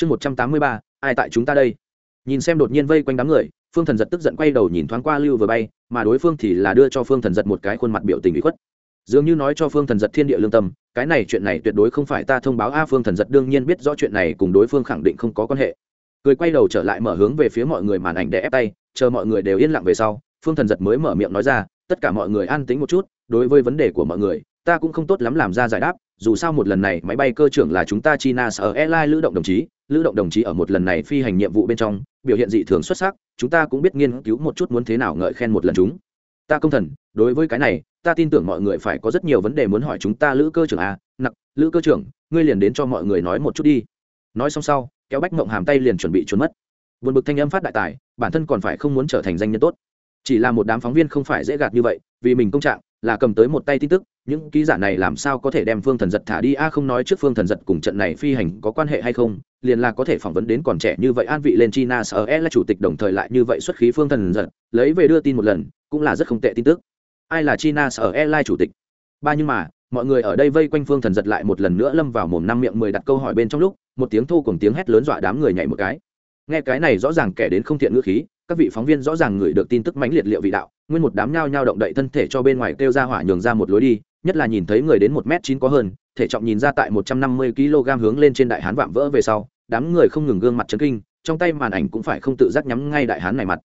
chương một trăm tám mươi ba, ai tại chúng ta đây? Nhìn xem đột nhiên vây quanh đám người, phương thần giật tức giận quay đầu nhìn thoáng qua lưu vừa bay, mà đối phương thì là đưa cho phương thần giật một cái khuôn mặt biểu tình bị khuất. Dường như nói cho phương thần giật thiên địa lương tâm, cái này chuyện này tuyệt đối không phải ta thông báo a, phương thần giật đương nhiên biết rõ chuyện này cùng đối phương khẳng định không có quan hệ. Cười quay đầu trở lại mở hướng về phía mọi người màn ảnh để ép tay, chờ mọi người đều yên lặng về sau, phương thần giật mới mở miệng nói ra, tất cả mọi người an tính một chút, đối với vấn đề của mọi người, ta cũng không tốt lắm làm ra giải đáp, dù sao một lần này máy bay cơ trưởng là chúng ta china sở airlines lữ động đồng chí lữ động đồng chí ở một lần này phi hành nhiệm vụ bên trong, biểu hiện dị thường xuất sắc, chúng ta cũng biết nghiên cứu một chút muốn thế nào ngợi khen một lần chúng. Ta công thần, đối với cái này, ta tin tưởng mọi người phải có rất nhiều vấn đề muốn hỏi chúng ta lữ cơ trưởng a nặc, lữ cơ trưởng, ngươi liền đến cho mọi người nói một chút đi. Nói xong sau, kéo bách mộng hàm tay liền chuẩn bị trốn mất. Vượt bực thanh âm phát đại tài, bản thân còn phải không muốn trở thành danh nhân tốt. Chỉ là một đám phóng viên không phải dễ gạt như vậy, vì mình công trạng là cầm tới một tay tin tức, những ký giả này làm sao có thể đem phương thần giật thả đi? A, không nói trước phương thần giật cùng trận này phi hành có quan hệ hay không, liền là có thể phỏng vấn đến còn trẻ như vậy an vị lên china sở e là chủ tịch đồng thời lại như vậy xuất khí phương thần giật, lấy về đưa tin một lần, cũng là rất không tệ tin tức. Ai là china sở e là chủ tịch? Ba nhưng mà, mọi người ở đây vây quanh phương thần giật lại một lần nữa lâm vào mồm năm miệng mười đặt câu hỏi bên trong lúc, một tiếng thô cùng tiếng hét lớn dọa đám người nhảy một cái. Nghe cái này rõ ràng kẻ đến không thiện ngữ khí các vị phóng viên rõ ràng ngửi được tin tức mãnh liệt liệu vị đạo, nguyên một đám nhao nhao động đậy thân thể cho bên ngoài kêu ra hỏa nhường ra một lối đi, nhất là nhìn thấy người đến một m chín có hơn, thể trọng nhìn ra tại một trăm năm mươi kg hướng lên trên đại hán vạm vỡ về sau, đám người không ngừng gương mặt chấn kinh, trong tay màn ảnh cũng phải không tự giác nhắm ngay đại hán này mặt.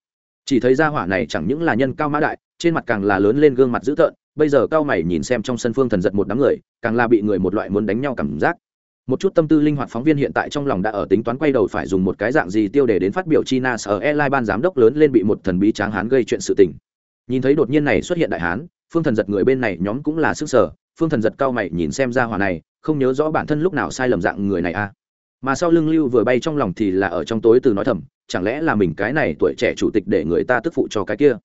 Chỉ thấy ra hỏa này chẳng những là nhân cao mã đại, trên mặt càng là lớn lên gương mặt dữ tợn, bây giờ cao mày nhìn xem trong sân phương thần giật một đám người, càng là bị người một loại muốn đánh nhau cảm giác một chút tâm tư linh hoạt phóng viên hiện tại trong lòng đã ở tính toán quay đầu phải dùng một cái dạng gì tiêu đề đến phát biểu china sở airline ban giám đốc lớn lên bị một thần bí tráng hán gây chuyện sự tình. Nhìn thấy đột nhiên này xuất hiện đại hán, phương thần giật người bên này nhóm cũng là sức sở, phương thần giật cao mày nhìn xem ra hỏa này, không nhớ rõ bản thân lúc nào sai lầm dạng người này a à. mà sau lưng lưu vừa bay trong lòng thì là ở trong tối từ nói thầm, chẳng lẽ là mình cái này tuổi trẻ chủ tịch để người ta tức phụ cho cái kia?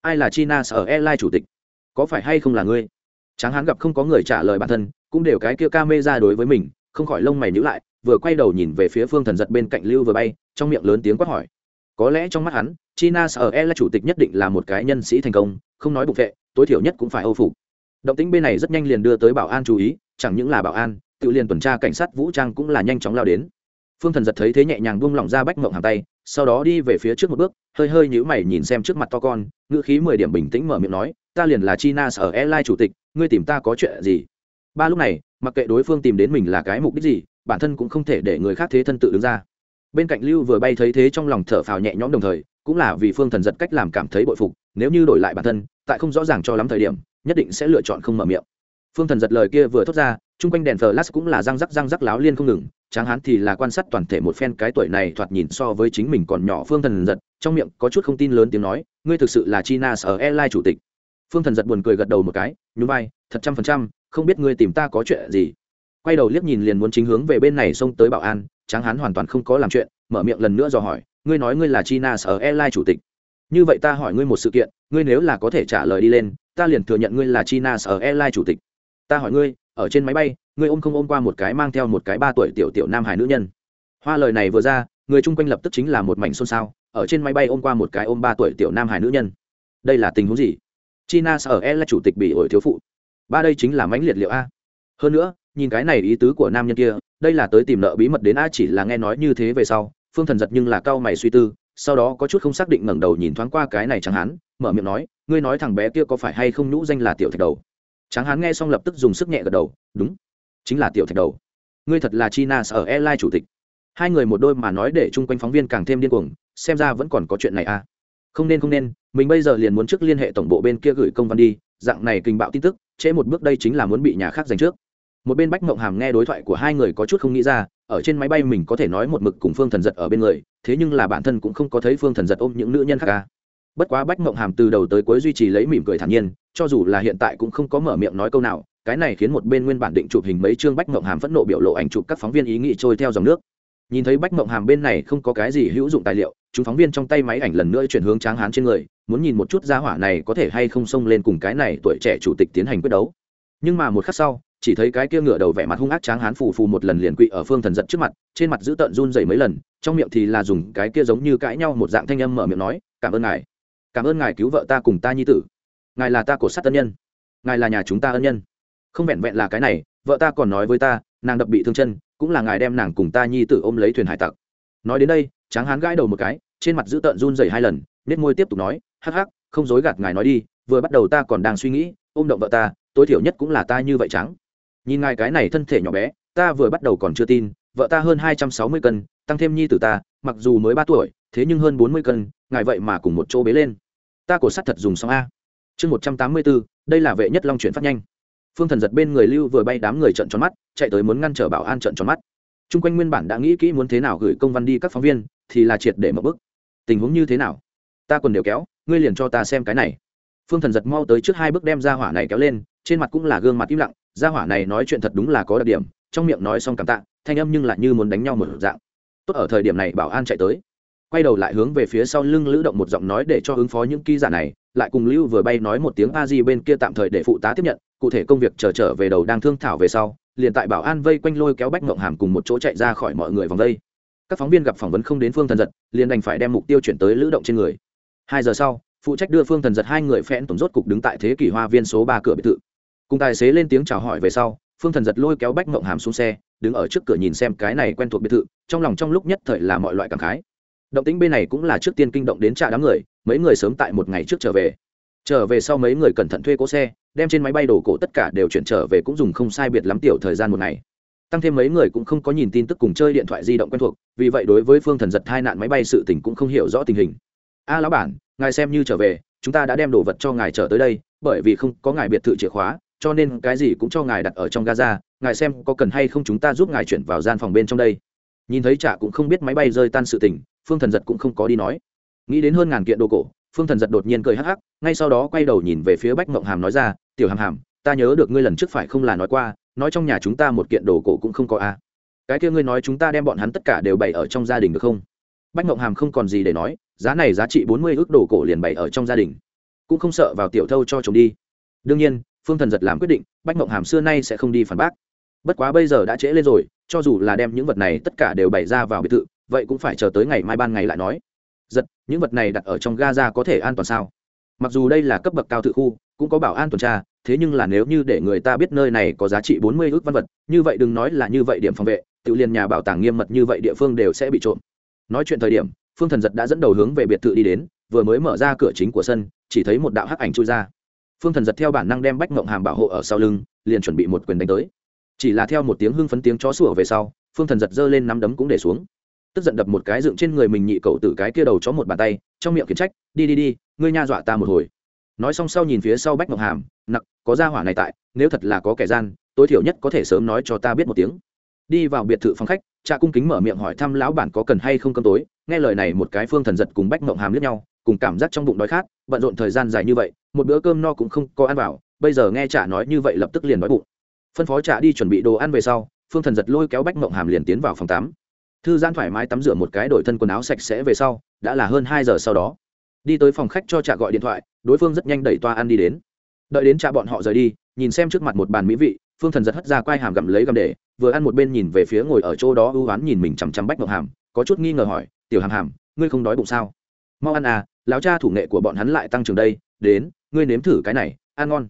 Ai là china sở airline chủ tịch? Có phải hay không là ngươi? Tráng hán gặp không có người trả lời bản thân, cũng đều cái kia ca mê ra đối với mình không khỏi lông mày nhữ lại, vừa quay đầu nhìn về phía phương thần giật bên cạnh lưu vừa bay, trong miệng lớn tiếng quát hỏi. Có lẽ trong mắt hắn, china sở e là chủ tịch nhất định là một cái nhân sĩ thành công, không nói bục vệ, tối thiểu nhất cũng phải âu phục. Động tĩnh bên này rất nhanh liền đưa tới bảo an chú ý, chẳng những là bảo an, tự liền tuần tra cảnh sát vũ trang cũng là nhanh chóng lao đến. Phương thần giật thấy thế nhẹ nhàng buông lỏng ra bách mộng hàng tay, sau đó đi về phía trước một bước, hơi hơi nhữ mày nhìn xem trước mặt to con, ngữ khí mười điểm bình tĩnh mở miệng nói, ta liền là china sở e airline chủ tịch, ngươi tìm ta có chuyện gì? Ba lúc này, mặc kệ đối phương tìm đến mình là cái mục đích gì, bản thân cũng không thể để người khác thế thân tự đứng ra. Bên cạnh lưu vừa bay thấy thế trong lòng thở phào nhẹ nhõm đồng thời, cũng là vì phương thần giật cách làm cảm thấy bội phục, nếu như đổi lại bản thân, tại không rõ ràng cho lắm thời điểm, nhất định sẽ lựa chọn không mở miệng. Phương thần giật lời kia vừa thốt ra, chung quanh đèn flash cũng là răng rắc răng rắc láo liên không ngừng, tráng hán thì là quan sát toàn thể một phen cái tuổi này thoạt nhìn so với chính mình còn nhỏ phương thần giật, trong miệng có chút không tin lớn tiếng nói, ngươi thực sự là china sở airline chủ tịch. Phương thần giật buồn cười gật đầu một cái, nhún vai, thật trăm phần trăm không biết ngươi tìm ta có chuyện gì. Quay đầu liếc nhìn liền muốn chính hướng về bên này xông tới bảo an, tráng hán hoàn toàn không có làm chuyện, mở miệng lần nữa dò hỏi, ngươi nói ngươi là china sở airline chủ tịch. Như vậy ta hỏi ngươi một sự kiện, ngươi nếu là có thể trả lời đi lên, ta liền thừa nhận ngươi là china sở airline chủ tịch. Ta hỏi ngươi, ở trên máy bay, ngươi ôm không ôm qua một cái mang theo một cái ba tuổi tiểu tiểu nam hải nữ nhân? Hoa lời này vừa ra, người chung quanh lập tức chính là một mảnh xôn xao, ở trên máy bay ôm qua một cái ôm ba tuổi tiểu nam hải nữ nhân. Đây là tình huống gì? China sở e chủ tịch bị ổi thiếu phụ ba đây chính là mãnh liệt liệu a. Hơn nữa, nhìn cái này ý tứ của nam nhân kia, đây là tới tìm nợ bí mật đến a chỉ là nghe nói như thế về sau, phương thần giật nhưng là cao mày suy tư, sau đó có chút không xác định ngẩng đầu nhìn thoáng qua cái này chẳng hắn mở miệng nói, ngươi nói thằng bé kia có phải hay không nhũ danh là tiểu thạch đầu? Tráng hán nghe xong lập tức dùng sức nhẹ gật đầu, đúng, chính là tiểu thạch đầu. Ngươi thật là china ở airline chủ tịch. Hai người một đôi mà nói để chung quanh phóng viên càng thêm điên cuồng, xem ra vẫn còn có chuyện này à không nên không nên, mình bây giờ liền muốn trước liên hệ tổng bộ bên kia gửi công văn đi, dạng này kinh bạo tin tức trễ một bước đây chính là muốn bị nhà khác giành trước. Một bên bách mộng hàm nghe đối thoại của hai người có chút không nghĩ ra, ở trên máy bay mình có thể nói một mực cùng phương thần giật ở bên người, thế nhưng là bản thân cũng không có thấy phương thần giật ôm những nữ nhân khác ca bất quá bách mộng hàm từ đầu tới cuối duy trì lấy mỉm cười thản nhiên, cho dù là hiện tại cũng không có mở miệng nói câu nào, cái này khiến một bên nguyên bản định chụp hình mấy chương bách mộng hàm phẫn nộ biểu lộ ảnh chụp các phóng viên ý nghĩ trôi theo dòng nước. Nhìn thấy bách mộng hàm bên này không có cái gì hữu dụng tài liệu chúng phóng viên trong tay máy ảnh lần nữa chuyển hướng tráng hán trên người, muốn nhìn một chút gia hỏa này có thể hay không xông lên cùng cái này tuổi trẻ chủ tịch tiến hành quyết đấu. Nhưng mà một khắc sau, chỉ thấy cái kia ngựa đầu vẻ mặt hung ác tráng hán phù phù một lần liền quỵ ở phương thần giật trước mặt, trên mặt giữ tợn run dày mấy lần, trong miệng thì là dùng cái kia giống như cãi nhau một dạng thanh âm mở miệng nói, cảm ơn ngài. Cảm ơn ngài cứu vợ ta cùng ta nhi tử. Ngài là ta của sát tân nhân. Ngài là nhà chúng ta ân nhân. Không vẹn vẹn là cái này, vợ ta còn nói với ta, nàng đập bị thương chân, cũng là ngài đem nàng cùng ta nhi tử ôm lấy thuyền hải tặc. Nói đến đây, tráng hán gãi đầu một cái trên mặt giữ tợn run rẩy hai lần nết môi tiếp tục nói, hắc hắc, không dối gạt ngài nói đi, vừa bắt đầu ta còn đang suy nghĩ, ôm động vợ ta, tối thiểu nhất cũng là ta như vậy trắng. Nhìn ngài cái này thân thể nhỏ bé, ta vừa bắt đầu còn chưa tin, vợ ta hơn hai trăm sáu mươi cân, tăng thêm nhi tử ta, mặc dù mới ba tuổi, thế nhưng hơn bốn mươi cân, ngài vậy mà cùng một chỗ bế lên. Ta cổ sắt thật dùng xong a. Chương một trăm tám mươi bốn đây là vệ nhất long chuyển phát nhanh. Phương thần giật bên người lưu vừa bay đám người trận tròn mắt, chạy tới muốn ngăn trở bảo an trận tròn mắt. T r u n g quanh nguyên bản đã nghĩ kỹ muốn thế nào gửi công văn đi các phóng viên, thì là triệt để mở bức tình huống như thế nào? Ta còn đều kéo ngươi liền cho ta xem cái này. Phương thần giật mau tới trước hai bước đem ra hỏa này kéo lên trên mặt cũng là gương mặt im lặng ra hỏa này nói chuyện thật đúng là có đặc điểm trong miệng nói xong cảm tạ thanh âm nhưng lại như muốn đánh nhau một dạng. Tốt ở thời điểm này bảo an chạy tới. Quay đầu lại hướng về phía sau lưng lữ động một giọng nói để cho ứng phó những ký giả này lại cùng lưu vừa bay nói một tiếng a di bên kia tạm thời để phụ tá tiếp nhận cụ thể công việc chờ trở, trở về đầu đang thương thảo về sau liền tại bảo an vây quanh lôi kéo bách ngộng hàm cùng một chỗ chạy ra khỏi mọi người vòng vây các phóng viên gặp phỏng vấn không đến phương thần giật, liền đành phải đem mục tiêu chuyển tới lữ động trên người. Hai giờ sau, phụ trách đưa phương thần giật hai người phen tổn rốt cục đứng tại thế kỷ hoa viên số ba cửa biệt thự. Cùng tài xế lên tiếng chào hỏi về sau, phương thần giật lôi kéo bách mộng hàm xuống xe, đứng ở trước cửa nhìn xem cái này quen thuộc biệt thự, trong lòng trong lúc nhất thời là mọi loại cảm khái. Động tĩnh bên này cũng là trước tiên kinh động đến trạ đám người, mấy người sớm tại một ngày trước trở về. Trở về sau mấy người cẩn thận thuê cỗ xe, đem trên máy bay đổ cổ tất cả đều chuyển trở về cũng dùng không sai biệt lắm tiểu thời gian một ngày tăng thêm mấy người cũng không có nhìn tin tức cùng chơi điện thoại di động quen thuộc, vì vậy đối với phương thần giật hai nạn máy bay sự tình cũng không hiểu rõ tình hình. A lão bản, ngài xem như trở về, chúng ta đã đem đồ vật cho ngài trở tới đây, bởi vì không có ngài biệt thự chìa khóa, cho nên cái gì cũng cho ngài đặt ở trong gaza, ngài xem có cần hay không chúng ta giúp ngài chuyển vào gian phòng bên trong đây. Nhìn thấy chả cũng không biết máy bay rơi tan sự tình, phương thần giật cũng không có đi nói. Nghĩ đến hơn ngàn kiện đồ cổ, phương thần giật đột nhiên cười hắc hắc, ngay sau đó quay đầu nhìn về phía bách mộng hàm nói ra, tiểu hàm hàm, ta nhớ được ngươi lần trước phải không là nói qua nói trong nhà chúng ta một kiện đồ cổ cũng không có a. À. cái kia ngươi nói chúng ta đem bọn hắn tất cả đều bày ở trong gia đình được không? Bách mộng hàm không còn gì để nói, giá này giá trị bốn mươi ước đồ cổ liền bày ở trong gia đình. Cũng không sợ vào tiểu thâu cho chồng đi. Đương nhiên, phương thần giật làm quyết định, bách mộng hàm xưa nay sẽ không đi phản bác. Bất quá bây giờ đã trễ lên rồi, cho dù là đem những vật này tất cả đều bày ra vào biệt thự, vậy cũng phải chờ tới ngày mai ban ngày lại nói. Giật, những vật này đặt ở trong gaza có thể an toàn sao? Mặc dù đây là cấp bậc cao tự khu, cũng có bảo an tuần tra, thế nhưng là nếu như để người ta biết nơi này có giá trị bốn mươi ước văn vật, như vậy đừng nói là như vậy điểm phòng vệ, tự liền nhà bảo tàng nghiêm mật như vậy địa phương đều sẽ bị trộm. Nói chuyện thời điểm, phương thần giật đã dẫn đầu hướng về biệt thự đi đến, vừa mới mở ra cửa chính của sân, chỉ thấy một đạo hắc ảnh chui ra. Phương thần giật theo bản năng đem bách ngộng hàm bảo hộ ở sau lưng, liền chuẩn bị một quyền đánh tới. Chỉ là theo một tiếng hưng phấn tiếng chó sủa về sau, phương thần giật giơ lên nắm đấm cũng để xuống. Tức giận đập một cái dựng trên người mình nhị cậu tử cái kia đầu chó một bàn tay, trong miệng khiển trách, đi đi đi ngươi nha dọa ta một hồi. Nói xong sau nhìn phía sau bách ngọc hàm, nặc, có gia hỏa này tại, nếu thật là có kẻ gian, tối thiểu nhất có thể sớm nói cho ta biết một tiếng. Đi vào biệt thự phòng khách cha cung kính mở miệng hỏi thăm lão bản có cần hay không cơm tối. Nghe lời này một cái phương thần giật cùng bách ngộng hàm lướt nhau, cùng cảm giác trong bụng đói khát, bận rộn thời gian dài như vậy, một bữa cơm no cũng không có ăn vào, bây giờ nghe trả nói như vậy lập tức liền đói bụng. Phân phó trả đi chuẩn bị đồ ăn về sau, phương thần giật lôi kéo bách ngộng hàm liền tiến vào phòng tắm. Thư giãn thoải mái tắm rửa một cái, đổi thân quần áo sạch sẽ về sau, đã là hơn hai giờ sau đó đi tới phòng khách cho trà gọi điện thoại, đối phương rất nhanh đẩy toa ăn đi đến. Đợi đến trà bọn họ rời đi, nhìn xem trước mặt một bàn mỹ vị, phương thần giật hất ra quai hàm gặm lấy gặm để, vừa ăn một bên nhìn về phía ngồi ở chỗ đó ưu oán nhìn mình chằm chằm bách ngọc hàm, có chút nghi ngờ hỏi, tiểu hàm hàm, ngươi không đói bụng sao? Mau ăn à lão cha thủ nghệ của bọn hắn lại tăng trưởng đây, đến, ngươi nếm thử cái này, ăn ngon.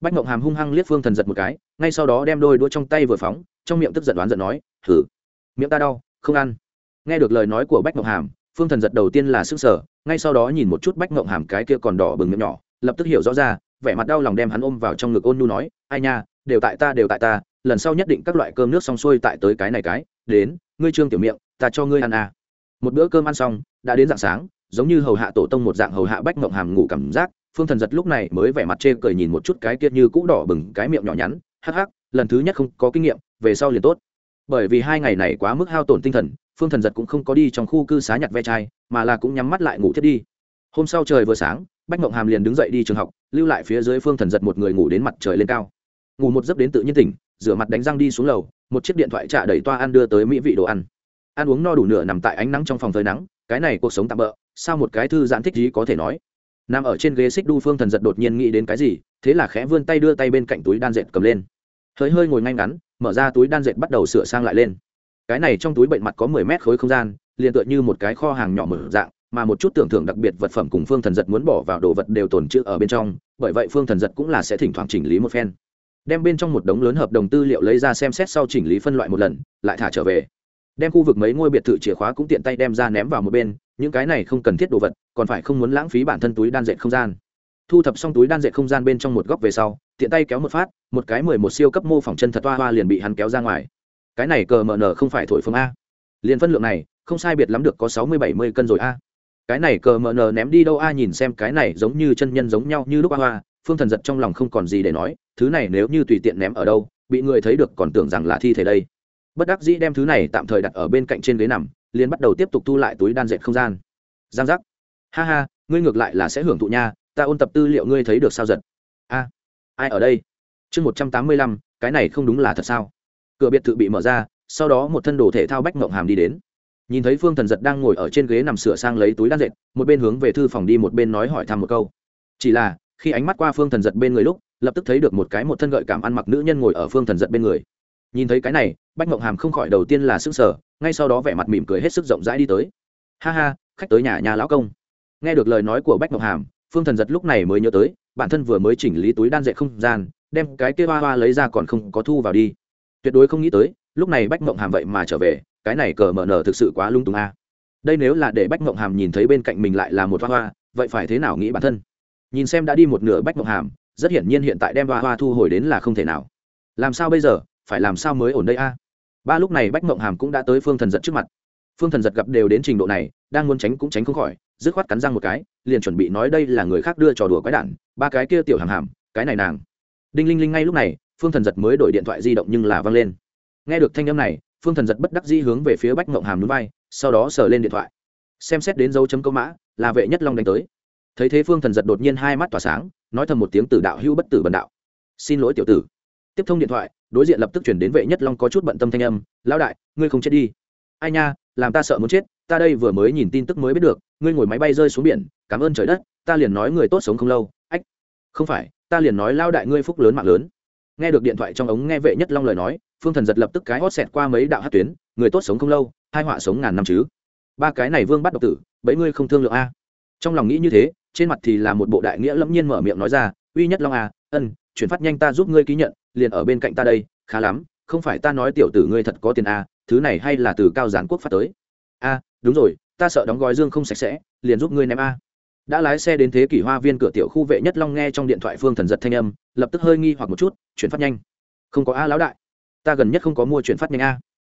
Bách ngọc hàm hung hăng liếc phương thần giật một cái, ngay sau đó đem đôi đũa trong tay vừa phóng, trong miệng tức giận đoán giận nói thử miệng ta đau, không ăn. Nghe được lời nói của bách ngọc hàm phương thần giật đầu tiên là sức sở ngay sau đó nhìn một chút bách ngộng hàm cái kia còn đỏ bừng miệng nhỏ, lập tức hiểu rõ ra, vẻ mặt đau lòng đem hắn ôm vào trong ngực ôn nu nói, ai nha, đều tại ta, đều tại ta, lần sau nhất định các loại cơm nước xong xuôi tại tới cái này cái, đến, ngươi trương tiểu miệng, ta cho ngươi ăn à. một bữa cơm ăn xong, đã đến dạng sáng, giống như hầu hạ tổ tông một dạng hầu hạ bách ngộng hàm ngủ cảm giác, phương thần giật lúc này mới vẻ mặt chê cười nhìn một chút cái kia như cũ đỏ bừng, cái miệng nhỏ nhắn, hắc hắc, lần thứ nhất không có kinh nghiệm, về sau liền tốt bởi vì hai ngày này quá mức hao tổn tinh thần phương thần giật cũng không có đi trong khu cư xá nhặt ve chai, mà là cũng nhắm mắt lại ngủ thiết đi. Hôm sau trời vừa sáng, bách mộng hàm liền đứng dậy đi trường học, lưu lại phía dưới phương thần giật một người ngủ đến mặt trời lên cao. Ngủ một giấc đến tự nhiên tỉnh, rửa mặt đánh răng đi xuống lầu, một chiếc điện thoại trả đẩy toa ăn đưa tới mỹ vị đồ ăn. Ăn uống no đủ nửa nằm tại ánh nắng trong phòng phơi nắng, cái này cuộc sống tạm bỡ sao một cái thư giãn thích gì có thể nói? Nằm ở trên ghế xích đu phương thần giật đột nhiên nghĩ đến cái gì, thế là khẽ vươn tay đưa tay bên cạnh túi đan dệt cầm lên. Hơi hơi ngồi ngay ngắn, mở ra túi đan dệt bắt đầu sửa sang lại lên cái này trong túi bệnh mặt có mười mét khối không gian, liền tựa như một cái kho hàng nhỏ mở dạng, mà một chút tưởng thưởng đặc biệt vật phẩm cùng phương thần giật muốn bỏ vào đồ vật đều tồn trữ ở bên trong, bởi vậy phương thần giật cũng là sẽ thỉnh thoảng chỉnh lý một phen. Đem bên trong một đống lớn hợp đồng tư liệu lấy ra xem xét sau chỉnh lý phân loại một lần, lại thả trở về. Đem khu vực mấy ngôi biệt thự chìa khóa cũng tiện tay đem ra ném vào một bên, những cái này không cần thiết đồ vật, còn phải không muốn lãng phí bản thân túi đan dệt không gian. Thu thập xong túi đan dệt không gian bên trong một góc về sau, tiện tay kéo một phát, một cái mười một siêu cấp mô phỏng chân thật toa hoa liền bị hắn kéo ra ngoài cái này cờ mờ nờ không phải thổi phồng a. Liền phân lượng này, không sai biệt lắm được có sáu mươi bảy mươi cân rồi a. Cái này cờ mờ nờ ném đi đâu a nhìn xem cái này giống như chân nhân giống nhau như lúc a hoa, phương thần giật trong lòng không còn gì để nói, thứ này nếu như tùy tiện ném ở đâu, bị người thấy được còn tưởng rằng là thi thể đây. Bất đắc dĩ đem thứ này tạm thời đặt ở bên cạnh trên ghế nằm, liền bắt đầu tiếp tục thu lại túi đan dệt không gian. Giang giác. Ha ha, ngươi ngược lại là sẽ hưởng thụ nha, ta ôn tập tư liệu ngươi thấy được sao giật. A, ai ở đây? Chương một trăm tám mươi lăm, cái này không đúng là thật sao? Cửa biệt thự bị mở ra, sau đó một thân đồ thể thao bách mộng hàm đi đến. Nhìn thấy phương thần giật đang ngồi ở trên ghế nằm sửa sang lấy túi đan dệt, một bên hướng về thư phòng đi, một bên nói hỏi thăm một câu. Chỉ là, khi ánh mắt qua phương thần giật bên người lúc, lập tức thấy được một cái một thân gợi cảm ăn mặc nữ nhân ngồi ở phương thần giật bên người. Nhìn thấy cái này, bách mộng hàm không khỏi đầu tiên là sức sở ngay sau đó vẻ mặt mỉm cười hết sức rộng rãi đi tới. Ha ha, khách tới nhà nhà lão công. Nghe được lời nói của bách mộng hàm, phương thần giật lúc này mới nhớ tới, bản thân vừa mới chỉnh lý túi đan dệt không gian, đem cái kia hoa hoa lấy ra còn không có thu vào đi tuyệt đối không nghĩ tới, lúc này bách mộng hàm vậy mà trở về, cái này cờ mở nở thực sự quá lung tung a. Đây nếu là để bách mộng hàm nhìn thấy bên cạnh mình lại là một hoa hoa, vậy phải thế nào nghĩ bản thân? Nhìn xem đã đi một nửa bách mộng hàm, rất hiển nhiên hiện tại đem hoa hoa thu hồi đến là không thể nào. Làm sao bây giờ? Phải làm sao mới ổn đây a? Ba lúc này bách mộng hàm cũng đã tới phương thần giật trước mặt. Phương thần giật gặp đều đến trình độ này, đang muốn tránh cũng tránh không khỏi, dứt khoát cắn răng một cái, liền chuẩn bị nói đây là người khác đưa trò đùa quái đản, ba cái kia tiểu hàm hàm, cái này nàng. Đinh linh linh ngay lúc này phương thần giật mới đổi điện thoại di động nhưng là văng lên. Nghe được thanh âm này, phương thần giật bất đắc dĩ hướng về phía bách mộng hàm núi vai sau đó sờ lên điện thoại. Xem xét đến dấu chấm câu mã, là vệ nhất long đánh tới. Thấy thế phương thần giật đột nhiên hai mắt tỏa sáng, nói thầm một tiếng tử đạo hữu bất tử bần đạo. Xin lỗi tiểu tử. Tiếp thông điện thoại, đối diện lập tức chuyển đến vệ nhất long có chút bận tâm thanh âm, lão đại, ngươi không chết đi. Ai nha, làm ta sợ muốn chết, ta đây vừa mới nhìn tin tức mới biết được, ngươi ngồi máy bay rơi xuống biển, cảm ơn trời đất, ta liền nói người tốt sống không lâu. Ách, không phải, ta liền nói lao đại ngươi phúc lớn mạng lớn nghe được điện thoại trong ống nghe vệ nhất long lời nói, phương thần giật lập tức cái hót xẹt qua mấy đạo hát tuyến, người tốt sống không lâu, hai họa sống ngàn năm chứ. Ba cái này vương bắt độc tử bấy ngươi không thương lượng a. Trong lòng nghĩ như thế, trên mặt thì là một bộ đại nghĩa lẫm nhiên mở miệng nói ra, uy nhất long a, ân, chuyển phát nhanh ta giúp ngươi ký nhận, liền ở bên cạnh ta đây, khá lắm, không phải ta nói tiểu tử ngươi thật có tiền a, thứ này hay là từ cao gián quốc phát tới. A, đúng rồi, ta sợ đóng gói dương không sạch sẽ, liền giúp ngươi ném a đã lái xe đến thế kỷ hoa viên cửa tiểu khu vệ nhất long nghe trong điện thoại phương thần giật thanh âm, lập tức hơi nghi hoặc một chút, chuyển phát nhanh. Không có a lão đại, ta gần nhất không có mua chuyển phát nhanh a.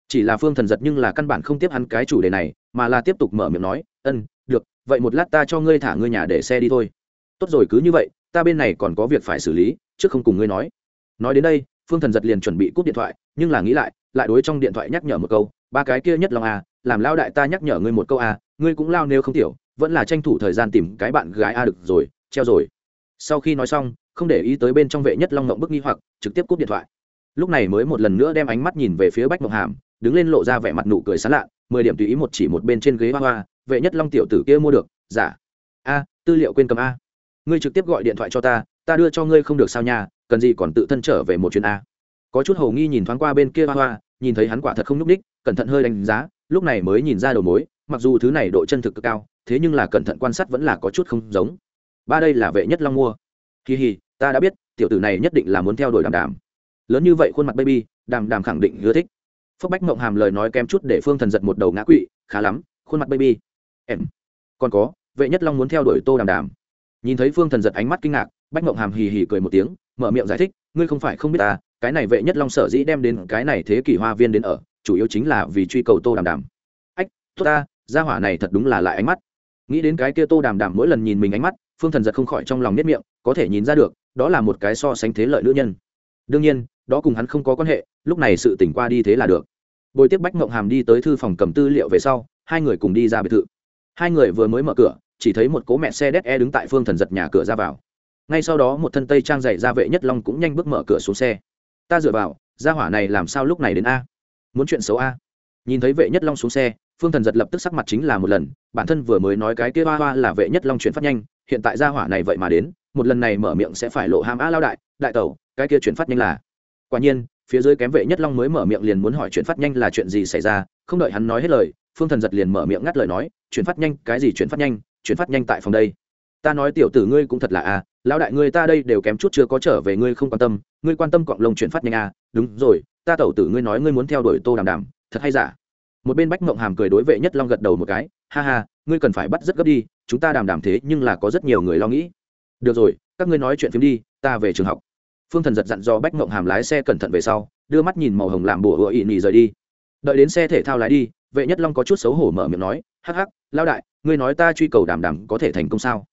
Chỉ là phương thần giật nhưng là căn bản không tiếp hắn cái chủ đề này, mà là tiếp tục mở miệng nói, ân, được, vậy một lát ta cho ngươi thả ngươi nhà để xe đi thôi. Tốt rồi, cứ như vậy, ta bên này còn có việc phải xử lý, trước không cùng ngươi nói. Nói đến đây, phương thần giật liền chuẩn bị cúp điện thoại, nhưng là nghĩ lại lại đối trong điện thoại nhắc nhở một câu, ba cái kia nhất lòng a, làm lao đại ta nhắc nhở ngươi một câu a, ngươi cũng lao nếu không tiểu vẫn là tranh thủ thời gian tìm cái bạn gái a được rồi, treo rồi. Sau khi nói xong, không để ý tới bên trong vệ nhất long ngộng bức nghi hoặc, trực tiếp cúp điện thoại. Lúc này mới một lần nữa đem ánh mắt nhìn về phía bách mộng hàm, đứng lên lộ ra vẻ mặt nụ cười sán lạ, mười điểm tùy ý một chỉ một bên trên ghế hoa hoa, vệ nhất long tiểu tử kia mua được, giả. A, tư liệu quên cầm a. Ngươi trực tiếp gọi điện thoại cho ta ta đưa cho ngươi không được sao nhà cần gì còn tự thân trở về một chuyến a. Có chút hầu nghi nhìn thoáng qua bên kia hoa hoa, nhìn thấy hắn quả thật không nhúc ních cẩn thận hơi đánh giá, lúc này mới nhìn ra đầu mối mặc dù thứ này độ chân thực cực cao, thế nhưng là cẩn thận quan sát vẫn là có chút không giống. Ba đây là vệ nhất long mua. Kỳ hì, ta đã biết, tiểu tử này nhất định là muốn theo đuổi đàm đàm. Lớn như vậy khuôn mặt baby, đàm đàm khẳng định ưa thích. Phước bách mộng hàm lời nói kém chút để phương thần giật một đầu ngã quỵ, khá lắm, khuôn mặt baby. Em. Còn có, vệ nhất long muốn theo đuổi tô đàm đàm. Nhìn thấy phương thần giật ánh mắt kinh ngạc, bách mộng hàm hì hì cười một tiếng, mở miệng giải thích, ngươi không phải không biết ta, cái này vệ nhất long sở dĩ đem đến cái này thế kỷ hoa viên đến ở, chủ yếu chính là vì truy cầu tô đàm đàm. Ách, tốt ta gia hỏa này thật đúng là lại ánh mắt. Nghĩ đến cái kia tô đàm đàm mỗi lần nhìn mình ánh mắt, phương thần giật không khỏi trong lòng nếp miệng, có thể nhìn ra được, đó là một cái so sánh thế lợi nữ nhân. Đương nhiên, đó cùng hắn không có quan hệ, lúc này sự tỉnh qua đi thế là được. Bồi tiếp bách mộng hàm đi tới thư phòng cầm tư liệu về sau, hai người cùng đi ra biệt thự. Hai người vừa mới mở cửa, chỉ thấy một cố mẹ xe đét e đứng tại phương thần giật nhà cửa ra vào. Ngay sau đó một thân tây trang dày ra vệ nhất long cũng nhanh bước mở cửa xuống xe. Ta dựa vào ra hỏa này làm sao lúc này đến a? Muốn chuyện xấu a? Nhìn thấy vệ nhất long xuống xe phương thần giật lập tức sắc mặt chính là một lần, bản thân vừa mới nói cái kia hoa hoa là vệ nhất long chuyển phát nhanh, hiện tại ra hỏa này vậy mà đến, một lần này mở miệng sẽ phải lộ ham a lao đại đại tẩu, cái kia chuyển phát nhanh là. Quả nhiên, phía dưới kém vệ nhất long mới mở miệng liền muốn hỏi chuyển phát nhanh là chuyện gì xảy ra, không đợi hắn nói hết lời, phương thần giật liền mở miệng ngắt lời nói, chuyển phát nhanh, cái gì chuyển phát nhanh, chuyển phát nhanh tại phòng đây. Ta nói tiểu tử ngươi cũng thật là a, lão đại ngươi ta đây đều kém chút chưa có trở về, ngươi không quan tâm, ngươi quan tâm cọng lông chuyển phát nhanh à đúng rồi, ta tẩu tử ngươi nói ngươi muốn theo đuổi tô đàm đàm, thật hay giả? Một bên bách mộng hàm cười đối vệ nhất long gật đầu một cái, ha ha, ngươi cần phải bắt rất gấp đi, chúng ta đàm đàm thế nhưng là có rất nhiều người lo nghĩ. Được rồi, các ngươi nói chuyện phim đi, ta về trường học. Phương thần giật dặn do bách mộng hàm lái xe cẩn thận về sau, đưa mắt nhìn màu hồng làm bùa ựa ị nỉ rời đi. Đợi đến xe thể thao lái đi, vệ nhất long có chút xấu hổ mở miệng nói, hắc hắc lao đại, ngươi nói ta truy cầu đàm đàm có thể thành công sao?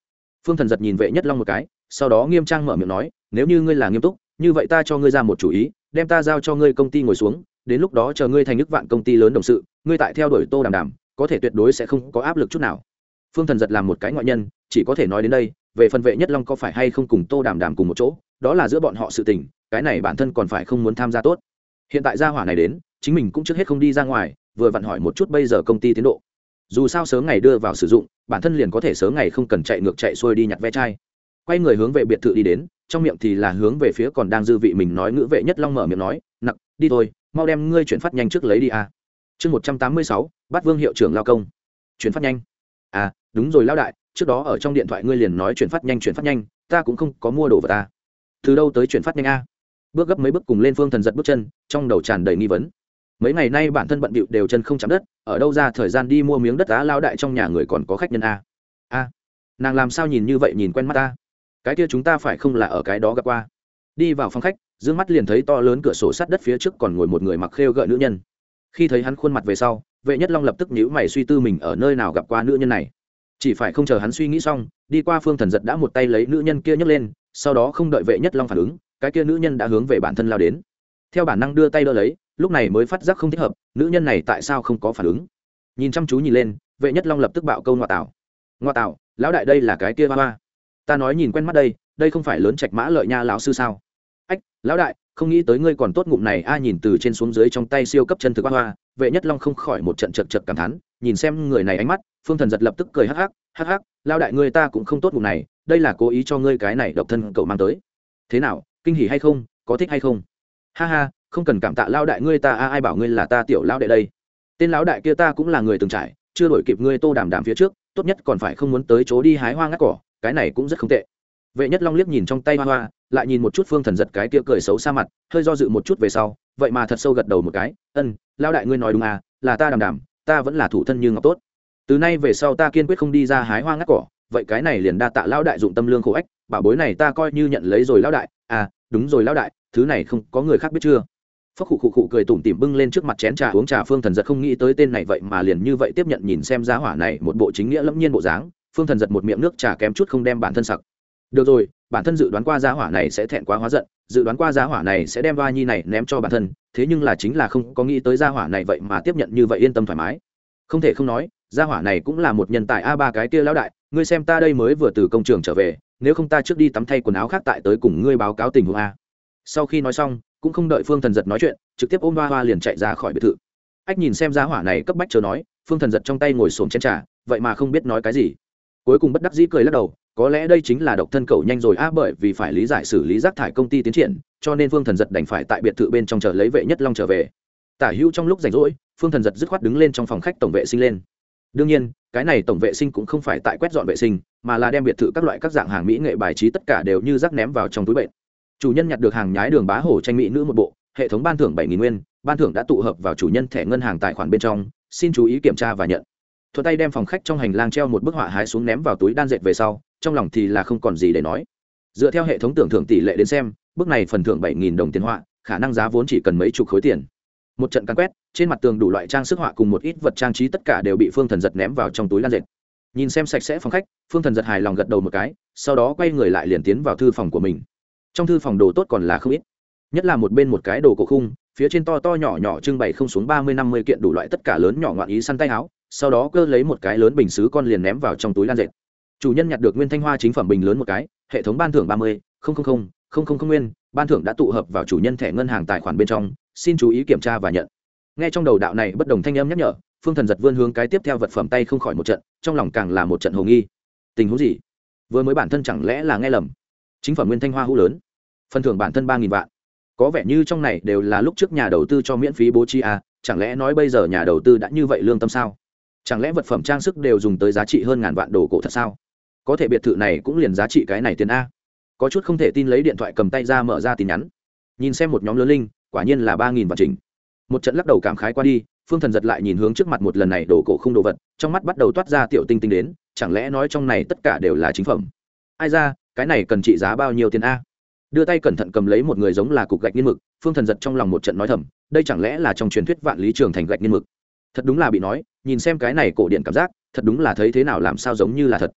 Phương thần giật nhìn vệ nhất long một cái, sau đó nghiêm trang mở miệng nói, nếu như ngươi là nghiêm túc, như vậy ta cho ngươi ra một chủ ý, đem ta giao cho ngươi công ty ngồi xuống đến lúc đó chờ ngươi thành nước vạn công ty lớn đồng sự, ngươi tại theo đuổi tô đàm đàm, có thể tuyệt đối sẽ không có áp lực chút nào. Phương thần giật làm một cái ngoại nhân, chỉ có thể nói đến đây, về phần vệ nhất long có phải hay không cùng tô đàm đàm cùng một chỗ, đó là giữa bọn họ sự tình, cái này bản thân còn phải không muốn tham gia tốt. Hiện tại gia hỏa này đến, chính mình cũng trước hết không đi ra ngoài, vừa vặn hỏi một chút bây giờ công ty tiến độ. Dù sao sớm ngày đưa vào sử dụng, bản thân liền có thể sớm ngày không cần chạy ngược chạy xuôi đi nhặt ve chai. Quay người hướng về biệt thự đi đến, trong miệng thì là hướng về phía còn đang dư vị mình nói ngữ vệ nhất long mở miệng nói nặng đi thôi mau đem ngươi chuyển phát nhanh trước lấy đi a à. chương một trăm tám mươi sáu, bắt vương hiệu trưởng lao công. Chuyển phát nhanh. À đúng rồi lao đại, trước đó ở trong điện thoại ngươi liền nói chuyển phát nhanh, chuyển phát nhanh, ta cũng không có mua đồ vật ta từ đâu tới chuyển phát nhanh a bước gấp mấy bước cùng lên phương thần giật bước chân, trong đầu tràn đầy nghi vấn. Mấy ngày nay bản thân bận bịu đều chân không chạm đất, ở đâu ra thời gian đi mua miếng đất đá lao đại trong nhà người còn có khách nhân a a nàng làm sao nhìn như vậy nhìn quen mắt ta? Cái kia chúng ta phải không là ở cái đó gặp qua? Đi vào phòng khách d mắt liền thấy to lớn cửa sổ sát đất phía trước còn ngồi một người mặc khêu gợi nữ nhân. Khi thấy hắn khuôn mặt về sau, vệ nhất long lập tức nhíu mày suy tư mình ở nơi nào gặp qua nữ nhân này. Chỉ phải không chờ hắn suy nghĩ xong, đi qua phương thần giật đã một tay lấy nữ nhân kia nhấc lên, sau đó không đợi vệ nhất long phản ứng, cái kia nữ nhân đã hướng về bản thân lao đến. Theo bản năng đưa tay đỡ lấy, lúc này mới phát giác không thích hợp, nữ nhân này tại sao không có phản ứng. Nhìn chăm chú nhìn lên, vệ nhất long lập tức bạo câu ngoại tảo ngoa tạo, lão đại đây là cái kia ba ba ta nói nhìn quen mắt đây đây không phải lớn trạch mã lợi nha lão sư sao? Lão đại, không nghĩ tới ngươi còn tốt ngụm này. A, nhìn từ trên xuống dưới trong tay siêu cấp chân thực hoa vệ nhất long không khỏi một trận chật chật cảm thán, nhìn xem người này ánh mắt, phương thần giật lập tức cười hắc hắc hắc hắc lao đại ngươi ta cũng không tốt ngụm này, đây là cố ý cho ngươi cái này độc thân cậu mang tới. Thế nào, kinh hỉ hay không, có thích hay không? Ha ha, không cần cảm tạ lao đại ngươi ta, a, ai bảo ngươi là ta tiểu lao đại đây? Tên lão đại kia ta cũng là người từng trải, chưa đổi kịp ngươi tô đàm đàm phía trước, tốt nhất còn phải không muốn tới chỗ đi hái hoa ngắt cỏ, cái này cũng rất không tệ vệ nhất long liếc nhìn trong tay hoa hoa, lại nhìn một chút phương thần giật cái kia cười xấu xa mặt, hơi do dự một chút về sau, vậy mà thật sâu gật đầu một cái, ân lao đại ngươi nói đúng à là ta đàm đàm, ta vẫn là thủ thân như ngọc tốt. Từ nay về sau ta kiên quyết không đi ra hái hoa ngắt cỏ, vậy cái này liền đa tạ lao đại dụng tâm lương khổ ách, bảo bối này ta coi như nhận lấy rồi lao đại à đúng rồi lao đại, thứ này không có người khác biết chưa? Phúc khụ khụ khụ cười tủm tỉm bưng lên trước mặt chén trà uống trà, phương thần giật không nghĩ tới tên này vậy mà liền như vậy tiếp nhận nhìn xem giá hỏa này một bộ chính nghĩa lẫm nhiên bộ dáng. Phương thần giật một miệng nước trà kém chút không đem bản thân sặc được rồi, bản thân dự đoán qua giá hỏa này sẽ thẹn quá hóa giận, dự đoán qua giá hỏa này sẽ đem va nhi này ném cho bản thân, thế nhưng là chính là không có nghĩ tới giá hỏa này vậy mà tiếp nhận như vậy yên tâm thoải mái. Không thể không nói, giá hỏa này cũng là một nhân tài a ba cái kia lão đại, ngươi xem ta đây mới vừa từ công trường trở về, nếu không ta trước đi tắm thay quần áo khác tại tới cùng ngươi báo cáo tình huống a. Sau khi nói xong, cũng không đợi phương thần giật nói chuyện, trực tiếp ôm va hoa liền chạy ra khỏi biệt thự. Ách nhìn xem giá hỏa này cấp bách chờ nói, phương thần giật trong tay ngồi xổm chén trà, vậy mà không biết nói cái gì. Cuối cùng bất đắc dĩ cười lắc đầu có lẽ đây chính là độc thân cầu nhanh rồi a bởi vì phải lý giải xử lý rác thải công ty tiến triển, cho nên phương thần giật đành phải tại biệt thự bên trong chờ lấy vệ nhất long trở về. Tả hữu trong lúc rảnh rỗi, phương thần giật dứt khoát đứng lên trong phòng khách tổng vệ sinh lên. Đương nhiên, cái này tổng vệ sinh cũng không phải tại quét dọn vệ sinh, mà là đem biệt thự các loại các dạng hàng mỹ nghệ bài trí tất cả đều như rác ném vào trong túi bệnh. Chủ nhân nhặt được hàng nhái đường bá hổ tranh mỹ nữ một bộ, hệ thống ban thưởng bảy nghìn nguyên, ban thưởng đã tụ hợp vào chủ nhân thẻ ngân hàng tài khoản bên trong, xin chú ý kiểm tra và nhận thuận tay đem phòng khách trong hành lang treo một bức họa hái xuống ném vào túi đan dệt về sau, trong lòng thì là không còn gì để nói. Dựa theo hệ thống tưởng thưởng tỷ lệ đến xem, bức này phần thưởng bảy nghìn đồng tiền họa, khả năng giá vốn chỉ cần mấy chục khối tiền. Một trận cắn quét, trên mặt tường đủ loại trang sức họa cùng một ít vật trang trí tất cả đều bị phương thần giật ném vào trong túi đan dệt. Nhìn xem sạch sẽ phòng khách, phương thần giật hài lòng gật đầu một cái, sau đó quay người lại liền tiến vào thư phòng của mình. Trong thư phòng đồ tốt còn là không ít. Nhất là một bên một cái đồ cổ khung, phía trên to to nhỏ nhỏ trưng bày không xuống ba mươi năm mươi kiện đủ loại tất cả lớn nhỏ ngoạn ý săn tay áo sau đó cơ lấy một cái lớn bình xứ con liền ném vào trong túi lan dệt. Chủ nhân nhặt được nguyên thanh hoa chính phẩm bình lớn một cái hệ thống ban thưởng ba mươi không không không nguyên ban thưởng đã tụ hợp vào chủ nhân thẻ ngân hàng tài khoản bên trong xin chú ý kiểm tra và nhận. Nghe trong đầu đạo này bất đồng thanh âm nhắc nhở phương thần giật vươn hướng cái tiếp theo vật phẩm tay không khỏi một trận trong lòng càng là một trận hồ nghi. Tình huống gì? Vừa mới bản thân chẳng lẽ là nghe lầm? Chính phẩm nguyên thanh hoa hữu lớn. Phần thưởng bản thân ba nghìn vạn. Có vẻ như trong này đều là lúc trước nhà đầu tư cho miễn phí bố trí à, chẳng lẽ nói bây giờ nhà đầu tư đã như vậy lương tâm sao? Chẳng lẽ vật phẩm trang sức đều dùng tới giá trị hơn ngàn vạn đồ cổ thật sao? Có thể biệt thự này cũng liền giá trị cái này tiền a. Có chút không thể tin lấy điện thoại cầm tay ra mở ra tin nhắn. Nhìn xem một nhóm lớn linh, quả nhiên là ba nghìn vạn trình một trận lắc đầu cảm khái qua đi, phương thần giật lại nhìn hướng trước mặt một lần này đổ cổ không đồ vật, trong mắt bắt đầu toát ra tiểu tinh tinh đến, chẳng lẽ nói trong này tất cả đều là chính phẩm? Ai ra, cái này cần trị giá bao nhiêu tiền a? Đưa tay cẩn thận cầm lấy một người giống là cục gạch nghiên mực, phương thần giật trong lòng một trận nói thầm, đây chẳng lẽ là trong truyền thuyết vạn lý trường thành gạch nghiên mực? Thật đúng là bị nói, nhìn xem cái này cổ điện cảm giác, thật đúng là thấy thế nào làm sao giống như là thật.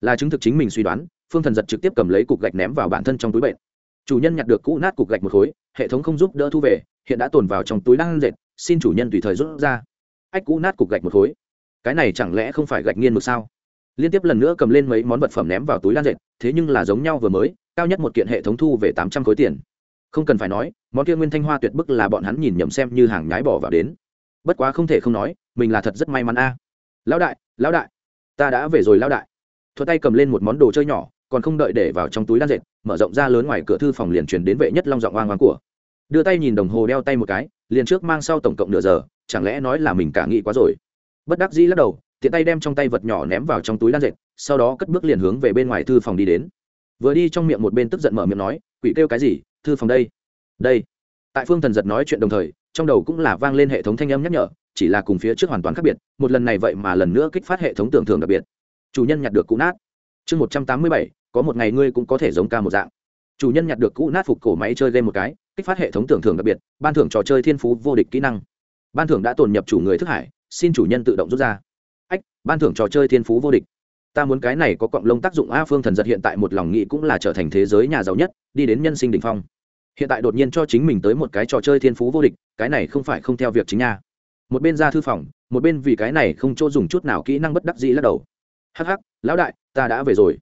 Là chứng thực chính mình suy đoán, phương thần giật trực tiếp cầm lấy cục gạch ném vào bản thân trong túi bệnh. Chủ nhân nhặt được cũ nát cục gạch một khối, hệ thống không giúp đỡ thu về, hiện đã tồn vào trong túi đang dệt, xin chủ nhân tùy thời rút ra. Ách, cũ nát cục gạch một khối. Cái này chẳng lẽ không phải gạch nghiên mực sao? Liên tiếp lần nữa cầm lên mấy món vật phẩm ném vào túi lan dệt, thế nhưng là giống nhau vừa mới, cao nhất một kiện hệ thống thu về tám trăm khối tiền. Không cần phải nói, món kia nguyên thanh hoa tuyệt bức là bọn hắn nhìn nhầm xem như hàng nhái bỏ vào đến bất quá không thể không nói, mình là thật rất may mắn a. Lão đại lão đại, ta đã về rồi lão đại. Thuật tay cầm lên một món đồ chơi nhỏ, còn không đợi để vào trong túi đan dệt, mở rộng ra lớn ngoài cửa thư phòng liền truyền đến vệ nhất long giọng oang oang của. Đưa tay nhìn đồng hồ đeo tay một cái, liền trước mang sau tổng cộng nửa giờ, chẳng lẽ nói là mình cả nghĩ quá rồi? Bất đắc dĩ lắc đầu, tiện tay đem trong tay vật nhỏ ném vào trong túi đan dệt, sau đó cất bước liền hướng về bên ngoài thư phòng đi đến. Vừa đi trong miệng một bên tức giận mở miệng nói, quỷ kêu cái gì? Thư phòng đây. Đây. Tại phương thần giật nói chuyện đồng thời trong đầu cũng là vang lên hệ thống thanh âm nhắc nhở, chỉ là cùng phía trước hoàn toàn khác biệt, một lần này vậy mà lần nữa kích phát hệ thống tưởng thưởng đặc biệt. Chủ nhân nhặt được cũ nát. Chương một trăm tám mươi bảy, có một ngày ngươi cũng có thể giống ca một dạng. Chủ nhân nhặt được cũ nát phục cổ máy chơi game một cái, kích phát hệ thống tưởng thưởng đặc biệt, ban thưởng trò chơi thiên phú vô địch kỹ năng. Ban thưởng đã tồn nhập chủ người thức hải, xin chủ nhân tự động rút ra. Ách, ban thưởng trò chơi thiên phú vô địch. Ta muốn cái này có cọng lông tác dụng a phương thần giật hiện tại một lòng nghĩ cũng là trở thành thế giới nhà giàu nhất, đi đến nhân sinh đ ỉ n h phong hiện tại đột nhiên cho chính mình tới một cái trò chơi thiên phú vô địch, cái này không phải không theo việc chính nha. Một bên ra thư phòng, một bên vì cái này không chỗ dùng chút nào kỹ năng bất đắc dĩ lắc đầu. Hắc hắc, lão đại, ta đã về rồi.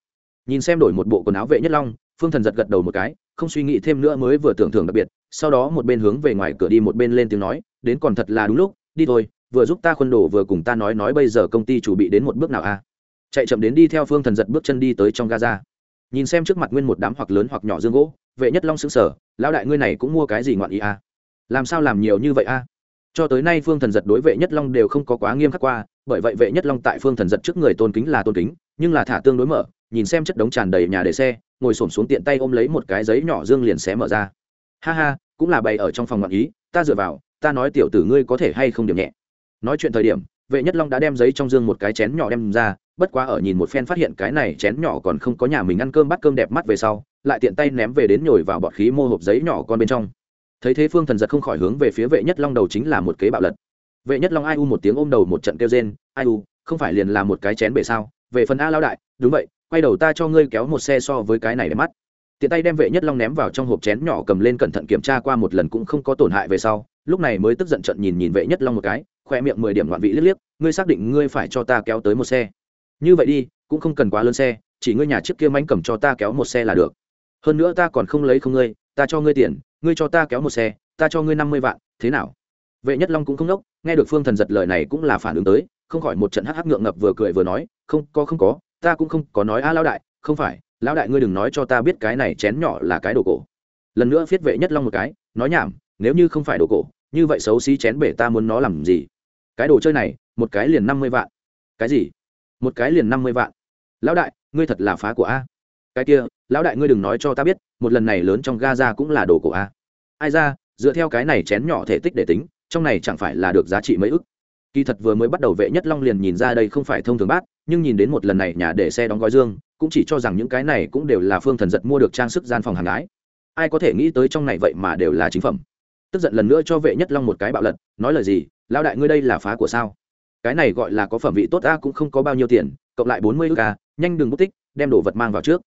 Nhìn xem đổi một bộ quần áo vệ nhất long, phương thần giật gật đầu một cái, không suy nghĩ thêm nữa mới vừa tưởng thưởng đặc biệt, sau đó một bên hướng về ngoài cửa đi một bên lên tiếng nói, đến còn thật là đúng lúc, đi thôi, vừa giúp ta khuân đồ vừa cùng ta nói nói bây giờ công ty chủ bị đến một bước nào a chạy chậm đến đi theo phương thần giật bước chân đi tới trong gaza. Nhìn xem trước mặt nguyên một đám hoặc lớn hoặc nhỏ dương gỗ vệ nhất long xứng sở, lão đại ngươi này cũng mua cái gì ngoạn ý a làm sao làm nhiều như vậy a cho tới nay phương thần giật đối vệ nhất long đều không có quá nghiêm khắc qua, bởi vậy vệ nhất long tại phương thần giật trước người tôn kính là tôn kính, nhưng là thả tương đối mở, nhìn xem chất đống tràn đầy nhà để xe, ngồi xổm xuống tiện tay ôm lấy một cái giấy nhỏ dương liền xé mở ra. Ha ha, cũng là bày ở trong phòng ngoạn ý, ta dựa vào, ta nói tiểu tử ngươi có thể hay không điểm nhẹ. Nói chuyện thời điểm, vệ nhất long đã đem giấy trong dương một cái chén nhỏ đem ra bất quá ở nhìn một phen phát hiện cái này chén nhỏ còn không có nhà mình ăn cơm bắt cơm đẹp mắt về sau, lại tiện tay ném về đến nhồi vào bọt khí mô hộp giấy nhỏ con bên trong. Thấy thế phương thần giật không khỏi hướng về phía vệ nhất long đầu chính là một kế bạo lật. Vệ nhất long ai u một tiếng ôm đầu một trận kêu rên, ai u, không phải liền là một cái chén bể sao? Về phần a lao đại, đúng vậy, quay đầu ta cho ngươi kéo một xe so với cái này để mắt. Tiện tay đem vệ nhất long ném vào trong hộp chén nhỏ cầm lên cẩn thận kiểm tra qua một lần cũng không có tổn hại về sau, lúc này mới tức giận trận nhìn nhìn vệ nhất long một cái khoe miệng mười điểm loạn vị liếc liếc, ngươi xác định ngươi phải cho ta kéo tới một xe? Như vậy đi, cũng không cần quá lớn xe, chỉ ngươi nhà trước kia mánh cầm cho ta kéo một xe là được. Hơn nữa ta còn không lấy không ngươi, ta cho ngươi tiền, ngươi cho ta kéo một xe, ta cho ngươi năm mươi vạn, thế nào? Vệ nhất long cũng không đốc, nghe được phương thần giật lời này cũng là phản ứng tới, không khỏi một trận hắc hắc ngượng ngập vừa cười vừa nói, không, có không có, ta cũng không có nói a lão đại, không phải, lão đại ngươi đừng nói cho ta biết cái này chén nhỏ là cái đồ cổ. Lần nữa viết vệ nhất long một cái, nói nhảm, nếu như không phải đồ cổ, như vậy xấu xí chén bể ta muốn nó làm gì? Cái đồ chơi này, một cái liền năm mươi vạn. Cái gì? Một cái liền năm mươi vạn. Lão đại, ngươi thật là phá của a. Cái kia, lão đại ngươi đừng nói cho ta biết, một lần này lớn trong Gaza cũng là đồ của a. Ai ra, dựa theo cái này chén nhỏ thể tích để tính, trong này chẳng phải là được giá trị mấy ức. Kỳ thật vừa mới bắt đầu vệ nhất long liền nhìn ra đây không phải thông thường bát, nhưng nhìn đến một lần này nhà để xe đóng gói dương, cũng chỉ cho rằng những cái này cũng đều là phương thần giật mua được trang sức gian phòng hàng gái. Ai có thể nghĩ tới trong này vậy mà đều là chính phẩm. Tức giận lần nữa cho vệ nhất long một cái bạo lật, nói lời gì, lão đại, ngươi đây là phá của sao? Cái này gọi là có phẩm vị tốt a cũng không có bao nhiêu tiền, cộng lại bốn mươi ước a, nhanh đừng mất tích, đem đồ vật mang vào trước.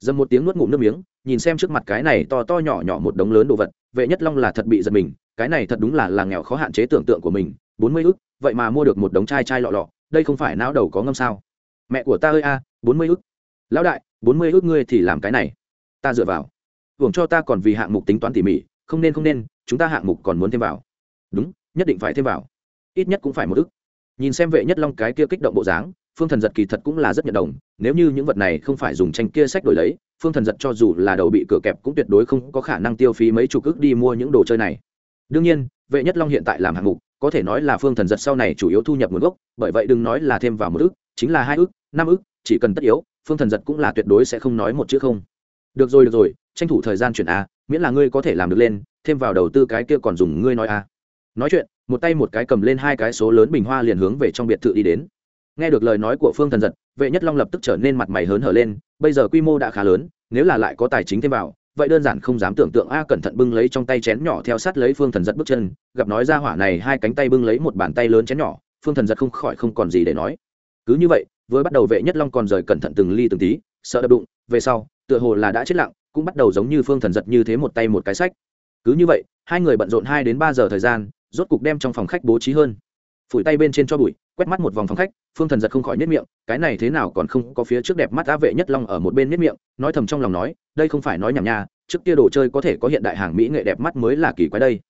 Dầm một tiếng nuốt ngụm nước miếng, nhìn xem trước mặt cái này to to nhỏ nhỏ một đống lớn đồ vật, vệ nhất long là thật bị giật mình, cái này thật đúng là là nghèo khó hạn chế tưởng tượng của mình, bốn mươi ước vậy mà mua được một đống chai chai lọ lọ, đây không phải não đầu có ngâm sao? Mẹ của ta ơi a, bốn mươi ước lão đại, bốn mươi ước ngươi thì làm cái này. Ta dựa vào. Hưởng cho ta còn vì hạng mục tính toán tỉ mỉ, không nên không nên, chúng ta hạng mục còn muốn thêm vào. Đúng, nhất định phải thêm vào. Ít nhất cũng phải một ước nhìn xem vệ nhất long cái kia kích động bộ dáng, phương thần giật kỳ thật cũng là rất nhận đồng, nếu như những vật này không phải dùng tranh kia sách đổi lấy, phương thần giật cho dù là đầu bị cửa kẹp cũng tuyệt đối không có khả năng tiêu phí mấy chục ước đi mua những đồ chơi này. Đương nhiên, vệ nhất long hiện tại làm hạng mục, có thể nói là phương thần giật sau này chủ yếu thu nhập nguồn gốc, bởi vậy đừng nói là thêm vào một ước chính là hai ước năm ước chỉ cần tất yếu, phương thần giật cũng là tuyệt đối sẽ không nói một chữ không. Được rồi được rồi, tranh thủ thời gian chuyển a, miễn là ngươi có thể làm được lên, thêm vào đầu tư cái kia còn dùng ngươi nói a. Nói chuyện một tay một cái cầm lên hai cái số lớn bình hoa liền hướng về trong biệt thự đi đến. Nghe được lời nói của phương thần giật, vệ nhất long lập tức trở nên mặt mày hớn hở lên, bây giờ quy mô đã khá lớn, nếu là lại có tài chính thêm vào, vậy đơn giản không dám tưởng tượng a cẩn thận bưng lấy trong tay chén nhỏ theo sát lấy phương thần giật bước chân, gặp nói ra hỏa này hai cánh tay bưng lấy một bàn tay lớn chén nhỏ, phương thần giật không khỏi không còn gì để nói. Cứ như vậy với bắt đầu vệ nhất long còn rời cẩn thận từng ly từng tí, sợ đập đụng, về sau, tựa hồ là đã chết lặng, cũng bắt đầu giống như phương thần giật như thế một tay một cái sách. Cứ như vậy, hai người bận rộn hai đến ba giờ thời gian rốt cục đem trong phòng khách bố trí hơn. Phủi tay bên trên cho bụi, quét mắt một vòng phòng khách, phương thần giật không khỏi nếp miệng, cái này thế nào còn không có phía trước đẹp mắt á vệ nhất long ở một bên nếp miệng, nói thầm trong lòng nói, đây không phải nói nhảm nha, trước kia đồ chơi có thể có hiện đại hàng mỹ nghệ đẹp mắt mới là kỳ quái đây.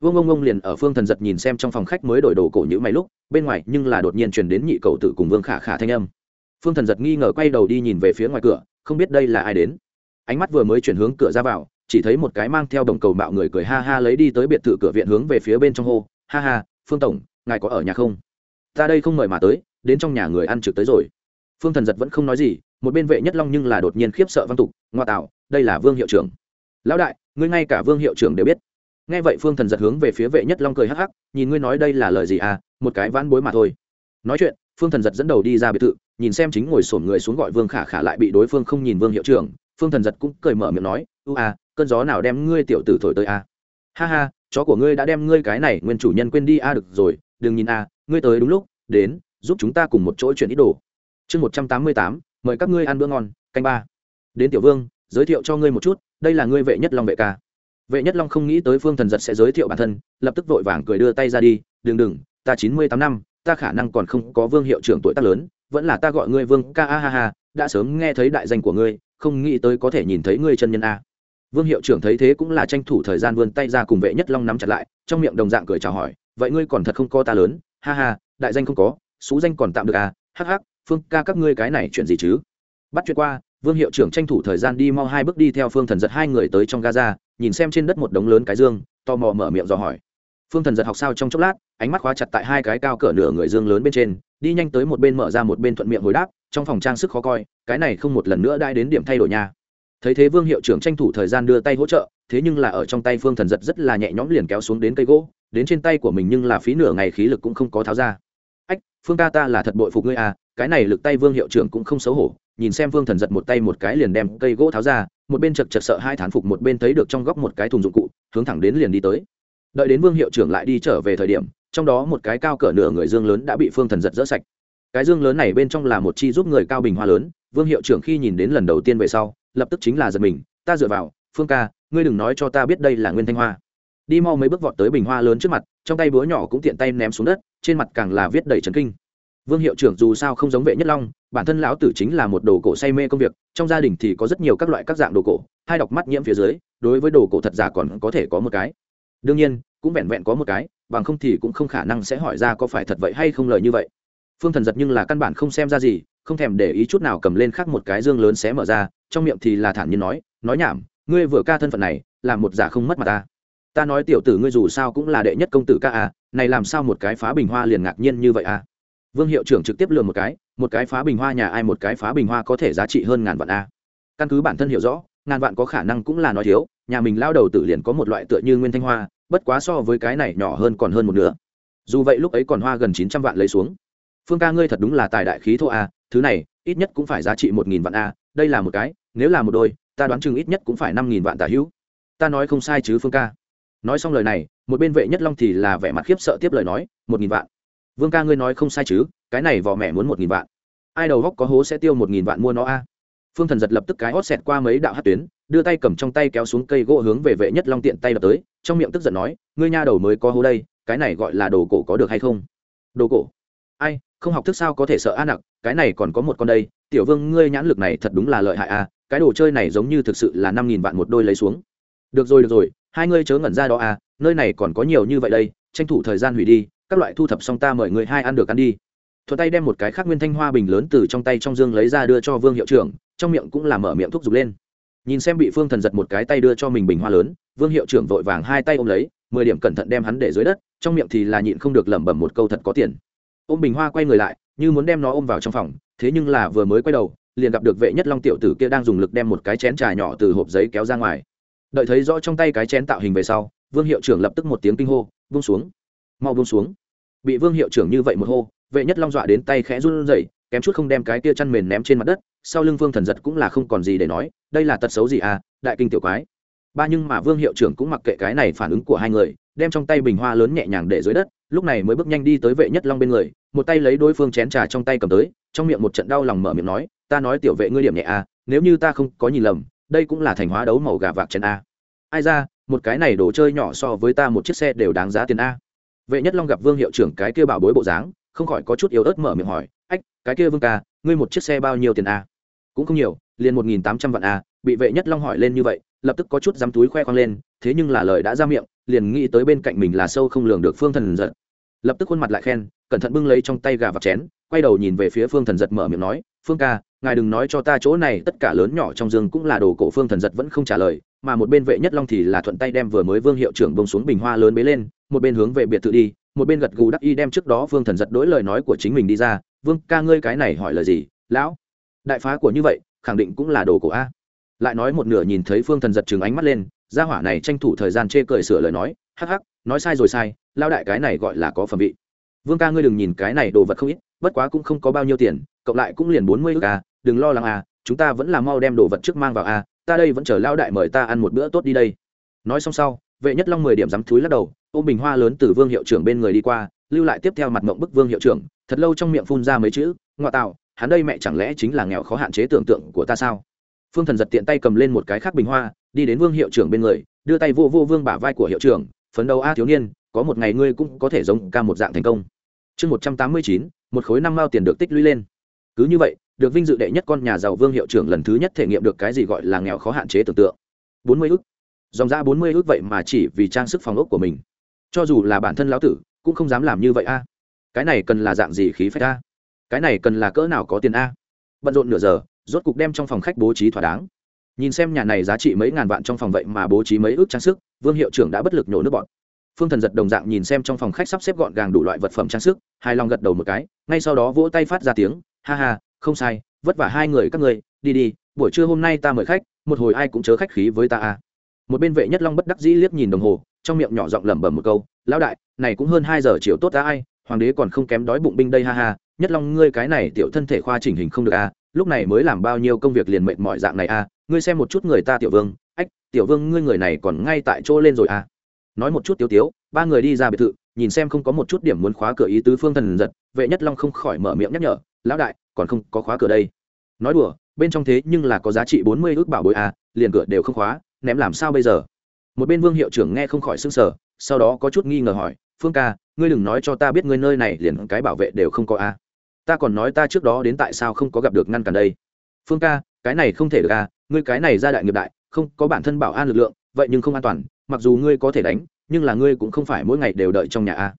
Vương ông ông liền ở phương thần giật nhìn xem trong phòng khách mới đổi đồ cổ nhữ mày lúc, bên ngoài nhưng là đột nhiên truyền đến nhị cầu tử cùng vương khả khả thanh âm. Phương thần giật nghi ngờ quay đầu đi nhìn về phía ngoài cửa, không biết đây là ai đến. Ánh mắt vừa mới chuyển hướng cửa ra vào chỉ thấy một cái mang theo đồng cầu mạo người cười ha ha lấy đi tới biệt thự cửa viện hướng về phía bên trong hô, ha ha, phương tổng, ngài có ở nhà không? Ta đây không mời mà tới, đến trong nhà người ăn trực tới rồi. Phương thần giật vẫn không nói gì, một bên vệ nhất long nhưng là đột nhiên khiếp sợ văn tục, ngoa tạo, đây là vương hiệu trưởng. Lão đại, ngươi ngay cả vương hiệu trưởng đều biết. Nghe vậy phương thần giật hướng về phía vệ nhất long cười hắc hắc, nhìn ngươi nói đây là lời gì à một cái vãn bối mà thôi. Nói chuyện, phương thần giật dẫn đầu đi ra biệt thự, nhìn xem chính ngồi sổm người xuống gọi vương khả khả lại bị đối phương không nhìn vương hiệu trưởng. Phương thần giật cũng cười mở miệng nói ưu à cơn gió nào đem ngươi tiểu tử thổi tới à. ha ha, chó của ngươi đã đem ngươi cái này nguyên chủ nhân quên đi a được rồi, đừng nhìn a ngươi tới đúng lúc, đến, giúp chúng ta cùng một chỗ chuyện ít đồ. Chương một trăm tám mươi tám, mời các ngươi ăn bữa ngon, canh ba. Đến tiểu vương, giới thiệu cho ngươi một chút, đây là ngươi vệ nhất long vệ ca. Vệ nhất long không nghĩ tới phương thần giật sẽ giới thiệu bản thân, lập tức vội vàng cười đưa tay ra đi, đừng đừng, ta chín mươi tám năm, ta khả năng còn không có vương hiệu trưởng tuổi tác lớn, vẫn là ta gọi ngươi vương ca, a ha ha, đã sớm nghe thấy đại danh của ngươi, không nghĩ tới có thể nhìn thấy ngươi chân nhân a vương hiệu trưởng thấy thế cũng là tranh thủ thời gian vươn tay ra cùng vệ nhất long nắm chặt lại, trong miệng đồng dạng cười chào hỏi, vậy ngươi còn thật không có ta lớn? Ha ha, đại danh không có, xú danh còn tạm được à? Hắc hắc, phương ca các ngươi cái này chuyện gì chứ? Bắt chuyện qua, vương hiệu trưởng tranh thủ thời gian đi mau hai bước đi theo phương thần giật hai người tới trong gaza, nhìn xem trên đất một đống lớn cái dương, tò mò mở miệng dò hỏi. Phương thần giật học sao trong chốc lát, ánh mắt khóa chặt tại hai cái cao cỡ nửa người dương lớn bên trên, đi nhanh tới một bên mở ra một bên thuận miệng hồi đáp, trong phòng trang sức khó coi, cái này không một lần nữa đai đến điểm thay đổi nhà thấy thế vương hiệu trưởng tranh thủ thời gian đưa tay hỗ trợ, thế nhưng là ở trong tay phương thần giật rất là nhẹ nhõm liền kéo xuống đến cây gỗ, đến trên tay của mình nhưng là phí nửa ngày khí lực cũng không có tháo ra. Ách, phương ca ta là thật bội phục ngươi à cái này lực tay vương hiệu trưởng cũng không xấu hổ, nhìn xem vương thần giật một tay một cái liền đem cây gỗ tháo ra, một bên chật chật sợ hai thán phục một bên thấy được trong góc một cái thùng dụng cụ, hướng thẳng đến liền đi tới. Đợi đến vương hiệu trưởng lại đi trở về thời điểm, trong đó một cái cao cỡ nửa người dương lớn đã bị phương thần giật dỡ sạch. Cái dương lớn này bên trong là một chi giúp người cao bình hoa lớn, vương hiệu trưởng khi nhìn đến lần đầu tiên về sau lập tức chính là giật mình, ta dựa vào, phương ca, ngươi đừng nói cho ta biết đây là nguyên thanh hoa. Đi mau mấy bước vọt tới bình hoa lớn trước mặt, trong tay búa nhỏ cũng tiện tay ném xuống đất, trên mặt càng là viết đầy trấn kinh. Vương hiệu trưởng dù sao không giống vệ nhất long, bản thân lão tử chính là một đồ cổ say mê công việc, trong gia đình thì có rất nhiều các loại các dạng đồ cổ, hai đọc mắt nhiễm phía dưới, đối với đồ cổ thật giả còn có thể có một cái. Đương nhiên, cũng vẹn vẹn có một cái, bằng không thì cũng không khả năng sẽ hỏi ra có phải thật vậy hay không lời như vậy. Phương thần giật nhưng là căn bản không xem ra gì, không thèm để ý chút nào cầm lên khác một cái dương lớn xé mở ra trong miệng thì là thản nhiên nói nói nhảm, ngươi vừa ca thân phận này, là một giả không mất mà ta. Ta nói tiểu tử ngươi dù sao cũng là đệ nhất công tử ca à này làm sao một cái phá bình hoa liền ngạc nhiên như vậy à? Vương hiệu trưởng trực tiếp lừa một cái một cái phá bình hoa nhà ai, một cái phá bình hoa có thể giá trị hơn ngàn vạn a căn cứ bản thân hiểu rõ, ngàn vạn có khả năng cũng là nói thiếu, nhà mình lao đầu tử liền có một loại tựa như nguyên thanh hoa, bất quá so với cái này nhỏ hơn còn hơn một nửa. Dù vậy lúc ấy còn hoa gần chín trăm vạn lấy xuống. Phương ca ngươi thật đúng là tài đại khí thô a thứ này, ít nhất cũng phải giá trị một nghìn vạn a đây là một cái nếu là một đôi, ta đoán chừng ít nhất cũng phải năm nghìn vạn tả hữu. Ta nói không sai chứ, phương ca. Nói xong lời này, một bên vệ nhất long thì là vẻ mặt khiếp sợ tiếp lời nói, một nghìn vạn. Vương ca ngươi nói không sai chứ, cái này vỏ mẹ muốn một nghìn vạn. Ai đầu góc có hố sẽ tiêu một nghìn vạn mua nó a? Phương thần giật lập tức cái hót xẹt qua mấy đạo hát tuyến, đưa tay cầm trong tay kéo xuống cây gỗ hướng về vệ nhất long tiện tay đập tới, trong miệng tức giận nói, ngươi nha đầu mới có hố đây, cái này gọi là đồ cổ có được hay không? Đồ cổ? Ai, không học thức sao có thể sợ a nặc, cái này còn có một con đây, tiểu vương ngươi nhãn lực này thật đúng là lợi hại a cái đồ chơi này giống như thực sự là năm nghìn vạn một đôi lấy xuống. Được rồi được rồi, hai ngươi chớ ngẩn ra đó à nơi này còn có nhiều như vậy đây, tranh thủ thời gian hủy đi, các loại thu thập xong ta mời người hai ăn được ăn đi. Thuận tay đem một cái khác nguyên thanh hoa bình lớn từ trong tay trong dương lấy ra đưa cho vương hiệu trưởng, trong miệng cũng là mở miệng thúc giục lên. Nhìn xem bị phương thần giật một cái tay đưa cho mình bình hoa lớn, vương hiệu trưởng vội vàng hai tay ôm lấy, mười điểm cẩn thận đem hắn để dưới đất, trong miệng thì là nhịn không được lẩm bẩm một câu thật có tiền. Ôm bình hoa quay người lại, như muốn đem nó ôm vào trong phòng, thế nhưng là vừa mới quay đầu liền gặp được vệ nhất long tiểu tử kia đang dùng lực đem một cái chén trà nhỏ từ hộp giấy kéo ra ngoài. Đợi thấy rõ trong tay cái chén tạo hình về sau, vương hiệu trưởng lập tức một tiếng kinh hô, vung xuống, mau vung xuống. Bị vương hiệu trưởng như vậy một hô, vệ nhất long dọa đến tay khẽ run rẩy, kém chút không đem cái kia chăn mền ném trên mặt đất, sau lưng vương thần giật cũng là không còn gì để nói, đây là tật xấu gì à đại kinh tiểu quái. Ba nhưng mà vương hiệu trưởng cũng mặc kệ cái này phản ứng của hai người, đem trong tay bình hoa lớn nhẹ nhàng để dưới đất, lúc này mới bước nhanh đi tới vệ nhất long bên người, một tay lấy đối phương chén trà trong tay cầm tới, trong miệng một trận đau lòng mở miệng nói ta nói tiểu vệ ngươi điểm nhẹ à nếu như ta không có nhìn lầm, đây cũng là thành hóa đấu màu gà vạc chén a. Ai ra, một cái này đồ chơi nhỏ so với ta một chiếc xe đều đáng giá tiền a. Vệ nhất long gặp vương hiệu trưởng cái kia bảo bối bộ dáng, không khỏi có chút yếu ớt mở miệng hỏi, ách, cái kia vương ca, ngươi một chiếc xe bao nhiêu tiền a? Cũng không nhiều, liền một nghìn tám trăm vạn a. Bị vệ nhất long hỏi lên như vậy, lập tức có chút dám túi khoe khoang lên, thế nhưng là lời đã ra miệng, liền nghĩ tới bên cạnh mình là sâu không lường được phương thần giật lập tức khuôn mặt lại khen, cẩn thận bưng lấy trong tay gà vặt chén, quay đầu nhìn về phía phương thần giật mở miệng nói phương ca, ngài đừng nói cho ta chỗ này, tất cả lớn nhỏ trong dương cũng là đồ cổ phương thần giật vẫn không trả lời, mà một bên vệ nhất long thì là thuận tay đem vừa mới vương hiệu trưởng bông xuống bình hoa lớn bế lên, một bên hướng về biệt thự đi, một bên gật gù đắc y đem trước đó phương thần giật đối lời nói của chính mình đi ra. Vương ca, ngươi cái này hỏi lời gì, lão? Đại phá của như vậy, khẳng định cũng là đồ cổ a. Lại nói một nửa nhìn thấy phương thần giật chừng ánh mắt lên, gia hỏa này tranh thủ thời gian chê cười sửa lời nói, hắc hắc, nói sai rồi sai lao đại cái này gọi là có phẩm vị. Vương ca, ngươi đừng nhìn cái này đồ vật không ít bất quá cũng không có bao nhiêu tiền, cộng lại cũng liền bốn mươi ước a à, đừng lo lắng a chúng ta vẫn là mau đem đồ vật trước mang vào a ta đây vẫn chờ lao đại mời ta ăn một bữa tốt đi đây. Nói xong sau, vệ nhất long mười điểm dám thúi lắc đầu, ôm bình hoa lớn từ vương hiệu trưởng bên người đi qua, lưu lại tiếp theo mặt mộng bức vương hiệu trưởng, thật lâu trong miệng phun ra mấy chữ, ngoại tạo, hắn đây mẹ chẳng lẽ chính là nghèo khó hạn chế tưởng tượng của ta sao? Phương thần giật tiện tay cầm lên một cái khác bình hoa, đi đến vương hiệu trưởng bên người, đưa tay vô vô vương bả vai của hiệu trưởng, phấn đấu a thiếu niên, có một ngày ngươi cũng có thể giống ca một dạng thành công. Chương một trăm tám mươi chín một khối năm mao tiền được tích lũy lên. Cứ như vậy, được vinh dự đệ nhất con nhà giàu vương hiệu trưởng lần thứ nhất thể nghiệm được cái gì gọi là nghèo khó hạn chế tưởng tượng. Bốn mươi ước dòng ra bốn mươi ước vậy mà chỉ vì trang sức phòng ốc của mình. Cho dù là bản thân lão tử, cũng không dám làm như vậy a. Cái này cần là dạng gì khí phách a? Cái này cần là cỡ nào có tiền a? Bận rộn nửa giờ, rốt cục đem trong phòng khách bố trí thỏa đáng. Nhìn xem nhà này giá trị mấy ngàn vạn trong phòng vậy mà bố trí mấy ước trang sức, vương hiệu trưởng đã bất lực nhổ nước bọn phương thần giật đồng dạng nhìn xem trong phòng khách sắp xếp gọn gàng đủ loại vật phẩm trang sức hài lòng gật đầu một cái ngay sau đó vỗ tay phát ra tiếng ha ha không sai vất vả hai người các người đi đi buổi trưa hôm nay ta mời khách một hồi ai cũng chớ khách khí với ta à. Một bên vệ nhất long bất đắc dĩ liếc nhìn đồng hồ trong miệng nhỏ giọng lẩm bẩm một câu lão đại này cũng hơn hai giờ chiều tốt ta ai hoàng đế còn không kém đói bụng binh đây ha ha nhất long ngươi cái này tiểu thân thể khoa chỉnh hình không được a à, lúc này mới làm bao nhiêu công việc liền mệt mọi dạng này a à, ngươi xem một chút người ta tiểu vương ách tiểu vương ngươi người này còn ngay tại chỗ lên rồi à nói một chút tiếu tiếu, ba người đi ra biệt thự, nhìn xem không có một chút điểm muốn khóa cửa ý tứ phương thần giật, vệ nhất long không khỏi mở miệng nhắc nhở, lão đại, còn không có khóa cửa đây. Nói đùa, bên trong thế nhưng là có giá trị bốn mươi ước bảo bối à liền cửa đều không khóa, ném làm sao bây giờ? Một bên vương hiệu trưởng nghe không khỏi sưng sờ sở sau đó có chút nghi ngờ hỏi, phương ca, ngươi đừng nói cho ta biết ngươi nơi này liền cái bảo vệ đều không có à ta còn nói ta trước đó đến tại sao không có gặp được ngăn cản đây? Phương ca, cái này không thể được à ngươi cái này ra đại nghiệp đại, không có bản thân bảo an lực lượng, vậy nhưng không an toàn mặc dù ngươi có thể đánh, nhưng là ngươi cũng không phải mỗi ngày đều đợi trong nhà a.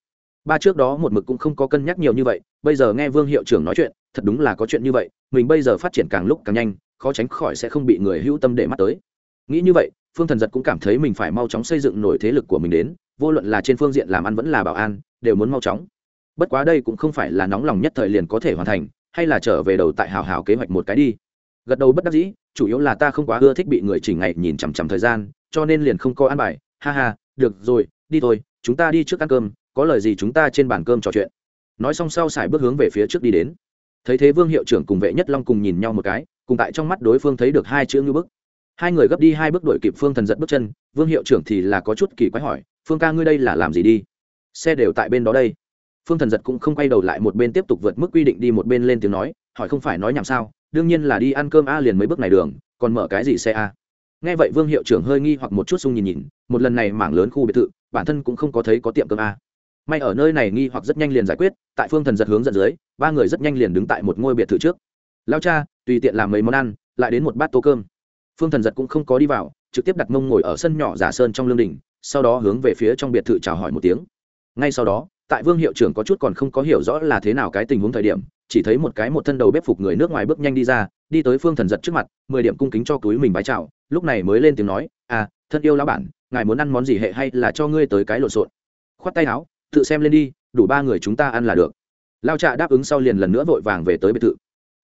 Ba trước đó một mực cũng không có cân nhắc nhiều như vậy, bây giờ nghe vương hiệu trưởng nói chuyện, thật đúng là có chuyện như vậy, mình bây giờ phát triển càng lúc càng nhanh, khó tránh khỏi sẽ không bị người hữu tâm để mắt tới. Nghĩ như vậy, phương thần giật cũng cảm thấy mình phải mau chóng xây dựng nổi thế lực của mình đến, vô luận là trên phương diện làm ăn vẫn là bảo an, đều muốn mau chóng. Bất quá đây cũng không phải là nóng lòng nhất thời liền có thể hoàn thành, hay là trở về đầu tại hào hào kế hoạch một cái đi. Gật đầu bất đắc dĩ, chủ yếu là ta không quá ưa thích bị người chỉnh ngày nhìn chằm chằm thời gian cho nên liền không có ăn bài. Ha ha, được rồi, đi thôi, chúng ta đi trước ăn cơm, có lời gì chúng ta trên bàn cơm trò chuyện. Nói xong sau xài bước hướng về phía trước đi đến. Thấy thế vương hiệu trưởng cùng vệ nhất long cùng nhìn nhau một cái, cùng tại trong mắt đối phương thấy được hai chữ ngư bức. Hai người gấp đi hai bước đuổi kịp phương thần giật bước chân, vương hiệu trưởng thì là có chút kỳ quái hỏi, phương ca ngươi đây là làm gì đi? Xe đều tại bên đó đây. Phương thần giật cũng không quay đầu lại một bên tiếp tục vượt mức quy định đi một bên lên tiếng nói, hỏi không phải nói nhảm sao, đương nhiên là đi ăn cơm a liền mấy bước này đường, còn mở cái gì xe a? Nghe vậy vương hiệu trưởng hơi nghi hoặc một chút xung nhìn nhìn, một lần này mảng lớn khu biệt thự, bản thân cũng không có thấy có tiệm cơm a. May ở nơi này nghi hoặc rất nhanh liền giải quyết, tại phương thần giật hướng dẫn dưới, ba người rất nhanh liền đứng tại một ngôi biệt thự trước. Lao cha, tùy tiện làm mấy món ăn, lại đến một bát tô cơm. Phương thần giật cũng không có đi vào, trực tiếp đặt mông ngồi ở sân nhỏ giả sơn trong lương đình sau đó hướng về phía trong biệt thự chào hỏi một tiếng. Ngay sau đó, tại vương hiệu trưởng có chút còn không có hiểu rõ là thế nào cái tình huống thời điểm, chỉ thấy một cái một thân đầu bếp phục người nước ngoài bước nhanh đi ra đi tới phương thần giật trước mặt, mười điểm cung kính cho túi mình bái chào, lúc này mới lên tiếng nói à thân yêu lão bản, ngài muốn ăn món gì hệ hay là cho ngươi tới cái lộn xộn? Khoát tay áo, tự xem lên đi, đủ ba người chúng ta ăn là được. Lao trạ đáp ứng sau liền lần nữa vội vàng về tới biệt thự.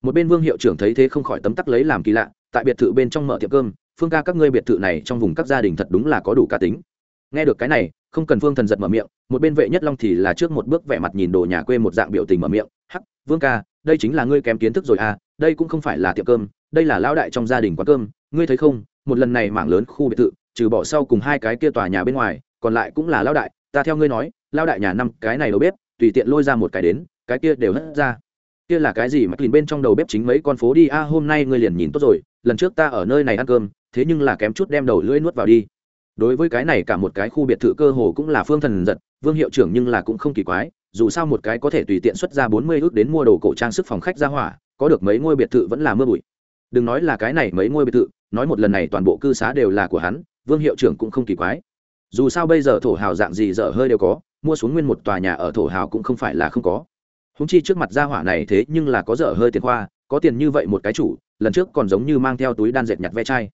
Một bên vương hiệu trưởng thấy thế không khỏi tấm tắc lấy làm kỳ lạ, tại biệt thự bên trong mở tiệm cơm, phương ca các ngươi biệt thự này trong vùng các gia đình thật đúng là có đủ cá tính. Nghe được cái này, không cần phương thần giật mở miệng, một bên vệ nhất long thì là trước một bước vẻ mặt nhìn đồ nhà quê một dạng biểu tình mở miệng, hắc, vương ca, đây chính là ngươi kém kiến thức rồi à đây cũng không phải là tiệm cơm, đây là lão đại trong gia đình quán cơm, ngươi thấy không, một lần này mảng lớn khu biệt thự, trừ bỏ sau cùng hai cái kia tòa nhà bên ngoài, còn lại cũng là lão đại, ta theo ngươi nói, lão đại nhà năm cái này đầu bếp, tùy tiện lôi ra một cái đến, cái kia đều hất ra. Kia là cái gì mà lìn bên trong đầu bếp chính mấy con phố đi, a, hôm nay ngươi liền nhìn tốt rồi, lần trước ta ở nơi này ăn cơm, thế nhưng là kém chút đem đầu lưỡi nuốt vào đi. Đối với cái này cả một cái khu biệt thự cơ hồ cũng là phương thần giật, vương hiệu trưởng nhưng là cũng không kỳ quái, dù sao một cái có thể tùy tiện xuất ra bốn mươi ước đến mua đồ cổ trang sức phòng khách ra hỏa có được mấy ngôi biệt thự vẫn là mưa bụi. Đừng nói là cái này mấy ngôi biệt thự, nói một lần này toàn bộ cư xá đều là của hắn, vương hiệu trưởng cũng không kỳ quái. Dù sao bây giờ thổ hào dạng gì dở hơi đều có, mua xuống nguyên một tòa nhà ở thổ hào cũng không phải là không có. Húng chi trước mặt gia hỏa này thế nhưng là có dở hơi tiền khoa, có tiền như vậy một cái chủ, lần trước còn giống như mang theo túi đan dệt nhặt ve chai.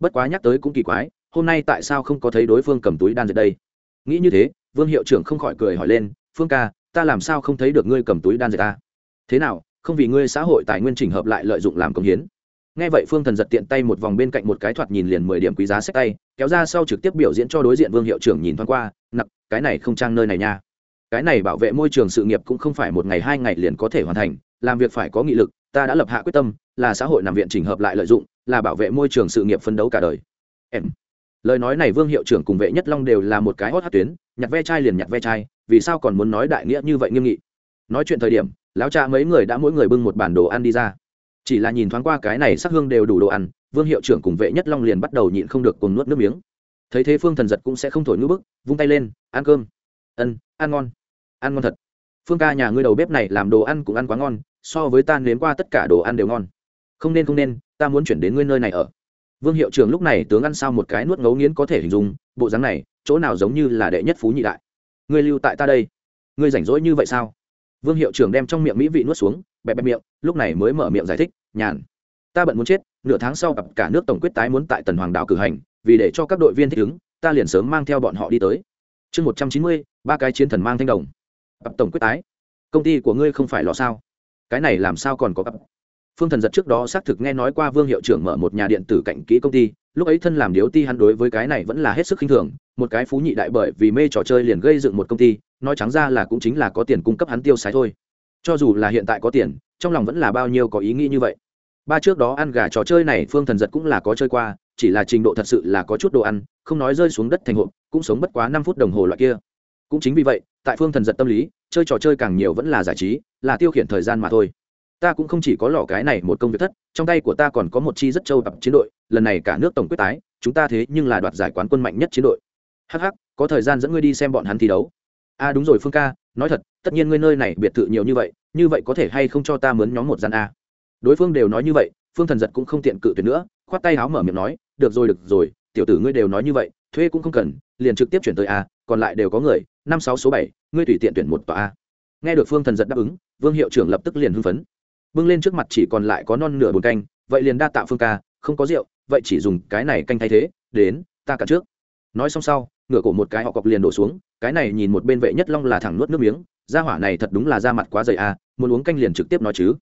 Bất quá nhắc tới cũng kỳ quái, hôm nay tại sao không có thấy đối phương cầm túi đan dệt đây? Nghĩ như thế, vương hiệu trưởng không khỏi cười hỏi lên, phương ca, ta làm sao không thấy được ngươi cầm túi đan dệt ta? Thế nào không vì ngươi xã hội tài nguyên trình hợp lại lợi dụng làm công hiến. Nghe vậy phương thần giật tiện tay một vòng bên cạnh một cái thoạt nhìn liền mười điểm quý giá sách tay, kéo ra sau trực tiếp biểu diễn cho đối diện vương hiệu trưởng nhìn thoáng qua, nặc, cái này không trang nơi này nha. Cái này bảo vệ môi trường sự nghiệp cũng không phải một ngày hai ngày liền có thể hoàn thành, làm việc phải có nghị lực, ta đã lập hạ quyết tâm, là xã hội nằm viện trình hợp lại lợi dụng, là bảo vệ môi trường sự nghiệp phấn đấu cả đời. Em. Lời nói này vương hiệu trưởng cùng vệ nhất long đều là một cái hót hát tuyến, nhặt ve chai liền nhặt ve chai, vì sao còn muốn nói đại nghĩa như vậy nghiêm nghị? Nói chuyện thời điểm lão cha mấy người đã mỗi người bưng một bản đồ ăn đi ra. Chỉ là nhìn thoáng qua cái này sắc hương đều đủ đồ ăn, vương hiệu trưởng cùng vệ nhất long liền bắt đầu nhịn không được cùng nuốt nước miếng. Thấy thế phương thần giật cũng sẽ không thổi ngữ bức, vung tay lên, ăn cơm. Ân, ăn ngon. Ăn ngon thật. Phương ca, nhà ngươi đầu bếp này làm đồ ăn cũng ăn quá ngon, so với ta nếm qua tất cả đồ ăn đều ngon. Không nên không nên, ta muốn chuyển đến ngươi nơi này ở. Vương hiệu trưởng lúc này tướng ăn sao một cái nuốt ngấu nghiến có thể hình dung, bộ dáng này, chỗ nào giống như là đệ nhất phú nhị đại. Ngươi lưu tại ta đây, ngươi rảnh rỗi như vậy sao? Vương hiệu trưởng đem trong miệng mỹ vị nuốt xuống, bẹp bẹp miệng, lúc này mới mở miệng giải thích, nhàn, ta bận muốn chết, nửa tháng sau gặp cả nước tổng quyết tái muốn tại tần hoàng đảo cử hành, vì để cho các đội viên thích ứng, ta liền sớm mang theo bọn họ đi tới. Chương một trăm chín mươi, ba cái chiến thần mang thanh đồng. Gặp tổng quyết tái, công ty của ngươi không phải lò sao? Cái này làm sao còn có gặp? Phương thần giật trước đó xác thực nghe nói qua vương hiệu trưởng mở một nhà điện tử cạnh kỹ công ty, lúc ấy thân làm điếu ti hắn đối với cái này vẫn là hết sức khinh thường một cái phú nhị đại bởi vì mê trò chơi liền gây dựng một công ty, nói trắng ra là cũng chính là có tiền cung cấp hắn tiêu xài thôi. Cho dù là hiện tại có tiền, trong lòng vẫn là bao nhiêu có ý nghĩ như vậy. Ba trước đó ăn gà trò chơi này, phương thần giật cũng là có chơi qua, chỉ là trình độ thật sự là có chút đồ ăn, không nói rơi xuống đất thành hộp, cũng sống bất quá năm phút đồng hồ loại kia. Cũng chính vì vậy, tại phương thần giật tâm lý, chơi trò chơi càng nhiều vẫn là giải trí, là tiêu khiển thời gian mà thôi. Ta cũng không chỉ có lò cái này một công việc thất, trong tay của ta còn có một chi rất châu tập chiến đội, lần này cả nước tổng quyết tái, chúng ta thế nhưng là đoạt giải quán quân mạnh nhất chiến đội hh có thời gian dẫn ngươi đi xem bọn hắn thi đấu. A à đúng rồi phương ca, nói thật, tất nhiên ngươi nơi này biệt thự nhiều như vậy như vậy có thể hay không cho ta mướn nhóm một gian a? Đối phương đều nói như vậy, phương thần giật cũng không tiện cự tuyệt nữa, khoát tay áo mở miệng nói, được rồi được rồi, tiểu tử ngươi đều nói như vậy, thuê cũng không cần, liền trực tiếp chuyển tới a, còn lại đều có người, năm sáu số bảy, ngươi tùy tiện tuyển một tòa a. Nghe được phương thần giật đáp ứng, vương hiệu trưởng lập tức liền hưng phấn. Bưng lên trước mặt chỉ còn lại có non nửa bồn canh, vậy liền đa tạ phương ca, không có rượu, vậy chỉ dùng cái này canh thay thế, đến, ta cả trước. Nói xong sau ngửa cổ một cái họ cọc liền đổ xuống, cái này nhìn một bên vệ nhất long là thẳng nuốt nước miếng da hỏa này thật đúng là da mặt quá dày à muốn uống canh liền trực tiếp nói chứ.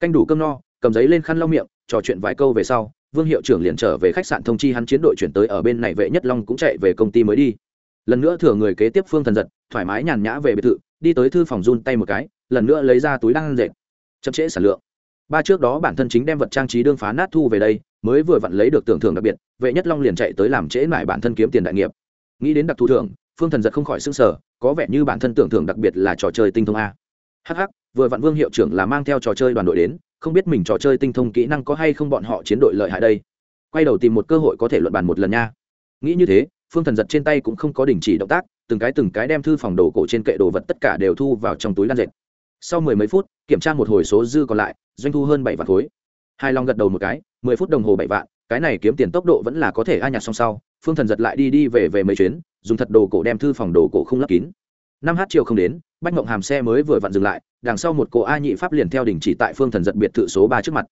Canh đủ cơm no, cầm giấy lên khăn lau miệng, trò chuyện vài câu về sau, vương hiệu trưởng liền trở về khách sạn thông chi hắn chiến đội chuyển tới ở bên này vệ nhất long cũng chạy về công ty mới đi. Lần nữa thừa người kế tiếp phương thần giật, thoải mái nhàn nhã về biệt thự, đi tới thư phòng run tay một cái, lần nữa lấy ra túi đang dệt, chậm trễ sản lượng. Ba trước đó bản thân chính đem vật trang trí đương phá nát thu về đây, mới vừa vặn lấy được tưởng thưởng đặc biệt, vệ nhất long liền chạy tới làm trễ lại bản thân kiếm tiền đại nghiệp nghĩ đến đặc thù thưởng, phương thần giật không khỏi s ư n g sở có vẻ như bản thân tưởng thưởng đặc biệt là trò chơi tinh thông a. Hh vừa vạn vương hiệu trưởng là mang theo trò chơi đoàn đội đến, không biết mình trò chơi tinh thông kỹ năng có hay không bọn họ chiến đội lợi hại đây. Quay đầu tìm một cơ hội có thể luận bàn một lần nha. Nghĩ như thế, phương thần giật trên tay cũng không có đình chỉ động tác, từng cái từng cái đem thư phòng đồ cổ trên kệ đồ vật tất cả đều thu vào trong túi lan dệt. Sau mười mấy phút, kiểm tra một hồi số dư còn lại, doanh thu hơn bảy vạn khối. Hai long gật đầu một cái, mười phút đồng hồ bảy vạn cái này kiếm tiền tốc độ vẫn là có thể a nhặt xong sau, phương thần giật lại đi đi về về mấy chuyến, dùng thật đồ cổ đem thư phòng đồ cổ không lấp kín. Năm h chiều không đến, bách mộng hàm xe mới vừa vặn dừng lại, đằng sau một cổ a nhị pháp liền theo đình chỉ tại phương thần giật biệt thự số ba trước mặt.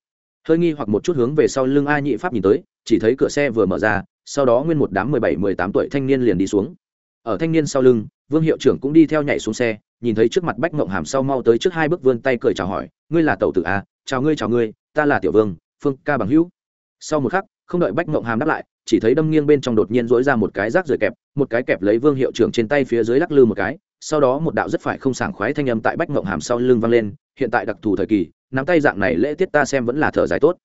Hơi nghi hoặc một chút hướng về sau lưng a nhị pháp nhìn tới, chỉ thấy cửa xe vừa mở ra, sau đó nguyên một đám mười bảy, mười tám tuổi thanh niên liền đi xuống. Ở thanh niên sau lưng, vương hiệu trưởng cũng đi theo nhảy xuống xe, nhìn thấy trước mặt bách mộng hàm sau mau tới trước hai bước vươn tay cười chào hỏi, ngươi là tẩu tử a chào ngươi chào ngươi, ta là tiểu vương, phương ca bằng hữu sau một khắc, không đợi bách mộng hàm đáp lại, chỉ thấy đâm nghiêng bên trong đột nhiên dỗi ra một cái rác rời kẹp, một cái kẹp lấy vương hiệu trưởng trên tay phía dưới lắc lư một cái, sau đó một đạo rất phải không sảng khoái thanh âm tại bách mộng hàm sau lưng vang lên, hiện tại đặc thù thời kỳ, nắm tay dạng này lễ tiết ta xem vẫn là thở dài tốt.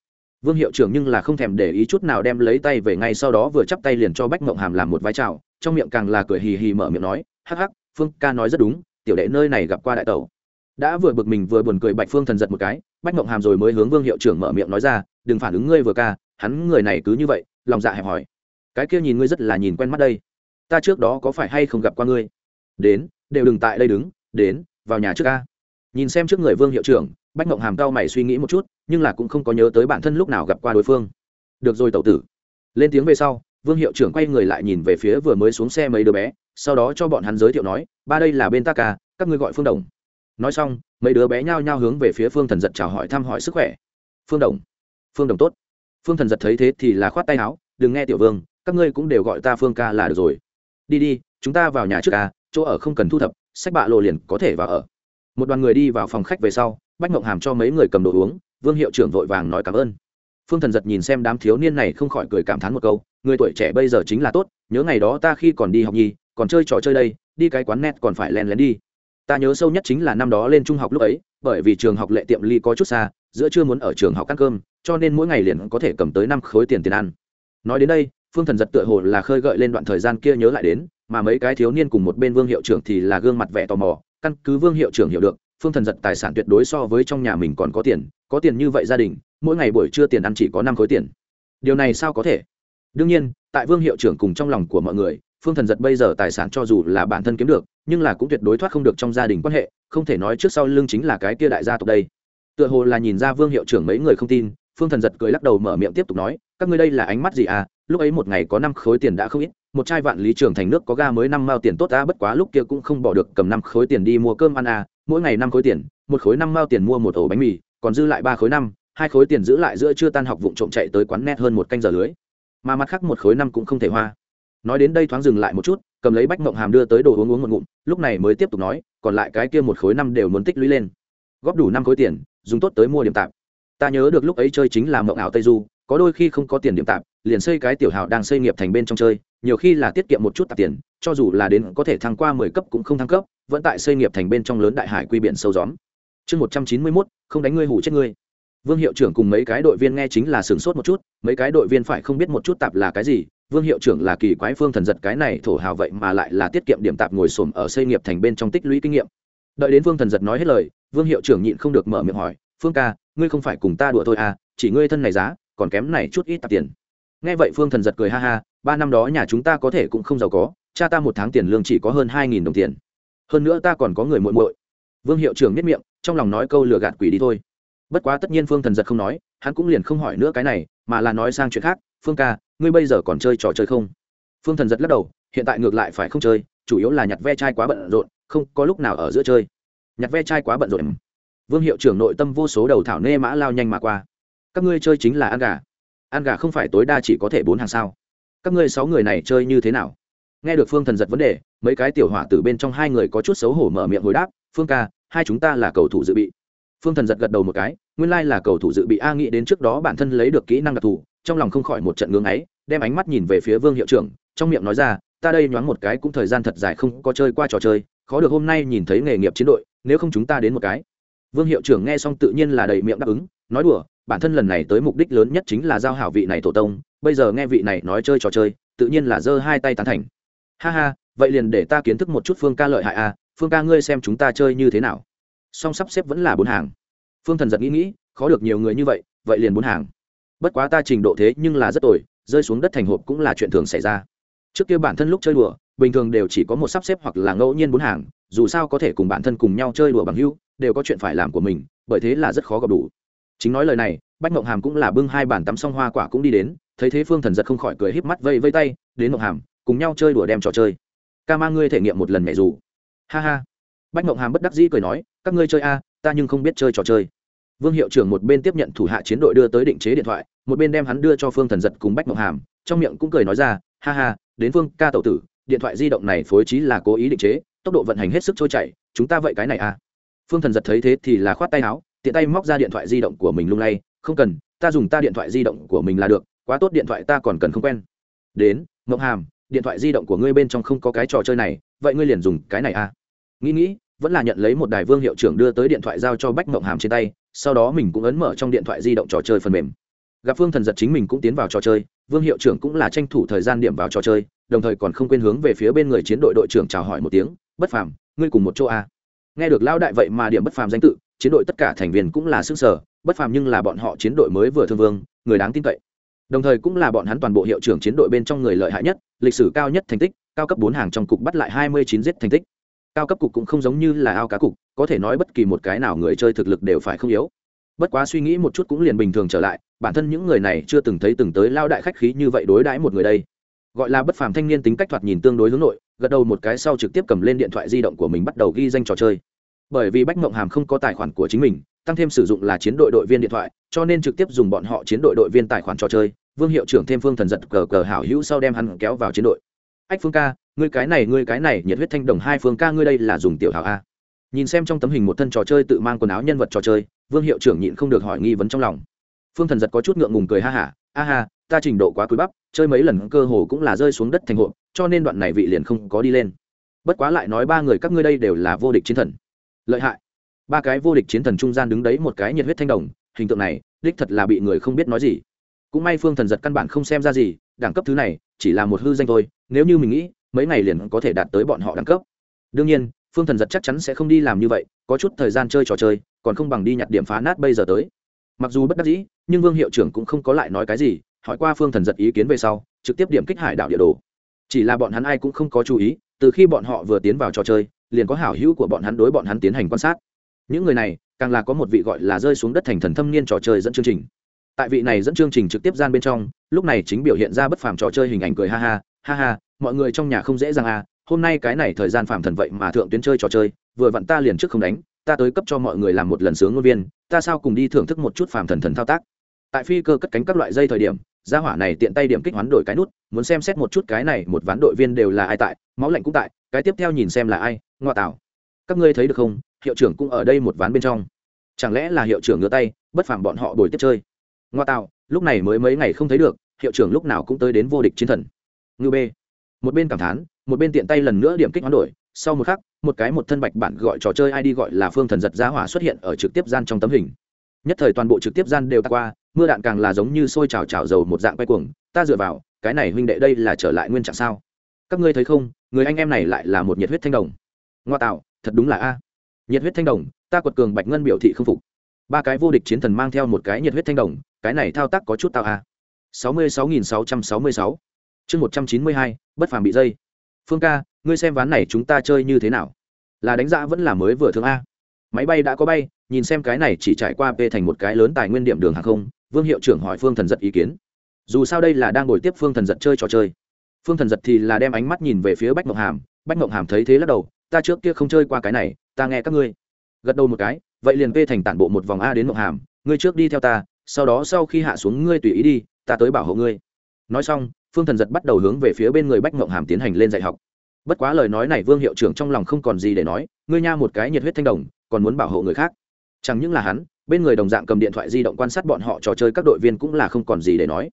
Vương hiệu trưởng nhưng là không thèm để ý chút nào đem lấy tay về ngay sau đó vừa chắp tay liền cho bách mộng hàm làm một vai trào trong miệng càng là cười hì hì mở miệng nói, hắc hắc, phương ca nói rất đúng, tiểu đệ nơi này gặp qua đại tẩu. Đã vừa bực mình vừa buồn cười bạch phương thần giật một cái, bách mộng hàm rồi mới hướng vương hiệu trưởng mở miệng nói ra, đừng phản ứng ngươi vừa ca hắn người này cứ như vậy, lòng dạ hẹp hỏi cái kia nhìn ngươi rất là nhìn quen mắt đây. Ta trước đó có phải hay không gặp qua ngươi? Đến, đều đừng tại đây đứng, đến, vào nhà trước ca nhìn xem trước người vương hiệu trưởng, bách mộng hàm cao mày suy nghĩ một chút, nhưng là cũng không có nhớ tới bản thân lúc nào gặp qua đối phương. Được rồi tẩu tử. Lên tiếng về sau, vương hiệu trưởng quay người lại nhìn về phía vừa mới xuống xe mấy đứa bé, sau đó cho bọn hắn giới thiệu nói, ba đây là bên ta ca, các ngươi gọi phương đồng. Nói xong, mấy đứa bé nhao nhao hướng về phía phương thần giật chào hỏi thăm hỏi sức khỏe. Phương đồng phương đồng tốt phương thần giật thấy thế thì là khoát tay áo, đừng nghe tiểu vương, các ngươi cũng đều gọi ta phương ca là được rồi. Đi đi, chúng ta vào nhà trước ca chỗ ở không cần thu thập, sách bạ lộ liền có thể vào ở. Một đoàn người đi vào phòng khách về sau, bách mộng hàm cho mấy người cầm đồ uống, vương hiệu trưởng vội vàng nói cảm ơn. Phương thần giật nhìn xem đám thiếu niên này không khỏi cười cảm thán một câu, người tuổi trẻ bây giờ chính là tốt, nhớ ngày đó ta khi còn đi học nhi còn chơi trò chơi đây, đi cái quán net còn phải len lén đi. Ta nhớ sâu nhất chính là năm đó lên trung học lúc ấy, bởi vì trường học lệ tiệm ly có chút xa, giữa chưa muốn ở trường học ăn cơm cho nên mỗi ngày liền có thể cầm tới năm khối tiền tiền ăn. Nói đến đây, phương thần giật tựa hồ là khơi gợi lên đoạn thời gian kia nhớ lại đến, mà mấy cái thiếu niên cùng một bên vương hiệu trưởng thì là gương mặt vẻ tò mò, căn cứ vương hiệu trưởng hiểu được, phương thần giật tài sản tuyệt đối so với trong nhà mình còn có tiền có tiền như vậy gia đình, mỗi ngày buổi trưa tiền ăn chỉ có năm khối tiền. Điều này sao có thể? Đương nhiên, tại vương hiệu trưởng cùng trong lòng của mọi người, phương thần giật bây giờ tài sản cho dù là bản thân kiếm được, nhưng là cũng tuyệt đối thoát không được trong gia đình quan hệ, không thể nói trước sau lưng chính là cái kia đại gia tộc đây. Tựa hồ là nhìn ra vương hiệu trưởng mấy người không tin phương thần giật cười lắc đầu mở miệng tiếp tục nói, các ngươi đây là ánh mắt gì à? Lúc ấy một ngày có năm khối tiền đã không ít, một chai vạn lý trường thành nước có ga mới năm mao tiền tốt ta bất quá lúc kia cũng không bỏ được, cầm năm khối tiền đi mua cơm ăn à mỗi ngày năm khối tiền, một khối năm mao tiền mua một ổ bánh mì, còn dư lại ba khối năm, hai khối tiền giữ lại giữa chưa tan học vụng trộm chạy tới quán net hơn một canh giờ lưới. Mà mặt khác một khối năm cũng không thể hoa. Nói đến đây thoáng dừng lại một chút, cầm lấy bách mộng hàm đưa tới đồ uống uống một ngụm, lúc này mới tiếp tục nói, còn lại cái kia một khối năm đều muốn tích lũy lên. Góp đủ năm khối tiền, dùng tốt tới mua điểm tạp ta nhớ được lúc ấy chơi chính là mộng ảo tây du, có đôi khi không có tiền điểm tạp, liền xây cái tiểu hào đang xây nghiệp thành bên trong chơi, nhiều khi là tiết kiệm một chút tạp tiền, cho dù là đến có thể thăng qua mười cấp cũng không thăng cấp, vẫn tại xây nghiệp thành bên trong lớn đại hải quy biển sâu gióm. Chương một trăm chín mươi mốt, không đánh ngươi hủ chết ngươi. Vương hiệu trưởng cùng mấy cái đội viên nghe chính là sửng sốt một chút, mấy cái đội viên phải không biết một chút tạp là cái gì, vương hiệu trưởng là kỳ quái phương thần giật cái này thổ hào vậy mà lại là tiết kiệm điểm tạp ngồi xổm ở xây nghiệp thành bên trong tích lũy kinh nghiệm. Đợi đến vương thần giật nói hết lời, vương hiệu trưởng nhịn không được mở miệng hỏi, phương ca ngươi không phải cùng ta đùa thôi à chỉ ngươi thân này giá, còn kém này chút ít tạp tiền. Nghe vậy phương thần giật cười ha ha, ba năm đó nhà chúng ta có thể cũng không giàu có, cha ta một tháng tiền lương chỉ có hơn hai nghìn đồng tiền. Hơn nữa ta còn có người muội muội. Vương hiệu trưởng nhất miệng, trong lòng nói câu lừa gạt quỷ đi thôi. Bất quá tất nhiên phương thần giật không nói, hắn cũng liền không hỏi nữa cái này, mà là nói sang chuyện khác, phương ca, ngươi bây giờ còn chơi trò chơi không? Phương thần giật lắc đầu, hiện tại ngược lại phải không chơi, chủ yếu là nhặt ve chai quá bận rộn, không có lúc nào ở giữa chơi. Nhặt ve chai quá bận rộn vương hiệu trưởng nội tâm vô số đầu thảo nê mã lao nhanh mà qua. Các ngươi chơi chính là ăn gà. Ăn gà không phải tối đa chỉ có thể bốn hàng sao? Các ngươi sáu người này chơi như thế nào? Nghe được phương thần giật vấn đề, mấy cái tiểu hỏa từ bên trong hai người có chút xấu hổ mở miệng hồi đáp, phương ca, hai chúng ta là cầu thủ dự bị. Phương thần giật gật đầu một cái, nguyên lai là cầu thủ dự bị a nghĩ đến trước đó bản thân lấy được kỹ năng đặc thù, trong lòng không khỏi một trận ngưng ấy, đem ánh mắt nhìn về phía vương hiệu trưởng, trong miệng nói ra, ta đây nhoáng một cái cũng thời gian thật dài không có chơi qua trò chơi, khó được hôm nay nhìn thấy nghề nghiệp chiến đội, nếu không chúng ta đến một cái vương hiệu trưởng nghe xong tự nhiên là đầy miệng đáp ứng, nói đùa, bản thân lần này tới mục đích lớn nhất chính là giao hảo vị này tổ tông, bây giờ nghe vị này nói chơi trò chơi, tự nhiên là giơ hai tay tán thành. Ha ha, vậy liền để ta kiến thức một chút phương ca lợi hại a phương ca ngươi xem chúng ta chơi như thế nào. Song sắp xếp vẫn là bốn hàng. Phương thần giật nghĩ nghĩ, khó được nhiều người như vậy vậy liền bốn hàng. Bất quá ta trình độ thế nhưng là rất tồi, rơi xuống đất thành hộp cũng là chuyện thường xảy ra. Trước kia bản thân lúc chơi đùa, bình thường đều chỉ có một sắp xếp hoặc là ngẫu nhiên bốn hàng, dù sao có thể cùng bản thân cùng nhau chơi đùa bằng hưu đều có chuyện phải làm của mình, bởi thế là rất khó gặp đủ. Chính nói lời này, bách mộng hàm cũng là bưng hai bản tắm xong hoa quả cũng đi đến, thấy thế phương thần giật không khỏi cười híp mắt vây vây tay, đến mộng hàm, cùng nhau chơi đùa đem trò chơi. Ca mang ngươi thể nghiệm một lần mẹ dù. Ha ha. Bách mộng hàm bất đắc dĩ cười nói, các ngươi chơi a, ta nhưng không biết chơi trò chơi. Vương hiệu trưởng một bên tiếp nhận thủ hạ chiến đội đưa tới định chế điện thoại, một bên đem hắn đưa cho phương thần giật cùng bách mộng hàm, trong miệng cũng cười nói ra, ha ha, đến phương ca tậu tử, điện thoại di động này phối trí là cố ý định chế, tốc độ vận hành hết sức trôi chảy, chúng ta vậy cái này à? Phương thần giật thấy thế thì là khoát tay áo, tiện tay móc ra điện thoại di động của mình lung lay. Không cần, ta dùng ta điện thoại di động của mình là được, quá tốt điện thoại ta còn cần không quen. Đến, ngọc hàm, điện thoại di động của ngươi bên trong không có cái trò chơi này, vậy ngươi liền dùng cái này à? Nghĩ nghĩ, vẫn là nhận lấy một đài vương hiệu trưởng đưa tới điện thoại giao cho bách mộng hàm trên tay, sau đó mình cũng ấn mở trong điện thoại di động trò chơi phần mềm. Gặp phương thần giật chính mình cũng tiến vào trò chơi, vương hiệu trưởng cũng là tranh thủ thời gian điểm vào trò chơi, đồng thời còn không quên hướng về phía bên người chiến đội đội trưởng chào hỏi một tiếng, bất phàm, ngươi cùng một chỗ a à nghe được lao đại vậy mà điểm bất phàm danh tự, chiến đội tất cả thành viên cũng là xương sở bất phàm nhưng là bọn họ chiến đội mới vừa thương vương, người đáng tin cậy. Đồng thời cũng là bọn hắn toàn bộ hiệu trưởng chiến đội bên trong người lợi hại nhất, lịch sử cao nhất thành tích, cao cấp bốn hàng trong cục bắt lại hai mươi chín giết thành tích. Cao cấp cục cũng không giống như là ao cá cục, có thể nói bất kỳ một cái nào người chơi thực lực đều phải không yếu. Bất quá suy nghĩ một chút cũng liền bình thường trở lại, bản thân những người này chưa từng thấy từng tới lao đại khách khí như vậy đối đãi một người đây. Gọi là bất phàm thanh niên tính cách thoạt nhìn tương đối hướng nội gật đầu một cái sau trực tiếp cầm lên điện thoại di động của mình bắt đầu ghi danh trò chơi. Bởi vì bách mộng hàm không có tài khoản của chính mình, tăng thêm sử dụng là chiến đội đội viên điện thoại, cho nên trực tiếp dùng bọn họ chiến đội đội viên tài khoản trò chơi. Vương hiệu trưởng thêm phương thần giật cờ cờ hảo hữu sau đem hắn kéo vào chiến đội. Ách phương ca, ngươi cái này, ngươi cái này, nhiệt huyết thanh đồng hai phương ca ngươi đây là dùng tiểu hảo a. Nhìn xem trong tấm hình một thân trò chơi tự mang quần áo nhân vật trò chơi, vương hiệu trưởng nhịn không được hỏi nghi vấn trong lòng. Phương thần giật có chút ngượng ngùng cười ha hả, a ha ta trình độ quá cúi bắp, chơi mấy lần cơ hồ cũng là rơi xuống đất thành hộ cho nên đoạn này vị liền không có đi lên. Bất quá lại nói ba người các ngươi đây đều là vô địch chiến thần. Lợi hại. Ba cái vô địch chiến thần trung gian đứng đấy một cái nhiệt huyết thanh đồng, hình tượng này, đích thật là bị người không biết nói gì. Cũng may phương thần giật căn bản không xem ra gì, đẳng cấp thứ này, chỉ là một hư danh thôi, nếu như mình nghĩ, mấy ngày liền có thể đạt tới bọn họ đẳng cấp. Đương nhiên, phương thần giật chắc chắn sẽ không đi làm như vậy, có chút thời gian chơi trò chơi, còn không bằng đi nhặt điểm phá nát bây giờ tới. Mặc dù bất đắc dĩ, nhưng vương hiệu trưởng cũng không có lại nói cái gì hỏi qua phương thần giật ý kiến về sau, trực tiếp điểm kích hải đảo địa đồ. Chỉ là bọn hắn ai cũng không có chú ý, từ khi bọn họ vừa tiến vào trò chơi, liền có hảo hữu của bọn hắn đối bọn hắn tiến hành quan sát. Những người này, càng là có một vị gọi là rơi xuống đất thành thần thâm niên trò chơi dẫn chương trình. Tại vị này dẫn chương trình trực tiếp gian bên trong, lúc này chính biểu hiện ra bất phàm trò chơi hình ảnh cười ha ha ha ha, mọi người trong nhà không dễ dàng à hôm nay cái này thời gian phàm thần vậy mà thượng tuyến chơi trò chơi, vừa vặn ta liền trước không đánh, ta tới cấp cho mọi người làm một lần sướng ngôn viên, ta sao cùng đi thưởng thức một chút phàm thần thần thao tác. Tại phi cơ cất cánh các loại dây thời điểm gia hỏa này tiện tay điểm kích hoán đổi cái nút, muốn xem xét một chút cái này, một ván đội viên đều là ai tại, máu lạnh cũng tại, cái tiếp theo nhìn xem là ai, ngoa tạo. Các ngươi thấy được không, hiệu trưởng cũng ở đây một ván bên trong. Chẳng lẽ là hiệu trưởng ngửa tay, bất phàm bọn họ đổi tiếp chơi. Ngoa tạo, lúc này mới mấy ngày không thấy được, hiệu trưởng lúc nào cũng tới đến vô địch chiến thần. Ngư b một bên cảm thán, một bên tiện tay lần nữa điểm kích hoán đổi, sau một khắc, một cái một thân bạch bản gọi trò chơi id gọi là phương thần giật gia hỏa xuất hiện ở trực tiếp gian trong tấm hình. Nhất thời toàn bộ trực tiếp gian đều ta qua mưa đạn càng là giống như sôi trào trào dầu một dạng quay cuồng, ta dựa vào, cái này huynh đệ đây là trở lại nguyên trạng sao? Các ngươi thấy không, người anh em này lại là một nhiệt huyết thanh đồng. Ngoa tạo, thật đúng là a. Nhiệt huyết thanh đồng, ta quật cường bạch ngân biểu thị không phục. Ba cái vô địch chiến thần mang theo một cái nhiệt huyết thanh đồng, cái này thao tác có chút tạo a. Sáu mươi sáu nghìn sáu trăm sáu mươi sáu. Chương một trăm chín mươi hai, bất phàm bị dây. Phương ca, ngươi xem ván này chúng ta chơi như thế nào? Là đánh giá vẫn là mới vừa thương a? Máy bay đã có bay, nhìn xem cái này chỉ trải qua p thành một cái lớn tài nguyên điểm đường hàng không vương hiệu trưởng hỏi phương thần giật ý kiến. Dù sao đây là đang ngồi tiếp phương thần giật chơi trò chơi. Phương thần giật thì là đem ánh mắt nhìn về phía bách mộng hàm. Bách mộng hàm thấy thế lắc đầu, ta trước kia không chơi qua cái này, ta nghe các ngươi. Gật đầu một cái, vậy liền p thành tản bộ một vòng a đến mộng hàm, ngươi trước đi theo ta, sau đó sau khi hạ xuống ngươi tùy ý đi, ta tới bảo hộ ngươi. Nói xong, phương thần giật bắt đầu hướng về phía bên người bách mộng hàm tiến hành lên dạy học. Bất quá lời nói này vương hiệu trưởng trong lòng không còn gì để nói, ngươi nha một cái nhiệt huyết thanh đồng, còn muốn bảo hộ người khác. Chẳng những là hắn bên người đồng dạng cầm điện thoại di động quan sát bọn họ trò chơi các đội viên cũng là không còn gì để nói.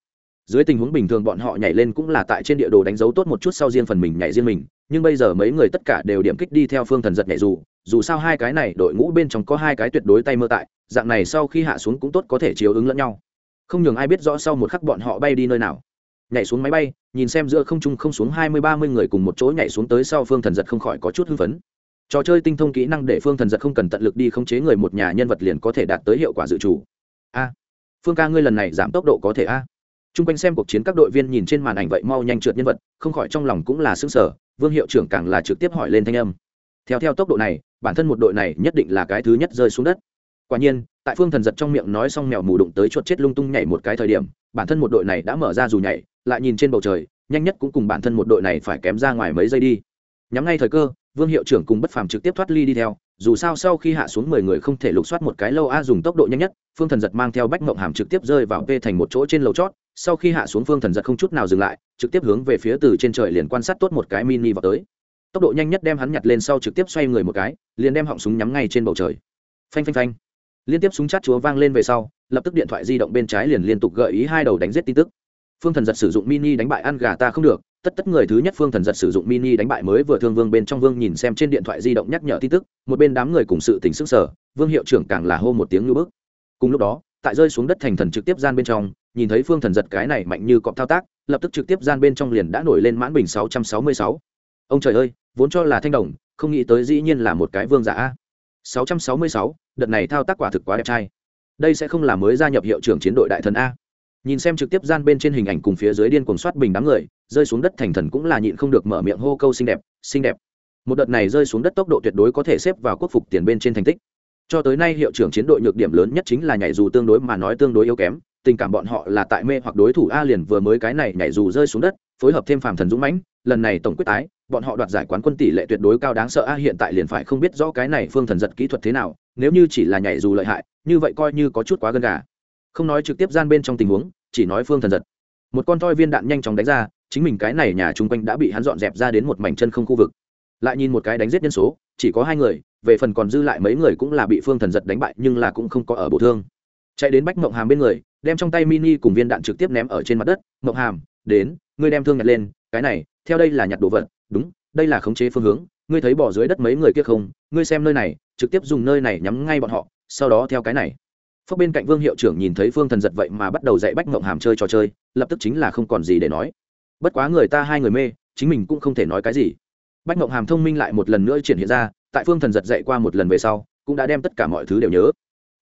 Dưới tình huống bình thường bọn họ nhảy lên cũng là tại trên địa đồ đánh dấu tốt một chút sau riêng phần mình nhảy riêng mình, nhưng bây giờ mấy người tất cả đều điểm kích đi theo phương thần giật nhảy dù dù sao hai cái này đội ngũ bên trong có hai cái tuyệt đối tay mơ tại, dạng này sau khi hạ xuống cũng tốt có thể chiếu ứng lẫn nhau. Không nhường ai biết rõ sau một khắc bọn họ bay đi nơi nào. Nhảy xuống máy bay, nhìn xem giữa không trung không xuống hai mươi ba mươi người cùng một chỗ nhảy xuống tới sau phương thần giật không khỏi có chút hưng phấn trò chơi tinh thông kỹ năng để phương thần giật không cần tận lực đi khống chế người một nhà nhân vật liền có thể đạt tới hiệu quả dự trù. A, phương ca ngươi lần này giảm tốc độ có thể a. T r u n g quanh xem cuộc chiến các đội viên nhìn trên màn ảnh vậy mau nhanh trượt nhân vật, không khỏi trong lòng cũng là xứng sở vương hiệu trưởng càng là trực tiếp hỏi lên thanh âm. Theo theo tốc độ này, bản thân một đội này nhất định là cái thứ nhất rơi xuống đất. Quả nhiên, tại phương thần giật trong miệng nói xong mèo mù đụng tới chuột chết lung tung nhảy một cái thời điểm, bản thân một đội này đã mở ra dù nhảy, lại nhìn trên bầu trời, nhanh nhất cũng cùng bản thân một đội này phải kém ra ngoài mấy giây đi. Nhắm ngay thời cơ vương hiệu trưởng cùng bất phàm trực tiếp thoát ly đi theo, dù sao sau khi hạ xuống mười người không thể lục soát một cái lâu a, dùng tốc độ nhanh nhất, phương thần giật mang theo bách mộng hàm trực tiếp rơi vào p thành một chỗ trên lầu chót, sau khi hạ xuống phương thần giật không chút nào dừng lại, trực tiếp hướng về phía từ trên trời liền quan sát tốt một cái mini vào tới. Tốc độ nhanh nhất đem hắn nhặt lên sau trực tiếp xoay người một cái, liền đem họng súng nhắm ngay trên bầu trời. Phanh phanh phanh. Liên tiếp súng chát chúa vang lên về sau, lập tức điện thoại di động bên trái liền liên tục gợi ý hai đầu đánh giết tin tức. Phương thần giật sử dụng mini đánh bại ăn gà ta không được tất tất người thứ nhất phương thần giật sử dụng mini đánh bại mới vừa thương vương bên trong vương nhìn xem trên điện thoại di động nhắc nhở tin tức, một bên đám người cùng sự tỉnh sức sở, vương hiệu trưởng càng là hô một tiếng như bước cùng lúc đó, tại rơi xuống đất thành thần trực tiếp gian bên trong, nhìn thấy phương thần giật cái này mạnh như cọp thao tác, lập tức trực tiếp gian bên trong liền đã nổi lên mãn bình sáu trăm sáu mươi sáu. Ông trời ơi, vốn cho là thanh đồng, không nghĩ tới dĩ nhiên là một cái vương giả a. sáu trăm sáu mươi sáu, đợt này thao tác quả thực quá đẹp trai. Đây sẽ không là mới gia nhập hiệu trưởng chiến đội đại thần a. Nhìn xem trực tiếp gian bên trên hình ảnh cùng phía dưới điên cuồng soát bình đám người rơi xuống đất thành thần cũng là nhịn không được mở miệng hô câu xinh đẹp xinh đẹp. Một đợt này rơi xuống đất tốc độ tuyệt đối có thể xếp vào quốc phục tiền bên trên thành tích. Cho tới nay hiệu trưởng chiến đội nhược điểm lớn nhất chính là nhảy dù tương đối mà nói tương đối yếu kém, tình cảm bọn họ là tại mê hoặc đối thủ a liền vừa mới cái này nhảy dù rơi xuống đất, phối hợp thêm phàm thần dũng mãnh, lần này tổng quyết tái, bọn họ đoạt giải quán quân tỷ lệ tuyệt đối cao đáng sợ a hiện tại liền phải không biết rõ cái này phương thần giật kỹ thuật thế nào, nếu như chỉ là nhảy dù lợi hại, như vậy coi như có chút quá gần gà. Không nói trực tiếp gian bên trong tình huống, chỉ nói phương thần giật. Một con toi viên đạn nhanh chóng đánh ra chính mình cái này nhà chung quanh đã bị hắn dọn dẹp ra đến một mảnh chân không khu vực. Lại nhìn một cái đánh giết nhân số, chỉ có hai người, về phần còn dư lại mấy người cũng là bị phương thần giật đánh bại, nhưng là cũng không có ở bộ thương. Chạy đến bách mộng hàm bên người, đem trong tay mini cùng viên đạn trực tiếp ném ở trên mặt đất. Mộng hàm, đến, ngươi đem thương nhặt lên, cái này, theo đây là nhặt đồ vật. Đúng, đây là khống chế phương hướng, ngươi thấy bỏ dưới đất mấy người kia không? Ngươi xem nơi này, trực tiếp dùng nơi này nhắm ngay bọn họ, sau đó theo cái này. Phước bên cạnh vương hiệu trưởng nhìn thấy phương thần giật vậy mà bắt đầu dạy bách mộng hàm chơi trò chơi, lập tức chính là không còn gì để nói bất quá người ta hai người mê, chính mình cũng không thể nói cái gì. Bách mộng hàm thông minh lại một lần nữa triển hiện ra, tại phương thần giật dạy qua một lần về sau, cũng đã đem tất cả mọi thứ đều nhớ.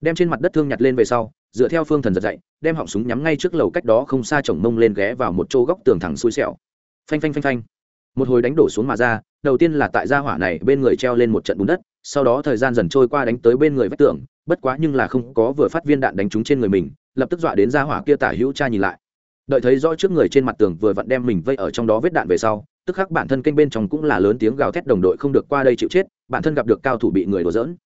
Đem trên mặt đất thương nhặt lên về sau, dựa theo phương thần giật dạy đem họng súng nhắm ngay trước lầu cách đó không xa chồng mông lên ghé vào một chỗ góc tường thẳng xui xẻo. Phanh phanh phanh phanh. Một hồi đánh đổ xuống mà ra, đầu tiên là tại gia hỏa này bên người treo lên một trận bùn đất, sau đó thời gian dần trôi qua đánh tới bên người vách tường, bất quá nhưng là không có vừa phát viên đạn đánh trúng trên người mình, lập tức dọa đến gia hỏa kia tả hữu cha nhìn lại đợi thấy rõ trước người trên mặt tường vừa vặn đem mình vây ở trong đó vết đạn về sau, tức khắc bản thân kênh bên trong cũng là lớn tiếng gào thét đồng đội không được qua đây chịu chết, bản thân gặp được cao thủ bị người đổ dỡn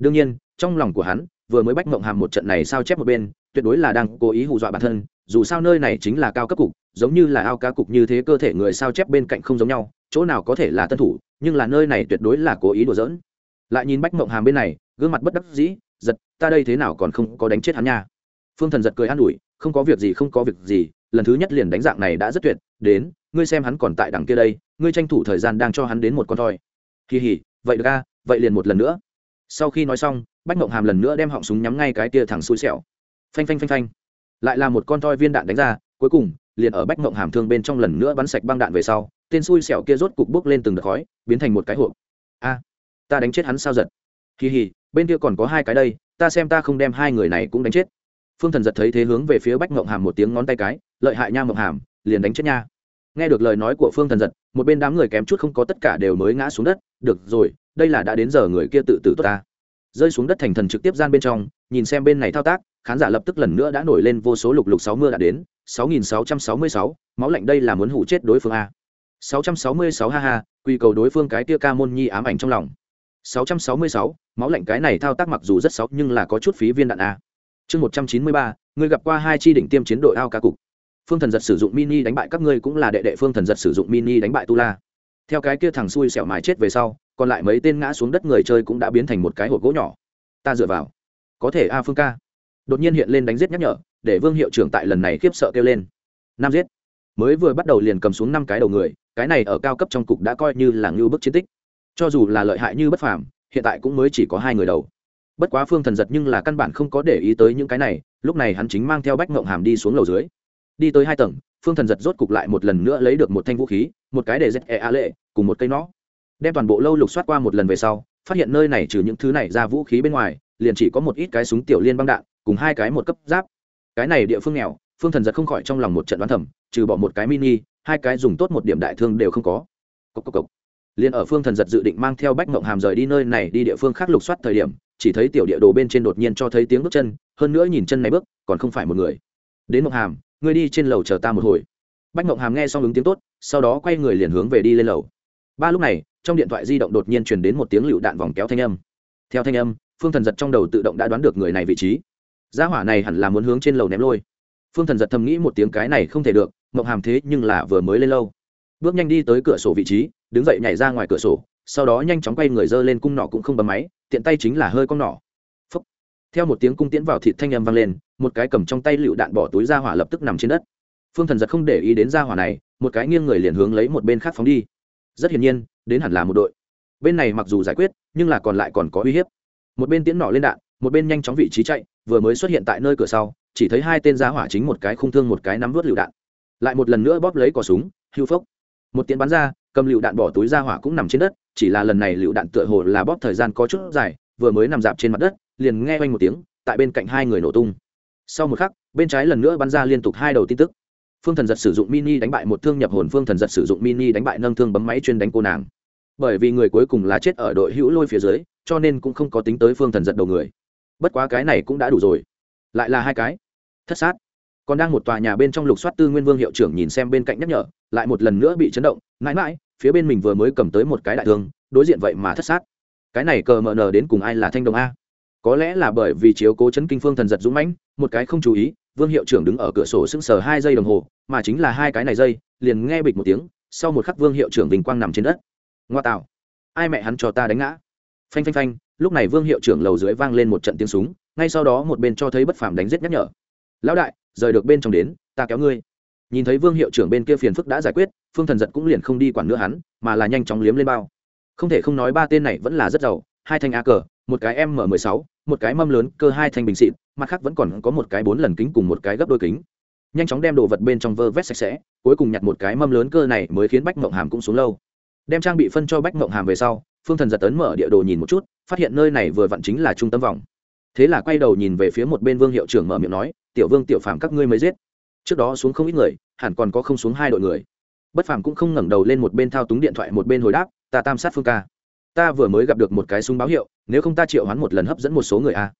đương nhiên, trong lòng của hắn, vừa mới bách mộng hàm một trận này sao chép một bên, tuyệt đối là đang cố ý hù dọa bản thân, dù sao nơi này chính là cao cấp cục, giống như là ao cá cục như thế cơ thể người sao chép bên cạnh không giống nhau, chỗ nào có thể là tân thủ, nhưng là nơi này tuyệt đối là cố ý đùa giỡn. Lại nhìn bách mộng hàm bên này, gương mặt bất đắc dĩ, giật, ta đây thế nào còn không có đánh chết hắn nha phương thần giật cười an ủi, không có việc gì, không có việc gì, lần thứ nhất liền đánh dạng này đã rất tuyệt, đến, ngươi xem hắn còn tại đằng kia đây, ngươi tranh thủ thời gian đang cho hắn đến một con thoi. Kỳ hỉ vậy được a, vậy liền một lần nữa. Sau khi nói xong, bách mộng hàm lần nữa đem họng súng nhắm ngay cái tia thẳng xui xẻo. Phanh phanh phanh phanh. Lại là một con thoi viên đạn đánh ra, cuối cùng, liền ở bách mộng hàm thương bên trong lần nữa bắn sạch băng đạn về sau, tên xui xẻo kia rốt cục bước lên từng đợt khói, biến thành một cái hộp. A, ta đánh chết hắn sao giật. Kỳ hỉ bên kia còn có hai cái đây, ta xem ta không đem hai người này cũng đánh chết phương thần giật thấy thế hướng về phía bách mộng hàm một tiếng ngón tay cái, lợi hại nha mộng hàm, liền đánh chết nha. Nghe được lời nói của phương thần giật, một bên đám người kém chút không có tất cả đều mới ngã xuống đất, được rồi, đây là đã đến giờ người kia tự tử tốt ta. Rơi xuống đất thành thần trực tiếp gian bên trong, nhìn xem bên này thao tác, khán giả lập tức lần nữa đã nổi lên vô số lục lục sáu mưa đã đến, sáu nghìn sáu trăm sáu mươi sáu, máu lạnh đây là muốn hủ chết đối phương a. sáu trăm sáu mươi sáu, ha ha quy cầu đối phương cái tia ca môn nhi ám ảnh trong lòng. sáu trăm sáu mươi sáu, máu lạnh cái này thao tác mặc dù rất xấu, nhưng là có chút phí viên đạn a chương một trăm chín mươi ba gặp qua hai chi đỉnh tiêm chiến đội ao ca cục. Phương thần giật sử dụng mini đánh bại các ngươi cũng là đệ đệ phương thần giật sử dụng mini đánh bại tu la. Theo cái kia thằng xui xẻo mài chết về sau, còn lại mấy tên ngã xuống đất người chơi cũng đã biến thành một cái hộp gỗ nhỏ. Ta dựa vào. Có thể a phương ca. Đột nhiên hiện lên đánh giết nhắc nhở, để vương hiệu trưởng tại lần này khiếp sợ kêu lên. Nam giết. Mới vừa bắt đầu liền cầm xuống năm cái đầu người, cái này ở cao cấp trong cục đã coi như là ngưu bức chiến tích. Cho dù là lợi hại như bất phàm, hiện tại cũng mới chỉ có hai người đầu bất quá phương thần giật nhưng là căn bản không có để ý tới những cái này, lúc này hắn chính mang theo bách ngộng hàm đi xuống lầu dưới. Đi tới hai tầng, phương thần giật rốt cục lại một lần nữa lấy được một thanh vũ khí, một cái để dẹp e a lệ, cùng một cây nó. Đem toàn bộ lâu lục soát qua một lần về sau, phát hiện nơi này trừ những thứ này ra vũ khí bên ngoài, liền chỉ có một ít cái súng tiểu liên băng đạn, cùng hai cái một cấp giáp. Cái này địa phương nghèo, phương thần giật không khỏi trong lòng một trận đoán thẩm trừ bỏ một cái mini, hai cái dùng tốt một điểm đại thương đều không có. Cốc cốc cốc. liền ở phương thần giật dự định mang theo bách mộng hàm rời đi nơi này đi địa phương khác lục soát thời điểm chỉ thấy tiểu địa đồ bên trên đột nhiên cho thấy tiếng bước chân, hơn nữa nhìn chân này bước, còn không phải một người. Đến mộng hàm, ngươi đi trên lầu chờ ta một hồi. Bách mộng hàm nghe xong ứng tiếng tốt, sau đó quay người liền hướng về đi lên lầu. Ba lúc này, trong điện thoại di động đột nhiên truyền đến một tiếng lựu đạn vòng kéo thanh âm. Theo thanh âm, phương thần giật trong đầu tự động đã đoán được người này vị trí. Gia hỏa này hẳn là muốn hướng trên lầu ném lôi. Phương thần giật thầm nghĩ một tiếng cái này không thể được mộng hàm thế nhưng là vừa mới lên lâu bước nhanh đi tới cửa sổ vị trí, đứng dậy nhảy ra ngoài cửa sổ, sau đó nhanh chóng quay người dơ lên cung nọ cũng không bấm máy tiện tay chính là hơi con nọ theo một tiếng cung tiễn vào thịt thanh âm vang lên, một cái cầm trong tay lựu đạn bỏ túi ra hỏa lập tức nằm trên đất. Phương thần giật không để ý đến ra hỏa này, một cái nghiêng người liền hướng lấy một bên khác phóng đi. Rất hiển nhiên, đến hẳn là một đội. Bên này mặc dù giải quyết, nhưng là còn lại còn có uy hiếp. Một bên tiễn nỏ lên đạn, một bên nhanh chóng vị trí chạy, vừa mới xuất hiện tại nơi cửa sau, chỉ thấy hai tên giá hỏa chính một cái khung thương một cái nắm vớt lựu đạn. Lại một lần nữa bóp lấy cò súng, hưu phốc. Một tiễn bắn ra, cầm lựu đạn bỏ túi ra hỏa cũng nằm trên đất chỉ là lần này lựu đạn tựa hồ là bóp thời gian có chút dài, vừa mới nằm dạp trên mặt đất, liền nghe oanh một tiếng, tại bên cạnh hai người nổ tung. Sau một khắc, bên trái lần nữa bắn ra liên tục hai đầu tin tức. Phương thần giật sử dụng mini đánh bại một thương nhập hồn, phương thần giật sử dụng mini đánh bại nâng thương bấm máy chuyên đánh cô nàng. Bởi vì người cuối cùng là chết ở đội hữu lôi phía dưới, cho nên cũng không có tính tới phương thần giật đầu người. Bất quá cái này cũng đã đủ rồi. Lại là hai cái. Thất sát. Còn đang một tòa nhà bên trong lục soát tư nguyên vương hiệu trưởng nhìn xem bên cạnh nhắc nhở, lại một lần nữa bị chấn động, mãi mãi phía bên mình vừa mới cầm tới một cái đại thương, đối diện vậy mà thất sát. Cái này cờ mờ nờ đến cùng ai là thanh đồng a? Có lẽ là bởi vì chiếu cố chấn kinh phương thần giật dũng mãnh, một cái không chú ý, vương hiệu trưởng đứng ở cửa sổ sững sờ hai giây đồng hồ, mà chính là hai cái này dây liền nghe bịch một tiếng, sau một khắc vương hiệu trưởng vinh quang nằm trên đất. Ngoa tạo. Ai mẹ hắn cho ta đánh ngã? Phanh phanh phanh, lúc này vương hiệu trưởng lầu dưới vang lên một trận tiếng súng, ngay sau đó một bên cho thấy bất phàm đánh giết nhắc nhở. Lão đại, rời được bên trong đến, ta kéo ngươi nhìn thấy vương hiệu trưởng bên kia phiền phức đã giải quyết, phương thần giật cũng liền không đi quản nữa hắn, mà là nhanh chóng liếm lên bao. Không thể không nói ba tên này vẫn là rất giàu, hai thanh a cờ, một cái m mười sáu, một cái mâm lớn, cơ hai thanh bình xịn, mặt khác vẫn còn có một cái bốn lần kính cùng một cái gấp đôi kính. Nhanh chóng đem đồ vật bên trong vơ vét sạch sẽ, cuối cùng nhặt một cái mâm lớn cơ này mới khiến bách mộng hàm cũng xuống lâu. Đem trang bị phân cho bách mộng hàm về sau, phương thần giật ấn mở địa đồ nhìn một chút, phát hiện nơi này vừa vặn chính là trung tâm vòng. Thế là quay đầu nhìn về phía một bên vương hiệu trưởng mở miệng nói, tiểu vương, tiểu phàm, các ngươi mới giết trước đó xuống không ít người, hẳn còn có không xuống hai đội người. Bất phàm cũng không ngẩng đầu lên một bên thao túng điện thoại một bên hồi đáp, ta tam sát phương ca. Ta vừa mới gặp được một cái súng báo hiệu, nếu không ta triệu hoán một lần hấp dẫn một số người a.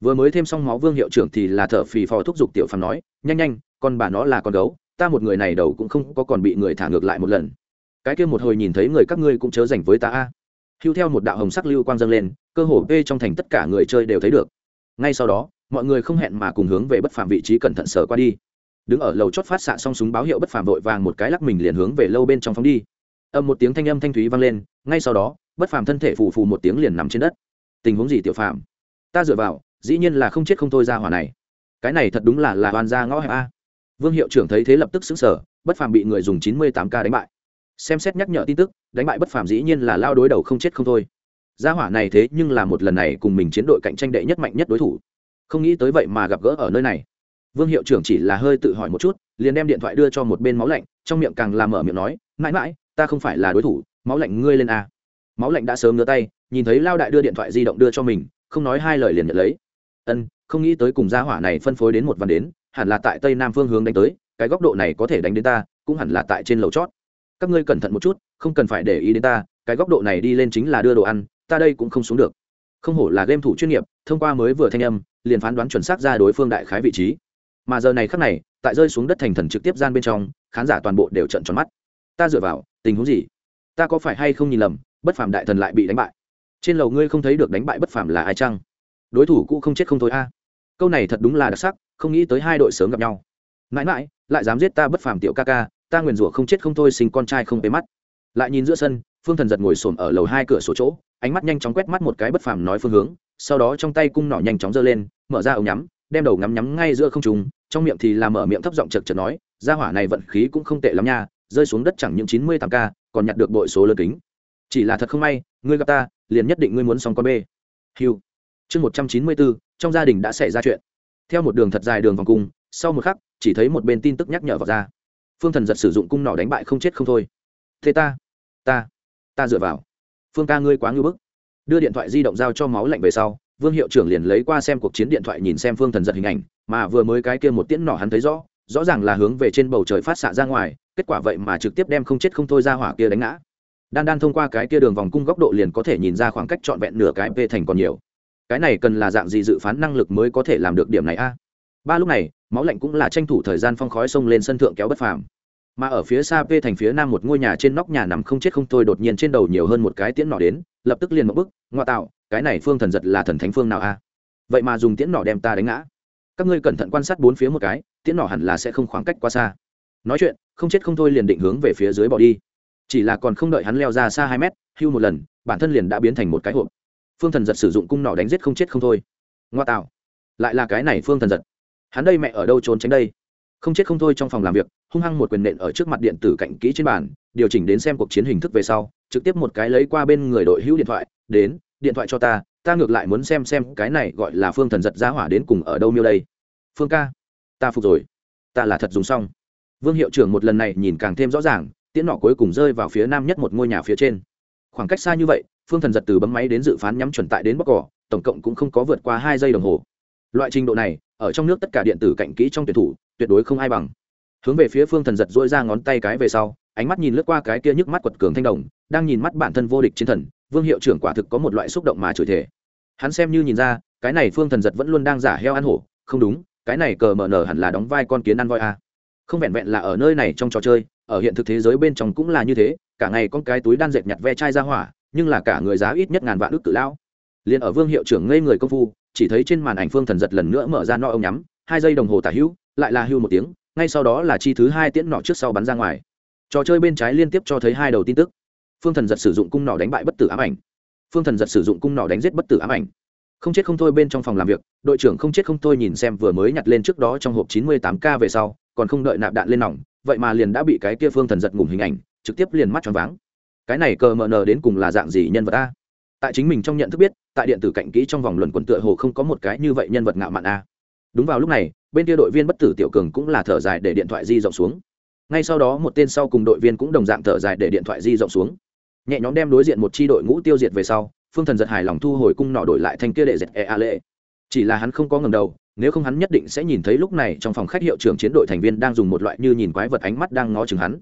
Vừa mới thêm xong máu vương hiệu trưởng thì là thở phì phò thúc giục tiểu phàm nói, nhanh nhanh, con bà nó là con gấu, ta một người này đầu cũng không có còn bị người thả ngược lại một lần. Cái kia một hồi nhìn thấy người các ngươi cũng chớ dành với ta a. Hưu theo một đạo hồng sắc lưu quang dâng lên, cơ hồ p trong thành tất cả người chơi đều thấy được. Ngay sau đó, mọi người không hẹn mà cùng hướng về bất phàm vị trí cẩn thận sở qua đi đứng ở lầu chót phát xạ xong súng báo hiệu bất phàm vội vàng một cái lắc mình liền hướng về lâu bên trong phóng đi. Âm một tiếng thanh âm thanh thúy vang lên, ngay sau đó, bất phàm thân thể phù phù một tiếng liền nằm trên đất. Tình huống gì tiểu phàm? Ta dựa vào, dĩ nhiên là không chết không thôi ra hỏa này. Cái này thật đúng là là hoàn ra ngõ hẹp a. Vương hiệu trưởng thấy thế lập tức xứng sở bất phàm bị người dùng chín mươi tám k đánh bại. Xem xét nhắc nhở tin tức, đánh bại bất phàm dĩ nhiên là lao đối đầu không chết không thôi. Gia hỏa này thế nhưng là một lần này cùng mình chiến đội cạnh tranh đệ nhất mạnh nhất đối thủ. Không nghĩ tới vậy mà gặp gỡ ở nơi này vương hiệu trưởng chỉ là hơi tự hỏi một chút, liền đem điện thoại đưa cho một bên máu lạnh, trong miệng càng làm mở miệng nói, mãi mãi, ta không phải là đối thủ, máu lạnh ngươi lên a. Máu lạnh đã sớm ngứa tay, nhìn thấy lao đại đưa điện thoại di động đưa cho mình, không nói hai lời liền nhận lấy. Ân, không nghĩ tới cùng gia hỏa này phân phối đến một văn đến, hẳn là tại tây nam phương hướng đánh tới, cái góc độ này có thể đánh đến ta, cũng hẳn là tại trên lầu chót. Các ngươi cẩn thận một chút, không cần phải để ý đến ta, cái góc độ này đi lên chính là đưa đồ ăn, ta đây cũng không xuống được. Không hổ là game thủ chuyên nghiệp, thông qua mới vừa thanh âm, liền phán đoán chuẩn xác ra đối phương đại khái vị trí mà giờ này khắc này, tại rơi xuống đất thành thần trực tiếp gian bên trong, khán giả toàn bộ đều trận tròn mắt. Ta dựa vào, tình huống gì? Ta có phải hay không nhìn lầm, bất phàm đại thần lại bị đánh bại? Trên lầu ngươi không thấy được đánh bại bất phàm là ai chăng? Đối thủ cũ không chết không thôi a. Câu này thật đúng là đặc sắc, không nghĩ tới hai đội sớm gặp nhau. Mãi mãi, lại dám giết ta bất phàm tiểu ca ca, ta nguyền rủa không chết không thôi, sinh con trai không bế mắt. Lại nhìn giữa sân, phương thần giật ngồi xổm ở lầu hai cửa sổ chỗ, ánh mắt nhanh chóng quét mắt một cái bất phàm nói phương hướng, sau đó trong tay cung nỏ nhanh chóng giơ lên, mở ra ống nhắm, đem đầu ngắm nhắm ngay giữa không trùng trong miệng thì làm mở miệng thấp giọng chật chật nói ra hỏa này vận khí cũng không tệ lắm nha, rơi xuống đất chẳng những chín mươi tám k, còn nhặt được bội số lớn kính. Chỉ là thật không may, ngươi gặp ta, liền nhất định ngươi muốn xong con bê. Hiu chương một trăm chín mươi bốn trong gia đình đã xảy ra chuyện. Theo một đường thật dài đường vòng cung, sau một khắc, chỉ thấy một bên tin tức nhắc nhở vào ra. Phương thần giật sử dụng cung nỏ đánh bại không chết không thôi. Thế ta ta ta dựa vào. Phương ca ngươi quá ngưỡng bức. Đưa điện thoại di động giao cho máu lạnh về sau, vương hiệu trưởng liền lấy qua xem cuộc chiến điện thoại nhìn xem phương thần giật hình ảnh mà vừa mới cái kia một tiễn nỏ hắn thấy rõ rõ ràng là hướng về trên bầu trời phát xạ ra ngoài, kết quả vậy mà trực tiếp đem không chết không thôi ra hỏa kia đánh ngã. Đan đan thông qua cái kia đường vòng cung góc độ liền có thể nhìn ra khoảng cách trọn vẹn nửa cái p thành còn nhiều. Cái này cần là dạng gì dự phán năng lực mới có thể làm được điểm này a? Ba lúc này, máu lạnh cũng là tranh thủ thời gian phong khói xông lên sân thượng kéo bất phàm. Mà ở phía xa p thành phía nam một ngôi nhà trên nóc nhà nằm không chết không thôi đột nhiên trên đầu nhiều hơn một cái tiễn nỏ đến, lập tức liền một bức ngoa tạo, cái này phương thần giật là thần thánh phương nào a? Vậy mà dùng tiễn nỏ đem ta đánh ngã các ngươi cẩn thận quan sát bốn phía một cái, tiễn nỏ hẳn là sẽ không khoảng cách quá xa. Nói chuyện, không chết không thôi liền định hướng về phía dưới bỏ đi. Chỉ là còn không đợi hắn leo ra xa hai mét, hưu một lần, bản thân liền đã biến thành một cái hộp. Phương thần giật sử dụng cung nỏ đánh giết không chết không thôi. Ngoa tạo. Lại là cái này phương thần giật. Hắn đây mẹ ở đâu trốn tránh đây? Không chết không thôi trong phòng làm việc, hung hăng một quyền nện ở trước mặt điện tử cạnh kỹ trên bàn, điều chỉnh đến xem cuộc chiến hình thức về sau, trực tiếp một cái lấy qua bên người đội hữu điện thoại, đến, điện thoại cho ta ta ngược lại muốn xem xem cái này gọi là phương thần giật ra hỏa đến cùng ở đâu miêu đây. Phương ca, ta phục rồi. Ta là thật dùng xong. Vương hiệu trưởng một lần này nhìn càng thêm rõ ràng, tiễn nọ cuối cùng rơi vào phía nam nhất một ngôi nhà phía trên. Khoảng cách xa như vậy, phương thần giật từ bấm máy đến dự phán nhắm chuẩn tại đến bóc cỏ, tổng cộng cũng không có vượt qua hai giây đồng hồ. Loại trình độ này, ở trong nước tất cả điện tử cạnh kỹ trong tuyển thủ, tuyệt đối không ai bằng. Hướng về phía phương thần giật dỗi ra ngón tay cái về sau, ánh mắt nhìn lướt qua cái kia nhức mắt quật cường thanh đồng, đang nhìn mắt bản thân vô địch chiến thần vương hiệu trưởng quả thực có một loại xúc động mà chửi thể hắn xem như nhìn ra, cái này phương thần giật vẫn luôn đang giả heo ăn hổ. Không đúng, cái này cờ mờ nở hẳn là đóng vai con kiến ăn voi a. À. không vẹn vẹn là ở nơi này trong trò chơi, ở hiện thực thế giới bên trong cũng là như thế. Cả ngày con cái túi đan dệt nhặt ve chai ra hỏa, nhưng là cả người giá ít nhất ngàn vạn ước tự lão. Liền ở vương hiệu trưởng ngây người công phu, chỉ thấy trên màn ảnh phương thần giật lần nữa mở ra no ông nhắm, hai giây đồng hồ tả hữu, lại là hưu một tiếng, ngay sau đó là chi thứ hai tiễn nọ trước sau bắn ra ngoài. Trò chơi bên trái liên tiếp cho thấy hai đầu tin tức phương thần giật sử dụng cung nỏ đánh bại bất tử ám ảnh. Phương thần giật sử dụng cung nỏ đánh giết bất tử ám ảnh. Không chết không thôi bên trong phòng làm việc, đội trưởng không chết không thôi nhìn xem vừa mới nhặt lên trước đó trong hộp chín mươi tám k về sau, còn không đợi nạp đạn lên nòng, vậy mà liền đã bị cái kia phương thần giật ngủm hình ảnh, trực tiếp liền mắt cho váng. Cái này cờ mờ nờ đến cùng là dạng gì nhân vật a? Tại chính mình trong nhận thức biết, tại điện tử cạnh kỹ trong vòng luận quần tựa hồ không có một cái như vậy nhân vật ngạo mạn a. Đúng vào lúc này, bên kia đội viên bất tử tiểu cường cũng là thở dài để điện thoại di rộng xuống. Ngay sau đó một tên sau cùng đội viên cũng đồng dạng thở dài để điện thoại di rộng xuống nhẹ nhóm đem đối diện một chi đội ngũ tiêu diệt về sau, phương thần giật hài lòng thu hồi cung nọ đổi lại thanh kia để dệt e a lệ chỉ là hắn không có ngầm đầu, nếu không hắn nhất định sẽ nhìn thấy lúc này trong phòng khách hiệu trưởng chiến đội thành viên đang dùng một loại như nhìn quái vật ánh mắt đang ngó chừng hắn.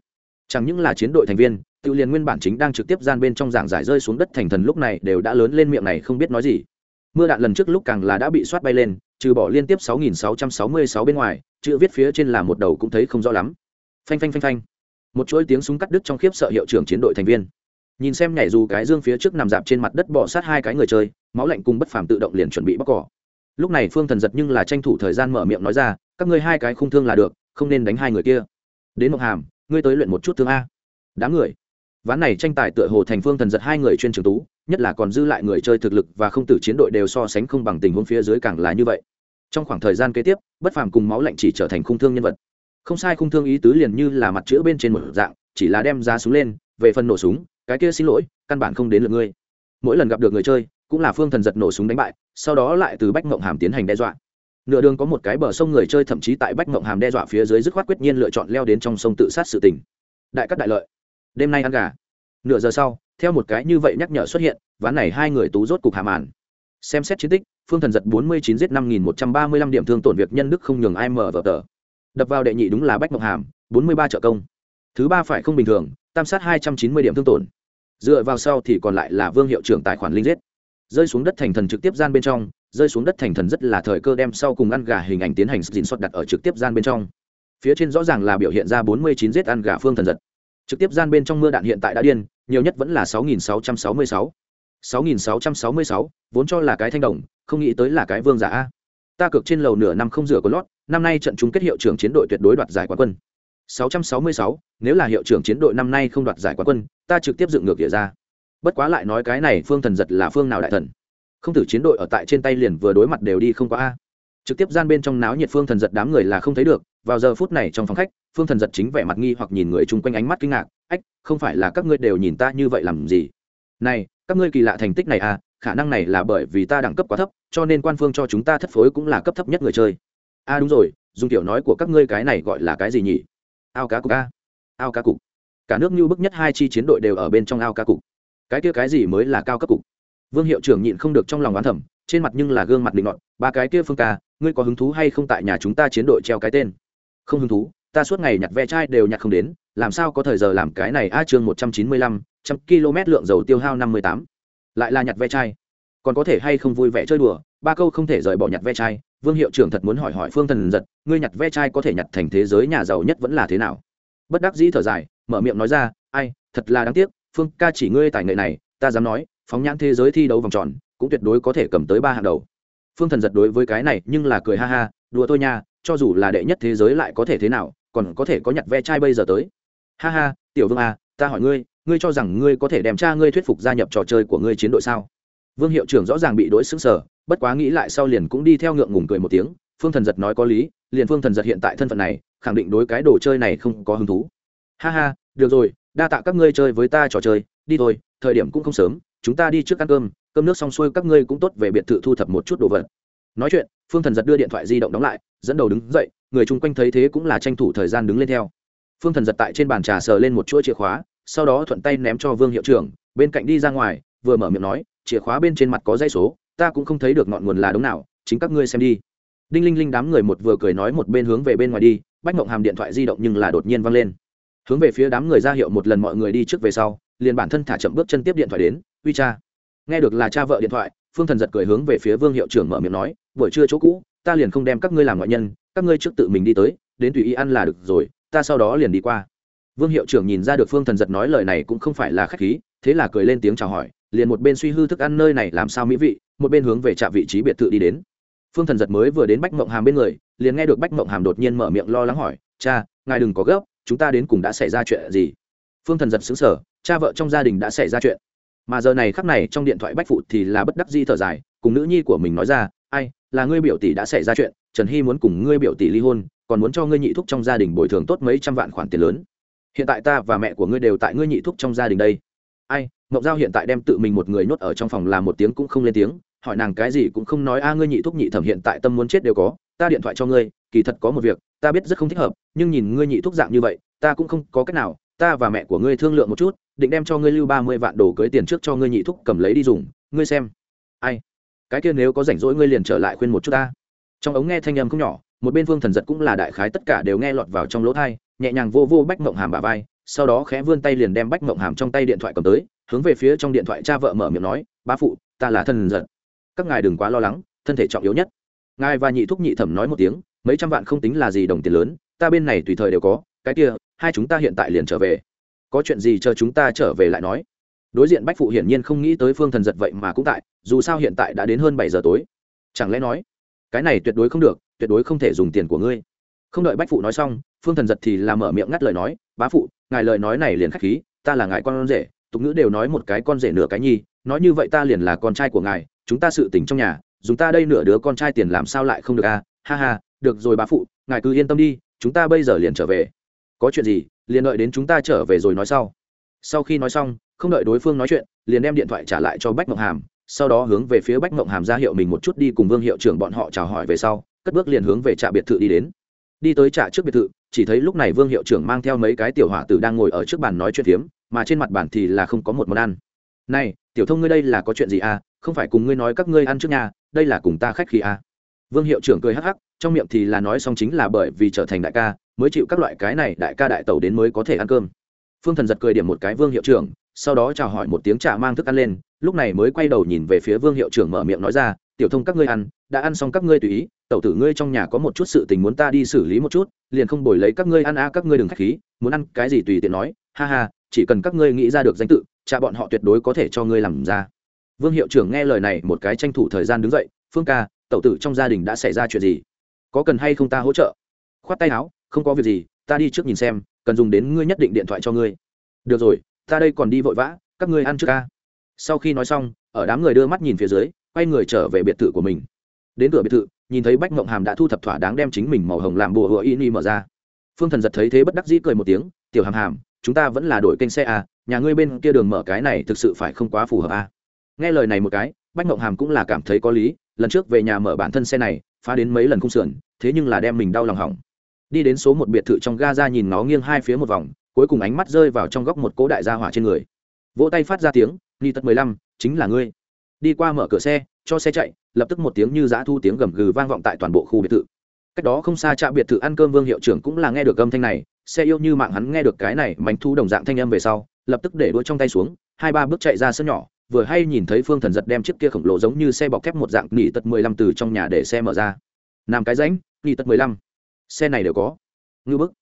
Chẳng những là chiến đội thành viên tự liền nguyên bản chính đang trực tiếp gian bên trong giảng giải rơi xuống đất thành thần lúc này đều đã lớn lên miệng này không biết nói gì. Mưa đạn lần trước lúc càng là đã bị soát bay lên, trừ bỏ liên tiếp 6.666 bên ngoài, chữ viết phía trên là một đầu cũng thấy không rõ lắm. Phanh phanh phanh phanh. Một chuỗi tiếng súng cắt đứt trong khiếp sợ hiệu trưởng chiến đội thành viên nhìn xem nhảy dù cái dương phía trước nằm dạp trên mặt đất bỏ sát hai cái người chơi, máu lạnh cùng bất phàm tự động liền chuẩn bị bóc cỏ. Lúc này phương thần giật nhưng là tranh thủ thời gian mở miệng nói ra, các ngươi hai cái khung thương là được, không nên đánh hai người kia. Đến mộc hàm, ngươi tới luyện một chút thương a. Đám người. Ván này tranh tài tựa hồ thành phương thần giật hai người chuyên trường tú, nhất là còn dư lại người chơi thực lực và không tử chiến đội đều so sánh không bằng tình huống phía dưới càng là như vậy. Trong khoảng thời gian kế tiếp, bất phàm cùng máu lạnh chỉ trở thành khung thương nhân vật. Không sai khung thương ý tứ liền như là mặt chữa bên trên một dạng, chỉ là đem ra súng lên, về phần nổ súng cái kia xin lỗi, căn bản không đến lượt ngươi. Mỗi lần gặp được người chơi, cũng là phương thần giật nổ súng đánh bại, sau đó lại từ bách mộng hàm tiến hành đe dọa. Nửa đường có một cái bờ sông người chơi thậm chí tại bách mộng hàm đe dọa phía dưới dứt khoát quyết nhiên lựa chọn leo đến trong sông tự sát sự tình. Đại cắt đại lợi. Đêm nay ăn gà. Nửa giờ sau, theo một cái như vậy nhắc nhở xuất hiện, ván này hai người tú rốt cục hàm màn. Xem xét chiến tích, phương thần giật bốn mươi chín giết năm nghìn một trăm ba mươi lăm điểm thương tổn việc nhân đức không nhường ai mở vở tờ. Đập vào đệ nhị đúng là bách mộng hàm, bốn mươi ba trợ công. Thứ ba phải không bình thường, tam sát hai trăm chín mươi điểm thương tổn dựa vào sau thì còn lại là vương hiệu trưởng tài khoản linh giết. Rơi xuống đất thành thần trực tiếp gian bên trong, rơi xuống đất thành thần rất là thời cơ đem sau cùng ăn gà hình ảnh tiến hành dình xuất đặt ở trực tiếp gian bên trong. Phía trên rõ ràng là biểu hiện ra bốn mươi chín giết ăn gà phương thần giật. Trực tiếp gian bên trong mưa đạn hiện tại đã điên, nhiều nhất vẫn là sáu nghìn sáu trăm sáu mươi sáu. sáu nghìn sáu trăm sáu mươi sáu, vốn cho là cái thanh đồng, không nghĩ tới là cái vương giả a. Ta cược trên lầu nửa năm không rửa có lót, năm nay trận chung kết hiệu trưởng chiến đội tuyệt đối đoạt giải quán quân. 666, nếu là hiệu trưởng chiến đội năm nay không đoạt giải quán quân, ta trực tiếp dựng ngược địa ra. Bất quá lại nói cái này Phương Thần giật là phương nào đại thần. Không tử chiến đội ở tại trên tay liền vừa đối mặt đều đi không qua a. Trực tiếp gian bên trong náo nhiệt Phương Thần giật đám người là không thấy được, vào giờ phút này trong phòng khách, Phương Thần giật chính vẻ mặt nghi hoặc nhìn người chung quanh ánh mắt kinh ngạc, "Ách, không phải là các ngươi đều nhìn ta như vậy làm gì? Này, các ngươi kỳ lạ thành tích này à, khả năng này là bởi vì ta đẳng cấp quá thấp, cho nên quan phương cho chúng ta thất phối cũng là cấp thấp nhất người chơi." A đúng rồi, dùng tiểu nói của các ngươi cái này gọi là cái gì nhỉ? Ao cá cục a. Ao cá cục. Cả nước như bức nhất hai chi chiến đội đều ở bên trong ao cá cục. Cái kia cái gì mới là cao cấp cục? Vương hiệu trưởng nhịn không được trong lòng oán thẩm trên mặt nhưng là gương mặt định ngọn ba cái kia phương ca, ngươi có hứng thú hay không tại nhà chúng ta chiến đội treo cái tên? Không hứng thú, ta suốt ngày nhặt ve chai đều nhặt không đến, làm sao có thời giờ làm cái này a chương một trăm chín mươi lăm, trăm km lượng dầu tiêu hao năm mươi tám. Lại là nhặt ve chai. Còn có thể hay không vui vẻ chơi đùa, ba câu không thể rời bỏ nhặt ve chai vương hiệu trưởng thật muốn hỏi hỏi phương thần giật, ngươi nhặt ve chai có thể nhặt thành thế giới nhà giàu nhất vẫn là thế nào? Bất đắc dĩ thở dài, mở miệng nói ra, ai, thật là đáng tiếc, phương ca chỉ ngươi tài nghệ này, ta dám nói, phóng nhãn thế giới thi đấu vòng tròn, cũng tuyệt đối có thể cầm tới ba hàng đầu. Phương thần giật đối với cái này nhưng là cười ha ha, đùa tôi nha, cho dù là đệ nhất thế giới lại có thể thế nào, còn có thể có nhặt ve chai bây giờ tới. Ha ha, tiểu vương à ta hỏi ngươi ngươi cho rằng ngươi có thể đem cha ngươi thuyết phục gia nhập trò chơi của ngươi chiến đội sao? Vương hiệu trưởng rõ ràng bị đỗi xứng sở, bất quá nghĩ lại sau liền cũng đi theo ngượng ngùng cười một tiếng, phương thần giật nói có lý, liền phương thần giật hiện tại thân phận này, khẳng định đối cái đồ chơi này không có hứng thú. Ha ha, được rồi, đa tạ các ngươi chơi với ta trò chơi, đi thôi, thời điểm cũng không sớm, chúng ta đi trước ăn cơm cơm nước xong xuôi các ngươi cũng tốt về biệt thự thu thập một chút đồ vật. Nói chuyện, phương thần giật đưa điện thoại di động đóng lại, dẫn đầu đứng dậy, người chung quanh thấy thế cũng là tranh thủ thời gian đứng lên theo. Phương thần giật tại trên bàn trà sờ lên một chuỗi chìa khóa, sau đó thuận tay ném cho vương hiệu trưởng, bên cạnh đi ra ngoài, vừa mở miệng nói chìa khóa bên trên mặt có dây số, ta cũng không thấy được ngọn nguồn là đống nào, chính các ngươi xem đi. Đinh linh linh đám người một vừa cười nói một bên hướng về bên ngoài đi, bách mộng hàm điện thoại di động nhưng là đột nhiên văng lên. Hướng về phía đám người ra hiệu một lần mọi người đi trước về sau, liền bản thân thả chậm bước chân tiếp điện thoại đến, uy cha. Nghe được là cha vợ điện thoại, phương thần giật cười hướng về phía vương hiệu trưởng mở miệng nói, buổi trưa chỗ cũ, ta liền không đem các ngươi làm ngoại nhân, các ngươi trước tự mình đi tới, đến tùy ý ăn là được rồi, ta sau đó liền đi qua. Vương hiệu trưởng nhìn ra được phương thần giật nói lời này cũng không phải là k h á c h khí, thế là cười lên tiếng chào hỏi liền một bên suy hư thức ăn nơi này làm sao mỹ vị, một bên hướng về trạm vị trí biệt thự đi đến. Phương thần giật mới vừa đến bách mộng hàm bên người, liền nghe được bách mộng hàm đột nhiên mở miệng lo lắng hỏi, cha, ngài đừng có gấp, chúng ta đến cùng đã xảy ra chuyện gì? Phương thần giật xứng sở cha vợ trong gia đình đã xảy ra chuyện. Mà giờ này khắc này trong điện thoại bách phụ thì là bất đắc di thở dài, cùng nữ nhi của mình nói ra, ai, là ngươi biểu tỷ đã xảy ra chuyện, trần hy muốn cùng ngươi biểu tỷ ly hôn, còn muốn cho ngươi nhị thúc trong gia đình bồi thường tốt mấy trăm vạn khoản tiền lớn. Hiện tại ta và mẹ của ngươi đều tại ngươi nhị thúc trong gia đình đây. Ai mộng giao hiện tại đem tự mình một người nhốt ở trong phòng làm một tiếng cũng không lên tiếng, hỏi nàng cái gì cũng không nói, a, ngươi nhị thúc nhị thẩm hiện tại tâm muốn chết đều có, ta điện thoại cho ngươi, kỳ thật có một việc, ta biết rất không thích hợp, nhưng nhìn ngươi nhị thúc dạng như vậy, ta cũng không có cách nào, ta và mẹ của ngươi thương lượng một chút, định đem cho ngươi lưu ba mươi vạn đồ cưới tiền trước cho ngươi nhị thúc cầm lấy đi dùng, ngươi xem. Ai? Cái kia nếu có rảnh rỗi ngươi liền trở lại khuyên một chút ta. Trong ống nghe thanh âm không nhỏ, một bên vương thần giật cũng là đại khái tất cả đều nghe lọt vào trong lỗ thai nhẹ nhàng vô vô bách mộng hàm bà vai sau đó khẽ vươn tay liền đem bách mộng hàm trong tay điện thoại cầm tới, hướng về phía trong điện thoại cha vợ mở miệng nói, bá phụ, ta là thần giật các ngài đừng quá lo lắng, thân thể trọng yếu nhất. Ngài và nhị thúc nhị thẩm nói một tiếng, mấy trăm vạn không tính là gì đồng tiền lớn, ta bên này tùy thời đều có, cái kia, hai chúng ta hiện tại liền trở về. Có chuyện gì chờ chúng ta trở về lại nói. Đối diện bách phụ hiển nhiên không nghĩ tới phương thần giật vậy mà cũng tại, dù sao hiện tại đã đến hơn bảy giờ tối. Chẳng lẽ nói, cái này tuyệt đối không được, tuyệt đối không thể dùng tiền của ngươi. Không đợi bách phụ nói xong, phương thần giật thì làm mở miệng ngắt lời nói, bá phụ ngài lời nói này liền khách khí, ta là ngài con rể, tục ngữ đều nói một cái con rể nửa cái nhi, nói như vậy ta liền là con trai của ngài, chúng ta sự tình trong nhà, dùng ta đây nửa đứa con trai tiền làm sao lại không được à? Ha ha, được rồi bá phụ, ngài cứ yên tâm đi, chúng ta bây giờ liền trở về. Có chuyện gì, liền đợi đến chúng ta trở về rồi nói sau. Sau khi nói xong, không đợi đối phương nói chuyện, liền đem điện thoại trả lại cho bách mộng hàm, sau đó hướng về phía bách mộng hàm ra hiệu mình một chút đi cùng vương hiệu trưởng bọn họ chào hỏi về sau, cất bước liền hướng về trạm biệt thự đi đến. Đi tới trạm trước biệt thự chỉ thấy lúc này vương hiệu trưởng mang theo mấy cái tiểu hỏa tử đang ngồi ở trước bàn nói chuyện phiếm, mà trên mặt bàn thì là không có một món ăn. Này, tiểu thông ngươi đây là có chuyện gì à? Không phải cùng ngươi nói các ngươi ăn trước nhà, đây là cùng ta khách khí à? Vương hiệu trưởng cười hắc hắc, trong miệng thì là nói xong chính là bởi vì trở thành đại ca, mới chịu các loại cái này đại ca đại tẩu đến mới có thể ăn cơm. Phương thần giật cười điểm một cái vương hiệu trưởng, sau đó chào hỏi một tiếng trà mang thức ăn lên, lúc này mới quay đầu nhìn về phía vương hiệu trưởng mở miệng nói ra tiểu thông các ngươi ăn, đã ăn xong các ngươi tùy ý, tẩu tử ngươi trong nhà có một chút sự tình muốn ta đi xử lý một chút, liền không bồi lấy các ngươi ăn a các ngươi đừng k h á c h khí, muốn ăn cái gì tùy tiện nói, ha ha, chỉ cần các ngươi nghĩ ra được danh tự, cha bọn họ tuyệt đối có thể cho ngươi làm ra. Vương hiệu trưởng nghe lời này một cái tranh thủ thời gian đứng dậy, phương ca, tẩu tử trong gia đình đã xảy ra chuyện gì? Có cần hay không ta hỗ trợ? Khoát tay áo, không có việc gì, ta đi trước nhìn xem, cần dùng đến ngươi nhất định điện thoại cho ngươi. Được rồi, ta đây còn đi vội vã, các ngươi ăn trước ca. Sau khi nói xong, ở đám người đưa mắt nhìn phía dưới quay người trở về biệt thự của mình. Đến cửa biệt thự nhìn thấy bách mộng hàm đã thu thập thỏa đáng đem chính mình màu hồng làm bùa hựa y ni mở ra. Phương thần giật thấy thế bất đắc dĩ cười một tiếng tiểu hàm hàm chúng ta vẫn là đổi kênh xe à, nhà ngươi bên kia đường mở cái này thực sự phải không quá phù hợp à. nghe lời này một cái bách mộng hàm cũng là cảm thấy có lý lần trước về nhà mở bản thân xe này phá đến mấy lần khung sườn thế nhưng là đem mình đau lòng hỏng. Đi đến số một biệt thự trong ga ra nhìn nó nghiêng hai phía một vòng cuối cùng ánh mắt rơi vào trong góc một cỗ đại gia hỏa trên người. Vỗ tay phát ra tiếng ni tật mười lăm chính là ngươi đi qua mở cửa xe, cho xe chạy, lập tức một tiếng như giã thu tiếng gầm gừ vang vọng tại toàn bộ khu biệt thự. Cách đó không xa trạm biệt thự ăn cơm vương hiệu trưởng cũng là nghe được âm thanh này, xe yêu như mạng hắn nghe được cái này mánh thu đồng dạng thanh âm về sau, lập tức để đuôi trong tay xuống, hai ba bước chạy ra sân nhỏ, vừa hay nhìn thấy phương thần giật đem chiếc kia khổng lồ giống như xe bọc thép một dạng nghỉ tật mười lăm từ trong nhà để xe mở ra. Làm cái ránh nghỉ tật mười lăm. Xe này đều có. Ngư bức.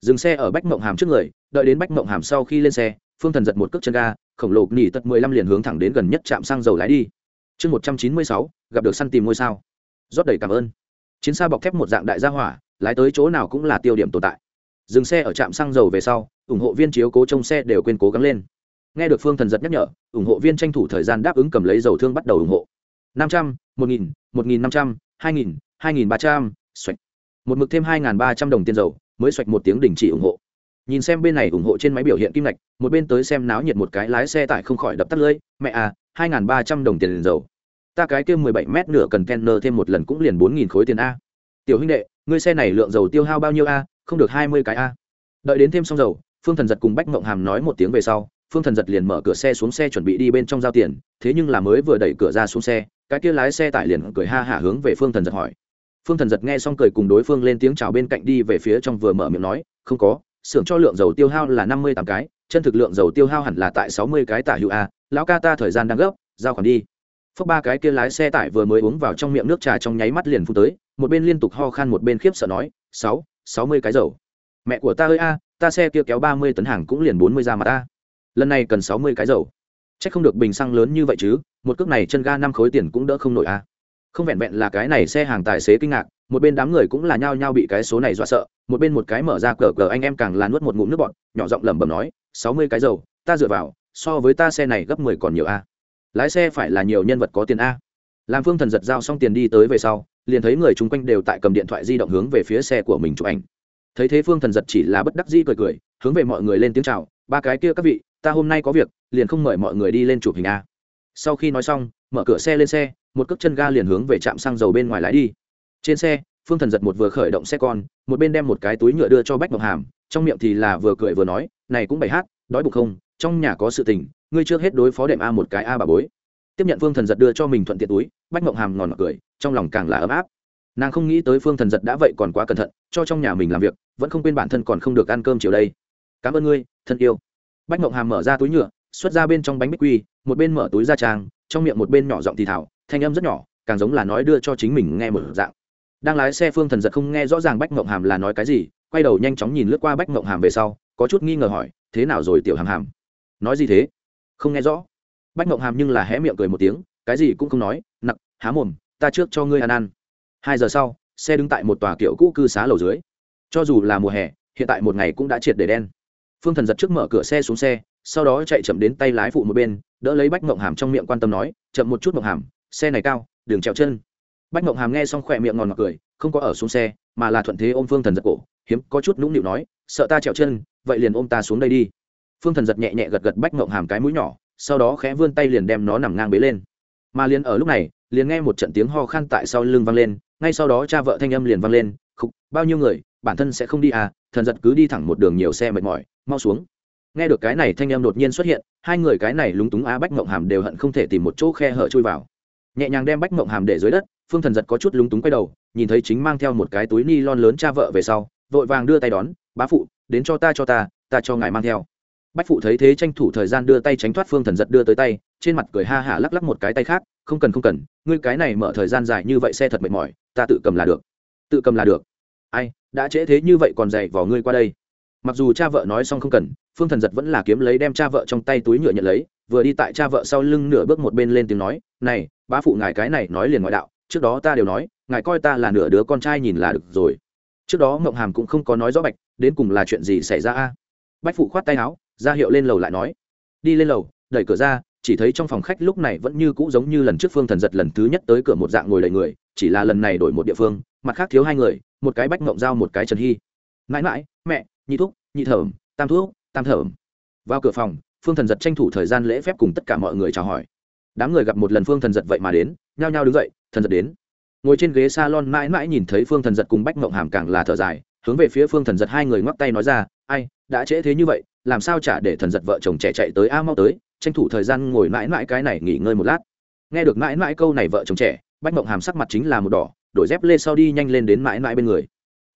Dừng xe ở bách mộng hàm trước người, đợi đến bách mộng hàm sau khi lên xe, phương thần giật một cước chân ga khổng lồ nỉ tật mười lăm liền hướng thẳng đến gần nhất trạm xăng dầu lái đi. Chương một trăm chín mươi sáu, gặp được săn tìm ngôi sao. Rót đầy cảm ơn. Chiến xa bọc thép một dạng đại gia hỏa, lái tới chỗ nào cũng là tiêu điểm tồn tại. Dừng xe ở trạm xăng dầu về sau, ủng hộ viên chiếu cố trông xe đều quên cố gắng lên. Nghe được phương thần giật nhắc nhở, ủng hộ viên tranh thủ thời gian đáp ứng cầm lấy dầu thương bắt đầu ủng hộ. Năm trăm, một nghìn một nghìn năm trăm, hai nghìn hai nghìn ba trăm, xoạch. Một mực thêm hai nghìn ba trăm đồng tiền dầu, mới xoạch một tiếng đình chỉ ủng hộ nhìn xem bên này ủng hộ trên máy biểu hiện kim ngạch, một bên tới xem náo nhiệt một cái lái xe tải không khỏi đập tắt lưỡi, mẹ à hai nghìn ba trăm đồng tiền dầu ta cái kia mười bảy mét nửa cần kenner thêm một lần cũng liền bốn nghìn khối tiền a. Tiểu huynh đệ, ngươi xe này lượng dầu tiêu hao bao nhiêu a? Không được hai mươi cái a. Đợi đến thêm xong dầu, phương thần giật cùng bách mộng hàm nói một tiếng về sau, phương thần giật liền mở cửa xe xuống xe chuẩn bị đi bên trong giao tiền, thế nhưng là mới vừa đẩy cửa ra xuống xe, cái kia lái xe tải liền cười ha hả hướng về phương thần giật hỏi. Phương thần giật nghe xong cười cùng đối phương lên tiếng chào bên cạnh đi về phía trong vừa mở miệng nói, không có xưởng cho lượng dầu tiêu hao là năm mươi tám cái, chân thực lượng dầu tiêu hao hẳn là tại sáu mươi cái tả hữu a, lão ca ta thời gian đang gấp, giao khoản đi. Phước ba cái kia lái xe tải vừa mới uống vào trong miệng nước trà trong nháy mắt liền phun tới, một bên liên tục ho khan một bên khiếp sợ nói, sáu sáu mươi cái dầu. Mẹ của ta ơi a, ta xe kia kéo ba mươi tấn hàng cũng liền bốn mươi ra mà ta. Lần này cần sáu mươi cái dầu. C h ắ c không được bình xăng lớn như vậy chứ, một cước này chân ga năm khối tiền cũng đỡ không nổi a không vẹn vẹn là cái này xe hàng tài xế kinh ngạc, một bên đám người cũng là nhao nhao bị cái số này dọa sợ, một bên một cái mở ra cờ cờ anh em càng là nuốt một ngụm nước bọn nhỏ giọng lẩm bẩm nói, sáu mươi cái dầu, ta dựa vào, so với ta xe này gấp mười còn nhiều a. Lái xe phải là nhiều nhân vật có tiền a. Làm phương thần giật giao xong tiền đi tới về sau, liền thấy người chung quanh đều tại cầm điện thoại di động hướng về phía xe của mình chụp ảnh. Thấy thế phương thần giật chỉ là bất đắc dĩ cười cười, hướng về mọi người lên tiếng chào, ba cái kia các vị, ta hôm nay có việc, liền không mời mọi người đi lên chụp hình a. Sau khi nói xong mở cửa xe lên xe, một cước chân ga liền hướng về trạm xăng dầu bên ngoài lái đi. Trên xe, phương thần giật một vừa khởi động xe con, một bên đem một cái túi nhựa đưa cho bách ngọc hàm, trong miệng thì là vừa cười vừa nói, này cũng bày hát, đói bụng không? Trong nhà có sự tình, ngươi trước hết đối phó đệm a một cái a bà bối. Tiếp nhận phương thần giật đưa cho mình thuận tiện túi, bách ngọc hàm ngòn ngọt cười, trong lòng càng là ấm áp. Nàng không nghĩ tới phương thần giật đã vậy còn quá cẩn thận, cho trong nhà mình làm việc, vẫn không quên bản thân còn không được ăn cơm chiều đây. Cảm ơn ngươi, thân yêu. Bách ngọc hàm mở ra túi nhựa xuất ra bên trong bánh bích quy, một bên mở túi ra trang, trong miệng một bên nhỏ giọng thì thảo thanh âm rất nhỏ, càng giống là nói đưa cho chính mình nghe một dạng. Đang lái xe phương thần giật không nghe rõ ràng bách mộng hàm là nói cái gì, quay đầu nhanh chóng nhìn lướt qua bách mộng hàm về sau, có chút nghi ngờ hỏi, thế nào rồi, tiểu hàm hàm? Nói gì thế? Không nghe rõ. Bách mộng hàm nhưng là hé miệng cười một tiếng, cái gì cũng không nói, nặc, há mồm, ta trước cho ngươi ăn ăn. Hai giờ sau, xe đứng tại một tòa kiểu cũ cư xá lầu dưới. Cho dù là mùa hè, hiện tại một ngày cũng đã triệt để đen. Phương thần giật trước mở cửa xe xuống xe sau đó chạy chậm đến tay lái phụ một bên, đỡ lấy bách mộng hàm trong miệng quan tâm nói, chậm một chút mộng hàm, xe này cao đường trèo chân. Bách mộng hàm nghe xong khỏe miệng ngòn ngọt cười, không có ở xuống xe, mà là thuận thế ôm phương thần giật cổ, hiếm, có chút nũng nịu nói, sợ ta trèo chân, vậy liền ôm ta xuống đây đi. Phương thần giật nhẹ nhẹ gật gật bách mộng hàm cái mũi nhỏ, sau đó khẽ vươn tay liền đem nó nằm ngang bế lên. Mà liền ở lúc này, liền nghe một trận tiếng ho khan tại sau lưng vang lên, ngay sau đó cha vợ thanh âm liền vang lên, khục, bao nhiêu người, bản thân sẽ không đi à thần giật cứ đi thẳng một đường nhiều xe mệt mỏi, mau xuống nghe được cái này thanh em đột nhiên xuất hiện, hai người cái này lúng túng á bách mộng hàm đều hận không thể tìm một chỗ khe hở chui vào. Nhẹ nhàng đem bách mộng hàm để dưới đất, phương thần giật có chút lúng túng quay đầu, nhìn thấy chính mang theo một cái túi ni lon lớn cha vợ về sau, vội vàng đưa tay đón, bá phụ, đến cho ta cho ta ta cho ngài mang theo. Bách phụ thấy thế tranh thủ thời gian đưa tay tránh thoát phương thần giật đưa tới tay, trên mặt cười ha hả lắc lắc một cái tay khác, không cần không cần, ngươi cái này mở thời gian dài như vậy xe thật mệt mỏi, ta tự cầm là được. Tự cầm là được? Ai, đã trễ thế như vậy còn dạy vỏ ngươi qua đây. Mặc dù cha vợ nói xong không cần phương thần giật vẫn là kiếm lấy đem cha vợ trong tay túi nhựa nhận lấy, vừa đi tại cha vợ sau lưng nửa bước một bên lên tiếng nói, này, bá phụ ngài cái này nói liền ngoại đạo, trước đó ta đều nói, ngài coi ta là nửa đứa con trai nhìn là được rồi. Trước đó mộng hàm cũng không có nói rõ bạch, đến cùng là chuyện gì xảy ra a? Bách phụ khoát tay áo, ra hiệu lên lầu lại nói, đi lên lầu, đẩy cửa ra, chỉ thấy trong phòng khách lúc này vẫn như cũ giống như lần trước phương thần giật lần thứ nhất tới cửa một dạng ngồi đầy người, chỉ là lần này đổi một địa phương, mặt khác thiếu hai người, một cái bách mộng giao một cái trần hy. Mãi mãi, mẹ, nhị thúc, nhị thởm tam thuốc tam thởm vào cửa phòng, phương thần giật tranh thủ thời gian lễ phép cùng tất cả mọi người chào hỏi. Đám người gặp một lần phương thần giật vậy mà đến, nhao nhao đứng dậy, thần giật đến. Ngồi trên ghế s a lon mãi mãi nhìn thấy phương thần giật cùng bách mộng hàm càng là thở dài, hướng về phía phương thần giật hai người ngoắc tay nói ra, ai, đã trễ thế như vậy, làm sao chả để thần giật vợ chồng trẻ chạy tới a mau tới, tranh thủ thời gian ngồi mãi mãi cái này nghỉ ngơi một lát. Nghe được mãi mãi câu này vợ chồng trẻ, bách mộng hàm sắc mặt chính là một đỏ, đổi dép lê sau đi nhanh lên đến mãi mãi bên người.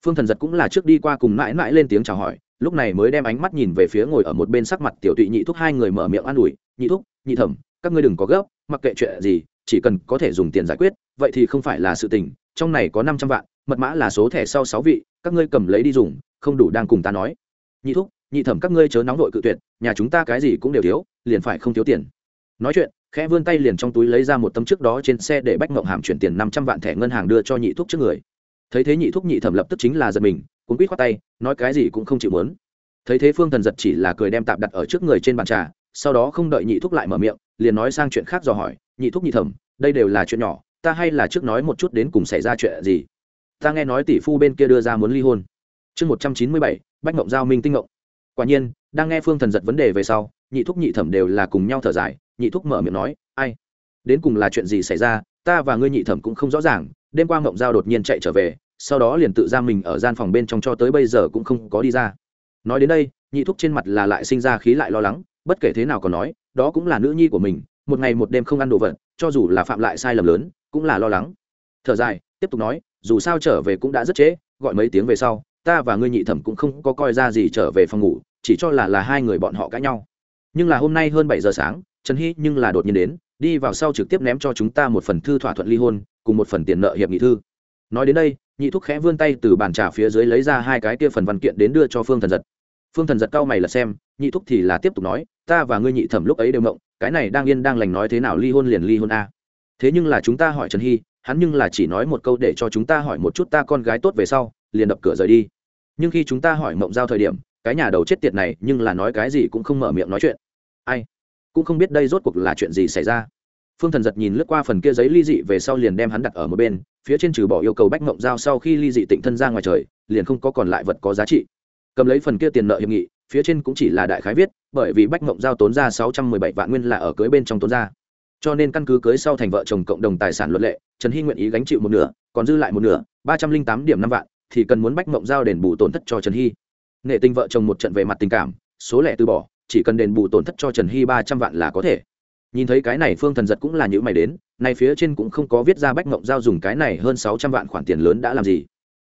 Phương thần giật cũng là trước đi qua cùng mãi mãi lên tiếng chào hỏi lúc này mới đem ánh mắt nhìn về phía ngồi ở một bên sắc mặt tiểu tụy nhị thúc hai người mở miệng an ủi, nhị thúc, nhị thẩm, các ngươi đừng có gấp, mặc kệ chuyện gì, chỉ cần có thể dùng tiền giải quyết, vậy thì không phải là sự tình, trong này có năm trăm vạn, mật mã là số thẻ sau sáu vị, các ngươi cầm lấy đi dùng, không đủ đang cùng ta nói. Nhị thúc, nhị thẩm, các ngươi chớ nóng vội cự tuyệt, nhà chúng ta cái gì cũng đều thiếu, liền phải không thiếu tiền. Nói chuyện, khẽ vươn tay liền trong túi lấy ra một tấm trước đó trên xe để bách mộng hàm chuyển tiền năm trăm vạn thẻ ngân hàng đưa cho nhị thúc trước người. Thấy thế nhị thúc nhị thẩm lập tức chính là giật mình cuốn quýt khoát tay, nói cái gì cũng không chịu muốn. Thấy thế phương thần giật chỉ là cười đem tạp đặt ở trước người trên bàn trà, sau đó không đợi nhị thúc lại mở miệng, liền nói sang chuyện khác dò hỏi, nhị thúc nhị thẩm, đây đều là chuyện nhỏ, ta hay là trước nói một chút đến cùng xảy ra chuyện gì? Ta nghe nói tỷ phu bên kia đưa ra muốn ly hôn. Chương một trăm chín mươi bảy, bách ngộng giao minh tinh ngộng. Quả nhiên, đang nghe phương thần giật vấn đề về sau, nhị thúc nhị thẩm đều là cùng nhau thở dài, nhị thúc mở miệng nói, ai, đến cùng là chuyện gì xảy ra, ta và ngươi nhị thẩm cũng không rõ ràng, đêm qua ngộng giao đột nhiên chạy trở về sau đó liền tự giam mình ở gian phòng bên trong cho tới bây giờ cũng không có đi ra. Nói đến đây, nhị thúc trên mặt là lại sinh ra khí lại lo lắng, bất kể thế nào còn nói, đó cũng là nữ nhi của mình, một ngày một đêm không ăn đồ vật, cho dù là phạm lại sai lầm lớn, cũng là lo lắng. Thở dài, tiếp tục nói, dù sao trở về cũng đã rất trễ, gọi mấy tiếng về sau, ta và ngươi nhị thẩm cũng không có coi ra gì trở về phòng ngủ, chỉ cho là là hai người bọn họ cãi nhau. Nhưng là hôm nay hơn bảy giờ sáng, trần hy nhưng là đột nhiên đến, đi vào sau trực tiếp ném cho chúng ta một phần thư thỏa thuận ly hôn, cùng một phần tiền nợ hiệp nghị thư. Nói đến đây nhị thúc khẽ vươn tay từ bàn trà phía dưới lấy ra hai cái kia phần văn kiện đến đưa cho phương thần giật. Phương thần giật cau mày là xem, nhị thúc thì là tiếp tục nói, ta và ngươi nhị thẩm lúc ấy đều mộng, cái này đang yên đang lành nói thế nào ly hôn liền ly hôn a. Thế nhưng là chúng ta hỏi trần hy, hắn nhưng là chỉ nói một câu để cho chúng ta hỏi một chút ta con gái tốt về sau, liền đập cửa rời đi. Nhưng khi chúng ta hỏi mộng giao thời điểm, cái nhà đầu chết tiệt này nhưng là nói cái gì cũng không mở miệng nói chuyện. Ai? Cũng không biết đây rốt cuộc là chuyện gì xảy ra phương thần giật nhìn lướt qua phần kia giấy ly dị về sau liền đem hắn đặt ở một bên, phía trên trừ bỏ yêu cầu bách mộng giao sau khi ly dị tịnh thân ra ngoài trời, liền không có còn lại vật có giá trị. Cầm lấy phần kia tiền nợ hiệp nghị, phía trên cũng chỉ là đại khái viết, bởi vì bách mộng giao tốn ra sáu trăm mười bảy vạn nguyên là ở cưới bên trong tốn ra. Cho nên căn cứ cưới sau thành vợ chồng cộng đồng tài sản luật lệ, trần hy nguyện ý gánh chịu một nửa, còn dư lại một nửa, ba trăm linh tám điểm năm vạn, thì cần muốn bách mộng giao đền bù tổn thất cho trần hy. Nghệ tình vợ chồng một trận về mặt tình cảm, số lẻ từ bỏ, chỉ cần đền bù tổn thất cho trần hy ba trăm vạn là có thể nhìn thấy cái này phương thần giật cũng là những mày đến, nay phía trên cũng không có viết ra bách mộng giao dùng cái này hơn sáu trăm vạn khoản tiền lớn đã làm gì.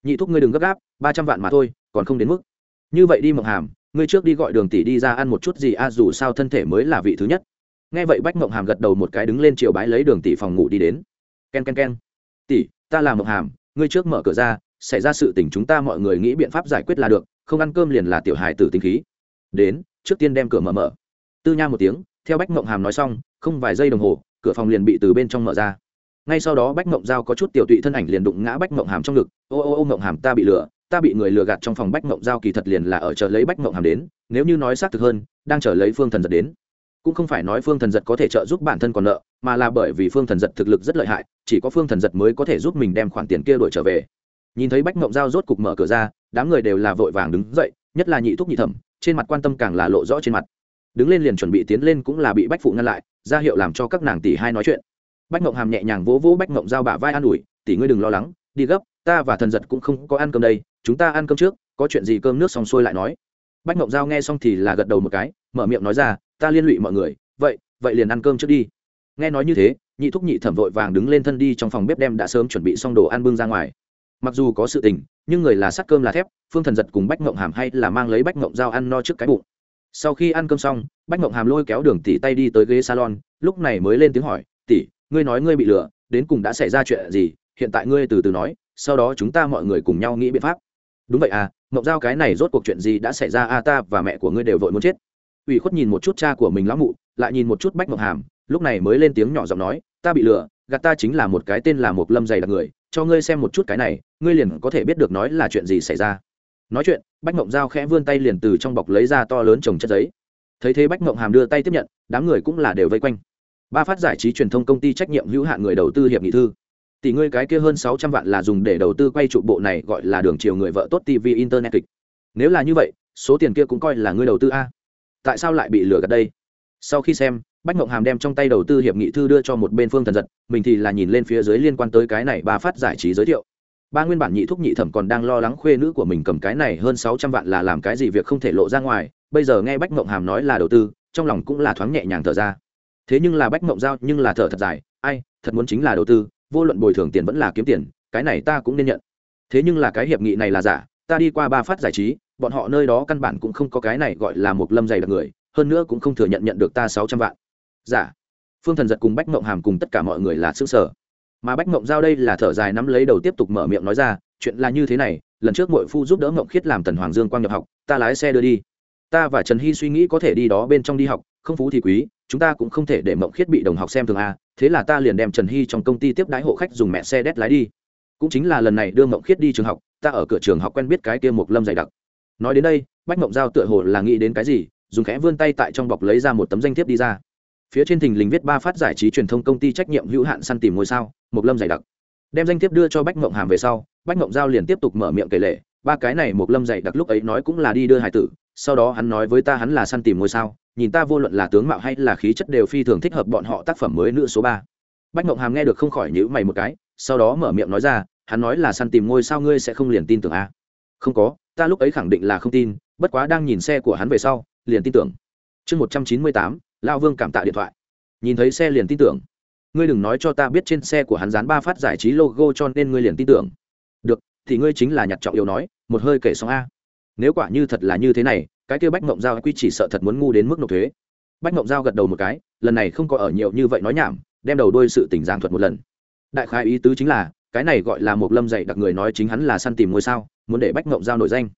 Nhị thúc ngươi đừng gấp gáp, ba trăm vạn mà thôi, còn không đến mức. Như vậy đi mộng hàm, ngươi trước đi gọi đường tỷ đi ra ăn một chút gì a, dù sao thân thể mới là vị thứ nhất. Nghe vậy bách mộng hàm gật đầu một cái đứng lên chiều bái lấy đường tỷ phòng ngủ đi đến. K e n k e n k e n tỷ, ta là mộng hàm, ngươi trước mở cửa ra, xảy ra sự tình chúng ta mọi người nghĩ biện pháp giải quyết là được, không ăn cơm liền là tiểu hài tử tinh khí. Đến, trước tiên đem cửa mở mở. Tư nha một tiếng theo bách mộng hàm nói xong, không vài giây đồng hồ, cửa phòng liền bị từ bên trong mở ra. Ngay sau đó bách mộng giao có chút tiểu tụy thân ảnh liền đụng ngã bách mộng hàm trong ngực. Ô ô ô mộng hàm, ta bị lừa, ta bị người lừa gạt trong phòng bách mộng giao kỳ thật liền là ở chờ lấy bách mộng hàm đến, nếu như nói xác thực hơn, đang chờ lấy phương thần giật đến. Cũng không phải nói phương thần giật có thể trợ giúp bản thân còn nợ, mà là bởi vì phương thần giật thực lực rất lợi hại, chỉ có phương thần giật mới có thể giúp mình đem khoản tiền kia đổi trở về. Nhìn thấy bách mộng giao rốt cục mở cửa ra, đám người đều là vội vàng đứng dậy, nhất là nhị thúc nhị thẩm, trên mặt quan tâm càng là lộ rõ trên mặt đứng lên liền chuẩn bị tiến lên cũng là bị bách phụ ngăn lại, ra hiệu làm cho các nàng tỷ hai nói chuyện. Bách ngộng hàm nhẹ nhàng vỗ vỗ bách ngộng giao bả vai an ủi, tỷ ngươi đừng lo lắng, đi gấp, ta và thần giật cũng không có ăn cơm đây, chúng ta ăn cơm trước, có chuyện gì cơm nước xong xuôi lại nói. Bách ngộng giao nghe xong thì là gật đầu một cái, mở miệng nói ra, ta liên lụy mọi người, vậy vậy liền ăn cơm trước đi. Nghe nói như thế, nhị thúc nhị thẩm vội vàng đứng lên thân đi trong phòng bếp đem đã sớm chuẩn bị xong đồ ăn bưng ra ngoài. Mặc dù có sự tình, nhưng người là sắt cơm là thép, phương thần giật cùng bách ngộng hàm hay là mang lấy bách ngộng dao ăn no trước cái bụng sau khi ăn cơm xong, bách mộng hàm lôi kéo đường tỷ tay đi tới ghế salon, lúc này mới lên tiếng hỏi, tỷ, ngươi nói ngươi bị lừa, đến cùng đã xảy ra chuyện gì? Hiện tại ngươi từ từ nói, sau đó chúng ta mọi người cùng nhau nghĩ biện pháp. Đúng vậy à mộng giao cái này rốt cuộc chuyện gì đã xảy ra a ta và mẹ của ngươi đều vội muốn chết. Ủy khuất nhìn một chút cha của mình lão mụ, lại nhìn một chút bách mộng hàm, lúc này mới lên tiếng nhỏ giọng nói, ta bị lừa, gạt ta chính là một cái tên là một lâm dày đặc người, cho ngươi xem một chút cái này, ngươi liền có thể biết được nói là chuyện gì xảy ra nói chuyện, bách mộng giao khẽ vươn tay liền từ trong bọc lấy ra to lớn trồng chất giấy. Thấy thế bách mộng hàm đưa tay tiếp nhận, đám người cũng là đều vây quanh. Ba phát giải trí truyền thông công ty trách nhiệm hữu hạn người đầu tư hiệp nghị thư. Tỷ ngươi cái kia hơn sáu trăm vạn là dùng để đầu tư quay trụ bộ này gọi là đường chiều người vợ tốt tv internet kịch. Nếu là như vậy, số tiền kia cũng coi là ngươi đầu tư a. Tại sao lại bị lừa gạt đây? Sau khi xem, bách mộng hàm đem trong tay đầu tư hiệp nghị thư đưa cho một bên phương thần giật, mình thì là nhìn lên phía dưới liên quan tới cái này ba phát giải trí giới thiệu ba nguyên bản nhị thúc nhị thẩm còn đang lo lắng khuê nữ của mình cầm cái này hơn sáu trăm vạn là làm cái gì việc không thể lộ ra ngoài, bây giờ nghe bách mộng hàm nói là đầu tư, trong lòng cũng là thoáng nhẹ nhàng thở ra. Thế nhưng là bách mộng giao nhưng là thở thật dài, ai, thật muốn chính là đầu tư, vô luận bồi thường tiền vẫn là kiếm tiền, cái này ta cũng nên nhận. Thế nhưng là cái hiệp nghị này là giả, ta đi qua ba phát giải trí, bọn họ nơi đó căn bản cũng không có cái này gọi là một lâm dày đặc người, hơn nữa cũng không thừa nhận nhận được ta sáu trăm vạn. Giả. Phương thần giật cùng bách mộng hàm cùng tất cả mọi người là xương sở mà bách mộng giao đây là thở dài nắm lấy đầu tiếp tục mở miệng nói ra, chuyện là như thế này, lần trước mội phu giúp đỡ mộng khiết làm tần hoàng dương quang nhập học, ta lái xe đưa đi. Ta và trần hy suy nghĩ có thể đi đó bên trong đi học, không phú thì quý, chúng ta cũng không thể để mộng khiết bị đồng học xem thường a thế là ta liền đem trần hy trong công ty tiếp đái hộ khách dùng mẹ xe đét lái đi. Cũng chính là lần này đưa mộng khiết đi trường học, ta ở cửa trường học quen biết cái kia mục lâm dày đặc. Nói đến đây, bách mộng giao tựa hồ là nghĩ đến cái gì, dùng khẽ vươn tay tại trong bọc lấy ra một tấm danh thiếp đi ra phía trên thình lình viết ba phát giải trí truyền thông công ty trách nhiệm hữu hạn săn tìm ngôi sao, mộc lâm dày đặc. Đem danh thiếp đưa cho bách mộng hàm về sau, bách mộng giao liền tiếp tục mở miệng kể lệ ba cái này mộc lâm dày đặc lúc ấy nói cũng là đi đưa hải tử, sau đó hắn nói với ta hắn là săn tìm ngôi sao, nhìn ta vô luận là tướng mạo hay là khí chất đều phi thường thích hợp bọn họ tác phẩm mới nữ số ba. Bách mộng hàm nghe được không khỏi nhữ mày một cái, sau đó mở miệng nói ra, hắn nói là săn tìm ngôi sao ngươi sẽ không liền tin tưởng a à? không có, ta lúc ấy khẳng định là không tin, bất quá đang nhìn xe của hắn về sau, liền tin tưởng. Chương một trăm chín mươi tám lao vương cảm tạ điện thoại. Nhìn thấy xe liền tin tưởng. Ngươi đừng nói cho ta biết trên xe của hắn dán ba phát giải trí logo cho nên ngươi liền tin tưởng. Được, thì ngươi chính là nhặt trọng yếu nói, một hơi kể xong a. Nếu quả như thật là như thế này, cái kêu bách mộng giao quy chỉ sợ thật muốn ngu đến mức nộp thuế. Bách mộng giao gật đầu một cái, lần này không có ở nhiều như vậy nói nhảm, đem đầu đôi sự tình giảng thuật một lần. Đại khái ý tứ chính là, cái này gọi là một lâm dạy đặc người nói chính hắn là săn tìm ngôi sao, muốn để bách mộng giao nổi danh.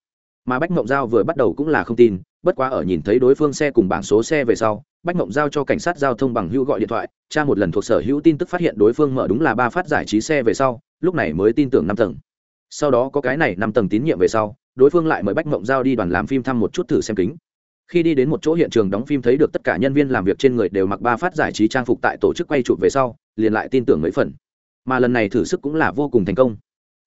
Mà bách mộng giao vừa bắt đầu cũng là không tin, bất quá ở nhìn thấy đối phương xe cùng bảng số xe về sau bách mộng giao cho cảnh sát giao thông bằng hữu gọi điện thoại cha một lần thuộc sở hữu tin tức phát hiện đối phương mở đúng là ba phát giải trí xe về sau, lúc này mới tin tưởng năm tầng. Sau đó có cái này năm tầng tín nhiệm về sau, đối phương lại mời bách mộng giao đi đoàn làm phim thăm một chút thử xem kính. Khi đi đến một chỗ hiện trường đóng phim thấy được tất cả nhân viên làm việc trên người đều mặc ba phát giải trí trang phục tại tổ chức quay chụp về sau, liền lại tin tưởng mấy phần. Mà lần này thử sức cũng là vô cùng thành công.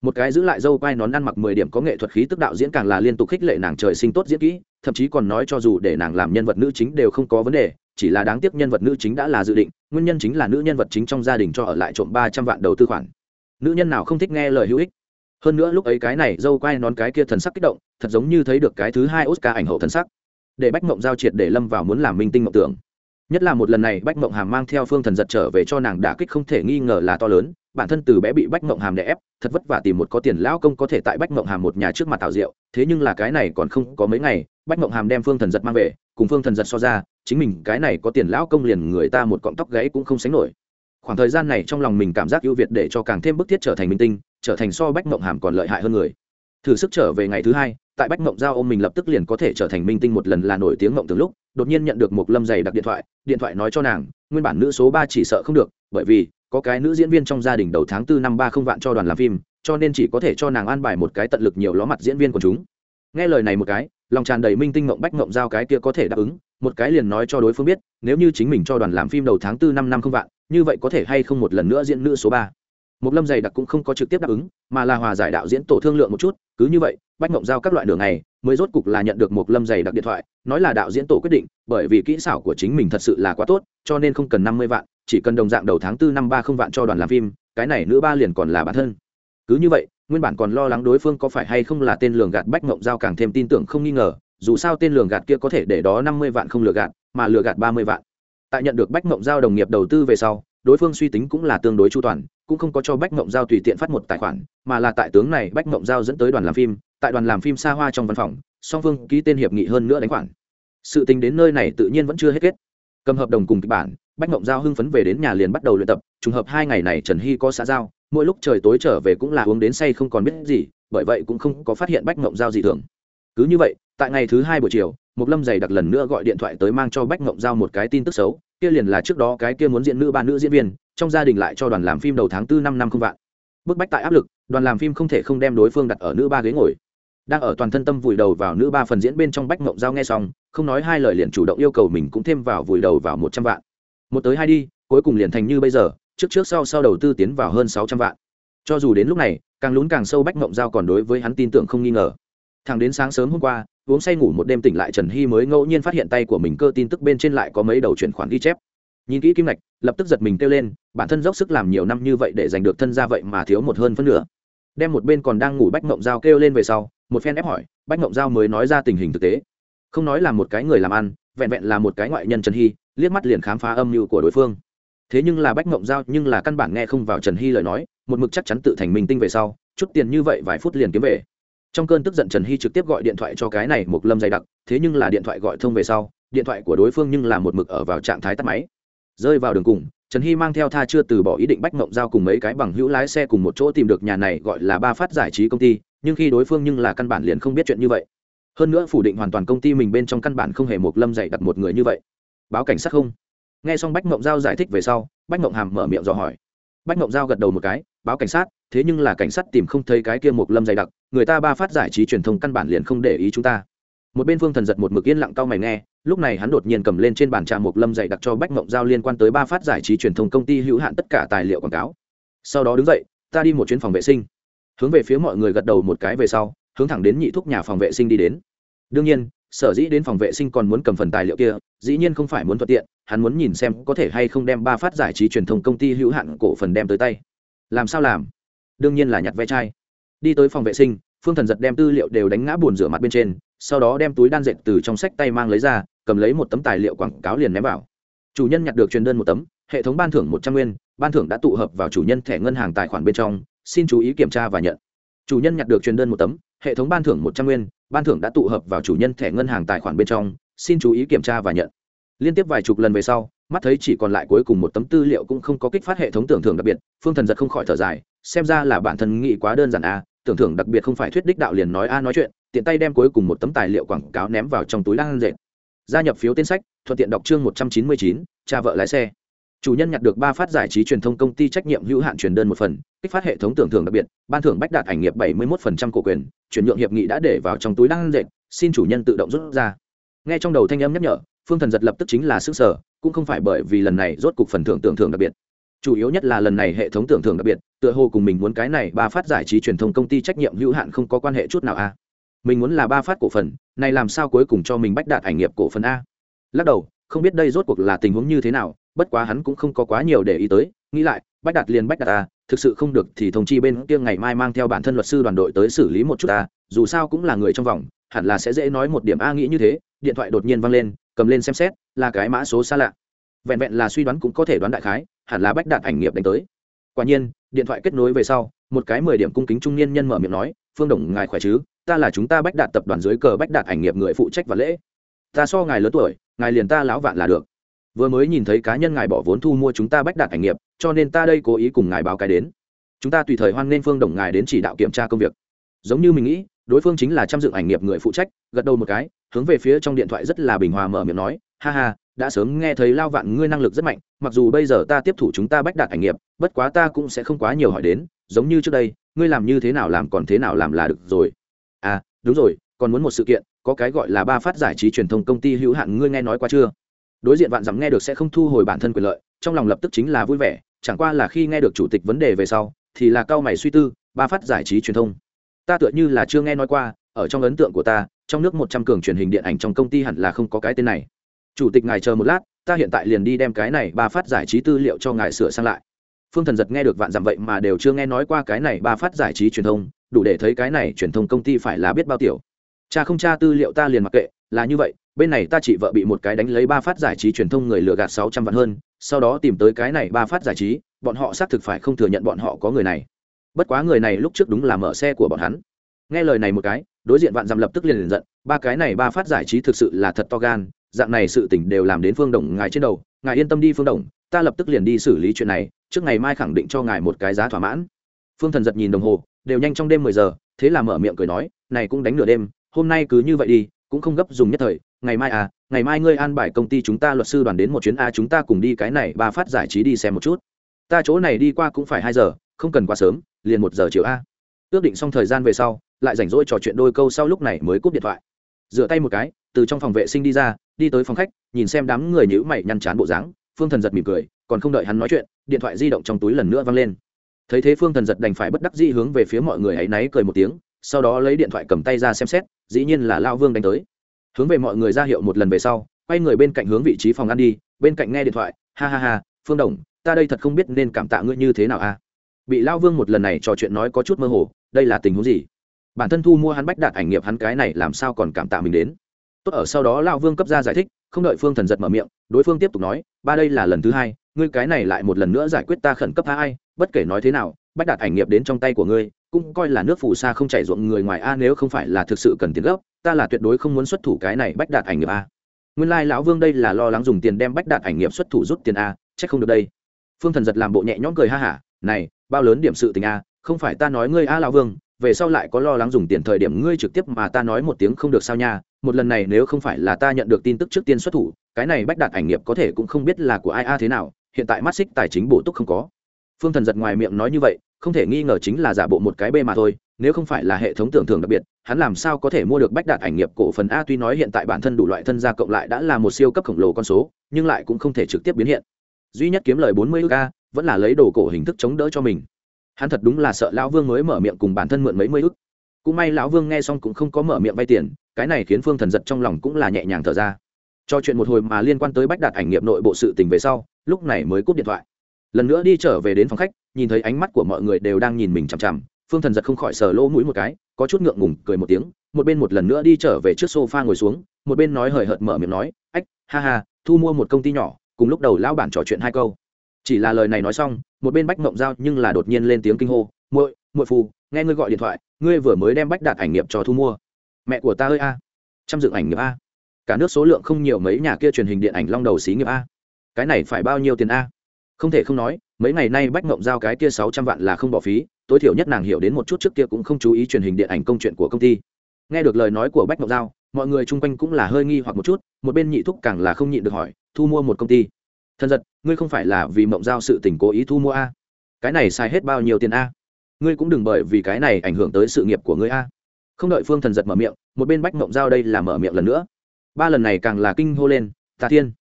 Một cái giữ lại dâu quai nón ăn mặc mười điểm có nghệ thuật khí tức đạo diễn càng là liên tục khích lệ nàng trời sinh tốt diễn kỹ, thậm chí còn nói cho dù để nàng làm nhân vật nữ chính đều không có vấn đề chỉ là đáng tiếc nhân vật nữ chính đã là dự định, nguyên nhân chính là nữ nhân vật chính trong gia đình cho ở lại trộm ba trăm vạn đầu tư khoản. Nữ nhân nào không thích nghe lời hữu ích. Hơn nữa lúc ấy cái này dâu quay nón cái kia thần sắc kích động, thật giống như thấy được cái thứ hai oscar ảnh hậu thần sắc. Để bách mộng giao triệt để lâm vào muốn làm minh tinh mộng tưởng. Nhất là một lần này bách mộng hàm mang theo phương thần giật trở về cho nàng đả kích không thể nghi ngờ là to lớn, bản thân từ bé bị bách mộng hàm đè ép, thật vất vả tìm một có tiền lão công có thể tại bách mộng hàm một nhà trước mặt tạo rượu, thế nhưng là cái này còn không có mấy ngày, bách mộng hàm đem phương thần giật mang về, cùng phương thần giật so ra chính mình cái này có tiền lão công liền người ta một cọng tóc gãy cũng không sánh nổi. Khoảng thời gian này trong lòng mình cảm giác ưu việt để cho càng thêm bức thiết trở thành minh tinh, trở thành so bách mộng hàm còn lợi hại hơn người. Thử sức trở về ngày thứ hai, tại bách mộng giao ôm mình lập tức liền có thể trở thành minh tinh một lần là nổi tiếng mộng từ lúc, đột nhiên nhận được một lâm giày đặc điện thoại điện thoại nói cho nàng, nguyên bản nữ số ba chỉ sợ không được, bởi vì, có cái nữ diễn viên trong gia đình đầu tháng tư năm ba không vạn cho đoàn làm phim, cho nên chỉ có thể cho nàng an bài một cái tận lực nhiều ló mặt diễn viên của chúng. Nghe lời này một cái, lòng tràn đầy minh tinh mộng bách mộng giao cái kia có thể đáp ứng một cái liền nói cho đối phương biết, nếu như chính mình cho đoàn làm phim đầu tháng tư năm năm không vạn, như vậy có thể hay không một lần nữa diễn nữ số ba. Một lâm dày đặc cũng không có trực tiếp đáp ứng, mà là hòa giải đạo diễn tổ thương lượng một chút, cứ như vậy, bách mộng giao các loại đường này mới rốt cục là nhận được một lâm dày đặc điện thoại, nói là đạo diễn tổ quyết định, bởi vì kỹ xảo của chính mình thật sự là quá tốt, cho nên không cần năm mươi vạn, chỉ cần đồng dạng đầu tháng tư năm ba không vạn cho đoàn làm phim, cái này nữ ba liền còn là bản thân. Cứ như vậy, nguyên bản còn lo lắng đối phương có phải hay không là tên lường gạt bách mộng giao càng thêm tin tưởng không nghi ngờ dù sao tên lường gạt kia có thể để đó năm mươi vạn không lừa gạt, mà lừa gạt ba mươi vạn. Tại nhận được bách mộng giao đồng nghiệp đầu tư về sau, đối phương suy tính cũng là tương đối chu toàn, cũng không có cho bách mộng giao tùy tiện phát một tài khoản, mà là tại tướng này bách mộng giao dẫn tới đoàn làm phim, tại đoàn làm phim xa hoa trong văn phòng, song phương ký tên hiệp nghị hơn nữa đánh khoản. Sự tính đến nơi này tự nhiên vẫn chưa hết kết. Cầm hợp đồng cùng kịch bản, bách mộng giao hưng phấn về đến nhà liền bắt đầu luyện tập, trùng hợp hai ngày này trần hy có xã giao, mỗi lúc trời tối trở về cũng là uống đến say không còn biết gì, bởi vậy cũng không có phát hiện bách mộng giao gì thường. Cứ như vậy tại ngày thứ hai buổi chiều mục lâm Dày đặc lần nữa gọi điện thoại tới mang cho bách Ngộng giao một cái tin tức xấu, kia liền là trước đó cái kia muốn diễn nữ ba nữ diễn viên, trong gia đình lại cho đoàn làm phim đầu tháng tư năm năm không vạn. Bức bách tại áp lực, đoàn làm phim không thể không đem đối phương đặt ở nữ ba ghế ngồi. Đang ở toàn thân tâm vùi đầu vào nữ ba phần diễn bên trong bách ngộng giao nghe xong, không nói hai lời liền chủ động yêu cầu mình cũng thêm vào vùi đầu vào một trăm vạn. Một tới hai đi, cuối cùng liền thành như bây giờ, trước trước sau sau đầu tư tiến vào hơn sáu trăm vạn. Cho dù đến lúc này, càng lún càng sâu bách ngộng giao còn đối với hắn tin tưởng không nghi ngờ. Thằng đến sáng sớm hôm qua uống say ngủ một đêm tỉnh lại trần hy mới ngẫu nhiên phát hiện tay của mình cơ tin tức bên trên lại có mấy đầu chuyển khoản ghi chép. Nhìn kỹ kim ngạch, lập tức giật mình kêu lên, bản thân dốc sức làm nhiều năm như vậy để giành được thân ra vậy mà thiếu một hơn phân nửa. Đem một bên còn đang ngủ bách mộng giao kêu lên về sau, một phen ép hỏi, bách mộng giao mới nói ra tình hình thực tế. Không nói là một cái người làm ăn, vẹn vẹn là một cái ngoại nhân trần hy, liếc mắt liền khám phá âm mưu của đối phương. Thế nhưng là bách mộng giao nhưng là căn bản nghe không vào trần hy lời nói, một mực chắc chắn tự thành mình tinh về sau, chút tiền như vậy vài phút liền kiếm về trong cơn tức giận trần hy trực tiếp gọi điện thoại cho cái này một lâm dày đặc, thế nhưng là điện thoại gọi thông về sau, điện thoại của đối phương nhưng là một mực ở vào trạng thái tắt máy. Rơi vào đường cùng, trần hy mang theo tha chưa từ bỏ ý định bách mộng giao cùng mấy cái bằng hữu lái xe cùng một chỗ tìm được nhà này gọi là ba phát giải trí công ty, nhưng khi đối phương nhưng là căn bản liền không biết chuyện như vậy. Hơn nữa phủ định hoàn toàn công ty mình bên trong căn bản không hề một lâm dày đặt một người như vậy. Báo cảnh sát không? Nghe xong bách mộng giao giải thích về sau, bách mộng hàm mở miệng dò hỏi. Bách mộng giao gật đầu một cái, báo cảnh sát thế nhưng là cảnh sát tìm không thấy cái kia một lâm dày đặc, người ta ba phát giải trí truyền thông căn bản liền không để ý chúng ta. Một bên phương thần giật một mực yên lặng cau mày nghe, lúc này hắn đột nhiên cầm lên trên bàn trà mục lâm dày đặc cho bách mộng giao liên quan tới ba phát giải trí truyền thông công ty hữu hạn tất cả tài liệu quảng cáo. Sau đó đứng dậy, ta đi một chuyến phòng vệ sinh. Hướng về phía mọi người gật đầu một cái về sau, hướng thẳng đến nhị thúc nhà phòng vệ sinh đi đến. Đương nhiên, sở dĩ đến phòng vệ sinh còn muốn cầm phần tài liệu kia, dĩ nhiên không phải muốn thuận tiện, hắn muốn nhìn xem có thể hay không đem ba phát giải trí truyền thông công ty hữu hạn cổ phần đem tới tay. Làm sao làm? Đương nhiên là nhặt ve chai. Đi tới phòng vệ sinh, phương thần giật đem tư liệu đều đánh ngã bùn rửa mặt bên trên, sau đó đem túi đan dệt từ trong sách tay mang lấy ra, cầm lấy một tấm tài liệu quảng cáo liền ném vào. Chủ nhân nhặt được truyền đơn một tấm, hệ thống ban thưởng một trăm nguyên, ban thưởng đã tụ hợp vào chủ nhân thẻ ngân hàng tài khoản bên trong, xin chú ý kiểm tra và nhận. Chủ nhân nhặt được truyền đơn một tấm, hệ thống ban thưởng một trăm nguyên, ban thưởng đã tụ hợp vào chủ nhân thẻ ngân hàng tài khoản bên trong, xin chú ý kiểm tra và nhận. Liên tiếp vài chục lần về sau, mắt thấy chỉ còn lại cuối cùng một tấm tư liệu cũng không có kích phát hệ thống tưởng thưởng đặc biệt, phương thần giật không khỏi thở dài xem ra là bản thân nghĩ quá đơn giản a tưởng thưởng đặc biệt không phải thuyết đích đạo liền nói a nói chuyện, tiện tay đem cuối cùng một tấm tài liệu quảng cáo ném vào trong túi đang dệt. Gia nhập phiếu tên sách, thuận tiện đọc chương một trăm chín mươi chín, cha vợ lái xe. Chủ nhân nhặt được ba phát giải trí truyền thông công ty trách nhiệm hữu hạn truyền đơn một phần, kích phát hệ thống tưởng thưởng đặc biệt, ban thưởng bách đạt ảnh nghiệp bảy mươi một cổ quyền, chuyển nhượng hiệp nghị đã để vào trong túi đang dệt, xin chủ nhân tự động rút ra. Nghe trong đầu thanh âm nhắc nhở, phương thần giật lập tức chính là sức sở cũng không phải bởi vì lần này rốt cục phần thưởng tưởng thưởng đặc biệt chủ yếu nhất là lần này hệ thống tưởng thưởng đặc biệt, tựa hồ cùng mình muốn cái này ba phát giải trí truyền thông công ty trách nhiệm hữu hạn không có quan hệ chút nào a mình muốn là ba phát cổ phần, này làm sao cuối cùng cho mình bách đạt ảnh nghiệp cổ phần a? Lắc đầu, không biết đây rốt cuộc là tình huống như thế nào, bất quá hắn cũng không có quá nhiều để ý tới, nghĩ lại, bách đạt liền bách đạt a thực sự không được thì thông chi bên kia ngày mai mang theo bản thân luật sư đoàn đội tới xử lý một chút ta dù sao cũng là người trong vòng, hẳn là sẽ dễ nói một điểm a nghĩ như thế, điện thoại đột nhiên văng lên, cầm lên xem xét, là cái mã số xa lạ vẹn vẹn là suy đoán cũng có thể đoán đại khái, hẳn là bách đạt ảnh nghiệp đánh tới. Quả nhiên, điện thoại kết nối về sau, một cái mười điểm cung kính trung niên nhân mở miệng nói, phương đồng, ngài khỏe chứ? Ta là chúng ta bách đạt tập đoàn dưới cờ bách đạt ảnh nghiệp người phụ trách và lễ. Ta so ngài lớn tuổi, ngài liền ta lão vạn là được. Vừa mới nhìn thấy cá nhân ngài bỏ vốn thu mua chúng ta bách đạt ảnh nghiệp, cho nên ta đây cố ý cùng ngài báo cái đến. Chúng ta tùy thời hoan nghênh phương đồng ngài đến chỉ đạo kiểm tra công việc. Giống như mình nghĩ, đối phương chính là chăm dựng ảnh nghiệp người phụ trách, gật đầu một cái, hướng về phía trong điện thoại rất là bình hòa mở miệng nói, ha ha đã sớm nghe thấy lao vạn ngươi năng lực rất mạnh, mặc dù bây giờ ta tiếp thủ chúng ta bách đạt ảnh nghiệp, bất quá ta cũng sẽ không quá nhiều hỏi đến, giống như trước đây, ngươi làm như thế nào làm còn thế nào làm là được rồi. À đúng rồi, còn muốn một sự kiện, có cái gọi là ba phát giải trí truyền thông công ty hữu hạn ngươi nghe nói qua chưa? Đối diện vạn dặm nghe được sẽ không thu hồi bản thân quyền lợi, trong lòng lập tức chính là vui vẻ, chẳng qua là khi nghe được chủ tịch vấn đề về sau, thì là cao mày suy tư, ba phát giải trí truyền thông. Ta tựa như là chưa nghe nói qua, ở trong ấn tượng của ta, trong nước một trăm cường truyền hình điện ảnh trong công ty hẳn là không có cái tên này chủ tịch ngài chờ một lát, ta hiện tại liền đi đem cái này ba phát giải trí tư liệu cho ngài sửa sang lại. Phương thần giật nghe được vạn dặm vậy mà đều chưa nghe nói qua cái này ba phát giải trí truyền thông, đủ để thấy cái này truyền thông công ty phải là biết bao tiểu. Cha không cha tư liệu ta liền mặc kệ, là như vậy, bên này ta chỉ vợ bị một cái đánh lấy ba phát giải trí truyền thông người lừa gạt sáu trăm vạn hơn, sau đó tìm tới cái này ba phát giải trí, bọn họ xác thực phải không thừa nhận bọn họ có người này. Bất quá người này lúc trước đúng là mở xe của bọn hắn. Nghe lời này một cái, đối diện vạn dặm lập tức liền liền giận, ba cái này ba phát giải trí thực sự là thật to gan dạng này sự tình đều làm đến phương đồng ngài trên đầu, ngài yên tâm đi phương đồng, ta lập tức liền đi xử lý chuyện này, trước ngày mai khẳng định cho ngài một cái giá thỏa mãn. Phương thần giật nhìn đồng hồ, đều nhanh trong đêm mười giờ, thế là mở miệng cười nói, này cũng đánh nửa đêm, hôm nay cứ như vậy đi, cũng không gấp dùng nhất thời, ngày mai à ngày mai ngươi an bài công ty chúng ta luật sư đoàn đến một chuyến a, chúng ta cùng đi cái này, ba phát giải trí đi xem một chút. Ta chỗ này đi qua cũng phải hai giờ, không cần quá sớm, liền một giờ chiều a. Ước định xong thời gian về sau, lại rảnh rỗi trò chuyện đôi câu sau lúc này mới cúp điện thoại. Dựa tay một cái, từ trong phòng vệ sinh đi ra đi tới phòng khách, nhìn xem đám người nhữ mày nhăn chán bộ dáng, phương thần giật mỉm cười, còn không đợi hắn nói chuyện, điện thoại di động trong túi lần nữa văng lên. Thấy thế phương thần giật đành phải bất đắc dĩ hướng về phía mọi người hãy náy cười một tiếng, sau đó lấy điện thoại cầm tay ra xem xét, dĩ nhiên là lao vương đánh tới. Hướng về mọi người ra hiệu một lần về sau, quay người bên cạnh hướng vị trí phòng ăn đi, bên cạnh nghe điện thoại, ha ha ha, phương đồng, ta đây thật không biết nên cảm tạ ngươi như thế nào a bị lao vương một lần này trò chuyện nói có chút mơ hồ, đây là tình huống gì? Bản thân thu mua hắn bách đạt ảnh nghiệp hắn cái này làm sao còn cảm tạ mình đến? Tốt ở sau đó lao vương cấp ra giải thích không đợi phương thần giật mở miệng đối phương tiếp tục nói ba đây là lần thứ hai ngươi cái này lại một lần nữa giải quyết ta khẩn cấp hai bất kể nói thế nào bách đạt ảnh nghiệp đến trong tay của ngươi cũng coi là nước phù sa không chảy ruộng người ngoài a nếu không phải là thực sự cần tiền gốc ta là tuyệt đối không muốn xuất thủ cái này bách đạt ảnh nghiệp a. Nguyên lai、like, vương đây là lo lắng dùng tiền đem bách đạt ảnh nghiệp xuất thủ rút tiền a c h ắ c không được đây. Phương thần giật làm bộ nhẹ nhõm cười ha hả này bao lớn điểm sự tình a không phải ta nói ngươi a lão vương về sau lại có lo lắng dùng tiền thời điểm ngươi trực tiếp mà ta nói một tiếng không được sao nha, một lần này nếu không phải là ta nhận được tin tức trước tiên xuất thủ, cái này bách đạt ảnh nghiệp có thể cũng không biết là của ai a à thế nào, hiện tại mắt xích tài chính bổ túc không có. Phương thần giật ngoài miệng nói như vậy, không thể nghi ngờ chính là giả bộ một cái bê mà thôi, nếu không phải là hệ thống tưởng thưởng đặc biệt, hắn làm sao có thể mua được bách đạt ảnh nghiệp cổ phần a tuy nói hiện tại bản thân đủ loại thân gia cộng lại đã là một siêu cấp khổng lồ con số, nhưng lại cũng không thể trực tiếp biến hiện. Duy nhất kiếm lời bốn mươi ước a vẫn là lấy đồ cổ hình thức chống đỡ cho mình hắn thật đúng là sợ lão vương mới mở miệng cùng bản thân mượn mấy mươi ức, cũng may lão vương nghe xong cũng không có mở miệng vay tiền cái này khiến phương thần giật trong lòng cũng là nhẹ nhàng thở ra. Cho chuyện một hồi mà liên quan tới bách đạt ảnh nghiệp nội bộ sự tình về sau lúc này mới cúp điện thoại. Lần nữa đi trở về đến phòng khách nhìn thấy ánh mắt của mọi người đều đang nhìn mình chằm chằm phương thần giật không khỏi sờ lỗ mũi một cái có chút ngượng ngùng cười một tiếng một bên một lần nữa đi trở về trước sofa ngồi xuống một bên nói hời hợt mở miệng nói ách ha ha thu mua một công ty nhỏ cùng lúc đầu lão bản trò chuyện hai câu chỉ là lời này nói xong, một bên bách mộng giao nhưng là đột nhiên lên tiếng kinh hô, muội muội phù, nghe ngươi gọi điện thoại, ngươi vừa mới đem bách đạt ảnh nghiệp cho thu mua. Mẹ của ta ơi a, trăm dựng ảnh nghiệp a. Cả nước số lượng không nhiều mấy nhà kia truyền hình điện ảnh long đầu xí nghiệp a. Cái này phải bao nhiêu tiền a? Không thể không nói, mấy ngày nay bách mộng giao cái kia sáu trăm vạn là không bỏ phí, tối thiểu nhất nàng hiểu đến một chút trước kia cũng không chú ý truyền hình điện ảnh công chuyện của công ty. Nghe được lời nói của bách mộng giao, mọi người chung quanh cũng là hơi nghi hoặc một chút, một bên nhị thúc càng là không nhịn được hỏi, thu mua một công ty? Thân giật, ngươi không phải là vì mộng giao sự tình cố ý thu mua a? Cái này sai hết bao nhiêu tiền a? Ngươi cũng đừng bởi vì cái này ảnh hưởng tới sự nghiệp của ngươi a. Không đợi phương thần giật mở miệng, một bên bách mộng giao đây là mở miệng lần nữa. Ba lần này càng là kinh hô lên tà thiên.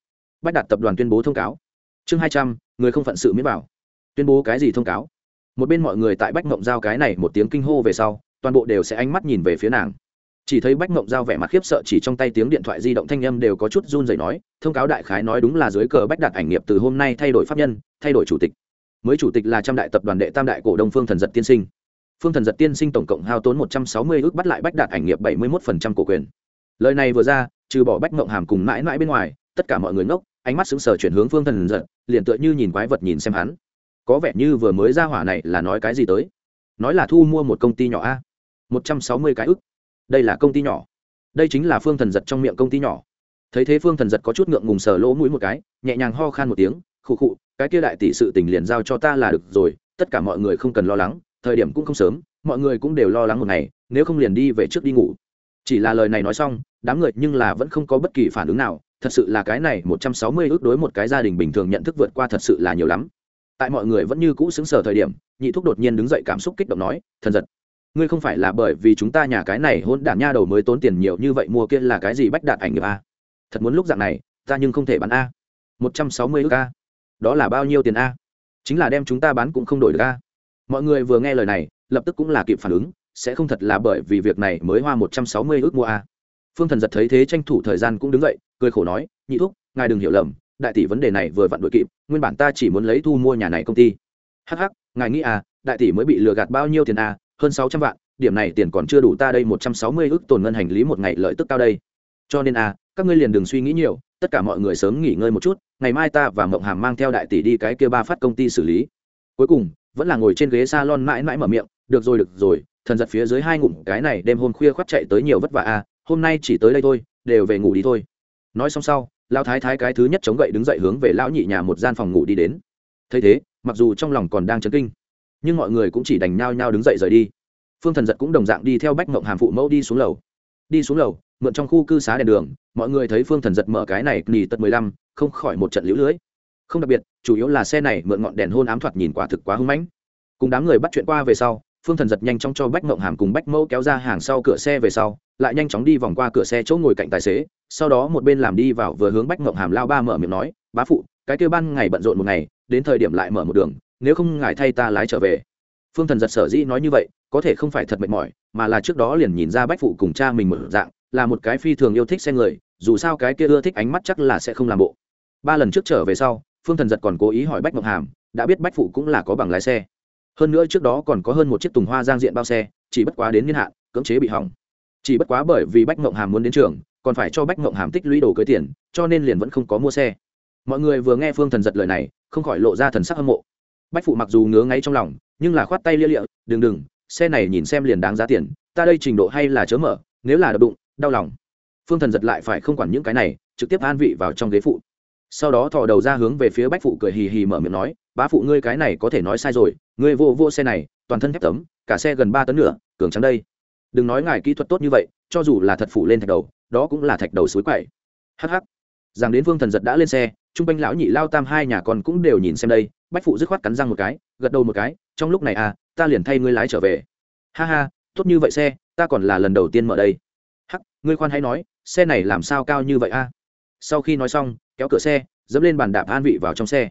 Bách đạt tập đoàn tuyên bố thông cáo. Chương hai trăm, người không phận sự miễn bảo. Tuyên bố cái gì thông cáo? Một bên mọi người tại bách mộng giao cái này một tiếng kinh hô về sau, toàn bộ đều sẽ ánh mắt nhìn về phía nàng chỉ thấy bách mộng giao vẻ mặt khiếp sợ chỉ trong tay tiếng điện thoại di động thanh âm đều có chút run rẩy nói, thông cáo đại khái nói đúng là dưới cờ bách đạt ảnh nghiệp từ hôm nay thay đổi pháp nhân, thay đổi chủ tịch. Mới chủ tịch là trăm đại tập đoàn đệ tam đại cổ đông phương thần giật tiên sinh. Phương thần giật tiên sinh tổng cộng hao tốn một trăm sáu mươi ước bắt lại bách đạt ảnh nghiệp bảy mươi một cổ quyền. Lời này vừa ra, trừ bỏ bách mộng hàm cùng mãi mãi bên ngoài, tất cả mọi người ngốc, ánh mắt sững sờ chuyển hướng phương thần giật, liền tựa như nhìn quái vật nhìn xem hắn. Có vẻ như vừa mới ra hỏa này là nói cái gì tới? Nói là thu mua một công ty nhỏ a. Một trăm sáu mươi cái ức đây là công ty nhỏ. Đây chính là phương thần giật trong miệng công ty nhỏ. Thấy thế phương thần giật có chút ngượng ngùng sờ lỗ mũi một cái, nhẹ nhàng ho khan một tiếng, khụ khụ, cái kia đại tỷ sự tình liền giao cho ta là được rồi, tất cả mọi người không cần lo lắng, thời điểm cũng không sớm, mọi người cũng đều lo lắng một ngày, nếu không liền đi về trước đi ngủ. Chỉ là lời này nói xong, đám người nhưng là vẫn không có bất kỳ phản ứng nào, thật sự là cái này một trăm sáu mươi ước đối một cái gia đình bình thường nhận thức vượt qua thật sự là nhiều lắm. Tại mọi người vẫn như cũ xứng sở thời điểm, nhị thúc đột nhiên đứng dậy cảm xúc kích động nói, thần giật ngươi không phải là bởi vì chúng ta nhà cái này hôn đản nha đầu mới tốn tiền nhiều như vậy mua kia là cái gì bách đạt ảnh nghiệp a? Thật muốn lúc dạng này, ta nhưng không thể bán a. Một trăm sáu mươi ước a. Đó là bao nhiêu tiền a? Chính là đem chúng ta bán cũng không đổi được a. Mọi người vừa nghe lời này, lập tức cũng là kịp phản ứng, sẽ không thật là bởi vì việc này mới hoa một trăm sáu mươi ước mua a. Phương thần giật thấy thế tranh thủ thời gian cũng đứng dậy, cười khổ nói, nhị thúc, ngài đừng hiểu lầm, đại tỷ vấn đề này vừa vặn đội kịp, nguyên bản ta chỉ muốn lấy thu mua nhà này công ty. Hh ngài nghĩ à đại tỷ mới bị lừa gạt bao nhiêu tiền à hơn sáu trăm vạn, điểm này tiền còn chưa đủ ta đây một trăm sáu mươi ước tồn ngân hành lý một ngày lợi tức cao đây. Cho nên à các ngươi liền đừng suy nghĩ nhiều, tất cả mọi người sớm nghỉ ngơi một chút, ngày mai ta và mộng hàm mang theo đại tỷ đi cái kia ba phát công ty xử lý. Cuối cùng, vẫn là ngồi trên ghế s a lon mãi mãi mở miệng, được rồi được rồi, thần giật phía dưới hai ngụm, cái này đêm hôm khuya khoắt chạy tới nhiều vất vả à hôm nay chỉ tới đây thôi, đều về ngủ đi thôi. Nói xong sau, lão thái thái cái thứ nhất chống gậy đứng dậy hướng về lão nhị nhà một gian phòng ngủ đi đến. Thấy thế, mặc dù trong lòng còn đang chấn kinh nhưng mọi người cũng chỉ đành nhao nhao đứng dậy rời đi. Phương thần giật cũng đồng dạng đi theo bách mộng hàm phụ mẫu đi xuống lầu. Đi xuống lầu, mượn trong khu cư xá đèn đường, mọi người thấy phương thần giật mở cái này nỉ tật mười lăm, không khỏi một trận lũ lưới. Không đặc biệt, chủ yếu là xe này mượn ngọn đèn hôn ám thoạt nhìn quả thực quá hưng mãnh. Cùng đám người bắt chuyện qua về sau, phương thần giật nhanh chóng cho bách mộng hàm cùng bách mẫu kéo ra hàng sau cửa xe về sau, lại nhanh chóng đi vòng qua cửa xe chỗ ngồi cạnh tài xế, sau đó một bên làm đi vào vừa hướng bách mộng hàm lao ba mở miệng nói, bá phụ, cái kêu ban ngày bận rộn một ngày, đến thời điểm lại mở một đường nếu không ngài thay ta lái trở về. Phương thần giật sở dĩ nói như vậy, có thể không phải thật mệt mỏi, mà là trước đó liền nhìn ra bách phụ cùng cha mình mở dạng, là một cái phi thường yêu thích xe người, dù sao cái kia ưa thích ánh mắt chắc là sẽ không làm bộ. Ba lần trước trở về sau, phương thần giật còn cố ý hỏi bách ngọc hàm, đã biết bách phụ cũng là có bằng lái xe. Hơn nữa trước đó còn có hơn một chiếc tùng hoa giang diện bao xe, chỉ bất quá đến niên hạn, cưỡng chế bị hỏng. Chỉ bất quá bởi vì bách mộng hàm muốn đến trường, còn phải cho bách mộng hàm tích lũy đồ cưới tiền, cho nên liền vẫn không có mua xe. Mọi người vừa nghe phương thần giật lời này, không khỏi lộ ra thần sắc hâm mộ bách phụ mặc dù ngứa ngáy trong lòng, nhưng là khoát tay lia lịa, đừng đừng, xe này nhìn xem liền đáng giá tiền, ta đây trình độ hay là chớ mở, nếu là đập đụng, đau lòng. Phương thần giật lại phải không quản những cái này, trực tiếp an vị vào trong ghế phụ. Sau đó thò đầu ra hướng về phía bách phụ cười hì hì mở miệng nói, bá phụ ngươi cái này có thể nói sai rồi, ngươi vô vô xe này, toàn thân thép tấm, cả xe gần ba tấn nữa cường trắng đây. Đừng nói ngài kỹ thuật tốt như vậy, cho dù là thật phủ lên thạch đầu, đó cũng là thạch đầu suối quậy. Hh rằng đến vương thần giật đã lên xe chung quanh lão nhị lao tam hai nhà con cũng đều nhìn xem đây bách phụ dứt khoát cắn răng một cái gật đầu một cái trong lúc này à ta liền thay ngươi lái trở về. Ha ha tốt như vậy xe ta còn là lần đầu tiên mở đây. Hắc ngươi khoan hãy nói xe này làm sao cao như vậy a? Sau khi nói xong kéo cửa xe dẫm lên bàn đạp an vị vào trong xe.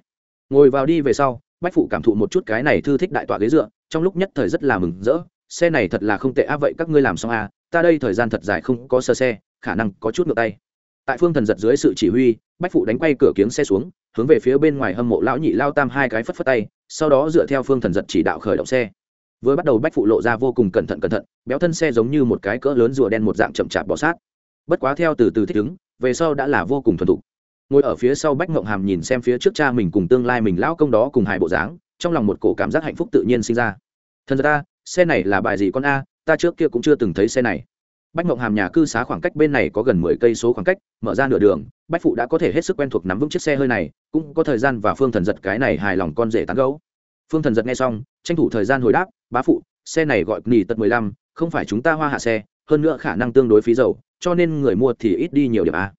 Ngồi vào đi về sau bách phụ cảm thụ một chút cái này thư thích đại tọa ghế dựa trong lúc nhất thời rất là mừng rỡ xe này thật là không tệ à vậy các ngươi làm xong à, ta đây thời gian thật dài không có sơ xe khả năng có chút ngược tay tại phương thần giật dưới sự chỉ huy, bách phụ đánh quay cửa kiếng xe xuống, hướng về phía bên ngoài hâm mộ lão nhị lao tam hai cái phất phất tay, sau đó dựa theo phương thần giật chỉ đạo khởi động xe. Vừa bắt đầu bách phụ lộ ra vô cùng cẩn thận cẩn thận, béo thân xe giống như một cái cỡ lớn rùa đen một dạng chậm chạp bỏ sát. Bất quá theo từ từ thích ứng, về sau đã là vô cùng thuần thục. Ngồi ở phía sau bách ngộng hàm nhìn xem phía trước cha mình cùng tương lai mình lão công đó cùng hai bộ dáng, trong lòng một cổ cảm giác hạnh phúc tự nhiên sinh ra. Thần ra ta, xe này là bài gì con a? Ta trước kia cũng chưa từng thấy xe này bách mộng hàm nhà cư xá khoảng cách bên này có gần mười cây số khoảng cách, mở ra nửa đường, bách phụ đã có thể hết sức quen thuộc nắm vững chiếc xe hơi này, cũng có thời gian và phương thần giật cái này hài lòng con rể tán gấu phương thần giật nghe xong, tranh thủ thời gian hồi đáp, bá phụ, xe này gọi nghỉ tật mười lăm, không phải chúng ta hoa hạ xe, hơn nữa khả năng tương đối phí dầu, cho nên người mua thì ít đi nhiều điểm a.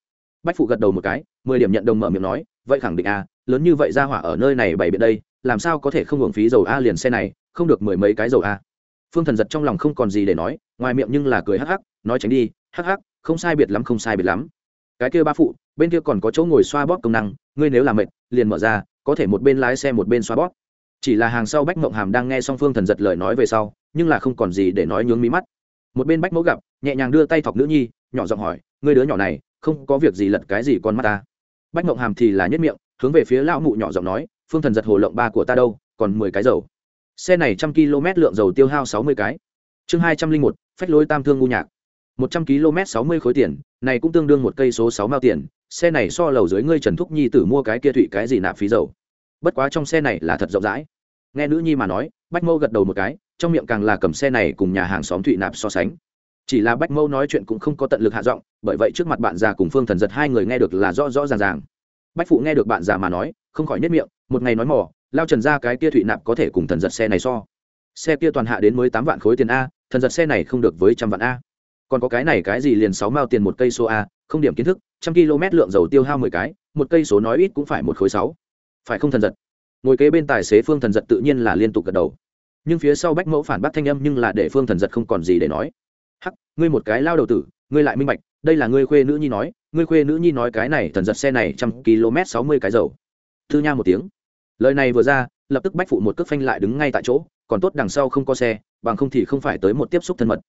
Bách phụ gật đầu một cái, mười điểm nhận đồng mở miệng nói, vậy khẳng định a, lớn như vậy ra hỏa ở nơi này bày biện đây, làm sao có thể không hưởng phí dầu a liền xe này, không được mười mấy cái dầu a phương thần giật trong lòng không còn gì để nói, ngoài miệng nhưng là cười hắc hắc, nói tránh đi, hắc hắc, không sai biệt lắm, không sai biệt lắm. Cái kia ba phụ, bên kia còn có chỗ ngồi xoa bóp công năng, ngươi nếu làm mệt, liền mở ra, có thể một bên lái xe một bên xoa bóp. Chỉ là hàng sau bách mộng hàm đang nghe xong phương thần giật lời nói về sau, nhưng là không còn gì để nói nhướng mí mắt. Một bên bách mẫu gặp, nhẹ nhàng đưa tay thọc nữ nhi, nhỏ giọng hỏi, ngươi đứa nhỏ này, không có việc gì lật cái gì con mắt ta? Bách mộng hàm thì là nhất miệng, hướng về phía lão mụ nhỏ giọng nói, phương thần giật hồ lộng ba của ta đâu, còn mười cái dầu xe này trăm km lượng dầu tiêu hao sáu mươi cái. Chương hai trăm linh một, phách lối tam thương ngu nhạc. Một trăm km sáu mươi khối tiền, này cũng tương đương một cây số sáu mao tiền, xe này so lầu dưới ngươi trần thúc nhi tử mua cái kia thụy cái gì nạp phí dầu. Bất quá trong xe này là thật rộng rãi. Nghe nữ nhi mà nói, bách mâu gật đầu một cái, trong miệng càng là cầm xe này cùng nhà hàng xóm thụy nạp so sánh. Chỉ là bách mâu nói chuyện cũng không có tận lực hạ giọng, bởi vậy trước mặt bạn già cùng phương thần giật hai người nghe được là rõ rõ ràng ràng. Bách phụ nghe được bạn già mà nói, không khỏi nhất miệng, một ngày nói mỏ lao trần ra cái kia thụy nạp có thể cùng thần giật xe này so. Xe kia toàn hạ đến mới tám vạn khối tiền a, thần giật xe này không được với trăm vạn a. Còn có cái này cái gì liền sáu mao tiền một cây số a, không điểm kiến thức, trăm km lượng dầu tiêu hao mười cái, một cây số nói ít cũng phải một khối sáu. Phải không thần giật? Ngồi kế bên tài xế phương thần giật tự nhiên là liên tục gật đầu. Nhưng phía sau bách mẫu phản bác thanh âm nhưng là để phương thần giật không còn gì để nói. Hắc, ngươi một cái lao đầu tử, ngươi lại minh bạch, đây là ngươi khuê nữ nhi nói, ngươi khuê nữ nhi nói cái này thần giật xe này trăm km sáu mươi cái dầu. Thư nha một tiếng lời này vừa ra, lập tức bách phụ một cước phanh lại đứng ngay tại chỗ, còn tốt đằng sau không có xe, bằng không thì không phải tới một tiếp xúc thân mật.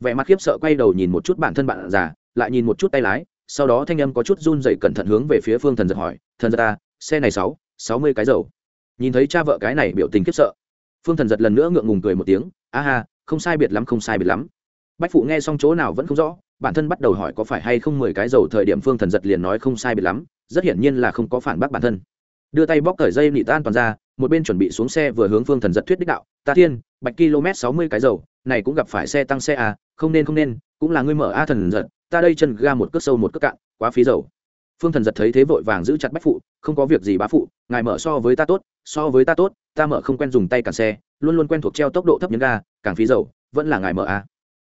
Vẻ mặt khiếp sợ quay đầu nhìn một chút bản thân bạn già, lại nhìn một chút tay lái, sau đó thanh âm có chút run dậy cẩn thận hướng về phía phương thần giật hỏi, thần giật ta xe này sáu sáu mươi cái dầu. Nhìn thấy cha vợ cái này biểu tình khiếp sợ, phương thần giật lần nữa ngượng ngùng cười một tiếng, a ha, không sai biệt lắm, không sai biệt lắm. Bách phụ nghe xong chỗ nào vẫn không rõ, bản thân bắt đầu hỏi có phải hay không mười cái dầu thời điểm phương thần giật liền nói không sai biệt lắm, rất hiển nhiên là không có phản bác bản thân đưa tay bóc cởi dây nị tan toàn ra, một bên chuẩn bị xuống xe vừa hướng phương thần giật thuyết đích đạo. Ta thiên, bạch km sáu mươi cái dầu, này cũng gặp phải xe tăng xe à không nên không nên, cũng là ngươi mở a thần giật, ta đây chân ga một cước sâu một cước cạn, quá phí dầu. Phương thần giật thấy thế vội vàng giữ chặt bách phụ, không có việc gì bá phụ, ngài mở so với ta tốt, so với ta tốt, ta mở không quen dùng tay cản xe, luôn luôn quen thuộc treo tốc độ thấp nhấn ga, càng phí dầu, vẫn là ngài mở a.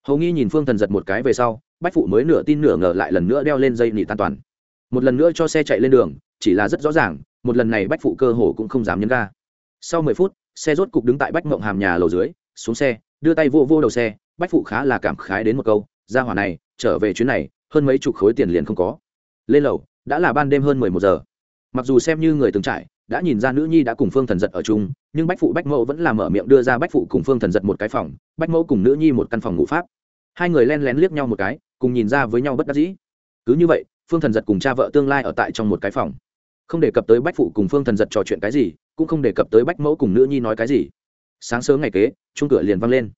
Hầu nghi nhìn phương thần giật một cái về sau, bách phụ mới nửa tin nửa ngờ lại lần nữa đeo lên dây nỉ tan toàn. Một lần nữa cho xe chạy lên đường, chỉ là rất rõ ràng một lần này bách phụ cơ hồ cũng không dám nhấn ga. Sau mười phút, xe rốt cục đứng tại bách mộng hàm nhà lầu dưới, xuống xe, đưa tay vô vô đầu xe, bách phụ khá là cảm khái đến một câu ra hỏa này, trở về chuyến này, hơn mấy chục khối tiền liền không có. Lên lầu, đã là ban đêm hơn mười một giờ. Mặc dù xem như người từng trải, đã nhìn ra nữ nhi đã cùng phương thần giật ở chung, nhưng bách phụ bách mẫu vẫn là mở miệng đưa ra bách phụ cùng phương thần giật một cái phòng, bách mẫu cùng nữ nhi một căn phòng ngủ pháp. Hai người len lén liếc nhau một cái, cùng nhìn ra với nhau bất đắc dĩ. Cứ như vậy, phương thần giật cùng cha vợ tương lai ở tại trong một cái phòng không đề cập tới bách phụ cùng phương thần giật trò chuyện cái gì, cũng không đề cập tới bách mẫu cùng nữ nhi nói cái gì. Sáng sớm ngày kế chung cửa liền văng lên.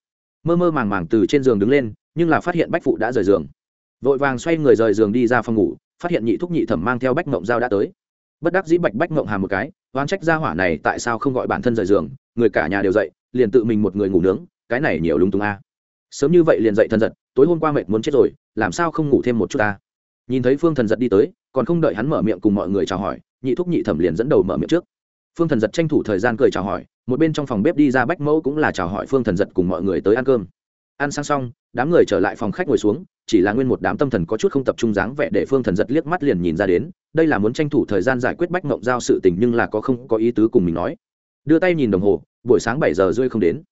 Mơ mơ màng màng từ trên giường đứng lên, nhưng là phát hiện bách phụ đã rời giường. Vội vàng xoay người rời giường đi ra phòng ngủ, phát hiện nhị thúc nhị thẩm mang theo bách mộng dao đã tới. Bất đắc dĩ bạch bách mộng hà một cái oan trách ra hỏa này tại sao không gọi bản thân rời giường, người cả nhà đều dậy, liền tự mình một người ngủ nướng, cái này nhiều lung tung a. Sớm như vậy liền dậy thân giật, tối hôm qua mệt muốn chết rồi, làm sao không ngủ thêm một chút ta? Nhìn thấy phương thần giật đi tới, còn không đợi hắn mở miệng cùng mọi người chào hỏi, nhị thúc nhị thẩm liền dẫn đầu mở miệng trước. Phương thần giật tranh thủ thời gian cười chào hỏi, một bên trong phòng bếp đi ra bách mẫu cũng là chào hỏi phương thần giật cùng mọi người tới ăn cơm. Ăn sang xong, đám người trở lại phòng khách ngồi xuống, chỉ là nguyên một đám tâm thần có chút không tập trung dáng vẻ để phương thần giật liếc mắt liền nhìn ra đến, đây là muốn tranh thủ thời gian giải quyết bách mộng giao sự tình nhưng là có không có ý tứ cùng mình nói. Đưa tay nhìn đồng hồ, buổi sáng bảy giờ rơi không đến.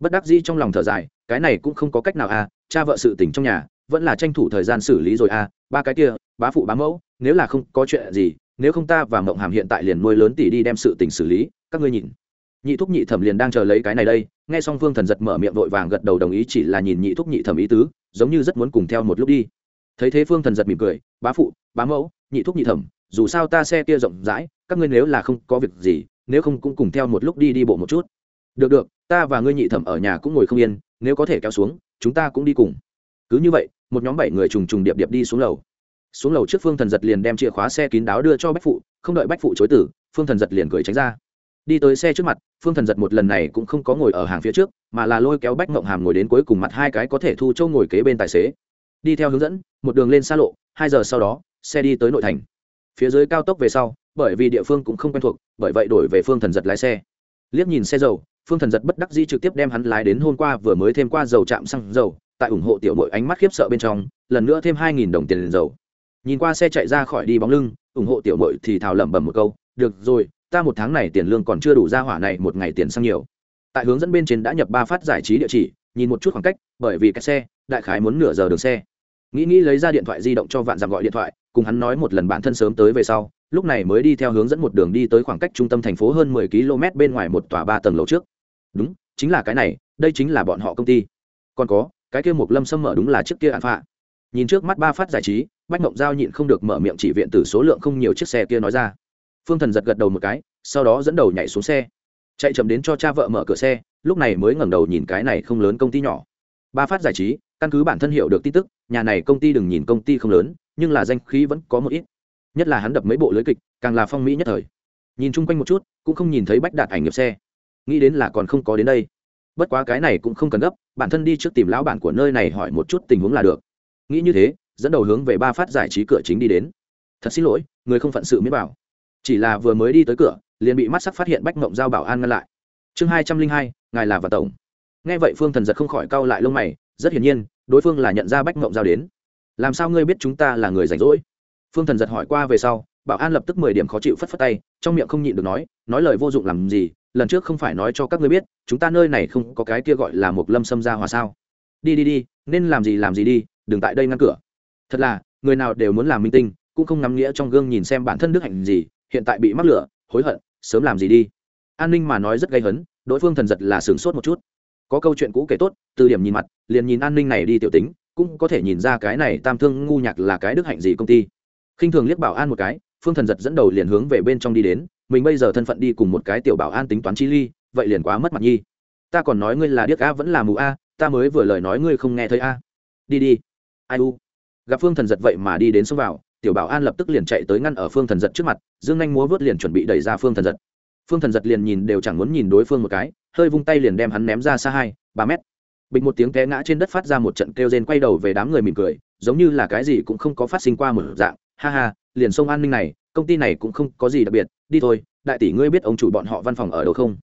Bất đắc dĩ trong lòng thở dài, cái này cũng không có cách nào à cha vợ sự tình trong nhà, vẫn là tranh thủ thời gian xử lý rồi à ba cái kia, bá phụ bá mẫu, nếu là không có chuyện gì, nếu không ta và mộng hàm hiện tại liền nuôi lớn tỷ đi đem sự tình xử lý, các ngươi nhìn. Nhị thúc nhị thẩm liền đang chờ lấy cái này đây, nghe xong vương thần giật mở miệng vội vàng gật đầu đồng ý chỉ là nhìn nhị thúc nhị thẩm ý tứ, giống như rất muốn cùng theo một lúc đi. Thấy thế phương thần giật mỉm cười, bá phụ, bá mẫu, nhị thúc nhị thẩm, dù sao ta xe kia rộng rãi, các ngươi nếu là không có việc gì, nếu không cũng cùng theo một lúc đi đi bộ một chút. Được được, ta và ngươi nhị thẩm ở nhà cũng ngồi không yên, nếu có thể kéo xuống, chúng ta cũng đi cùng. Cứ như vậy một nhóm bảy người trùng trùng điệp điệp đi xuống lầu. Xuống lầu trước phương thần giật liền đem chìa khóa xe kín đáo đưa cho bách phụ, không đợi bách phụ chối tử phương thần giật liền cười tránh ra. Đi tới xe trước mặt, phương thần giật một lần này cũng không có ngồi ở hàng phía trước, mà là lôi kéo bách mộng hàm ngồi đến cuối cùng mặt hai cái có thể thu châu ngồi kế bên tài xế. Đi theo hướng dẫn, một đường lên xa lộ, hai giờ sau đó, xe đi tới nội thành. Phía dưới cao tốc về sau, bởi vì địa phương cũng không quen thuộc, bởi vậy đổi về phương thần giật lái xe. Liếc nhìn xe dầu, phương thần giật bất đắc di trực tiếp đem hắn lái đến hôm qua vừa mới thêm qua dầu chạm xăng dầu tại ủng hộ tiểu mội ánh mắt khiếp sợ bên trong, lần nữa thêm hai nghìn đồng tiền dầu. Nhìn qua xe chạy ra khỏi đi bóng lưng, ủng hộ tiểu mội thì thào lẩm bẩm một câu, được rồi, ta một tháng này tiền lương còn chưa đủ ra hỏa này một ngày tiền sang nhiều. Tại hướng dẫn bên trên đã nhập ba phát giải trí địa chỉ, nhìn một chút khoảng cách, bởi vì cái xe, đại khái muốn nửa giờ đường xe. Nghĩ nghĩ lấy ra điện thoại di động cho vạn dặm gọi điện thoại, cùng hắn nói một lần bản thân sớm tới về sau, lúc này mới đi theo hướng dẫn một đường đi tới khoảng cách trung tâm thành phố hơn mười km bên ngoài một tòa ba tầng lầu trước. Đúng, chính là cái này, đây chính là bọn họ công ty. Còn có cái kia một lâm sâm mở đúng là trước kia án phạ nhìn trước mắt ba phát giải trí, bách mộng giao nhịn không được mở miệng chỉ viện từ số lượng không nhiều chiếc xe kia nói ra. Phương thần giật gật đầu một cái, sau đó dẫn đầu nhảy xuống xe. Chạy chậm đến cho cha vợ mở cửa xe, lúc này mới ngẩng đầu nhìn cái này không lớn công ty nhỏ. Ba phát giải trí, căn cứ bản thân hiểu được tin tức, nhà này công ty đừng nhìn công ty không lớn, nhưng là danh khí vẫn có một ít. Nhất là hắn đập mấy bộ lưới kịch, càng là phong mỹ nhất thời. Nhìn chung quanh một chút, cũng không nhìn thấy bách đạt ảnh nghiệp xe. Nghĩ đến là còn không có đến đây bất quá cái này cũng không cần gấp, bản thân đi trước tìm lão bản của nơi này hỏi một chút tình huống là được. Nghĩ như thế, dẫn đầu hướng về ba phát giải trí cửa chính đi đến. Thật xin lỗi, người không phận sự mới bảo. Chỉ là vừa mới đi tới cửa, liền bị mắt sắc phát hiện bách mộng giao bảo an ngăn lại. Chương hai trăm linh hai, ngài là và tổng. Nghe vậy phương thần giật không khỏi cau lại lông mày, rất hiển nhiên, đối phương là nhận ra bách mộng giao đến. Làm sao ngươi biết chúng ta là người rảnh rỗi? Phương thần giật hỏi qua về sau, bảo an lập tức mười điểm khó chịu phất phất tay trong miệng không nhịn được nói nói lời vô dụng làm gì, lần trước không phải nói cho các ngươi biết, chúng ta nơi này không có cái kia gọi là một lâm xâm ra hòa sao. Đi đi đi, nên làm gì làm gì đi, đừng tại đây ngăn cửa. Thật là, người nào đều muốn làm minh tinh, cũng không ngắm nghĩa trong gương nhìn xem bản thân đức hạnh gì, hiện tại bị mắc lửa, hối hận, sớm làm gì đi. An ninh mà nói rất gây hấn, đối phương thần giật là sửng sốt một chút. Có câu chuyện cũ kể tốt, từ điểm nhìn mặt, liền nhìn an ninh này đi tiểu tính, cũng có thể nhìn ra cái này tam thương ngu nhạc là cái đức hạnh gì công ty. Khinh thường liếc bảo an một cái phương thần giật dẫn đầu liền hướng về bên trong đi đến, mình bây giờ thân phận đi cùng một cái tiểu bảo an tính toán chi ly, vậy liền quá mất mặt nhi. Ta còn nói ngươi là điếc a vẫn là mù a, ta mới vừa lời nói ngươi không nghe thấy a. Đi đi. Ai u? Gặp phương thần giật vậy mà đi đến xông vào, tiểu bảo an lập tức liền chạy tới ngăn ở phương thần giật trước mặt, dương anh múa vớt liền chuẩn bị đẩy ra phương thần giật. Phương thần giật liền nhìn đều chẳng muốn nhìn đối phương một cái, hơi vung tay liền đem hắn ném ra xa hai, ba mét. Bình một tiếng té ngã trên đất phát ra một trận kêu rên quay đầu về đám người mỉm cười, giống như là cái gì cũng không có phát sinh qua một dạng ha ha, liền sông an ninh này, công ty này cũng không có gì đặc biệt, đi thôi, đại tỷ ngươi biết ông chủ bọn họ văn phòng ở đâu không?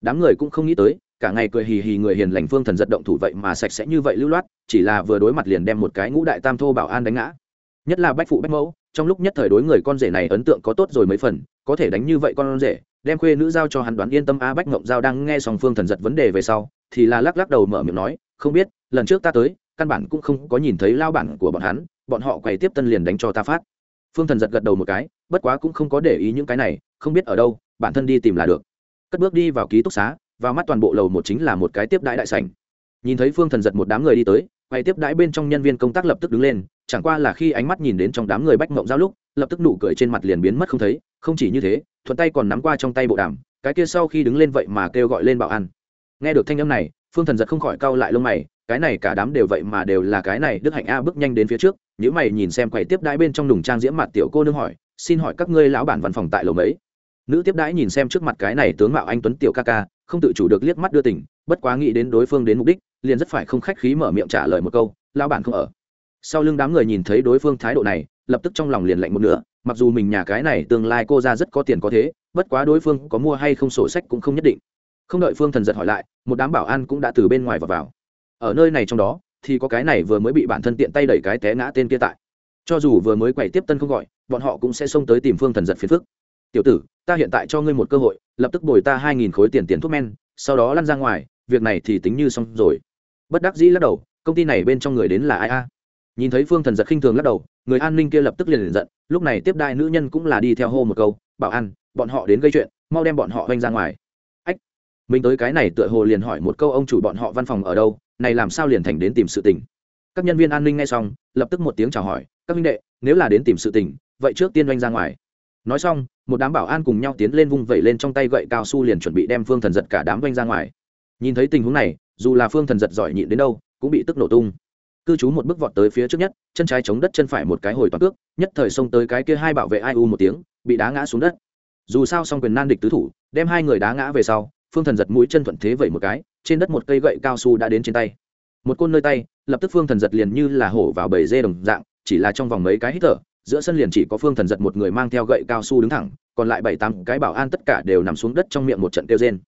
Đám người cũng không nghĩ tới, cả ngày cười hì hì người hiền lành phương thần giật động thủ vậy mà sạch sẽ như vậy lưu loát, chỉ là vừa đối mặt liền đem một cái ngũ đại tam thô bảo an đánh ngã. Nhất là bách phụ bách mẫu, trong lúc nhất thời đối người con rể này ấn tượng có tốt rồi mấy phần, có thể đánh như vậy con rể, đem khuê nữ giao cho hắn đoán yên tâm a bách ngộng giao đang nghe song phương thần giật vấn đề về sau, thì là lắc lắc đầu mở miệng nói, không biết, lần trước ta tới, căn bản cũng không có nhìn thấy lao bản của bọn hắn, bọn họ quay tiếp tân liền đánh cho ta phát phương thần giật gật đầu một cái, bất quá cũng không có để ý những cái này, không biết ở đâu, bản thân đi tìm là được cất bước đi vào ký túc xá, vào mắt toàn bộ lầu một chính là một cái tiếp đãi đại sảnh nhìn thấy phương thần giật một đám người đi tới, quay tiếp đãi bên trong nhân viên công tác lập tức đứng lên, chẳng qua là khi ánh mắt nhìn đến trong đám người bách mộng giao lúc, lập tức nụ cười trên mặt liền biến mất không thấy, không chỉ như thế, thuận tay còn nắm qua trong tay bộ đàm, cái kia sau khi đứng lên vậy mà kêu gọi lên bảo ăn. nghe được thanh âm này, phương thần giật không khỏi cau lại lông mày cái này cả đám đều vậy mà đều là cái này đức hạnh a bước nhanh đến phía trước nếu mày nhìn xem quầy tiếp đãi bên trong nùng trang diễm mặt tiểu cô nương hỏi xin hỏi các ngươi lão bản văn phòng tại lầu mấy? Nữ tiếp đãi nhìn xem trước mặt cái này tướng mạo anh tuấn tiểu ca ca không tự chủ được liếc mắt đưa tỉnh bất quá nghĩ đến đối phương đến mục đích liền rất phải không khách khí mở miệng trả lời một câu lão bản không ở. Sau lưng đám người nhìn thấy đối phương thái độ này lập tức trong lòng liền lạnh một nửa mặc dù mình nhà cái này tương lai cô ra rất có tiền có thế bất quá đối phương có mua hay không sổ sách cũng không nhất định. Không đợi phương thần giật hỏi lại một đám bảo an cũng đã từ bên ngoài vào, vào ở nơi này trong đó, thì có cái này vừa mới bị bản thân tiện tay đẩy cái té ngã tên kia tại. Cho dù vừa mới quẩy tiếp tân không gọi, bọn họ cũng sẽ xông tới tìm phương thần giật phiền phức. Tiểu tử, ta hiện tại cho ngươi một cơ hội, lập tức bồi ta hai nghìn khối tiền tiền thuốc men, sau đó lăn ra ngoài, việc này thì tính như xong rồi. Bất đắc dĩ lắc đầu, công ty này bên trong người đến là ai a? Nhìn thấy phương thần giật khinh thường lắc đầu, người an ninh kia lập tức liền liền giận, lúc này tiếp đại nữ nhân cũng là đi theo hô một câu, bảo an, bọn họ đến gây chuyện, mau đem bọn họ oanh ra ngoài. Ách, mình tới cái này tựa hồ liền hỏi một câu ông chủ bọn họ văn phòng ở đâu này làm sao liền thành đến tìm sự tình? Các nhân viên an ninh nghe xong, lập tức một tiếng chào hỏi, các minh đệ, nếu là đến tìm sự tình, vậy trước tiên doanh ra ngoài. Nói xong, một đám bảo an cùng nhau tiến lên vung vẩy lên trong tay gậy cao su liền chuẩn bị đem phương thần giật cả đám doanh ra ngoài. Nhìn thấy tình huống này, dù là phương thần giật giỏi nhịn đến đâu, cũng bị tức nổ tung. Cư trú một bước vọt tới phía trước nhất, chân trái chống đất chân phải một cái hồi toàn cước, nhất thời xông tới cái kia hai bảo vệ ai u một tiếng, bị đá ngã xuống đất. Dù sao song quyền nan địch tứ thủ, đem hai người đá ngã về sau, phương thần giật mũi chân thuận thế vẩy một cái trên đất một cây gậy cao su đã đến trên tay. Một côn nơi tay, lập tức phương thần giật liền như là hổ vào bầy dê đồng dạng, chỉ là trong vòng mấy cái hít thở, giữa sân liền chỉ có phương thần giật một người mang theo gậy cao su đứng thẳng, còn lại bảy tám cái bảo an tất cả đều nằm xuống đất trong miệng một trận kêu rên.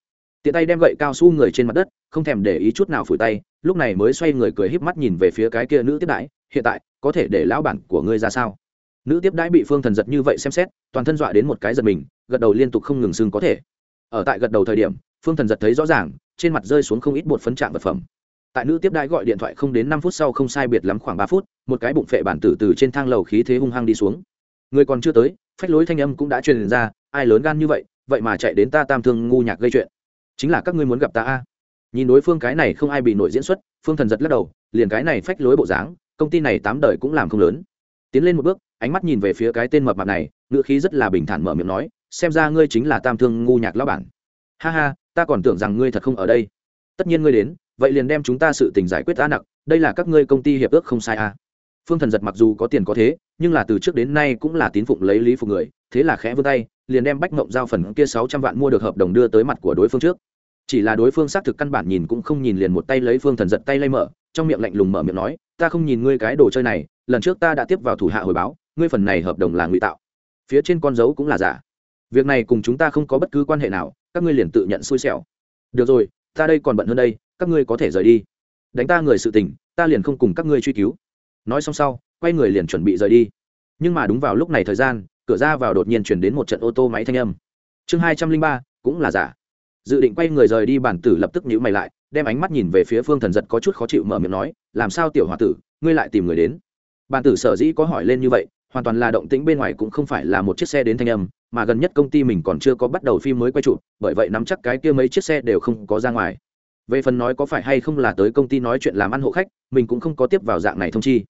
Tiện tay đem gậy cao su người trên mặt đất, không thèm để ý chút nào phủi tay, lúc này mới xoay người cười híp mắt nhìn về phía cái kia nữ tiếp đãi, hiện tại, có thể để lão bản của ngươi ra sao? Nữ tiếp đãi bị phương thần giật như vậy xem xét, toàn thân dọa đến một cái giật mình, gật đầu liên tục không ngừng xưng có thể. Ở tại gật đầu thời điểm, phương thần giật thấy rõ ràng trên mặt rơi xuống không ít bột phấn trạng vật phẩm. Tại nữ tiếp đãi gọi điện thoại không đến năm phút sau không sai biệt lắm khoảng ba phút, một cái bụng phệ bản tử từ trên thang lầu khí thế hung hăng đi xuống. Người còn chưa tới, phách lối thanh âm cũng đã truyền ra, ai lớn gan như vậy vậy mà chạy đến ta tam thương ngu nhạc gây chuyện. Chính là các ngươi muốn gặp ta a. Nhìn đối phương cái này không ai bị nổi diễn xuất, phương thần giật lắc đầu, liền cái này phách lối bộ dáng, công ty này tám đời cũng làm không lớn. Tiến lên một bước, ánh mắt nhìn về phía cái tên mập mạp này, ngữ khí rất là bình thản mở miệng nói, xem ra ngươi chính là tam thương ngu nhạc lão bản. Ha ha ta còn tưởng rằng ngươi thật không ở đây. Tất nhiên ngươi đến, vậy liền đem chúng ta sự tình giải quyết ta nặng đây là các ngươi công ty hiệp ước không sai à. phương thần giật mặc dù có tiền có thế, nhưng là từ trước đến nay cũng là tín phụng lấy lý phục người, thế là khẽ vươn tay, liền đem bách mộng giao phần kia sáu trăm vạn mua được hợp đồng đưa tới mặt của đối phương trước. Chỉ là đối phương xác thực căn bản nhìn cũng không nhìn liền một tay lấy phương thần giật tay lay mở, trong miệng lạnh lùng mở miệng nói, ta không nhìn ngươi cái đồ chơi này, lần trước ta đã tiếp vào thủ hạ hồi báo, ngươi phần này hợp đồng là ngụy tạo. Phía trên con dấu cũng là giả việc này cùng chúng ta không có bất cứ quan hệ nào, các ngươi liền tự nhận xui xẻo. Được rồi, ta đây còn bận hơn đây, các ngươi có thể rời đi. Đánh ta người sự tình, ta liền không cùng các ngươi truy cứu. Nói xong sau, quay người liền chuẩn bị rời đi. Nhưng mà đúng vào lúc này thời gian, cửa ra vào đột nhiên chuyển đến một trận ô tô máy thanh âm. Chương hai trăm linh ba, cũng là giả. Dự định quay người rời đi, bản tử lập tức nhíu mày lại, đem ánh mắt nhìn về phía phương thần giật có chút khó chịu mở miệng nói, làm sao tiểu h o a tử, ngươi lại tìm người đến? Bản tử sở dĩ có hỏi lên như vậy, hoàn toàn là động tĩnh bên ngoài cũng không phải là một chiếc xe đến thanh âm mà gần nhất công ty mình còn chưa có bắt đầu phim mới quay chụp, bởi vậy nắm chắc cái kia mấy chiếc xe đều không có ra ngoài. Về phần nói có phải hay không là tới công ty nói chuyện làm ăn hộ khách, mình cũng không có tiếp vào dạng này thông chi.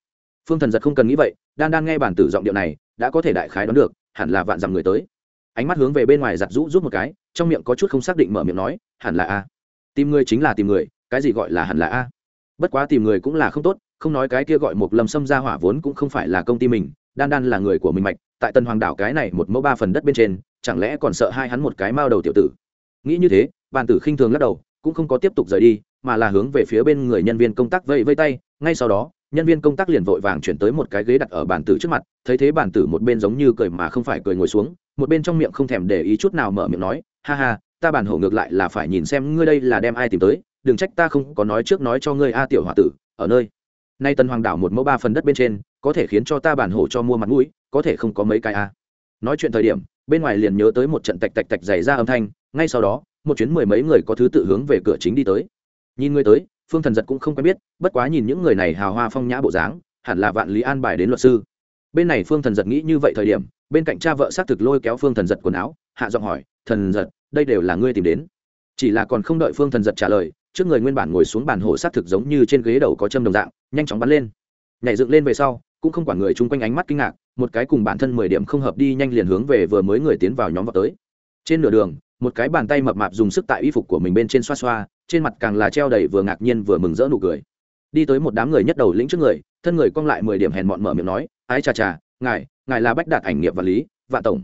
Phương thần giật không cần nghĩ vậy, đan đan nghe bản tử giọng điệu này, đã có thể đại khái đoán được, hẳn là vạn dặm người tới. Ánh mắt hướng về bên ngoài giặt rũ rút một cái, trong miệng có chút không xác định mở miệng nói, hẳn là a. Tìm người chính là tìm người, cái gì gọi là hẳn là a? Bất quá tìm người cũng là không tốt, không nói cái kia gọi một lầm xâm ra hỏa vốn cũng không phải là công ty mình, đan đan là người của mình mạch tại tần hoàng đảo cái này một mẫu ba phần đất bên trên, chẳng lẽ còn sợ hai hắn một cái mao đầu tiểu tử? Nghĩ như thế, bàn tử khinh thường lắc đầu, cũng không có tiếp tục rời đi, mà là hướng về phía bên người nhân viên công tác vây vây tay. Ngay sau đó, nhân viên công tác liền vội vàng chuyển tới một cái ghế đặt ở bàn tử trước mặt, thấy thế bàn tử một bên giống như cười mà không phải cười ngồi xuống, một bên trong miệng không thèm để ý chút nào mở miệng nói, ha ha, ta bản hổ ngược lại là phải nhìn xem ngươi đây là đem ai tìm tới, đừng trách ta không có nói trước nói cho ngươi a tiểu h o a tử, ở nơi. Nay tân hoàng đảo một mẫu ba phần đất bên trên, có thể khiến cho ta bản hổ cho mua mặt mũi có thể không có mấy cái a. Nói chuyện thời điểm, bên ngoài liền nhớ tới một trận tạch tạch tạch dày ra âm thanh, ngay sau đó, một chuyến mười mấy người có thứ tự hướng về cửa chính đi tới. Nhìn người tới, phương thần giật cũng không quen biết, bất quá nhìn những người này hào hoa phong nhã bộ dáng, hẳn là vạn lý an bài đến luật sư. Bên này phương thần giật nghĩ như vậy thời điểm, bên cạnh cha vợ xác thực lôi kéo phương thần giật quần áo, hạ giọng hỏi, thần giật, đây đều là ngươi tìm đến? Chỉ là còn không đợi phương thần giật trả lời, trước người nguyên bản ngồi xuống bàn hồ xác thực giống như trên ghế đầu có châm đồng dạng, nhanh chóng bắn lên. Nhảy dựng lên về sau cũng không quản người chung quanh ánh mắt kinh ngạc, một cái cùng bản thân mười điểm không hợp đi nhanh liền hướng về vừa mới người tiến vào nhóm vào tới. Trên nửa đường, một cái bàn tay mập mạp dùng sức tại y phục của mình bên trên xoa xoa, trên mặt càng là treo đầy vừa ngạc nhiên vừa mừng rỡ nụ cười. Đi tới một đám người nhất đầu lĩnh trước người, thân người cong lại mười điểm hèn mọn mở miệng nói, ái chà chà, ngài ngài là bách đạt ảnh nghiệp và lý, vạn tổng.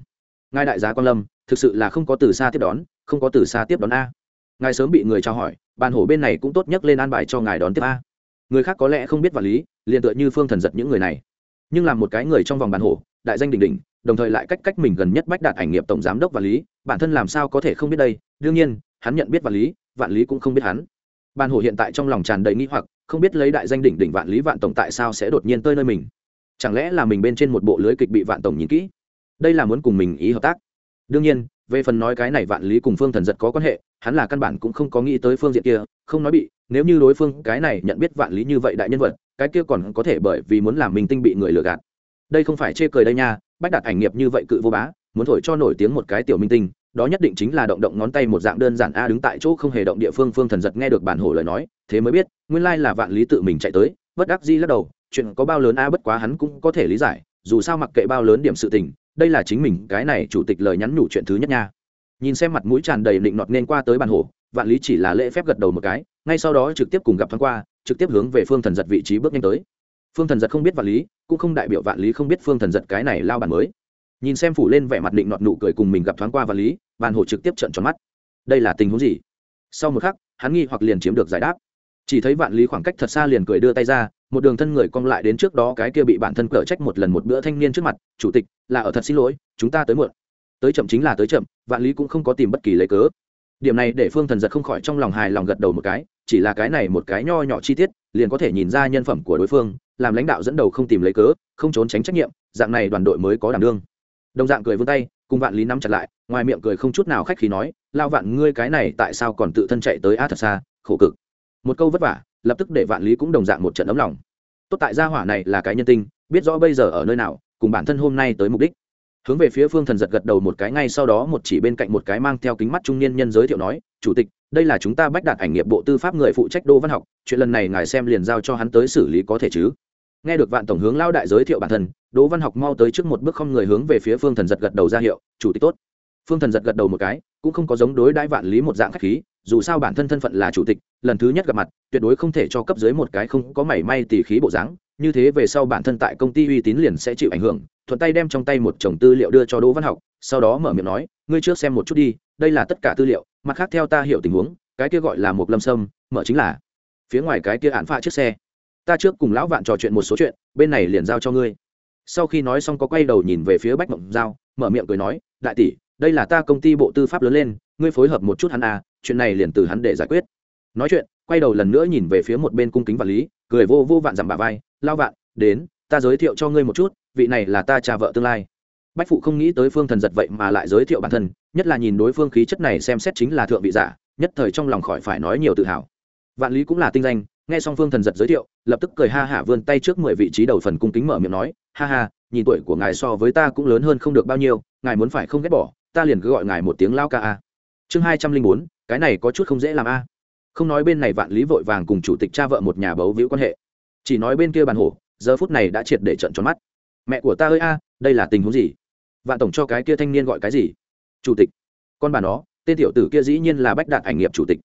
Ngài đại giá quan lâm, thực sự là không có từ xa tiếp đón, không có từ xa tiếp đón a. Ngài sớm bị người trao hỏi, bàn hổ bên này cũng tốt nhất lên an bài cho ngài đón tiếp a người khác có lẽ không biết vật lý liền tựa như phương thần giật những người này. Nhưng làm một cái người trong vòng bàn hổ đại danh đỉnh đỉnh, đồng thời lại cách cách mình gần nhất bách đạt ảnh nghiệp tổng giám đốc và lý bản thân làm sao có thể không biết đây? Đương nhiên hắn nhận biết vạn lý vạn lý cũng không biết hắn. Bàn hổ hiện tại trong lòng tràn đầy nghĩ hoặc không biết lấy đại danh đỉnh đỉnh vạn lý vạn tổng tại sao sẽ đột nhiên tới nơi mình. Chẳng lẽ là mình bên trên một bộ lưới kịch bị vạn tổng nhìn kỹ? Đây là muốn cùng mình ý hợp tác. Đương nhiên về phần nói cái này vạn lý cùng phương thần giật có quan hệ hắn là căn bản cũng không có nghĩ tới phương diện kia không nói bị nếu như đối phương cái này nhận biết vạn lý như vậy đại nhân vật, cái kia còn có thể bởi vì muốn làm mình tinh bị người lừa gạt đây không phải chê cười đây nha, bách đạt ảnh nghiệp như vậy cự vô bá, muốn thổi cho nổi tiếng một cái tiểu minh tinh, đó nhất định chính là động động ngón tay một dạng đơn giản a đứng tại chỗ không hề động địa phương phương thần giật nghe được bản hồ lời nói, thế mới biết, nguyên lai là vạn lý tự mình chạy tới, bất đắc di lắc đầu, chuyện có bao lớn a bất quá hắn cũng có thể lý giải, dù sao mặc kệ bao lớn điểm sự tình, đây là chính mình, cái này chủ tịch lời nhắn nhủ chuyện thứ nhất nha nhìn xem mặt mũi tràn đầy định nọt nên qua tới bản hồ vạn lý chỉ là lễ phép gật đầu một cái, ngay sau đó trực tiếp cùng gặp thoáng qua, trực tiếp hướng về phương thần giật vị trí bước nhanh tới. Phương thần giật không biết vạn lý, cũng không đại biểu vạn lý không biết phương thần giật cái này lao bản mới. Nhìn xem phủ lên vẻ mặt định nọt nụ cười cùng mình gặp thoáng qua vạn lý, bàn hồ trực tiếp trận tròn mắt. Đây là tình huống gì? Sau một khắc, hắn nghi hoặc liền chiếm được giải đáp. Chỉ thấy vạn lý khoảng cách thật xa liền cười đưa tay ra, một đường thân người cong lại đến trước đó cái kia bị bản thân cở trách một lần một bữa thanh niên trước mặt, chủ tịch, là ở thật xin lỗi, chúng ta tới muộn. Tới chậm chính là tới chậm, vạn lý cũng không có tìm bất kỳ lấy cớ điểm này để phương thần giật không khỏi trong lòng hài lòng gật đầu một cái, chỉ là cái này một cái nho nhỏ chi tiết, liền có thể nhìn ra nhân phẩm của đối phương, làm lãnh đạo dẫn đầu không tìm lấy cớ, không trốn tránh trách nhiệm, dạng này đoàn đội mới có đảm đương. Đồng dạng cười vươn tay, cùng vạn lý nắm chặt lại, ngoài miệng cười không chút nào khách khí nói lao vạn, ngươi cái này tại sao còn tự thân chạy tới a thật xa, khổ cực. Một câu vất vả, lập tức để vạn lý cũng đồng dạng một trận ấm lòng. Tốt tại gia hỏa này là cái nhân tinh, biết rõ bây giờ ở nơi nào, cùng bản thân hôm nay tới mục đích hướng về phía phương thần giật gật đầu một cái ngay sau đó một chỉ bên cạnh một cái mang theo kính mắt trung niên nhân giới thiệu nói, chủ tịch, đây là chúng ta bách đạt ảnh nghiệp bộ tư pháp người phụ trách đô văn học, chuyện lần này ngài xem liền giao cho hắn tới xử lý có thể chứ? Nghe được vạn tổng hướng lao đại giới thiệu bản thân đỗ văn học mau tới trước một bước không người hướng về phía phương thần giật gật đầu ra hiệu, chủ tịch tốt. Phương thần giật gật đầu một cái, cũng không có giống đối đãi vạn lý một dạng khách khí, dù sao bản thân thân phận là chủ tịch, lần thứ nhất gặp mặt, tuyệt đối không thể cho cấp dưới một cái không có mảy may tỉ khí bộ dáng, như thế về sau bản thân tại công ty uy tín liền sẽ chịu ảnh hưởng thuận tay đem trong tay một chồng tư liệu đưa cho đỗ văn học, sau đó mở miệng nói, ngươi trước xem một chút đi, đây là tất cả tư liệu, mặt khác theo ta hiểu tình huống, cái kia gọi là một lâm sâm, mở chính là phía ngoài cái kia án phạ chiếc xe. Ta trước cùng lão vạn trò chuyện một số chuyện, bên này liền giao cho ngươi. Sau khi nói xong có quay đầu nhìn về phía bách mộng giao, mở miệng cười nói, đại tỷ, đây là ta công ty bộ tư pháp lớn lên, ngươi phối hợp một chút hắn à chuyện này liền từ hắn để giải quyết. Nói chuyện, quay đầu lần nữa nhìn về phía một bên cung kính và lý, cười vô vô vạn dặm bà vai lao vạn, đến, ta giới thiệu cho ngươi một chút vị này là ta cha vợ tương lai. Bách phụ không nghĩ tới phương thần giật vậy mà lại giới thiệu bản thân, nhất là nhìn đối phương khí chất này xem xét chính là thượng vị giả, nhất thời trong lòng khỏi phải nói nhiều tự hào. Vạn lý cũng là tinh danh, nghe xong phương thần giật giới thiệu, lập tức cười ha hả vươn tay trước mười vị trí đầu phần cung kính mở miệng nói, ha ha, nhìn tuổi của ngài so với ta cũng lớn hơn không được bao nhiêu, ngài muốn phải không ghét bỏ, ta liền cứ gọi ngài một tiếng lao ca a. Chương hai trăm linh bốn, cái này có chút không dễ làm a. Không nói bên này vạn lý vội vàng cùng chủ tịch cha vợ một nhà bấu víu quan hệ. Chỉ nói bên kia bàn hổ, giờ phút này đã triệt để trận tròn mắt mẹ của ta ơi a, đây là tình huống gì? Vạn tổng cho cái kia thanh niên gọi cái gì? Chủ tịch. Con bà nó, tên tiểu tử kia dĩ nhiên là bách đạt ảnh nghiệp chủ tịch.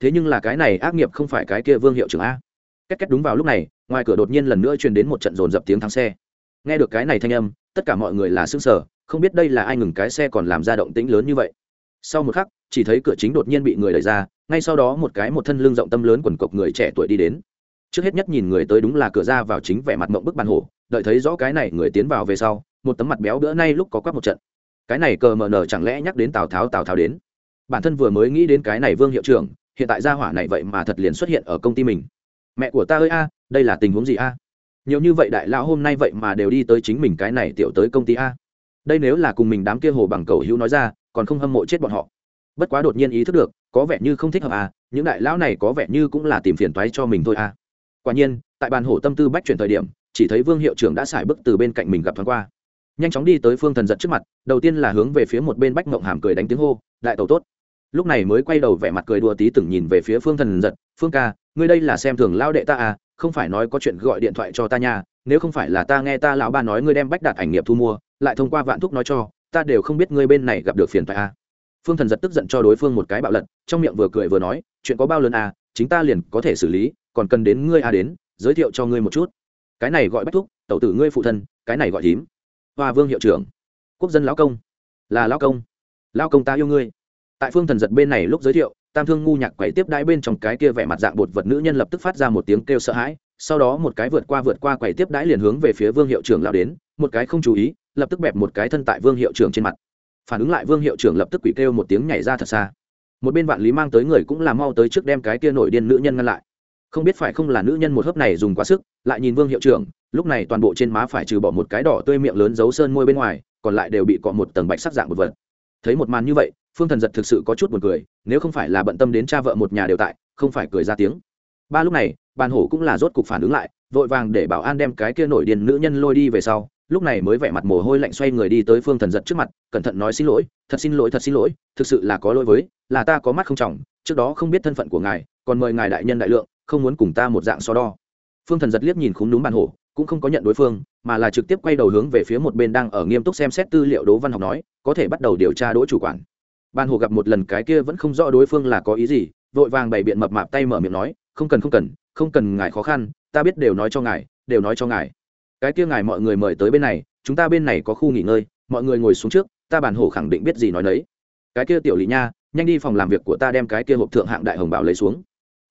Thế nhưng là cái này ác nghiệp không phải cái kia vương hiệu trưởng a. Cách cách đúng vào lúc này, ngoài cửa đột nhiên lần nữa truyền đến một trận dồn dập tiếng thắng xe. Nghe được cái này thanh âm, tất cả mọi người là xương sở không biết đây là ai ngừng cái xe còn làm ra động tĩnh lớn như vậy. Sau một khắc, chỉ thấy cửa chính đột nhiên bị người đẩy ra, ngay sau đó một cái một thân lưng rộng tâm lớn quần cộc người trẻ tuổi đi đến trước hết nhất nhìn người tới đúng là cửa ra vào chính vẻ mặt mộng bức bàn hổ, đợi thấy rõ cái này người tiến vào về sau, một tấm mặt béo bữa nay lúc có quắc một trận. Cái này cờ mờ nở chẳng lẽ nhắc đến tào tháo tào tháo đến. Bản thân vừa mới nghĩ đến cái này vương hiệu trưởng, hiện tại gia hỏa này vậy mà thật liền xuất hiện ở công ty mình. Mẹ của ta ơi a, đây là tình huống gì a? Nhiều như vậy đại lão hôm nay vậy mà đều đi tới chính mình cái này tiểu tới công ty a. Đây nếu là cùng mình đám kia hồ bằng cầu hữu nói ra, còn không hâm mộ chết bọn họ. Bất quá đột nhiên ý thức được, có vẻ như không thích hợp à những đại lão này có vẻ như cũng là tìm phiền toái cho mình thôi à quả nhiên, tại bàn hổ tâm tư bách chuyển thời điểm, chỉ thấy vương hiệu trưởng đã xài bước từ bên cạnh mình gặp thoáng qua nhanh chóng đi tới phương thần giật trước mặt, đầu tiên là hướng về phía một bên bách mộng hàm cười đánh tiếng hô, đại tàu tốt lúc này mới quay đầu vẻ mặt cười đùa tí từng nhìn về phía phương thần giật, phương ca, ngươi đây là xem thường lao đệ ta à không phải nói có chuyện gọi điện thoại cho ta nha, nếu không phải là ta nghe ta lão ba nói ngươi đem bách đạt ảnh nghiệp thu mua, lại thông qua vạn thúc nói cho, ta đều không biết ngươi bên này gặp được phiền phải à. phương thần giật tức giận cho đối phương một cái bạo lật, trong miệng vừa cười vừa nói, chuyện có bao lớn à chính ta liền có thể xử lý, còn cần đến ngươi à đến, giới thiệu cho ngươi một chút. Cái này gọi bách thúc, tẩu tử ngươi phụ thân, cái này gọi thím. Hoa vương hiệu trưởng. Quốc dân lão công. Là lão công. Lão công ta yêu ngươi. Tại phương thần giật bên này lúc giới thiệu, tam thương ngu nhạc quẩy tiếp đãi bên trong cái kia vẻ mặt dạng bột vật nữ nhân lập tức phát ra một tiếng kêu sợ hãi, sau đó một cái vượt qua vượt qua quẩy tiếp đãi liền hướng về phía vương hiệu trưởng lão đến, một cái không chú ý, lập tức bẹp một cái thân tại vương hiệu trưởng trên mặt. Phản ứng lại vương hiệu trưởng lập tức quỷ kêu một tiếng nhảy ra thật xa một bên vạn lý mang tới người cũng là mau tới trước đem cái kia nổi điên nữ nhân ngăn lại. Không biết phải không là nữ nhân một hớp này dùng quá sức, lại nhìn vương hiệu trưởng, lúc này toàn bộ trên má phải trừ bỏ một cái đỏ tươi miệng lớn dấu sơn môi bên ngoài, còn lại đều bị cọ một tầng bạch sắc dạng một vật. Thấy một màn như vậy, phương thần giật thực sự có chút buồn cười, nếu không phải là bận tâm đến cha vợ một nhà đều tại, không phải cười ra tiếng. Ba lúc này, bàn hổ cũng là rốt cục phản ứng lại, vội vàng để bảo an đem cái kia nổi điên nữ nhân lôi đi về sau lúc này mới vẻ mặt mồ hôi lạnh xoay người đi tới phương thần giật trước mặt, cẩn thận nói xin lỗi, thật xin lỗi, thật xin lỗi, thực sự là có lỗi với, là ta có mắt không trọng, trước đó không biết thân phận của ngài, còn mời ngài đại nhân đại lượng, không muốn cùng ta một dạng so đo. Phương thần giật liếc nhìn khúng đúng bàn hổ, cũng không có nhận đối phương, mà là trực tiếp quay đầu hướng về phía một bên đang ở nghiêm túc xem xét tư liệu đỗ văn học nói, có thể bắt đầu điều tra đỗ chủ quản. Ban hồ gặp một lần cái kia vẫn không rõ đối phương là có ý gì, vội vàng bày biện mập mạp tay mở miệng nói, không cần không cần không cần ngài khó khăn, ta biết đều nói cho ngài, đều nói cho ngài cái kia ngài mọi người mời tới bên này, chúng ta bên này có khu nghỉ ngơi, mọi người ngồi xuống trước, ta bản hổ khẳng định biết gì nói đấy cái kia tiểu lý nha, nhanh đi phòng làm việc của ta đem cái kia hộp thượng hạng đại hồng bảo lấy xuống.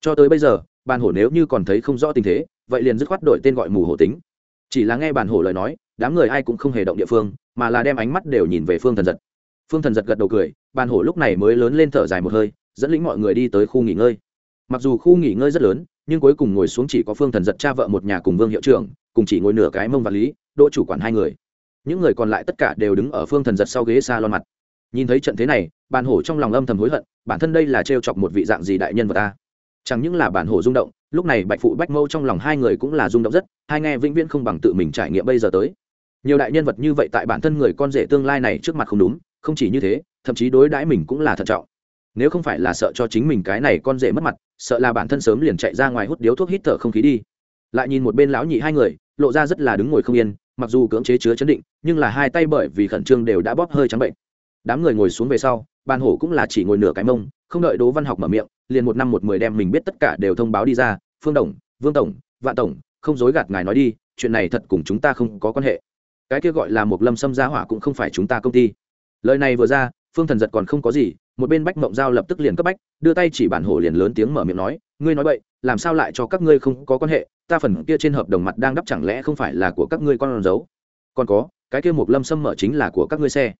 Cho tới bây giờ, bản hổ nếu như còn thấy không rõ tình thế, vậy liền dứt khoát đổi tên gọi mù hổ tính. Chỉ là nghe bản hổ lời nói, đám người ai cũng không hề động địa phương, mà là đem ánh mắt đều nhìn về phương thần giật. Phương thần giật gật đầu cười, bản hổ lúc này mới lớn lên thở dài một hơi, dẫn lĩnh mọi người đi tới khu nghỉ ngơi. Mặc dù khu nghỉ ngơi rất lớn, nhưng cuối cùng ngồi xuống chỉ có phương thần giật cha vợ một nhà cùng vương hiệu trưởng cùng chỉ ngồi nửa cái mông và lý, đỗ chủ quản hai người. Những người còn lại tất cả đều đứng ở phương thần giật sau ghế xa lon mặt. Nhìn thấy trận thế này bản hổ trong lòng âm thầm hối hận, bản thân đây là trêu chọc một vị dạng gì đại nhân vật ta chẳng những là bản hổ rung động, lúc này bạch phụ bách mâu trong lòng hai người cũng là rung động rất, hai nghe vĩnh viễn không bằng tự mình trải nghiệm bây giờ tới. Nhiều đại nhân vật như vậy tại bản thân người con rể tương lai này trước mặt không đúng, không chỉ như thế, thậm chí đối đãi mình cũng là thận trọng. Nếu không phải là sợ cho chính mình cái này con rể mất mặt, sợ là bản thân sớm liền chạy ra ngoài hút điếu thuốc hít thở không khí đi. Lại nhìn một bên lão nhị hai người lộ ra rất là đứng ngồi không yên, mặc dù cưỡng chế chứa chấn định, nhưng là hai tay bởi vì khẩn trương đều đã bóp hơi trắng bệnh. Đám người ngồi xuống về sau ban hổ cũng là chỉ ngồi nửa cái mông, không đợi đỗ văn học mở miệng, liền một năm một mười đem mình biết tất cả đều thông báo đi ra, phương đồng vương tổng, vạn tổng, không dối gạt ngài nói đi, chuyện này thật cùng chúng ta không có quan hệ. Cái kia gọi là một lâm xâm gia hỏa cũng không phải chúng ta công ty. Lời này vừa ra, phương thần giật còn không có gì, một bên bách mộng giao lập tức liền cấp bách, đưa tay chỉ bản hổ liền lớn tiếng mở miệng nói ngươi nói vậy làm sao lại cho các ngươi không có quan hệ? Ta phần kia trên hợp đồng mặt đang đắp chẳng lẽ không phải là của các ngươi con dấu? Còn có, cái kia một lâm xâm mở chính là của các ngươi xe.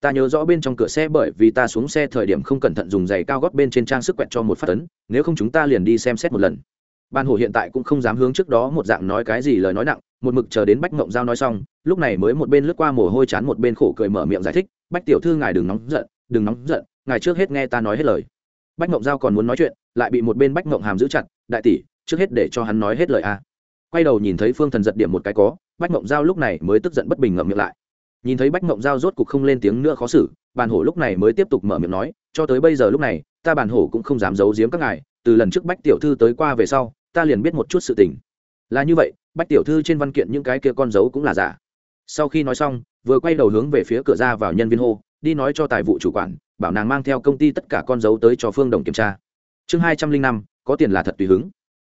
Ta nhớ rõ bên trong cửa xe bởi vì ta xuống xe thời điểm không cẩn thận dùng giày cao gót bên trên trang sức quẹt cho một phát tấn nếu không chúng ta liền đi xem xét một lần. Ban hồ hiện tại cũng không dám hướng trước đó một dạng nói cái gì lời nói nặng, một mực chờ đến bách mộng giao nói xong, lúc này mới một bên lướt qua mồ hôi chán một bên khổ cười mở miệng giải thích, bách tiểu thư, ngài đừng nóng giận, đừng nóng giận, ngài trước hết nghe ta nói hết lời bách mộng giao còn muốn nói chuyện, lại bị một bên bách mộng hàm giữ chặt, đại tỷ, trước hết để cho hắn nói hết lời a. Quay đầu nhìn thấy phương thần giật điểm một cái có, bách mộng giao lúc này mới tức giận bất bình ngậm miệng lại. Nhìn thấy bách mộng giao rốt cục không lên tiếng nữa khó xử, bàn hổ lúc này mới tiếp tục mở miệng nói, cho tới bây giờ lúc này, ta bàn hổ cũng không dám giấu giếm các ngài, từ lần trước bách tiểu thư tới qua về sau, ta liền biết một chút sự tình. Là như vậy, bách tiểu thư trên văn kiện những cái kia con dấu cũng là giả. Sau khi nói xong, vừa quay đầu hướng về phía cửa ra vào nhân viên hô, đi nói cho tài vụ chủ quản bảo nàng mang theo công ty tất cả con dấu tới cho phương đồng kiểm tra. Chương hai trăm linh năm, có tiền là thật tùy hứng.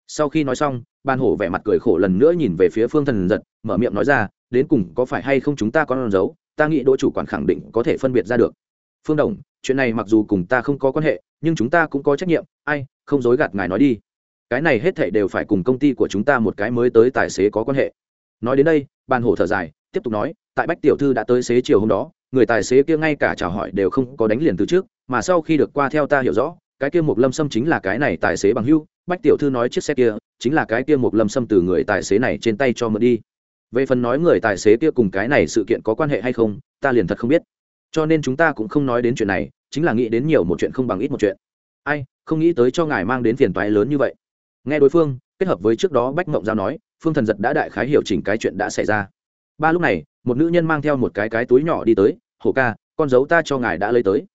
Sau khi nói xong, ban hổ vẻ mặt cười khổ lần nữa nhìn về phía phương thần giật, mở miệng nói ra, đến cùng có phải hay không chúng ta có con dấu, ta nghĩ đỗ chủ quản khẳng định có thể phân biệt ra được. Phương đồng, chuyện này mặc dù cùng ta không có quan hệ, nhưng chúng ta cũng có trách nhiệm. Ai, không dối gạt ngài nói đi. Cái này hết thảy đều phải cùng công ty của chúng ta một cái mới tới tài xế có quan hệ. Nói đến đây, ban hổ thở dài, tiếp tục nói, tại bách tiểu thư đã tới xế chiều hôm đó người tài xế kia ngay cả chào hỏi đều không có đánh liền từ trước, mà sau khi được qua theo ta hiểu rõ, cái kia một lâm sâm chính là cái này tài xế bằng hưu bách tiểu thư nói chiếc xe kia, chính là cái kia một lâm sâm từ người tài xế này trên tay cho mượn đi. Về phần nói người tài xế kia cùng cái này sự kiện có quan hệ hay không, ta liền thật không biết. Cho nên chúng ta cũng không nói đến chuyện này, chính là nghĩ đến nhiều một chuyện không bằng ít một chuyện. Ai, không nghĩ tới cho ngài mang đến phiền toái lớn như vậy. Nghe đối phương, kết hợp với trước đó bách mộng giao nói, phương thần giật đã đại khái hiểu chỉnh cái chuyện đã xảy ra. Ba lúc này một nữ nhân mang theo một cái cái túi nhỏ đi tới, hổ ca, con dấu ta cho ngài đã lấy tới.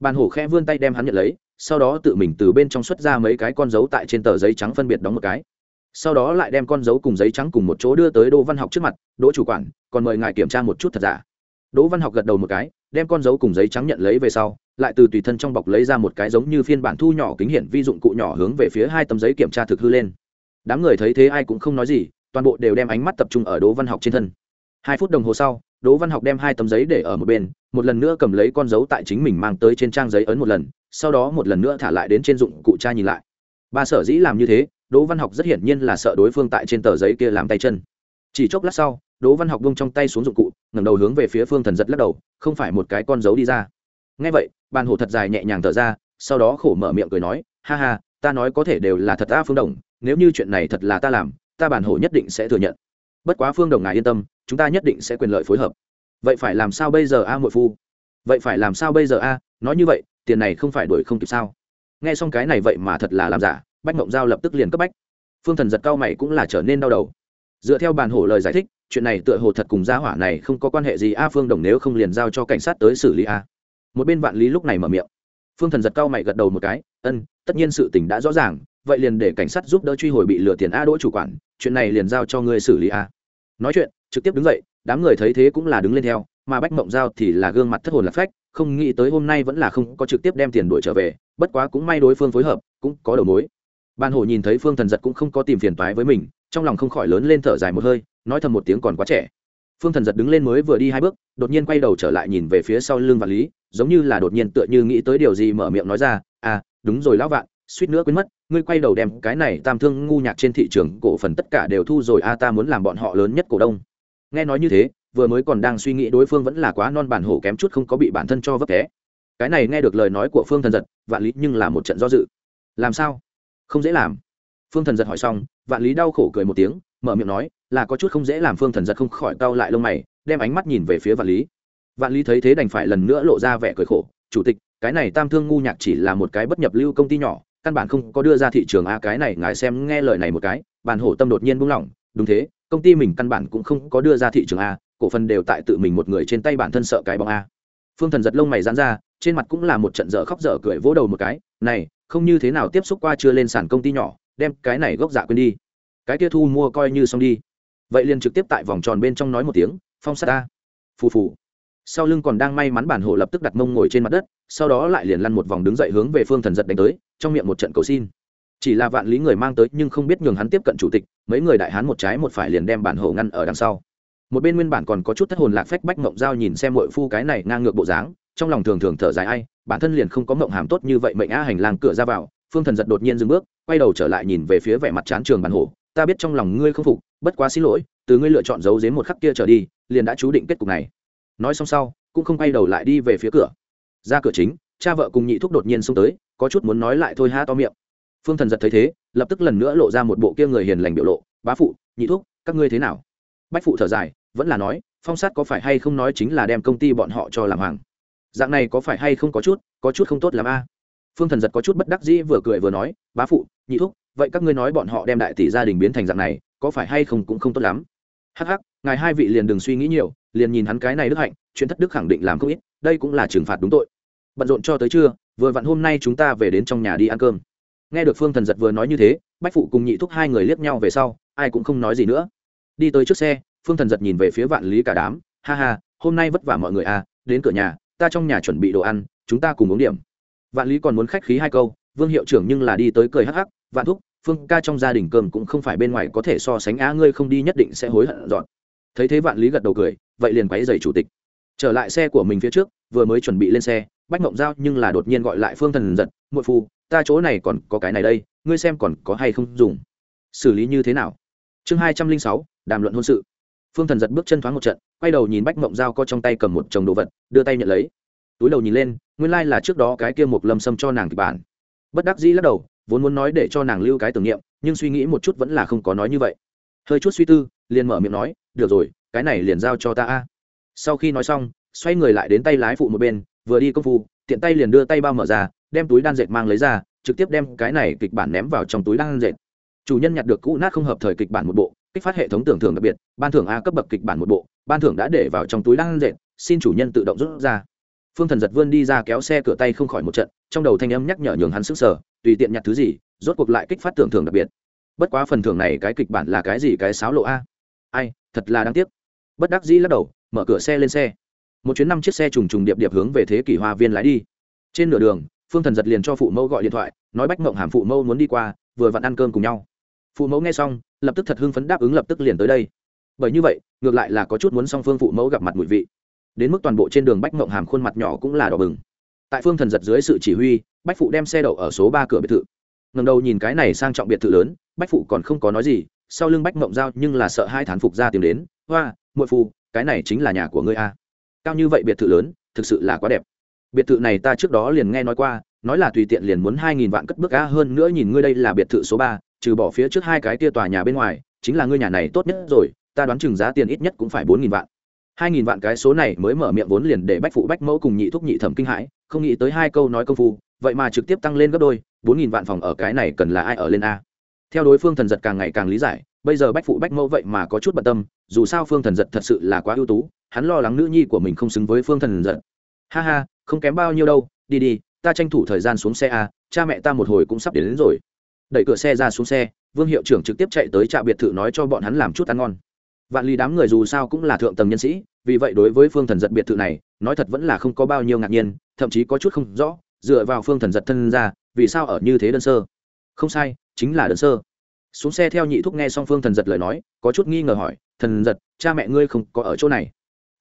Bàn hổ khe vươn tay đem hắn nhận lấy, sau đó tự mình từ bên trong xuất ra mấy cái con dấu tại trên tờ giấy trắng phân biệt đóng một cái. Sau đó lại đem con dấu cùng giấy trắng cùng một chỗ đưa tới đỗ văn học trước mặt, đỗ chủ quản, còn mời ngài kiểm tra một chút thật giả. Đỗ văn học gật đầu một cái, đem con dấu cùng giấy trắng nhận lấy về sau, lại từ tùy thân trong bọc lấy ra một cái giống như phiên bản thu nhỏ kính hiển vi dụng cụ nhỏ hướng về phía hai tấm giấy kiểm tra thực hư lên. Đám người thấy thế ai cũng không nói gì, toàn bộ đều đem ánh mắt tập trung ở đỗ văn học trên thân hai phút đồng hồ sau, đỗ văn học đem hai tấm giấy để ở một bên, một lần nữa cầm lấy con dấu tại chính mình mang tới trên trang giấy ấn một lần, sau đó một lần nữa thả lại đến trên dụng cụ cha nhìn lại. Ba sở dĩ làm như thế, đỗ văn học rất hiển nhiên là sợ đối phương tại trên tờ giấy kia làm tay chân. Chỉ chốc lát sau, đỗ văn học bông trong tay xuống dụng cụ, ngẩng đầu hướng về phía phương thần giật lắc đầu, không phải một cái con dấu đi ra. Ngay vậy, bàn hổ thật dài nhẹ nhàng thở ra, sau đó khổ mở miệng cười nói, ha ha, ta nói có thể đều là thật ta phương đồng, nếu như chuyện này thật là ta làm, ta bàn hổ nhất định sẽ thừa nhận. Bất quá phương đồng ngài yên tâm chúng ta nhất định sẽ quyền lợi phối hợp. Vậy phải làm sao bây giờ a à, muội phu? Vậy phải làm sao bây giờ a? Nói như vậy tiền này không phải đuổi không kịp sao? Nghe xong cái này vậy mà thật là làm giả bách mộng giao lập tức liền cấp bách. Phương thần giật cao mày cũng là trở nên đau đầu. Dựa theo bàn hổ lời giải thích chuyện này tựa hồ thật cùng gia hỏa này không có quan hệ gì a phương đồng nếu không liền giao cho cảnh sát tới xử lý a. Một bên vạn lý lúc này mở miệng. Phương thần giật cao mày gật đầu một cái ân tất nhiên sự tình đã rõ ràng vậy liền để cảnh sát giúp đỡ truy hồi bị lừa tiền a đỗ chủ quản chuyện này liền giao cho ngươi xử lý a. Nói chuyện trực tiếp đứng dậy, đám người thấy thế cũng là đứng lên theo, mà bách mộng giao thì là gương mặt thất hồn lạc phách, không nghĩ tới hôm nay vẫn là không có trực tiếp đem tiền đuổi trở về, bất quá cũng may đối phương phối hợp, cũng có đầu mối. Ban hổ nhìn thấy phương thần giật cũng không có tìm phiền toái với mình, trong lòng không khỏi lớn lên thở dài một hơi, nói thầm một tiếng còn quá trẻ. Phương thần giật đứng lên mới vừa đi hai bước, đột nhiên quay đầu trở lại nhìn về phía sau lưng vạn lý, giống như là đột nhiên tựa như nghĩ tới điều gì mở miệng nói ra à đúng rồi lão vạn, suýt nữa quên mất, ngươi quay đầu đem cái này tam thương ngu nhạc trên thị trường cổ phần tất cả đều thu rồi a ta muốn làm bọn họ lớn nhất cổ đông nghe nói như thế, vừa mới còn đang suy nghĩ đối phương vẫn là quá non bản hổ kém chút không có bị bản thân cho vấp té. Cái này nghe được lời nói của phương thần giật, vạn lý nhưng là một trận do dự. Làm sao? Không dễ làm. Phương thần giật hỏi xong, vạn lý đau khổ cười một tiếng, mở miệng nói, là có chút không dễ làm phương thần giật không khỏi cau lại lông mày, đem ánh mắt nhìn về phía vạn lý. Vạn lý thấy thế đành phải lần nữa lộ ra vẻ cười khổ, chủ tịch, cái này tam thương ngu nhạc chỉ là một cái bất nhập lưu công ty nhỏ, căn bản không có đưa ra thị trường a, cái này ngài xem nghe lời này một cái. Bản hổ tâm đột nhiên buông lỏng, đúng thế công ty mình căn bản cũng không có đưa ra thị trường a, cổ phần đều tại tự mình một người trên tay bản thân sợ cái bóng a. Phương thần giật lông mày dán ra, trên mặt cũng là một trận dở khóc dở cười vỗ đầu một cái, này, không như thế nào tiếp xúc qua chưa lên sàn công ty nhỏ, đem cái này gốc dạ quên đi. Cái kia thu mua coi như xong đi. Vậy liền trực tiếp tại vòng tròn bên trong nói một tiếng, phong sát ta. Phù phù. Sau lưng còn đang may mắn bản hộ lập tức đặt mông ngồi trên mặt đất, sau đó lại liền lăn một vòng đứng dậy hướng về phương thần giật đánh tới, trong miệng một trận cầu xin chỉ là vạn lý người mang tới nhưng không biết nhường hắn tiếp cận chủ tịch, mấy người đại hán một trái một phải liền đem bản hổ ngăn ở đằng sau. Một bên nguyên bản còn có chút thất hồn lạc phách bách mộng giao nhìn xem mội phu cái này ngang ngược bộ dáng, trong lòng thường thường thở dài ai, bản thân liền không có mộng hàm tốt như vậy mệnh a hành lang cửa ra vào, phương thần giật đột nhiên dừng bước, quay đầu trở lại nhìn về phía vẻ mặt chán trường bản hổ ta biết trong lòng ngươi không phục, bất quá xin lỗi, từ ngươi lựa chọn giấu dếm một khắc kia trở đi, liền đã chú định kết cục này. Nói xong sau, cũng không quay đầu lại đi về phía cửa. Ra cửa chính, cha vợ cùng nhị thúc đột nhiên xông tới, có chút muốn nói lại thôi ha to miệng phương thần giật thấy thế, lập tức lần nữa lộ ra một bộ kia người hiền lành biểu lộ, bá phụ, nhị thúc, các ngươi thế nào? Bách phụ thở dài, vẫn là nói, phong sát có phải hay không nói chính là đem công ty bọn họ cho làm hàng dạng này có phải hay không có chút có chút không tốt làm a? Phương thần giật có chút bất đắc dĩ vừa cười vừa nói, bá phụ, nhị thúc, vậy các ngươi nói bọn họ đem đại tỷ gia đình biến thành dạng này, có phải hay không cũng không tốt lắm? Hắc hắc, ngài hai vị liền đừng suy nghĩ nhiều, liền nhìn hắn cái này đức hạnh, chuyện thất đức khẳng định làm không ít, đây cũng là trừng phạt đúng tội. Bận rộn cho tới trưa, vừa vặn hôm nay chúng ta về đến trong nhà đi ăn cơm nghe được phương thần giật vừa nói như thế, bách phụ cùng nhị thúc hai người liếc nhau về sau, ai cũng không nói gì nữa. Đi tới trước xe, phương thần giật nhìn về phía vạn lý cả đám, ha ha, hôm nay vất vả mọi người à đến cửa nhà, ta trong nhà chuẩn bị đồ ăn, chúng ta cùng uống điểm. Vạn lý còn muốn khách khí hai câu, vương hiệu trưởng nhưng là đi tới cười hắc hắc, vạn thúc, phương ca trong gia đình cơm cũng không phải bên ngoài có thể so sánh á, ngươi không đi nhất định sẽ hối hận dọn. Thấy thế vạn lý gật đầu cười, vậy liền quáy dày chủ tịch. Trở lại xe của mình phía trước, vừa mới chuẩn bị lên xe, bách mộng giao nhưng là đột nhiên gọi lại phương thần giật, muội phu ta chỗ này còn có cái này đây, ngươi xem còn có hay không dùng. Xử lý như thế nào? Chương hai trăm linh sáu, đàm luận hôn sự. Phương thần giật bước chân thoáng một trận, quay đầu nhìn bách mộng giao co trong tay cầm một chồng đồ vật, đưa tay nhận lấy. Túi đầu nhìn lên, nguyên lai、like、là trước đó cái kia một lâm xâm cho nàng kịch bản. Bất đắc dĩ lắc đầu, vốn muốn nói để cho nàng lưu cái tưởng niệm, nhưng suy nghĩ một chút vẫn là không có nói như vậy. Hơi chút suy tư, liền mở miệng nói, được rồi, cái này liền giao cho ta a. Sau khi nói xong, xoay người lại đến tay lái phụ một bên, vừa đi công phu, tiện tay liền đưa tay bao mở ra đem túi đan dệt mang lấy ra, trực tiếp đem cái này kịch bản ném vào trong túi đan dệt. Chủ nhân nhặt được cũ nát không hợp thời kịch bản một bộ, kích phát hệ thống tưởng thưởng đặc biệt, ban thưởng a cấp bậc kịch bản một bộ, ban thưởng đã để vào trong túi đan dệt, xin chủ nhân tự động rút ra. Phương thần giật vươn đi ra kéo xe cửa tay không khỏi một trận, trong đầu thanh âm nhắc nhở nhường hắn sức sở tùy tiện nhặt thứ gì, rốt cuộc lại kích phát tưởng thưởng đặc biệt. Bất quá phần thưởng này cái kịch bản là cái gì cái sáo lộ a? Ai, thật là đáng tiếc. Bất đắc dĩ lắc đầu, mở cửa xe lên xe. Một chuyến năm chiếc xe trùng trùng điệp điệp hướng về thế kỷ hoa viên lái đi. Trên nửa đường phương thần giật liền cho phụ mẫu gọi điện thoại nói bách mộng hàm phụ mẫu muốn đi qua vừa vặn ăn cơm cùng nhau. Phụ mẫu nghe xong lập tức thật hưng phấn đáp ứng lập tức liền tới đây. Bởi như vậy ngược lại là có chút muốn song phương phụ mẫu gặp mặt mùi vị. Đến mức toàn bộ trên đường bách mộng hàm khuôn mặt nhỏ cũng là đỏ bừng. Tại phương thần giật dưới sự chỉ huy bách phụ đem xe đậu ở số ba cửa biệt thự. Ngầm đầu nhìn cái này sang trọng biệt thự lớn bách phụ còn không có nói gì sau lưng bách mộng giao nhưng là sợ hai thán phục ra tìm đến hoa muội phù, cái này chính là nhà của ngươi a. Cao như vậy biệt thự lớn thực sự là quá đẹp biệt thự này ta trước đó liền nghe nói qua, nói là tùy tiện liền muốn hai nghìn vạn cất bước a hơn nữa nhìn ngươi đây là biệt thự số ba, trừ bỏ phía trước hai cái tia tòa nhà bên ngoài, chính là ngươi nhà này tốt nhất rồi, ta đoán chừng giá tiền ít nhất cũng phải bốn nghìn vạn. hai nghìn vạn cái số này mới mở miệng vốn liền để bách phụ bách mẫu cùng nhị thúc nhị thẩm kinh hãi, không nghĩ tới hai câu nói công phu, vậy mà trực tiếp tăng lên gấp đôi, bốn nghìn vạn phòng ở cái này cần là ai ở lên a? Theo đối phương thần giật càng ngày càng lý giải, bây giờ bách phụ bách mẫu vậy mà có chút bận tâm, dù sao phương thần giật thật sự là quá ưu tú, hắn lo lắng nữ nhi của mình không xứng với phương thần giật. Ha ha không kém bao nhiêu đâu đi đi ta tranh thủ thời gian xuống xe à, cha mẹ ta một hồi cũng sắp đến, đến rồi. Đẩy cửa xe ra xuống xe vương hiệu trưởng trực tiếp chạy tới trạm biệt thự nói cho bọn hắn làm chút ăn ngon. Vạn ly đám người dù sao cũng là thượng tầng nhân sĩ vì vậy đối với phương thần giật biệt thự này nói thật vẫn là không có bao nhiêu ngạc nhiên thậm chí có chút không rõ dựa vào phương thần giật thân ra vì sao ở như thế đơn sơ. Không sai chính là đơn sơ. Xuống xe theo nhị thúc nghe xong phương thần giật lời nói có chút nghi ngờ hỏi thần giật cha mẹ ngươi không có ở chỗ này?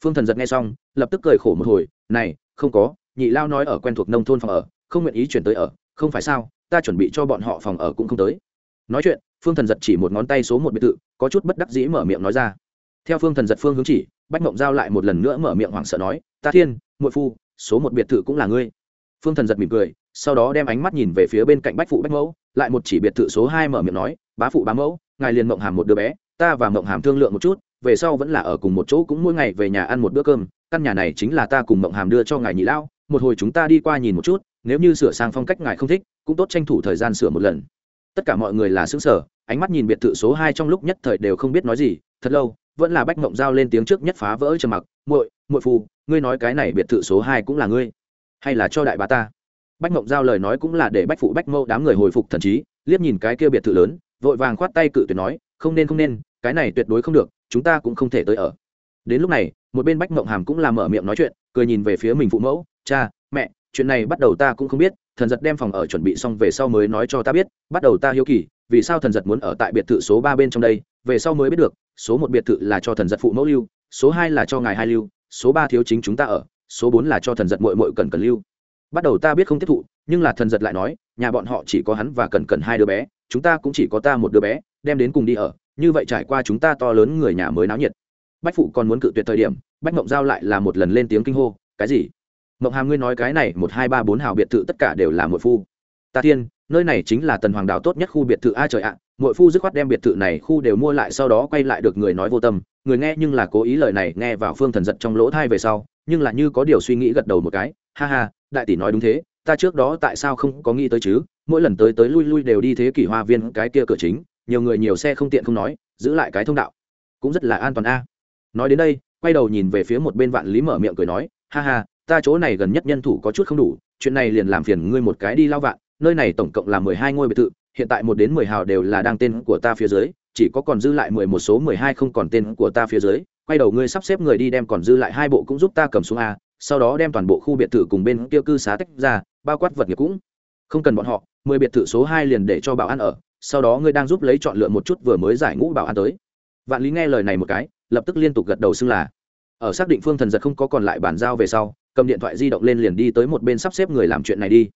Phương thần giật nghe xong lập tức cười khổ một hồi này không có, nhị lao nói ở quen thuộc nông thôn phòng ở, không nguyện ý chuyển tới ở, không phải sao, ta chuẩn bị cho bọn họ phòng ở cũng không tới. Nói chuyện, phương thần giật chỉ một ngón tay số một biệt thự, có chút bất đắc dĩ mở miệng nói ra. Theo phương thần giật phương hướng chỉ, bách mộng giao lại một lần nữa mở miệng hoảng sợ nói, ta thiên, muội phu, số một biệt thự cũng là ngươi. Phương thần giật mỉm cười, sau đó đem ánh mắt nhìn về phía bên cạnh bách phụ bách mẫu, lại một chỉ biệt thự số hai mở miệng nói, bá phụ bá mẫu, ngài liền mộng hàm một đứa bé, ta và mộng hàm thương lượng một chút, về sau vẫn là ở cùng một chỗ cũng mỗi ngày về nhà ăn một bữa cơm căn nhà này chính là ta cùng mộng hàm đưa cho ngài nhị lao một hồi chúng ta đi qua nhìn một chút, nếu như sửa sang phong cách ngài không thích, cũng tốt tranh thủ thời gian sửa một lần. Tất cả mọi người là xứng sở ánh mắt nhìn biệt thự số hai trong lúc nhất thời đều không biết nói gì, thật lâu, vẫn là bách mộng giao lên tiếng trước nhất phá vỡ trầm mặc, muội muội phù ngươi nói cái này biệt thự số hai cũng là ngươi, hay là cho đại bá ta? Bách mộng giao lời nói cũng là để bách phụ bách mâu đám người hồi phục thần trí, liếc nhìn cái kia biệt thự lớn, vội vàng khoát tay cự tuyệt nói, không nên không nên, cái này tuyệt đối không được, chúng ta cũng không thể tới ở đến lúc này, một bên bách mộng hàm cũng làm mở miệng nói chuyện, cười nhìn về phía mình phụ mẫu, cha, mẹ, chuyện này bắt đầu ta cũng không biết, thần giật đem phòng ở chuẩn bị xong về sau mới nói cho ta biết, bắt đầu ta hiếu kỳ, vì sao thần giật muốn ở tại biệt thự số ba bên trong đây, về sau mới biết được, số một biệt thự là cho thần giật phụ mẫu lưu, số hai là cho ngài hai lưu, số ba thiếu chính chúng ta ở, số bốn là cho thần giật mội mội cần cần lưu. Bắt đầu ta biết không tiếp thụ, nhưng là thần giật lại nói, nhà bọn họ chỉ có hắn và cần cần hai đứa bé, chúng ta cũng chỉ có ta một đứa bé, đem đến cùng đi ở, như vậy trải qua chúng ta to lớn người nhà mới náo nhiệt bách phụ còn muốn cự tuyệt thời điểm bách mộng giao lại là một lần lên tiếng kinh hô cái gì? Mộng hàm ngươi nói cái này một hai ba bốn hào biệt thự tất cả đều là mội phu. Ta thiên nơi này chính là tần hoàng Đảo tốt nhất khu biệt thự a trời ạ à, mỗi phu dứt khoát đem biệt thự này khu đều mua lại sau đó quay lại được người nói vô tâm. Người nghe nhưng là cố ý lời này nghe vào phương thần giật trong lỗ thai về sau nhưng là như có điều suy nghĩ gật đầu một cái ha ha đại tỷ nói đúng thế ta trước đó tại sao không có nghĩ tới chứ? Mỗi lần tới tới lui lui đều đi thế kỷ hoa viên cái kia cửa chính nhiều người nhiều xe không tiện không nói giữ lại cái thông đạo cũng rất là an toàn a nói đến đây, quay đầu nhìn về phía một bên vạn lý mở miệng cười nói, ha ha, ta chỗ này gần nhất nhân thủ có chút không đủ, chuyện này liền làm phiền ngươi một cái đi lao vạn, nơi này tổng cộng là mười hai ngôi biệt thự, hiện tại một đến mười hào đều là đang tên của ta phía dưới, chỉ có còn dư lại mười một số mười hai không còn tên của ta phía dưới, quay đầu ngươi sắp xếp người đi đem còn dư lại hai bộ cũng giúp ta cầm xuống a, sau đó đem toàn bộ khu biệt thự cùng bên kia cư xá tách ra, bao quát vật nghiệp cũng. Không cần bọn họ, mười biệt thự số hai liền để cho bảo an ở, sau đó ngươi đang giúp lấy chọn lựa một chút vừa mới giải ngũ bảo an tới. Vạn lý nghe lời này một cái lập tức liên tục gật đầu xưng là. Ở xác định phương thần giật không có còn lại bàn giao về sau, cầm điện thoại di động lên liền đi tới một bên sắp xếp người làm chuyện này đi.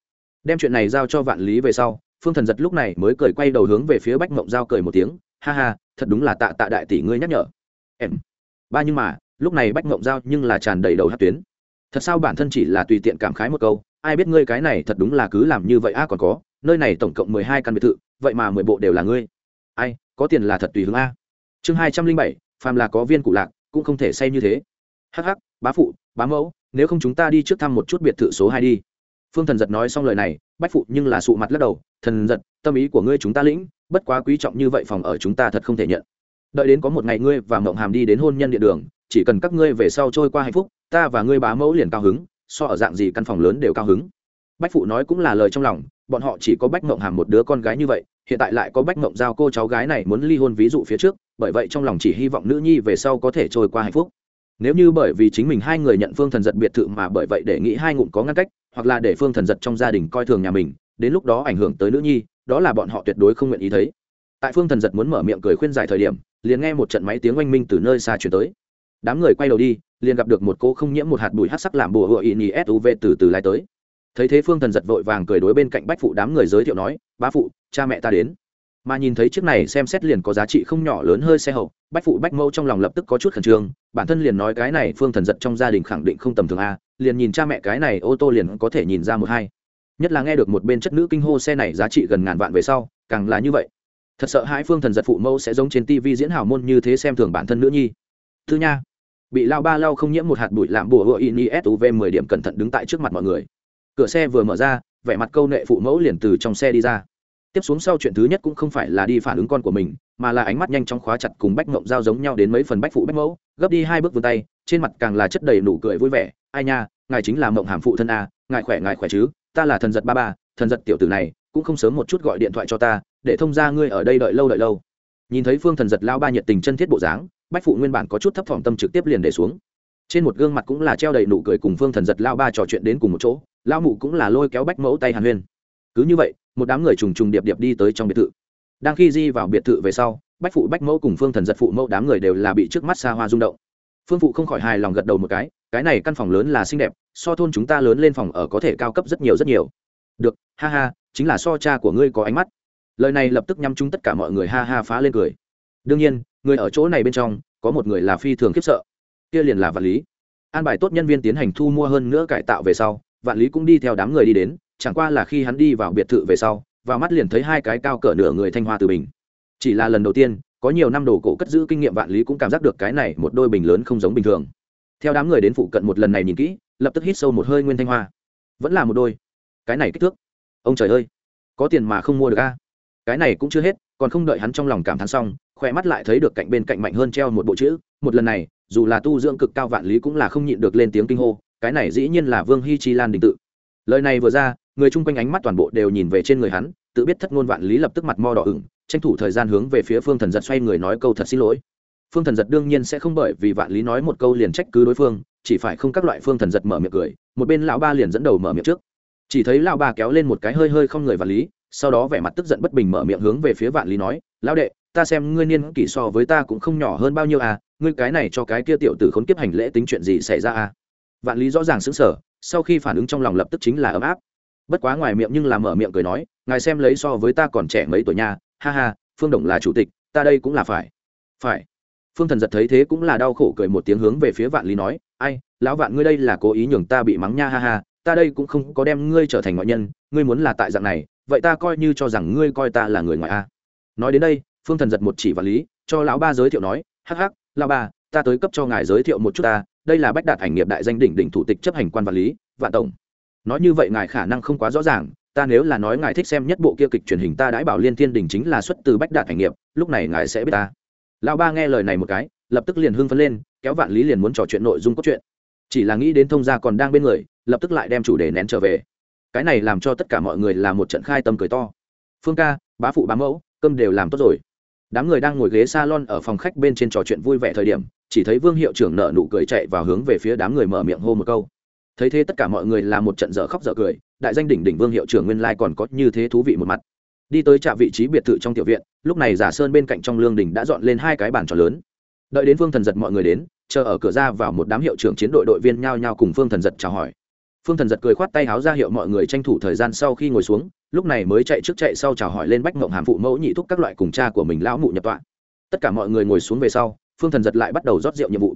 Đem chuyện này giao cho vạn lý về sau, phương thần giật lúc này mới cười quay đầu hướng về phía bách mộng giao cười một tiếng, ha ha, thật đúng là tạ tạ đại tỷ ngươi nhắc nhở. Em. Ba nhưng mà, lúc này bách mộng giao nhưng là tràn đầy đầu hát tuyến. Thật sao bản thân chỉ là tùy tiện cảm khái một câu, ai biết ngươi cái này thật đúng là cứ làm như vậy a à còn có, nơi này tổng cộng mười hai căn biệt thự, vậy mà mười bộ đều là ngươi. Ai, có tiền là thật tùy hướng a. Chương hai trăm linh bảy phàm là có viên cụ lạc, cũng không thể say như thế. Hắc hắc, bá phụ, bá mẫu, nếu không chúng ta đi trước thăm một chút biệt thự số hai đi. Phương thần giật nói xong lời này, bách phụ nhưng là sụ mặt lắc đầu, thần giật, tâm ý của ngươi chúng ta lĩnh, bất quá quý trọng như vậy phòng ở chúng ta thật không thể nhận. Đợi đến có một ngày ngươi và mộng hàm đi đến hôn nhân địa đường, chỉ cần các ngươi về sau trôi qua hạnh phúc, ta và ngươi bá mẫu liền cao hứng, so ở dạng gì căn phòng lớn đều cao hứng. Bách phụ nói cũng là lời trong lòng bọn họ chỉ có bách mộng hàm một đứa con gái như vậy, hiện tại lại có bách mộng giao cô cháu gái này muốn ly hôn ví dụ phía trước, bởi vậy trong lòng chỉ hy vọng nữ nhi về sau có thể trôi qua hạnh phúc. Nếu như bởi vì chính mình hai người nhận phương thần giật biệt thự mà bởi vậy để nghĩ hai ngụm có ngăn cách, hoặc là để phương thần giật trong gia đình coi thường nhà mình, đến lúc đó ảnh hưởng tới nữ nhi, đó là bọn họ tuyệt đối không nguyện ý thấy. Tại phương thần giật muốn mở miệng cười khuyên giải thời điểm, liền nghe một trận máy tiếng oanh minh từ nơi xa chuyển tới. Đám người quay đầu đi, liền gặp được một cô không nhiễm một hạt bụi hát sắc làm bùa hựa ý nhì suv từ từ lai tới thấy thế phương thần giật vội vàng cười đối bên cạnh bách phụ đám người giới thiệu nói ba phụ, cha mẹ ta đến. Mà nhìn thấy chiếc này xem xét liền có giá trị không nhỏ lớn hơi xe hậu, bách phụ bách mẫu trong lòng lập tức có chút khẩn trương, bản thân liền nói cái này phương thần giật trong gia đình khẳng định không tầm thường a, liền nhìn cha mẹ cái này ô tô liền có thể nhìn ra một hai. Nhất là nghe được một bên chất nữ kinh hô xe này giá trị gần ngàn vạn về sau, càng là như vậy. Thật sợ hai phương thần giật phụ mẫu sẽ giống trên tv diễn hào môn như thế xem thường bản thân nữ nhi. Thứ nha. Bị lao ba lao không nhiễm một hạt bụi làm bùa hựa in suv mười điểm cẩn thận đứng tại trước mặt mọi người cửa xe vừa mở ra, vẻ mặt câu nệ phụ mẫu liền từ trong xe đi ra. Tiếp xuống sau chuyện thứ nhất cũng không phải là đi phản ứng con của mình, mà là ánh mắt nhanh chóng khóa chặt cùng bách mộng giao giống nhau đến mấy phần bách phụ bách mẫu, gấp đi hai bước vươn tay, trên mặt càng là chất đầy nụ cười vui vẻ. Ai nha, ngài chính là mộng hàm phụ thân a ngài khỏe ngài khỏe chứ, ta là thần giật ba ba, thần giật tiểu tử này, cũng không sớm một chút gọi điện thoại cho ta, để thông ra ngươi ở đây đợi lâu đợi lâu. Nhìn thấy phương thần giật lao ba nhiệt tình chân thiết bộ dáng, bách phụ nguyên bản có chút thấp thỏm tâm trực tiếp liền để xuống. Trên một gương mặt cũng là treo đầy nụ cười cùng phương thần giật lao ba trò chuyện đến cùng một chỗ lao mụ cũng là lôi kéo bách mẫu tay hàn huyên. Cứ như vậy, một đám người trùng trùng điệp điệp đi tới trong biệt thự. Đang khi di vào biệt thự về sau, bách phụ bách mẫu cùng phương thần giật phụ mẫu đám người đều là bị trước mắt xa hoa rung động. Phương phụ không khỏi hài lòng gật đầu một cái cái này căn phòng lớn là xinh đẹp, so thôn chúng ta lớn lên phòng ở có thể cao cấp rất nhiều rất nhiều. Được, ha ha, chính là so cha của ngươi có ánh mắt. Lời này lập tức nhắm chúng tất cả mọi người ha ha phá lên cười. Đương nhiên, người ở chỗ này bên trong, có một người là phi thường khiếp sợ. Kia liền là vật lý. An bài tốt nhân viên tiến hành thu mua hơn nữa cải tạo về sau vạn lý cũng đi theo đám người đi đến, chẳng qua là khi hắn đi vào biệt thự về sau và mắt liền thấy hai cái cao cỡ nửa người thanh hoa từ bình. Chỉ là lần đầu tiên, có nhiều năm đồ cổ cất giữ kinh nghiệm vạn lý cũng cảm giác được cái này một đôi bình lớn không giống bình thường. Theo đám người đến phụ cận một lần này nhìn kỹ, lập tức hít sâu một hơi nguyên thanh hoa. Vẫn là một đôi. Cái này kích thước. Ông trời ơi. Có tiền mà không mua được a. Cái này cũng chưa hết, còn không đợi hắn trong lòng cảm thán xong, khỏe mắt lại thấy được cạnh bên cạnh mạnh hơn treo một bộ chữ. Một lần này, dù là tu dưỡng cực cao vạn lý cũng là không nhịn được lên tiếng kinh hô cái này dĩ nhiên là vương hy chi lan đình tự. Lời này vừa ra, người chung quanh ánh mắt toàn bộ đều nhìn về trên người hắn, tự biết thất ngôn vạn lý lập tức mặt mo đỏ ửng, tranh thủ thời gian hướng về phía phương thần giật xoay người nói câu thật xin lỗi. Phương thần giật đương nhiên sẽ không bởi vì vạn lý nói một câu liền trách cứ đối phương, chỉ phải không các loại phương thần giật mở miệng cười, một bên lão ba liền dẫn đầu mở miệng trước. Chỉ thấy lão ba kéo lên một cái hơi hơi không người vạn lý, sau đó vẻ mặt tức giận bất bình mở miệng hướng về phía vạn lý nói, lão đệ, ta xem ngươi niên kỷ so với ta cũng không nhỏ hơn bao nhiêu à ngươi cái này cho cái kia tiểu tử khốn kiếp hành lễ tính chuyện gì xảy ra à? Vạn lý rõ ràng xứng sở sau khi phản ứng trong lòng lập tức chính là ấm áp. Bất quá ngoài miệng nhưng là mở miệng cười nói, ngài xem lấy so với ta còn trẻ mấy tuổi nha, ha ha, phương đồng là chủ tịch, ta đây cũng là phải. Phải. Phương thần giật thấy thế cũng là đau khổ cười một tiếng hướng về phía vạn lý nói, ai, lão vạn ngươi đây là cố ý nhường ta bị mắng nha, ha ha, ta đây cũng không có đem ngươi trở thành ngoại nhân, ngươi muốn là tại dạng này, vậy ta coi như cho rằng ngươi coi ta là người ngoại a. Nói đến đây, phương thần giật một chỉ vạn lý, cho lão ba giới thiệu nói, hắc hắc, lão ba, ta tới cấp cho ngài giới thiệu một chút ta đây là bách đạt ảnh nghiệp đại danh đỉnh đỉnh thủ tịch chấp hành quan vật lý, vạn tổng. Nói như vậy ngài khả năng không quá rõ ràng, ta nếu là nói ngài thích xem nhất bộ kia kịch truyền hình ta đãi bảo liên thiên đình chính là xuất từ bách đạt ảnh nghiệp, lúc này ngài sẽ biết ta. Lão ba nghe lời này một cái, lập tức liền hưng phấn lên, kéo vạn lý liền muốn trò chuyện nội dung cốt truyện. Chỉ là nghĩ đến thông gia còn đang bên người, lập tức lại đem chủ đề nén trở về. Cái này làm cho tất cả mọi người là một trận khai tâm cười to. Phương ca, bá phụ bá mẫu, cơm đều làm tốt rồi đám người đang ngồi ghế salon ở phòng khách bên trên trò chuyện vui vẻ thời điểm, chỉ thấy vương hiệu trưởng nợ nụ cười chạy vào hướng về phía đám người mở miệng hô một câu. Thấy thế tất cả mọi người là một trận dở khóc dở cười, đại danh đỉnh đỉnh vương hiệu trưởng nguyên lai còn có như thế thú vị một mặt. Đi tới trạm vị trí biệt thự trong tiểu viện, lúc này giả sơn bên cạnh trong lương đình đã dọn lên hai cái bàn trò lớn. Đợi đến vương thần giật mọi người đến, chờ ở cửa ra vào một đám hiệu trưởng chiến đội đội viên nhao nhao cùng phương thần giật chào hỏi phương thần giật cười khoát tay háo ra hiệu mọi người tranh thủ thời gian sau khi ngồi xuống, lúc này mới chạy trước chạy sau chào hỏi lên bách mộng hàm phụ mẫu nhị thúc các loại cùng cha của mình lão mụ nhập tọa. Tất cả mọi người ngồi xuống về sau, phương thần giật lại bắt đầu rót rượu nhiệm vụ.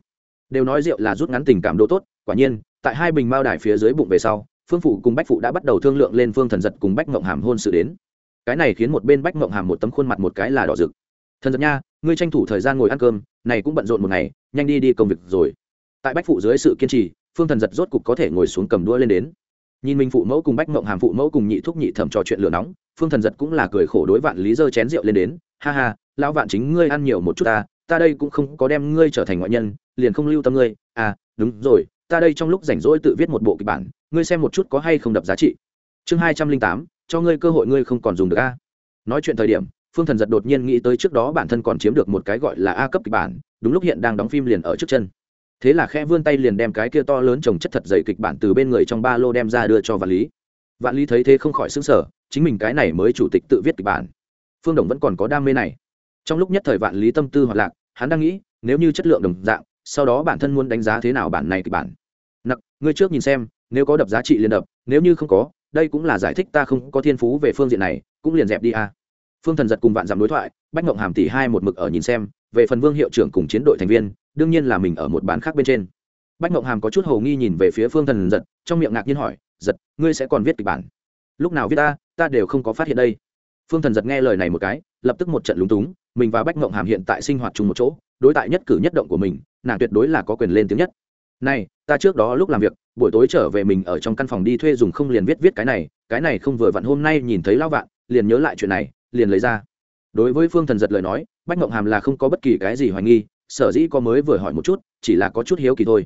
Đều nói rượu là rút ngắn tình cảm đô tốt, quả nhiên, tại hai bình mao đài phía dưới bụng về sau, phương phụ cùng bách phụ đã bắt đầu thương lượng lên phương thần giật cùng bách mộng hàm hôn sự đến. Cái này khiến một bên bách mộng hàm một tấm khuôn mặt một cái là đỏ rực. Thần giật nha, ngươi tranh thủ thời gian ngồi ăn cơm, này cũng bận rộn một ngày, nhanh đi đi công việc rồi. Tại bách phụ dưới sự kiên trì phương thần giật rốt cục có thể ngồi xuống cầm đua lên đến. Nhìn mình phụ mẫu cùng bách mộng hàm phụ mẫu cùng nhị thúc nhị thẩm trò chuyện lửa nóng, phương thần giật cũng là cười khổ đối vạn lý dơ chén rượu lên đến. Ha ha, lão vạn chính ngươi ăn nhiều một chút ta ta đây cũng không có đem ngươi trở thành ngoại nhân, liền không lưu tâm ngươi. À đúng rồi, ta đây trong lúc rảnh rỗi tự viết một bộ kịch bản, ngươi xem một chút có hay không đập giá trị. Chương hai trăm linh tám, cho ngươi cơ hội ngươi không còn dùng được a. Nói chuyện thời điểm, phương thần giật đột nhiên nghĩ tới trước đó bản thân còn chiếm được một cái gọi là a cấp kịch bản, đúng lúc hiện đang đóng phim liền ở trước chân thế là khe vươn tay liền đem cái kia to lớn trồng chất thật dày kịch bản từ bên người trong ba lô đem ra đưa cho vạn lý. Vạn lý thấy thế không khỏi xứng sở chính mình cái này mới chủ tịch tự viết kịch bản. Phương đồng vẫn còn có đam mê này. Trong lúc nhất thời vạn lý tâm tư hoạt lạc, hắn đang nghĩ, nếu như chất lượng đồng dạng, sau đó bản thân muốn đánh giá thế nào bản này kịch bản. Nặc, ngươi trước nhìn xem, nếu có đập giá trị liền đập, nếu như không có, đây cũng là giải thích ta không có thiên phú về phương diện này, cũng liền dẹp đi a phương thần giật cùng vạn giảm đối thoại, bách ngộng hàm tỷ hai một mực ở nhìn xem, về phần vương hiệu trưởng cùng chiến đội thành viên đương nhiên là mình ở một bàn khác bên trên. Bách mộng hàm có chút hầu nghi nhìn về phía phương thần giật, trong miệng ngạc nhiên hỏi, giật, ngươi sẽ còn viết kịch bản? Lúc nào viết ta ta đều không có phát hiện đây. Phương thần giật nghe lời này một cái, lập tức một trận lúng túng, mình và bách mộng hàm hiện tại sinh hoạt chung một chỗ, đối tại nhất cử nhất động của mình, nàng tuyệt đối là có quyền lên tiếng nhất. Này, ta trước đó lúc làm việc, buổi tối trở về mình ở trong căn phòng đi thuê dùng không liền viết viết cái này cái này không vừa vặn hôm nay nhìn thấy lao vạn, liền nhớ lại chuyện này, liền lấy ra. Đối với phương thần giật lời nói, bách mộng hàm là không có bất kỳ cái gì hoài nghi sở dĩ có mới vừa hỏi một chút chỉ là có chút hiếu kỳ thôi.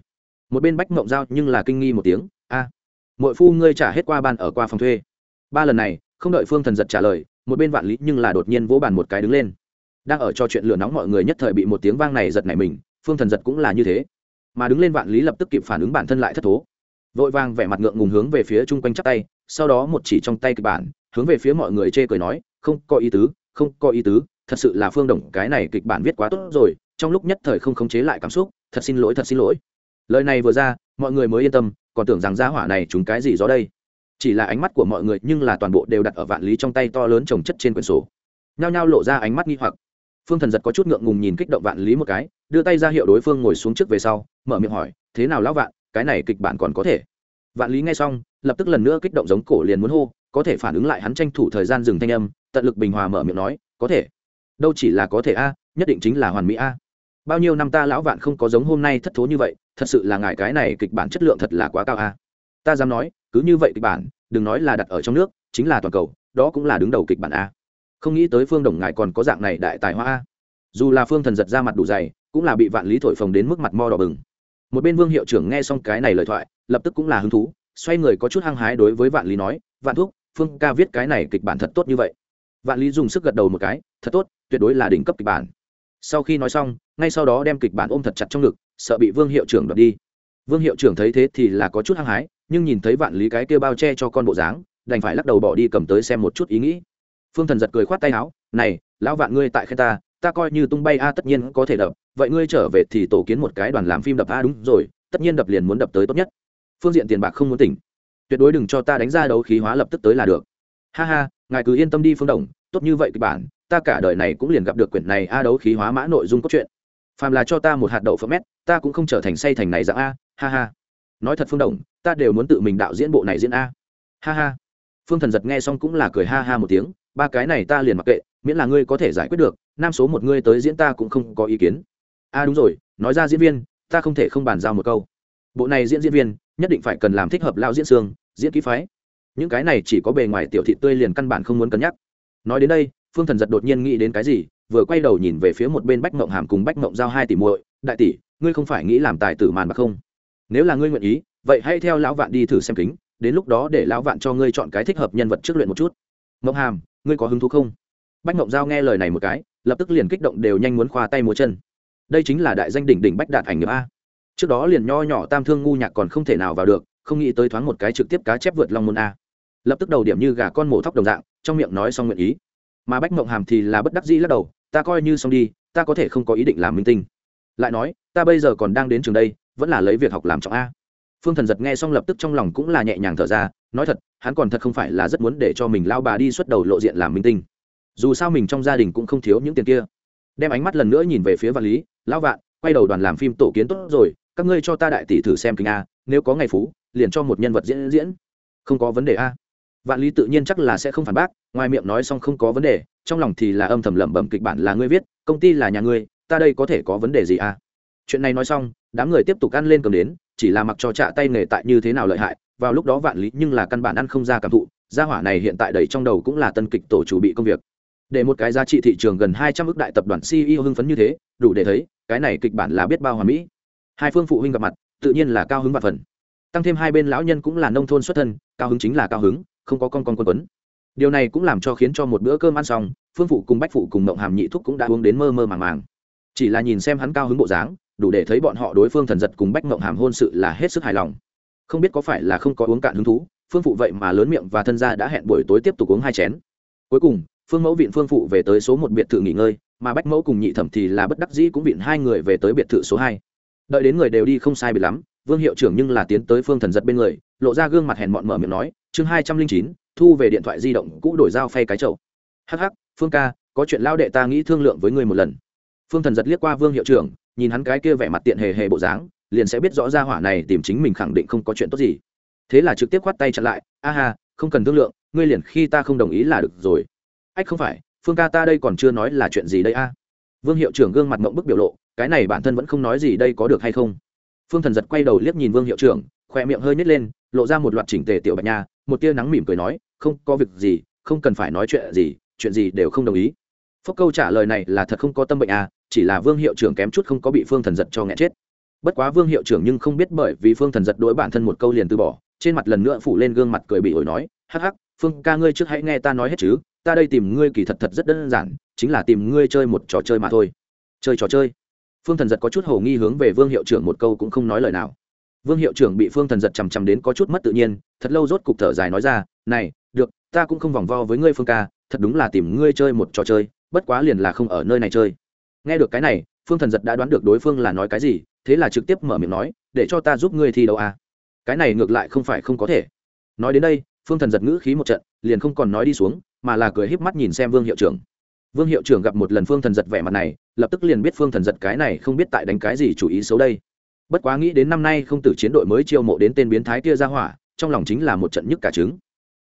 Một bên bách mộng giao nhưng là kinh nghi một tiếng a à, mỗi phu ngươi trả hết qua ban ở qua phòng thuê. Ba lần này không đợi phương thần giật trả lời một bên vạn lý nhưng là đột nhiên vỗ bàn một cái đứng lên. Đang ở cho chuyện lửa nóng mọi người nhất thời bị một tiếng vang này giật này mình phương thần giật cũng là như thế. Mà đứng lên vạn lý lập tức kịp phản ứng bản thân lại thất thố. Vội vàng vẻ mặt ngượng ngùng hướng về phía chung quanh chắp tay sau đó một chỉ trong tay kịch bản hướng về phía mọi người chê cười nói không có ý tứ không có ý tứ thật sự là phương đồng cái này kịch bản viết quá tốt rồi trong lúc nhất thời không khống chế lại cảm xúc, thật xin lỗi, thật xin lỗi. Lời này vừa ra, mọi người mới yên tâm, còn tưởng rằng gia hỏa này chúng cái gì gió đây. Chỉ là ánh mắt của mọi người nhưng là toàn bộ đều đặt ở vạn lý trong tay to lớn trồng chất trên quyển sổ. Nhao nhao lộ ra ánh mắt nghi hoặc. Phương thần giật có chút ngượng ngùng nhìn kích động vạn lý một cái, đưa tay ra hiệu đối phương ngồi xuống trước về sau, mở miệng hỏi, thế nào lão vạn, cái này kịch bản còn có thể? Vạn lý nghe xong, lập tức lần nữa kích động giống cổ liền muốn hô, có thể phản ứng lại hắn tranh thủ thời gian dừng thanh âm, tận lực bình hòa mở miệng nói, có thể. Đâu chỉ là có thể a, nhất định chính là hoàn mỹ a bao nhiêu năm ta lão vạn không có giống hôm nay thất thố như vậy, thật sự là ngài cái này kịch bản chất lượng thật là quá cao a. Ta dám nói, cứ như vậy kịch bản, đừng nói là đặt ở trong nước, chính là toàn cầu, đó cũng là đứng đầu kịch bản a. Không nghĩ tới phương đồng ngài còn có dạng này đại tài hoa a. Dù là phương thần giật ra mặt đủ dày, cũng là bị vạn lý thổi phồng đến mức mặt mo đỏ bừng. Một bên vương hiệu trưởng nghe xong cái này lời thoại, lập tức cũng là hứng thú, xoay người có chút hăng hái đối với vạn lý nói, vạn thúc, phương ca viết cái này kịch bản thật tốt như vậy. Vạn lý dùng sức gật đầu một cái, thật tốt, tuyệt đối là đỉnh cấp kịch bản sau khi nói xong, ngay sau đó đem kịch bản ôm thật chặt trong ngực, sợ bị vương hiệu trưởng đoạt đi. Vương hiệu trưởng thấy thế thì là có chút hăng hái, nhưng nhìn thấy vạn lý cái kia bao che cho con bộ dáng, đành phải lắc đầu bỏ đi cầm tới xem một chút ý nghĩ. Phương thần giật cười khoát tay áo, này, lão vạn ngươi tại khen ta ta coi như tung bay a tất nhiên có thể đập, vậy ngươi trở về thì tổ kiến một cái đoàn làm phim đập a đúng rồi, tất nhiên đập liền muốn đập tới tốt nhất. Phương diện tiền bạc không muốn tỉnh. Tuyệt đối đừng cho ta đánh ra đấu khí hóa lập tức tới là được. Ha ha, ngài cứ yên tâm đi phương đồng, tốt như vậy kịch bản ta cả đời này cũng liền gặp được quyển này a đấu khí hóa mã nội dung cốt truyện. Phàm là cho ta một hạt đậu phẩm mét, ta cũng không trở thành say thành này dạng a, ha ha. Nói thật phương đồng, ta đều muốn tự mình đạo diễn bộ này diễn a. Ha ha. Phương thần giật nghe xong cũng là cười ha ha một tiếng, ba cái này ta liền mặc kệ, miễn là ngươi có thể giải quyết được, nam số một ngươi tới diễn ta cũng không có ý kiến. A đúng rồi, nói ra diễn viên, ta không thể không bàn giao một câu. Bộ này diễn diễn viên, nhất định phải cần làm thích hợp lao diễn xương, diễn ký phái. Những cái này chỉ có bề ngoài tiểu thị tươi liền căn bản không muốn cân nhắc. Nói đến đây phương thần giật đột nhiên nghĩ đến cái gì, vừa quay đầu nhìn về phía một bên bách mộng hàm cùng bách mộng giao hai tỷ muội, đại tỷ, ngươi không phải nghĩ làm tài tử màn bạc không? Nếu là ngươi nguyện ý, vậy hãy theo lão vạn đi thử xem kính, đến lúc đó để lão vạn cho ngươi chọn cái thích hợp nhân vật trước luyện một chút. Mộng hàm, ngươi có hứng thú không? Bách mộng giao nghe lời này một cái, lập tức liền kích động đều nhanh muốn khoa tay múa chân. Đây chính là đại danh đỉnh đỉnh bách đạt ảnh nghiệp a. Trước đó liền nho nhỏ tam thương ngu nhạc còn không thể nào vào được, không nghĩ tới thoáng một cái trực tiếp cá chép vượt long môn a. Lập tức đầu điểm như gà con mổ thóc đồng dạng, trong miệng nói xong nguyện ý mà bách mộng hàm thì là bất đắc dĩ lắc đầu, ta coi như xong đi, ta có thể không có ý định làm minh tinh. Lại nói, ta bây giờ còn đang đến trường đây, vẫn là lấy việc học làm trọng a. Phương thần giật nghe xong lập tức trong lòng cũng là nhẹ nhàng thở ra, nói thật, hắn còn thật không phải là rất muốn để cho mình lao bà đi xuất đầu lộ diện làm minh tinh. Dù sao mình trong gia đình cũng không thiếu những tiền kia. Đem ánh mắt lần nữa nhìn về phía vạn lý, lão vạn, quay đầu đoàn làm phim tổ kiến tốt rồi, các ngươi cho ta đại tỷ thử xem kinh a, nếu có ngày phú, liền cho một nhân vật diễn diễn. Không có vấn đề a vạn lý tự nhiên chắc là sẽ không phản bác, ngoài miệng nói xong không có vấn đề, trong lòng thì là âm thầm lẩm bẩm kịch bản là ngươi viết, công ty là nhà ngươi, ta đây có thể có vấn đề gì à? chuyện này nói xong, đám người tiếp tục ăn lên cầm đến, chỉ là mặc cho trạ tay nghề tại như thế nào lợi hại, vào lúc đó vạn lý nhưng là căn bản ăn không ra cảm thụ, gia hỏa này hiện tại đầy trong đầu cũng là tân kịch tổ chủ bị công việc. Để một cái giá trị thị trường gần hai trăm ước đại tập đoàn ceo hưng phấn như thế, đủ để thấy, cái này kịch bản là biết bao hòa mỹ. Hai phương phụ huynh gặp mặt, tự nhiên là cao hứng và phần. Tăng thêm hai bên lão nhân cũng là nông thôn xuất thân, cao hứng chính là cao hứng không có con con quân quấn. Điều này cũng làm cho khiến cho một bữa cơm ăn xong, phương phụ cùng bách phụ cùng mộng hàm nhị thúc cũng đã uống đến mơ mơ màng màng. Chỉ là nhìn xem hắn cao hứng bộ dáng, đủ để thấy bọn họ đối phương thần giật cùng bách mộng hàm hôn sự là hết sức hài lòng. Không biết có phải là không có uống cạn hứng thú, phương phụ vậy mà lớn miệng và thân gia đã hẹn buổi tối tiếp tục uống hai chén. Cuối cùng, phương mẫu viện phương phụ về tới số một biệt thự nghỉ ngơi, mà bách mẫu cùng nhị thẩm thì là bất đắc dĩ cũng viện hai người về tới biệt thự số hai. Đợi đến người đều đi không sai biệt lắm vương hiệu trưởng nhưng là tiến tới phương thần giật bên người, lộ ra gương mặt hèn mọn mở miệng nói, chương hai trăm linh chín, thu về điện thoại di động, cũ đổi dao phay cái chậu. Hh phương ca, có chuyện lao đệ ta nghĩ thương lượng với ngươi một lần. Phương thần giật liếc qua vương hiệu trưởng, nhìn hắn cái kia vẻ mặt tiện hề hề bộ dáng, liền sẽ biết rõ ra hỏa này tìm chính mình khẳng định không có chuyện tốt gì. Thế là trực tiếp khoát tay chặn lại, a ha, không cần thương lượng, ngươi liền khi ta không đồng ý là được rồi. Ách không phải, phương ca ta đây còn chưa nói là chuyện gì đây a? Vương hiệu trưởng gương mặt mộng bức biểu lộ, cái này bản thân vẫn không nói gì đây có được hay không? Phương thần giật quay đầu liếc nhìn vương hiệu trưởng khoe miệng hơi nhét lên, lộ ra một loạt chỉnh tề tiểu bạch nha, một tia nắng mỉm cười nói, không có việc gì, không cần phải nói chuyện gì chuyện gì đều không đồng ý. Phúc câu trả lời này là thật không có tâm bệnh à chỉ là vương hiệu trưởng kém chút không có bị phương thần giật cho nghẹn chết. Bất quá vương hiệu trưởng nhưng không biết bởi vì phương thần giật đối bản thân một câu liền từ bỏ, trên mặt lần nữa phủ lên gương mặt cười bị ổi nói, hắc hắc, phương ca ngươi trước hãy nghe ta nói hết chứ, ta đây tìm ngươi kỳ thật thật rất đơn giản, chính là tìm ngươi chơi một trò chơi mà thôi. Chơi trò chơi? Phương thần giật có chút h ầ nghi hướng về vương hiệu trưởng một câu cũng không nói lời nào. Vương hiệu trưởng bị phương thần giật chằm chằm đến có chút mất tự nhiên, thật lâu rốt cục thở dài nói ra, này, được, ta cũng không vòng vo với ngươi phương ca, thật đúng là tìm ngươi chơi một trò chơi, bất quá liền là không ở nơi này chơi. Nghe được cái này, phương thần giật đã đoán được đối phương là nói cái gì, thế là trực tiếp mở miệng nói, để cho ta giúp ngươi thi đấu à. cái này ngược lại không phải không có thể. Nói đến đây, phương thần giật ngữ khí một trận, liền không còn nói đi xuống, mà là cười híp mắt nhìn xem vương hiệu trưởng vương hiệu trưởng gặp một lần phương thần giật vẻ mặt này, lập tức liền biết phương thần giật cái này không biết tại đánh cái gì chủ ý xấu đây. Bất quá nghĩ đến năm nay không tử chiến đội mới chiêu mộ đến tên biến thái kia ra hỏa, trong lòng chính là một trận nhức cả trứng.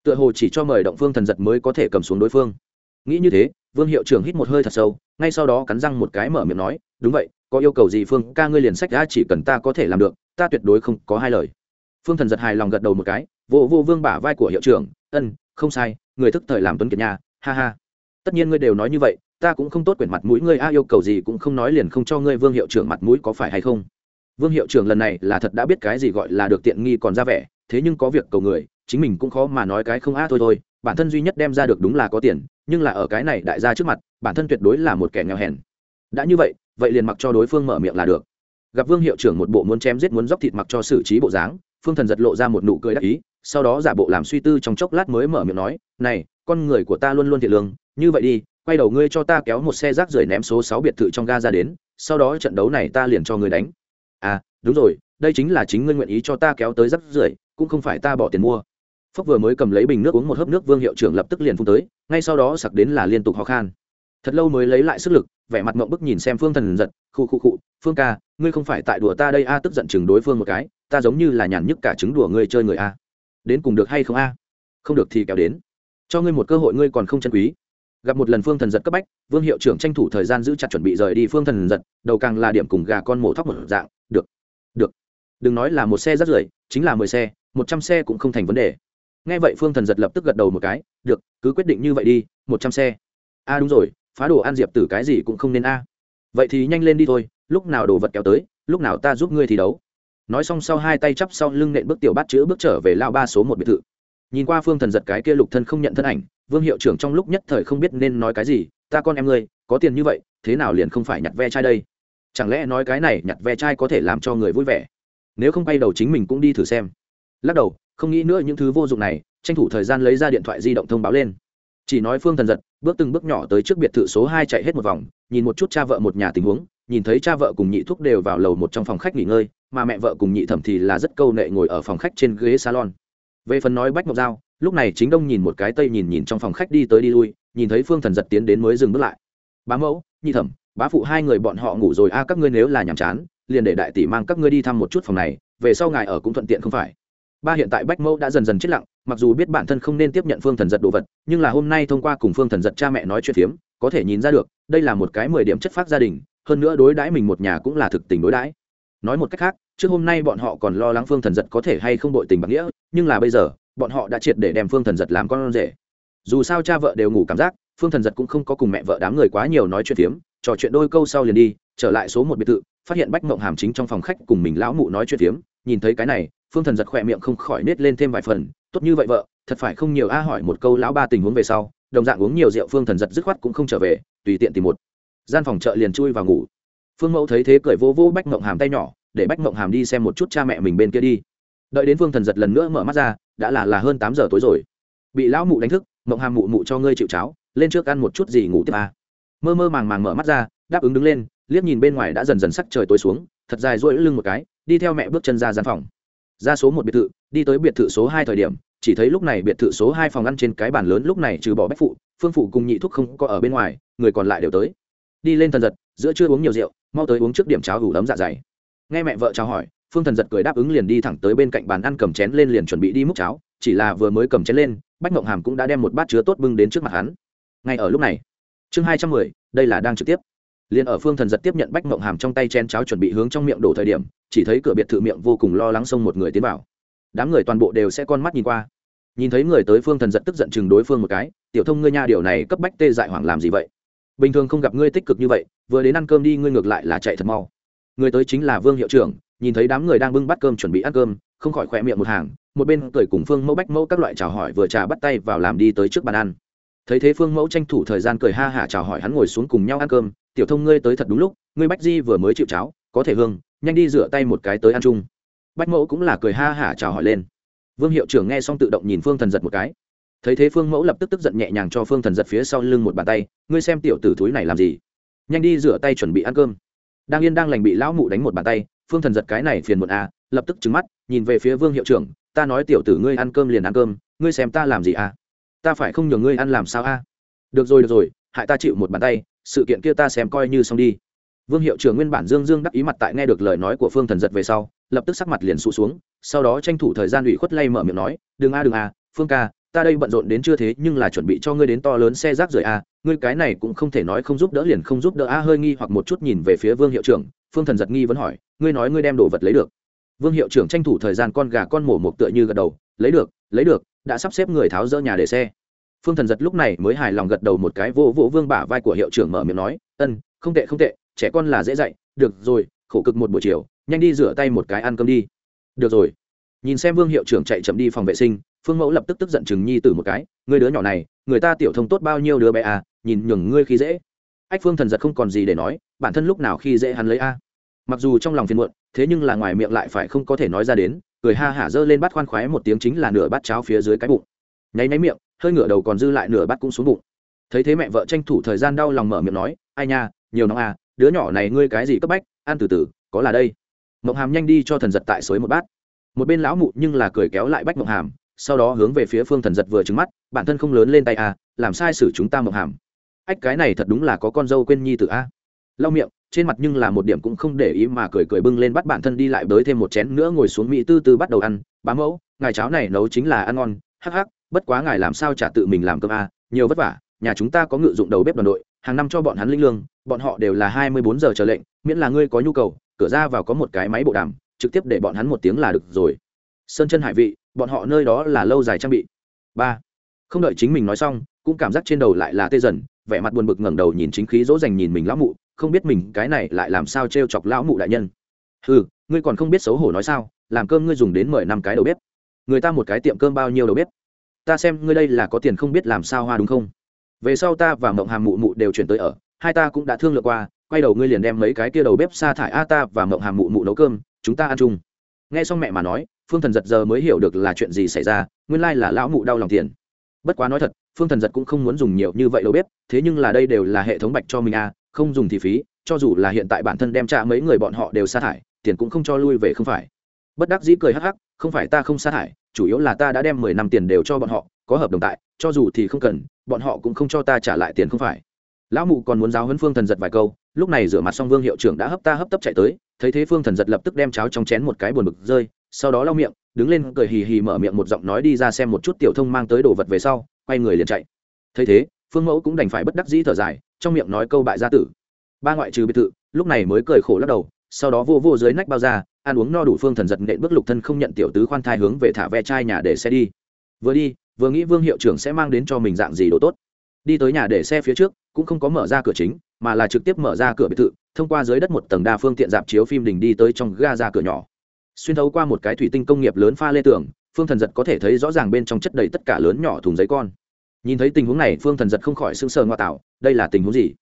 Tựa hồ chỉ cho mời động phương thần giật mới có thể cầm xuống đối phương. Nghĩ như thế, vương hiệu trưởng hít một hơi thật sâu, ngay sau đó cắn răng một cái mở miệng nói, đúng vậy, có yêu cầu gì phương ca ngươi liền sách ra chỉ cần ta có thể làm được, ta tuyệt đối không có hai lời. Phương thần giật hài lòng gật đầu một cái vô vô vương bả vai của hiệu trưởng, ân, không sai, người thức thời làm tuấn kiệt nhà ha ha tất nhiên ngươi đều nói như vậy, ta cũng không tốt quyển mặt mũi ngươi, a, yêu cầu gì cũng không nói liền không cho ngươi vương hiệu trưởng mặt mũi có phải hay không? Vương hiệu trưởng lần này là thật đã biết cái gì gọi là được tiện nghi còn ra vẻ, thế nhưng có việc cầu người, chính mình cũng khó mà nói cái không, a, thôi thôi, bản thân duy nhất đem ra được đúng là có tiền, nhưng là ở cái này đại gia trước mặt, bản thân tuyệt đối là một kẻ nghèo hèn. Đã như vậy vậy liền mặc cho đối phương mở miệng là được. Gặp vương hiệu trưởng một bộ muốn chém giết muốn dóc thịt mặc cho xử trí bộ dáng, phương thần giật lộ ra một nụ cười đắc ý, sau đó giả bộ làm suy tư trong chốc lát mới mở miệng nói, này con người của ta luôn luôn thiện lương, như vậy đi, quay đầu ngươi cho ta kéo một xe rác rưởi ném số sáu biệt thự trong ga ra đến, sau đó trận đấu này ta liền cho ngươi đánh. À đúng rồi, đây chính là chính ngươi nguyện ý cho ta kéo tới rác rưởi, cũng không phải ta bỏ tiền mua. Phúc vừa mới cầm lấy bình nước uống một hớp nước, vương hiệu trưởng lập tức liền phun tới, ngay sau đó sặc đến là liên tục ho khan. Thật lâu mới lấy lại sức lực, vẻ mặt mộng bức nhìn xem phương thần giật khu khu cụ phương ca, ngươi không phải tại đùa ta đây a, tức giận chừng đối phương một cái, ta giống như là nhàn nhức cả trứng đùa ngươi chơi người a. Đến cùng được hay không a? Không được thì kéo đến cho ngươi một cơ hội ngươi còn không chân quý. Gặp một lần phương thần giật cấp bách, vương hiệu trưởng tranh thủ thời gian giữ chặt chuẩn bị rời đi phương thần giật, đầu càng là điểm cùng gà con mổ thóc một dạng, được được. Đừng nói là một xe rất rưởi, chính là mười xe, một trăm xe cũng không thành vấn đề. Nghe vậy phương thần giật lập tức gật đầu một cái, được, cứ quyết định như vậy đi, một trăm xe. A, đúng rồi, phá đồ ăn diệp tử cái gì cũng không nên a. Vậy thì nhanh lên đi thôi, lúc nào đồ vật kéo tới, lúc nào ta giúp ngươi thi đấu. Nói xong sau hai tay chắp sau lưng nện bước tiểu bát chữ bước trở về lao ba số một biệt thự nhìn qua phương thần giật cái kia lục thân không nhận thân ảnh, vương hiệu trưởng trong lúc nhất thời không biết nên nói cái gì, ta con em ngươi, có tiền như vậy, thế nào liền không phải nhặt ve chai đây? Chẳng lẽ nói cái này nhặt ve chai có thể làm cho người vui vẻ? Nếu không bay đầu chính mình cũng đi thử xem. Lắc đầu, không nghĩ nữa những thứ vô dụng này, tranh thủ thời gian lấy ra điện thoại di động thông báo lên. Chỉ nói phương thần giật, bước từng bước nhỏ tới trước biệt thự số hai chạy hết một vòng, nhìn một chút cha vợ một nhà tình huống, nhìn thấy cha vợ cùng nhị thúc đều vào lầu một trong phòng khách nghỉ ngơi, mà mẹ vợ cùng nhị thẩm thì là rất câu nệ ngồi ở phòng khách trên ghế salon về phần nói bách ngọc giao, lúc này chính đông nhìn một cái tây nhìn nhìn trong phòng khách đi tới đi lui, nhìn thấy phương thần giật tiến đến mới dừng bước lại. Bá mẫu, nhị thẩm, bá phụ hai người bọn họ ngủ rồi, a, các ngươi nếu là nhàm chán, liền để đại tỷ mang các ngươi đi thăm một chút phòng này, về sau ngài ở cũng thuận tiện không phải. Ba hiện tại bách mẫu đã dần dần chết lặng, mặc dù biết bản thân không nên tiếp nhận phương thần giật đồ vật, nhưng là hôm nay thông qua cùng phương thần giật cha mẹ nói chuyện phiếm, có thể nhìn ra được, đây là một cái mười điểm chất phác gia đình, hơn nữa đối đãi mình một nhà cũng là thực tình đối đãi. Nói một cách khác, trước hôm nay bọn họ còn lo lắng phương thần giật có thể hay không đội tình bằng nghĩa nhưng là bây giờ, bọn họ đã triệt để đem phương thần giật làm con rể. Dù sao cha vợ đều ngủ cảm giác, phương thần giật cũng không có cùng mẹ vợ đám người quá nhiều nói chuyện phiếm, trò chuyện đôi câu sau liền đi, trở lại số một biệt thự, phát hiện bách mộng hàm chính trong phòng khách cùng mình lão mụ nói chuyện phiếm, nhìn thấy cái này, phương thần giật khỏe miệng không khỏi nết lên thêm vài phần, tốt như vậy vợ, thật phải không nhiều a à hỏi một câu lão ba tình huống về sau, đồng dạng uống nhiều rượu phương thần giật dứt khoát cũng không trở về, tùy tiện tìm một gian phòng chợ liền chui vào ngủ. Phương mẫu thấy thế cười vô vô bách mộng hàm tay nhỏ, để bách mộng hàm đi xem một chút cha mẹ mình bên kia đi đợi đến phương thần giật lần nữa mở mắt ra, đã là là hơn tám giờ tối rồi. Bị lão mụ đánh thức, mộng hàm mụ mụ cho ngươi chịu cháo, lên trước ăn một chút gì ngủ tiếp à. mơ mơ màng màng mở mắt ra, đáp ứng đứng lên, liếc nhìn bên ngoài đã dần dần sắc trời tối xuống, thật dài rỗi lưng một cái, đi theo mẹ bước chân ra gian phòng. Ra số một biệt thự, đi tới biệt thự số hai thời điểm, chỉ thấy lúc này biệt thự số hai phòng ăn trên cái bàn lớn lúc này trừ bỏ bách phụ, phương phụ cùng nhị thúc không có ở bên ngoài, người còn lại đều tới. Đi lên thần giật, giữa chưa uống nhiều rượu, mau tới uống trước điểm cháo đủ đấm dạ dày. Nghe mẹ vợ chào hỏi phương thần giật cười đáp ứng liền đi thẳng tới bên cạnh bàn ăn cầm chén lên liền chuẩn bị đi múc cháo, chỉ là vừa mới cầm chén lên, bách mộng hàm cũng đã đem một bát chứa tốt bưng đến trước mặt hắn. Ngay ở lúc này, chương hai trăm mười, đây là đang trực tiếp. Liền ở phương thần giật tiếp nhận bách mộng hàm trong tay chen cháo chuẩn bị hướng trong miệng đổ thời điểm, chỉ thấy cửa biệt thự miệng vô cùng lo lắng xông một người tiến vào. Đám người toàn bộ đều sẽ con mắt nhìn qua. Nhìn thấy người tới phương thần giật tức giận chừng đối phương một cái, tiểu thông ngươi nha, điều này cấp bách tê dại hoảng làm gì vậy? Bình thường không gặp ngươi tích cực như vậy, vừa đến ăn cơm đi ngươi ngược lại là chạy thật mau. Người tới chính là vương hiệu trưởng nhìn thấy đám người đang bưng bát cơm chuẩn bị ăn cơm, không khỏi khỏe miệng một hàng, một bên cười cùng phương mẫu bách mẫu các loại chào hỏi vừa trà bắt tay vào làm đi tới trước bàn ăn. Thấy thế phương mẫu tranh thủ thời gian cười ha hả chào hỏi hắn ngồi xuống cùng nhau ăn cơm, tiểu thông ngươi tới thật đúng lúc, ngươi bách di vừa mới chịu cháo, có thể hương, nhanh đi rửa tay một cái tới ăn chung. Bách mẫu cũng là cười ha hả chào hỏi lên. Vương hiệu trưởng nghe xong tự động nhìn phương thần giật một cái. Thấy thế phương mẫu lập tức tức giận nhẹ nhàng cho phương thần giật phía sau lưng một bàn tay, ngươi xem tiểu tử thúi này làm gì? Nhanh đi rửa tay chuẩn bị ăn cơm. Đang yên đang lành bị lão mụ đánh một bàn tay phương thần giật cái này phiền muộn à lập tức trứng mắt, nhìn về phía vương hiệu trưởng, ta nói tiểu tử ngươi ăn cơm liền ăn cơm, ngươi xem ta làm gì à? Ta phải không nhường ngươi ăn làm sao à? Được rồi được rồi, hại ta chịu một bàn tay, sự kiện kia ta xem coi như xong đi. Vương hiệu trưởng nguyên bản dương dương đắc ý mặt tại nghe được lời nói của phương thần giật về sau, lập tức sắc mặt liền sụ xuống, sau đó tranh thủ thời gian ủy khuất lay mở miệng nói, đừng a đừng a, phương ca, ta đây bận rộn đến chưa thế, nhưng là chuẩn bị cho ngươi đến to lớn xe rác rời a, ngươi cái này cũng không thể nói không giúp đỡ liền không giúp đỡ a. Hơi nghi hoặc một chút nhìn về phía vương hiệu trưởng phương thần giật nghi vẫn hỏi, ngươi nói ngươi đem đồ vật lấy được? Vương hiệu trưởng tranh thủ thời gian con gà con mổ một tựa như gật đầu, lấy được lấy được, đã sắp xếp người tháo rỡ nhà để xe. Phương thần giật lúc này mới hài lòng gật đầu một cái vô vỗ vương bả vai của hiệu trưởng mở miệng nói, ân, không tệ không tệ, trẻ con là dễ dạy, được rồi, khổ cực một buổi chiều, nhanh đi rửa tay một cái ăn cơm đi. Được rồi. Nhìn xem vương hiệu trưởng chạy chậm đi phòng vệ sinh, phương mẫu lập tức tức giận chừng nhi tử một cái người đứa nhỏ này, người ta tiểu thông tốt bao nhiêu đứa bé à nhìn nhường ngươi khi dễ ách phương thần giật không còn gì để nói, bản thân lúc nào khi dễ hắn lấy a. Mặc dù trong lòng phiền muộn, thế nhưng là ngoài miệng lại phải không có thể nói ra đến, cười ha hả giơ lên bắt khoan khoái một tiếng chính là nửa bát cháo phía dưới cái bụng. Nháy nháy miệng, hơi ngửa đầu còn dư lại nửa bát cũng xuống bụng. Thấy thế mẹ vợ tranh thủ thời gian đau lòng mở miệng nói, ai nha, nhiều nóng à đứa nhỏ này ngươi cái gì cấp bách, ăn từ từ, có là đây. Mộng hàm nhanh đi cho thần giật tại suối một bát. Một bên lão mụ nhưng là cười kéo lại bách mộng hàm, sau đó hướng về phía phương thần giật vừa trứng mắt, bản thân không lớn lên tay à làm sai xử chúng ta mộng hàm ách, cái này thật đúng là có con dâu quên nhi tử a. Lau miệng, trên mặt nhưng là một điểm cũng không để ý mà cười cười bưng lên bắt bản thân đi lại bới thêm một chén nữa ngồi xuống mỹ tư tư bắt đầu ăn. Bá mẫu, ngài cháo này nấu chính là ăn ngon. Hắc hắc, bất quá ngài làm sao trả tự mình làm cơm a? Nhiều vất vả, nhà chúng ta có ngự dụng đầu bếp đoàn đội, hàng năm cho bọn hắn linh lương, bọn họ đều là hai mươi bốn giờ chờ lệnh, miễn là ngươi có nhu cầu, cửa ra vào có một cái máy bộ đàm, trực tiếp để bọn hắn một tiếng là được rồi. Sơn chân hải vị, bọn họ nơi đó là lâu dài trang bị. Ba, không đợi chính mình nói xong, cũng cảm giác trên đầu lại là tê dần vẻ mặt buồn bực ngẩng đầu nhìn chính khí dỗ dành nhìn mình lão mụ, không biết mình cái này lại làm sao t chọc lão mụ đại nhân. Ừ ngươi còn không biết xấu hổ nói sao, làm cơm ngươi dùng đến mười năm cái đầu bếp. Người ta một cái tiệm cơm bao nhiêu đầu bếp? Ta xem ngươi đây là có tiền không biết làm sao hoa đúng không? Về sau ta và mộng hàm mụ mụ đều chuyển tới ở, hai ta cũng đã thương lượng qua, quay đầu ngươi liền đem mấy cái kia đầu bếp sa thải a ta và mộng hàm mụ mụ nấu cơm, chúng ta ăn chung. Nghe xong mẹ mà nói, phương thần giật giờ mới hiểu được là chuyện gì xảy ra, nguyên lai là lão mụ đau lòng tiền bất quá nói thật, phương thần giật cũng không muốn dùng nhiều như vậy đâu biết thế nhưng là đây đều là hệ thống bạch cho mình à không dùng thì phí, cho dù là hiện tại bản thân đem trả mấy người bọn họ đều sa thải, tiền cũng không cho lui về không phải. Bất đắc dĩ cười hắc hắc, không phải ta không sa thải, chủ yếu là ta đã đem mười năm tiền đều cho bọn họ, có hợp đồng tại, cho dù thì không cần, bọn họ cũng không cho ta trả lại tiền không phải. Lão mụ còn muốn giáo huấn phương thần giật vài câu, lúc này rửa mặt xong vương hiệu trưởng đã hấp ta hấp tấp chạy tới, thấy thế phương thần giật lập tức đem cháo trong chén một cái buồn bực rơi sau đó lau miệng, đứng lên cười hì hì mở miệng một giọng nói đi ra xem một chút tiểu thông mang tới đồ vật về sau, quay người liền chạy. Thấy thế, phương mẫu cũng đành phải bất đắc dĩ thở dài, trong miệng nói câu bại gia tử. Ba ngoại trừ biệt thự, lúc này mới cười khổ lắc đầu, sau đó vô vô dưới nách bao ra, ăn uống no đủ phương thần giật nện bước lục thân không nhận tiểu tứ khoan thai hướng về thả ve chai nhà để xe đi. Vừa đi, vừa nghĩ vương hiệu trưởng sẽ mang đến cho mình dạng gì đồ tốt. Đi tới nhà để xe phía trước, cũng không có mở ra cửa chính, mà là trực tiếp mở ra cửa biệt thự, thông qua dưới đất một tầng đa phương tiện dạp chiếu phim đình đi tới trong ga ra cửa nhỏ xuyên thấu qua một cái thủy tinh công nghiệp lớn pha lê tường, phương thần giật có thể thấy rõ ràng bên trong chất đầy tất cả lớn nhỏ thùng giấy con. Nhìn thấy tình huống này, phương thần giật không khỏi sững sờ ngoa tạo, đây là tình huống gì?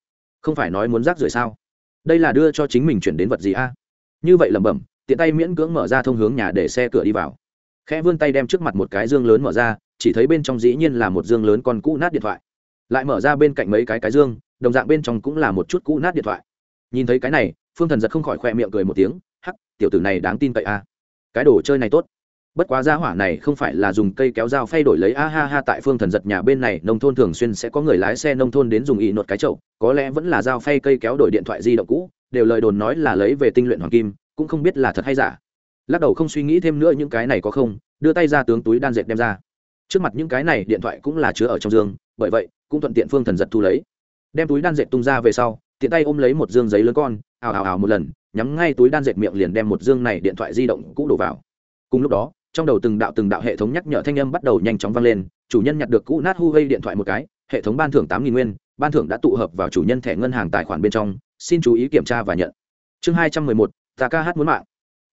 Không phải nói muốn rác rưởi sao? Đây là đưa cho chính mình chuyển đến vật gì a? Như vậy lẩm bẩm, tiện tay miễn cưỡng mở ra thông hướng nhà để xe cửa đi vào. Khẽ vươn tay đem trước mặt một cái dương lớn mở ra, chỉ thấy bên trong dĩ nhiên là một dương lớn con cũ nát điện thoại. Lại mở ra bên cạnh mấy cái cái dương, đồng dạng bên trong cũng là một chút cũ nát điện thoại. Nhìn thấy cái này, phương thần giật không khỏi khoe miệng cười một tiếng tiểu tử này đáng tin cậy a cái đồ chơi này tốt. Bất quá gia hỏa này không phải là dùng cây kéo dao phay đổi lấy, a ha ha, tại phương thần giật nhà bên này, nông thôn thường xuyên sẽ có người lái xe nông thôn đến dùng ị nột cái chậu, có lẽ vẫn là dao phay cây kéo đổi điện thoại di động cũ, đều lời đồn nói là lấy về tinh luyện hoàng kim, cũng không biết là thật hay giả. Lắc đầu không suy nghĩ thêm nữa những cái này có không, đưa tay ra tướng túi đan dệt đem ra. Trước mặt những cái này điện thoại cũng là chứa ở trong giường bởi vậy, cũng thuận tiện phương thần giật thu lấy. Đem túi đan dệt tung ra về sau, tiện tay ôm lấy một dương giấy lớn con, ào ào ào một lần nhắm ngay túi đan dệt miệng liền đem một dương này điện thoại di động cũ đổ vào. Cùng lúc đó, trong đầu từng đạo từng đạo hệ thống nhắc nhở thanh âm bắt đầu nhanh chóng vang lên, chủ nhân nhặt được cũ nát huawei điện thoại một cái, hệ thống ban thưởng tám nghìn nguyên, ban thưởng đã tụ hợp vào chủ nhân thẻ ngân hàng tài khoản bên trong, xin chú ý kiểm tra và nhận. Chương hai trăm mười một, ta ca hát muốn mạng.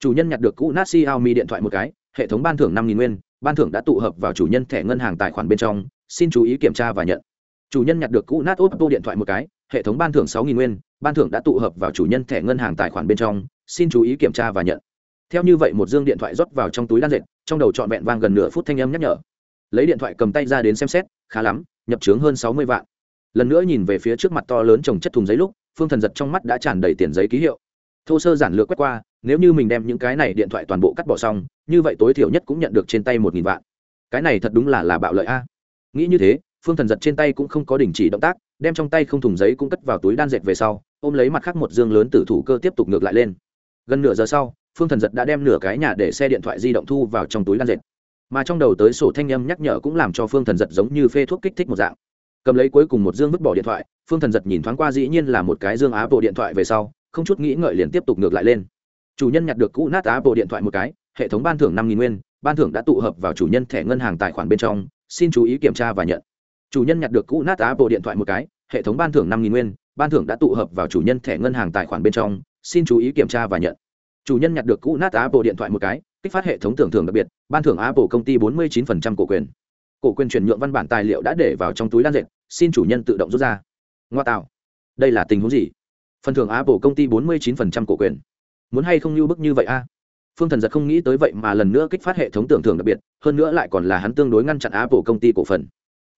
Chủ nhân nhặt được cũ nát xiaomi điện thoại một cái, hệ thống ban thưởng năm nghìn nguyên, ban thưởng đã tụ hợp vào chủ nhân thẻ ngân hàng tài khoản bên trong, xin chú ý kiểm tra và nhận. Chủ nhân nhặt được cũ nát oppo điện thoại một cái hệ thống ban thưởng sáu nghìn nguyên, ban thưởng đã tụ hợp vào chủ nhân thẻ ngân hàng tài khoản bên trong, xin chú ý kiểm tra và nhận. Theo như vậy một dương điện thoại rót vào trong túi đan dệt, trong đầu trọn vẹn vang gần nửa phút thanh âm nhắc nhở. Lấy điện thoại cầm tay ra đến xem xét, khá lắm, nhập trướng hơn sáu mươi vạn. Lần nữa nhìn về phía trước mặt to lớn trồng chất thùng giấy lúc, phương thần giật trong mắt đã tràn đầy tiền giấy ký hiệu. Thô sơ giản lược quét qua, nếu như mình đem những cái này điện thoại toàn bộ cắt bỏ xong, như vậy tối thiểu nhất cũng nhận được trên tay một nghìn vạn. Cái này thật đúng là là bạo lợi a. Nghĩ như thế, phương thần giật trên tay cũng không có đình chỉ động tác đem trong tay không thùng giấy cũng cất vào túi đan dệt về sau, ôm lấy mặt khác một dương lớn từ thủ cơ tiếp tục ngược lại lên. Gần nửa giờ sau, phương thần giật đã đem nửa cái nhà để xe điện thoại di động thu vào trong túi đan dệt. Mà trong đầu tới sổ thanh âm nhắc nhở cũng làm cho phương thần giật giống như phê thuốc kích thích một dạng. Cầm lấy cuối cùng một dương vứt bỏ điện thoại, phương thần giật nhìn thoáng qua dĩ nhiên là một cái dương á bộ điện thoại về sau, không chút nghĩ ngợi liền tiếp tục ngược lại lên. Chủ nhân nhặt được cũ nát á bộ điện thoại một cái, hệ thống ban thưởng năm nghìn nguyên, ban thưởng đã tụ hợp vào chủ nhân thẻ ngân hàng tài khoản bên trong, xin chú ý kiểm tra và nhận chủ nhân nhặt được cũ nát á bộ điện thoại một cái, hệ thống ban thưởng năm nghìn nguyên, ban thưởng đã tụ hợp vào chủ nhân thẻ ngân hàng tài khoản bên trong, xin chú ý kiểm tra và nhận. Chủ nhân nhặt được cũ nát apple điện thoại một cái, kích phát hệ thống tưởng thưởng đặc biệt, ban thưởng apple công ty 49% cổ quyền. Cổ quyền chuyển nhượng văn bản tài liệu đã để vào trong túi đan dệt, xin chủ nhân tự động rút ra. Ngoa tạo. Đây là tình huống gì? Phần thưởng apple công ty 49% cổ quyền. Muốn hay không lưu bức như vậy a? Phương thần giật không nghĩ tới vậy mà lần nữa kích phát hệ thống tưởng thưởng đặc biệt, hơn nữa lại còn là hắn tương đối ngăn chặn apple công ty cổ phần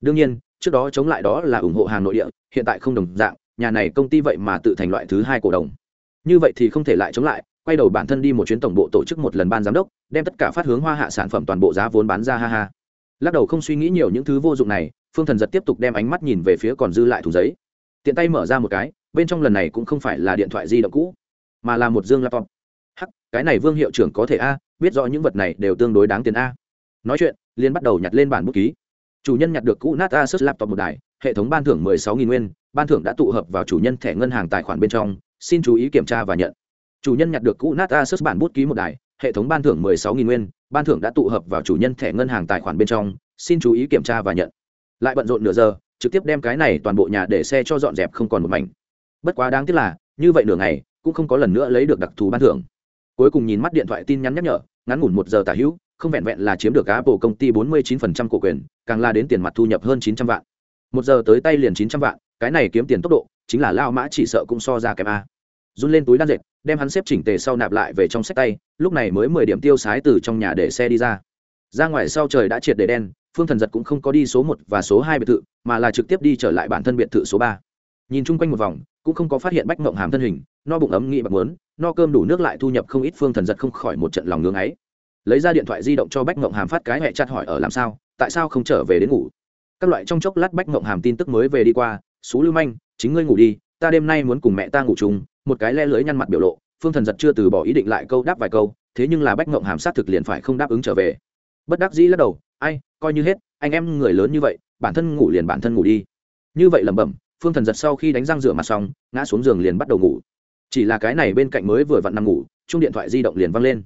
đương nhiên, trước đó chống lại đó là ủng hộ hàng nội địa, hiện tại không đồng dạng, nhà này công ty vậy mà tự thành loại thứ hai cổ đồng như vậy thì không thể lại chống lại, quay đầu bản thân đi một chuyến tổng bộ tổ chức một lần ban giám đốc, đem tất cả phát hướng hoa hạ sản phẩm toàn bộ giá vốn bán ra, ha ha. Lắc đầu không suy nghĩ nhiều những thứ vô dụng này, phương thần giật tiếp tục đem ánh mắt nhìn về phía còn dư lại thùng giấy. Tiện tay mở ra một cái, bên trong lần này cũng không phải là điện thoại di động cũ, mà là một dương laptop. Hắc, cái này vương hiệu trưởng có thể a, biết rõ những vật này đều tương đối đáng tiền a. Nói chuyện liên bắt đầu nhặt lên bản bút ký chủ nhân nhặt được cũ nát asus laptop một đài, hệ thống ban thưởng mười sáu nghìn nguyên, ban thưởng đã tụ hợp vào chủ nhân thẻ ngân hàng tài khoản bên trong, xin chú ý kiểm tra và nhận. Chủ nhân nhặt được cũ nát asus bản bút ký một đài, hệ thống ban thưởng mười sáu nghìn nguyên, ban thưởng đã tụ hợp vào chủ nhân thẻ ngân hàng tài khoản bên trong, xin chú ý kiểm tra và nhận. Lại bận rộn nửa giờ, trực tiếp đem cái này toàn bộ nhà để xe cho dọn dẹp không còn một mảnh. Bất quá đáng tiếc là, như vậy nửa ngày, cũng không có lần nữa lấy được đặc thù ban thưởng. Cuối cùng nhìn mắt điện thoại tin nhắn nhắc nhở, ngắn ngủn một giờ tả hữu không vẹn vẹn là chiếm được apple công ty 49% cổ quyền, càng là đến tiền mặt thu nhập hơn chín trăm vạn. Một giờ tới tay liền chín trăm vạn, cái này kiếm tiền tốc độ, chính là lao mã chỉ sợ cũng so ra kém a. Run lên túi đan dệt, đem hắn xếp chỉnh tề sau nạp lại về trong sách tay, lúc này mới mười điểm tiêu sái từ trong nhà để xe đi ra. Ra ngoài sau trời đã triệt để đen, phương thần giật cũng không có đi số một và số hai biệt thự, mà là trực tiếp đi trở lại bản thân biệt thự số ba. Nhìn chung quanh một vòng, cũng không có phát hiện bách Ngộng hàm thân hình, no bụng ấm nghĩ bạc muốn, no cơm đủ nước lại thu nhập không ít phương thần giật không khỏi một trận lòng ngưỡng ấy lấy ra điện thoại di động cho bách ngộng hàm phát cái hẹ chặt hỏi ở làm sao, tại sao không trở về đến ngủ. Các loại trong chốc lát bách ngộng hàm tin tức mới về đi qua xú lưu manh, chính ngươi ngủ đi, ta đêm nay muốn cùng mẹ ta ngủ chung. Một cái le lưới nhăn mặt biểu lộ, phương thần giật chưa từ bỏ ý định lại câu đáp vài câu, thế nhưng là bách ngộng hàm sát thực liền phải không đáp ứng trở về. Bất đắc dĩ lắc đầu, ai, coi như hết, anh em người lớn như vậy, bản thân ngủ liền bản thân ngủ đi. Như vậy lẩm bẩm, phương thần giật sau khi đánh răng rửa mặt xong, ngã xuống giường liền bắt đầu ngủ. Chỉ là cái này bên cạnh mới vừa vặn nằm ngủ chung điện thoại di động liền văng lên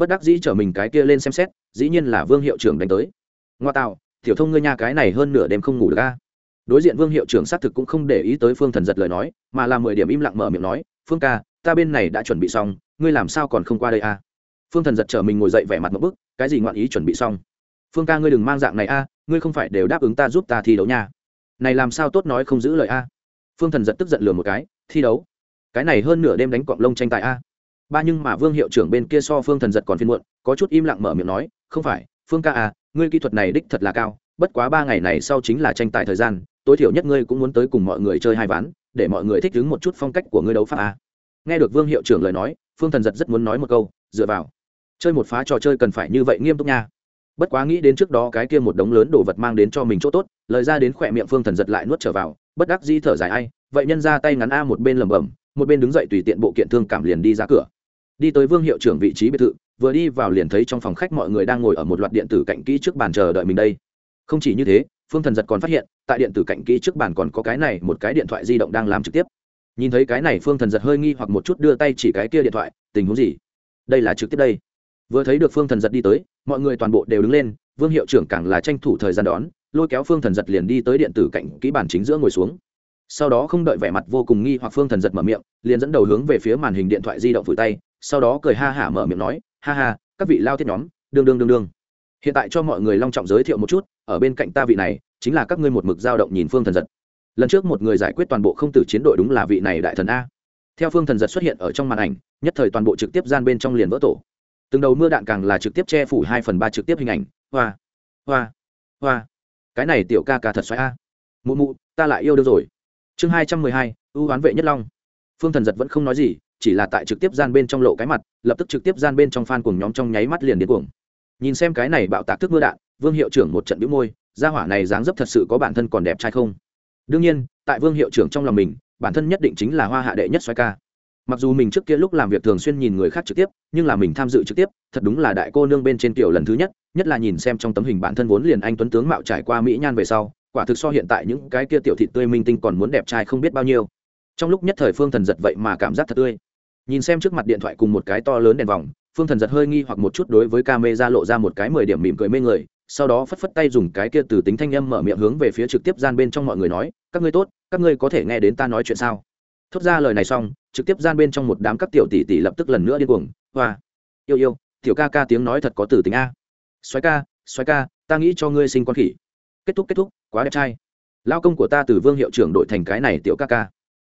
bất đắc dĩ chở mình cái kia lên xem xét, dĩ nhiên là vương hiệu trưởng đánh tới. Ngoa tạo, tiểu thông ngươi nha cái này hơn nửa đêm không ngủ được ca đối diện vương hiệu trưởng xác thực cũng không để ý tới phương thần giật lời nói, mà là mười điểm im lặng mở miệng nói, phương ca, ta bên này đã chuẩn bị xong, ngươi làm sao còn không qua đây a? À? phương thần giật chở mình ngồi dậy vẻ mặt một bức, cái gì ngoạn ý chuẩn bị xong? Phương ca, ngươi đừng mang dạng này a, ngươi không phải đều đáp ứng ta giúp ta thi đấu nha. Này làm sao tốt nói không giữ lời a? Phương thần giật tức giận lừa một cái, thi đấu? Cái này hơn nửa đêm đánh cọng lông tranh tài a? Ba nhưng mà vương hiệu trưởng bên kia so phương thần giật còn phiên muộn, có chút im lặng mở miệng nói, không phải, phương ca à ngươi kỹ thuật này đích thật là cao, bất quá ba ngày này sau chính là tranh tài thời gian, tối thiểu nhất ngươi cũng muốn tới cùng mọi người chơi hai ván, để mọi người thích ứng một chút phong cách của ngươi đấu pháp à. nghe được vương hiệu trưởng lời nói, phương thần giật rất muốn nói một câu, dựa vào, chơi một phá trò chơi cần phải như vậy nghiêm túc nha bất quá nghĩ đến trước đó cái kia một đống lớn đồ vật mang đến cho mình chỗ tốt, lời ra đến khỏe miệng phương thần giật lại nuốt trở vào, bất đắc di thở dài ai, vậy nhân ra tay ngắn a một bên lẩm bẩm, một bên đứng dậy tùy tiện bộ kiện thương cảm liền đi ra cửa đi tới vương hiệu trưởng vị trí biệt thự, vừa đi vào liền thấy trong phòng khách mọi người đang ngồi ở một loạt điện tử cạnh kỹ trước bàn chờ đợi mình đây. Không chỉ như thế, phương thần giật còn phát hiện, tại điện tử cạnh kỹ trước bàn còn có cái này, một cái điện thoại di động đang làm trực tiếp. Nhìn thấy cái này, phương thần giật hơi nghi hoặc một chút đưa tay chỉ cái kia điện thoại, tình huống gì? Đây là trực tiếp đây. Vừa thấy được phương thần giật đi tới, mọi người toàn bộ đều đứng lên, vương hiệu trưởng càng là tranh thủ thời gian đón, lôi kéo phương thần giật liền đi tới điện tử cạnh kỹ bản chính giữa ngồi xuống. Sau đó không đợi vẻ mặt vô cùng nghi hoặc phương thần giật mở miệng, liền dẫn đầu hướng về phía màn hình điện thoại di động vùi tay sau đó cười ha hả mở miệng nói, ha ha, các vị lao thiết nhóm, đương đương đương đương. Hiện tại cho mọi người long trọng giới thiệu một chút, ở bên cạnh ta vị này, chính là các ngươi một mực dao động nhìn phương thần giật. Lần trước một người giải quyết toàn bộ không tử chiến đội đúng là vị này đại thần a. Theo phương thần giật xuất hiện ở trong màn ảnh, nhất thời toàn bộ trực tiếp gian bên trong liền vỡ tổ. Từng đầu mưa đạn càng là trực tiếp che phủ hai phần ba trực tiếp hình ảnh. Hoa hoa hoa. Cái này tiểu ca ca thật xoáy a. Mụ mụ, ta lại yêu đương rồi. Chương hai trăm mười hai, ưu oán vệ nhất long. Phương thần giật vẫn không nói gì chỉ là tại trực tiếp gian bên trong lộ cái mặt, lập tức trực tiếp gian bên trong phan cùng nhóm trong nháy mắt liền điên cuồng. Nhìn xem cái này bạo tạc thức mưa đạn, vương hiệu trưởng một trận bĩu môi, gia hỏa này dáng dấp thật sự có bản thân còn đẹp trai không? Đương nhiên, tại vương hiệu trưởng trong lòng mình, bản thân nhất định chính là hoa hạ đệ nhất xoay ca. Mặc dù mình trước kia lúc làm việc thường xuyên nhìn người khác trực tiếp, nhưng là mình tham dự trực tiếp, thật đúng là đại cô nương bên trên kiểu lần thứ nhất nhất là nhìn xem trong tấm hình bản thân vốn liền anh tuấn tướng mạo trải qua mỹ nhan về sau, quả thực so hiện tại những cái kia tiểu thị tươi minh tinh còn muốn đẹp trai không biết bao nhiêu. Trong lúc nhất thời phương thần giật vậy mà cảm giác thật tươi nhìn xem trước mặt điện thoại cùng một cái to lớn đèn vòng, phương thần giật hơi nghi hoặc một chút đối với ca mê ra lộ ra một cái mười điểm mỉm cười mê người, sau đó phất phất tay dùng cái kia từ tính thanh âm mở miệng hướng về phía trực tiếp gian bên trong mọi người nói, các ngươi tốt, các ngươi có thể nghe đến ta nói chuyện sao? Thốt ra lời này xong, trực tiếp gian bên trong một đám các tiểu tỷ tỷ lập tức lần nữa điên cuồng, hoa, yêu yêu, tiểu ca ca tiếng nói thật có từ tính a. Xoáy ca xoáy ca, ta nghĩ cho ngươi sinh con khỉ. Kết thúc kết thúc, quá đẹp trai. Lao công của ta từ vương hiệu trưởng đội thành cái này tiểu ca ca.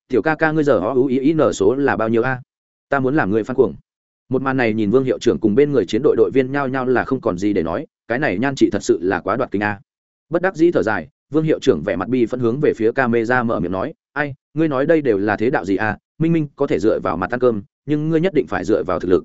Tiểu ca ca ngươi giờ ó ưu ý ý nở số là bao nhiêu a? Ta muốn làm người phan cuồng. Một màn này nhìn vương hiệu trưởng cùng bên người chiến đội đội viên nhao nhao là không còn gì để nói, cái này nhan chị thật sự là quá đoạt kinh a. Bất đắc dĩ thở dài, vương hiệu trưởng vẻ mặt bi phân hướng về phía ca mê ra mở miệng nói, ai, ngươi nói đây đều là thế đạo gì à? Minh minh có thể dựa vào mặt ăn cơm, nhưng ngươi nhất định phải dựa vào thực lực.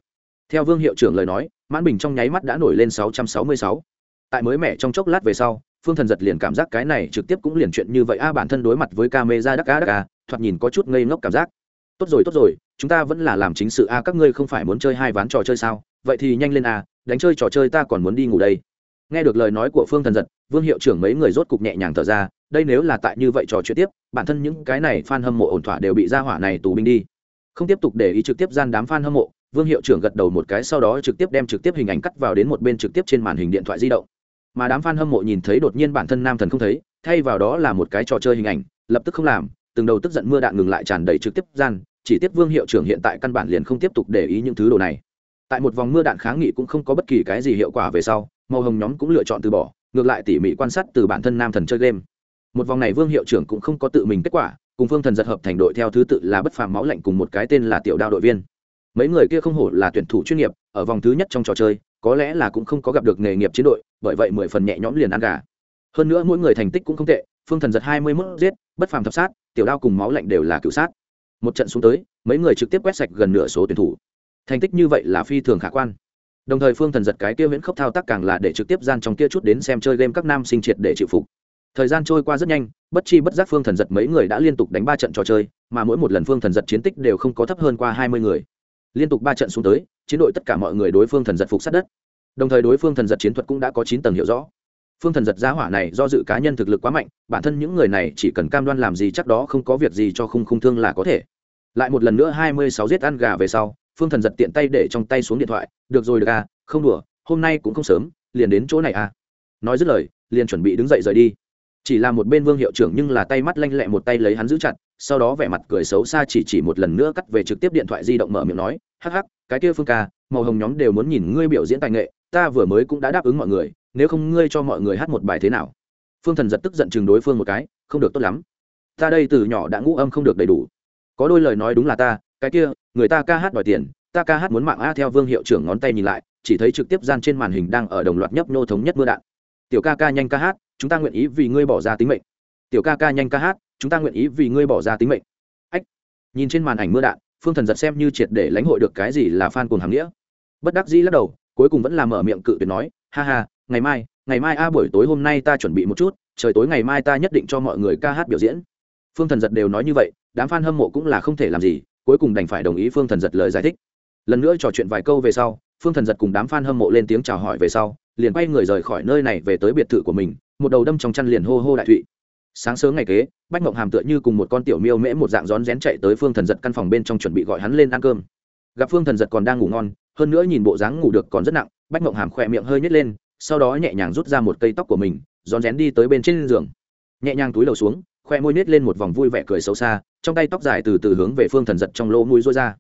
Theo vương hiệu trưởng lời nói, mãn bình trong nháy mắt đã nổi lên sáu trăm sáu mươi sáu. Tại mới mẻ trong chốc lát về sau, phương thần giật liền cảm giác cái này trực tiếp cũng liền chuyện như vậy a, bản thân đối mặt với ca mê ra đắc cá đắc cá thoạt nhìn có chút ngây ngốc cảm giác tốt rồi tốt rồi, chúng ta vẫn là làm chính sự a, các ngươi không phải muốn chơi hai ván trò chơi sao? Vậy thì nhanh lên a, đánh chơi trò chơi ta còn muốn đi ngủ đây. Nghe được lời nói của phương thần giật, vương hiệu trưởng mấy người rốt cục nhẹ nhàng thở ra, đây nếu là tại như vậy trò chuyện tiếp, bản thân những cái này f a n hâm mộ ổn thỏa đều bị ra hỏa này tù binh đi. Không tiếp tục để ý trực tiếp gian đám f a n hâm mộ, vương hiệu trưởng gật đầu một cái sau đó trực tiếp đem trực tiếp hình ảnh cắt vào đến một bên trực tiếp trên màn hình điện thoại di động. Mà đám f a n hâm mộ nhìn thấy đột nhiên bản thân nam thần không thấy, thay vào đó là một cái trò chơi hình ảnh, lập tức không làm từng đầu tức giận mưa đạn ngừng lại tràn đầy trực tiếp gian, chỉ tiếp vương hiệu trưởng hiện tại căn bản liền không tiếp tục để ý những thứ đồ này. Tại một vòng mưa đạn kháng nghị cũng không có bất kỳ cái gì hiệu quả về sau, màu hồng nhóm cũng lựa chọn từ bỏ, ngược lại tỉ mỉ quan sát từ bản thân nam thần chơi game. Một vòng này vương hiệu trưởng cũng không có tự mình kết quả, cùng phương thần giật hợp thành đội theo thứ tự là bất phàm máu lạnh cùng một cái tên là tiểu đao đội viên. Mấy người kia không hổ là tuyển thủ chuyên nghiệp, ở vòng thứ nhất trong trò chơi, có lẽ là cũng không có gặp được nghề nghiệp chiến đội, bởi vậy mười phần nhẹ nhõm liền ăn gà. Hơn nữa mỗi người thành tích cũng không tệ phương thần giật hai mươi mốt giết, bất phàm thập sát, tiểu đao cùng máu lạnh đều là cựu sát. Một trận xuống tới, mấy người trực tiếp quét sạch gần nửa số tuyển thủ. Thành tích như vậy là phi thường khả quan. Đồng thời phương thần giật cái kia viễn khốc thao tác càng là để trực tiếp gian trong kia chút đến xem chơi game các nam sinh triệt để chịu phục. Thời gian trôi qua rất nhanh, bất chi bất giác phương thần giật mấy người đã liên tục đánh ba trận trò chơi, mà mỗi một lần phương thần giật chiến tích đều không có thấp hơn qua hai mươi người. Liên tục ba trận xuống tới, chiến đội tất cả mọi người đối phương thần giật phục sát đất. Đồng thời đối phương thần giật chiến thuật cũng đã có chín tầng hiểu rõ phương thần giật giá hỏa này do dự cá nhân thực lực quá mạnh, bản thân những người này chỉ cần cam đoan làm gì chắc đó không có việc gì cho khung khung thương là có thể. Lại một lần nữa hai mươi sáu giết ăn gà về sau, phương thần giật tiện tay để trong tay xuống điện thoại, được rồi, được à không đùa, hôm nay cũng không sớm, liền đến chỗ này à. Nói dứt lời, liền chuẩn bị đứng dậy rời đi. Chỉ là một bên vương hiệu trưởng nhưng là tay mắt lanh lẹ một tay lấy hắn giữ chặt, sau đó vẻ mặt cười xấu xa chỉ chỉ một lần nữa cắt về trực tiếp điện thoại di động mở miệng nói, hắc hắc, cái kia phương ca, màu hồng nhóm đều muốn nhìn ngươi biểu diễn tài nghệ, ta vừa mới cũng đã đáp ứng mọi người nếu không ngươi cho mọi người hát một bài thế nào? Phương thần giật tức giận chừng đối phương một cái, không được tốt lắm. Ta đây từ nhỏ đã ngũ âm không được đầy đủ. Có đôi lời nói đúng là ta, cái kia, người ta ca hát đòi tiền, ta ca hát muốn mạng a theo vương hiệu trưởng ngón tay nhìn lại, chỉ thấy trực tiếp gian trên màn hình đang ở đồng loạt nhấp nô thống nhất mưa đạn. Tiểu ca ca nhanh ca hát, chúng ta nguyện ý vì ngươi bỏ ra tính mệnh. Tiểu ca ca nhanh ca hát, chúng ta nguyện ý vì ngươi bỏ ra tính mệnh. Ách. Nhìn trên màn ảnh mưa đạn, phương thần giật xem như triệt để lãnh hội được cái gì là fan cuồng cùng hàng nghĩa. Bất đắc dĩ lắc đầu, cuối cùng vẫn là mở miệng cự tuyệt nói, ha ha ngày mai ngày mai a, buổi tối hôm nay ta chuẩn bị một chút, trời tối ngày mai ta nhất định cho mọi người ca hát biểu diễn. Phương thần giật đều nói như vậy, đám f a n hâm mộ cũng là không thể làm gì, cuối cùng đành phải đồng ý phương thần giật lời giải thích. Lần nữa trò chuyện vài câu về sau, phương thần giật cùng đám f a n hâm mộ lên tiếng chào hỏi về sau, liền quay người rời khỏi nơi này về tới biệt thự của mình, một đầu đâm trong chăn liền hô hô đại thụy. Sáng sớm ngày kế, bách mộng hàm tựa như cùng một con tiểu miêu mễ một dạng rón rén chạy tới phương thần giật căn phòng bên trong chuẩn bị gọi hắn lên ăn cơm. Gặp phương thần giật còn đang ngủ ngon, hơn nữa nhìn bộ dáng ngủ được còn rất nặng, bách mộng hàm khỏe miệng hơi nhét lên sau đó nhẹ nhàng rút ra một cây tóc của mình, rón rén đi tới bên trên giường. Nhẹ nhàng túi đầu xuống, khoe môi nết lên một vòng vui vẻ cười xấu xa, trong tay tóc dài từ từ hướng về phương thần giật trong lỗ mũi rối ra.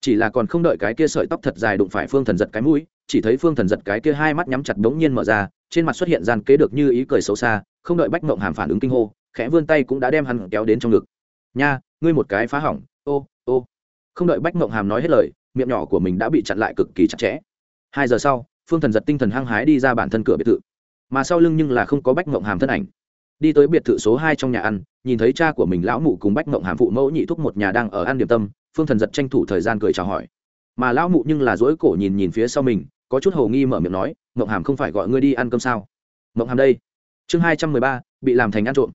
Chỉ là còn không đợi cái kia sợi tóc thật dài đụng phải phương thần giật cái mũi, chỉ thấy phương thần giật cái kia hai mắt nhắm chặt đống nhiên mở ra, trên mặt xuất hiện gian kế được như ý cười xấu xa, không đợi bách mộng hàm phản ứng kinh hô, khẽ vươn tay cũng đã đem hắn kéo đến trong ngực. Nha, ngươi một cái phá hỏng, ô ô. Không đợi bách mộng hàm nói hết lời, miệng nhỏ của mình đã bị chặn lại cực kỳ chặt chẽ. Hai giờ sau phương thần giật tinh thần hăng hái đi ra bản thân cửa biệt thự. Mà sau lưng nhưng là không có bách mộng hàm thân ảnh. Đi tới biệt thự số hai trong nhà ăn nhìn thấy cha của mình lão mụ cùng bách mộng hàm phụ mẫu nhị thúc một nhà đang ở ăn điểm tâm phương thần giật tranh thủ thời gian cười chào hỏi. Mà lão mụ nhưng là dỗi cổ nhìn nhìn phía sau mình có chút hầu nghi mở miệng nói mộng hàm không phải gọi ngươi đi ăn cơm sao? Mộng hàm đây. Chương hai trăm mười ba bị làm thành ăn trộm.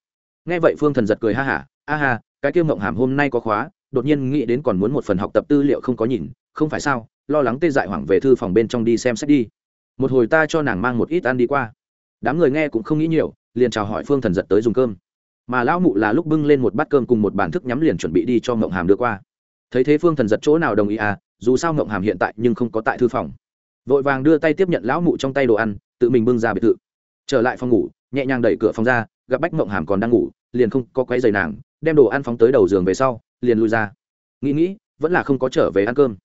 Nghe vậy phương thần giật cười ha hả a hà, cái kia mộng hàm hôm nay có khóa đột nhiên nghĩ đến còn muốn một phần học tập tư liệu không có nhìn không phải sao? Lo lắng tê dại hoảng về thư phòng bên trong đi xem xét đi một hồi ta cho nàng mang một ít ăn đi qua. Đám người nghe cũng không nghĩ nhiều, liền chào hỏi phương thần giật tới dùng cơm. Mà lão mụ là lúc bưng lên một bát cơm cùng một bản thức nhắm liền chuẩn bị đi cho mộng hàm đưa qua. Thấy thế phương thần giật chỗ nào đồng ý à dù sao mộng hàm hiện tại nhưng không có tại thư phòng. Vội vàng đưa tay tiếp nhận lão mụ trong tay đồ ăn, tự mình bưng ra biệt thự. Trở lại phòng ngủ, nhẹ nhàng đẩy cửa phòng ra, gặp bách mộng hàm còn đang ngủ, liền không có quấy giày nàng, đem đồ ăn phóng tới đầu giường về sau, liền lui ra. Nghĩ nghĩ, vẫn là không có trở về ăn cơm.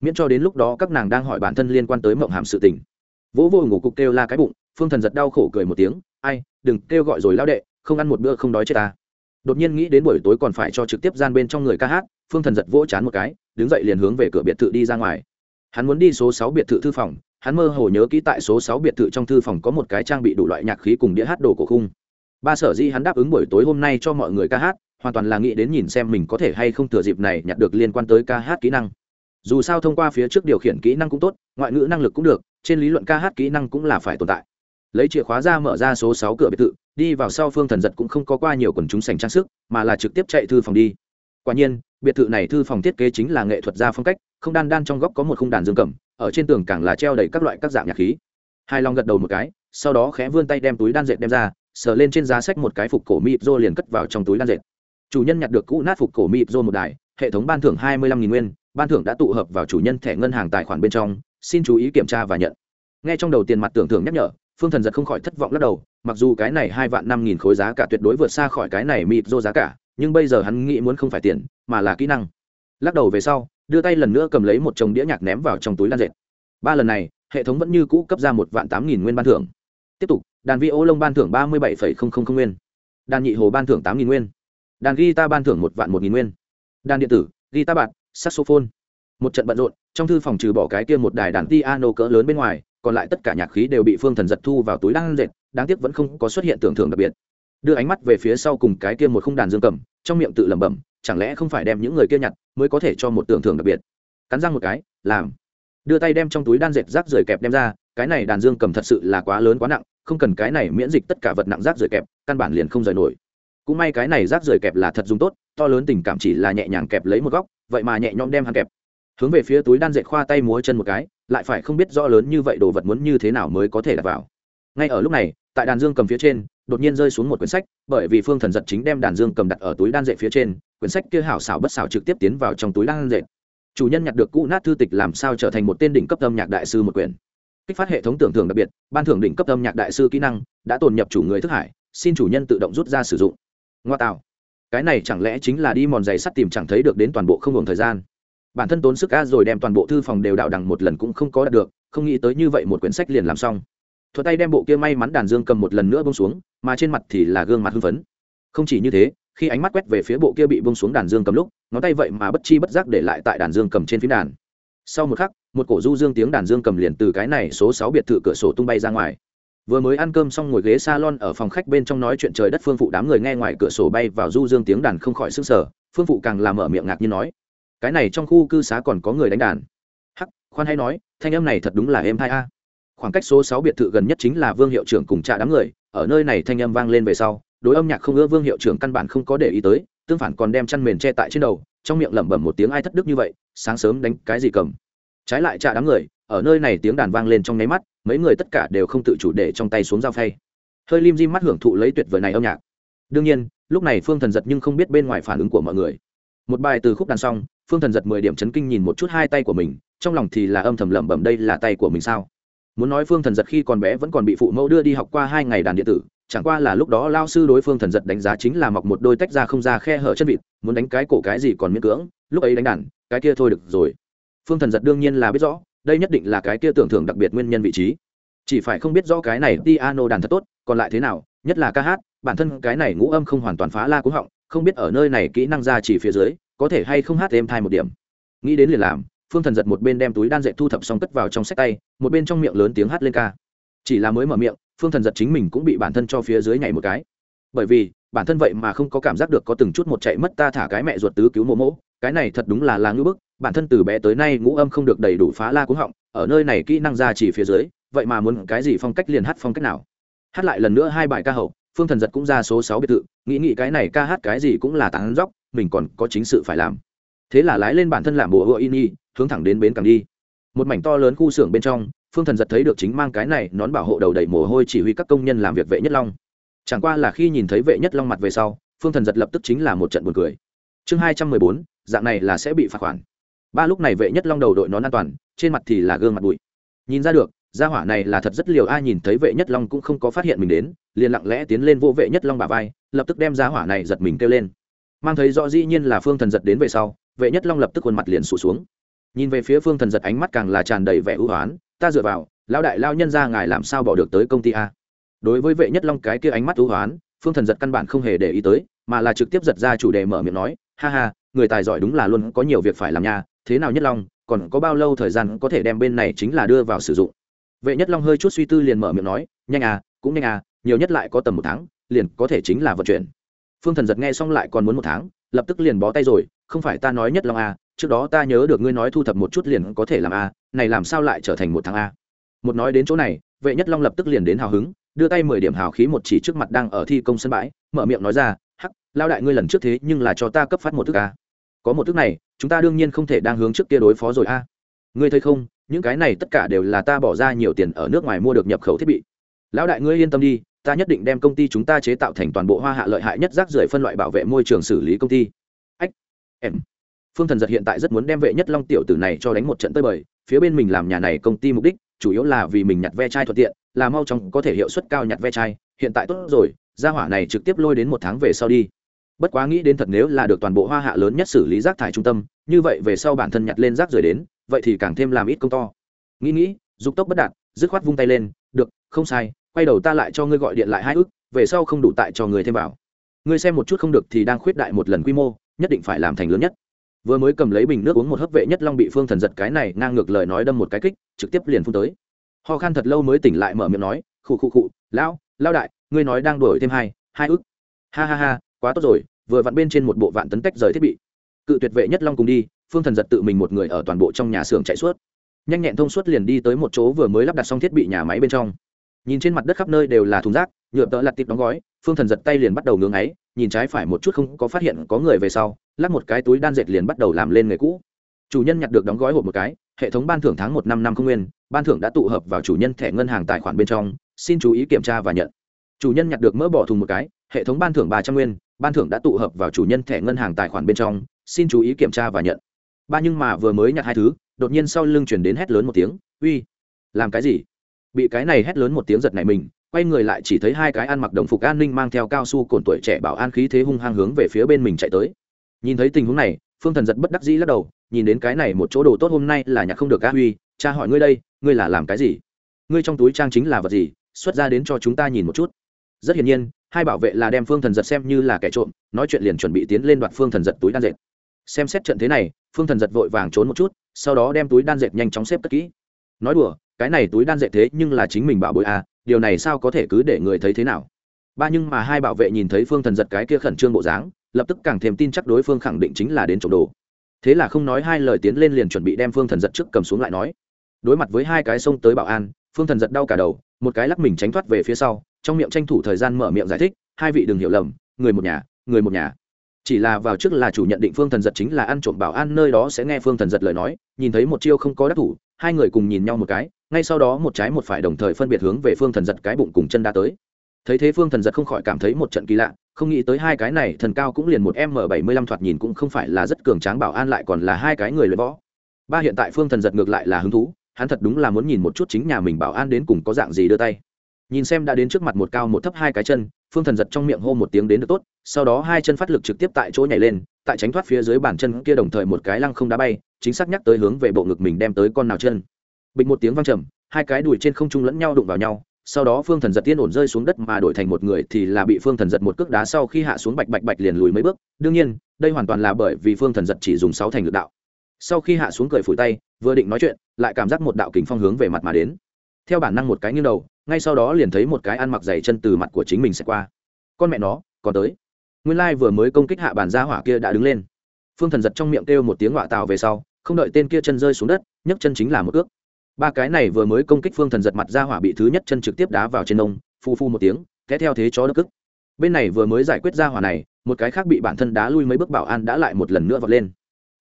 Miễn cho đến lúc đó các nàng đang hỏi bản thân liên quan tới mộng hàm sự tình vỗ vô ngủ cục kêu la cái bụng, phương thần giật đau khổ cười một tiếng, ai, đừng kêu gọi rồi lao đệ, không ăn một bữa không đói chết ta. Đột nhiên nghĩ đến buổi tối còn phải cho trực tiếp gian bên trong người ca hát, phương thần giật vỗ chán một cái, đứng dậy liền hướng về cửa biệt thự đi ra ngoài. Hắn muốn đi số sáu biệt thự thư phòng, hắn mơ hồ nhớ kỹ tại số sáu biệt thự trong thư phòng có một cái trang bị đủ loại nhạc khí cùng đĩa hát đồ cổ khung. Ba sở di hắn đáp ứng buổi tối hôm nay cho mọi người ca hát, hoàn toàn là nghĩ đến nhìn xem mình có thể hay không thừa dịp này nhặt được liên quan tới ca hát kỹ năng. Dù sao thông qua phía trước điều khiển kỹ năng cũng tốt, ngoại ngữ năng lực cũng được trên lý luận ca hát kỹ năng cũng là phải tồn tại. Lấy chìa khóa ra mở ra số sáu cửa biệt thự, đi vào sau phương thần giật cũng không có qua nhiều quần chúng sành trang sức, mà là trực tiếp chạy thư phòng đi. Quả nhiên, biệt thự này thư phòng thiết kế chính là nghệ thuật gia phong cách, không đan đan trong góc có một khung đàn dương cầm, ở trên tường càng là treo đầy các loại các dạng nhạc khí. Hai long gật đầu một cái, sau đó khẽ vươn tay đem túi đan dệt đem ra, sờ lên trên giá sách một cái phục cổ mịp rô liền cất vào trong túi đan dệt. Chủ nhân nhặt được cũ nát phục cổ mịp rô một đài, hệ thống ban thưởng hai mươi lăm nghìn nguyên, ban thưởng đã tụ hợp vào chủ nhân thẻ ngân hàng tài khoản bên trong xin chú ý kiểm tra và nhận. Ngay trong đầu tiền mặt tưởng thưởng nhắc nhở, phương thần giật không khỏi thất vọng lắc đầu, mặc dù cái này hai vạn năm nghìn khối giá cả tuyệt đối vượt xa khỏi cái này mịp rô giá cả, nhưng bây giờ hắn nghĩ muốn không phải tiền, mà là kỹ năng. Lắc đầu về sau, đưa tay lần nữa cầm lấy một chồng đĩa nhạc ném vào trong túi lan dệt. Ba lần này, hệ thống vẫn như cũ cấp ra một vạn tám nghìn nguyên ban thưởng. Tiếp tục, đàn vi ô lông ban thưởng ba mươi bảy nguyên. Đàn nhị hồ ban thưởng tám nghìn nguyên. Đàn guitar ban thưởng một vạn một nghìn nguyên. Đàn điện tử, guitar bạt, saxophone. Một trận bận rộn trong thư phòng trừ bỏ cái kia một đài đàn piano cỡ lớn bên ngoài, còn lại tất cả nhạc khí đều bị phương thần giật thu vào túi đang dệt, đáng tiếc vẫn không có xuất hiện tưởng thưởng đặc biệt. Đưa ánh mắt về phía sau cùng cái kia một khung đàn dương cầm, trong miệng tự lẩm bẩm, chẳng lẽ không phải đem những người kia nhặt mới có thể cho một tưởng thưởng đặc biệt? Cắn răng một cái, làm. Đưa tay đem trong túi đan dệt rác rời kẹp đem ra, cái này đàn dương cầm thật sự là quá lớn quá nặng, không cần cái này miễn dịch tất cả vật nặng rác rời kẹp, căn bản liền không rời nổi. Cũng may cái này rác rời kẹp là thật dùng tốt, to lớn tình cảm chỉ là nhẹ nhàng kẹp lấy một góc, vậy mà nhẹ nhõm đem hắn kẹp hướng về phía túi đan dệt khoa tay múa chân một cái, lại phải không biết rõ lớn như vậy đồ vật muốn như thế nào mới có thể đặt vào. Ngay ở lúc này, tại đàn dương cầm phía trên, đột nhiên rơi xuống một quyển sách, bởi vì phương thần giật chính đem đàn dương cầm đặt ở túi đan dệt phía trên, quyển sách kia hảo xảo bất xảo trực tiếp tiến vào trong túi đan dệt. Chủ nhân nhặt được cũ nát thư tịch làm sao trở thành một tên đỉnh cấp âm nhạc đại sư một quyển. Kích phát hệ thống tưởng thưởng đặc biệt, ban thưởng đỉnh cấp âm nhạc đại sư kỹ năng, đã tồn nhập chủ người thức hải, xin chủ nhân tự động rút ra sử dụng. Ngoa tạo. Cái này chẳng lẽ chính là đi mòn giày sắt tìm chẳng thấy được đến toàn bộ không hưởng thời gian? Bản thân tốn sức a rồi đem toàn bộ thư phòng đều đạo đằng một lần cũng không có đạt được, không nghĩ tới như vậy một quyển sách liền làm xong. Thuật tay đem bộ kia may mắn đàn dương cầm một lần nữa bông xuống, mà trên mặt thì là gương mặt hưng phấn. Không chỉ như thế, khi ánh mắt quét về phía bộ kia bị bông xuống đàn dương cầm lúc, ngón tay vậy mà bất chi bất giác để lại tại đàn dương cầm trên phím đàn. Sau một khắc, một cổ du dương tiếng đàn dương cầm liền từ cái này số sáu biệt thự cửa sổ tung bay ra ngoài. Vừa mới ăn cơm xong ngồi ghế salon ở phòng khách bên trong nói chuyện trời đất, phương phụ đám người nghe ngoài cửa sổ bay vào du dương tiếng đàn không khỏi sức sở phương phụ càng làm mở miệng ngạc như nói cái này trong khu cư xá còn có người đánh đàn. Hắc, khoan hay nói, thanh âm này thật đúng là êm hai a. Khoảng cách số sáu biệt thự gần nhất chính là vương hiệu trưởng cùng trạ đám người, ở nơi này thanh âm vang lên về sau, đối âm nhạc không ưa vương hiệu trưởng căn bản không có để ý tới, tương phản còn đem chăn mền che tại trên đầu, trong miệng lẩm bẩm một tiếng ai thất đức như vậy, sáng sớm đánh cái gì cầm. Trái lại trạ đám người, ở nơi này tiếng đàn vang lên trong nháy mắt, mấy người tất cả đều không tự chủ để trong tay xuống dao phay. Hơi lim di mắt hưởng thụ lấy tuyệt vời này âm nhạc. Đương nhiên, lúc này phương thần giật nhưng không biết bên ngoài phản ứng của mọi người. Một bài từ khúc đàn xong phương thần giật mười điểm chấn kinh nhìn một chút hai tay của mình, trong lòng thì là âm thầm lẩm bẩm đây là tay của mình sao? Muốn nói phương thần giật khi còn bé vẫn còn bị phụ mẫu đưa đi học qua hai ngày đàn điện tử, chẳng qua là lúc đó lao sư đối phương thần giật đánh giá chính là mọc một đôi tách ra không ra khe hở chân vịt, muốn đánh cái cổ cái gì còn miễn cưỡng, lúc ấy đánh đàn, cái kia thôi được rồi. Phương thần giật đương nhiên là biết rõ, đây nhất định là cái kia tưởng thưởng đặc biệt nguyên nhân vị trí. Chỉ phải không biết rõ cái này piano đàn thật tốt, còn lại thế nào, nhất là ca hát, bản thân cái này ngũ âm không hoàn toàn phá la cúng họng, không biết ở nơi này kỹ năng ra chỉ phía dưới có thể hay không hát êm thai một điểm. Nghĩ đến liền làm, phương thần giật một bên đem túi đan dệt thu thập xong cất vào trong sách tay, một bên trong miệng lớn tiếng hát lên ca. Chỉ là mới mở miệng, phương thần giật chính mình cũng bị bản thân cho phía dưới nhảy một cái. Bởi vì, bản thân vậy mà không có cảm giác được có từng chút một chạy mất ta thả cái mẹ ruột tứ cứu mộ mỗ, cái này thật đúng là là ngưỡng bức, bản thân từ bé tới nay ngũ âm không được đầy đủ phá la cúng họng, ở nơi này kỹ năng ra chỉ phía dưới, vậy mà muốn cái gì phong cách liền hát phong cách nào. Hát lại lần nữa hai bài ca hậu phương thần giật cũng ra số sáu biệt thự, nghĩ nghĩ cái này ca hát cái gì cũng là tán dóc mình còn có chính sự phải làm. Thế là lái lên bản thân làm bùa hựa in y, hướng thẳng đến bến cảng đi. Một mảnh to lớn khu xưởng bên trong, phương thần giật thấy được chính mang cái này nón bảo hộ đầu đầy mồ hôi chỉ huy các công nhân làm việc vệ nhất long. Chẳng qua là khi nhìn thấy vệ nhất long mặt về sau, phương thần giật lập tức chính là một trận buồn cười. Chương hai trăm mười bốn, dạng này là sẽ bị phạt khoản. Ba lúc này vệ nhất long đầu đội nón an toàn, trên mặt thì là gương mặt bụi. Nhìn ra được gia hỏa này là thật rất liều ai nhìn thấy vệ nhất long cũng không có phát hiện mình đến, liền lặng lẽ tiến lên vô vệ nhất long bà vai, lập tức đem gia hỏa này giật mình kêu lên. Mang thấy rõ dĩ nhiên là phương thần giật đến về sau, vệ nhất long lập tức khuôn mặt liền sụt xuống. Nhìn về phía phương thần giật ánh mắt càng là tràn đầy vẻ ưu hoán, ta dựa vào lao đại lao nhân ra ngài làm sao bỏ được tới công ty a? Đối với vệ nhất long cái kia ánh mắt ưu hoán, phương thần giật căn bản không hề để ý tới, mà là trực tiếp giật ra chủ đề mở miệng nói, ha ha, người tài giỏi đúng là luôn có nhiều việc phải làm nha, thế nào nhất long, còn có bao lâu thời gian có thể đem bên này chính là đưa vào sử dụng? Vệ nhất long hơi chút suy tư liền mở miệng nói, nhanh à cũng nhanh à nhiều nhất lại có tầm một tháng, liền có thể chính là vận chuyển. Phương thần giật nghe xong lại còn muốn một tháng, lập tức liền bó tay rồi, không phải ta nói nhất long à trước đó ta nhớ được ngươi nói thu thập một chút liền có thể làm a này làm sao lại trở thành một tháng a một nói đến chỗ này, vệ nhất long lập tức liền đến hào hứng, đưa tay mười điểm hào khí một chỉ trước mặt đang ở thi công sân bãi, mở miệng nói ra, hắc lao đại ngươi lần trước thế nhưng là cho ta cấp phát một thức a có một thức này, chúng ta đương nhiên không thể đang hướng trước kia đối phó rồi a ngươi thấy không, những cái này tất cả đều là ta bỏ ra nhiều tiền ở nước ngoài mua được nhập khẩu thiết bị. Lão đại ngươi yên tâm đi, ta nhất định đem công ty chúng ta chế tạo thành toàn bộ hoa hạ lợi hại nhất rác rưởi phân loại bảo vệ môi trường xử lý công ty. Ách, em. Phương thần giật hiện tại rất muốn đem vệ nhất long tiểu tử này cho đánh một trận tơi bời, phía bên mình làm nhà này công ty mục đích, chủ yếu là vì mình nhặt ve chai thuận tiện, là mau chóng có thể hiệu suất cao nhặt ve chai, hiện tại tốt rồi, gia hỏa này trực tiếp lôi đến một tháng về sau đi. Bất quá nghĩ đến thật nếu là được toàn bộ hoa hạ lớn nhất xử lý rác thải trung tâm, như vậy về sau bản thân nhặt lên rác rưởi đến vậy thì càng thêm làm ít công to. Nghĩ nghĩ, dục tốc bất đạt, dứt khoát vung tay lên, được, không sai, quay đầu ta lại cho ngươi gọi điện lại hai ước, về sau không đủ tại cho người thêm vào. Ngươi xem một chút không được thì đang khuyết đại một lần quy mô, nhất định phải làm thành lớn nhất. Vừa mới cầm lấy bình nước uống một hớp vệ nhất long bị phương thần giật cái này ngang ngược lời nói đâm một cái kích, trực tiếp liền phun tới. Ho khan thật lâu mới tỉnh lại mở miệng nói, khụ khụ khụ, lão lao đại, ngươi nói đang đổi thêm hai hai ức ha ha ha, quá tốt rồi, vừa vặn bên trên một bộ vạn tấn tách rời thiết bị. Cự tuyệt vệ nhất long cùng đi phương thần giật tự mình một người ở toàn bộ trong nhà xưởng chạy suốt. Nhanh nhẹn thông suốt liền đi tới một chỗ vừa mới lắp đặt xong thiết bị nhà máy bên trong. Nhìn trên mặt đất khắp nơi đều là thùng rác, nhựa tợ lặt tịp đóng gói, phương thần giật tay liền bắt đầu ngưng ấy, nhìn trái phải một chút không có phát hiện có người về sau lắc một cái túi đan dệt liền bắt đầu làm lên nghề cũ. Chủ nhân nhặt được đóng gói hộp một cái, hệ thống ban thưởng tháng một năm năm không nguyên, ban thưởng đã tụ hợp vào chủ nhân thẻ ngân hàng tài khoản bên trong, xin chú ý kiểm tra và nhận. Chủ nhân nhặt được mỡ bỏ thùng một cái, hệ thống ban thưởng ba trăm nguyên, ban thưởng đã tụ hợp vào chủ nhân thẻ ngân hàng tài khoản bên trong, xin chú ý kiểm tra và nhận ba nhưng mà vừa mới nhặt hai thứ, đột nhiên sau lưng chuyển đến hét lớn một tiếng, uy, làm cái gì? Bị cái này hét lớn một tiếng giật này mình, quay người lại chỉ thấy hai cái ăn mặc đồng phục an ninh mang theo cao su cồn tuổi trẻ bảo an khí thế hung hăng hướng về phía bên mình chạy tới. Nhìn thấy tình huống này, phương thần giật bất đắc dĩ lắc đầu, nhìn đến cái này một chỗ đồ tốt hôm nay là nhạc không được a huy cha hỏi ngươi đây, ngươi là làm cái gì? Ngươi trong túi trang chính là vật gì? Xuất ra đến cho chúng ta nhìn một chút. Rất hiển nhiên, hai bảo vệ là đem phương thần giật xem như là kẻ trộm, nói chuyện liền chuẩn bị tiến lên đoạt phương thần giật túi đan dệt xem xét trận thế này, phương thần giật vội vàng trốn một chút, sau đó đem túi đan dệt nhanh chóng xếp cất kỹ. Nói đùa, cái này túi đan dệt thế nhưng là chính mình bảo bội à điều này sao có thể cứ để người thấy thế nào? Ba nhưng mà hai bảo vệ nhìn thấy phương thần giật cái kia khẩn trương bộ dáng, lập tức càng thêm tin chắc đối phương khẳng định chính là đến trộm đồ. Thế là không nói hai lời tiến lên liền chuẩn bị đem phương thần giật trước cầm xuống lại nói. Đối mặt với hai cái xông tới bảo an, phương thần giật đau cả đầu, một cái lắc mình tránh thoát về phía sau, trong miệng tranh thủ thời gian mở miệng giải thích, hai vị đừng hiểu lầm, người một nhà, người một nhà chỉ là vào trước là chủ nhận định phương thần giật chính là ăn trộm bảo an nơi đó sẽ nghe phương thần giật lời nói, nhìn thấy một chiêu không có đắc thủ, hai người cùng nhìn nhau một cái, ngay sau đó một trái một phải đồng thời phân biệt hướng về phương thần giật cái bụng cùng chân đã tới. Thấy thế phương thần giật không khỏi cảm thấy một trận kỳ lạ, không nghĩ tới hai cái này thần cao cũng liền một m bảy mươi lăm thoạt nhìn cũng không phải là rất cường tráng bảo an lại còn là hai cái người luyện võ. Ba hiện tại phương thần giật ngược lại là hứng thú, hắn thật đúng là muốn nhìn một chút chính nhà mình bảo an đến cùng có dạng gì đưa tay. Nhìn xem đã đến trước mặt một cao một thấp hai cái chân phương thần giật trong miệng hô một tiếng đến được tốt, sau đó hai chân phát lực trực tiếp tại chỗ nhảy lên, tại tránh thoát phía dưới bàn chân kia đồng thời một cái lăng không đá bay, chính xác nhắc tới hướng về bộ ngực mình đem tới con nào chân. Bịch một tiếng văng trầm, hai cái đùi trên không trung lẫn nhau đụng vào nhau, sau đó phương thần giật tiên ổn rơi xuống đất mà đổi thành một người thì là bị phương thần giật một cước đá sau khi hạ xuống bạch bạch bạch liền lùi mấy bước. Đương nhiên, đây hoàn toàn là bởi vì phương thần giật chỉ dùng sáu thành lực đạo. Sau khi hạ xuống cười phủi tay, vừa định nói chuyện, lại cảm giác một đạo kính phong hướng về mặt mà đến theo bản năng một cái nghiêng đầu, ngay sau đó liền thấy một cái ăn mặc dày chân từ mặt của chính mình sẽ qua. Con mẹ nó, còn tới. Nguyên lai vừa mới công kích hạ bản gia hỏa kia đã đứng lên. Phương thần giật trong miệng kêu một tiếng họa tào về sau, không đợi tên kia chân rơi xuống đất, nhấc chân chính là một ước. Ba cái này vừa mới công kích phương thần giật mặt ra hỏa bị thứ nhất chân trực tiếp đá vào trên nông phu phu một tiếng, té theo thế chó đất cức. Bên này vừa mới giải quyết ra hỏa này, một cái khác bị bản thân đá lui mấy bước bảo an đã lại một lần nữa vọt lên.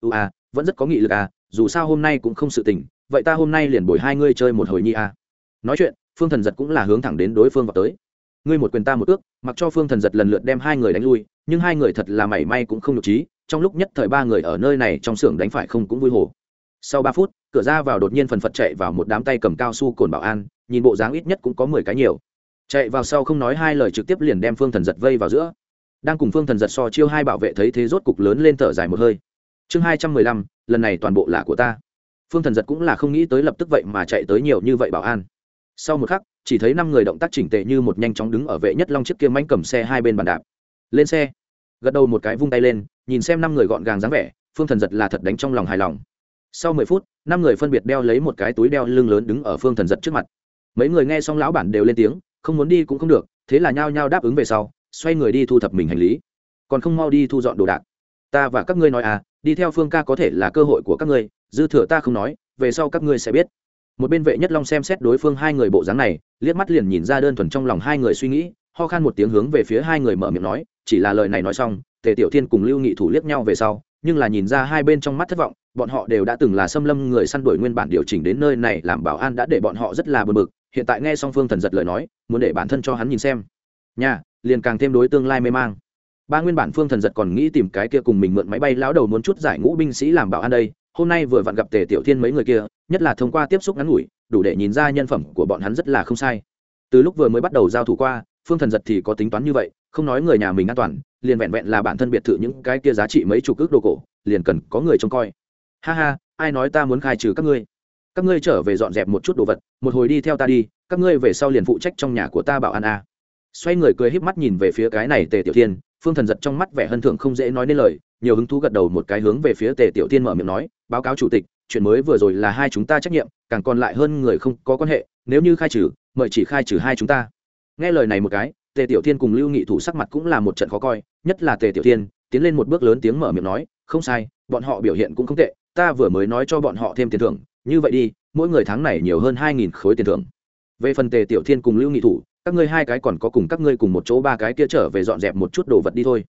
Ưu à vẫn rất có nghị lực à dù sao hôm nay cũng không sự tình vậy ta hôm nay liền bồi hai ngươi chơi một hồi nhi à nói chuyện, phương thần giật cũng là hướng thẳng đến đối phương vào tới. Ngươi một quyền ta một ước, mặc cho phương thần giật lần lượt đem hai người đánh lui, nhưng hai người thật là mảy may cũng không nhục trí, trong lúc nhất thời ba người ở nơi này trong xưởng đánh phải không cũng vui hồ. Sau ba phút, cửa ra vào đột nhiên phần phật chạy vào một đám tay cầm cao su cồn bảo an, nhìn bộ dáng ít nhất cũng có mười cái nhiều. Chạy vào sau không nói hai lời trực tiếp liền đem phương thần giật vây vào giữa. Đang cùng phương thần giật so chiêu hai bảo vệ thấy thế rốt cục lớn lên thở dài một hơi. Chương hai trăm mười lăm, lần này toàn bộ là của ta. Phương thần giật cũng là không nghĩ tới lập tức vậy mà chạy tới nhiều như vậy bảo an sau một khắc, chỉ thấy năm người động tác chỉnh tệ như một nhanh chóng đứng ở vệ nhất long chiếc kia mánh cầm xe hai bên bàn đạp. Lên xe. Gật đầu một cái vung tay lên, nhìn xem năm người gọn gàng dáng vẻ, phương thần giật là thật đánh trong lòng hài lòng. Sau mười phút, năm người phân biệt đeo lấy một cái túi đeo lưng lớn đứng ở phương thần giật trước mặt. Mấy người nghe xong lão bản đều lên tiếng, không muốn đi cũng không được, thế là nhao nhao đáp ứng về sau, xoay người đi thu thập mình hành lý. Còn không mau đi thu dọn đồ đạc. Ta và các ngươi nói à đi theo phương ca có thể là cơ hội của các ngươi, dư thừa ta không nói, về sau các ngươi sẽ biết một bên vệ nhất long xem xét đối phương hai người bộ dáng này, liếc mắt liền nhìn ra đơn thuần trong lòng hai người suy nghĩ, ho khan một tiếng hướng về phía hai người mở miệng nói, chỉ là lời này nói xong, tề tiểu thiên cùng lưu nghị thủ liếc nhau về sau, nhưng là nhìn ra hai bên trong mắt thất vọng, bọn họ đều đã từng là xâm lâm người săn đuổi nguyên bản điều chỉnh đến nơi này làm bảo an đã để bọn họ rất là bờ bực, hiện tại nghe song phương thần giật lời nói, muốn để bản thân cho hắn nhìn xem. Nhà liền càng thêm đối tương lai mê mang. Ba nguyên bản phương thần giật còn nghĩ tìm cái kia cùng mình mượn máy bay lão đầu muốn chút giải ngũ binh sĩ làm bảo an đây hôm nay vừa vặn gặp tề tiểu thiên mấy người kia, nhất là thông qua tiếp xúc ngắn ngủi, đủ để nhìn ra nhân phẩm của bọn hắn rất là không sai. Từ lúc vừa mới bắt đầu giao thủ qua, phương thần giật thì có tính toán như vậy, không nói người nhà mình an toàn, liền vẹn vẹn là bản thân biệt thự những cái kia giá trị mấy chục ước đồ cổ, liền cần có người trông coi. Ha ha, ai nói ta muốn khai trừ các ngươi? Các ngươi trở về dọn dẹp một chút đồ vật, một hồi đi theo ta đi, các ngươi về sau liền phụ trách trong nhà của ta bảo an a. Xoay người cười híp mắt nhìn về phía cái này tề tiểu thiên, phương thần giật trong mắt vẻ hân thượng không dễ nói nên lời, nhiều hứng thú gật đầu một cái hướng về phía tề tiểu thiên mở miệng nói báo cáo chủ tịch, chuyện mới vừa rồi là hai chúng ta trách nhiệm, càng còn lại hơn người không có quan hệ, nếu như khai trừ, mời chỉ khai trừ hai chúng ta. Nghe lời này một cái, tề tiểu thiên cùng lưu nghị thủ sắc mặt cũng là một trận khó coi, nhất là tề tiểu thiên, tiến lên một bước lớn tiếng mở miệng nói, không sai, bọn họ biểu hiện cũng không tệ, ta vừa mới nói cho bọn họ thêm tiền thưởng, như vậy đi, mỗi người tháng này nhiều hơn hai nghìn khối tiền thưởng. Về phần tề tiểu thiên cùng lưu nghị thủ, các ngươi hai cái còn có cùng các ngươi cùng một chỗ ba cái kia trở về dọn dẹp một chút đồ vật đi thôi.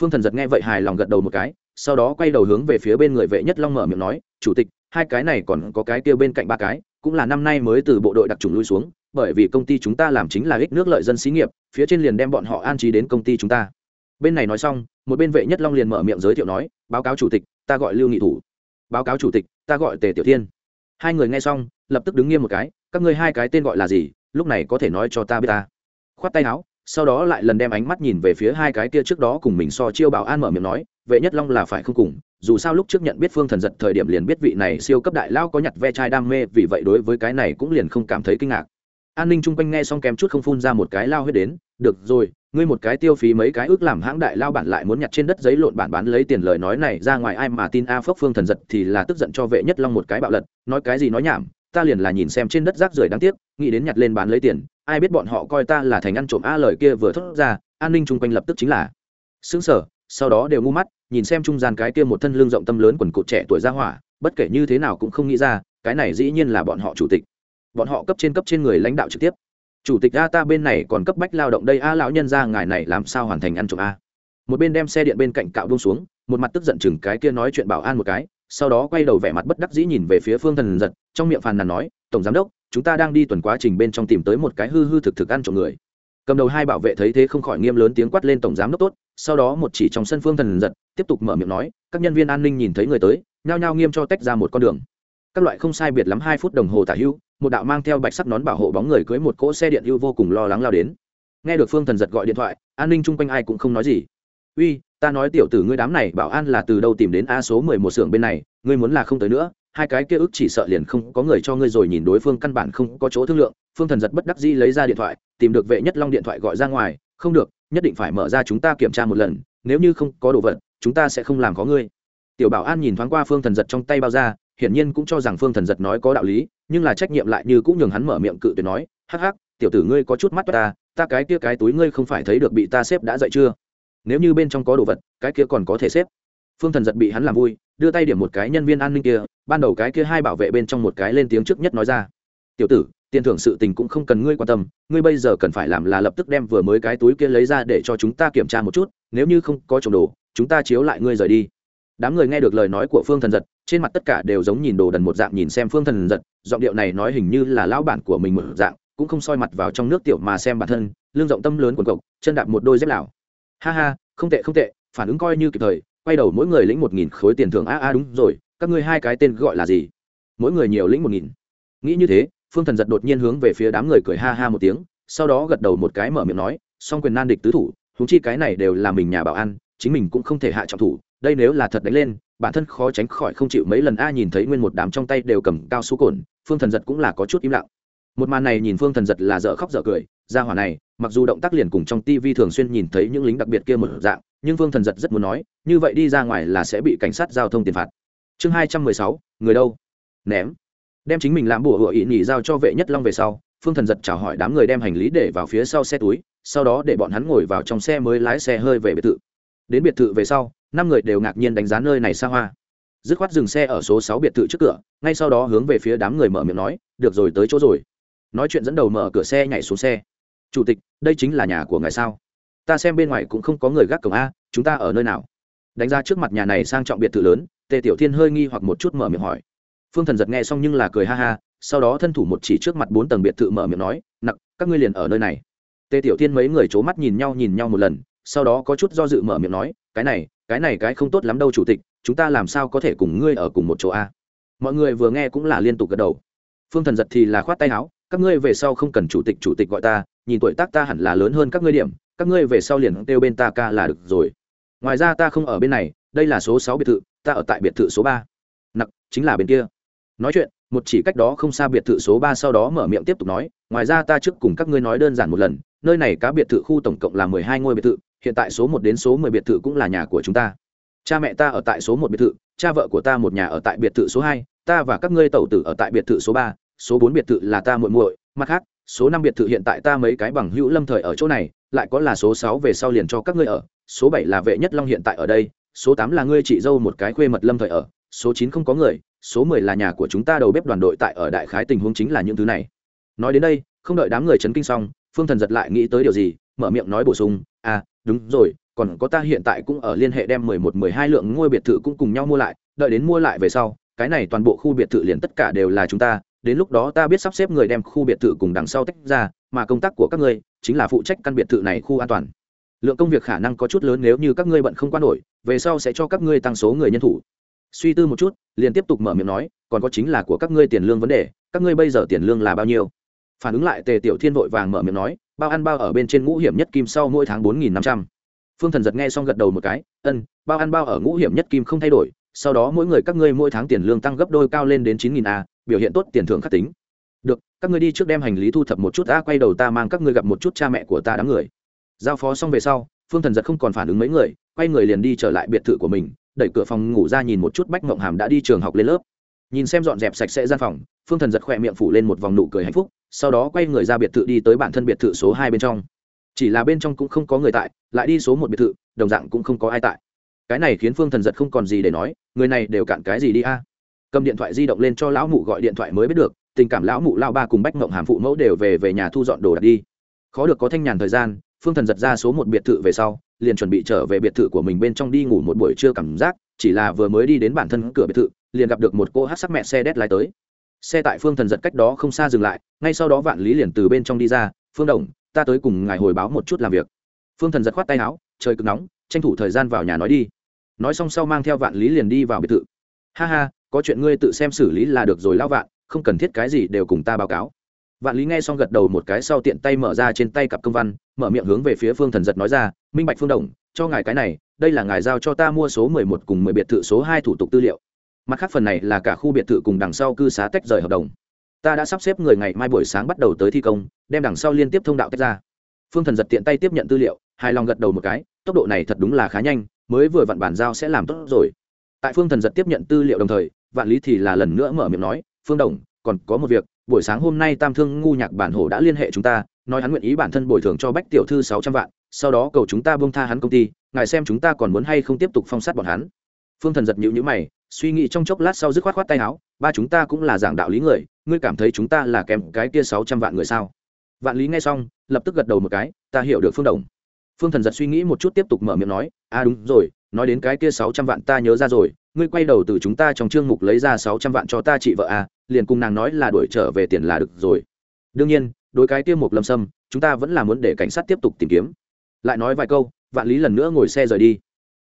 Phương thần giật nghe vậy hài lòng gật đầu một cái sau đó quay đầu hướng về phía bên người vệ nhất long mở miệng nói, chủ tịch, hai cái này còn có cái kia bên cạnh ba cái, cũng là năm nay mới từ bộ đội đặc trùng lui xuống, bởi vì công ty chúng ta làm chính là ích nước lợi dân xí nghiệp, phía trên liền đem bọn họ an trí đến công ty chúng ta. Bên này nói xong, một bên vệ nhất long liền mở miệng giới thiệu nói, báo cáo chủ tịch, ta gọi lưu nghị thủ. Báo cáo chủ tịch, ta gọi tề tiểu thiên. Hai người nghe xong, lập tức đứng nghiêm một cái, các ngươi hai cái tên gọi là gì, lúc này có thể nói cho ta biết ta. Khoát tay áo, sau đó lại lần đem ánh mắt nhìn về phía hai cái kia trước đó cùng mình so chiêu bảo an mở miệng nói vệ nhất long là phải không cùng, dù sao lúc trước nhận biết phương thần giật thời điểm liền biết vị này siêu cấp đại lao có nhặt ve chai đam mê, vì vậy đối với cái này cũng liền không cảm thấy kinh ngạc. An ninh chung quanh nghe xong kém chút không phun ra một cái lao huyết đến, được rồi, ngươi một cái tiêu phí mấy cái ước làm hãng đại lao bản lại muốn nhặt trên đất giấy lộn bản bán lấy tiền lời nói này ra ngoài ai mà tin a phốc phương thần giật thì là tức giận cho vệ nhất long một cái bạo lật, nói cái gì nói nhảm, ta liền là nhìn xem trên đất rác rưởi đáng tiếc, nghĩ đến nhặt lên bán lấy tiền, ai biết bọn họ coi ta là thành ăn trộm a lời kia vừa thốt ra, an ninh chung quanh lập tức chính là xứng sở sau đó đều ngu mắt, nhìn xem trung gian cái kia một thân lương rộng tâm lớn quần cụt trẻ tuổi ra hỏa, bất kể như thế nào cũng không nghĩ ra, cái này dĩ nhiên là bọn họ chủ tịch. Bọn họ cấp trên cấp trên người lãnh đạo trực tiếp. Chủ tịch a ta bên này còn cấp bách lao động đây, a lão nhân ra, ngài này làm sao hoàn thành ăn trộm a? Một bên đem xe điện bên cạnh cạo đông xuống, một mặt tức giận chừng cái kia nói chuyện bảo an một cái, sau đó quay đầu vẻ mặt bất đắc dĩ nhìn về phía phương thần giật, trong miệng phàn nàn nói, tổng giám đốc, chúng ta đang đi tuần quá trình bên trong tìm tới một cái hư hư thực thực ăn trộm người. Cầm đầu hai bảo vệ thấy thế không khỏi nghiêm lớn tiếng quát lên, tổng giám đốc tốt sau đó một chỉ trong sân phương thần giật, tiếp tục mở miệng nói, các nhân viên an ninh nhìn thấy người tới, nhao nhao nghiêm cho tách ra một con đường. Các loại không sai biệt lắm hai phút đồng hồ tả hưu, một đạo mang theo bạch sắc nón bảo hộ bóng người cưới một cỗ xe điện hưu vô cùng lo lắng lao đến. Nghe được phương thần giật gọi điện thoại, an ninh chung quanh ai cũng không nói gì. Uy, ta nói tiểu tử ngươi đám này bảo an là từ đâu tìm đến a số mười một xưởng bên này, ngươi muốn là không tới nữa, hai cái kia ức chỉ sợ liền không có người cho ngươi rồi nhìn đối phương căn bản không có chỗ thương lượng. Phương thần giật bất đắc dĩ lấy ra điện thoại, tìm được vệ nhất long điện thoại gọi ra ngoài không được, nhất định phải mở ra chúng ta kiểm tra một lần, nếu như không có đồ vật, chúng ta sẽ không làm có ngươi. Tiểu bảo an nhìn thoáng qua phương thần giật trong tay bao ra, hiển nhiên cũng cho rằng phương thần giật nói có đạo lý, nhưng là trách nhiệm lại như cũng nhường hắn mở miệng cự tuyệt nói, hắc hắc, tiểu tử ngươi có chút mắt ta ta cái kia cái túi ngươi không phải thấy được bị ta xếp đã dậy chưa? Nếu như bên trong có đồ vật, cái kia còn có thể xếp. Phương thần giật bị hắn làm vui, đưa tay điểm một cái nhân viên an ninh kia, ban đầu cái kia hai bảo vệ bên trong một cái lên tiếng trước nhất nói ra, tiểu tử tiền thưởng sự tình cũng không cần ngươi quan tâm, ngươi bây giờ cần phải làm là lập tức đem vừa mới cái túi kia lấy ra để cho chúng ta kiểm tra một chút, nếu như không có trồng đồ, chúng ta chiếu lại ngươi rời đi. Đám người nghe được lời nói của phương thần giật, trên mặt tất cả đều giống nhìn đồ đần một dạng nhìn xem phương thần giật, giọng điệu này nói hình như là lão bản của mình một dạng, cũng không soi mặt vào trong nước tiểu mà xem bản thân lương rộng tâm lớn quần cộc, chân đạp một đôi dép lào ha ha, không tệ không tệ, phản ứng coi như kịp thời, quay đầu mỗi người lĩnh một nghìn khối tiền thưởng. A a, đúng rồi, các ngươi hai cái tên gọi là gì? Mỗi người nhiều lĩnh một nghìn. Nghĩ như thế phương thần giật đột nhiên hướng về phía đám người cười ha ha một tiếng, sau đó gật đầu một cái mở miệng nói, song quyền nan địch tứ thủ húng chi cái này đều là mình nhà bảo ăn chính mình cũng không thể hạ trọng thủ, đây nếu là thật đánh lên, bản thân khó tránh khỏi không chịu mấy lần a nhìn thấy nguyên một đám trong tay đều cầm cao su cồn, phương thần giật cũng là có chút im lặng. Một màn này nhìn phương thần giật là dở khóc dở cười, ra hỏa này, mặc dù động tác liền cùng trong tivi thường xuyên nhìn thấy những lính đặc biệt kia một dạng, nhưng phương thần giật rất muốn nói, như vậy đi ra ngoài là sẽ bị cảnh sát giao thông tiền phạt. Chương hai trăm mười sáu, người đâu? Ném đem chính mình làm bùa hựa ỵ nhì giao cho vệ nhất long về sau, phương thần giật chào hỏi đám người đem hành lý để vào phía sau xe túi, sau đó để bọn hắn ngồi vào trong xe mới lái xe hơi về biệt thự. Đến biệt thự về sau, năm người đều ngạc nhiên đánh giá nơi này xa hoa. Dứt khoát dừng xe ở số sáu biệt thự trước cửa, ngay sau đó hướng về phía đám người mở miệng nói, được rồi, tới chỗ rồi. Nói chuyện dẫn đầu mở cửa xe nhảy xuống xe. Chủ tịch, đây chính là nhà của ngài sao? Ta xem bên ngoài cũng không có người gác cổng a, chúng ta ở nơi nào? Đánh ra trước mặt nhà này sang trọng biệt thự lớn, tề tiểu thiên hơi nghi hoặc một chút mở miệng hỏi phương thần giật nghe xong nhưng là cười ha ha, sau đó thân thủ một chỉ trước mặt bốn tầng biệt thự mở miệng nói, nặc, các ngươi liền ở nơi này. Tề tiểu thiên mấy người c h ố mắt nhìn nhau nhìn nhau một lần, sau đó có chút do dự mở miệng nói, cái này cái này cái không tốt lắm đâu chủ tịch, chúng ta làm sao có thể cùng ngươi ở cùng một chỗ a? Mọi người vừa nghe cũng là liên tục gật đầu. Phương thần giật thì là khoát tay áo, các ngươi về sau không cần chủ tịch chủ tịch gọi ta, nhìn tuổi tác ta hẳn là lớn hơn các ngươi điểm, các ngươi về sau liền kêu bên ta ca là được rồi. Ngoài ra ta không ở bên này, đây là số sáu biệt thự, ta ở tại biệt thự số ba. Nặc, chính là bên kia nói chuyện, một chỉ cách đó không xa biệt thự số ba sau đó mở miệng tiếp tục nói, ngoài ra ta trước cùng các ngươi nói đơn giản một lần, nơi này cá biệt thự khu tổng cộng là mười hai ngôi biệt thự, hiện tại số một đến số mười biệt thự cũng là nhà của chúng ta. Cha mẹ ta ở tại số một biệt thự, cha vợ của ta một nhà ở tại biệt thự số hai, ta và các ngươi tẩu tử ở tại biệt thự số ba, số bốn biệt thự là ta muội muội, mặt khác, số năm biệt thự hiện tại ta mấy cái bằng hữu lâm thời ở chỗ này, lại có là số sáu về sau liền cho các ngươi ở, số bảy là vệ nhất long hiện tại ở đây, số tám là ngươi chị dâu một cái khuê mật lâm thời ở số chín không có người, số mười là nhà của chúng ta đầu bếp đoàn đội tại ở đại khái tình huống chính là những thứ này. Nói đến đây, không đợi đám người chấn kinh xong, phương thần giật lại nghĩ tới điều gì, mở miệng nói bổ sung à đúng rồi, còn có ta hiện tại cũng ở liên hệ đem mười một, mười hai lượng ngôi biệt thự cũng cùng nhau mua lại, đợi đến mua lại về sau, cái này toàn bộ khu biệt thự liền tất cả đều là chúng ta, đến lúc đó ta biết sắp xếp người đem khu biệt thự cùng đằng sau tách ra, mà công tác của các ngươi chính là phụ trách căn biệt thự này khu an toàn. Lượng công việc khả năng có chút lớn nếu như các ngươi bận không qua nổi, về sau sẽ cho các ngươi tăng số người nhân thủ suy tư một chút, liền tiếp tục mở miệng nói, còn có chính là của các ngươi tiền lương vấn đề, các ngươi bây giờ tiền lương là bao nhiêu? Phản ứng lại, tề tiểu thiên vội vàng mở miệng nói, bao ăn bao ở bên trên ngũ hiểm nhất kim sau mỗi tháng bốn nghìn năm trăm. Phương thần giật nghe xong gật đầu một cái, ân, bao ăn bao ở ngũ hiểm nhất kim không thay đổi, sau đó mỗi người các ngươi mỗi tháng tiền lương tăng gấp đôi cao lên đến chín nghìn a, biểu hiện tốt, tiền thưởng khắc tính. Được, các ngươi đi trước đem hành lý thu thập một chút, a, quay đầu ta mang các ngươi gặp một chút cha mẹ của ta đám người. Giao phó xong về sau, phương thần giật không còn phản ứng mấy người, quay người liền đi trở lại biệt thự của mình đẩy cửa phòng ngủ ra nhìn một chút bách mộng hàm đã đi trường học lên lớp. Nhìn xem dọn dẹp sạch sẽ gian phòng, phương thần giật khỏe miệng phủ lên một vòng nụ cười hạnh phúc, sau đó quay người ra biệt thự đi tới bản thân biệt thự số hai bên trong. Chỉ là bên trong cũng không có người tại, lại đi số một biệt thự, đồng dạng cũng không có ai tại. Cái này khiến phương thần giật không còn gì để nói, người này đều cạn cái gì đi a? À? Cầm điện thoại di động lên cho lão mụ gọi điện thoại mới biết được, tình cảm lão mụ lao ba cùng bách mộng hàm phụ mẫu đều về về nhà thu dọn đồ đạc đi. Khó được có thanh nhàn thời gian, phương thần giật ra số một biệt thự về sau liền chuẩn bị trở về biệt thự của mình bên trong đi ngủ một buổi trưa cảm giác, chỉ là vừa mới đi đến bản thân cửa biệt thự, liền gặp được một cô hát sắc mẹ xe đét lái tới. Xe tại phương thần giật cách đó không xa dừng lại, ngay sau đó vạn lý liền từ bên trong đi ra, phương đồng, ta tới cùng ngài hồi báo một chút làm việc. Phương thần giật khoát tay áo, trời cực nóng, tranh thủ thời gian vào nhà nói đi. Nói xong sau mang theo vạn lý liền đi vào biệt thự. Ha ha, có chuyện ngươi tự xem xử lý là được rồi lão vạn, không cần thiết cái gì đều cùng ta báo cáo vạn lý nghe xong gật đầu một cái sau tiện tay mở ra trên tay cặp công văn, mở miệng hướng về phía phương thần giật nói ra, minh bạch phương đồng, cho ngài cái này, đây là ngài giao cho ta mua số mười một cùng mười biệt thự số hai thủ tục tư liệu. Mặt khác phần này là cả khu biệt thự cùng đằng sau cư xá tách rời hợp đồng. Ta đã sắp xếp người ngày mai buổi sáng bắt đầu tới thi công, đem đằng sau liên tiếp thông đạo tách ra. Phương thần giật tiện tay tiếp nhận tư liệu, hài lòng gật đầu một cái, tốc độ này thật đúng là khá nhanh, mới vừa vặn bàn giao sẽ làm tốt rồi. Tại phương thần giật tiếp nhận tư liệu đồng thời, vạn lý thì là lần nữa mở miệng nói, phương đồng, còn có một việc buổi sáng hôm nay tam thương ngu nhạc bản hổ đã liên hệ chúng ta, nói hắn nguyện ý bản thân bồi thường cho bách tiểu thư sáu trăm vạn, sau đó cầu chúng ta bông tha hắn công ty, ngài xem chúng ta còn muốn hay không tiếp tục phong sát bọn hắn. Phương thần giật nhịu nhữ mày, suy nghĩ trong chốc lát sau dứt khoát khoát tay áo, ba chúng ta cũng là giảng đạo lý người, ngươi cảm thấy chúng ta là kèm cái kia sáu trăm vạn người sao? Vạn lý nghe xong, lập tức gật đầu một cái, ta hiểu được phương đồng. Phương thần giật suy nghĩ một chút tiếp tục mở miệng nói à đúng rồi, nói đến cái kia sáu trăm vạn ta nhớ ra rồi, ngươi quay đầu từ chúng ta trong chương mục lấy ra sáu trăm vạn cho ta chị vợ à liền cùng nàng nói là đuổi trở về tiền là được rồi. Đương nhiên, đối cái kia Mục lâm sâm, chúng ta vẫn là muốn để cảnh sát tiếp tục tìm kiếm. Lại nói vài câu, vạn lý lần nữa ngồi xe rời đi.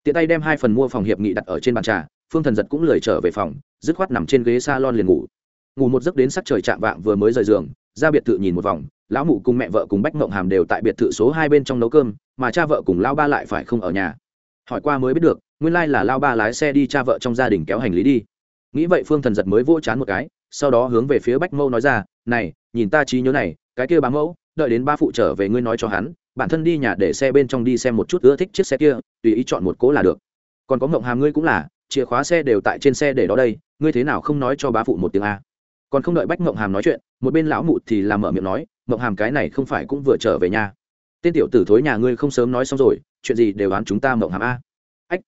Tiện tay đem hai phần mua phòng hiệp nghị đặt ở trên bàn trà, phương thần giật cũng lười trở về phòng, dứt khoát nằm trên ghế s a lon liền ngủ. Ngủ một giấc đến sắc trời chạm vạng vừa mới rời giường, ra biệt thự nhìn một vòng, lão mụ cùng mẹ vợ cùng bách mộng hàm đều tại biệt thự số hai bên trong nấu cơm, mà cha vợ cùng lao ba lại phải không ở nhà. Hỏi qua mới biết được, nguyên lai là lao ba lái xe đi cha vợ trong gia đình kéo hành lý đi. Nghĩ vậy phương thần giật mới vỗ chán một cái sau đó hướng về phía bách mẫu nói ra, này, nhìn ta trí nhớ này, cái kia bá mẫu, đợi đến ba phụ trở về ngươi nói cho hắn, bản thân đi nhà để xe bên trong đi xem một chút ưa thích chiếc xe kia, tùy ý chọn một cố là được. Còn có mộng hàm ngươi cũng là, chìa khóa xe đều tại trên xe để đó đây, ngươi thế nào không nói cho bá phụ một tiếng a? Còn không đợi bách mộng hàm nói chuyện, một bên lão mụ thì làm mở miệng nói, mộng hàm cái này không phải cũng vừa trở về nhà. Tên tiểu tử thối nhà ngươi không sớm nói xong rồi, chuyện gì đều đoán chúng ta mộng hàm a. Ách,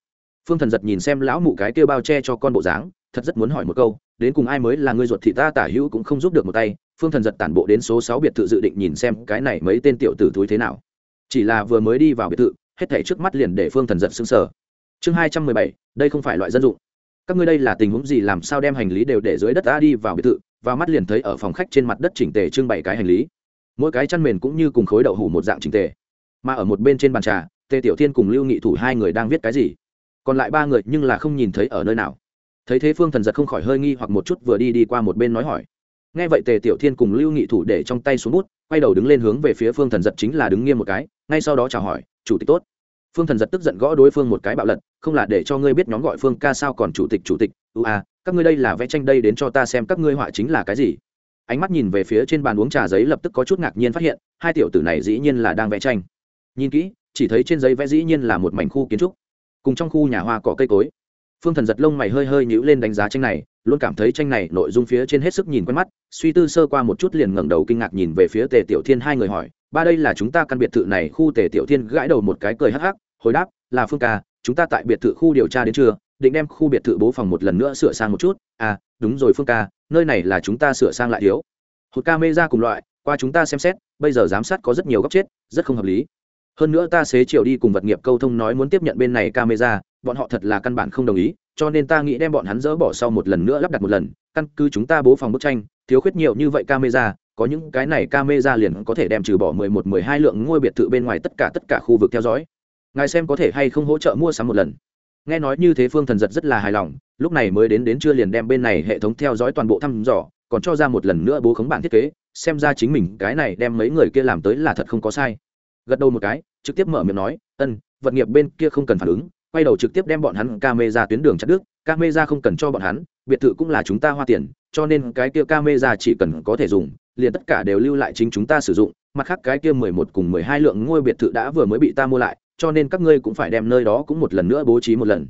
phương thần giật nhìn xem lão mụ cái kia bao che cho con bộ dáng thật rất muốn hỏi một câu, đến cùng ai mới là ngươi ruột thì ta tả hữu cũng không giúp được một tay, phương thần giật tản bộ đến số sáu biệt thự dự định nhìn xem cái này mấy tên tiểu tử thúi thế nào. Chỉ là vừa mới đi vào biệt thự, hết thảy trước mắt liền để phương thần giật sững sờ. Chương hai trăm mười bảy, đây không phải loại dân dụng. Các ngươi đây là tình huống gì, làm sao đem hành lý đều để dưới đất ta đi vào biệt thự và mắt liền thấy ở phòng khách trên mặt đất chỉnh tề trưng bày cái hành lý. Mỗi cái chăn mền cũng như cùng khối đậu hủ một dạng chỉnh tề. Mà ở một bên trên bàn trà, tề tiểu thiên cùng lưu nghị thủ hai người đang viết cái gì? Còn lại ba người nhưng là không nhìn thấy ở nơi nào thấy thế phương thần giật không khỏi hơi nghi hoặc một chút vừa đi đi qua một bên nói hỏi. Nghe vậy tề tiểu thiên cùng lưu nghị thủ để trong tay xuống bút, quay đầu đứng lên hướng về phía phương thần giật chính là đứng nghiêm một cái, ngay sau đó chào hỏi, chủ tịch tốt. Phương thần giật tức giận gõ đối phương một cái bạo lật, không là để cho ngươi biết nhóm gọi phương ca sao còn chủ tịch chủ tịch ưu a, các ngươi đây là vẽ tranh đây đến cho ta xem các ngươi họa chính là cái gì. Ánh mắt nhìn về phía trên bàn uống trà giấy lập tức có chút ngạc nhiên phát hiện, hai tiểu tử này dĩ nhiên là đang vẽ tranh. Nhìn kỹ, chỉ thấy trên giấy vẽ dĩ nhiên là một mảnh khu kiến trúc. Cùng trong khu nhà hoa cỏ cây cối phương thần giật lông mày hơi hơi nhữ lên đánh giá tranh này, luôn cảm thấy tranh này nội dung phía trên hết sức nhìn quen mắt, suy tư sơ qua một chút liền ngẩng đầu kinh ngạc nhìn về phía tề tiểu thiên hai người hỏi, ba đây là chúng ta căn biệt thự này khu? Tề tiểu thiên gãi đầu một cái cười hắc hắc, hồi đáp, là phương ca, chúng ta tại biệt thự khu điều tra đến chưa định đem khu biệt thự bố phòng một lần nữa sửa sang một chút. À đúng rồi phương ca, nơi này là chúng ta sửa sang lại thiếu. Hột ca mê ra cùng loại, qua chúng ta xem xét, bây giờ giám sát có rất nhiều góc chết, rất không hợp lý. Hơn nữa ta xế chiều đi cùng vật nghiệp câu thông nói muốn tiếp nhận bên này camera bọn họ thật là căn bản không đồng ý, cho nên ta nghĩ đem bọn hắn dỡ bỏ sau một lần nữa lắp đặt một lần, căn cứ chúng ta bố phòng bức tranh, thiếu khuyết nhiều như vậy camera, có những cái này camera liền có thể đem trừ bỏ mười một, mười hai lượng ngôi biệt thự bên ngoài tất cả tất cả khu vực theo dõi. Ngài xem có thể hay không hỗ trợ mua sắm một lần. Nghe nói như thế phương thần giật rất là hài lòng, lúc này mới đến đến chưa liền đem bên này hệ thống theo dõi toàn bộ thăm dò, còn cho ra một lần nữa bố khống bản thiết kế, xem ra chính mình cái này đem mấy người kia làm tới là thật không có sai. Gật đầu một cái, trực tiếp mở miệng nói, ân, vật nghiệp bên kia không cần phản ứng quay đầu trực tiếp đem bọn hắn ca mê ra tuyến đường chặt đứt, ca mê ra không cần cho bọn hắn, biệt thự cũng là chúng ta hoa tiền, cho nên cái kia ca mê ra chỉ cần có thể dùng, liền tất cả đều lưu lại chính chúng ta sử dụng, mặt khác cái kia mười một cùng mười hai lượng ngôi biệt thự đã vừa mới bị ta mua lại, cho nên các ngươi cũng phải đem nơi đó cũng một lần nữa bố trí một lần.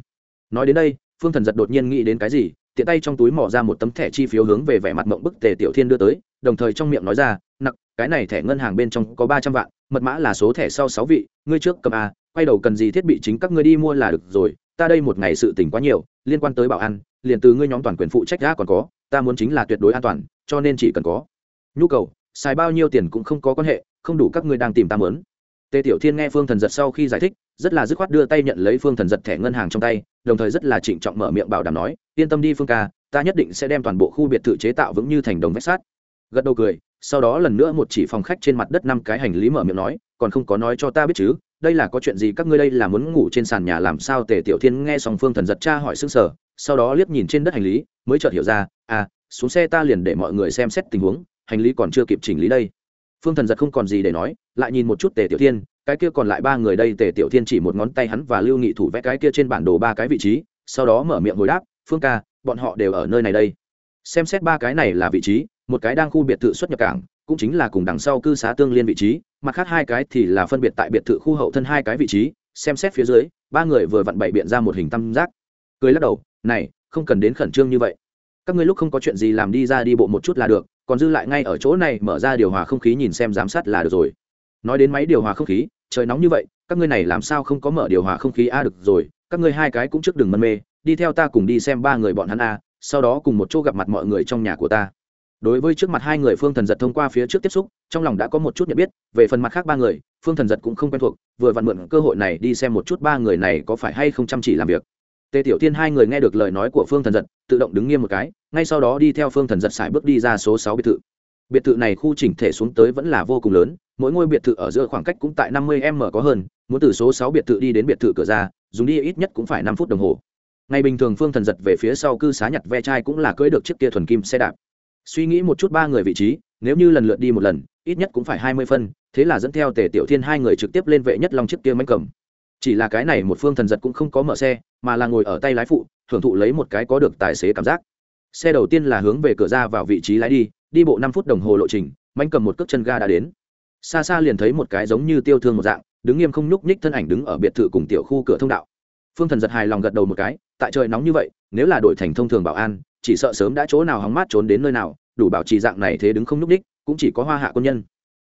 Nói đến đây, phương thần giật đột nhiên nghĩ đến cái gì, tiện tay trong túi mỏ ra một tấm thẻ chi phiếu hướng về vẻ mặt mộng bức tề tiểu thiên đưa tới, đồng thời trong miệng nói ra, nặc, cái này thẻ ngân hàng bên trong có ba trăm vạn, mật mã là số thẻ sau sáu vị, ngươi trước cầm a quay đầu cần gì thiết bị chính các ngươi đi mua là được rồi, ta đây một ngày sự tỉnh quá nhiều, liên quan tới bảo an, liền từ ngươi nhóm toàn quyền phụ trách đã còn có, ta muốn chính là tuyệt đối an toàn, cho nên chỉ cần có. Nhu cầu, xài bao nhiêu tiền cũng không có quan hệ, không đủ các ngươi đang tìm ta mớn tề tiểu thiên nghe phương thần giật sau khi giải thích, rất là dứt khoát đưa tay nhận lấy phương thần giật thẻ ngân hàng trong tay, đồng thời rất là trịnh trọng mở miệng bảo đảm nói, yên tâm đi phương ca, ta nhất định sẽ đem toàn bộ khu biệt thự chế tạo vững như thành đồng vách sát gật đầu cười, sau đó lần nữa một chỉ phòng khách trên mặt đất năm cái hành lý mở miệng nói, còn không có nói cho ta biết chứ đây là có chuyện gì? Các ngươi đây là muốn ngủ trên sàn nhà làm sao? Tề tiểu thiên nghe xong phương thần giật cha hỏi xương sở sau đó liếc nhìn trên đất hành lý, mới chợt hiểu ra à xuống xe ta liền để mọi người xem xét tình huống, hành lý còn chưa kịp chỉnh lý đây. Phương thần giật không còn gì để nói, lại nhìn một chút tề tiểu thiên, cái kia còn lại ba người đây, tề tiểu thiên chỉ một ngón tay hắn và lưu nghị thủ vẽ cái kia trên bản đồ ba cái vị trí, sau đó mở miệng hồi đáp, phương ca, bọn họ đều ở nơi này đây. Xem xét ba cái này là vị trí, một cái đang khu biệt thự xuất nhập cảng, cũng chính là cùng đằng sau cư xá tương liên vị trí mặt khác hai cái thì là phân biệt tại biệt thự khu hậu thân hai cái vị trí, xem xét phía dưới, ba người vừa vặn bày biện ra một hình tam giác. Cười lắc đầu, này, không cần đến khẩn trương như vậy. Các ngươi lúc không có chuyện gì làm đi ra đi bộ một chút là được, còn dư lại ngay ở chỗ này mở ra điều hòa không khí nhìn xem giám sát là được rồi. Nói đến máy điều hòa không khí, trời nóng như vậy, các ngươi này làm sao không có mở điều hòa không khí? A được rồi, các ngươi hai cái cũng trước đừng mân mê, đi theo ta cùng đi xem ba người bọn hắn a sau đó cùng một chỗ gặp mặt mọi người trong nhà của ta đối với trước mặt hai người phương thần giật thông qua phía trước tiếp xúc, trong lòng đã có một chút nhận biết, về phần mặt khác ba người, phương thần giật cũng không quen thuộc, vừa vặn mượn cơ hội này đi xem một chút ba người này có phải hay không chăm chỉ làm việc. Tề tiểu tiên hai người nghe được lời nói của phương thần giật, tự động đứng nghiêm một cái, ngay sau đó đi theo phương thần giật xài bước đi ra số sáu biệt thự. Biệt thự này khu chỉnh thể xuống tới vẫn là vô cùng lớn, mỗi ngôi biệt thự ở giữa khoảng cách cũng tại năm mươi m có hơn, muốn từ số sáu biệt thự đi đến biệt thự cửa ra, dùng đi ít nhất cũng phải năm phút đồng hồ. Ngày bình thường phương thần giật về phía sau cư xá nhặt ve chai cũng là cưỡi được chiếc kia thuần kim xe đạp suy nghĩ một chút ba người vị trí, nếu như lần lượt đi một lần, ít nhất cũng phải hai mươi phân, thế là dẫn theo tề tiểu thiên hai người trực tiếp lên vệ nhất long chiếc kia mánh cầm. Chỉ là cái này một phương thần giật cũng không có mở xe, mà là ngồi ở tay lái phụ, thưởng thụ lấy một cái có được tài xế cảm giác. Xe đầu tiên là hướng về cửa ra vào vị trí lái đi đi bộ năm phút đồng hồ lộ trình mánh cầm một cước chân ga đã đến. Xa xa liền thấy một cái giống như tiêu thương một dạng, đứng nghiêm không nhúc nhích thân ảnh đứng ở biệt thự cùng tiểu khu cửa thông đạo. Phương thần giật hài lòng gật đầu một cái, tại trời nóng như vậy, nếu là đổi thành thông thường bảo an, chỉ sợ sớm đã chỗ nào hóng mát trốn đến nơi nào đủ bảo trì dạng này thế đứng không nhúc ních cũng chỉ có hoa hạ quân nhân.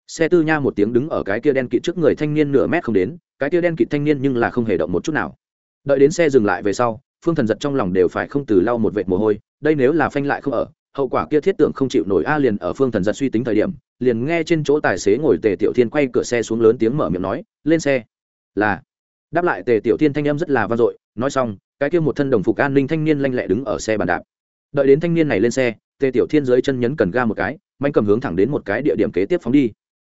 Xe tư nha một tiếng đứng ở cái kia đen kịt trước người thanh niên nửa mét không đến, cái kia đen kịt thanh niên nhưng là không hề động một chút nào. Đợi đến xe dừng lại về sau, phương thần giật trong lòng đều phải không từ lau một vệt mồ hôi, đây nếu là phanh lại không ở, hậu quả kia thiết tưởng không chịu nổi a liền ở phương thần giật suy tính thời điểm, liền nghe trên chỗ tài xế ngồi tề tiểu thiên quay cửa xe xuống lớn tiếng mở miệng nói, lên xe. Là. Đáp lại tề tiểu thiên thanh em rất là vang dội, nói xong, cái kia một thân đồng phục an ninh thanh niên lanh lẹ đứng ở xe bàn đạp. Đợi đến thanh niên này lên xe tề tiểu thiên dưới chân nhấn cần ga một cái, manh cầm hướng thẳng đến một cái địa điểm kế tiếp phóng đi.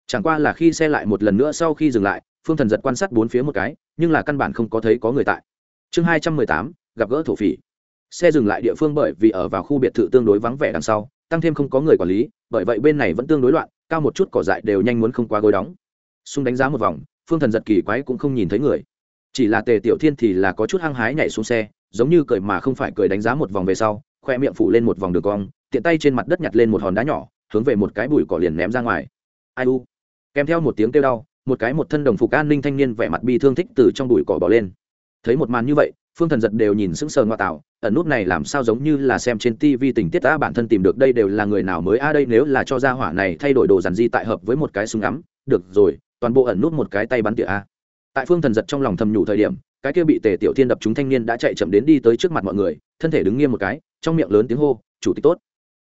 Chẳng qua là khi xe lại một lần nữa sau khi dừng lại, phương thần giật quan sát bốn phía một cái, nhưng là căn bản không có thấy có người tại. Chương hai trăm mười tám, gặp gỡ thổ phỉ. Xe dừng lại địa phương bởi vì ở vào khu biệt thự tương đối vắng vẻ đằng sau, tăng thêm không có người quản lý, bởi vậy bên này vẫn tương đối loạn, cao một chút cỏ dại đều nhanh muốn không quá gối đóng. Xung đánh giá một vòng, phương thần giật kỳ quái cũng không nhìn thấy người. Chỉ là tề tiểu thiên thì là có chút hăng hái nhảy xuống xe, giống như cười mà không phải cười đánh giá một vòng về sau, khoe miệng phủ lên một vòng đường cong tiện tay trên mặt đất nhặt lên một hòn đá nhỏ, hướng về một cái bụi cỏ liền ném ra ngoài. Ai u. Kèm theo một tiếng kêu đau, một cái một thân đồng phục an ninh thanh niên vẻ mặt bi thương thích từ trong bụi cỏ bỏ lên. Thấy một màn như vậy, phương thần giật đều nhìn sững sờ ngoại tạo, ẩn nút này làm sao giống như là xem trên tv tình tiết ta bản thân tìm được đây đều là người nào mới a đây nếu là cho ra hỏa này thay đổi đồ dàn di tại hợp với một cái súng ngắm, được rồi, toàn bộ ẩn nút một cái tay bắn tỉa a tại phương thần giật trong lòng thầm nhủ thời điểm, cái kia bị tề tiểu thiên đập chúng thanh niên đã chạy chậm đến đi tới trước mặt mọi người, thân thể đứng nghiêm một cái, trong miệng lớn tiếng hô, chủ tịch tốt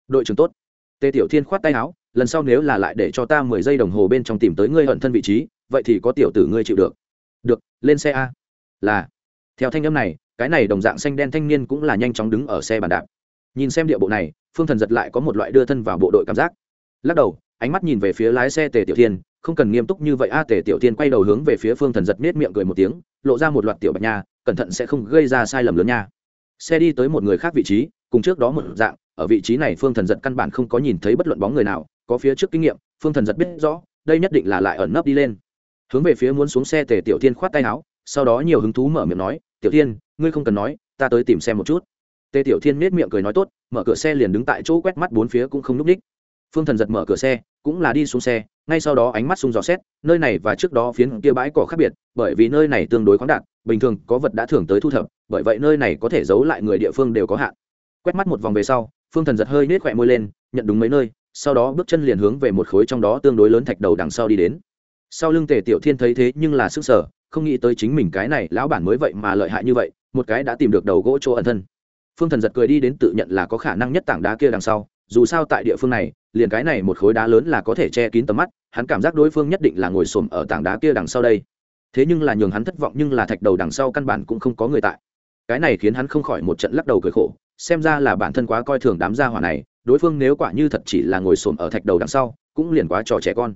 đội trưởng tốt. Tề tiểu thiên khoát tay áo, lần sau nếu là lại để cho ta mười giây đồng hồ bên trong tìm tới ngươi hận thân vị trí, vậy thì có tiểu tử ngươi chịu được. Được, lên xe a. Là. Theo thanh âm này, cái này đồng dạng xanh đen thanh niên cũng là nhanh chóng đứng ở xe bàn đạp. Nhìn xem địa bộ này, phương thần giật lại có một loại đưa thân vào bộ đội cảm giác. Lắc đầu, ánh mắt nhìn về phía lái xe tề tiểu thiên, không cần nghiêm túc như vậy a, tề tiểu thiên quay đầu hướng về phía phương thần giật nết miệng cười một tiếng, lộ ra một loạt tiểu bạch nha, cẩn thận sẽ không gây ra sai lầm lớn nha. Xe đi tới một người khác vị trí, cùng trước đó một dạng ở vị trí này phương thần giật căn bản không có nhìn thấy bất luận bóng người nào, có phía trước kinh nghiệm, phương thần giật biết rõ, đây nhất định là lại ẩn nấp đi lên. Hướng về phía muốn xuống xe tề tiểu thiên khoát tay áo, sau đó nhiều hứng thú mở miệng nói, tiểu thiên, ngươi không cần nói, ta tới tìm xem một chút. Tề tiểu thiên nết miệng cười nói, tốt, mở cửa xe liền đứng tại chỗ quét mắt bốn phía cũng không núp ních. Phương thần giật mở cửa xe, cũng là đi xuống xe, ngay sau đó ánh mắt sung dò xét, nơi này và trước đó phiến kia bãi cỏ khác biệt, bởi vì nơi này tương đối khoáng đạt, bình thường có vật đã thường tới thu thập, bởi vậy nơi này có thể giấu lại người địa phương đều có hạn. Quét mắt một vòng về sau phương thần giật hơi nết khỏe môi lên, nhận đúng mấy nơi, sau đó bước chân liền hướng về một khối trong đó tương đối lớn thạch đầu đằng sau đi đến. Sau lưng tề tiểu thiên thấy thế nhưng là sức sở, không nghĩ tới chính mình cái này lão bản mới vậy mà lợi hại như vậy, một cái đã tìm được đầu gỗ chỗ ẩn thân. Phương thần giật cười đi đến tự nhận là có khả năng nhất tảng đá kia đằng sau, dù sao tại địa phương này, liền cái này một khối đá lớn là có thể che kín tầm mắt, hắn cảm giác đối phương nhất định là ngồi xổm ở tảng đá kia đằng sau đây. Thế nhưng là nhường hắn thất vọng nhưng là thạch đầu đằng sau căn bản cũng không có người tại. Cái này khiến hắn không khỏi một trận lắc đầu cười khổ xem ra là bản thân quá coi thường đám gia hỏa này, đối phương nếu quả như thật chỉ là ngồi xổm ở thạch đầu đằng sau, cũng liền quá trò trẻ con.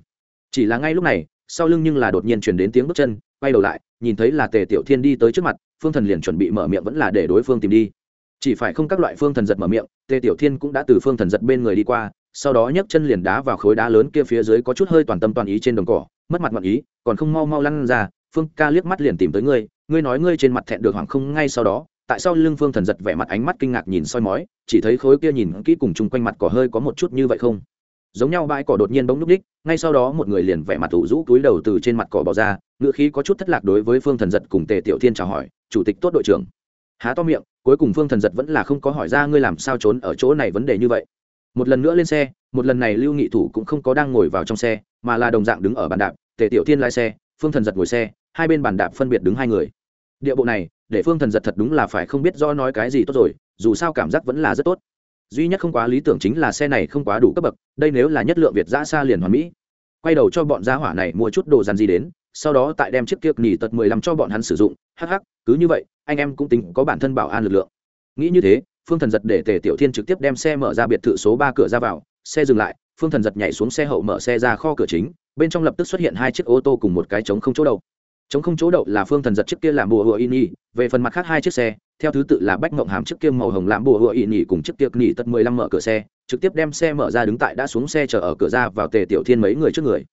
Chỉ là ngay lúc này, sau lưng nhưng là đột nhiên chuyển đến tiếng bước chân, quay đầu lại, nhìn thấy là tề tiểu thiên đi tới trước mặt, phương thần liền chuẩn bị mở miệng vẫn là để đối phương tìm đi. Chỉ phải không các loại phương thần giật mở miệng, tề tiểu thiên cũng đã từ phương thần giật bên người đi qua, sau đó nhấc chân liền đá vào khối đá lớn kia phía dưới có chút hơi toàn tâm toàn ý trên đồng cỏ, mất mặt mặn ý, còn không mau mau lăn ra, phương ca liếc mắt liền tìm tới ngươi ngươi nói ngươi trên mặt thẹn được hoảng không, ngay sau đó tại sao lưng phương thần giật vẻ mặt ánh mắt kinh ngạc nhìn soi mói, chỉ thấy khối kia nhìn kỹ cùng chung quanh mặt cỏ hơi có một chút như vậy không? Giống nhau bãi cỏ đột nhiên bỗng núp đích, ngay sau đó một người liền vẻ mặt ủ rũ túi đầu từ trên mặt cỏ bỏ ra ngựa khí có chút thất lạc đối với phương thần giật cùng tề tiểu thiên chào hỏi, chủ tịch tốt đội trưởng. Há to miệng, cuối cùng phương thần giật vẫn là không có hỏi ra ngươi làm sao trốn ở chỗ này vấn đề như vậy. Một lần nữa lên xe, một lần này lưu nghị thủ cũng không có đang ngồi vào trong xe, mà là đồng dạng đứng ở bàn đạp, tề tiểu thiên lái xe, phương thần giật ngồi xe, hai bên bàn đạp phân biệt đứng hai người. Địa bộ này để phương thần giật thật đúng là phải không biết do nói cái gì tốt rồi, dù sao cảm giác vẫn là rất tốt. Duy nhất không quá lý tưởng chính là xe này không quá đủ cấp bậc, đây nếu là nhất lượng việt giã xa liền hoàn mỹ. Quay đầu cho bọn gia hỏa này mua chút đồ dàn gì đến, sau đó tại đem chiếc kia nỉ tật mười lăm cho bọn hắn sử dụng. Hh cứ như vậy, anh em cũng tính có bản thân bảo an lực lượng. Nghĩ như thế, phương thần giật để tề tiểu thiên trực tiếp đem xe mở ra biệt thự số ba cửa ra vào, xe dừng lại, phương thần giật nhảy xuống xe hậu mở xe ra kho cửa chính, bên trong lập tức xuất hiện hai chiếc ô tô cùng một cái trống không chỗ đầu trống không chỗ đậu là phương thần giật chiếc kia làm bùa hựa in y về phần mặt khác hai chiếc xe, theo thứ tự là bách mộng hàm chiếc kia màu hồng làm bùa hựa in y cùng chiếc kia nghỉ tật mười lăm mở cửa xe, trực tiếp đem xe mở ra đứng tại đã xuống xe chở ở cửa ra vào tề tiểu thiên mấy người trước người.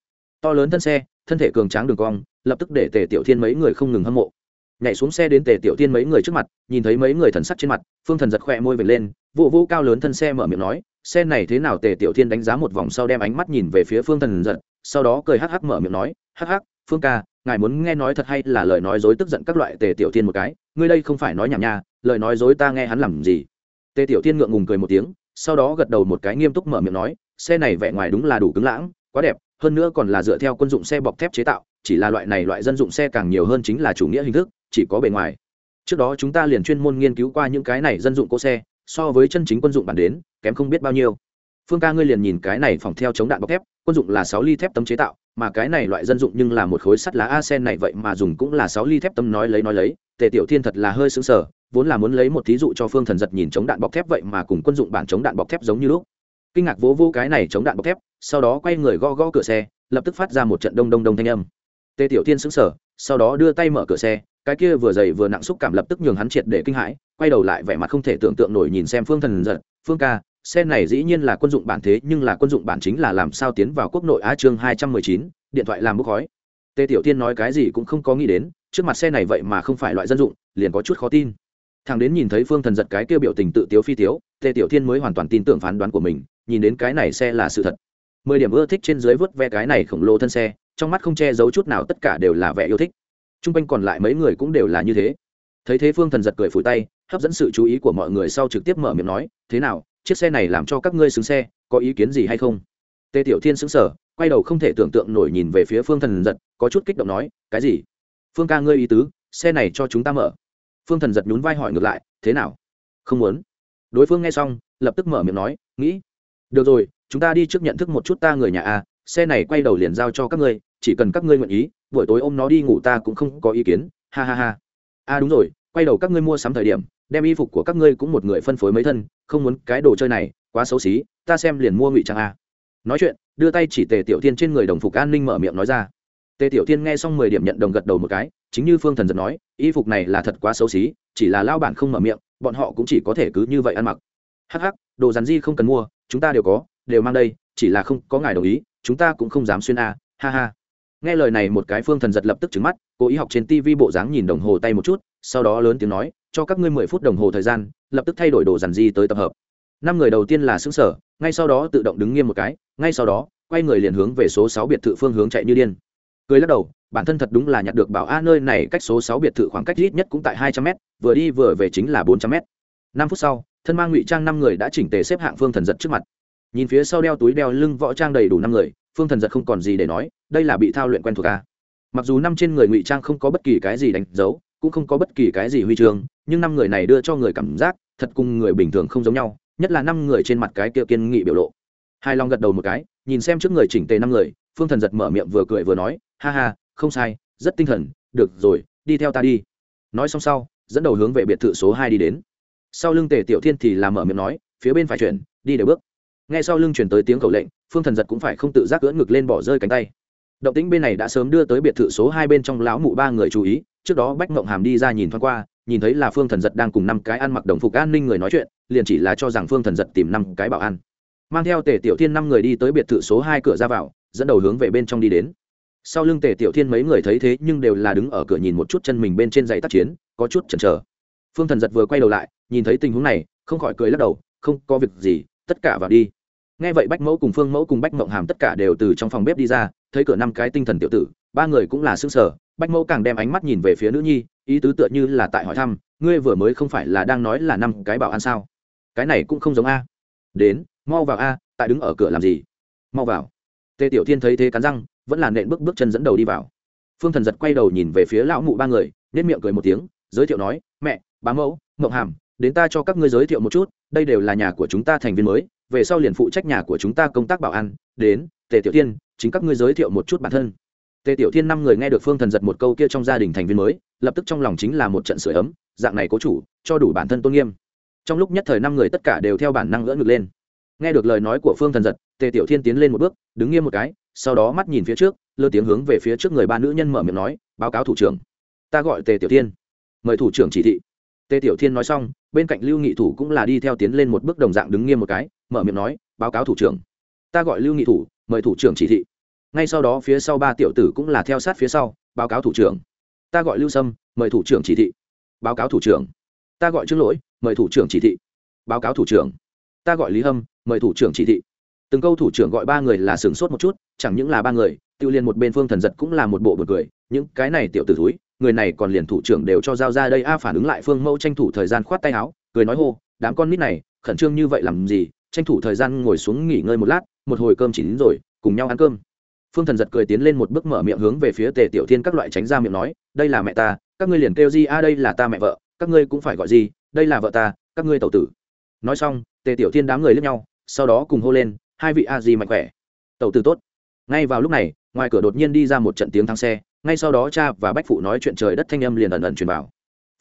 To lớn thân xe, thân thể cường tráng đường cong, lập tức để tề tiểu thiên mấy người không ngừng hâm mộ. Nhảy xuống xe đến tề tiểu thiên mấy người trước mặt, nhìn thấy mấy người thần sắc trên mặt, phương thần giật khỏe môi về lên vụ vô cao lớn thân xe mở miệng nói, xe này thế nào? Tề tiểu thiên đánh giá một vòng sau đem ánh mắt nhìn về phía phương thần giật, sau đó cười hắc hắc mở miệng nói, hắc hắc phương ca, ngài muốn nghe nói thật hay là lời nói dối tức giận các loại tề tiểu thiên một cái? Ngươi đây không phải nói nhảm nha, lời nói dối ta nghe hắn làm gì? Tề tiểu thiên ngượng ngùng cười một tiếng, sau đó gật đầu một cái nghiêm túc mở miệng nói, xe này vẻ ngoài đúng là đủ cứng lãng, quá đẹp, hơn nữa còn là dựa theo quân dụng xe bọc thép chế tạo, chỉ là loại này loại dân dụng xe càng nhiều hơn chính là chủ nghĩa hình thức, chỉ có bề ngoài. Trước đó chúng ta liền chuyên môn nghiên cứu qua những cái này dân dụng cỗ xe, so với chân chính quân dụng bản đến, kém không biết bao nhiêu. Phương ca ngươi liền nhìn cái này phòng theo chống đạn bọc thép, quân dụng là sáu ly thép tấm chế tạo mà cái này loại dân dụng nhưng là một khối sắt lá a sen này vậy mà dùng cũng là sáu ly thép tâm nói lấy nói lấy, tề tiểu thiên thật là hơi xứng sở vốn là muốn lấy một thí dụ cho phương thần giật nhìn chống đạn bọc thép vậy mà cùng quân dụng bản chống đạn bọc thép giống như lúc. Kinh ngạc vỗ vô cái này chống đạn bọc thép, sau đó quay người go go cửa xe, lập tức phát ra một trận đông đông đông thanh âm. Tề tiểu thiên xứng sở sau đó đưa tay mở cửa xe, cái kia vừa dày vừa nặng xúc cảm lập tức nhường hắn triệt để kinh hãi, quay đầu lại vẻ mặt không thể tưởng tượng nổi nhìn xem phương thần giật, phương ca xe này dĩ nhiên là quân dụng bản thế, nhưng là quân dụng bản chính là làm sao tiến vào quốc nội á chương hai trăm mười chín, điện thoại làm bốc khói. Tề tiểu tiên nói cái gì cũng không có nghĩ đến, trước mặt xe này vậy mà không phải loại dân dụng, liền có chút khó tin. Thằng đến nhìn thấy phương thần giật cái kia biểu tình tự tiếu phi tiếu tề tiểu thiên mới hoàn toàn tin tưởng phán đoán của mình, nhìn đến cái này xe là sự thật. Mười điểm ưa thích trên dưới vớt ve cái này khổng lồ thân xe, trong mắt không che giấu chút nào tất cả đều là vẻ yêu thích. T r u n g quanh còn lại mấy người cũng đều là như thế. Thấy thế phương thần giật cười phủi tay, hấp dẫn sự chú ý của mọi người sau trực tiếp mở miệng nói, thế nào chiếc xe này làm cho các ngươi xứng xe, có ý kiến gì hay không? Tề tiểu thiên xứng sở quay đầu không thể tưởng tượng nổi nhìn về phía phương thần giật, có chút kích động nói, cái gì? Phương ca ngươi ý tứ, xe này cho chúng ta mở. Phương thần giật nhún vai hỏi ngược lại, thế nào? Không muốn. Đối phương nghe xong, lập tức mở miệng nói, nghĩ. Được rồi, chúng ta đi trước nhận thức một chút ta người nhà a, xe này quay đầu liền giao cho các ngươi, chỉ cần các ngươi nguyện ý, buổi tối ôm nó đi ngủ ta cũng không có ý kiến. Ha ha ha. A đúng rồi, quay đầu các ngươi mua sắm thời điểm đem y phục của các ngươi cũng một người phân phối mấy thân, không muốn cái đồ chơi này, quá xấu xí, ta xem liền mua ngụy trang a. Nói chuyện, đưa tay chỉ tề tiểu thiên trên người đồng phục an ninh mở miệng nói ra. Tề tiểu thiên nghe xong mười điểm nhận đồng gật đầu một cái, chính như phương thần giật nói, y phục này là thật quá xấu xí, chỉ là lao bản không mở miệng, bọn họ cũng chỉ có thể cứ như vậy ăn mặc. Hắc hắc, đồ rắn di không cần mua, chúng ta đều có, đều mang đây, chỉ là không có ngài đồng ý, chúng ta cũng không dám xuyên a, ha ha. Nghe lời này, một cái phương thần giật lập tức trứng mắt, cố ý học trên tivi bộ dáng nhìn đồng hồ tay một chút, sau đó lớn tiếng nói cho các ngươi mười phút đồng hồ thời gian, lập tức thay đổi đồ dàn di tới tập hợp. Năm người đầu tiên là xứng sở, ngay sau đó tự động đứng nghiêm một cái, ngay sau đó, quay người liền hướng về số sáu biệt thự phương hướng chạy như điên. Cười lắc đầu, bản thân thật đúng là nhặt được bảo a, nơi này cách số sáu biệt thự khoảng cách ít nhất cũng tại hai trăm m vừa đi vừa về chính là bốn trăm m năm phút sau, thân mang ngụy trang năm người đã chỉnh tề xếp hạng phương thần giật trước mặt. Nhìn phía sau đeo túi đeo lưng võ trang đầy đủ năm người, phương thần giật không còn gì để nói, đây là bị thao luyện quen thuộc a. Mặc dù năm trên người ngụy trang không có bất kỳ cái gì đánh dấu cũng không có bất kỳ cái gì huy chương, nhưng năm người này đưa cho người cảm giác thật cùng người bình thường không giống nhau, nhất là năm người trên mặt cái kia kiên nghị biểu lộ. Hai long gật đầu một cái, nhìn xem trước người chỉnh tề năm người, phương thần giật mở miệng vừa cười vừa nói, ha ha, không sai, rất tinh thần, được rồi, đi theo ta đi. Nói xong sau, dẫn đầu hướng về biệt thự số hai đi đến. Sau lưng tề tiểu thiên thì làm mở miệng nói, phía bên phải chuyển, đi đều bước. Nghe sau lưng chuyển tới tiếng cầu lệnh, phương thần giật cũng phải không tự giác cưỡn ngực lên bỏ rơi cánh tay. Động tĩnh bên này đã sớm đưa tới biệt thự số hai bên trong lão mụ ba người chú ý trước đó bách mộng hàm đi ra nhìn thoáng qua, nhìn thấy là phương thần giật đang cùng năm cái ăn mặc đồng phục an ninh người nói chuyện, liền chỉ là cho rằng phương thần giật tìm năm cái bảo ăn mang theo tề tiểu thiên năm người đi tới biệt thự số hai cửa ra vào, dẫn đầu hướng về bên trong đi đến. Sau lưng tề tiểu thiên mấy người thấy thế nhưng đều là đứng ở cửa nhìn một chút chân mình bên trên giày tác chiến, có chút chần chờ. Phương thần giật vừa quay đầu lại, nhìn thấy tình huống này, không khỏi cười lắc đầu, không có việc gì, tất cả vào đi. Nghe vậy bách mẫu cùng phương mẫu cùng bách mộng hàm tất cả đều từ trong phòng bếp đi ra, thấy cửa năm cái tinh thần tiểu tử, ba người cũng là xương sở bách mẫu càng đem ánh mắt nhìn về phía nữ nhi, ý tứ tựa như là tại hỏi thăm, ngươi vừa mới không phải là đang nói là năm cái bảo an sao? Cái này cũng không giống a. Đến, mau vào a, tại đứng ở cửa làm gì? Mau vào. Tề tiểu thiên thấy thế cắn răng, vẫn là nện bước bước chân dẫn đầu đi vào. Phương thần giật quay đầu nhìn về phía lão mụ ba người nên miệng cười một tiếng, giới thiệu nói, mẹ, bá mẫu mộng hàm, đến ta cho các ngươi giới thiệu một chút, đây đều là nhà của chúng ta thành viên mới, về sau liền phụ trách nhà của chúng ta công tác bảo an đến tề tiểu thiên, chính các ngươi giới thiệu một chút bản thân tề tiểu thiên năm người nghe được phương thần giật một câu kia trong gia đình thành viên mới, lập tức trong lòng chính là một trận sửa ấm, dạng này cố chủ, cho đủ bản thân tôn nghiêm. Trong lúc nhất thời năm người tất cả đều theo bản năng ngỡ ngực lên. Nghe được lời nói của phương thần giật, tề tiểu thiên tiến lên một bước, đứng nghiêm một cái, sau đó mắt nhìn phía trước, lơ tiếng hướng về phía trước người ba nữ nhân mở miệng nói, báo cáo thủ trưởng. Ta gọi tề tiểu thiên. Mời thủ trưởng chỉ thị. Tề tiểu thiên nói xong, bên cạnh lưu nghị thủ cũng là đi theo tiến lên một bước đồng dạng đứng nghiêm một cái, mở miệng nói, báo cáo thủ trưởng. Ta gọi lưu nghị thủ, mời thủ trưởng chỉ thị ngay sau đó phía sau ba tiểu tử cũng là theo sát phía sau, báo cáo thủ trưởng. Ta gọi lưu sâm, mời thủ trưởng chỉ thị. Báo cáo thủ trưởng. Ta gọi trương lỗi, mời thủ trưởng chỉ thị. Báo cáo thủ trưởng. Ta gọi lý hâm, mời thủ trưởng chỉ thị. Từng câu thủ trưởng gọi ba người là sửng sốt một chút, chẳng những là ba người, tiêu liên một bên phương thần giật cũng là một bộ bật cười. Những cái này tiểu t ử thúi, người này còn liền thủ trưởng đều cho giao ra đây a, phản ứng lại phương mẫu tranh thủ thời gian khoát tay áo, cười nói hô, đám con nít này, khẩn trương như vậy làm gì? Tranh thủ thời gian ngồi xuống nghỉ ngơi một lát, một hồi cơm chỉ đến rồi, cùng nhau ăn cơm phương thần giật cười tiến lên một bước mở miệng hướng về phía tề tiểu thiên các loại tránh ra miệng nói, đây là mẹ ta, các ngươi liền kêu gì a, đây là ta mẹ vợ, các ngươi cũng phải gọi gì đây là vợ ta, các ngươi tẩu tử. Nói xong, tề tiểu thiên đám người lướt nhau, sau đó cùng hô lên, hai vị a, di mạnh khỏe. Tẩu tử tốt. Ngay vào lúc này, ngoài cửa đột nhiên đi ra một trận tiếng thắng xe, ngay sau đó cha và bách phụ nói chuyện trời đất thanh âm liền ẩn ẩn truyền vào.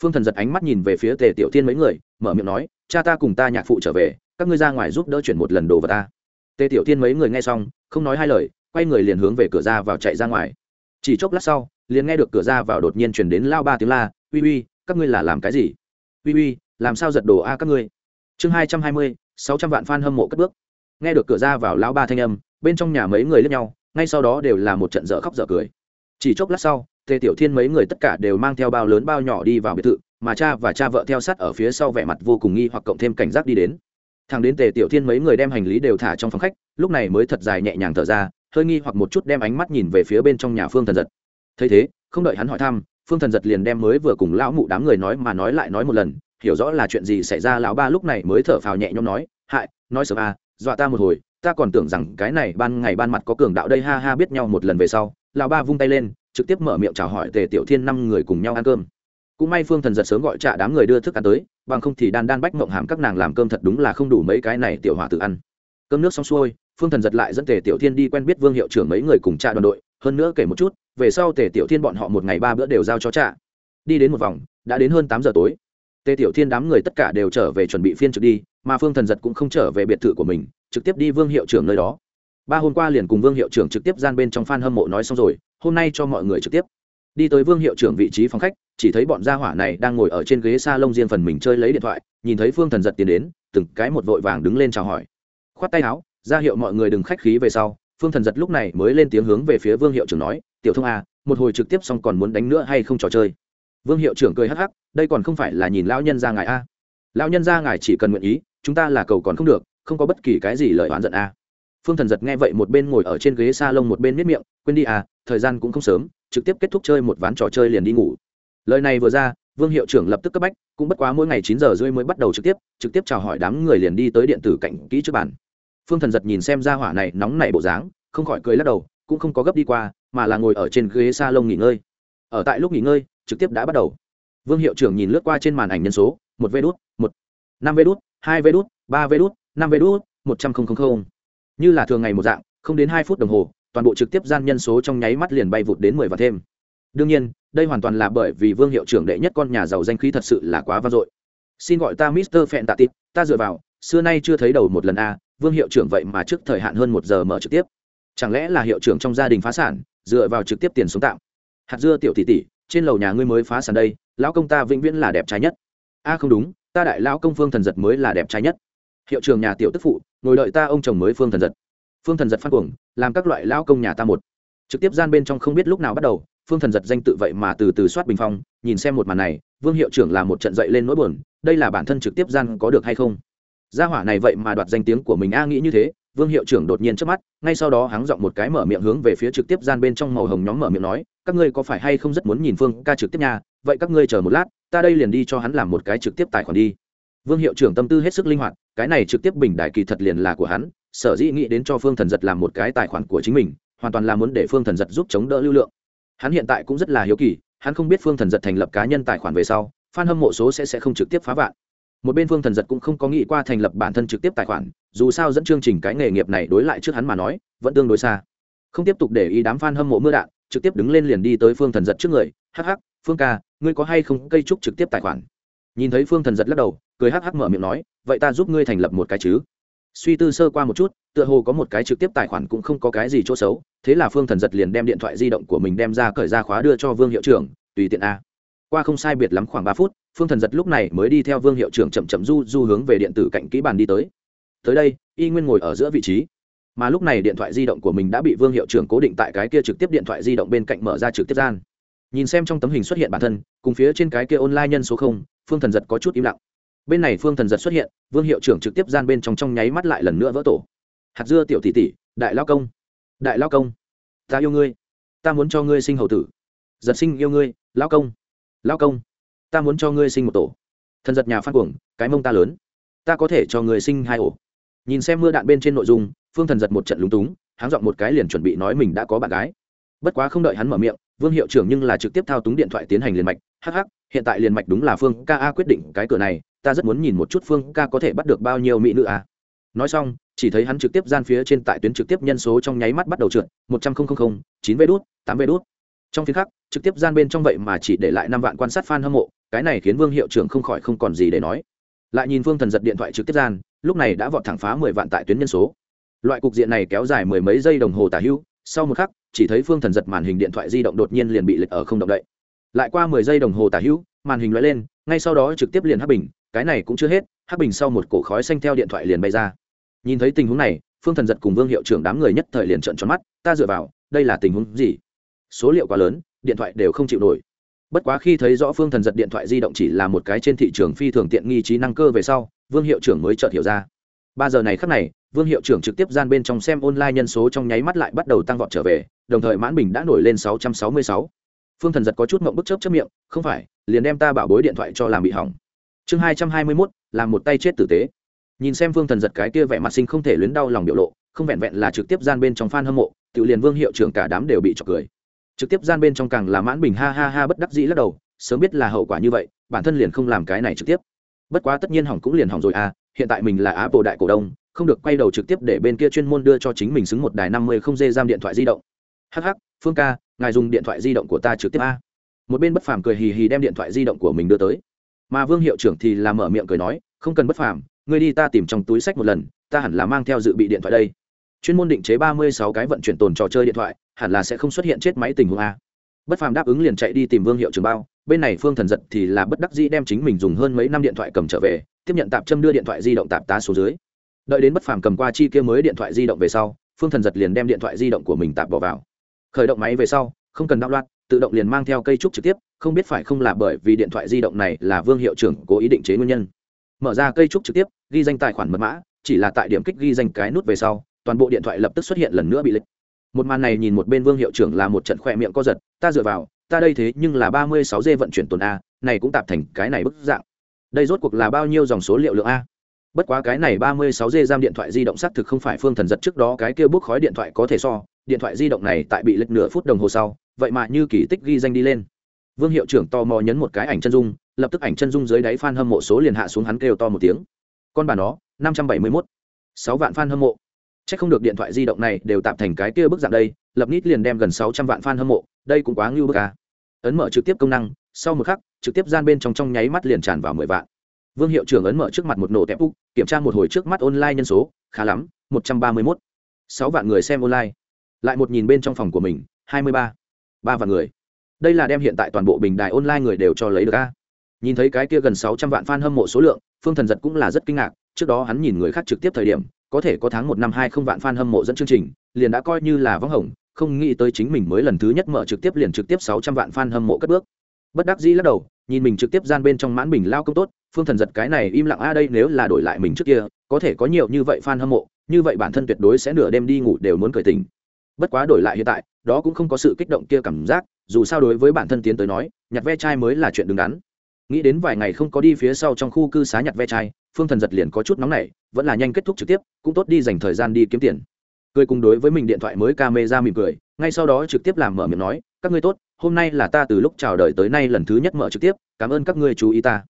Phương thần giật ánh mắt nhìn về phía tề tiểu thiên mấy người, mở miệng nói, cha ta cùng ta nhạc phụ trở về, các ngươi ra ngoài giúp đỡ chuyển một lần đồ vào ta. Tề tiểu thiên mấy người nghe xong, không nói hai lời quay người liền hướng về cửa ra vào chạy ra ngoài. Chỉ chốc lát sau, liền nghe được cửa ra vào đột nhiên chuyển đến lao ba tiếng la, uy uy, các ngươi là làm cái gì? Uy uy, làm sao giật đồ a các ngươi? Chương hai trăm hai mươi, sáu trăm vạn f a n hâm mộ cất bước. Nghe được cửa ra vào lao ba thanh âm, bên trong nhà mấy người lướt nhau, ngay sau đó đều là một trận dở khóc dở cười. Chỉ chốc lát sau, tề tiểu thiên mấy người tất cả đều mang theo bao lớn bao nhỏ đi vào biệt thự, mà cha và cha vợ theo sát ở phía sau vẻ mặt vô cùng nghi hoặc cộng thêm cảnh giác đi đến. Thằng đến tề tiểu thiên mấy người đem hành lý đều thả trong phòng khách, lúc này mới thật dài nhẹ nhàng thở ra hơi nghi hoặc một chút đem ánh mắt nhìn về phía bên trong nhà phương thần giật. Thấy thế, không đợi hắn hỏi thăm, phương thần giật liền đem mới vừa cùng lão mụ đám người nói mà nói lại nói một lần, hiểu rõ là chuyện gì xảy ra lão ba lúc này mới thở phào nhẹ nhõm nói, hại, nói sớm à dọa ta một hồi, ta còn tưởng rằng cái này ban ngày ban mặt có cường đạo đây ha ha biết nhau một lần về sau. Lão ba vung tay lên, trực tiếp mở miệng chào hỏi tề tiểu thiên năm người cùng nhau ăn cơm. Cũng may phương thần giật sớm gọi trả đám người đưa thức ăn tới, bằng không thì đan đan bách mộng hàm các nàng làm cơm thật đúng là không đủ mấy cái này tiểu hòa tự ăn. Cơm nước xong xuôi phương thần giật lại dẫn tề tiểu thiên đi quen biết vương hiệu trưởng mấy người cùng cha đoàn đội, hơn nữa kể một chút, về sau tề tiểu thiên bọn họ một ngày ba bữa đều giao cho cha. Đi đến một vòng, đã đến hơn tám giờ tối. Tề tiểu thiên đám người tất cả đều trở về chuẩn bị phiên trực đi, mà phương thần giật cũng không trở về biệt thự của mình, trực tiếp đi vương hiệu trưởng nơi đó. Ba hôm qua liền cùng vương hiệu trưởng trực tiếp gian bên trong f a n hâm mộ nói xong rồi, hôm nay cho mọi người trực tiếp. Đi tới vương hiệu trưởng vị trí phòng khách, chỉ thấy bọn gia hỏa này đang ngồi ở trên ghế s a lông riêng phần mình chơi lấy điện thoại, nhìn thấy phương thần giật tiến đến, từng cái một vội vàng đứng lên chào hỏi. Khoát tay áo ra hiệu mọi người đừng khách khí về sau, phương thần giật lúc này mới lên tiếng hướng về phía vương hiệu trưởng nói, tiểu thông a một hồi trực tiếp xong còn muốn đánh nữa hay không trò chơi? Vương hiệu trưởng cười hắc hắc, đây còn không phải là nhìn lão nhân ra ngài a lão nhân ra ngài chỉ cần nguyện ý, chúng ta là cầu còn không được, không có bất kỳ cái gì lời oán giận a phương thần giật nghe vậy một bên ngồi ở trên ghế s a lông một bên miết miệng, quên đi à thời gian cũng không sớm, trực tiếp kết thúc chơi một ván trò chơi liền đi ngủ. Lời này vừa ra, vương hiệu trưởng lập tức cấp bách, cũng bất quá mỗi ngày chín giờ rưỡi mới bắt đầu trực tiếp trực tiếp chào hỏi đám người liền đi tới điện tử cạnh kỹ trước bàn phương thần giật nhìn xem ra hỏa này nóng nảy bộ dáng không khỏi cười lắc đầu cũng không có gấp đi qua mà là ngồi ở trên ghế s a lông nghỉ ngơi. Ở tại lúc nghỉ ngơi trực tiếp đã bắt đầu. Vương hiệu trưởng nhìn lướt qua trên màn ảnh nhân số một vê đút, một năm vê đút, hai vê đút, ba vê đút, năm vê đút, một trăm linh như là thường ngày một dạng không đến hai phút đồng hồ toàn bộ trực tiếp gian nhân số trong nháy mắt liền bay vụt đến mười và thêm. Đương nhiên đây hoàn toàn là bởi vì vương hiệu trưởng đệ nhất con nhà giàu danh khí thật sự là quá vang dội. Xin gọi ta mister phẹn tạ tít ta dựa vào xưa nay chưa thấy đầu một lần a vương hiệu trưởng vậy mà trước thời hạn hơn một giờ mở trực tiếp. Chẳng lẽ là hiệu trưởng trong gia đình phá sản, dựa vào trực tiếp tiền sống tạm? Hạt dưa tiểu tỷ tỷ, trên lầu nhà ngươi mới phá sản đây, lão công ta vĩnh viễn là đẹp trai nhất. A, không đúng, ta đại lão công phương thần giật mới là đẹp trai nhất. Hiệu trưởng nhà tiểu tức phụ, ngồi đợi ta ông chồng mới phương thần giật. Phương thần giật phát cuồng, làm các loại lão công nhà ta một. Trực tiếp gian bên trong không biết lúc nào bắt đầu, phương thần giật danh tự vậy mà từ từ soát bình phong, nhìn xem một màn này, vương hiệu trưởng là một trận dậy lên nỗi buồn, đây là bản thân trực tiếp gian có được hay không? Gia hỏa này vậy mà đoạt danh tiếng của mình a nghĩ như thế, vương hiệu trưởng đột nhiên trước mắt, ngay sau đó hắn giọng một cái mở miệng hướng về phía trực tiếp gian bên trong màu hồng nhóm mở miệng nói, các ngươi có phải hay không rất muốn nhìn phương ca trực tiếp nha? Vậy các ngươi chờ một lát, ta đây liền đi cho hắn làm một cái trực tiếp tài khoản đi. Vương hiệu trưởng tâm tư hết sức linh hoạt, cái này trực tiếp bình đại kỳ thật liền là của hắn, sở dĩ nghĩ đến cho phương thần giật làm một cái tài khoản của chính mình, hoàn toàn là muốn để phương thần giật giúp chống đỡ lưu lượng. Hắn hiện tại cũng rất là hiếu kỳ, hắn không biết phương thần giật thành lập cá nhân tài khoản về sau f hâm mộ số sẽ sẽ không trực tiếp phá vạn một bên phương thần giật cũng không có nghĩ qua thành lập bản thân trực tiếp tài khoản, dù sao dẫn chương trình cái nghề nghiệp này đối lại trước hắn mà nói, vẫn tương đối xa. Không tiếp tục để ý đám f a n hâm mộ mưa đạn, trực tiếp đứng lên liền đi tới phương thần giật trước người, hắc hắc, phương ca, ngươi có hay không cây trúc trực tiếp tài khoản? Nhìn thấy phương thần giật lắc đầu, cười hắc hắc mở miệng nói, vậy ta giúp ngươi thành lập một cái chứ? Suy tư sơ qua một chút, tựa hồ có một cái trực tiếp tài khoản cũng không có cái gì chỗ xấu, thế là phương thần giật liền đem điện thoại di động của mình đem ra cởi ra khóa đưa cho vương hiệu trưởng, tùy tiện a. Qua không sai biệt lắm khoảng ba phút phương thần giật lúc này mới đi theo vương hiệu trưởng chậm chậm du du hướng về điện tử cạnh kỹ bàn đi tới. Tới đây, y nguyên ngồi ở giữa vị trí. Mà lúc này điện thoại di động của mình đã bị vương hiệu trưởng cố định tại cái kia trực tiếp điện thoại di động bên cạnh mở ra trực tiếp gian. Nhìn xem trong tấm hình xuất hiện bản thân, cùng phía trên cái kia online nhân số không, phương thần giật có chút im lặng. Bên này phương thần giật xuất hiện, vương hiệu trưởng trực tiếp gian bên trong trong nháy mắt lại lần nữa vỡ tổ. Hạt dưa tiểu tỷ tỷ, đại lao công, đại lao công, ta yêu ngươi, ta muốn cho ngươi sinh hậu tử. Giật sinh yêu ngươi, lao công lao công ta muốn cho ngươi sinh một tổ. Thần giật nhà phát cuồng, cái mông ta lớn. Ta có thể cho ngươi sinh hai ổ. Nhìn xem mưa đạn bên trên nội dung, phương thần giật một trận lúng túng, háng dọn một cái liền chuẩn bị nói mình đã có bạn gái. Bất quá không đợi hắn mở miệng, vương hiệu trưởng nhưng là trực tiếp thao túng điện thoại tiến hành liền mạch. Hh hiện tại liền mạch đúng là phương ca a quyết định cái cửa này, ta rất muốn nhìn một chút phương ca có thể bắt được bao nhiêu mỹ nữ a. Nói xong, chỉ thấy hắn trực tiếp gian phía trên tại tuyến trực tiếp nhân số trong nháy mắt bắt đầu trượt, một trăm linh chín vê đốt tám vê đốt trong phiên khắc, trực tiếp gian bên trong vậy mà chỉ để lại năm vạn quan sát f a n hâm mộ cái này khiến vương hiệu trưởng không khỏi không còn gì để nói. Lại nhìn phương thần giật điện thoại trực tiếp gian, lúc này đã vọt thẳng phá mười vạn tại tuyến nhân số. Loại cục diện này kéo dài mười mấy giây đồng hồ tả hưu, sau một khắc, chỉ thấy phương thần giật màn hình điện thoại di động đột nhiên liền bị lệch ở không động đậy. Lại qua mười giây đồng hồ tả hữu màn hình loại lên, ngay sau đó trực tiếp liền hắc bình, cái này cũng chưa hết, hắc bình sau một cổ khói xanh theo điện thoại liền bay ra. Nhìn thấy tình huống này, phương thần giật cùng vương hiệu trưởng đám người nhất thời liền trợn tròn mắt, ta dựa vào, đây là tình huống gì? Số liệu quá lớn, điện thoại đều không chịu nổi bất quá khi thấy rõ phương thần giật điện thoại di động chỉ là một cái trên thị trường phi thường tiện nghi trí năng cơ về sau, vương hiệu trưởng mới chợt hiểu ra. Ba giờ này khắc này, vương hiệu trưởng trực tiếp gian bên trong xem online nhân số trong nháy mắt lại bắt đầu tăng vọt trở về, đồng thời mãn bình đã nổi lên sáu trăm sáu mươi sáu. Phương thần giật có chút mộng bức chớp chớp miệng, không phải, liền đem ta bảo bối điện thoại cho làm bị hỏng. Chương hai trăm hai mươi mốt, làm một tay chết tử tế. Nhìn xem phương thần giật cái kia vẻ mặt sinh không thể luyến đau lòng biểu lộ, không vẹn vẹn là trực tiếp gian bên trong f a n hâm mộ, tự liền vương hiệu trưởng cả đám đều bị trọc cười trực tiếp gian bên trong càng là mãn bình ha ha ha bất đắc dĩ lắc đầu, sớm biết là hậu quả như vậy, bản thân liền không làm cái này trực tiếp. Bất quá tất nhiên hỏng cũng liền hỏng rồi à hiện tại mình là á bộ đại cổ đông, không được quay đầu trực tiếp để bên kia chuyên môn đưa cho chính mình xứng một đài năm mươi không dê giam điện thoại di động. Hh phương ca, ngài dùng điện thoại di động của ta trực tiếp a. Một bên bất phàm cười hì hì đem điện thoại di động của mình đưa tới. Mà vương hiệu trưởng thì làm mở miệng cười nói, không cần bất phàm ngươi đi ta tìm trong túi sách một lần, ta hẳn là mang theo dự bị điện thoại đây. Chuyên môn định chế ba mươi sáu cái vận chuyển tồn trò chơi điện thoại hẳn là sẽ không xuất hiện chết máy tình huống a. Bất phàm đáp ứng liền chạy đi tìm vương hiệu trưởng bao, bên này phương thần giật thì là bất đắc dĩ đem chính mình dùng hơn mấy năm điện thoại cầm trở về, tiếp nhận tạp châm đưa điện thoại di động tạp tá số dưới. Đợi đến bất phàm cầm qua chi kia mới điện thoại di động về sau, phương thần giật liền đem điện thoại di động của mình tạp bỏ vào. Khởi động máy về sau, không cần đạo loạt tự động liền mang theo cây trúc trực tiếp, không biết phải không là bởi vì điện thoại di động này là vương hiệu trưởng cố ý định chế nguyên nhân. Mở ra cây trúc trực tiếp, ghi danh tài khoản mật mã, chỉ là tại điểm kích ghi danh cái nút về sau, toàn bộ điện thoại lập tức xuất hiện lần nữa bị lịch một màn này nhìn một bên vương hiệu trưởng là một trận khoe miệng co giật, ta dựa vào, ta đây thế nhưng là ba mươi sáu d vận chuyển tồn a, này cũng tạp thành cái này bức dạng. Đây rốt cuộc là bao nhiêu dòng số liệu lượng a? Bất quá cái này ba mươi sáu d giam điện thoại di động xác thực không phải phương thần giật trước đó cái kia bốc khói điện thoại có thể so, điện thoại di động này tại bị lệch nửa phút đồng hồ sau, vậy mà như kỳ tích ghi danh đi lên. Vương hiệu trưởng to mò nhấn một cái ảnh chân dung, lập tức ảnh chân dung dưới đáy f a n hâm mộ số liền hạ xuống hắn kêu to một tiếng. Con bà nó, năm trăm bảy mươi mốt, sáu vạn f a n hâm mộ. Chắc không được điện thoại di động này đều tạm thành cái kia bức dạng đây, lập nít liền đem gần sáu trăm vạn fan hâm mộ, đây cũng quá ngưu bức à. ấn mở trực tiếp công năng, sau một khắc, trực tiếp gian bên trong trong nháy mắt liền tràn vào mười vạn. Vương hiệu trưởng ấn mở trước mặt một nổ tẹp úc, kiểm tra một hồi trước mắt online nhân số, khá lắm, một trăm ba mươi mốt. Sáu vạn người xem online. Lại một nhìn bên trong phòng của mình, hai mươi ba. Ba vạn người. Đây là đem hiện tại toàn bộ bình đài online người đều cho lấy được a nhìn thấy cái kia gần sáu trăm vạn fan hâm mộ số lượng, phương thần giật cũng là rất kinh ngạc, trước đó hắn nhìn người khác trực tiếp thời điểm có thể có tháng một năm hai không vạn fan hâm mộ dẫn chương trình, liền đã coi như là vắng hồng, không nghĩ tới chính mình mới lần thứ nhất mở trực tiếp liền trực tiếp sáu trăm vạn fan hâm mộ cất bước. Bất đắc dĩ lắc đầu, nhìn mình trực tiếp gian bên trong mãn bình lao công tốt, phương thần giật cái này im lặng, a, đây nếu là đổi lại mình trước kia, có thể có nhiều như vậy fan hâm mộ, như vậy bản thân tuyệt đối sẽ nửa đêm đi ngủ đều muốn cởi tình bất quá đổi lại hiện tại, đó cũng không có sự kích động kia cảm giác, dù sao đối với bản thân tiến tới nói, nhặt ve chai mới là chuyện đứng đắn nghĩ đến vài ngày không có đi phía sau trong khu cư xá nhặt ve chai, phương thần giật liền có chút nóng nảy, vẫn là nhanh kết thúc trực tiếp, cũng tốt đi dành thời gian đi kiếm tiền. Cười cùng đối với mình điện thoại mới ca mê ra mỉm cười, ngay sau đó trực tiếp làm mở miệng nói, các ngươi tốt, hôm nay là ta từ lúc chào đời tới nay lần thứ nhất mở trực tiếp, cảm ơn các ngươi chú ý ta.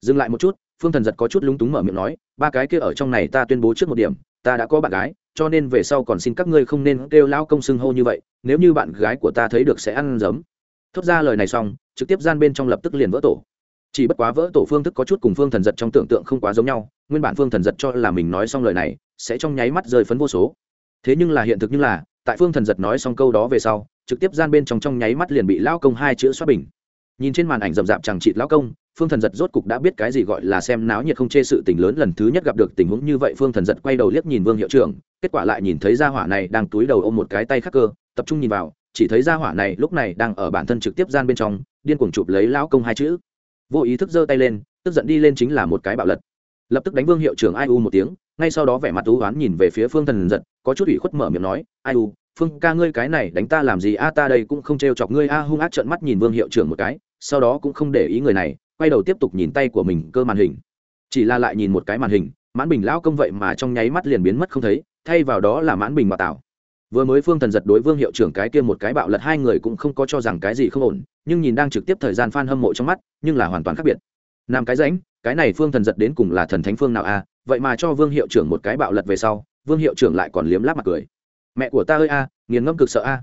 Dừng lại một chút, phương thần giật có chút lúng túng mở miệng nói, ba cái kia ở trong này ta tuyên bố trước một điểm, ta đã có bạn gái, cho nên về sau còn xin các ngươi không nên kêu lao công xưng hô như vậy, nếu như bạn gái của ta thấy được sẽ ăn giấm. Thốt ra lời này xong, trực tiếp gian bên trong lập tức liền vỡ tổ chỉ bất quá vỡ tổ phương thức có chút cùng phương thần giật trong tưởng tượng không quá giống nhau, nguyên bản phương thần giật cho là mình nói xong lời này, sẽ trong nháy mắt rơi phấn vô số. Thế nhưng là hiện thực như là, tại phương thần giật nói xong câu đó về sau, trực tiếp gian bên trong trong nháy mắt liền bị lao công hai chữ xoát bình. Nhìn trên màn ảnh rậm rạp chẳng trị lao công, phương thần giật rốt cục đã biết cái gì gọi là xem náo nhiệt không chê sự tình lớn lần thứ nhất gặp được tình huống như vậy, phương thần giật quay đầu liếc nhìn vương hiệu trưởng, kết quả lại nhìn thấy gia hỏa này đang túi đầu ôm một cái tay khắc cơ, tập trung nhìn vào, chỉ thấy gia hỏa này lúc này đang ở bản thân trực tiếp gian bên trong, điên cuồng chụp lấy lão công hai chữ vô ý thức giơ tay lên, tức giận đi lên chính là một cái bạo lật. Lập tức đánh vương hiệu trưởng ai u một tiếng, ngay sau đó vẻ mặt u oán nhìn về phía phương thần giật, có chút ủy khuất mở miệng nói, ai u, phương ca ngươi cái này đánh ta làm gì? A, ta đây cũng không t chọc ngươi. A hung ác trợn mắt nhìn vương hiệu trưởng một cái, sau đó cũng không để ý người này, quay đầu tiếp tục nhìn tay của mình cơ màn hình. Chỉ là lại nhìn một cái màn hình, mãn bình lão công vậy mà trong nháy mắt liền biến mất không thấy, thay vào đó là mãn bình bà tạo vừa mới phương thần giật đối vương hiệu trưởng cái kia một cái bạo lật hai người cũng không có cho rằng cái gì không ổn, nhưng nhìn đang trực tiếp thời gian f a n hâm mộ trong mắt, nhưng là hoàn toàn khác biệt. Nam cái ránh cái này phương thần giật đến cùng là thần thánh phương nào a? Vậy mà cho vương hiệu trưởng một cái bạo lật về sau, vương hiệu trưởng lại còn liếm láp mặt cười. Mẹ của ta ơi a, nghiền ngâm cực sợ a.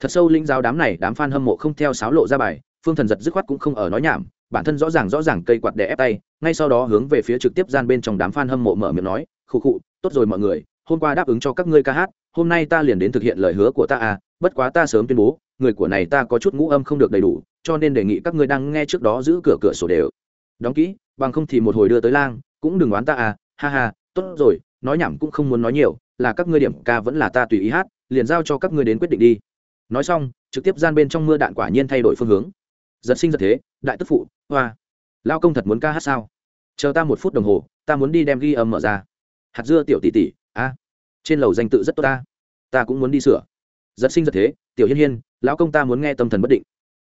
Thật sâu linh giáo đám này, đám f a n hâm mộ không theo sáo lộ ra bài, phương thần giật dứt khoát cũng không ở nói nhảm, bản thân rõ ràng rõ ràng cây quạt đè ép tay, ngay sau đó hướng về phía trực tiếp gian bên trong đám f a n hâm mộ mở miệng nói, khụ khụ, tốt rồi mọi người, hôm qua đáp ứng cho các ngươi ca hát hôm nay ta liền đến thực hiện lời hứa của ta à bất quá ta sớm tuyên bố, người của này ta có chút ngũ âm không được đầy đủ, cho nên đề nghị các ngươi đang nghe trước đó giữ cửa cửa sổ đều. Đóng kỹ, bằng không thì một hồi đưa tới lang, cũng đừng oán ta à ha ha, tốt rồi, nói nhảm cũng không muốn nói nhiều, là các ngươi điểm ca vẫn là ta tùy ý hát, liền giao cho các ngươi đến quyết định đi. Nói xong, trực tiếp gian bên trong mưa đạn quả nhiên thay đổi phương hướng. Giật sinh giật thế, đại tức phụ, hoa. Lao công thật muốn ca hát sao? Chờ ta một phút đồng hồ, ta muốn đi đem ghi âm mở ra. Hạt dưa tiểu tỷ tỷ, a trên lầu danh tự rất tốt ta. Ta cũng muốn đi sửa. Giật sinh giật thế, tiểu hiên hiên, lão công ta muốn nghe tâm thần bất định.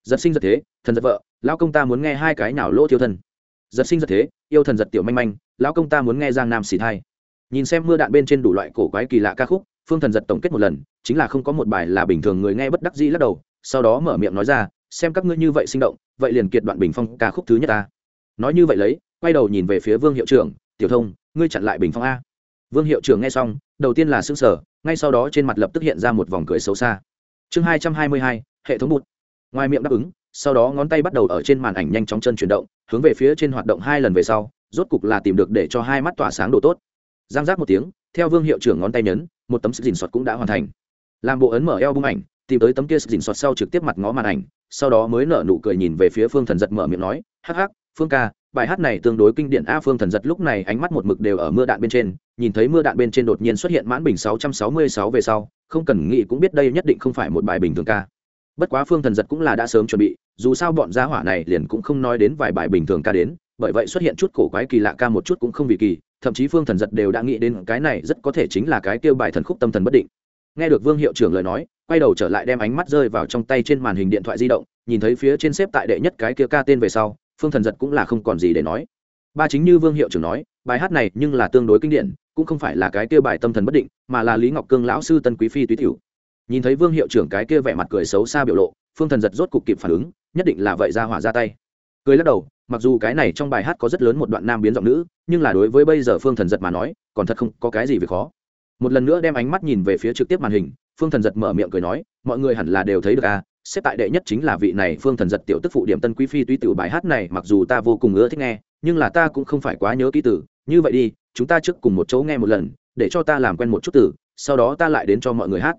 Giật sinh giật thế, thần giật vợ, lão công ta muốn nghe hai cái nào lỗ thiêu thần. Giật sinh giật thế, yêu thần giật tiểu manh manh, lão công ta muốn nghe giang nam xì thai. Nhìn xem mưa đạn bên trên đủ loại cổ quái kỳ lạ ca khúc, phương thần giật tổng kết một lần, chính là không có một bài là bình thường người nghe bất đắc dĩ lắc đầu, sau đó mở miệng nói ra, xem các ngươi như vậy sinh động, vậy liền kiệt đoạn bình phong ca khúc thứ nhất ta. Nói như vậy lấy, quay đầu nhìn về phía vương hiệu trưởng, tiểu thông, ngươi chặn lại bình phong a vương hiệu trưởng nghe xong, đầu tiên là s ư n g sở ngay sau đó trên mặt lập tức hiện ra một vòng cười xấu xa. Chương hai trăm hai mươi hai, hệ thống bụt. Ngoài miệng đáp ứng, sau đó ngón tay bắt đầu ở trên màn ảnh nhanh chóng chân chuyển động, hướng về phía trên hoạt động hai lần về sau, rốt cục là tìm được để cho hai mắt tỏa sáng độ tốt. Giang giác một tiếng, theo vương hiệu trưởng ngón tay nhấn, một tấm sức dình soạt cũng đã hoàn thành. Làm bộ ấn mở eo bung ảnh, tìm tới tấm kia sức dình soạt sau trực tiếp mặt ngó màn ảnh, sau đó mới nở nụ cười nhìn về phía phương thần giật mở miệng nói, hắc hắc, phương ca bài hát này tương đối kinh điển, a phương thần giật lúc này ánh mắt một mực đều ở mưa đạn bên trên, nhìn thấy mưa đạn bên trên đột nhiên xuất hiện mãn bình 666 về sau, không cần nghĩ cũng biết đây nhất định không phải một bài bình thường ca. Bất quá phương thần giật cũng là đã sớm chuẩn bị, dù sao bọn gia hỏa này liền cũng không nói đến vài bài bình thường ca đến, bởi vậy xuất hiện chút cổ quái kỳ lạ ca một chút cũng không vì kỳ, thậm chí phương thần giật đều đã nghĩ đến cái này rất có thể chính là cái kêu bài thần khúc tâm thần bất định. Nghe được vương hiệu trưởng lời nói, quay đầu trở lại đem ánh mắt rơi vào trong tay trên màn hình điện thoại di động, nhìn thấy phía trên xếp tại đệ nhất cái kia ca tên về sau phương thần giật cũng là không còn gì để nói. Ba chính như vương hiệu trưởng nói, bài hát này nhưng là tương đối kinh điển, cũng không phải là cái kia bài tâm thần bất định, mà là lý ngọc cương lão sư tân quý phi túy tiểu. Nhìn thấy vương hiệu trưởng cái kia vẻ mặt cười xấu xa biểu lộ, phương thần giật rốt cục kịp phản ứng, nhất định là vậy ra hỏa ra tay. Cười lắc đầu, mặc dù cái này trong bài hát có rất lớn một đoạn nam biến giọng nữ, nhưng là đối với bây giờ phương thần giật mà nói, còn thật không có cái gì về khó. Một lần nữa đem ánh mắt nhìn về phía trực tiếp màn hình, phương thần giật mở miệng cười nói, mọi người hẳn là đều thấy được à xếp tại đệ nhất chính là vị này phương thần giật tiểu tức phụ điểm tân quý phi tuy tiểu bài hát này, mặc dù ta vô cùng ưa thích nghe, nhưng là ta cũng không phải quá nhớ ký tử như vậy đi, chúng ta trước cùng một chỗ nghe một lần, để cho ta làm quen một chút tử sau đó ta lại đến cho mọi người hát.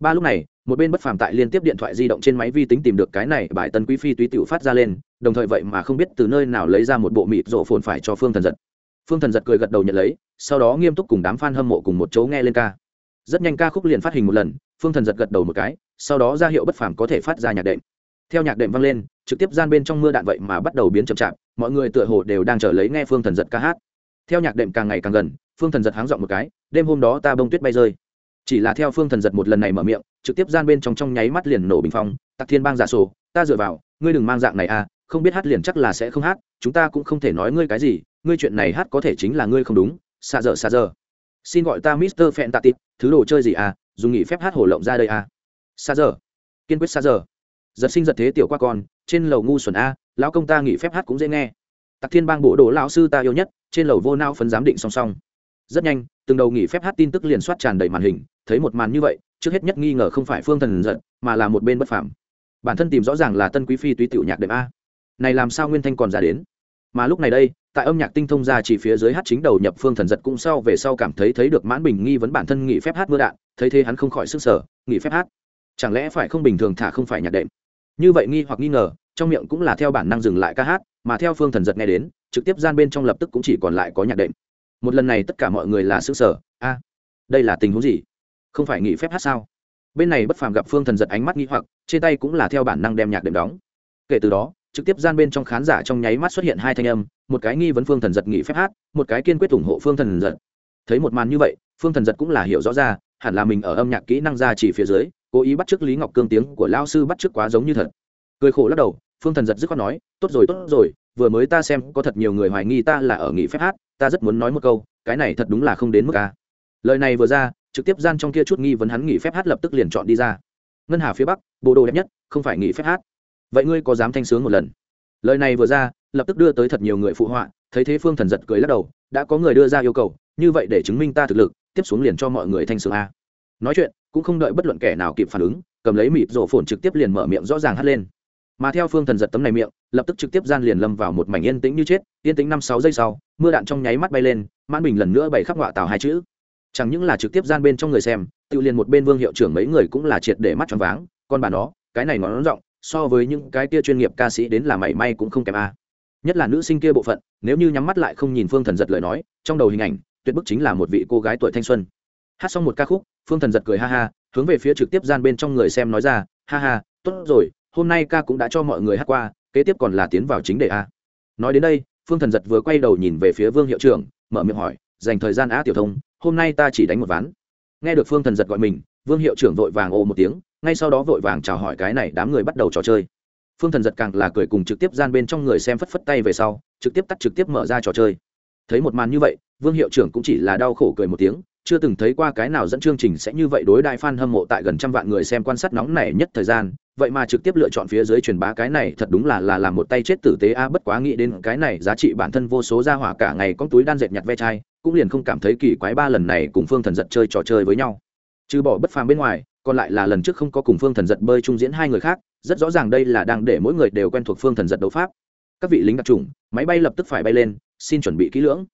Ba lúc này, một bên bất phàm tại liên tiếp điện thoại di động trên máy vi tính tìm được cái này bài tân quý phi túy tiểu phát ra lên, đồng thời vậy mà không biết từ nơi nào lấy ra một bộ mịt rộ phồn phải cho phương thần giật. Phương thần giật cười gật đầu nhận lấy, sau đó nghiêm túc cùng đám f a n hâm mộ cùng một chỗ nghe lên ca. Rất nhanh ca khúc liền phát hình một lần, phương thần giật gật đầu một cái sau đó ra hiệu bất phàm có thể phát ra nhạc đệm. Theo nhạc đệm vang lên, trực tiếp gian bên trong mưa đạn vậy mà bắt đầu biến chậm chạp, mọi người tựa hồ đều đang chờ lấy nghe phương thần giật ca hát. Theo nhạc đệm càng ngày càng gần, phương thần giật háng dọn một cái, đêm hôm đó ta bông tuyết bay rơi. Chỉ là theo phương thần giật một lần này mở miệng, trực tiếp gian bên trong trong nháy mắt liền nổ bình phong tặc thiên bang giả sổ, ta dựa vào, ngươi đừng mang dạng này à không biết hát liền chắc là sẽ không hát, chúng ta cũng không thể nói ngươi cái gì, ngươi chuyện này hát có thể chính là ngươi không đúng xa giờ xa giờ xin gọi ta mister Phẹn tạ tịp thứ đồ chơi gì à dùng nghỉ phép hát hổ lộng ra đây à xa giờ. Kiên quyết xa giờ. Giật sinh giật thế tiểu qua con, trên lầu ngu xuẩn a, lão công ta nghỉ phép hát cũng dễ nghe. Tặc thiên bang bộ đồ lão sư ta yêu nhất, trên lầu vô nao phấn giám định song song. Rất nhanh, từng đầu nghỉ phép hát tin tức liền soát tràn đầy màn hình, thấy một màn như vậy, trước hết nhất nghi ngờ không phải phương thần giận, mà là một bên bất phạm bản thân tìm rõ ràng là tân quý phi túy tiểu nhạc đệm a. Này làm sao nguyên thanh còn ra đến? Mà lúc này đây, tại âm nhạc tinh thông ra chỉ phía dưới hát chính đầu nhập phương thần giật cũng sau về sau cảm thấy thấy được mãn bình nghi vấn bản thân nghỉ phép hát mưa đạn, thấy thế hắn không khỏi sức sở nghỉ phép hát chẳng lẽ phải không bình thường thả không phải nhạc đệm? Như vậy nghi hoặc nghi ngờ, trong miệng cũng là theo bản năng dừng lại ca hát, mà theo phương thần giật nghe đến, trực tiếp gian bên trong lập tức cũng chỉ còn lại có nhạc đệm. Một lần này tất cả mọi người là sức sở a, đây là tình huống gì? Không phải nghỉ phép hát sao? Bên này bất phàm gặp phương thần giật ánh mắt nghi hoặc, trên tay cũng là theo bản năng đem nhạc đệm đóng. Kể từ đó, trực tiếp gian bên trong khán giả trong nháy mắt xuất hiện hai thanh âm, một cái nghi vấn phương thần giật nghỉ phép hát, một cái kiên quyết ủng hộ phương thần giật. Thấy một màn như vậy, phương thần giật cũng là hiểu rõ ra, hẳn là mình ở âm nhạc kỹ năng ra chỉ phía dưới cố ý bắt chước lý ngọc cương tiếng của lao sư bắt chước quá giống như thật. Cười khổ lắc đầu, phương thần giật dứt khoát nói, tốt rồi tốt rồi, vừa mới ta xem có thật nhiều người hoài nghi ta là ở nghỉ phép hát, ta rất muốn nói một câu, cái này thật đúng là không đến mức ca lời này vừa ra, trực tiếp gian trong kia chút nghi vấn hắn nghỉ phép hát lập tức liền chọn đi ra. Ngân hà phía bắc, bộ đồ đẹp nhất, không phải nghỉ phép hát. Vậy ngươi có dám thanh sướng một lần? Lời này vừa ra, lập tức đưa tới thật nhiều người phụ họa, thấy thế phương thần giật cười lắc đầu, đã có người đưa ra yêu cầu, như vậy để chứng minh ta thực lực, tiếp xuống liền cho mọi người thanh sướng a. Nói chuyện cũng không đợi bất luận kẻ nào kịp phản ứng, cầm lấy mịt rổ phồn trực tiếp liền mở miệng rõ ràng hắt lên. Mà theo phương thần giật tấm này miệng, lập tức trực tiếp gian liền lâm vào một mảnh yên tĩnh như chết, yên tĩnh năm sáu giây sau, mưa đạn trong nháy mắt bay lên, mãn bình lần nữa bày khắc họa tào hai chữ. Chẳng những là trực tiếp gian bên trong người xem, tự liền một bên vương hiệu trưởng mấy người cũng là triệt để mắt tròn váng, con bà nó, cái này nó rộng so với những cái kia chuyên nghiệp ca sĩ đến là mảy may cũng không kém a. Nhất là nữ sinh kia bộ phận, nếu như nhắm mắt lại không nhìn phương thần giật lời nói, trong đầu hình ảnh, tuyệt bức chính là một vị cô gái tuổi thanh xuân. Hát xong một ca khúc phương thần giật cười ha ha, hướng về phía trực tiếp gian bên trong người xem nói ra, ha ha, tốt rồi, hôm nay ca cũng đã cho mọi người hát qua, kế tiếp còn là tiến vào chính đề a. Nói đến đây, phương thần giật vừa quay đầu nhìn về phía vương hiệu trưởng, mở miệng hỏi, dành thời gian á, tiểu thông, hôm nay ta chỉ đánh một ván. Nghe được phương thần giật gọi mình, vương hiệu trưởng vội vàng ồ một tiếng, ngay sau đó vội vàng chào hỏi cái này đám người bắt đầu trò chơi. Phương thần giật càng là cười cùng trực tiếp gian bên trong người xem phất phất tay về sau, trực tiếp tắt trực tiếp mở ra trò chơi. Thấy một màn như vậy, vương hiệu trưởng cũng chỉ là đau khổ cười một tiếng chưa từng thấy qua cái nào dẫn chương trình sẽ như vậy đối đại fan hâm mộ tại gần trăm vạn người xem quan sát nóng này nhất thời gian. Vậy mà trực tiếp lựa chọn phía dưới truyền bá cái này thật đúng là là làm một tay chết tử tế a, bất quá nghĩ đến cái này giá trị bản thân vô số ra hỏa cả ngày con túi đan dệt nhặt ve chai, cũng liền không cảm thấy kỳ quái ba lần này cùng phương thần giật chơi trò chơi với nhau. Trừ bỏ bất phàm bên ngoài, còn lại là lần trước không có cùng phương thần giật bơi trung diễn hai người khác, rất rõ ràng đây là đang để mỗi người đều quen thuộc phương thần giật đấu pháp. Các vị lính đặc trùng máy bay lập tức phải bay lên, xin chuẩn bị kỹ lưỡng.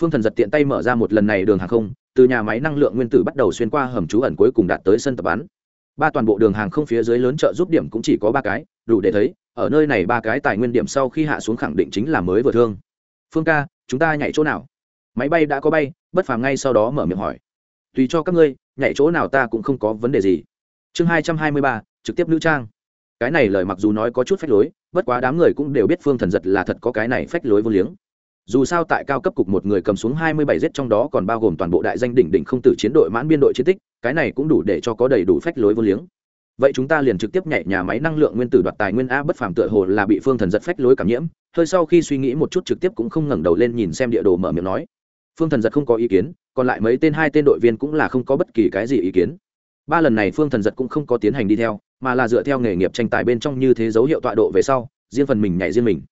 Phương thần giật tiện tay mở ra một lần này đường hàng không từ nhà máy năng lượng nguyên tử bắt đầu xuyên qua hầm trú ẩn cuối cùng đạt tới sân tập bắn. Ba toàn bộ đường hàng không phía dưới lớn trợ giúp điểm cũng chỉ có ba cái, đủ để thấy, ở nơi này ba cái tài nguyên điểm sau khi hạ xuống khẳng định chính là mới vừa thương. Phương ca, chúng ta nhảy chỗ nào? Máy bay đã có bay, bất phàm ngay sau đó mở miệng hỏi. Tùy cho các ngươi, nhảy chỗ nào ta cũng không có vấn đề gì. Chương hai trăm hai mươi ba, trực tiếp nữ trang. Cái này lời mặc dù nói có chút phách lối, bất quá đám người cũng đều biết phương thần giật là thật có cái này phách lối vô liếng dù sao tại cao cấp cục một người cầm xuống hai mươi bảy giết trong đó còn bao gồm toàn bộ đại danh đỉnh đỉnh không tử chiến đội mãn biên đội chiến tích, cái này cũng đủ để cho có đầy đủ phách lối vô liếng. Vậy chúng ta liền trực tiếp nhảy nhà máy năng lượng nguyên tử đoạt tài nguyên a bất phàm tựa hồ là bị phương thần giật phách lối cảm nhiễm, hơi sau khi suy nghĩ một chút trực tiếp cũng không ngẩng đầu lên nhìn xem địa đồ mở miệng nói. Phương thần giật không có ý kiến, còn lại mấy tên hai tên đội viên cũng là không có bất kỳ cái gì ý kiến. Ba lần này phương thần giật cũng không có tiến hành đi theo, mà là dựa theo nghề nghiệp tranh tài bên trong như thế dấu hiệu tọa độ về sau, riêng phần mình nhảy riêng mình.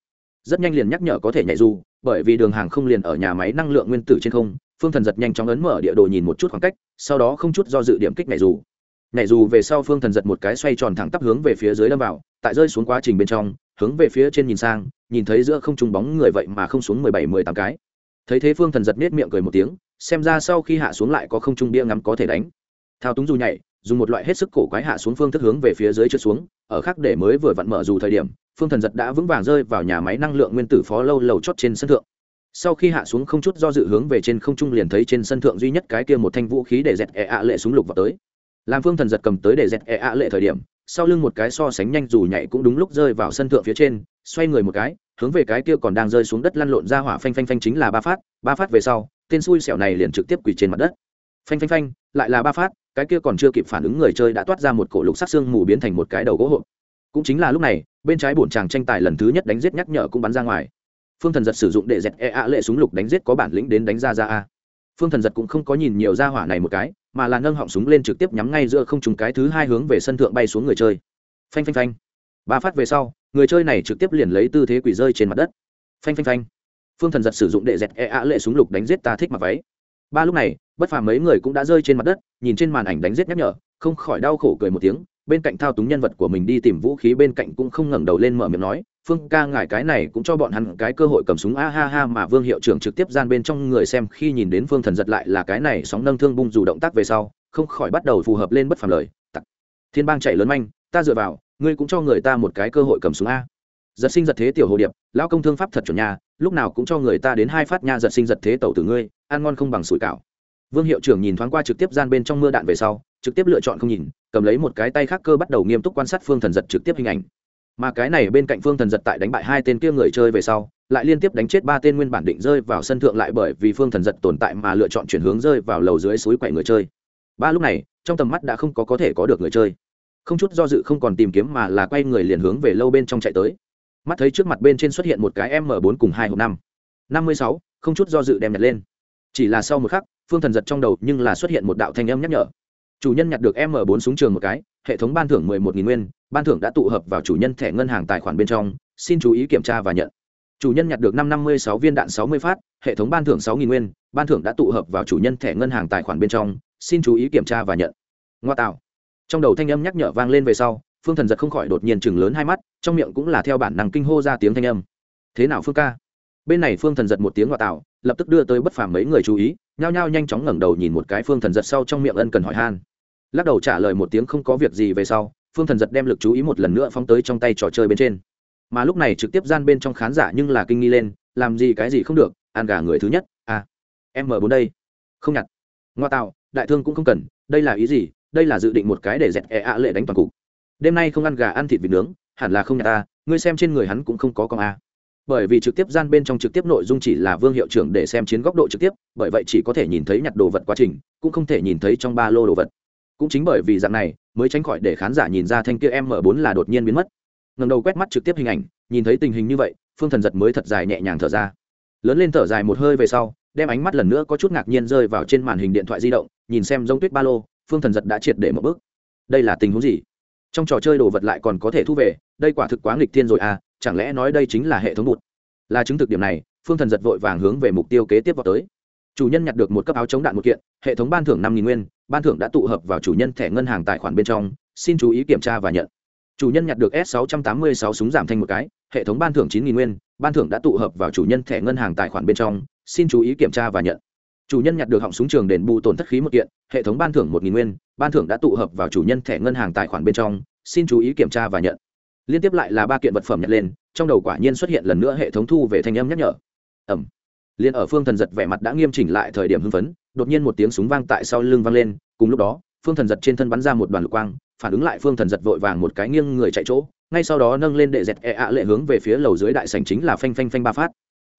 Rất nhanh liền nhắc nhở có thể nhảy dù bởi vì đường hàng không liền ở nhà máy năng lượng nguyên tử trên không, phương thần giật nhanh chóng ấn mở địa đồ nhìn một chút khoảng cách, sau đó không chút do dự điểm kích nhảy dù. Nhảy dù về sau phương thần giật một cái xoay tròn thẳng tắp hướng về phía dưới đâm vào, tại rơi xuống quá trình bên trong, hướng về phía trên nhìn sang, nhìn thấy giữa không trung bóng người vậy mà không xuống mười bảy, mười tám cái. Thấy thế phương thần giật nết miệng cười một tiếng, xem ra sau khi hạ xuống lại có không trung bia ngắm có thể đánh. Thao túng dù nhảy, dùng một loại hết sức cổ quái hạ xuống phương thức hướng về phía dưới trượt xuống, ở khác để mới vừa vặn mở dù thời điểm phương thần giật đã vững vàng rơi vào nhà máy năng lượng nguyên tử phó lâu lầu chót trên sân thượng. Sau khi hạ xuống không chút do dự hướng về trên không trung liền thấy trên sân thượng duy nhất cái kia một thanh vũ khí để dẹt e ạ lệ súng lục vào tới. Làm phương thần giật cầm tới để dẹt e ạ lệ thời điểm, sau lưng một cái so sánh nhanh dù nhảy cũng đúng lúc rơi vào sân thượng phía trên, xoay người một cái, hướng về cái kia còn đang rơi xuống đất lăn lộn ra hỏa phanh phanh phanh chính là ba phát ba phát về sau, tên xui xẻo này liền trực tiếp quỳ trên mặt đất. Phanh phanh phanh, lại là ba phát, cái kia còn chưa kịp phản ứng người chơi đã toát ra một cổ lục sắc xương mù biến thành một cái đầu gỗ hộp cũng chính là lúc này, bên trái bổn chàng tranh tài lần thứ nhất đánh giết nhắc nhở cũng bắn ra ngoài. Phương thần giật sử dụng để dẹt e a lệ súng lục đánh giết có bản lĩnh đến đánh ra ra a. Phương thần giật cũng không có nhìn nhiều ra hỏa này một cái, mà là nâng họng súng lên trực tiếp nhắm ngay giữa không trùng cái thứ hai hướng về sân thượng bay xuống người chơi. Phanh phanh phanh. Ba phát về sau, người chơi này trực tiếp liền lấy tư thế quỷ rơi trên mặt đất. Phanh phanh phanh. Phương thần giật sử dụng để dẹt e a lệ súng lục đánh giết ta thích mặc váy. Ba lúc này, bất phàm mấy người cũng đã rơi trên mặt đất, nhìn trên màn ảnh đánh giết nhắc nhở, không khỏi đau khổ cười một tiếng bên cạnh thao túng nhân vật của mình đi tìm vũ khí bên cạnh cũng không ngẩng đầu lên mở miệng nói, phương ca ngại cái này cũng cho bọn hắn cái cơ hội cầm súng. A ha ha, mà vương hiệu trưởng trực tiếp gian bên trong người xem khi nhìn đến phương thần giật lại là cái này sóng nâng thương bung dù động tác về sau, không khỏi bắt đầu phù hợp lên bất phàm lời, tặc, thiên bang chạy lớn manh, ta dựa vào, ngươi cũng cho người ta một cái cơ hội cầm súng a. Giật sinh giật thế tiểu hồ điệp, lão công thương pháp thật chuẩn nhà lúc nào cũng cho người ta đến hai phát nha, giật sinh giật thế tẩu từ ngươi, ăn ngon không bằng sủi cảo. Vương hiệu trưởng nhìn thoáng qua trực tiếp gian bên trong mưa đạn về sau trực tiếp lựa chọn không nhìn, cầm lấy một cái tay khác cơ bắt đầu nghiêm túc quan sát phương thần giật trực tiếp hình ảnh. Mà cái này bên cạnh phương thần giật tại đánh bại hai tên kia người chơi về sau, lại liên tiếp đánh chết ba tên nguyên bản định rơi vào sân thượng lại bởi vì phương thần giật tồn tại mà lựa chọn chuyển hướng rơi vào lầu dưới suối quậy người chơi. Ba lúc này, trong tầm mắt đã không có có thể có được người chơi. Không chút do dự không còn tìm kiếm mà là quay người liền hướng về lâu bên trong chạy tới. Mắt thấy trước mặt bên trên xuất hiện một cái m 4 cùng hai hộp năm. Năm mươi sáu, không chút do dự đem nhặt lên. Chỉ là sau một khắc, phương thần giật trong đầu nhưng là xuất hiện một đạo thanh âm nhắc nhở chủ nhân nhặt được m 4 súng trường một cái, hệ thống ban thưởng mười một nghìn nguyên, ban thưởng đã tụ hợp vào chủ nhân thẻ ngân hàng tài khoản bên trong, xin chú ý kiểm tra và nhận. Chủ nhân nhặt được năm năm mươi sáu viên đạn sáu mươi phát, hệ thống ban thưởng sáu nghìn nguyên, ban thưởng đã tụ hợp vào chủ nhân thẻ ngân hàng tài khoản bên trong, xin chú ý kiểm tra và nhận. Ngoa tạo. Trong đầu thanh âm nhắc nhở vang lên về sau, phương thần giật không khỏi đột nhiên chừng lớn hai mắt, trong miệng cũng là theo bản năng kinh hô ra tiếng thanh âm. Thế nào phương ca? Bên này phương thần giật một tiếng ngoa tạo, lập tức đưa tới bất phàm mấy người chú ý, nhao nhao nhanh chóng ngẩng đầu nhìn một cái phương thần giật sau trong miệng ân cần hỏi han lắc đầu trả lời một tiếng không có việc gì về sau, phương thần giật đem lực chú ý một lần nữa phóng tới trong tay trò chơi bên trên. Mà lúc này trực tiếp gian bên trong khán giả nhưng là kinh nghi lên, làm gì cái gì không được, ăn gà người thứ nhất à em mở bốn đây, không nhặt. Ngoa tạo, đại thương cũng không cần, đây là ý gì, đây là dự định một cái để dẹt e ạ lệ đánh toàn cục. Đêm nay không ăn gà, ăn thịt vịt nướng, hẳn là không nhặt ta, ngươi xem trên người hắn cũng không có con a. Bởi vì trực tiếp gian bên trong trực tiếp nội dung chỉ là vương hiệu trưởng để xem chiến góc độ trực tiếp, bởi vậy chỉ có thể nhìn thấy nhặt đồ vật quá trình, cũng không thể nhìn thấy trong ba lô đồ vật cũng chính bởi vì dạng này, mới tránh khỏi để khán giả nhìn ra thanh kia m 4 là đột nhiên biến mất. Ngầm đầu quét mắt trực tiếp hình ảnh, nhìn thấy tình hình như vậy, phương thần giật mới thật dài nhẹ nhàng thở ra. Lớn lên thở dài một hơi về sau, đem ánh mắt lần nữa có chút ngạc nhiên rơi vào trên màn hình điện thoại di động, nhìn xem giống tuyết ba lô, phương thần giật đã triệt để một bước. Đây là tình huống gì? Trong trò chơi đồ vật lại còn có thể thu về, đây quả thực quá nghịch thiên rồi à chẳng lẽ nói đây chính là hệ thống bụt? Là chứng thực điểm này, phương thần giật vội vàng hướng về mục tiêu kế tiếp vào tới chủ nhân nhặt được một cấp áo chống đạn một kiện, hệ thống ban thưởng năm nghìn nguyên, ban thưởng đã tụ hợp vào chủ nhân thẻ ngân hàng tài khoản bên trong, xin chú ý kiểm tra và nhận. Chủ nhân nhặt được s 686 súng giảm thanh một cái, hệ thống ban thưởng chín nghìn nguyên, ban thưởng đã tụ hợp vào chủ nhân thẻ ngân hàng tài khoản bên trong, xin chú ý kiểm tra và nhận. Chủ nhân nhặt được họng súng trường đền bù tổn thất khí một kiện, hệ thống ban thưởng một nghìn nguyên, ban thưởng đã tụ hợp vào chủ nhân thẻ ngân hàng tài khoản bên trong, xin chú ý kiểm tra và nhận. Liên tiếp lại là ba kiện vật phẩm nhặt lên, trong đầu quả nhiên xuất hiện lần nữa hệ thống thu về thanh âm nhắc nhở. Ẩm liền ở phương thần giật vẻ mặt đã nghiêm chỉnh lại thời điểm hưng phấn, đột nhiên một tiếng súng vang tại sau lưng vang lên, cùng lúc đó, phương thần giật trên thân bắn ra một đoàn lục quang, phản ứng lại phương thần giật vội vàng một cái nghiêng người chạy chỗ, ngay sau đó nâng lên đệ dẹt e ạ lệ hướng về phía lầu dưới đại sành chính là phanh phanh phanh ba phát.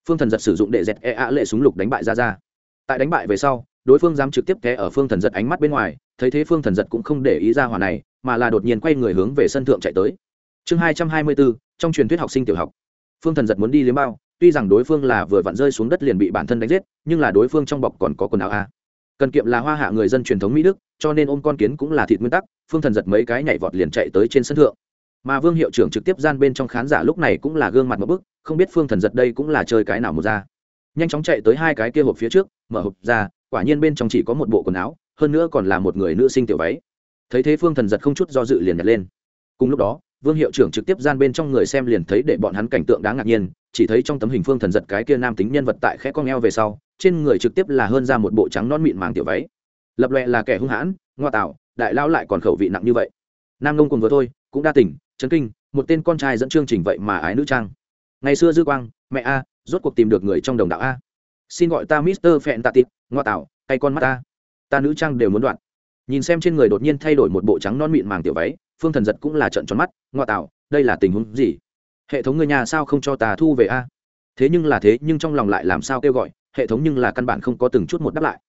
Phương thần giật sử dụng đệ dẹt e ạ lệ súng lục đánh bại ra ra tại đánh bại về sau, đối phương dám trực tiếp té ở phương thần giật ánh mắt bên ngoài, thấy thế phương thần giật cũng không để ý ra hỏa này, mà là đột nhiên quay người hướng về sân thượng chạy tới. Chương hai trăm hai mươi bốn, trong truyền thuyết học sinh tiểu học. Phương thần giật muốn đi liếm bao tuy rằng đối phương là vừa vặn rơi xuống đất liền bị bản thân đánh giết, nhưng là đối phương trong bọc còn có quần áo a cần kiệm là hoa hạ người dân truyền thống mỹ đức, cho nên ôm con kiến cũng là thịt nguyên tắc, phương thần giật mấy cái nhảy vọt liền chạy tới trên sân thượng. Mà vương hiệu trưởng trực tiếp gian bên trong khán giả lúc này cũng là gương mặt một bức, không biết phương thần giật đây cũng là chơi cái nào một ra. Nhanh chóng chạy tới hai cái kia hộp phía trước, mở hộp ra, quả nhiên bên trong chỉ có một bộ quần áo, hơn nữa còn là một người nữ sinh tiểu váy. Thấy thế phương thần giật không chút do dự liền nhặt lên. Cùng lúc đó, vương hiệu trưởng trực tiếp gian bên trong người xem liền thấy để bọn hắn cảnh tượng đáng ngạc nhiên chỉ thấy trong tấm hình phương thần giật cái kia nam tính nhân vật tại khẽ con eo về sau, trên người trực tiếp là hơn ra một bộ trắng non mịn màng tiểu váy. Lập lệ là kẻ hung hãn, ngoa tạo, đại lao lại còn khẩu vị nặng như vậy. Nam nông cùng vừa thôi, cũng đa tỉnh, chấn kinh, một tên con trai dẫn chương trình vậy mà ái nữ trang. Ngày xưa dư quang, mẹ a, rốt cuộc tìm được người trong đồng đạo a. Xin gọi ta mister phẹn tạ tịt, ngoa tạo hay con mắt ta. Ta nữ trang đều muốn đoạn. Nhìn xem trên người đột nhiên thay đổi một bộ trắng non mịn màng tiểu váy, phương thần giật cũng là trận tròn mắt, ngoa tạo, đây là tình huống gì? Hệ thống người nhà sao không cho ta thu về a? Thế nhưng là thế, nhưng trong lòng lại làm sao kêu gọi, hệ thống nhưng là căn bản không có từng chút một đáp lại.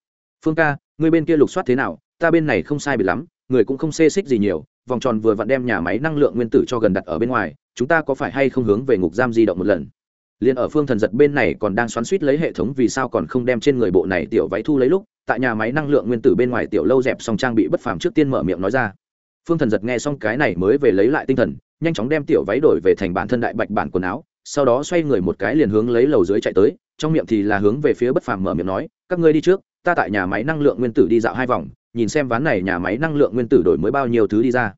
Phương ca người bên kia lục soát thế nào? Ta bên này không sai bị lắm, người cũng không xê xích gì nhiều, vòng tròn vừa vặn đem nhà máy năng lượng nguyên tử cho gần đặt ở bên ngoài, chúng ta có phải hay không hướng về ngục giam di động một lần? Liền ở phương thần giật bên này còn đang xoắn suýt lấy hệ thống vì sao còn không đem trên người bộ này tiểu váy thu lấy lúc, tại nhà máy năng lượng nguyên tử bên ngoài tiểu lâu dẹp xong trang bị bất phàm trước tiên mở miệng nói ra. Phương thần giật nghe xong cái này mới về lấy lại tinh thần nhanh chóng đem tiểu váy đổi về thành bản thân đại bạch bản quần áo, sau đó xoay người một cái liền hướng lấy lầu dưới chạy tới, trong miệng thì là hướng về phía bất phàm mở miệng nói, các ngươi đi trước, ta tại nhà máy năng lượng nguyên tử đi dạo hai vòng, nhìn xem ván này nhà máy năng lượng nguyên tử đổi mới bao nhiêu thứ đi ra.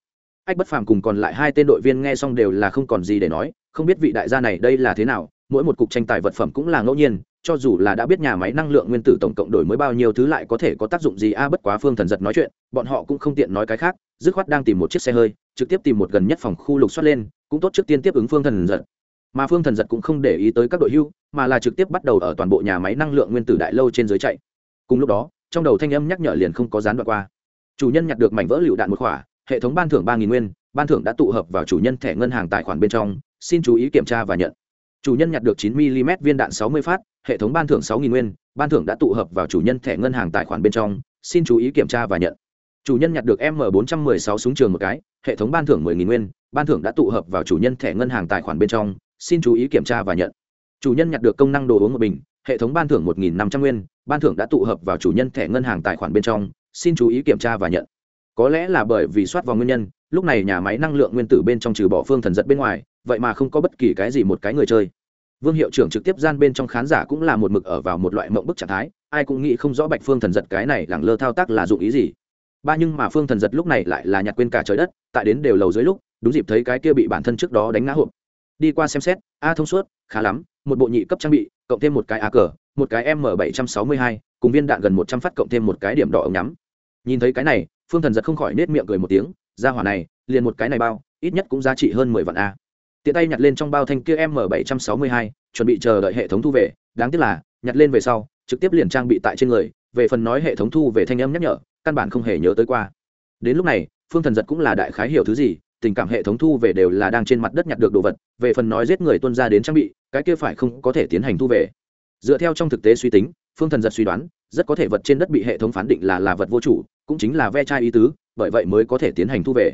Ách bất phàm cùng còn lại hai tên đội viên nghe xong đều là không còn gì để nói, không biết vị đại gia này đây là thế nào, mỗi một cục tranh tài vật phẩm cũng là ngẫu nhiên, cho dù là đã biết nhà máy năng lượng nguyên tử tổng cộng đổi mới bao nhiêu thứ lại có thể có tác dụng gì, a, bất quá phương thần giật nói chuyện, bọn họ cũng không tiện nói cái khác, dứt khoát đang tìm một chiếc xe hơi trực tiếp tìm một gần nhất phòng khu lục soát lên, cũng tốt trước tiên tiếp ứng phương thần giật. Mà phương thần giật cũng không để ý tới các đội hưu, mà là trực tiếp bắt đầu ở toàn bộ nhà máy năng lượng nguyên tử đại lâu trên dưới chạy. Cùng lúc đó, trong đầu thanh âm nhắc nhở liền không có gián đoạn qua. Chủ nhân nhặt được mảnh vỡ lựu đạn một khỏa, hệ thống ban thưởng ba nghìn nguyên, ban thưởng đã tụ hợp vào chủ nhân thẻ ngân hàng tài khoản bên trong, xin chú ý kiểm tra và nhận. Chủ nhân nhặt được 9 mm viên đạn 60 phát, hệ thống ban thưởng 6.000 nguyên, ban thưởng đã tụ hợp vào chủ nhân thẻ ngân hàng tài khoản bên trong, xin chú ý kiểm tra và nhận chủ nhân nhặt được m 416 súng trường một cái, hệ thống ban thưởng 10.000 nguyên, ban thưởng đã tụ hợp vào chủ nhân thẻ ngân hàng tài khoản bên trong, xin chú ý kiểm tra và nhận. Chủ nhân nhặt được công năng đồ uống một bình, hệ thống ban thưởng 1.500 nguyên, ban thưởng đã tụ hợp vào chủ nhân thẻ ngân hàng tài khoản bên trong, xin chú ý kiểm tra và nhận. Có lẽ là bởi vì soát vào nguyên nhân, lúc này nhà máy năng lượng nguyên tử bên trong trừ bỏ phương thần giật bên ngoài, vậy mà không có bất kỳ cái gì một cái người chơi. Vương hiệu trưởng trực tiếp gian bên trong khán giả cũng là một mực ở vào một loại mộng bức trạng thái, ai cũng nghĩ không rõ bạch phương thần giật cái này lẳng lơ thao tác là dụng ý gì ba nhưng mà phương thần giật lúc này lại là nhặt quên cả trời đất, tại đến đều lầu dưới lúc, đúng dịp thấy cái kia bị bản thân trước đó đánh ngã hộp. Đi qua xem xét, a thông suốt, khá lắm, một bộ nhị cấp trang bị, cộng thêm một cái a cờ, một cái m bảy trăm sáu mươi hai, cùng viên đạn gần một trăm phát cộng thêm một cái điểm đỏ ống nhắm. Nhìn thấy cái này, phương thần giật không khỏi nết miệng cười một tiếng, ra hỏa này, liền một cái này bao, ít nhất cũng giá trị hơn mười vạn a. Tiện tay nhặt lên trong bao thanh kia m bảy trăm sáu mươi hai, chuẩn bị chờ đợi hệ thống thu về, đáng tiếc là, nhặt lên về sau, trực tiếp liền trang bị tại trên người, về phần nói hệ thống thu về thanh âm nhắc nhở căn bản không hề nhớ tới qua. Đến lúc này, phương thần giật cũng là đại khái hiểu thứ gì, tình cảm hệ thống thu về đều là đang trên mặt đất nhặt được đồ vật, về phần nói giết người tuân ra đến trang bị, cái kia phải không có thể tiến hành thu về. Dựa theo trong thực tế suy tính, phương thần giật suy đoán, rất có thể vật trên đất bị hệ thống phán định là là vật vô chủ, cũng chính là ve chai ý tứ, bởi vậy mới có thể tiến hành thu về.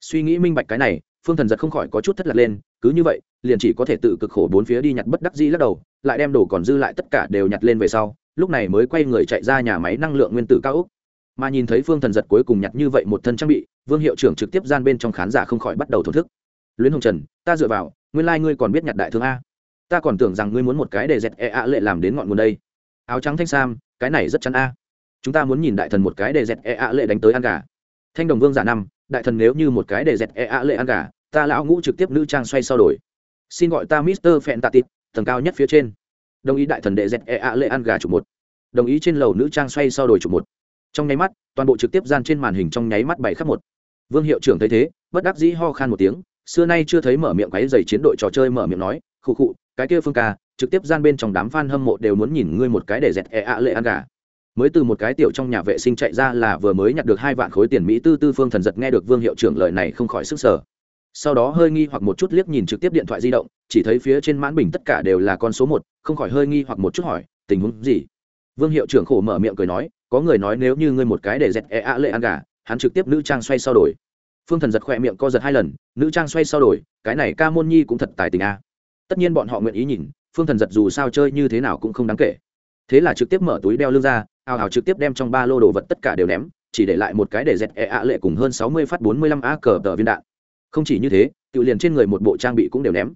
Suy nghĩ minh bạch cái này, phương thần giật không khỏi có chút thất lạc lên, cứ như vậy, liền chỉ có thể tự cực khổ bốn phía đi nhặt bất đắc dĩ lắc đầu, lại đem đồ còn dư lại tất cả đều nhặt lên về sau, lúc này mới quay người chạy ra nhà máy năng lượng nguyên tử cao úc mà nhìn thấy phương thần giật cuối cùng nhặt như vậy một thân trang bị, vương hiệu trưởng trực tiếp gian bên trong khán giả không khỏi bắt đầu thổn thức. Luyến hồng trần, ta dựa vào, nguyên lai、like、ngươi còn biết nhặt đại thương a. Ta còn tưởng rằng ngươi muốn một cái để dẹt e a lệ làm đến ngọn nguồn đây. Áo trắng thanh sam, cái này rất chắn a. Chúng ta muốn nhìn đại thần một cái để dẹt e a lệ đánh tới ăn gà. Thanh đồng vương giả năm, đại thần nếu như một cái để dẹt e a lệ ăn gà, ta lão ngũ trực tiếp nữ trang xoay sau đổi. Xin gọi ta mister phẹn tạ tít tầng cao nhất phía trên. Đồng ý đại thần đệ dẹt e a lệ ăn gà chủ một. Đồng ý trên lầu nữ trang xoay sau đổi chủ một trong nháy mắt, toàn bộ trực tiếp gian trên màn hình trong nháy mắt bảy khắp một. Vương hiệu trưởng thấy thế, bất đắc dĩ ho khan một tiếng, xưa nay chưa thấy mở miệng quáy dày chiến đội trò chơi mở miệng nói, khụ khụ, cái kia phương ca, trực tiếp gian bên trong đám f a n hâm mộ đều muốn nhìn ngươi một cái để dẹt e a lệ ăn gà. Mới từ một cái tiểu trong nhà vệ sinh chạy ra là vừa mới nhặt được hai vạn khối tiền mỹ tư tư phương thần giật nghe được vương hiệu trưởng lời này không khỏi sức sở sau đó hơi nghi hoặc một chút liếc nhìn trực tiếp điện thoại di động, chỉ thấy phía trên mãn bình tất cả đều là con số một, không khỏi hơi nghi hoặc một chút hỏi, tình huống gì? Vương hiệu trưởng khổ mở miệng cười nói có người nói nếu như ngươi một cái để dẹt e a lệ ăn gà, hắn trực tiếp nữ trang xoay sau đổi. Phương thần giật khỏe miệng co giật hai lần, nữ trang xoay sau đổi, cái này ca môn nhi cũng thật tài tình a. Tất nhiên bọn họ nguyện ý nhìn, phương thần giật dù sao chơi như thế nào cũng không đáng kể. Thế là trực tiếp mở túi đeo lưng ra, ào ào trực tiếp đem trong ba lô đồ vật tất cả đều ném, chỉ để lại một cái để dẹt e a lệ cùng hơn sáu mươi phát bốn mươi lăm a cờ tờ viên đạn. Không chỉ như thế, tự liền trên người một bộ trang bị cũng đều ném.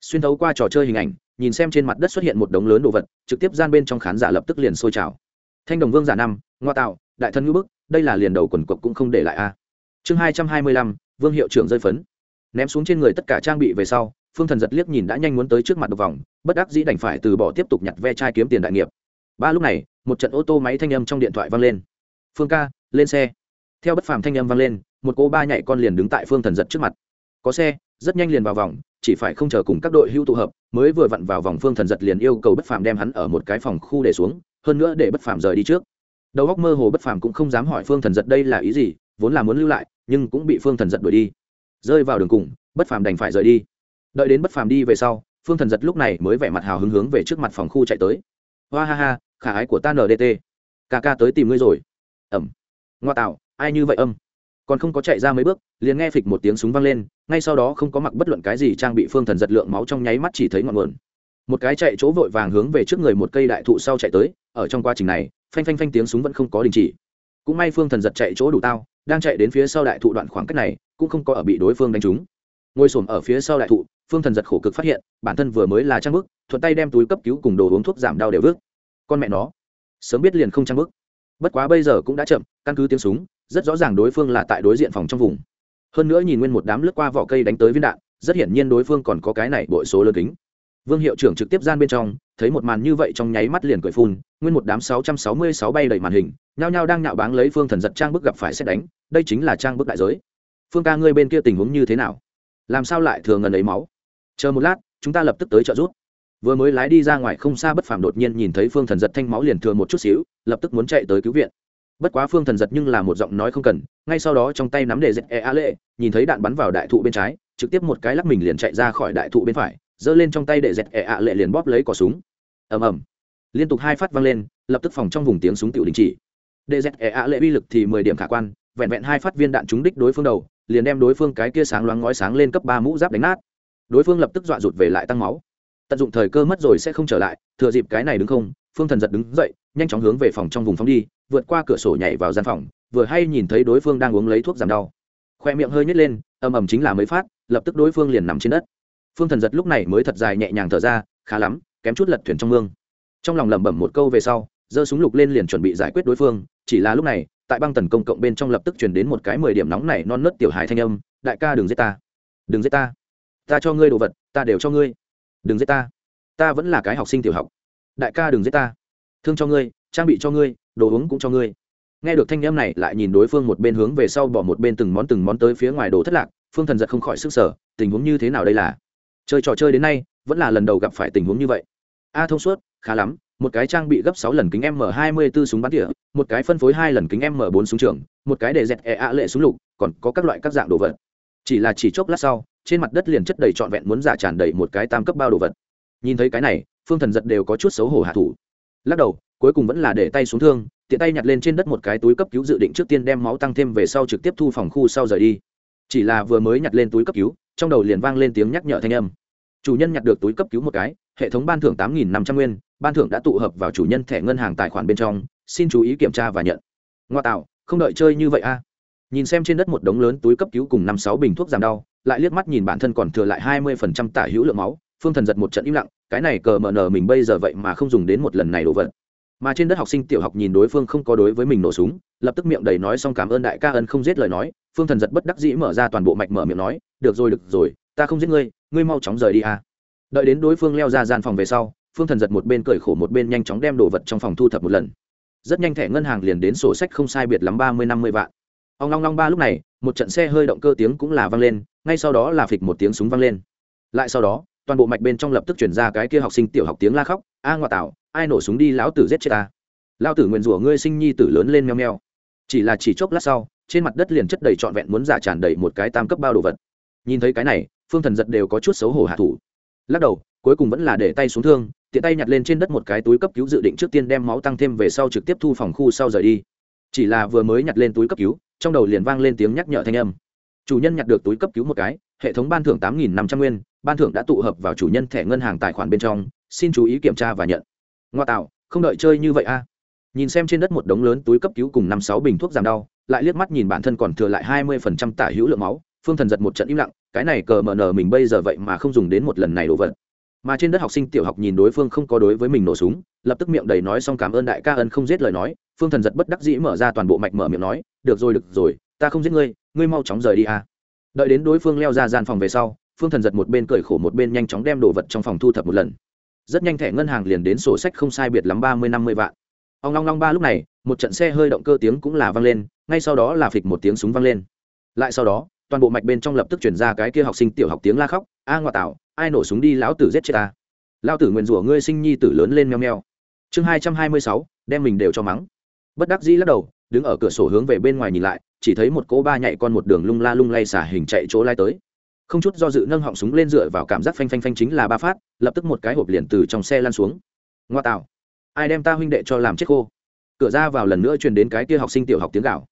Xuyên thấu qua trò chơi hình ảnh, nhìn xem trên mặt đất xuất hiện một đống lớn đồ vật, trực tiếp gian bên trong khán giả lập tức liền sôi trào thanh đồng vương giả năm, ngoa tạo, đại thân ngữ bức, đây là liền đầu quần cộc cũng không để lại a. Chương hai trăm hai mươi lăm, vương hiệu trưởng rơi phấn. Ném xuống trên người tất cả trang bị về sau, phương thần giật liếc nhìn đã nhanh muốn tới trước mặt độc vòng, bất đắc dĩ đành phải từ bỏ tiếp tục nhặt ve chai kiếm tiền đại nghiệp. Ba lúc này, một trận ô tô máy thanh âm trong điện thoại vang lên. Phương ca, lên xe. Theo bất phàm thanh âm vang lên, một cô ba nhảy con liền đứng tại phương thần giật trước mặt. Có xe, rất nhanh liền vào vòng, chỉ phải không chờ cùng các đội hưu tụ hợp, mới vừa vặn vào vòng phương thần giật liền yêu cầu bất phàm đem hắn ở một cái phòng khu để xuống hơn nữa để bất phàm rời đi trước. Đầu góc mơ hồ bất phàm cũng không dám hỏi phương thần giật đây là ý gì, vốn là muốn lưu lại, nhưng cũng bị phương thần giật đuổi đi. Rơi vào đường cùng, bất phàm đành phải rời đi. Đợi đến bất phàm đi về sau, phương thần giật lúc này mới vẻ mặt hào hứng hướng về trước mặt phòng khu chạy tới. Hoa ha ha, khả ái của ta ndt ca ca tới tìm ngươi rồi. Ẩm. Ngoa tạo, ai như vậy âm? Còn không có chạy ra mấy bước, liền nghe phịch một tiếng súng vang lên, ngay sau đó không có mặc bất luận cái gì trang bị phương thần giật lượng máu trong nháy mắt chỉ thấy ngọn nguồn một cái chạy chỗ vội vàng hướng về trước người một cây đại thụ sau chạy tới, ở trong quá trình này, phanh phanh phanh tiếng súng vẫn không có đình chỉ. Cũng may phương thần giật chạy chỗ đủ tao, đang chạy đến phía sau đại thụ đoạn khoảng cách này, cũng không có ở bị đối phương đánh trúng. Ngồi xổm ở phía sau đại thụ, phương thần giật khổ cực phát hiện, bản thân vừa mới là trang bức, thuận tay đem túi cấp cứu cùng đồ uống thuốc giảm đau đều vước con mẹ nó, sớm biết liền không trang bức. Bất quá bây giờ cũng đã chậm, căn cứ tiếng súng, rất rõ ràng đối phương là tại đối diện phòng trong vùng. Hơn nữa nhìn nguyên một đám lướt qua vỏ cây đánh tới viên đạn, rất hiển nhiên đối phương còn có cái này bội số lớn kính vương hiệu trưởng trực tiếp gian bên trong, thấy một màn như vậy trong nháy mắt liền cười phun, nguyên một đám sáu trăm sáu mươi sáu bay đầy màn hình, nhao nhao đang nhạo báng lấy phương thần giật trang bức gặp phải xét đánh, đây chính là trang bức đại giới. Phương ca ngươi bên kia tình huống như thế nào? Làm sao lại thừa ngần ấy máu? Chờ một lát, chúng ta lập tức tới trợ giúp. Vừa mới lái đi ra ngoài không xa bất phàm đột nhiên nhìn thấy phương thần giật thanh máu liền thừa một chút xíu, lập tức muốn chạy tới cứu viện. Bất quá phương thần giật nhưng là một giọng nói không cần, ngay sau đó trong tay nắm để dẹp e a lệ, nhìn thấy đạn bắn vào đại thụ bên trái, trực tiếp một cái lắc mình liền chạy ra khỏi đại thụ bên phải giơ lên trong tay để dẹt e ạ lệ liền bóp lấy cỏ súng. Ầm ầm. Liên tục hai phát vang lên, lập tức phòng trong vùng tiếng súng tiểu đình chỉ. Để dẹt e ạ lệ uy lực thì mười điểm khả quan, vẹn vẹn hai phát viên đạn trúng đích đối phương đầu, liền đem đối phương cái kia sáng loáng ngói sáng lên cấp ba mũ giáp đánh nát. Đối phương lập tức dọa rụt về lại tăng máu. Tận dụng thời cơ mất rồi sẽ không trở lại, thừa dịp cái này đứng không, phương thần giật đứng dậy, nhanh chóng hướng về phòng trong vùng phóng đi, vượt qua cửa sổ nhảy vào gian phòng, vừa hay nhìn thấy đối phương đang uống lấy thuốc giảm đau. Khoe miệng hơi nhét lên, ầm ầm chính là mới phát, lập tức đối phương liền nằm trên đất phương thần giật lúc này mới thật dài nhẹ nhàng thở ra, khá lắm, kém chút lật thuyền trong mương. Trong lòng lẩm bẩm một câu về sau, giơ súng lục lên liền chuẩn bị giải quyết đối phương, chỉ là lúc này, tại băng tần công cộng bên trong lập tức chuyển đến một cái mười điểm nóng này non nớt tiểu hài thanh âm, đại ca đừng giết ta, đừng giết ta ta cho ngươi đồ vật, ta đều cho ngươi, đừng giết ta ta vẫn là cái học sinh tiểu học, đại ca đừng giết ta, thương cho ngươi, trang bị cho ngươi, đồ uống cũng cho ngươi. Nghe được thanh âm này, lại nhìn đối phương một bên hướng về sau bỏ một bên từng món từng món tới phía ngoài đồ thất lạc, phương thần giật không khỏi sức sở tình huống như thế nào đây là? Chơi trò chơi đến nay, vẫn là lần đầu gặp phải tình huống như vậy. A thông suốt, khá lắm, một cái trang bị gấp sáu lần kính m hai mươi 24 súng bắn tỉa, một cái phân phối hai lần kính m bốn súng trường, một cái để dẹt e a lệ súng lục, còn có các loại các dạng đồ vật. Chỉ là chỉ chốc lát sau, trên mặt đất liền chất đầy trọn vẹn muốn giả tràn đầy một cái tam cấp bao đồ vật. Nhìn thấy cái này, phương thần giật đều có chút xấu hổ hạ thủ. Lắc đầu, cuối cùng vẫn là để tay xuống thương, tiện tay nhặt lên trên đất một cái túi cấp cứu dự định trước tiên đem máu tăng thêm về sau trực tiếp thu phòng khu sau rời đi. Chỉ là vừa mới nhặt lên túi cấp cứu, trong đầu liền vang lên tiếng nhắc nhở thanh âm chủ nhân nhặt được túi cấp cứu một cái, hệ thống ban thưởng tám nghìn năm trăm nguyên, ban thưởng đã tụ hợp vào chủ nhân thẻ ngân hàng tài khoản bên trong, xin chú ý kiểm tra và nhận. Ngoa tạo, không đợi chơi như vậy a. Nhìn xem trên đất một đống lớn túi cấp cứu cùng năm sáu bình thuốc giảm đau, lại liếc mắt nhìn bản thân còn thừa lại hai mươi phần trăm tả hữu lượng máu, phương thần giật một trận im lặng, cái này cờ mờ nờ mình bây giờ vậy mà không dùng đến một lần này đồ vật. Mà trên đất học sinh tiểu học nhìn đối phương không có đối với mình nổ súng, lập tức miệng đầy nói xong cảm ơn đại ca ân không giết lời nói, phương thần giật bất đắc dĩ mở ra toàn bộ mạch mở miệng nói, được rồi được rồi, ta không giết ngươi ngươi mau chóng rời đi à. đợi đến đối phương leo ra gian phòng về sau, phương thần giật một bên cởi khổ một bên nhanh chóng đem đồ vật trong phòng thu thập một lần. Rất nhanh thẻ ngân hàng liền đến sổ sách không sai biệt lắm ba mươi năm mươi vạn. Ông long long ba lúc này, một trận xe hơi động cơ tiếng cũng là vang lên, ngay sau đó là phịch một tiếng súng vang lên. Lại sau đó, toàn bộ mạch bên trong lập tức chuyển ra cái kia học sinh tiểu học tiếng la khóc, a ngoại tạo ai nổ súng đi, lão tử giết chết ta. Lão tử nguyện rủa ngươi sinh nhi tử lớn lên meo meo. Chỉ là chỉ chốc lát sau, trên mặt đất liền chất đầy trọn vẹn muốn giả tràn đầy một cái tam cấp bao đồ vật. Nhìn thấy cái này phương thần giật đều có chút xấu hổ hạ thủ. Lắc đầu, cuối cùng vẫn là để tay xuống thương, tiện tay nhặt lên trên đất một cái túi cấp cứu dự định trước tiên đem máu tăng thêm về sau trực tiếp thu phòng khu sau rời đi. Chỉ là vừa mới nhặt lên túi cấp cứu, trong đầu liền vang lên tiếng nhắc nhở thanh âm. Chủ nhân nhặt được túi cấp cứu một cái, hệ thống ban thưởng tám nghìn năm trăm nguyên, ban thưởng đã tụ hợp vào chủ nhân thẻ ngân hàng tài khoản bên trong, xin chú ý kiểm tra và nhận. Ngoa tạo, không đợi chơi như vậy a. Nhìn xem trên đất một đống lớn túi cấp cứu cùng năm sáu bình thuốc giảm đau, lại liếc mắt nhìn bản thân còn thừa lại hai mươi phần trăm tả hữu lượng máu phương thần giật một trận im lặng, cái này cờ mờ nờ mình bây giờ vậy mà không dùng đến một lần này đồ vật. Mà trên đất học sinh tiểu học nhìn đối phương không có đối với mình nổ súng, lập tức miệng đầy nói xong cảm ơn đại ca ân không giết lời nói, phương thần giật bất đắc dĩ mở ra toàn bộ mạch mở miệng nói, được rồi được rồi, ta không giết ngươi ngươi mau chóng rời đi à? đợi đến đối phương leo ra gian phòng về sau, phương thần giật một bên cười khổ một bên nhanh chóng đem đồ vật trong phòng thu thập một lần. Rất nhanh thẻ ngân hàng liền đến sổ sách không sai biệt lắm ba mươi năm mươi vạn. Ông long long ba lúc này, một trận xe hơi động cơ tiếng cũng là vang lên, ngay sau đó là phịch một tiếng súng vang lên. Lại sau đó toàn bộ mạch bên trong lập tức chuyển ra cái kia học sinh tiểu học tiếng la khóc, a ngoại tạo ai nổ súng đi lão tử giết chết ta. Lao tử nguyện rủa ngươi sinh nhi tử lớn lên meo meo. Chương hai trăm hai mươi sáu, đem mình đều cho mắng. Bất đắc dĩ lắc đầu, đứng ở cửa sổ hướng về bên ngoài nhìn lại, chỉ thấy một cỗ ba nhảy con một đường lung la lung lay xả hình chạy chỗ lai tới. Không chút do dự nâng họng súng lên dựa vào cảm giác phanh phanh phanh chính là ba phát, lập tức một cái hộp liền từ trong xe lan xuống. Ngoa tạo ai đem ta huynh đệ cho làm chết khô? Cửa ra vào lần nữa truyền đến cái kia học sinh tiểu học tiếng gạo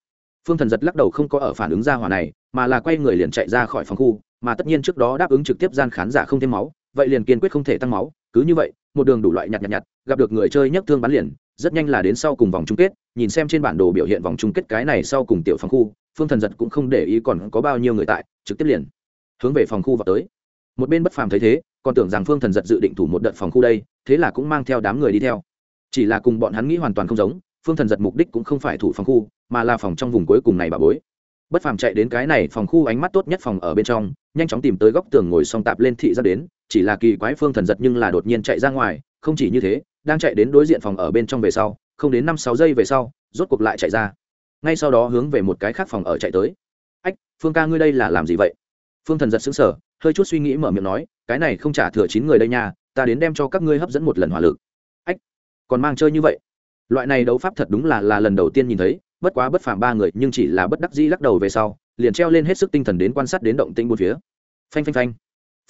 phương thần giật lắc đầu không có ở phản ứng ra hỏa này, mà là quay người liền chạy ra khỏi phòng khu, mà tất nhiên trước đó đáp ứng trực tiếp gian khán giả không thêm máu, vậy liền kiên quyết không thể tăng máu, cứ như vậy, một đường đủ loại nhặt nhặt nhặt, gặp được người chơi nhấc thương bắn liền, rất nhanh là đến sau cùng vòng chung kết, nhìn xem trên bản đồ biểu hiện vòng chung kết cái này sau cùng tiểu phòng khu, phương thần giật cũng không để ý còn có bao nhiêu người tại, trực tiếp liền hướng về phòng khu vào tới. Một bên bất phàm thấy thế, còn tưởng rằng phương thần giật dự định thủ một đợt phòng khu đây, thế là cũng mang theo đám người đi theo. Chỉ là cùng bọn hắn nghĩ hoàn toàn không giống phương thần giật mục đích cũng không phải thủ phòng khu, mà là phòng trong vùng cuối cùng này bà bối. Bất phàm chạy đến cái này phòng khu ánh mắt tốt nhất phòng ở bên trong, nhanh chóng tìm tới góc tường ngồi xong tạp lên thị ra đến, chỉ là kỳ quái phương thần giật nhưng là đột nhiên chạy ra ngoài, không chỉ như thế, đang chạy đến đối diện phòng ở bên trong về sau, không đến năm sáu giây về sau, rốt cuộc lại chạy ra. Ngay sau đó hướng về một cái khác phòng ở chạy tới. Ách, phương ca ngươi đây là làm gì vậy? Phương thần giật xứng sở hơi chút suy nghĩ mở miệng nói, cái này không trả thừa chín người đây nha, ta đến đem cho các ngươi hấp dẫn một lần hỏa lực. Ách, còn mang chơi như vậy? Loại này đấu pháp thật đúng là là lần đầu tiên nhìn thấy, bất quá bất phàm ba người, nhưng chỉ là bất đắc dĩ lắc đầu về sau, liền treo lên hết sức tinh thần đến quan sát đến động tĩnh bốn phía. Phanh phanh phanh.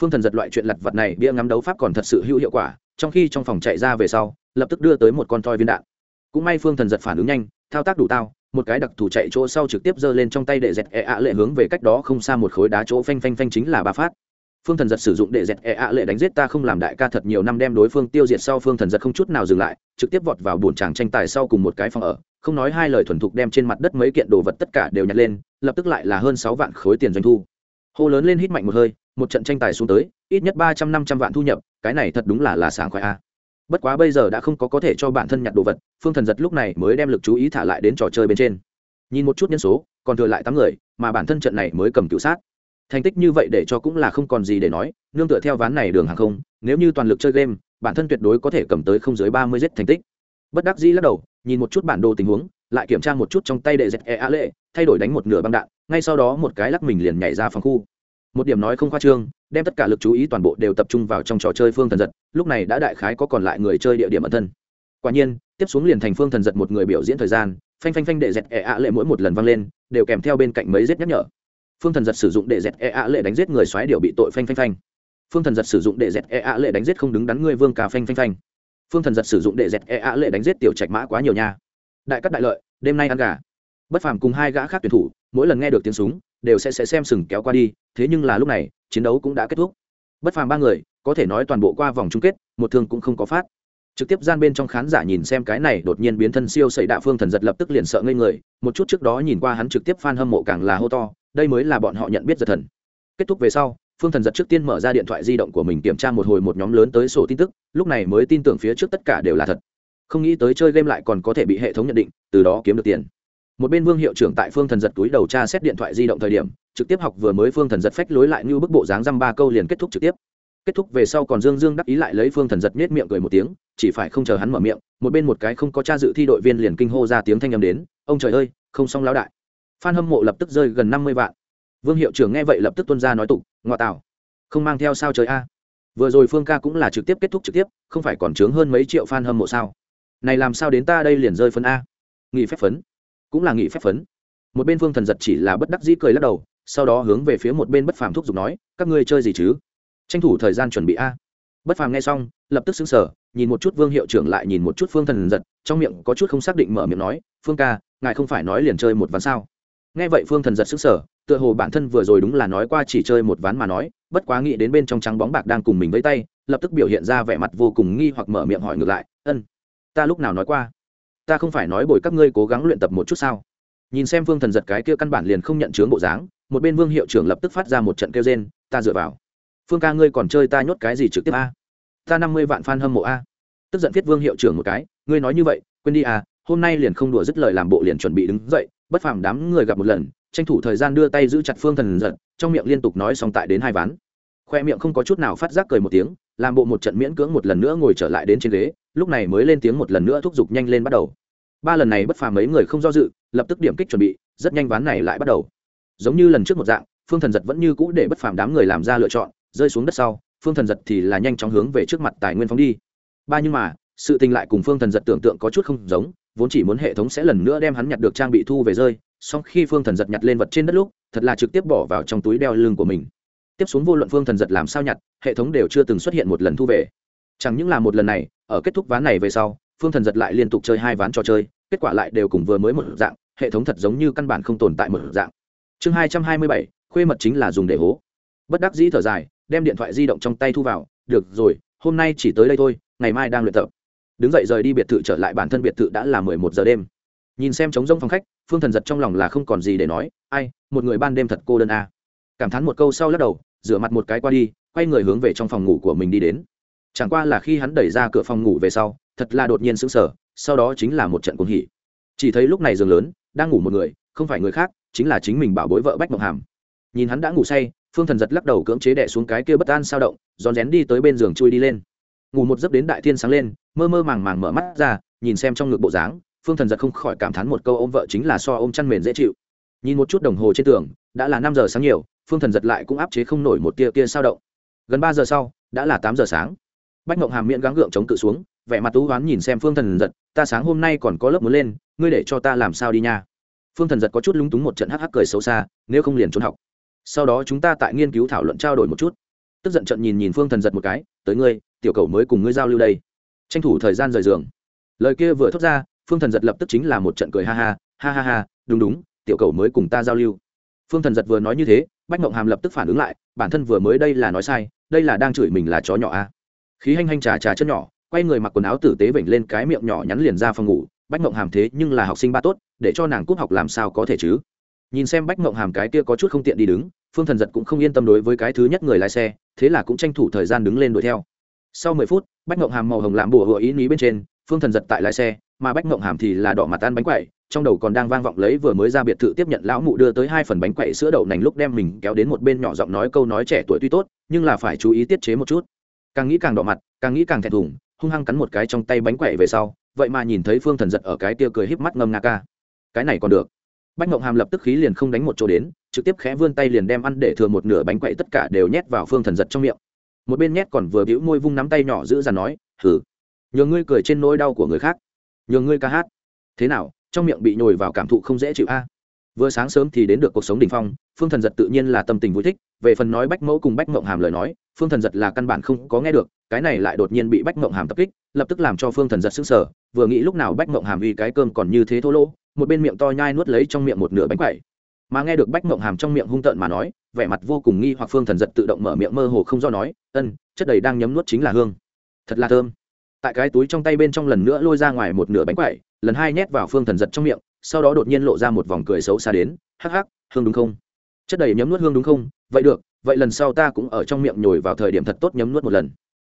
Phương thần giật loại chuyện lặt vặt này, bia ngắm đấu pháp còn thật sự hữu hiệu quả, trong khi trong phòng chạy ra về sau, lập tức đưa tới một con toi viên đạn. Cũng may phương thần giật phản ứng nhanh, thao tác đủ tao, một cái đặc thù chạy chỗ sau trực tiếp giơ lên trong tay để dẹt e ạ lệ hướng về cách đó không xa một khối đá chỗ phanh phanh phanh chính là ba phát phương thần giật sử dụng để dẹt e ạ lệ đánh giết ta không làm đại ca thật nhiều năm đem đối phương tiêu diệt sau phương thần giật không chút nào dừng lại, trực tiếp vọt vào bồn tràng tranh tài sau cùng một cái phòng ở, không nói hai lời thuần thục đem trên mặt đất mấy kiện đồ vật tất cả đều nhặt lên, lập tức lại là hơn sáu vạn khối tiền doanh thu. Hô lớn lên hít mạnh một hơi, một trận tranh tài xuống tới, ít nhất ba trăm năm trăm vạn thu nhập, cái này thật đúng là là sảng khoái a. Bất quá bây giờ đã không có có thể cho bản thân nhặt đồ vật, phương thần giật lúc này mới đem lực chú ý thả lại đến trò chơi bên trên. Nhìn một chút nhân số, còn thừa lại tám người, mà bản thân trận này mới cầm cựu sát thành tích như vậy để cho cũng là không còn gì để nói, nương tựa theo ván này đường hàng không, nếu như toàn lực chơi game, bản thân tuyệt đối có thể cầm tới không dưới ba mươi giết thành tích. Bất đắc dĩ lắc đầu, nhìn một chút bản đồ tình huống, lại kiểm tra một chút trong tay đệ dẹt e a lệ, thay đổi đánh một nửa băng đạn, ngay sau đó một cái lắc mình liền nhảy ra phòng khu. Một điểm nói không khoa trương, đem tất cả lực chú ý toàn bộ đều tập trung vào trong trò chơi phương thần giật, lúc này đã đại khái có còn lại người chơi địa điểm ẩn thân. Quả nhiên, tiếp xuống liền thành phương thần giật một người biểu diễn thời gian, phanh phanh phanh đệ dẹt e a lệ mỗi một lần vang lên, đều kèm theo bên cạnh mấy giết nhắc nhở phương thần giật sử dụng để dẹt e ạ lệ đánh giết người xoáy điều bị tội phanh phanh phanh. Phương thần giật sử dụng để dẹt e ạ lệ đánh giết không đứng đắn người vương cà phanh phanh phanh. Phương thần giật sử dụng để dẹt e ạ lệ đánh giết tiểu trạch mã quá nhiều nha. Đại cắt đại lợi đêm nay ăn gà. Bất phàm cùng hai gã khác tuyển thủ mỗi lần nghe được tiếng súng đều sẽ, sẽ xem sừng kéo qua đi thế nhưng là lúc này chiến đấu cũng đã kết thúc. Bất phàm ba người có thể nói toàn bộ qua vòng chung kết một thương cũng không có phát. Trực tiếp gian bên trong khán giả nhìn xem cái này đột nhiên biến thân siêu xảy đạ phương thần giật lập tức liền sợ ngây người một chút trước đó nhìn qua hắn trực tiếp f a n hâm mộ càng là hô to đây mới là bọn họ nhận biết giật thần. Kết thúc về sau, phương thần giật trước tiên mở ra điện thoại di động của mình kiểm tra một hồi một nhóm lớn tới sổ tin tức, lúc này mới tin tưởng phía trước tất cả đều là thật. Không nghĩ tới chơi game lại còn có thể bị hệ thống nhận định, từ đó kiếm được tiền. Một bên vương hiệu trưởng tại phương thần giật túi đầu tra xét điện thoại di động thời điểm, trực tiếp học vừa mới phương thần giật phách lối lại như bức bộ dáng dăm ba câu liền kết thúc trực tiếp. Kết thúc về sau còn dương dương đắc ý lại lấy phương thần giật nết miệng cười một tiếng, chỉ phải không chờ hắn mở miệng, một bên một cái không có cha dự thi đội viên liền kinh hô ra tiếng thanh â m đến, ông trời ơi, không xong lão đại fan hâm mộ lập tức rơi gần năm mươi vạn. Vương hiệu trưởng nghe vậy lập tức tuân ra nói tục ngoại tảo không mang theo sao trời a? Vừa rồi phương ca cũng là trực tiếp kết thúc trực tiếp không phải còn chướng hơn mấy triệu fan hâm mộ sao? Này làm sao đến ta đây liền rơi phân a? Nghỉ phép phấn cũng là nghỉ phép phấn. Một bên phương thần giật chỉ là bất đắc dĩ cười lắc đầu sau đó hướng về phía một bên bất phàm thúc giục nói các ngươi chơi gì chứ? Tranh thủ thời gian chuẩn bị a. Bất phàm nghe xong lập tức sững sờ, nhìn một chút vương hiệu trưởng lại nhìn một chút phương thần giật trong miệng có chút không xác định mở miệng nói phương ca ngài không phải nói liền chơi một ván sao? Nghe vậy phương thần giật sức sở tựa hồ bản thân vừa rồi đúng là nói qua chỉ chơi một ván mà nói, bất quá nghĩ đến bên trong trắng bóng bạc đang cùng mình với tay, lập tức biểu hiện ra vẻ mặt vô cùng nghi hoặc mở miệng hỏi ngược lại, ân, ta lúc nào nói qua? Ta không phải nói bồi các ngươi cố gắng luyện tập một chút sao? Nhìn xem phương thần giật cái kia căn bản liền không nhận chướng bộ dáng, một bên vương hiệu trưởng lập tức phát ra một trận kêu rên, ta dựa vào. Phương ca ngươi còn chơi ta nhốt cái gì trực tiếp a? Ta năm mươi vạn f a n hâm mộ a. Tức giận viết vương hiệu trưởng một cái, ngươi nói như vậy, quên đi à hôm nay liền không đùa dứt lời làm bộ liền chuẩn bị đứng dậy bất phàm đám người gặp một lần, tranh thủ thời gian đưa tay giữ chặt phương thần giật, trong miệng liên tục nói xong tại đến hai ván. Khoe miệng không có chút nào phát giác cười một tiếng, làm bộ một trận miễn cưỡng một lần nữa ngồi trở lại đến trên ghế, lúc này mới lên tiếng một lần nữa thúc giục nhanh lên bắt đầu. Ba lần này bất phàm mấy người không do dự, lập tức điểm kích chuẩn bị, rất nhanh ván này lại bắt đầu. Giống như lần trước một dạng, phương thần giật vẫn như cũ để bất phàm đám người làm ra lựa chọn, rơi xuống đất sau, phương thần giật thì là nhanh chóng hướng về trước mặt tài nguyên phóng đi. Ba nhưng mà, sự tình lại cùng phương thần giật tưởng tượng có chút không giống vốn chỉ muốn hệ thống sẽ lần nữa đem hắn nhặt được trang bị thu về rơi, song khi phương thần giật nhặt lên vật trên đất lúc, thật là trực tiếp bỏ vào trong túi đeo lưng của mình. Tiếp xuống vô luận phương thần giật làm sao nhặt, hệ thống đều chưa từng xuất hiện một lần thu về. Chẳng những là một lần này, ở kết thúc ván này về sau, phương thần giật lại liên tục chơi hai ván trò chơi, kết quả lại đều cùng vừa mới một dạng, hệ thống thật giống như căn bản không tồn tại một dạng. Chương hai trăm hai mươi bảy, khuê mật chính là dùng để hố. Bất đắc dĩ thở dài, đem điện thoại di động trong tay thu vào, được rồi, hôm nay chỉ tới đây thôi, ngày mai đang luyện tập đứng dậy rời đi biệt thự trở lại bản thân biệt thự đã là mười một giờ đêm. Nhìn xem trống rông phòng khách, phương thần giật trong lòng là không còn gì để nói, ai, một người ban đêm thật cô đơn a. À. cảm thán một câu sau lắc đầu, rửa mặt một cái qua đi, quay người hướng về trong phòng ngủ của mình đi đến. Chẳng qua là khi hắn đẩy ra cửa phòng ngủ về sau, thật là đột nhiên sững sờ, sau đó chính là một trận cuồng hỉ. Chỉ thấy lúc này giường lớn, đang ngủ một người, không phải người khác, chính là chính mình bảo bối vợ bách mộng hàm. Nhìn hắn đã ngủ say, phương thần giật lắc đầu cưỡng chế đẻ xuống cái kia bất an sao động, rón rén đi tới bên giường chui đi lên ngủ một giấc đến đại thiên sáng lên, mơ mơ màng màng mở mắt ra, nhìn xem trong ngực bộ dáng, phương thần giật không khỏi cảm thán một câu ôm vợ chính là so ôm chăn mền dễ chịu. Nhìn một chút đồng hồ trên tường, đã là năm giờ sáng nhiều, phương thần giật lại cũng áp chế không nổi một tia tia sao động. Gần ba giờ sau, đã là tám giờ sáng. Bách mộng hàm miệng gắng gượng chống cự xuống, vẻ mặt tú hoán nhìn xem phương thần giật, ta sáng hôm nay còn có lớp muốn lên, ngươi để cho ta làm sao đi nha? Phương thần giật có chút lúng túng một trận hắc hắc cười xấu xa, nếu không liền trốn học. Sau đó chúng ta tại nghiên cứu thảo luận trao đổi một chút tức giận trận nhìn nhìn phương thần giật một cái, tới ngươi, tiểu cầu mới cùng ngươi giao lưu đây. Tranh thủ thời gian rời giường. Lời kia vừa thốt ra, phương thần giật lập tức chính là một trận cười ha ha ha ha ha, đúng đúng, tiểu cầu mới cùng ta giao lưu. Phương thần giật vừa nói như thế, bách mộng hàm lập tức phản ứng lại, bản thân vừa mới đây là nói sai, đây là đang chửi mình là chó nhỏ a. À. khí hanh hanh trà trà chân nhỏ, quay người mặc quần áo tử tế vểnh lên cái miệng nhỏ nhắn liền ra phòng ngủ, bách mộng hàm thế nhưng là học sinh ba tốt, để cho nàng cúp học làm sao có thể chứ? Nhìn xem bách mộng hàm cái kia có chút không tiện đi đứng, phương thần giật cũng không yên tâm đối với cái thứ nhất người lái xe, thế là cũng tranh thủ thời gian đứng lên đuổi theo. Sau mười phút, bách mộng hàm màu hồng làm bùa hựa ý nghĩ bên trên, phương thần giật tại lái xe, mà bách mộng hàm thì là đỏ mặt ăn bánh quậy, trong đầu còn đang vang vọng lấy vừa mới ra biệt thự tiếp nhận lão mụ đưa tới hai phần bánh quậy sữa đậu nành lúc đem mình kéo đến một bên nhỏ giọng nói câu nói trẻ tuổi tuy tốt, nhưng là phải chú ý tiết chế một chút. Càng nghĩ càng đỏ mặt, càng nghĩ càng thẹn thùng, hung hăng cắn một cái trong tay bánh quậy về sau, vậy mà nhìn thấy phương thần giật ở cái tia cười híp mắt ngâm nga ca. Cái này còn được bách mộng hàm lập tức khí liền không đánh một chỗ đến, trực tiếp khẽ vươn tay liền đem ăn để thừa một nửa bánh quậy tất cả đều nhét vào phương thần giật trong miệng. Một bên nhét còn vừa bĩu môi vung nắm tay nhỏ giữ ra nói hử nhường ngươi cười trên nỗi đau của người khác, nhường ngươi ca hát. Thế nào, trong miệng bị nhồi vào cảm thụ không dễ chịu a? Vừa sáng sớm thì đến được cuộc sống đ ỉ n h phong, phương thần giật tự nhiên là tâm tình vui thích, về phần nói bách mẫu cùng bách mộng hàm lời nói, phương thần giật là căn bản không có nghe được, cái này lại đột nhiên bị bách mộng hàm tập kích, lập tức làm cho phương thần giật s ứ n g sở vừa nghĩ lúc nào bách mộng hàm uy cái cơm còn như thế thô lỗ một bên miệng to nhai nuốt lấy trong miệng một nửa bánh quẩy, mà nghe được bách mộng hàm trong miệng hung tợn mà nói vẻ mặt vô cùng nghi hoặc phương thần giật tự động mở miệng mơ hồ không do nói ân chất đầy đang nhấm nuốt chính là hương. Thật là thơm. Tại cái túi trong tay bên trong lần nữa lôi ra ngoài một nửa bánh quẩy, lần hai nhét vào phương thần giật trong miệng sau đó đột nhiên lộ ra một vòng cười xấu xa đến hắc hắc hương đúng không? Chất đầy nhấm nuốt hương đúng không? Vậy được vậy lần sau ta cũng ở trong miệng nhồi vào thời điểm thật tốt nhấm nuốt một lần.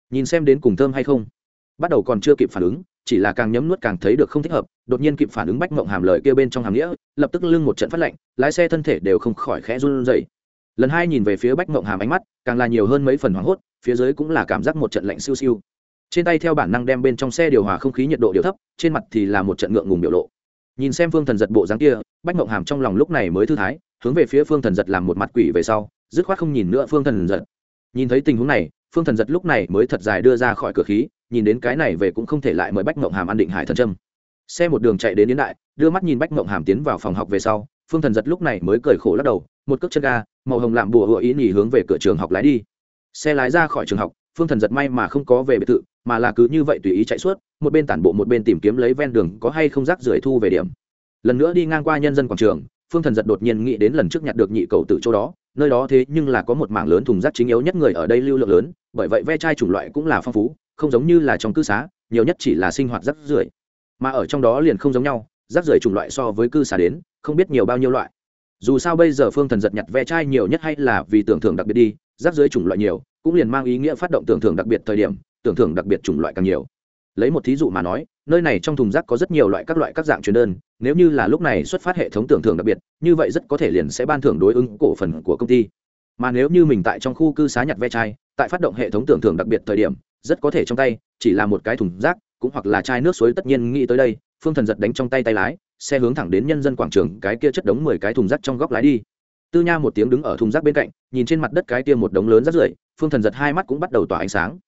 Nhìn xem đến cùng thơm hay không. Bắt đầu còn chưa kịp phản ứng chỉ là càng nhấm nuốt càng thấy được không thích hợp đột nhiên kịp phản ứng bách mộng hàm lời kia bên trong hàm nghĩa, lập tức lưng một trận phát lạnh, lái xe thân thể đều không khỏi khẽ run rẩy. Lần hai nhìn về phía bách mộng hàm ánh mắt, càng là nhiều hơn mấy phần hoảng hốt, phía dưới cũng là cảm giác một trận lạnh siêu siêu. Trên tay theo bản năng đem bên trong xe điều hòa không khí nhiệt độ điều thấp, trên mặt thì là một trận ngượng ngùng biểu lộ. Nhìn xem phương thần giật bộ dáng kia, bách mộng hàm trong lòng lúc này mới thư thái, hướng về phía phương thần giật làm một mặt quỷ về sau, dứt khoát không nhìn nữa phương thần giật. Nhìn thấy tình huống này, phương thần giật lúc này mới thật dài đưa ra khỏi cửa khí, nhìn đến cái này về cũng không thể lại mời bách mộng hàm ăn định hải thần trâm xe một đường chạy đến yến đại, đưa mắt nhìn bách mộng hàm tiến vào phòng học về sau, phương thần giật lúc này mới cười khổ lắc đầu, một cước chân ga, màu hồng làm bùa hựa ý nhì hướng về cửa trường học lái đi. Xe lái ra khỏi trường học, phương thần giật may mà không có về biệt thự, mà là cứ như vậy tùy ý chạy suốt, một bên tản bộ một bên tìm kiếm lấy ven đường có hay không rác rưởi thu về điểm. Lần nữa đi ngang qua nhân dân quảng trường, phương thần giật đột nhiên nghĩ đến lần trước nhặt được nhị cầu từ chỗ đó, nơi đó thế nhưng là có một mảng lớn thùng rác chính yếu nhất người ở đây lưu lượng lớn, bởi vậy ve chai chủng loại cũng là phong phú, không giống như là trong cư xá, nhiều nhất chỉ là sinh hoạt rác rưởi mà ở trong đó liền không giống nhau, rác rưởi chủng loại so với cư xá đến, không biết nhiều bao nhiêu loại. Dù sao bây giờ phương thần giật nhặt ve chai nhiều nhất hay là vì tưởng thưởng đặc biệt đi, rác rưởi chủng loại nhiều, cũng liền mang ý nghĩa phát động tưởng thưởng đặc biệt thời điểm, tưởng thưởng đặc biệt chủng loại càng nhiều. Lấy một thí dụ mà nói, nơi này trong thùng rác có rất nhiều loại các loại các dạng truyền đơn, nếu như là lúc này xuất phát hệ thống tưởng thưởng đặc biệt, như vậy rất có thể liền sẽ ban thưởng đối ứng cổ phần của công ty. Mà nếu như mình tại trong khu cư xá nhặt ve chai, tại phát động hệ thống tưởng thưởng đặc biệt thời điểm, rất có thể trong tay, chỉ là một cái thùng rác cũng hoặc là chai nước suối tất nhiên nghĩ tới đây, phương thần giật đánh trong tay tay lái, xe hướng thẳng đến nhân dân quảng trường, cái kia chất đống mười cái thùng rác trong góc lái đi. Tư nha một tiếng đứng ở thùng rác bên cạnh, nhìn trên mặt đất cái kia một đống lớn rác rưởi, phương thần giật hai mắt cũng bắt đầu tỏa ánh sáng.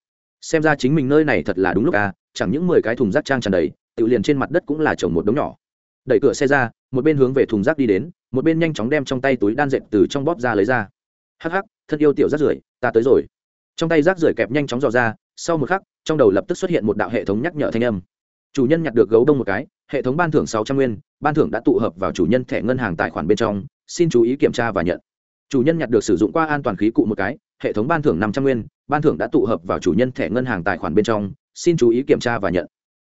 Xem ra chính mình nơi này thật là đúng lúc à chẳng những mười cái thùng rác trang tràn đầy, tự liền trên mặt đất cũng là trồng một đống nhỏ. Đẩy cửa xe ra, một bên hướng về thùng rác đi đến, một bên nhanh chóng đem trong tay túi đan dệt từ trong bóp ra lấy ra. Hắc hắc, thân yêu tiểu rác rưởi, ta tới rồi. Trong tay rác rưởi kẹp nhanh chóng dò ra sau một khắc, trong đầu lập tức xuất hiện một đạo hệ thống nhắc nhở thanh âm. Chủ nhân nhặt được gấu đông một cái, hệ thống ban thưởng sáu trăm nguyên, ban thưởng đã tụ hợp vào chủ nhân thẻ ngân hàng tài khoản bên trong, xin chú ý kiểm tra và nhận. Chủ nhân nhặt được sử dụng qua an toàn khí cụ một cái, hệ thống ban thưởng năm trăm nguyên, ban thưởng đã tụ hợp vào chủ nhân thẻ ngân hàng tài khoản bên trong, xin chú ý kiểm tra và nhận.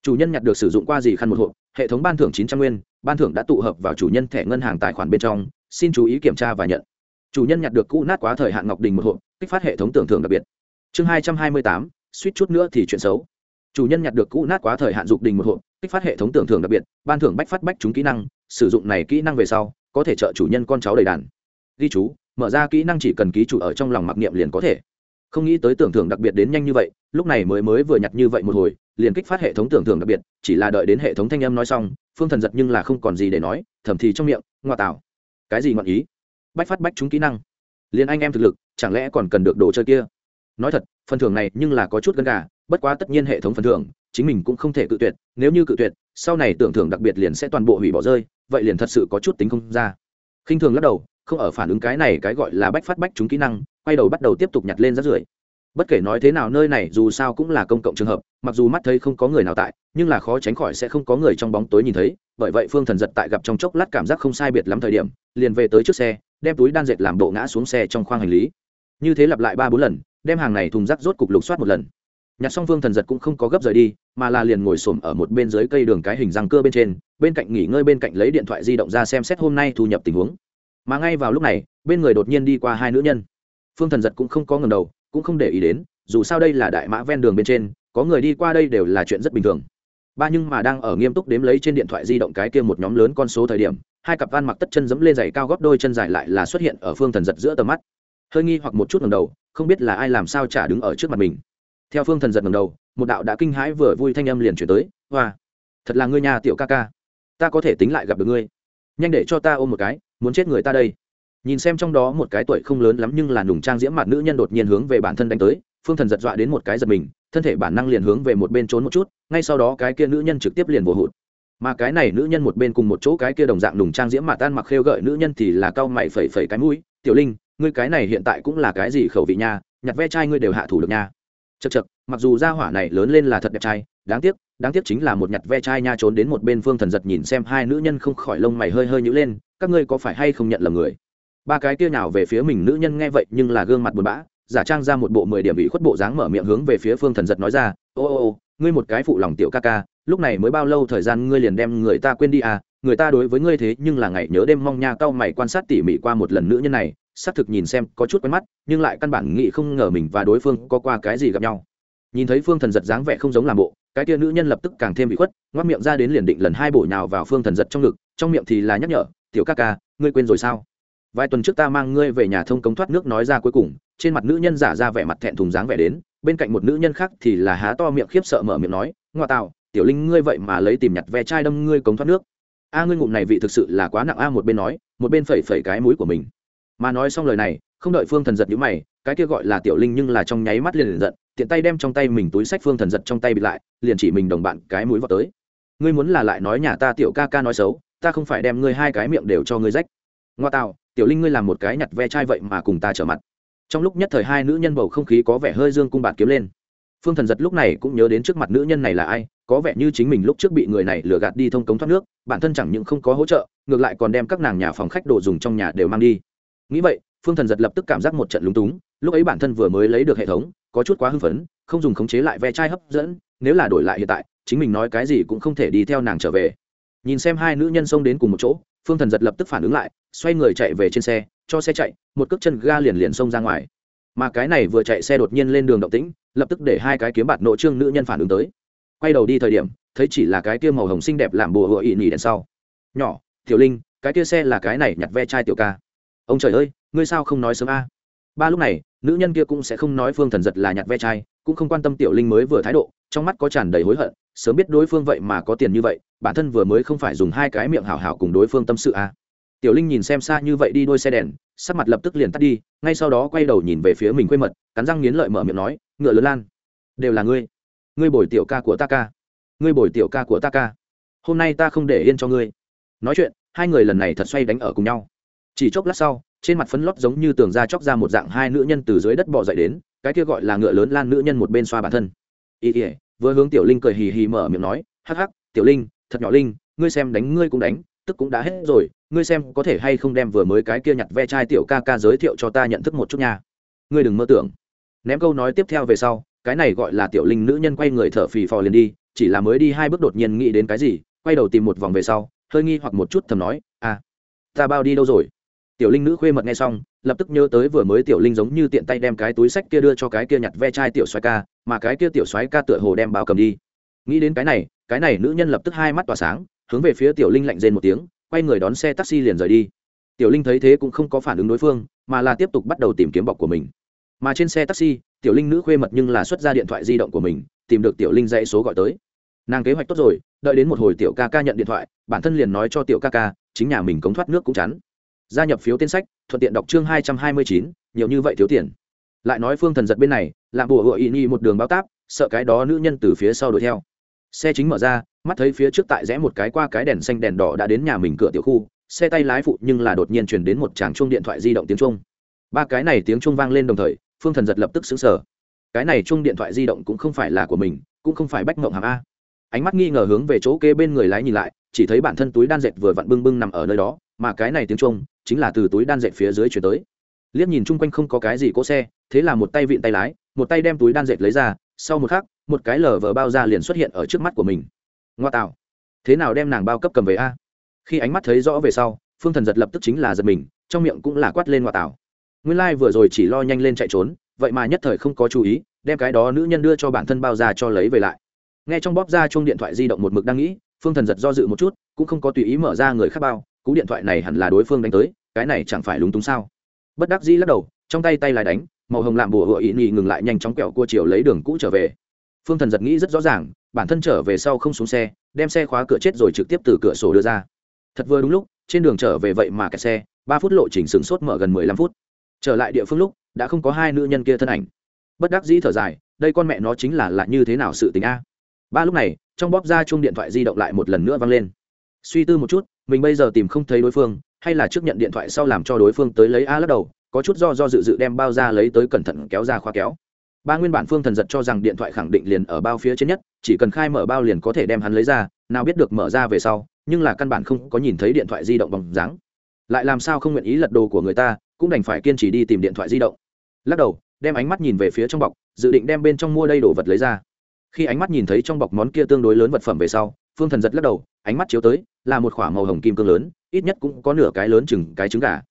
Chủ nhân nhặt được sử dụng qua gì khăn một hộp, hệ thống ban thưởng chín trăm nguyên, ban thưởng đã tụ hợp vào chủ nhân thẻ ngân hàng tài khoản bên trong, xin chú ý kiểm tra và nhận. Chủ nhân nhặt được cũ nát quá thời hạn ngọc đình một hộp, kích phát hệ thống tưởng thưởng đặc biệt. Chương hai trăm hai mươi tám suýt chút nữa thì chuyện xấu. Chủ nhân nhặt được cũ nát quá thời hạn dục đình một hộp, kích phát hệ thống tưởng thưởng đặc biệt, ban thưởng bách phát bách chúng kỹ năng, sử dụng này kỹ năng về sau, có thể trợ chủ nhân con cháu đầy đàn. Ghi chú, mở ra kỹ năng chỉ cần ký chủ ở trong lòng mặc niệm liền có thể. Không nghĩ tới tưởng thưởng đặc biệt đến nhanh như vậy, lúc này mới mới vừa nhặt như vậy một hồi, liền kích phát hệ thống tưởng thưởng đặc biệt, chỉ là đợi đến hệ thống thanh âm nói xong, phương thần giật nhưng là không còn gì để nói, thầm thì trong miệng, ngoa tạo. Cái gì ngọn ý? Bách phát bách chúng kỹ năng. Liền anh em thực lực, chẳng lẽ còn cần được đồ chơi kia? Nói thật, phần thưởng này nhưng là có chút gần gà, bất quá tất nhiên hệ thống phần thưởng, chính mình cũng không thể cự tuyệt, nếu như cự tuyệt, sau này tưởng thưởng đặc biệt liền sẽ toàn bộ hủy bỏ rơi, vậy liền thật sự có chút tính không ra. Khinh thường lắc đầu, không ở phản ứng cái này cái gọi là bách phát bách chúng kỹ năng, quay đầu bắt đầu tiếp tục nhặt lên rác rưởi. Bất kể nói thế nào nơi này dù sao cũng là công cộng trường hợp, mặc dù mắt thấy không có người nào tại, nhưng là khó tránh khỏi sẽ không có người trong bóng tối nhìn thấy, bởi vậy phương thần giật tại gặp trong chốc lát cảm giác không sai biệt lắm thời điểm, liền về tới trước xe, đem túi đan dệt làm bộ ngã xuống xe trong khoang hành lý. Như thế lặp lại ba bốn lần đem hàng này thùng rác rốt cục lục soát một lần. Nhặt xong vương thần giật cũng không có gấp rời đi, mà là liền ngồi xổm ở một bên dưới cây đường cái hình răng cưa bên trên, bên cạnh nghỉ ngơi bên cạnh lấy điện thoại di động ra xem xét hôm nay thu nhập tình huống. Mà ngay vào lúc này, bên người đột nhiên đi qua hai nữ nhân. Phương thần giật cũng không có ngầm đầu, cũng không để ý đến, dù sao đây là đại mã ven đường bên trên, có người đi qua đây đều là chuyện rất bình thường. Ba nhưng mà đang ở nghiêm túc đếm lấy trên điện thoại di động cái kia một nhóm lớn con số thời điểm, hai cặp van mặc tất chân dẫm lên giày cao gót đôi chân dài lại là xuất hiện ở phương thần giật giữa tầm mắt hơi nghi hoặc một chút ngầm đầu, không biết là ai làm sao trả đứng ở trước mặt mình. Theo phương thần giật ngầm đầu, một đạo đã kinh hãi vừa vui thanh âm liền chuyển tới, hoa, thật là ngươi nhà tiểu ca ca. Ta có thể tính lại gặp được ngươi. Nhanh để cho ta ôm một cái, muốn chết người ta đây. Nhìn xem trong đó một cái tuổi không lớn lắm nhưng là nùng trang diễm mặt nữ nhân đột nhiên hướng về bản thân đánh tới, phương thần giật dọa đến một cái giật mình, thân thể bản năng liền hướng về một bên trốn một chút, ngay sau đó cái kia nữ nhân trực tiếp liền vồ hụt. Mà cái này nữ nhân một bên cùng một chỗ cái kia đồng dạng nùng trang diễm mặt tan mặc khêu gợi nữ nhân thì là cau mày phẩy phẩy cái mũi, tiểu linh ngươi cái này hiện tại cũng là cái gì khẩu vị nha, nhặt ve chai ngươi đều hạ thủ được nha. Chật chật mặc dù gia hỏa này lớn lên là thật đẹp trai, đáng tiếc đáng tiếc chính là một nhặt ve chai nha trốn đến một bên phương thần giật nhìn xem hai nữ nhân không khỏi lông mày hơi hơi nhữ lên, các ngươi có phải hay không nhận lầm người? Ba cái kia nào về phía mình nữ nhân nghe vậy nhưng là gương mặt buồn bã, giả trang ra một bộ mười điểm bị khuất bộ dáng mở miệng hướng về phía phương thần giật nói ra, ô ô ô, ngươi một cái phụ lòng tiểu ca ca, lúc này mới bao lâu thời gian ngươi liền đem người ta quên đi à? Người ta đối với ngươi thế nhưng là ngày nhớ đêm mong nha, cau mày quan sát tỉ mỉ qua một lần nữ nhân này xác thực nhìn xem có chút quen mắt, nhưng lại căn bản nghĩ không ngờ mình và đối phương có qua cái gì gặp nhau. Nhìn thấy phương thần giật dáng vẻ không giống làm bộ, cái kia nữ nhân lập tức càng thêm bị khuất ngoắc miệng ra đến liền định lần hai bổ nhào vào phương thần giật trong ngực, trong miệng thì là nhắc nhở, tiểu ca ca, ngươi quên rồi sao? Vài tuần trước ta mang ngươi về nhà thông cống thoát nước nói ra cuối cùng, trên mặt nữ nhân giả ra vẻ mặt thẹn thùng dáng vẻ đến, bên cạnh một nữ nhân khác thì là há to miệng khiếp sợ mở miệng nói, ngoa tạo, tiểu linh ngươi vậy mà lấy tìm nhặt ve chai đâm ngươi cống thoát nước. A, ngươi ngụm này vị thực sự là quá nặng a, một bên nói, một bên phẩy phẩy cái mũi của mình mà nói xong lời này, không đợi phương thần giật nhữ mày, cái kia gọi là tiểu linh nhưng là trong nháy mắt liền liền giận, tiện tay đem trong tay mình túi sách phương thần giật trong tay bị lại, liền chỉ mình đồng bạn cái mũi vào tới. Ngươi muốn là lại nói nhà ta tiểu ca ca nói xấu, ta không phải đem ngươi hai cái miệng đều cho ngươi rách. Ngoa tạo, tiểu linh ngươi làm một cái nhặt ve chai vậy mà cùng ta trở mặt. Trong lúc nhất thời hai nữ nhân bầu không khí có vẻ hơi dương cung bạt kiếm lên. Phương thần giật lúc này cũng nhớ đến trước mặt nữ nhân này là ai, có vẻ như chính mình lúc trước bị người này lừa gạt đi thông cống thoát nước, bản thân chẳng những không có hỗ trợ, ngược lại còn đem các nàng nhà phòng khách đồ dùng trong nhà đều mang đi nghĩ vậy, phương thần giật lập tức cảm giác một trận lúng túng, lúc ấy bản thân vừa mới lấy được hệ thống, có chút quá hưng phấn, không dùng khống chế lại ve chai hấp dẫn, nếu là đổi lại hiện tại, chính mình nói cái gì cũng không thể đi theo nàng trở về. Nhìn xem hai nữ nhân xông đến cùng một chỗ, phương thần giật lập tức phản ứng lại, xoay người chạy về trên xe, cho xe chạy, một cước chân ga liền liền xông ra ngoài. Mà cái này vừa chạy xe đột nhiên lên đường động tĩnh, lập tức để hai cái kiếm bạt nội trương nữ nhân phản ứng tới. Quay đầu đi thời điểm, thấy chỉ là cái kia màu hồng xinh đẹp làm bùa hựa ị nỉ đèn sau. Nhỏ, tiểu linh, cái kia xe là cái này nhặt ve chai tiểu ca ông trời ơi, ngươi sao không nói sớm a? Ba lúc này, nữ nhân kia cũng sẽ không nói phương thần giật là nhặt ve chai, cũng không quan tâm tiểu linh mới vừa thái độ, trong mắt có tràn đầy hối hận, sớm biết đối phương vậy mà có tiền như vậy, bản thân vừa mới không phải dùng hai cái miệng hảo hảo cùng đối phương tâm sự à. tiểu linh nhìn xem xa như vậy đi đôi xe đèn, sắc mặt lập tức liền tắt đi, ngay sau đó quay đầu nhìn về phía mình quê mật, cắn răng nghiến lợi mở miệng nói, ngựa lớn lan, đều là ngươi. Ngươi bồi tiểu ca của ta ca. Ngươi bồi tiểu ca của ta ca. Hôm nay ta không để yên cho ngươi. Nói chuyện, hai người lần này thật xoay đánh ở cùng nhau chỉ chốc lát sau, trên mặt phấn lót giống như tường da chóc ra một dạng hai nữ nhân từ dưới đất bò dậy đến, cái kia gọi là ngựa lớn lan nữ nhân một bên xoa bản thân. Ý ỉa vừa hướng tiểu linh cười hì hì mở miệng nói, hắc hắc, tiểu linh, thật nhỏ linh, ngươi xem đánh ngươi cũng đánh, tức cũng đã hết rồi, ngươi xem có thể hay không đem vừa mới cái kia nhặt ve chai tiểu ca ca giới thiệu cho ta nhận thức một chút nha. Ngươi đừng mơ tưởng. Ném câu nói tiếp theo về sau, cái này gọi là tiểu linh nữ nhân quay người thở phì phò liền đi, chỉ là mới đi hai bước đột nhiên nghĩ đến cái gì, quay đầu tìm một vòng về sau, hơi nghi hoặc một chút thầm nói à ta bao đi đâu rồi? Tiểu linh nữ khuê mật nghe xong, lập tức nhớ tới vừa mới tiểu linh giống như tiện tay đem cái túi sách kia đưa cho cái kia nhặt ve chai tiểu xoái ca, mà cái kia tiểu xoái ca tựa hồ đem bao cầm đi. Nghĩ đến cái này cái này nữ nhân lập tức hai mắt tỏa sáng, hướng về phía tiểu linh lạnh rên một tiếng, quay người đón xe taxi liền rời đi. Tiểu linh thấy thế cũng không có phản ứng đối phương, mà là tiếp tục bắt đầu tìm kiếm bọc của mình. Mà trên xe taxi, tiểu linh nữ khuê mật nhưng là xuất ra điện thoại di động của mình, tìm được tiểu linh dãy số gọi tới. Nàng kế hoạch tốt rồi, đợi đến một hồi tiểu ca ca nhận điện thoại, bản thân liền nói cho tiểu ca ca, chính nhà mình cống thoát nước cũng chắn gia nhập phiếu tên sách, thuận tiện đọc chương hai trăm hai mươi chín, nhiều như vậy thiếu tiền. Lại nói phương thần giật bên này làm bùa hựa ý nhi một đường bao táp, sợ cái đó nữ nhân từ phía sau đuổi theo. Xe chính mở ra, mắt thấy phía trước tại rẽ một cái qua cái đèn xanh đèn đỏ đã đến nhà mình cửa tiểu khu, xe tay lái phụ nhưng là đột nhiên chuyển đến một tràng chuông điện thoại di động tiếng chuông. Ba cái này tiếng chuông vang lên đồng thời, phương thần giật lập tức xứng sở cái này chuông điện thoại di động cũng không phải là của mình, cũng không phải bách mộng hàm a. Ánh mắt nghi ngờ hướng về chỗ kế bên người lái nhìn lại, chỉ thấy bản thân túi đan dệt vừa vặn bưng bưng nằm ở nơi đó, mà cái này tiếng chuông chính là từ túi đan dệt phía dưới chuyển tới. Liếc nhìn chung quanh không có cái gì cỗ xe, thế là một tay vịn tay lái, một tay đem túi đan dệt lấy ra, sau một khắc, một cái lờ vờ bao ra liền xuất hiện ở trước mắt của mình. Ngoa tạo. Thế nào đem nàng bao cấp cầm về a? Khi ánh mắt thấy rõ về sau, phương thần giật lập tức chính là giật mình, trong miệng cũng là quát lên ngoa tạo. Nguyên lai、like、vừa rồi chỉ lo nhanh lên chạy trốn, vậy mà nhất thời không có chú ý, đem cái đó nữ nhân đưa cho bản thân bao ra cho lấy về lại. Nghe trong bóp ra chung điện thoại di động một mực đang nghĩ, phương thần giật do dự một chút, cũng không có tùy ý mở ra người khác bao cú điện thoại này hẳn là đối phương đánh tới, cái này chẳng phải lúng túng sao? Bất đắc dĩ lắc đầu, trong tay tay lại đánh, màu hồng làm bùa hựa ý nhị ngừng lại nhanh chóng kẹo cua chiều lấy đường cũ trở về. Phương thần giật nghĩ rất rõ ràng, bản thân trở về sau không xuống xe, đem xe khóa cửa chết rồi trực tiếp từ cửa sổ đưa ra. Thật vừa đúng lúc, trên đường trở về vậy mà kẹt xe, ba phút lộ trình sửng sốt mở gần mười lăm phút. Trở lại địa phương lúc, đã không có hai nữ nhân kia thân ảnh. Bất đắc dĩ thở dài, đây con mẹ nó chính là lạ như thế nào sự tình a. Ba lúc này, trong bóp ra chung điện thoại di động lại một lần nữa vang lên. Suy tư một chút mình bây giờ tìm không thấy đối phương, hay là trước nhận điện thoại sau làm cho đối phương tới lấy a lắc đầu, có chút do do dự dự đem bao ra lấy tới cẩn thận kéo ra khóa kéo. Ba nguyên bản phương thần giật cho rằng điện thoại khẳng định liền ở bao phía trên nhất, chỉ cần khai mở bao liền có thể đem hắn lấy ra, nào biết được mở ra về sau, nhưng là căn bản không có nhìn thấy điện thoại di động bằng dáng. Lại làm sao không nguyện ý lật đồ của người ta, cũng đành phải kiên trì đi tìm điện thoại di động. Lắc đầu, đem ánh mắt nhìn về phía trong bọc, dự định đem bên trong mua đây đồ vật lấy ra. Khi ánh mắt nhìn thấy trong bọc món kia tương đối lớn vật phẩm về sau, phương thần giật lắc đầu, ánh mắt chiếu tới là một k màu hồng kim cương lớn, ít nhất cũng có nửa cái lớn chừng cái trứng gà.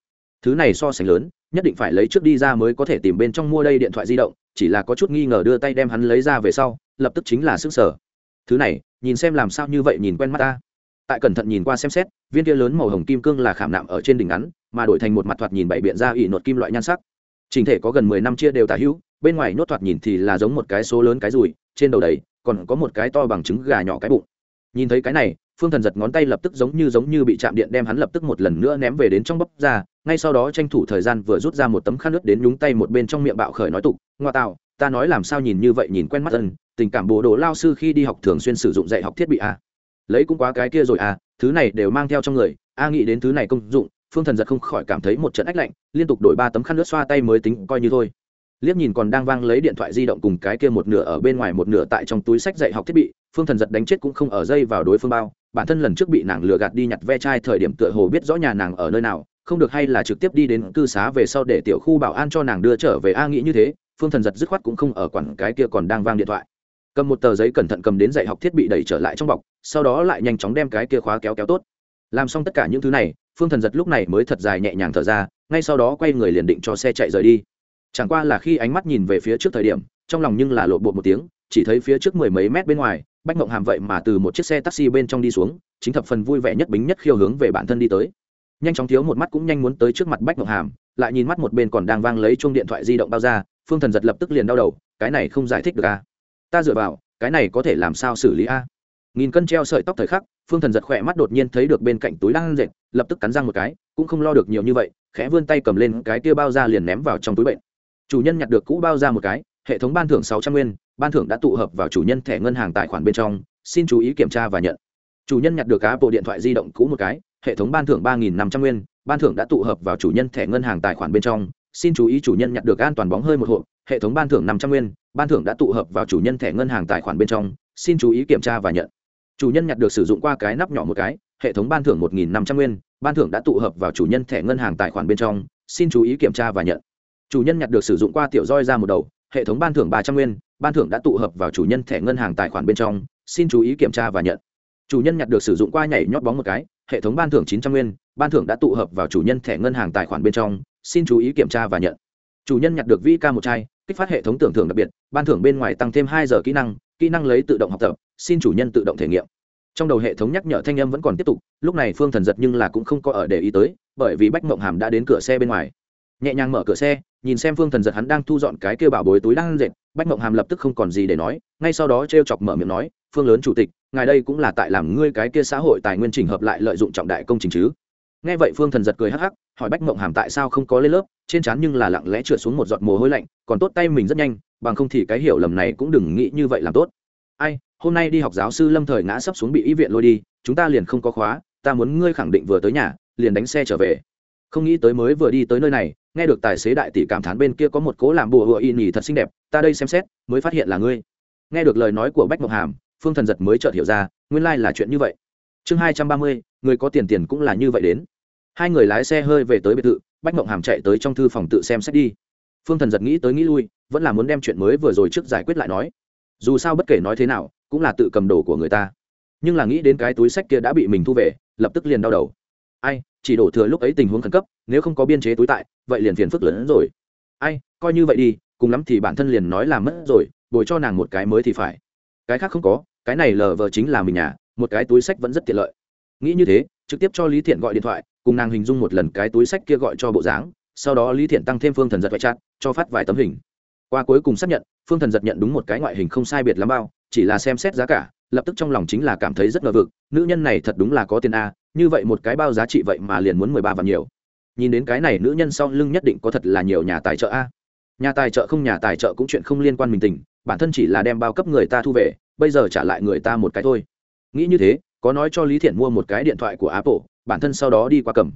Thứ này so sánh lớn, nhất định phải lấy trước đi ra mới có thể tìm bên trong mua đây điện thoại di động, chỉ là có chút nghi ngờ đưa tay đem hắn lấy ra về sau, lập tức chính là sức sở. Thứ này, nhìn xem làm sao như vậy nhìn quen mắt ta. Tại cẩn thận nhìn qua xem xét, viên kia lớn màu hồng kim cương là khảm nạm ở trên đỉnh ngắn, mà đổi thành một mặt thoạt nhìn bảy biện ra ỉ nột kim loại nhan sắc. Trình thể có gần mười năm chia đều tả hữu, bên ngoài nốt thoạt nhìn thì là giống một cái số lớn cái rùi, trên đầu đầy còn có một cái to bằng trứng gà nhỏ cái bụng nhìn thấy cái này, phương thần giật ngón tay lập tức giống như giống như bị chạm điện đem hắn lập tức một lần nữa ném về đến trong bắp ra, ngay sau đó tranh thủ thời gian vừa rút ra một tấm khăn nước đến nhúng tay một bên trong miệng bạo khởi nói tục, ngoa tạo, ta nói làm sao nhìn như vậy nhìn quen mắt ân tình cảm bồ đồ lao sư khi đi học thường xuyên sử dụng dạy học thiết bị a lấy cũng quá cái kia rồi à thứ này đều mang theo trong người, a nghĩ đến thứ này công dụng, phương thần giật không khỏi cảm thấy một trận ách lạnh, liên tục đổi ba tấm khăn nước xoa tay mới tính coi như thôi. Liếc nhìn còn đang vang lấy điện thoại di động cùng cái kia một nửa ở bên ngoài một nửa tại trong túi sách dạy học thiết bị phương thần giật đánh chết cũng không ở dây vào đối phương bao, bản thân lần trước bị nàng lừa gạt đi nhặt ve chai thời điểm tựa hồ biết rõ nhà nàng ở nơi nào, không được hay là trực tiếp đi đến cư xá về sau để tiểu khu bảo an cho nàng đưa trở về a nghĩ như thế, phương thần giật dứt khoát cũng không ở quản cái kia còn đang vang điện thoại. Cầm một tờ giấy cẩn thận cầm đến dạy học thiết bị đẩy trở lại trong bọc, sau đó lại nhanh chóng đem cái kia khóa kéo kéo tốt. Làm xong tất cả những thứ này, phương thần giật lúc này mới thật dài nhẹ nhàng thở ra, ngay sau đó quay người liền định cho xe chạy rời đi. Chẳng qua là khi ánh mắt nhìn về phía trước thời điểm, trong lòng nhưng là lộ bột một tiếng chỉ thấy phía trước mười mấy mét bên ngoài, bách mộng hàm vậy mà từ một chiếc xe taxi bên trong đi xuống, chính thập phần vui vẻ nhất bính nhất khiêu hướng về bản thân đi tới. Nhanh chóng thiếu một mắt cũng nhanh muốn tới trước mặt bách mộng hàm, lại nhìn mắt một bên còn đang vang lấy chuông điện thoại di động bao ra, phương thần giật lập tức liền đau đầu, cái này không giải thích được à. ta dựa vào, cái này có thể làm sao xử lý a? Nghìn cân treo sợi tóc thời khắc, phương thần giật khỏe mắt đột nhiên thấy được bên cạnh túi đang dệt, lập tức cắn răng một cái, cũng không lo được nhiều như vậy, khẽ vươn tay cầm lên cái kia bao ra liền ném vào trong túi bệnh. Chủ nhân nhặt được cũ bao ra một cái, hệ thống ban thưởng sáu trăm nguyên ban thưởng đã tụ hợp vào chủ nhân thẻ ngân hàng tài khoản bên trong, xin chú ý kiểm tra và nhận. Chủ nhân nhặt được cá bộ điện thoại di động cũ một cái, hệ thống ban thưởng ba nghìn năm trăm nguyên, ban thưởng đã tụ hợp vào chủ nhân thẻ ngân hàng tài khoản bên trong, xin chú ý chủ nhân nhặt được an toàn bóng hơi một hộp, hệ thống ban thưởng năm trăm nguyên, ban thưởng đã tụ hợp vào chủ nhân thẻ ngân hàng tài khoản bên trong, xin chú ý kiểm tra và nhận. Chủ nhân nhặt được sử dụng qua cái nắp nhỏ một cái, hệ thống ban thưởng một nghìn năm trăm nguyên, ban thưởng đã tụ hợp vào chủ nhân thẻ ngân hàng tài khoản bên trong, xin chú ý kiểm tra và nhận. Chủ nhân nhặt được sử dụng qua tiểu roi ra một đầu, hệ thống ban thưởng ba trăm nguyên ban thưởng đã tụ hợp vào chủ nhân thẻ ngân hàng tài khoản bên trong, xin chú ý kiểm tra và nhận. Chủ nhân nhặt được sử dụng qua nhảy nhót bóng một cái, hệ thống ban thưởng chín trăm nguyên, ban thưởng đã tụ hợp vào chủ nhân thẻ ngân hàng tài khoản bên trong, xin chú ý kiểm tra và nhận. Chủ nhân nhặt được vi ca một chai, kích phát hệ thống tưởng thưởng đặc biệt, ban thưởng bên ngoài tăng thêm hai giờ kỹ năng kỹ năng lấy tự động học tập, xin chủ nhân tự động thể nghiệm. Trong đầu hệ thống nhắc nhở thanh âm vẫn còn tiếp tục, lúc này phương thần giật nhưng là cũng không có ở để ý tới, bởi vì bách mộng hàm đã đến cửa xe bên ngoài. Nhẹ nhàng mở cửa xe, nhìn xem phương thần giật hắn đang thu dọn cái kêu bảo bối túi đang dệt bách mộng hàm lập tức không còn gì để nói, ngay sau đó t r e o chọc mở miệng nói, phương lớn chủ tịch, ngài đây cũng là tại làm ngươi cái kia xã hội tài nguyên trình hợp lại lợi dụng trọng đại công trình chứ? Nghe vậy phương thần giật cười hắc hắc, hỏi bách mộng hàm tại sao không có lên lớp, trên trán nhưng là lặng lẽ trượt xuống một giọt mồ hôi lạnh, còn tốt tay mình rất nhanh, bằng không thì cái hiểu lầm này cũng đừng nghĩ như vậy làm tốt. Ai, hôm nay đi học giáo sư lâm thời ngã sấp xuống bị y viện lôi đi, chúng ta liền không có khóa, ta muốn ngươi khẳng định vừa tới nhà, liền đánh xe trở về. Không nghĩ tới mới vừa đi tới nơi này, nghe được tài xế đại tỷ cảm thán bên kia có một cố làm bùa hựa y nhì thật xinh đẹp ta đây xem xét, mới phát hiện là ngươi. Nghe được lời nói của bách mộng hàm, phương thần giật mới chợt hiểu ra, nguyên lai là chuyện như vậy. Chương hai trăm ba mươi, người có tiền tiền cũng là như vậy đến. Hai người lái xe hơi về tới biệt thự, bách mộng hàm chạy tới trong thư phòng tự xem xét đi. Phương thần giật nghĩ tới nghĩ lui, vẫn là muốn đem chuyện mới vừa rồi trước giải quyết lại nói. Dù sao bất kể nói thế nào, cũng là tự cầm đồ của người ta. Nhưng là nghĩ đến cái túi sách kia đã bị mình thu về, lập tức liền đau đầu. Ai, chỉ đổ thừa lúc ấy tình huống khẩn cấp, nếu không có biên chế túi tại, vậy liền phiền phức lớn hơn rồi. Ai, coi như vậy đi cùng lắm thì bản thân liền nói là mất rồi, bồi cho nàng một cái mới thì phải. Cái khác không có, cái này lờ vờ chính là mình nhà, một cái túi sách vẫn rất tiện lợi. Nghĩ như thế, trực tiếp cho lý thiện gọi điện thoại, cùng nàng hình dung một lần cái túi sách kia gọi cho bộ dáng, sau đó lý thiện tăng thêm phương thần giật vạch chặt cho phát vài tấm hình. Qua cuối cùng xác nhận, phương thần giật nhận đúng một cái ngoại hình không sai biệt lắm bao, chỉ là xem xét giá cả, lập tức trong lòng chính là cảm thấy rất ngờ vực, nữ nhân này thật đúng là có tiền a, như vậy một cái bao giá trị vậy mà liền muốn mười ba vạn nhiều. Nhìn đến cái này nữ nhân sau lưng nhất định có thật là nhiều nhà tài trợ a nhà tài trợ không nhà tài trợ cũng chuyện không liên quan mình tình, bản thân chỉ là đem bao cấp người ta thu về, bây giờ trả lại người ta một cái thôi. Nghĩ như thế, có nói cho lý thiện mua một cái điện thoại của apple, bản thân sau đó đi qua cầm.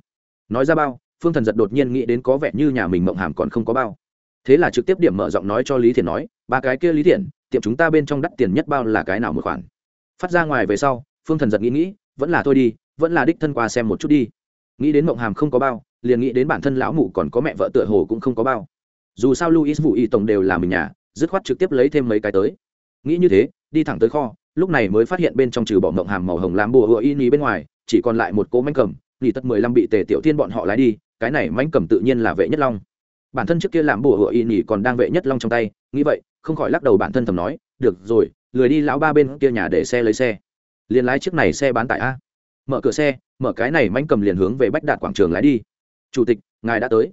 Nói ra bao, phương thần giật đột nhiên nghĩ đến có vẻ như nhà mình mộng hàm còn không có bao. Thế là trực tiếp điểm mở giọng nói cho lý thiện nói, ba cái kia lý thiện tiệm chúng ta bên trong đắt tiền nhất bao là cái nào một khoản? Phát ra ngoài về sau, phương thần giật nghĩ nghĩ, vẫn là thôi đi, vẫn là đích thân qua xem một chút đi. Nghĩ đến mộng hàm không có bao, liền nghĩ đến bản thân lão mụ còn có mẹ vợ tựa hồ cũng không có bao dù sao luis vũ y tổng đều là mình nhà, dứt khoát trực tiếp lấy thêm mấy cái tới. Nghĩ như thế, đi thẳng tới kho, lúc này mới phát hiện bên trong trừ bỏ mộng hàm màu hồng làm bùa hựa y ní bên ngoài, chỉ còn lại một cô manh cầm, nghỉ tất mười lăm bị tề tiểu thiên bọn họ lái đi, cái này manh cầm tự nhiên là vệ nhất long. Bản thân trước kia làm bùa hựa y nhỉ còn đang vệ nhất long trong tay, nghĩ vậy, không khỏi lắc đầu bản thân thầm nói, được rồi, lười đi lão ba bên kia nhà để xe lấy xe. Liền lái chiếc này xe bán tại a. Mở cửa xe, mở cái này manh cầm liền hướng về bách đạt quảng trường lái đi. Chủ tịch, ngài đã tới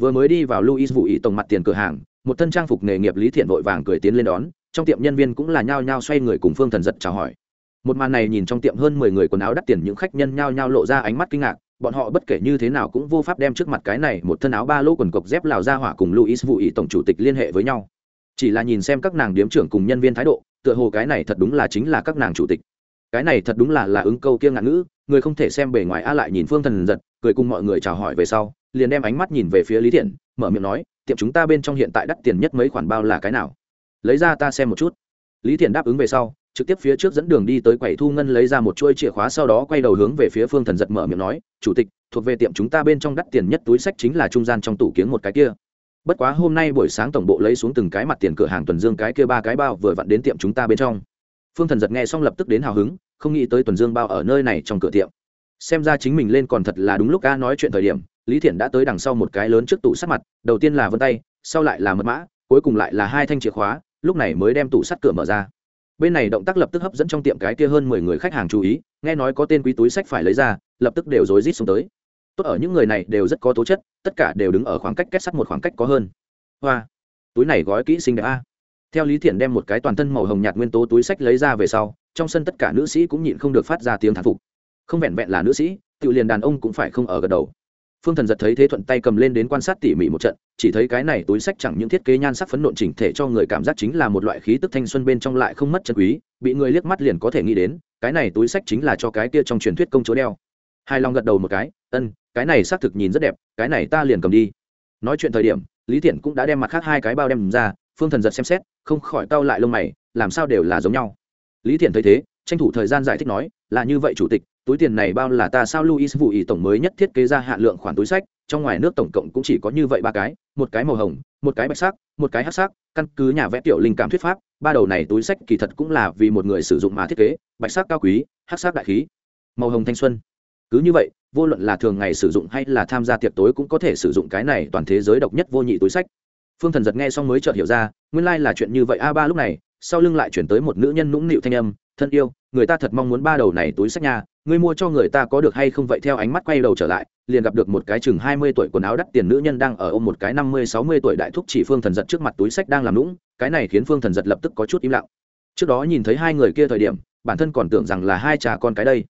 vừa mới đi vào luis vũ ý tổng mặt tiền cửa hàng, một thân trang phục nghề nghiệp lý thiện vội vàng cười tiến lên đón, trong tiệm nhân viên cũng là nhao nhao xoay người cùng phương thần giật chào hỏi. Một màn này nhìn trong tiệm hơn mười người quần áo đắt tiền những khách nhân nhao nhao lộ ra ánh mắt kinh ngạc, bọn họ bất kể như thế nào cũng vô pháp đem trước mặt cái này một thân áo ba lỗ quần cộc dép lào ra hỏa cùng luis vũ ý tổng chủ tịch liên hệ với nhau. Chỉ là nhìn xem các nàng điếm trưởng cùng nhân viên thái độ, tựa hồ cái này thật đúng là chính là các nàng chủ tịch. Cái này thật đúng là là ứng câu kia ngạn ngữ, người không thể xem bề ngoài a lại nhìn phương thần giật, cười cùng mọi người chào hỏi về sau liền đem ánh mắt nhìn về phía lý thiện, mở miệng nói, tiệm chúng ta bên trong hiện tại đắt tiền nhất mấy khoản bao là cái nào? Lấy ra ta xem một chút. Lý thiện đáp ứng về sau, trực tiếp phía trước dẫn đường đi tới quầy thu ngân lấy ra một chuôi chìa khóa sau đó quay đầu hướng về phía phương thần giật mở miệng nói, chủ tịch, thuộc về tiệm chúng ta bên trong đắt tiền nhất túi sách chính là trung gian trong tủ kiếng một cái kia. Bất quá hôm nay buổi sáng tổng bộ lấy xuống từng cái mặt tiền cửa hàng tuần dương cái kia ba cái bao vừa vặn đến tiệm chúng ta bên trong. Phương thần giật nghe xong lập tức đến hào hứng, không nghĩ tới tuần dương bao ở nơi này trong cửa tiệm. Xem ra chính mình lên còn thật là đúng lúc ca nói chuyện thời điểm lý thiện đã tới đằng sau một cái lớn trước tủ sắt mặt, đầu tiên là vân tay, sau lại là mật mã, cuối cùng lại là hai thanh chìa khóa, lúc này mới đem tủ sắt cửa mở ra. Bên này động tác lập tức hấp dẫn trong tiệm cái kia hơn mười người khách hàng chú ý, nghe nói có tên quý túi sách phải lấy ra, lập tức đều rối rít xuống tới. Tốt ở những người này đều rất có tố chất, tất cả đều đứng ở khoảng cách kết sắt một khoảng cách có hơn. Hoa, túi này gói kỹ sinh đẹp a. Theo lý thiện đem một cái toàn thân màu hồng nhạt nguyên tố túi sách lấy ra về sau, trong sân tất cả nữ sĩ cũng nhịn không được phát ra tiếng thán phục. Không vẹn vẹn là nữ sĩ tự liền đàn ông cũng phải không ở gật đầu phương thần giật thấy thế thuận tay cầm lên đến quan sát tỉ mỉ một trận, chỉ thấy cái này túi sách chẳng những thiết kế nhan sắc phấn nộn chỉnh thể cho người cảm giác chính là một loại khí tức thanh xuân bên trong lại không mất chân quý, bị người liếc mắt liền có thể nghĩ đến, cái này túi sách chính là cho cái kia trong truyền thuyết công chúa đeo. Hai long gật đầu một cái, ân, cái này xác thực nhìn rất đẹp, cái này ta liền cầm đi. Nói chuyện thời điểm, lý thiện cũng đã đem mặt khác hai cái bao đem ra, phương thần giật xem xét, không khỏi cau lại lông mày, làm sao đều là giống nhau? Lý thiện thấy thế, tranh thủ thời gian giải thích nói, là như vậy chủ tịch túi tiền này bao là ta sao luis vụ ý tổng mới nhất thiết kế ra hạn lượng khoản túi sách, trong ngoài nước tổng cộng cũng chỉ có như vậy ba cái, một cái màu hồng, một cái bạch sắc, một cái hát sắc, căn cứ nhà vẽ tiểu linh cảm thuyết pháp, ba đầu này túi sách kỳ thật cũng là vì một người sử dụng mà thiết kế, bạch sắc cao quý hát sắc đại khí, màu hồng thanh xuân. Cứ như vậy, vô luận là thường ngày sử dụng hay là tham gia tiệc tối cũng có thể sử dụng cái này toàn thế giới độc nhất vô nhị túi sách. Phương thần giật nghe xong mới chợt hiểu ra, nguyên lai là chuyện như vậy. A ba lúc này, sau lưng lại chuyển tới một nữ nhân nũng nịu thanh âm thân yêu, người ta thật mong muốn ba đầu này túi sách nha, ngươi mua cho người ta có được hay không vậy theo ánh mắt quay đầu trở lại, liền gặp được một cái chừng hai mươi tuổi quần áo đắt tiền nữ nhân đang ở ôm một cái năm mươi, sáu mươi tuổi đại thúc chỉ phương thần giật trước mặt túi sách đang làm lũng cái này khiến phương thần giật lập tức có chút im lặng. Trước đó nhìn thấy hai người kia thời điểm, bản thân còn tưởng rằng là hai cha con cái đây.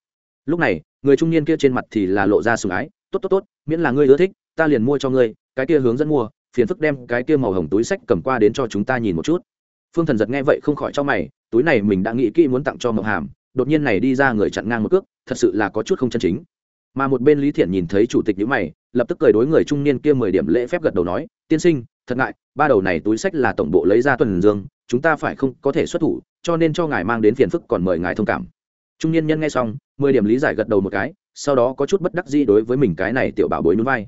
Lúc này, người trung niên kia trên mặt thì là lộ ra sùng ái, tốt tốt tốt, miễn là ngươi ưa thích, ta liền mua cho ngươi, cái kia hướng dẫn mua, phiền phức đem cái kia màu hồng túi sách cầm qua đến cho chúng ta nhìn một chút phương thần giật nghe vậy không khỏi cho mày, túi này mình đã nghĩ kỹ muốn tặng cho mậu hàm, đột nhiên này đi ra người chặn ngang một cước, thật sự là có chút không chân chính. Mà một bên lý thiện nhìn thấy chủ tịch nhữ mày, lập tức cười đối người trung niên kia mười điểm lễ phép gật đầu nói, tiên sinh, thật ngại, ba đầu này túi sách là tổng bộ lấy ra tuần dương, chúng ta phải không có thể xuất thủ, cho nên cho ngài mang đến phiền phức còn mời ngài thông cảm. Trung niên nhân nghe xong, mười điểm lý giải gật đầu một cái, sau đó có chút bất đắc dĩ đối với mình cái này tiểu bảo bối núi vai.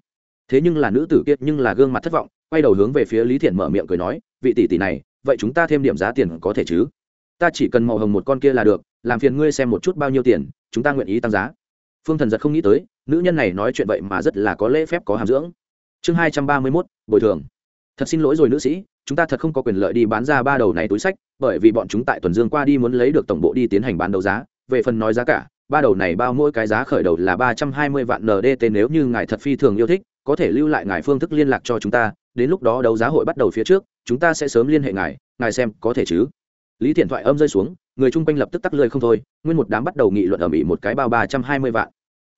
Thế nhưng là nữ tử kiệt nhưng là gương mặt thất vọng, quay đầu hướng về phía lý thiện mở miệng cười nói, vị tỷ tỷ này vậy chúng ta thêm điểm giá tiền có thể chứ? Ta chỉ cần màu hồng một con kia là được, làm phiền ngươi xem một chút bao nhiêu tiền, chúng ta nguyện ý tăng giá. Phương thần giật không nghĩ tới, nữ nhân này nói chuyện vậy mà rất là có lễ phép, có hàm dưỡng. Chương hai trăm ba mươi mốt, bồi thường. Thật xin lỗi rồi nữ sĩ, chúng ta thật không có quyền lợi đi bán ra ba đầu này túi sách, bởi vì bọn chúng tại tuần dương qua đi muốn lấy được tổng bộ đi tiến hành bán đấu giá. Về phần nói giá cả, ba đầu này bao mỗi cái giá khởi đầu là ba trăm hai mươi vạn ndt nếu như ngài thật phi thường yêu thích, có thể lưu lại ngài phương thức liên lạc cho chúng ta đến lúc đó đấu giá hội bắt đầu phía trước, chúng ta sẽ sớm liên hệ ngài ngài xem có thể chứ? Lý thiện thoại âm rơi xuống, người chung quanh lập tức tắt lơi không thôi, nguyên một đám bắt đầu nghị luận ở mỹ một cái bao ba trăm hai mươi vạn.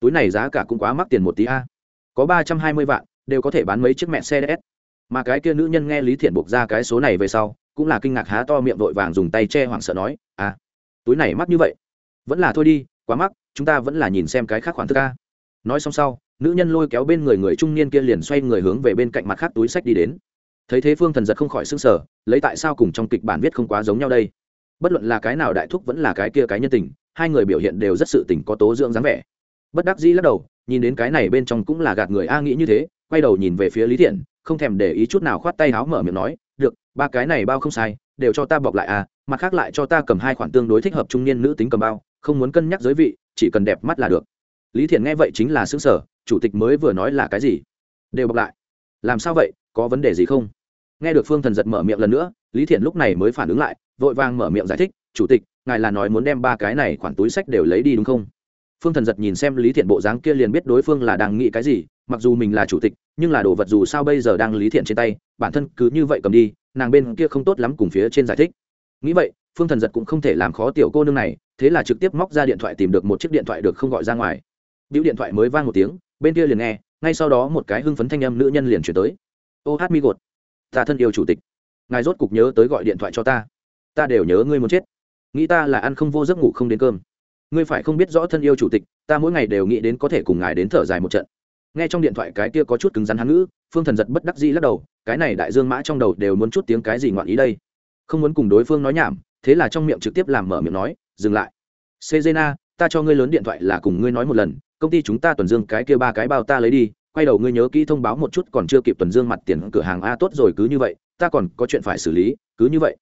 Túi này giá cả cũng quá mắc tiền một tí a. Có ba trăm hai mươi vạn, đều có thể bán mấy chiếc mẹ xe ds mà cái kia nữ nhân nghe lý thiện buộc ra cái số này về sau, cũng là kinh ngạc há to miệng vội vàng dùng tay che hoảng sợ nói à túi này mắc như vậy? Vẫn là thôi đi, quá mắc, chúng ta vẫn là nhìn xem cái khác khoản thức a. Nói xong sau nữ nhân lôi kéo bên người người trung niên kia liền xoay người hướng về bên cạnh mặt khác túi sách đi đến. Thấy thế phương thần giật không khỏi s ư n g sở lấy tại sao cùng trong kịch bản viết không quá giống nhau đây? Bất luận là cái nào đại thúc vẫn là cái kia cái nhân tình, hai người biểu hiện đều rất sự tình có tố dưỡng dáng vẻ. Bất đắc dĩ lắc đầu, nhìn đến cái này bên trong cũng là gạt người a nghĩ như thế, quay đầu nhìn về phía lý thiện, không thèm để ý chút nào khoát tay háo mở miệng nói, được, ba cái này bao không sai, đều cho ta bọc lại à mặt khác lại cho ta cầm hai khoản tương đối thích hợp trung niên nữ tính cầm bao, không muốn cân nhắc giới vị, chỉ cần đẹp mắt là được. Lý thiện nghe vậy chính là xứng sở chủ tịch mới vừa nói là cái gì? Đều bọc lại. Làm sao vậy? Có vấn đề gì không? Nghe được phương thần giật mở miệng lần nữa, lý thiện lúc này mới phản ứng lại, vội vàng mở miệng giải thích, chủ tịch, ngài là nói muốn đem ba cái này khoản túi sách đều lấy đi đúng không? Phương thần giật nhìn xem lý thiện bộ dáng kia liền biết đối phương là đang nghĩ cái gì, mặc dù mình là chủ tịch, nhưng là đồ vật dù sao bây giờ đang lý thiện trên tay, bản thân cứ như vậy cầm đi, nàng bên kia không tốt lắm cùng phía trên giải thích. Nghĩ vậy, phương thần giật cũng không thể làm khó tiểu cô nương này, thế là trực tiếp móc ra điện thoại tìm được một chiếc điện thoại được không gọi ra ngoài. Biểu điện thoại mới vang một tiếng bên kia liền nghe, ngay sau đó một cái hưng phấn thanh âm nữ nhân liền chuyển tới. Ô hát mi gột, ta thân yêu chủ tịch, ngài rốt cục nhớ tới gọi điện thoại cho ta. Ta đều nhớ ngươi muốn chết. Nghĩ ta là ăn không vô giấc ngủ không đến cơm. Ngươi phải không biết rõ thân yêu chủ tịch, ta mỗi ngày đều nghĩ đến có thể cùng ngài đến thở dài một trận. Nghe trong điện thoại cái kia có chút cứng rắn hắn ngữ, phương thần giật bất đắc dĩ lắc đầu, cái này đại dương mã trong đầu đều muốn chút tiếng cái gì ngoạn ý đây? Không muốn cùng đối phương nói nhảm, thế là trong miệng trực tiếp làm mở miệng nói, dừng lại. Sejena ta cho ngươi lớn điện thoại là cùng ngươi nói một lần, công ty chúng ta tuần dương cái kia ba cái bao ta lấy đi, quay đầu ngươi nhớ kỹ thông báo một chút còn chưa kịp tuần dương mặt tiền cửa hàng a tốt rồi cứ như vậy, ta còn có chuyện phải xử lý, cứ như vậy.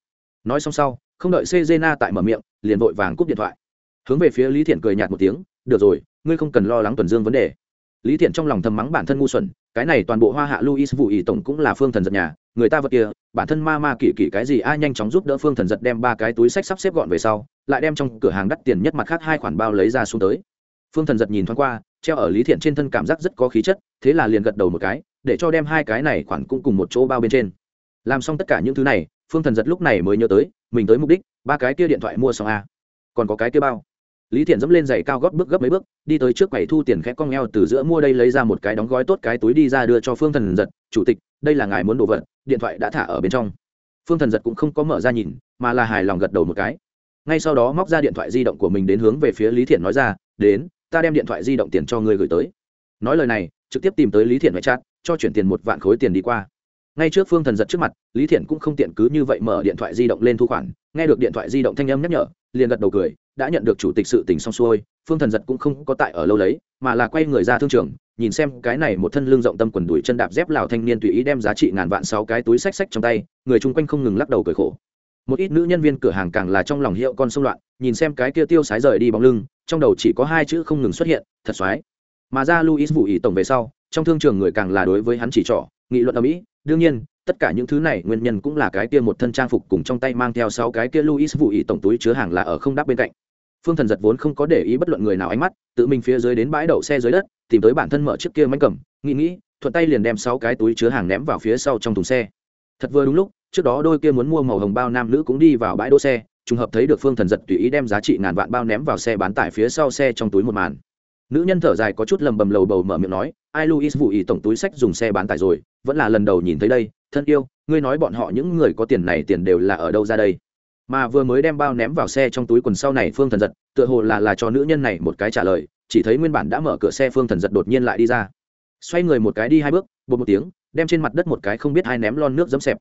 Nói xong sau, không đợi sejena tại mở miệng, liền vội vàng cúp điện thoại. Hướng về phía lý thiện cười nhạt một tiếng, được rồi, ngươi không cần lo lắng tuần dương vấn đề lý thiện trong lòng thầm mắng bản thân ngu xuẩn, cái này toàn bộ hoa hạ luis vụ ý tổng cũng là phương thần giật nhà, người ta vật kia, bản thân ma ma kỳ kỳ cái gì, ai nhanh chóng giúp đỡ phương thần giật đem ba cái túi sách sắp xếp gọn về sau, lại đem trong cửa hàng đắt tiền nhất mặt khác hai khoản bao lấy ra xuống tới. Phương thần giật nhìn thoáng qua, treo ở lý thiện trên thân cảm giác rất có khí chất, thế là liền gật đầu một cái, để cho đem hai cái này khoản cũng cùng một chỗ bao bên trên. Làm xong tất cả những thứ này, phương thần giật lúc này mới nhớ tới, mình tới mục đích, ba cái kia điện thoại mua xong a à. còn có cái kia bao lý thiện dẫm lên giày cao gót bước gấp mấy bước, đi tới trước quầy thu tiền khẽ con eo từ giữa mua đây lấy ra một cái đóng gói tốt cái túi đi ra đưa cho phương thần giật, chủ tịch, đây là ngài muốn đồ vật, điện thoại đã thả ở bên trong. Phương thần giật cũng không có mở ra nhìn, mà là hài lòng gật đầu một cái. Ngay sau đó móc ra điện thoại di động của mình đến hướng về phía lý thiện nói ra, đến, ta đem điện thoại di động tiền cho ngươi gửi tới. Nói lời này, trực tiếp tìm tới lý thiện ngoại trát cho chuyển tiền một vạn khối tiền đi qua ngay trước phương thần giật trước mặt, lý thiện cũng không tiện cứ như vậy mở điện thoại di động lên thu khoản, nghe được điện thoại di động thanh âm nhắc nhở, liền gật đầu cười, đã nhận được chủ tịch sự tình xong xuôi, phương thần giật cũng không có tại ở lâu lấy, mà là quay người ra thương trường, nhìn xem cái này một thân lương rộng tâm quần đùi chân đạp dép lào thanh niên tùy ý đem giá trị ngàn vạn sáu cái túi sách sách trong tay, người chung quanh không ngừng lắc đầu cười khổ. Một ít nữ nhân viên cửa hàng càng là trong lòng hiệu con sông loạn, nhìn xem cái kia tiêu sái rời đi bóng lưng, trong đầu chỉ có hai chữ không ngừng xuất hiện, thật xoái. Mà ra luis vụ ý tổng về sau, trong thương trường người càng là đối với hắn chỉ trỏ, nghị luận ở mỹ đương nhiên, tất cả những thứ này nguyên nhân cũng là cái kia một thân trang phục cùng trong tay mang theo sáu cái kia luis vụ ý tổng túi chứa hàng là ở không đáp bên cạnh. Phương thần giật vốn không có để ý bất luận người nào ánh mắt, tự mình phía dưới đến bãi đậu xe dưới đất, tìm tới bản thân mở chiếc kia máy cầm, nghĩ nghĩ, thuận tay liền đem sáu cái túi chứa hàng ném vào phía sau trong thùng xe. Thật vừa đúng lúc, trước đó đôi kia muốn mua màu hồng bao nam nữ cũng đi vào bãi đỗ xe, trùng hợp thấy được phương thần giật tùy ý đem giá trị ngàn vạn bao ném vào xe bán tải phía sau xe trong túi một màn nữ nhân thở dài có chút lầm bầm lầu bầu mở miệng nói, ai luis vụ ý tổng túi sách dùng xe bán tải rồi, vẫn là lần đầu nhìn thấy đây, thân yêu, ngươi nói bọn họ những người có tiền này tiền đều là ở đâu ra đây? Mà vừa mới đem bao ném vào xe trong túi quần sau này, phương thần giật, tựa hồ là là cho nữ nhân này một cái trả lời, chỉ thấy nguyên bản đã mở cửa xe, phương thần giật đột nhiên lại đi ra. Xoay người một cái đi hai bước bột một tiếng, đem trên mặt đất một cái không biết hai ném lon nước dấm xẹp.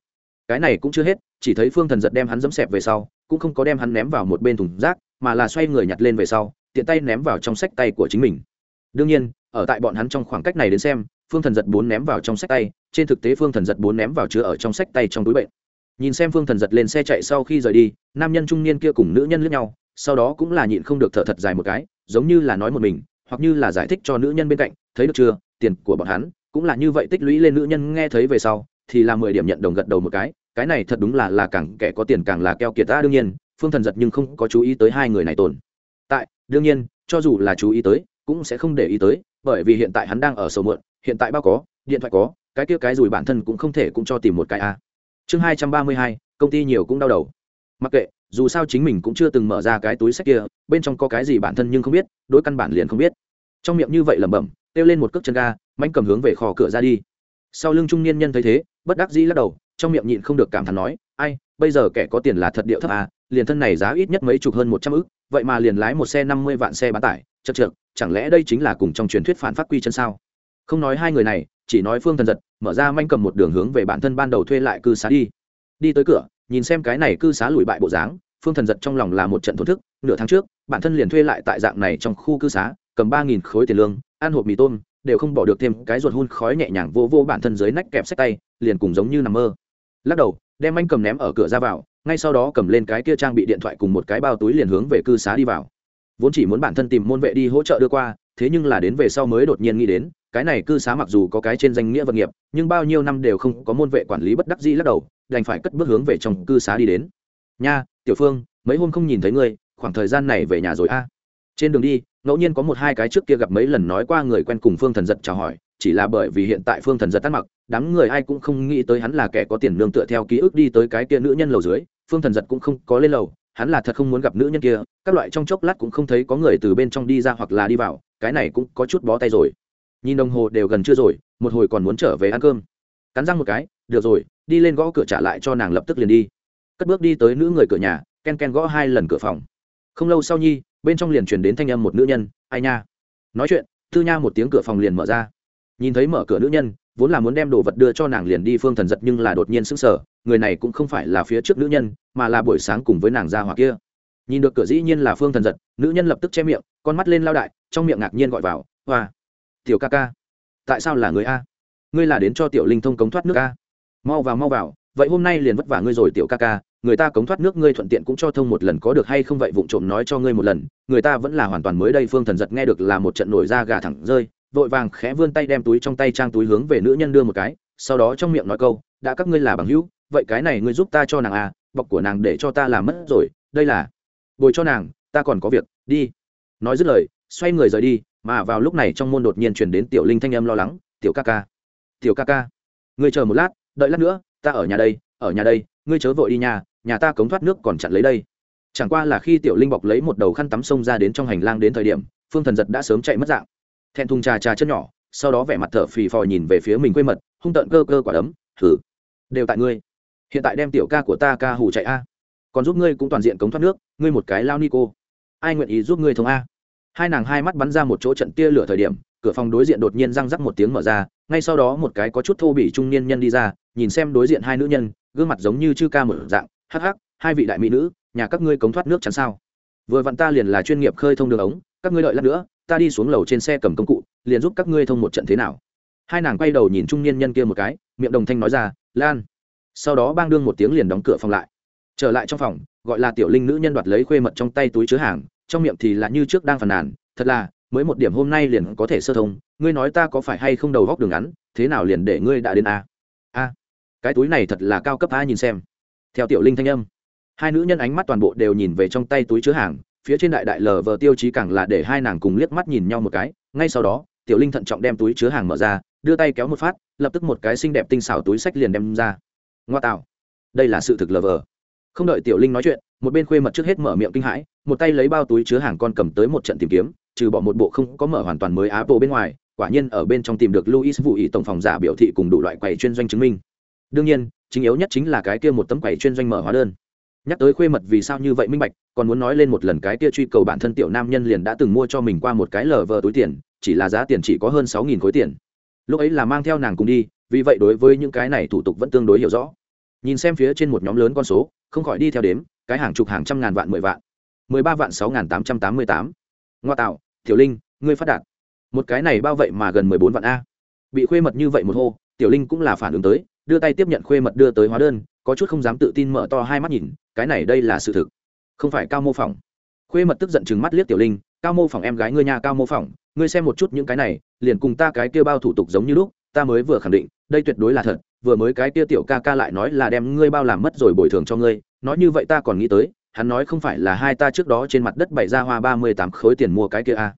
Cái này cũng chưa hết, chỉ thấy phương thần giật đem hắn dấm xẹp về sau, cũng không có đem hắn ném vào một bên thùng rác, mà là xoay người nhặt lên về sau tiện tay ném vào trong sách tay của chính mình. Đương nhiên, ở tại bọn hắn trong khoảng cách này đến xem, phương thần giật bốn ném vào trong sách tay, trên thực tế phương thần giật bốn ném vào chứa ở trong sách tay trong túi bệnh. Nhìn xem phương thần giật lên xe chạy sau khi rời đi, nam nhân trung niên kia cùng nữ nhân lướt nhau, sau đó cũng là nhịn không được thở thật dài một cái, giống như là nói một mình, hoặc như là giải thích cho nữ nhân bên cạnh, thấy được chưa, tiền của bọn hắn. Cũng là như vậy tích lũy lên nữ nhân nghe thấy về sau, thì là mười điểm nhận đồng gật đầu một cái cái này thật đúng là là càng kẻ có tiền càng là keo kiệt ta, đương nhiên, phương thần giật nhưng không có chú ý tới hai người này tồn tại, đương nhiên, cho dù là chú ý tới, cũng sẽ không để ý tới, bởi vì hiện tại hắn đang ở sầu mượn hiện tại bao có, điện thoại có, cái kia cái rủi bản thân cũng không thể cũng cho tìm một cái a. Chương hai trăm ba mươi hai, công ty nhiều cũng đau đầu. Mặc kệ, dù sao chính mình cũng chưa từng mở ra cái túi sách kia, bên trong có cái gì bản thân nhưng không biết, đối căn bản liền không biết. Trong miệng như vậy lẩm bẩm, kêu lên một cước chân ga manh cầm hướng về kho cửa ra đi. Sau lưng trung niên nhân thấy thế, bất đắc dĩ lắc đầu, trong miệng nhịn không được cảm thán nói, ai, bây giờ kẻ có tiền là thật điệu thấp à liền thân này giá ít nhất mấy chục hơn một trăm ức vậy mà liền lái một xe năm mươi vạn xe bán tải, chật chật chẳng lẽ đây chính là cùng trong truyền thuyết phản phát quy chân sao? Không nói hai người này, chỉ nói phương thần giật, mở ra manh cầm một đường hướng về bản thân ban đầu thuê lại cư xá đi. Đi tới cửa, nhìn xem cái này cư xá lùi bại bộ dáng, phương thần giật trong lòng là một trận thổn thức, nửa tháng trước, bản thân liền thuê lại tại dạng này trong khu cư xá, cầm ba nghìn khối tiền lương, ăn hộp mì tôm, đều không bỏ được thêm cái ruột hun khói nhẹ nhàng vô vô bản thân dưới nách kẹp sách tay, liền cùng giống như nằm mơ. Lắc đầu, đem anh cầm ném ở cửa ra vào ngay sau đó cầm lên cái kia trang bị điện thoại cùng một cái bao túi liền hướng về cư xá đi vào. Vốn chỉ muốn bản thân tìm môn vệ đi hỗ trợ đưa qua, thế nhưng là đến về sau mới đột nhiên nghĩ đến, cái này cư xá mặc dù có cái trên danh nghĩa vật nghiệp, nhưng bao nhiêu năm đều không có môn vệ quản lý bất đắc dĩ lắc đầu, đành phải cất bước hướng về trong cư xá đi đến. Nha, tiểu phương, mấy hôm không nhìn thấy ngươi, khoảng thời gian này về nhà rồi a? Trên đường đi, ngẫu nhiên có một hai cái trước kia gặp mấy lần nói qua người quen cùng phương thần giật chào hỏi, chỉ là bởi vì hiện tại phương thần giật tắt mặc, đám người ai cũng không nghĩ tới hắn là kẻ có tiền nương tựa theo ký ức đi tới cái kia nữ nhân lầu dưới phương thần giật cũng không có lên lầu, hắn là thật không muốn gặp nữ nhân kia, các loại trong chốc lát cũng không thấy có người từ bên trong đi ra hoặc là đi vào, cái này cũng có chút bó tay rồi. Nhìn đồng hồ đều gần chưa rồi, một hồi còn muốn trở về ăn cơm. Cắn răng một cái, được rồi, đi lên gõ cửa trả lại cho nàng lập tức liền đi. Cất bước đi tới nữ người cửa nhà, ken ken gõ hai lần cửa phòng. Không lâu sau nhi, bên trong liền truyền đến thanh âm một nữ nhân, ai nha? Nói chuyện, thư nha một tiếng cửa phòng liền mở ra. Nhìn thấy mở cửa nữ nhân vốn là muốn đem đồ vật đưa cho nàng liền đi phương thần giật nhưng là đột nhiên sững sờ, người này cũng không phải là phía trước nữ nhân, mà là buổi sáng cùng với nàng ra hoặc kia. Nhìn được cửa dĩ nhiên là phương thần giật, nữ nhân lập tức che miệng, con mắt lên lao đại, trong miệng ngạc nhiên gọi vào, hoa, tiểu ca ca, tại sao là người a? Ngươi là đến cho tiểu linh thông cống thoát nước a? Mau vào mau vào, vậy hôm nay liền vất vả ngươi rồi tiểu ca ca, người ta cống thoát nước ngươi thuận tiện cũng cho thông một lần có được hay không vậy vụng trộm nói cho ngươi một lần, người ta vẫn là hoàn toàn mới đây. Phương thần giật nghe được là một trận nổi da gà thẳng rơi vội vàng khẽ vươn tay đem túi trong tay trang túi hướng về nữ nhân đưa một cái, sau đó trong miệng nói câu, đã các ngươi là bằng hữu, vậy cái này ngươi giúp ta cho nàng à bọc của nàng để cho ta làm mất rồi, đây là bồi cho nàng, ta còn có việc, đi. Nói dứt lời, xoay người rời đi, mà vào lúc này trong môn đột nhiên chuyển đến tiểu linh thanh âm lo lắng, tiểu ca ca, tiểu ca ca, ngươi chờ một lát, đợi lát nữa, ta ở nhà đây, ở nhà đây, ngươi chớ vội đi nhà nhà ta cống thoát nước còn chặn lấy đây. Chẳng qua là khi tiểu linh bọc lấy một đầu khăn tắm sông ra đến trong hành lang đến thời điểm, phương thần giật đã sớm chạy mất dạng thẹn thùng trà trà chân nhỏ, sau đó vẻ mặt thở phì phò nhìn về phía mình quê mật, hung tợn cơ cơ quả đấm thử đều tại ngươi. Hiện tại đem tiểu ca của ta ca hủ chạy a. Còn giúp ngươi cũng toàn diện cống thoát nước, ngươi một cái lao ni cô. Ai nguyện ý giúp ngươi thông a? Hai nàng hai mắt bắn ra một chỗ trận tia lửa thời điểm, cửa phòng đối diện đột nhiên răng rắc một tiếng mở ra, ngay sau đó một cái có chút thô bỉ trung niên nhân đi ra, nhìn xem đối diện hai nữ nhân, gương mặt giống như chư ca mở dạng, hắc hắc, hai vị đại mỹ nữ, nhà các ngươi cống thoát nước chắn sao? Vừa vặn ta liền là chuyên nghiệp khơi thông đường ống, các ngươi đợi lát nữa ta đi xuống lầu trên xe cầm công cụ, liền giúp các ngươi thông một trận thế nào. Hai nàng quay đầu nhìn trung niên nhân kia một cái, miệng đồng thanh nói ra, lan. Sau đó bang đương một tiếng liền đóng cửa phòng lại. Trở lại trong phòng, gọi là tiểu linh nữ nhân đoạt lấy khuê mật trong tay túi chứa hàng, trong miệng thì là như trước đang phàn nàn, thật là, mới một điểm hôm nay liền có thể sơ thông, ngươi nói ta có phải hay không đầu góc đường ngắn, thế nào liền để ngươi đã đến a? A, cái túi này thật là cao cấp a, nhìn xem. Theo tiểu linh thanh âm, hai nữ nhân ánh mắt toàn bộ đều nhìn về trong tay túi chứa hàng phía trên đại đại lờ vờ tiêu chí càng là để hai nàng cùng liếc mắt nhìn nhau một cái, ngay sau đó, tiểu linh thận trọng đem túi chứa hàng mở ra, đưa tay kéo một phát, lập tức một cái xinh đẹp tinh xảo túi sách liền đem ra. Ngoa tạo. Đây là sự thực lờ vờ. Không đợi tiểu linh nói chuyện, một bên khuê mật trước hết mở miệng kinh hãi, một tay lấy bao túi chứa hàng con cầm tới một trận tìm kiếm, trừ bỏ một bộ không có mở hoàn toàn mới áp bộ bên ngoài, quả nhiên ở bên trong tìm được luis vụ ý tổng phòng giả biểu thị cùng đủ loại quầy chuyên doanh chứng minh. Đương nhiên, chính yếu nhất chính là cái kia một tấm quầy chuyên doanh mở hóa đơn nhắc tới khuê mật vì sao như vậy minh bạch, còn muốn nói lên một lần cái kia truy cầu bản thân tiểu nam nhân liền đã từng mua cho mình qua một cái lờ vờ túi tiền, chỉ là giá tiền chỉ có hơn sáu nghìn khối tiền. Lúc ấy là mang theo nàng cùng đi, vì vậy đối với những cái này thủ tục vẫn tương đối hiểu rõ. Nhìn xem phía trên một nhóm lớn con số, không khỏi đi theo đếm, cái hàng chục hàng trăm ngàn vạn, mười vạn. Mười ba vạn sáu ngàn tám trăm tám mươi tám. Ngoa tạo, tiểu linh, ngươi phát đạt. Một cái này bao vậy mà gần mười bốn vạn a. Bị khuê mật như vậy một hô, tiểu linh cũng là phản ứng tới, đưa tay tiếp nhận khuê mật đưa tới hóa đơn có chút không dám tự tin mở to hai mắt nhìn, cái này đây là sự thực. Không phải cao mô phỏng. Khuê mật tức giận chừng mắt liếc tiểu linh, cao mô phỏng em gái ngươi nhà cao mô phỏng, ngươi xem một chút những cái này, liền cùng ta cái kia bao thủ tục giống như lúc, ta mới vừa khẳng định, đây tuyệt đối là thật, vừa mới cái kia tiểu ca ca lại nói là đem ngươi bao làm mất rồi bồi thường cho ngươi, nói như vậy ta còn nghĩ tới, hắn nói không phải là hai ta trước đó trên mặt đất bày ra hoa ba mươi tám khối tiền mua cái kia a à.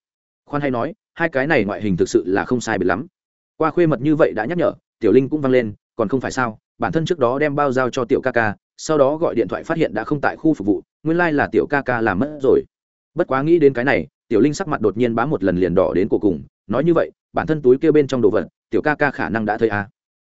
khoan hay nói, hai cái này ngoại hình thực sự là không sai biệt lắm. Qua khuê mật như vậy đã nhắc nhở, tiểu linh cũng vang lên, còn không phải sao? Bản thân trước đó đem bao giao cho tiểu ca ca, sau đó gọi điện thoại phát hiện đã không tại khu phục vụ, nguyên lai、like、là tiểu ca ca làm mất rồi. Bất quá nghĩ đến cái này, tiểu linh sắc mặt đột nhiên bám một lần liền đỏ đến cổ cùng, nói như vậy, bản thân túi kêu bên trong đồ vật, tiểu ca ca khả năng đã thấy à.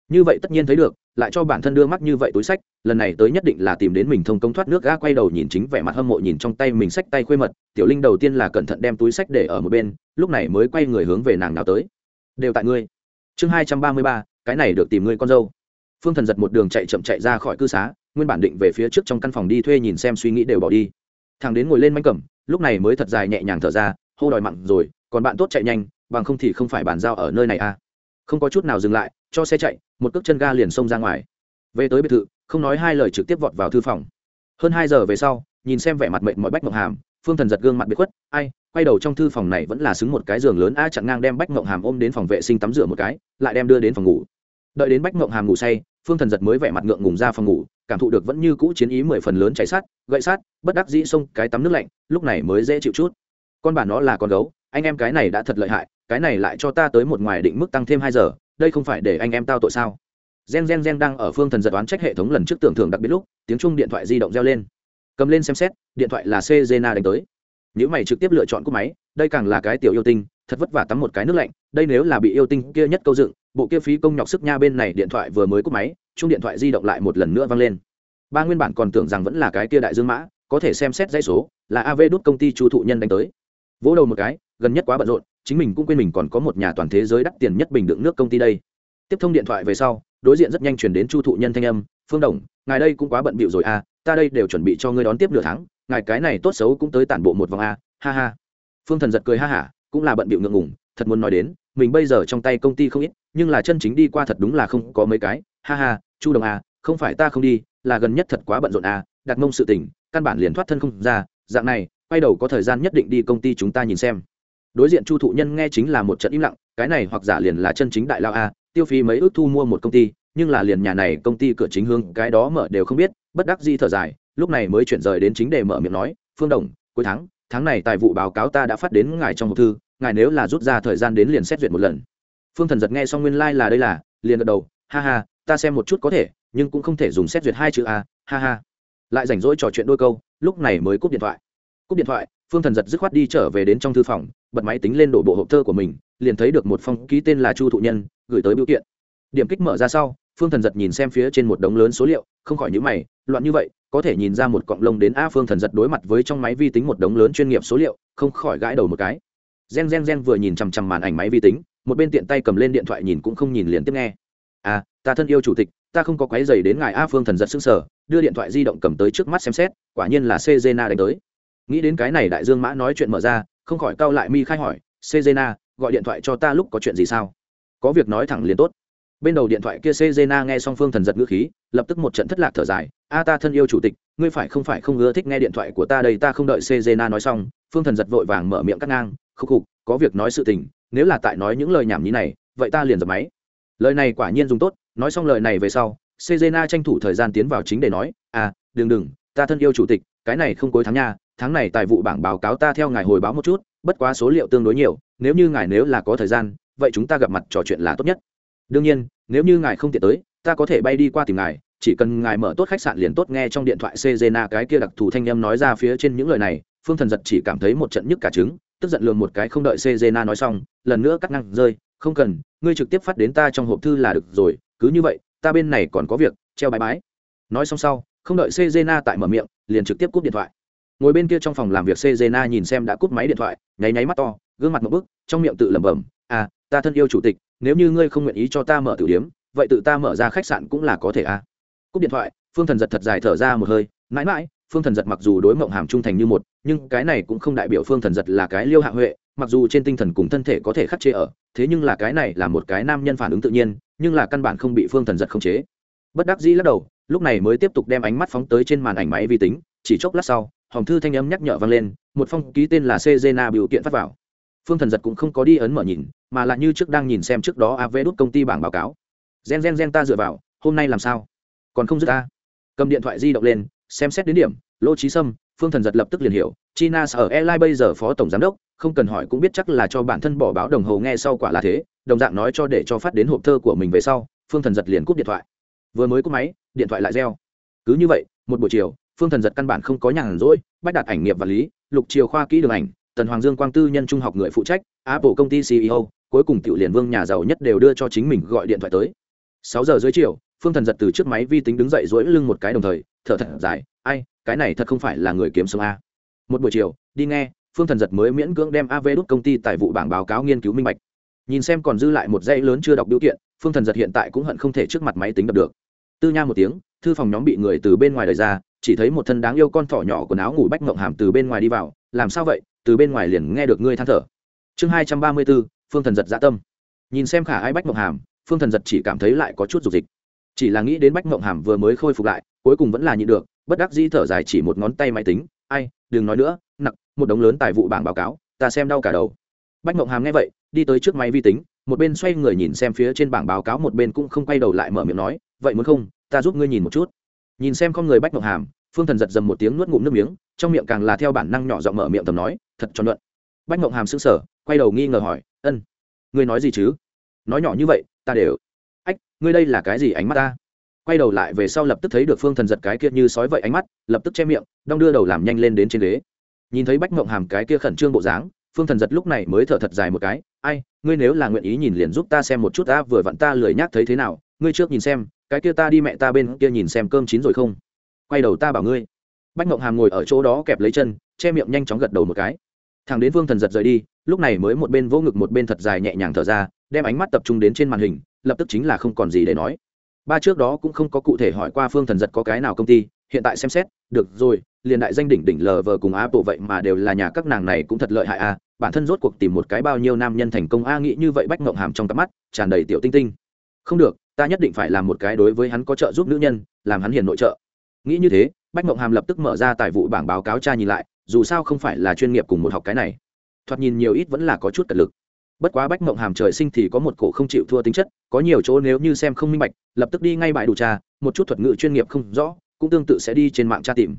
như vậy tất nhiên thấy được, lại cho bản thân đưa mắt như vậy túi sách, lần này tới nhất định là tìm đến mình thông công thoát nước ga quay đầu nhìn chính vẻ mặt hâm mộ nhìn trong tay mình sách tay khuê mật, tiểu linh đầu tiên là cẩn thận đem túi sách để ở một bên, lúc này mới quay người hướng về nàng nào tới. Đều tại ngươi. Chương hai trăm ba mươi ba, cái này được tìm ngươi con dâu phương thần giật một đường chạy chậm chạy ra khỏi cư xá, nguyên bản định về phía trước trong căn phòng đi thuê nhìn xem suy nghĩ đều bỏ đi. Thằng đến ngồi lên manh cẩm lúc này mới thật dài nhẹ nhàng thở ra, hô đòi mặn rồi, còn bạn tốt chạy nhanh, bằng không thì không phải bàn giao ở nơi này à. Không có chút nào dừng lại, cho xe chạy, một cước chân ga liền xông ra ngoài. Về tới biệt thự, không nói hai lời trực tiếp vọt vào thư phòng. Hơn hai giờ về sau, nhìn xem vẻ mặt mệnh mọi bách mộng hàm, phương thần giật gương mặt bị khuất, ai, quay đầu trong thư phòng này vẫn là xứng một cái giường lớn, a chặn ngang đem bách mộng hàm ôm đến phòng vệ sinh tắm rửa một cái, lại đem đưa đến phòng ngủ. Đợi đến bách mộng hàm ngủ say phương thần giật mới vẻ mặt ngượng ngùng ra phòng ngủ, cảm thụ được vẫn như cũ chiến ý mười phần lớn cháy sát gậy sát bất đắc dĩ xông cái tắm nước lạnh, lúc này mới dễ chịu chút. Con bản nó là con gấu, anh em cái này đã thật lợi hại, cái này lại cho ta tới một ngoài định mức tăng thêm hai giờ, đây không phải để anh em tao tội sao? Gen gen gen đang ở phương thần giật đoán trách hệ thống lần trước tưởng thưởng đặc biệt lúc, tiếng chung điện thoại di động reo lên. Cầm lên xem xét, điện thoại là cgna đánh tới. Nếu mày trực tiếp lựa chọn cúp máy, đây càng là cái tiểu yêu tinh thật vất vả tắm một cái nước lạnh, đây nếu là bị yêu tinh kia nhất câu dựng, bộ kia phí công nhọc sức nha bên này điện thoại vừa mới cúp máy chung điện thoại di động lại một lần nữa vang lên. Ba nguyên bản còn tưởng rằng vẫn là cái kia đại dương mã, có thể xem xét dãy số, là av đút công ty chu thụ nhân đánh tới. Vỗ đầu một cái, gần nhất quá bận rộn, chính mình cũng quên mình còn có một nhà toàn thế giới đắt tiền nhất bình đựng nước công ty đây. Tiếp thông điện thoại về sau, đối diện rất nhanh chuyển đến chu thụ nhân thanh âm, phương đồng, ngài đây cũng quá bận bịu rồi à ta đây đều chuẩn bị cho ngươi đón tiếp nửa tháng, ngài cái này tốt xấu cũng tới tản bộ một vòng a ha ha. Phương thần giật cười ha hả cũng là bận bịu ngượng ngùng, thật muốn nói đến, mình bây giờ trong tay công ty không ít, nhưng là chân chính đi qua thật đúng là không có mấy cái. Ha ha, chu đồng à không phải ta không đi, là gần nhất thật quá bận rộn à đặt mông sự tình, căn bản liền thoát thân không ra, dạng này, quay đầu có thời gian nhất định đi công ty chúng ta nhìn xem. Đối diện chu thụ nhân nghe chính là một trận im lặng, cái này hoặc giả liền là chân chính đại lao a tiêu phí mấy ước thu mua một công ty, nhưng là liền nhà này công ty cửa chính hương cái đó mở đều không biết, bất đắc di thở dài, lúc này mới chuyển rời đến chính đề mở miệng nói, phương đồng, cuối tháng tháng này tài vụ báo cáo ta đã phát đến ngài trong hộp thư, ngài nếu là rút ra thời gian đến liền xét duyệt một lần. Phương thần giật nghe xong nguyên lai、like、là đây là, liền gật đầu, ha ha, ta xem một chút có thể, nhưng cũng không thể dùng xét duyệt hai chữ a, ha ha. Lại rảnh rỗi trò chuyện đôi câu, lúc này mới cúp điện thoại. Cúp điện thoại, phương thần giật dứt khoát đi trở về đến trong thư phòng, bật máy tính lên đổ bộ hộp thơ của mình, liền thấy được một phong ký tên là chu thụ nhân, gửi tới biểu kiện. Điểm kích mở ra sau, phương thần giật nhìn xem phía trên một đống lớn số liệu, không khỏi nhữ mày loạn như vậy, có thể nhìn ra một cọng lông đến a phương thần giật đối mặt với trong máy vi tính một đống lớn chuyên nghiệp số liệu, không khỏi gãi đầu một cái. Gen gen gen vừa nhìn chằm chằm màn ảnh máy vi tính, một bên tiện tay cầm lên điện thoại nhìn cũng không nhìn liền tiếp nghe. À ta thân yêu chủ tịch, ta không có quái dày đến ngài a phương thần giật s ư n g sở, đưa điện thoại di động cầm tới trước mắt xem xét, quả nhiên là cezena đánh tới. Nghĩ đến cái này đại dương mã nói chuyện mở ra, không khỏi cau lại mi khai hỏi cezena gọi điện thoại cho ta lúc có chuyện gì sao? Có việc nói thẳng liền tốt. Bên đầu điện thoại kia cezena nghe xong phương thần giật ngữ khí lập tức một trận thất lạc thở dài, a ta thân yêu chủ tịch, ngươi phải không phải không ưa thích nghe điện thoại của ta đây, ta không đợi cezena nói xong, phương thần giật vội vàng mở miệng cắt ngang, khúc khục, có việc nói sự tình, nếu là tại nói những lời nhảm nhí này, vậy ta liền dập máy. Lời này quả nhiên dùng tốt, nói xong lời này về sau cezena tranh thủ thời gian tiến vào chính để nói à đừng đừng, ta thân yêu chủ tịch, cái này không cuối tháng nha, tháng này tài vụ bảng báo cáo ta theo ngài hồi báo một chút, bất quá số liệu tương đối nhiều, nếu như ngài nếu là có thời gian, vậy chúng ta gặp mặt trò chuyện là tốt nhất. Đương nhiên, nếu như ngài không tiện tới, ta có thể bay đi qua tìm ngài chỉ cần ngài mở tốt khách sạn liền tốt nghe trong điện thoại Cezena cái kia đặc thù thanh âm nói ra phía trên những lời này, Phương Thần giật chỉ cảm thấy một trận nhức cả trứng, tức giận lườm một cái không đợi Cezena nói xong, lần nữa cắt ngang rơi, không cần, ngươi trực tiếp phát đến ta trong hộp thư là được rồi, cứ như vậy, ta bên này còn có việc, treo bái bái. Nói xong sau, không đợi Cezena tại mở miệng, liền trực tiếp cúp điện thoại. Ngồi bên kia trong phòng làm việc Cezena nhìn xem đã cúp máy điện thoại, nháy nháy mắt to, gương mặt ngộp bức, trong miệng tự lẩm bẩm, "À, ta thân yêu chủ tịch, nếu như ngươi không nguyện ý cho ta mở tử điểm, vậy tự ta mở ra khách sạn cũng là có thể à cúp điện thoại, phương thần giật thật dài thở ra một hơi, mãi mãi, phương thần giật mặc dù đối mộng hàm trung thành như một, nhưng cái này cũng không đại biểu phương thần giật là cái liêu hạ huệ, mặc dù trên tinh thần cùng thân thể có thể khắc chế ở, thế nhưng là cái này là một cái nam nhân phản ứng tự nhiên, nhưng là căn bản không bị phương thần giật khống chế. Bất đắc dĩ lắc đầu, lúc này mới tiếp tục đem ánh mắt phóng tới trên màn ảnh máy vi tính, chỉ chốc lát sau, hòm thư thanh âm nhắc nhở vang lên, một phong ký tên là cezena biểu kiện phát vào. Phương thần giật cũng không có đi ấn mở nhìn, mà là như trước đang nhìn xem trước đó av đút công ty bảng báo cáo. Gen gen gen ta dựa vào, hôm nay làm sao? Còn không dứt ta. Cầm điện thoại di động lên, xem xét đến điểm, lô trí sâm, phương thần giật lập tức liền hiểu, china sở airline bây giờ phó tổng giám đốc, không cần hỏi cũng biết chắc là cho bản thân bỏ báo đồng hồ nghe sau quả là thế, đồng dạng nói cho để cho phát đến hộp thơ của mình về sau, phương thần giật liền cúp điện thoại. Vừa mới cúp máy, điện thoại lại reo. Cứ như vậy, một buổi chiều, phương thần giật căn bản không có nhàn rỗi, bách đạt ảnh nghiệp và lý, lục chiều khoa kỹ đường ảnh, tần hoàng dương quang tư nhân trung học người phụ trách, apple công ty ceo cuối cùng tiểu liền vương nhà giàu nhất đều đưa cho chính mình gọi điện thoại tới. Sáu giờ dưới chiều phương thần giật từ trước máy vi tính đứng dậy dỗi lưng một cái đồng thời, thở thật dài, ai, cái này thật không phải là người kiếm sống a. Một buổi chiều, đi nghe, phương thần giật mới miễn cưỡng đem av đút công ty tài vụ bảng báo cáo nghiên cứu minh bạch. Nhìn xem còn dư lại một dãy lớn chưa đọc biểu kiện, phương thần giật hiện tại cũng hận không thể trước mặt máy tính đập được. Tư nha một tiếng, thư phòng nhóm bị người từ bên ngoài đời ra, chỉ thấy một thân đáng yêu con thỏ nhỏ quần áo ngủ bách mộng hàm từ bên ngoài đi vào, làm sao vậy? Từ bên ngoài liền nghe được ngươi than thở. Chương hai trăm ba mươi bốn, phương thần giật dạ tâm. Nhìn xem khả ai bách mộng hàm, phương thần giật chỉ cảm thấy lại có chút dục dịch chỉ là nghĩ đến bách mộng hàm vừa mới khôi phục lại, cuối cùng vẫn là nhịn được, bất đắc dĩ thở dài chỉ một ngón tay máy tính. Ai, đừng nói nữa nặng một đống lớn tài vụ bảng báo cáo, ta xem đau cả đầu. Bách mộng hàm nghe vậy, đi tới trước máy vi tính, một bên xoay người nhìn xem phía trên bảng báo cáo, một bên cũng không quay đầu lại mở miệng nói, vậy muốn không, ta giúp ngươi nhìn một chút. Nhìn xem con người bách mộng hàm, phương thần giật dầm một tiếng nuốt ngụm nước miếng, trong miệng càng là theo bản năng nhỏ giọng mở miệng tầm nói, thật cho luận. Bách mộng hàm s ư n g sở quay đầu nghi ngờ hỏi, ân, ngươi nói gì chứ? Nói nhỏ như vậy, ta đều ngươi đây là cái gì ánh mắt ta? Quay đầu lại về sau lập tức thấy được phương thần giật cái kia như sói vậy ánh mắt, lập tức che miệng, đong đưa đầu làm nhanh lên đến trên ghế. Nhìn thấy bách mộng hàm cái kia khẩn trương bộ dáng, phương thần giật lúc này mới thở thật dài một cái, ai, ngươi nếu là nguyện ý nhìn liền giúp ta xem một chút ta vừa vặn ta lười nhác thấy thế nào, ngươi trước nhìn xem, cái kia ta đi mẹ ta bên kia nhìn xem cơm chín rồi không? Quay đầu ta bảo ngươi. Bách mộng hàm ngồi ở chỗ đó kẹp lấy chân, che miệng nhanh chóng gật đầu một cái. Thằng đến vương thần giật rời đi, lúc này mới một bên vỗ ngực một bên thật dài nhẹ nhàng thở ra, đem ánh mắt tập trung đến trên màn hình lập tức chính là không còn gì để nói. Ba trước đó cũng không có cụ thể hỏi qua phương thần giật có cái nào công ty, hiện tại xem xét, được rồi, liền đại danh đỉnh đỉnh lờ vờ cùng apple vậy mà đều là nhà các nàng này cũng thật lợi hại a bản thân rốt cuộc tìm một cái bao nhiêu nam nhân thành công a, nghĩ như vậy bách ngộng hàm trong cặp mắt, tràn đầy tiểu tinh tinh. Không được, ta nhất định phải làm một cái đối với hắn có trợ giúp nữ nhân, làm hắn hiền nội trợ. Nghĩ như thế, bách ngộng hàm lập tức mở ra tài vụ bảng báo cáo tra nhìn lại, dù sao không phải là chuyên nghiệp cùng một học cái này. Thoạt nhìn nhiều ít vẫn là có chút cật lực bất quá bách mộng hàm trời sinh thì có một cổ không chịu thua tính chất, có nhiều chỗ nếu như xem không minh bạch, lập tức đi ngay bài đủ trà, một chút thuật ngữ chuyên nghiệp không rõ, cũng tương tự sẽ đi trên mạng tra tìm.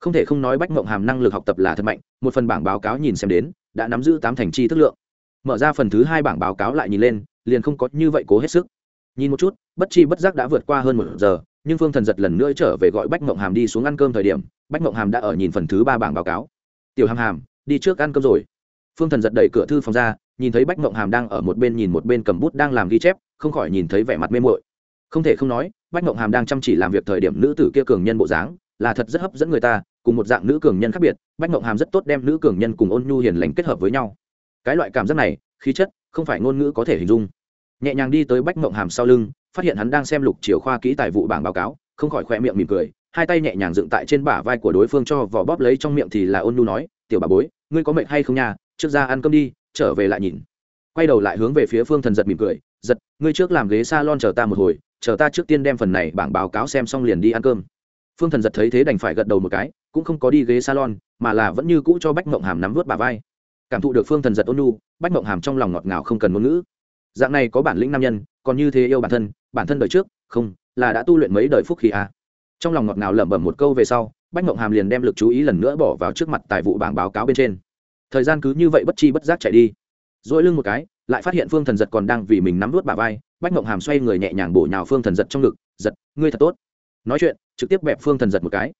Không thể không nói bách mộng hàm năng lực học tập là thật mạnh, một phần bảng báo cáo nhìn xem đến, đã nắm giữ tám thành chi thức lượng. Mở ra phần thứ hai bảng báo cáo lại nhìn lên, liền không có như vậy cố hết sức. Nhìn một chút, bất chi bất giác đã vượt qua hơn một giờ, nhưng phương thần giật lần nữa trở về gọi bách mộng hàm đi xuống ăn cơm thời điểm, bách mộng hàm đã ở nhìn phần thứ ba bảng báo cáo. Tiểu hàm hàm, đi trước ăn cơm rồi. Phương thần giật đẩy cửa thư phòng ra nhìn thấy bách mộng hàm đang ở một bên nhìn một bên cầm bút đang làm ghi chép, không khỏi nhìn thấy vẻ mặt mê mội không thể không nói, bách mộng hàm đang chăm chỉ làm việc thời điểm nữ tử kia cường nhân bộ dáng, là thật rất hấp dẫn người ta, cùng một dạng nữ cường nhân khác biệt, bách mộng hàm rất tốt đem nữ cường nhân cùng ôn nhu hiền lành kết hợp với nhau. Cái loại cảm giác này, khí chất, không phải ngôn ngữ có thể hình dung. Nhẹ nhàng đi tới bách mộng hàm sau lưng, phát hiện hắn đang xem lục chiều khoa kỹ tài vụ bảng báo cáo, không khỏi khoe miệng mỉm cười, hai tay nhẹ nhàng dựng tại trên bả vai của đối phương cho vỏ bóp lấy trong miệng thì là ôn nhu nói, tiểu bà bối, ngươi có mệnh hay không nhà trước ra ăn cơm đi trở về lại nhìn. Quay đầu lại hướng về phía phương thần giật mỉm cười, giật, ngươi trước làm ghế s a lon chờ ta một hồi, chờ ta trước tiên đem phần này bảng báo cáo xem xong liền đi ăn cơm. Phương thần giật thấy thế đành phải gật đầu một cái, cũng không có đi ghế salon, mà là vẫn như cũ cho bách mộng hàm nắm vớt bà vai. Cảm thụ được phương thần giật ôn nu bách mộng hàm trong lòng ngọt ngào không cần ngôn ngữ. Dạng này có bản lĩnh nam nhân, còn như thế yêu bản thân bản thân đời trước, không, là đã tu luyện mấy đời phúc khí à. trong lòng ngọt ngào lẩm bẩm một câu về sau, bách mộng hàm liền đem lực chú ý lần nữa bỏ vào trước mặt tài vụ bảng báo cáo bên trên thời gian cứ như vậy bất chi bất giác chạy đi. Dỗi lưng một cái, lại phát hiện phương thần giật còn đang vì mình nắm vút bà vai, bách mộng hàm xoay người nhẹ nhàng bổ nhào phương thần giật trong ngực, giật, ngươi thật tốt. Nói chuyện, trực tiếp bẹp phương thần giật một cái.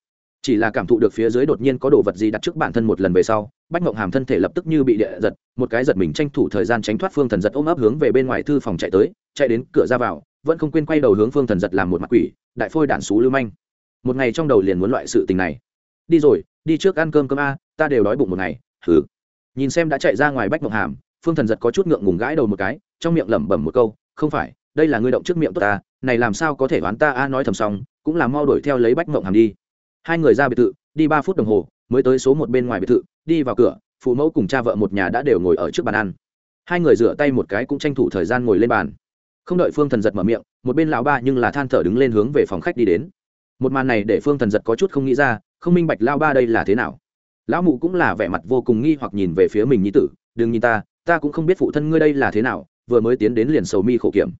Chỉ là cảm thụ được phía dưới đột nhiên có đồ vật gì đặt trước bản thân một lần về sau, bách mộng hàm thân thể lập tức như bị địa giật, một cái giật mình tranh thủ thời gian tránh thoát phương thần giật ôm ấp hướng về bên ngoài thư phòng chạy tới, chạy đến cửa ra vào, vẫn không quên quay đầu hướng phương thần giật làm một mặt quỷ, đại phôi đản xú lưu manh. Một ngày trong đầu liền muốn loại sự tình này. Đi rồi, đi trước ăn cơm cơm a, ta đều đói bụng một ngày thử nhìn xem đã chạy ra ngoài bách mộng hàm, phương thần giật có chút ngượng ngùng gãi đầu một cái, trong miệng lẩm bẩm một câu, không phải, đây là ngươi động trước miệng tốt ta, này làm sao có thể đoán ta a? Nói thầm xong, cũng là mau đuổi theo lấy bách mộng hàm đi. Hai người ra biệt thự, đi ba phút đồng hồ, mới tới số một bên ngoài biệt thự, đi vào cửa, phụ mẫu cùng cha vợ một nhà đã đều ngồi ở trước bàn ăn. Hai người rửa tay một cái cũng tranh thủ thời gian ngồi lên bàn. Không đợi phương thần giật mở miệng, một bên lão ba nhưng là than thở đứng lên hướng về phòng khách đi đến. Một màn này để phương thần giật có chút không nghĩ ra, không minh bạch lao ba đây là thế nào lão mụ cũng là vẻ mặt vô cùng nghi hoặc nhìn về phía mình nhi tử, đừng nhìn ta ta cũng không biết phụ thân ngươi đây là thế nào, vừa mới tiến đến liền sầu mi khổ kiểm.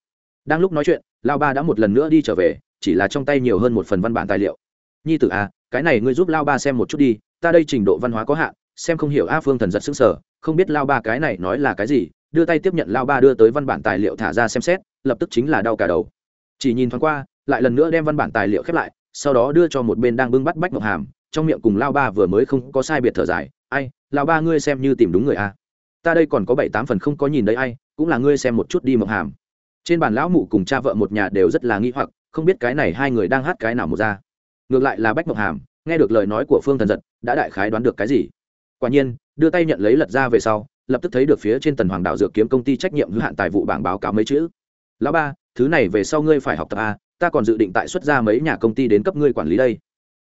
Đang lúc nói chuyện lao ba đã một lần nữa đi trở về, chỉ là trong tay nhiều hơn một phần văn bản tài liệu. Nhi tử à cái này ngươi giúp lao ba xem một chút đi, ta đây trình độ văn hóa có hạn, xem không hiểu a phương thần giật xứng sở không biết lao ba cái này nói là cái gì. Đưa tay tiếp nhận lao ba đưa tới văn bản tài liệu thả ra xem xét, lập tức chính là đau cả đầu. Chỉ nhìn thoáng qua, lại lần nữa đem văn bản tài liệu khép lại, sau đó đưa cho một bên đang bưng bắt bách ngọc hàm trong miệng cùng lao ba vừa mới không có sai biệt thở dài, ai, lao ba ngươi xem như tìm đúng người a. Ta đây còn có bảy tám phần không có nhìn đấy ai, cũng là ngươi xem một chút đi mộng hàm. Trên bàn lão mụ cùng cha vợ một nhà đều rất là nghi hoặc, không biết cái này hai người đang hát cái nào một ra. Ngược lại là bách mộng hàm, nghe được lời nói của phương thần giật, đã đại khái đoán được cái gì. Quả nhiên, đưa tay nhận lấy lật ra về sau, lập tức thấy được phía trên tần hoàng đạo dược kiếm công ty trách nhiệm hữu hạn tài vụ bảng báo cáo mấy chữ. Lão ba, thứ này về sau ngươi phải học tập a, ta còn dự định tại xuất ra mấy nhà công ty đến cấp ngươi quản lý đây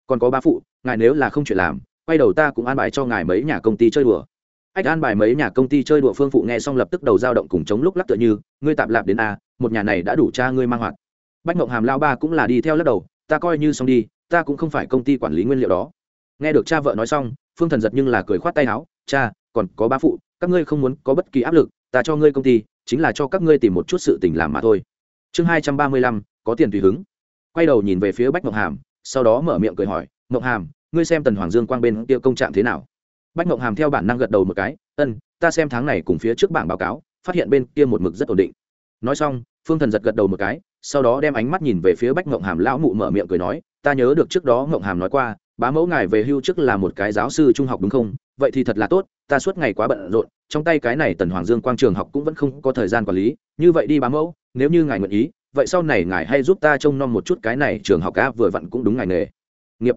còn có ba phụ, ngài nếu là không chuyện làm, quay đầu ta cũng an bài cho ngài mấy nhà công ty chơi đùa. Ách, an bài mấy nhà công ty chơi đùa phương phụ nghe xong lập tức đầu dao động cùng chống lúc lắc tựa như, ngươi tạm lạp đến a, một nhà này đã đủ cha ngươi mang hoạt. Bách mộng hàm lao ba cũng là đi theo lắc đầu, ta coi như xong đi, ta cũng không phải công ty quản lý nguyên liệu đó. Nghe được cha vợ nói xong, phương thần giật nhưng là cười khoát tay áo, cha, còn có ba phụ, các ngươi không muốn có bất kỳ áp lực, ta cho ngươi công ty, chính là cho các ngươi tìm một chút sự tình làm mà thôi. Chương hai trăm ba mươi lăm, có tiền tùy hứng. Quay đầu nhìn về phía bách mộng hàm sau đó mở miệng cười hỏi mộng hàm, ngươi xem tần hoàng dương quang bên kia công trạng thế nào? Bách mộng hàm theo bản năng gật đầu một cái, ân, ta xem tháng này cùng phía trước bảng báo cáo, phát hiện bên kia một mực rất ổn định. Nói xong, phương thần giật gật đầu một cái, sau đó đem ánh mắt nhìn về phía bách mộng hàm lão mụ mở miệng cười nói, ta nhớ được trước đó mộng hàm nói qua, bá mẫu ngài về hưu trước là một cái giáo sư trung học đúng không? Vậy thì thật là tốt, ta suốt ngày quá bận rộn, trong tay cái này tần hoàng dương quang trường học cũng vẫn không có thời gian quản lý, như vậy đi bá mẫu, nếu như ngài nguyện ý vậy sau này ngài hay giúp ta trông nom một chút cái này trường học a vừa vặn cũng đúng ngài nghề. Nghiệp.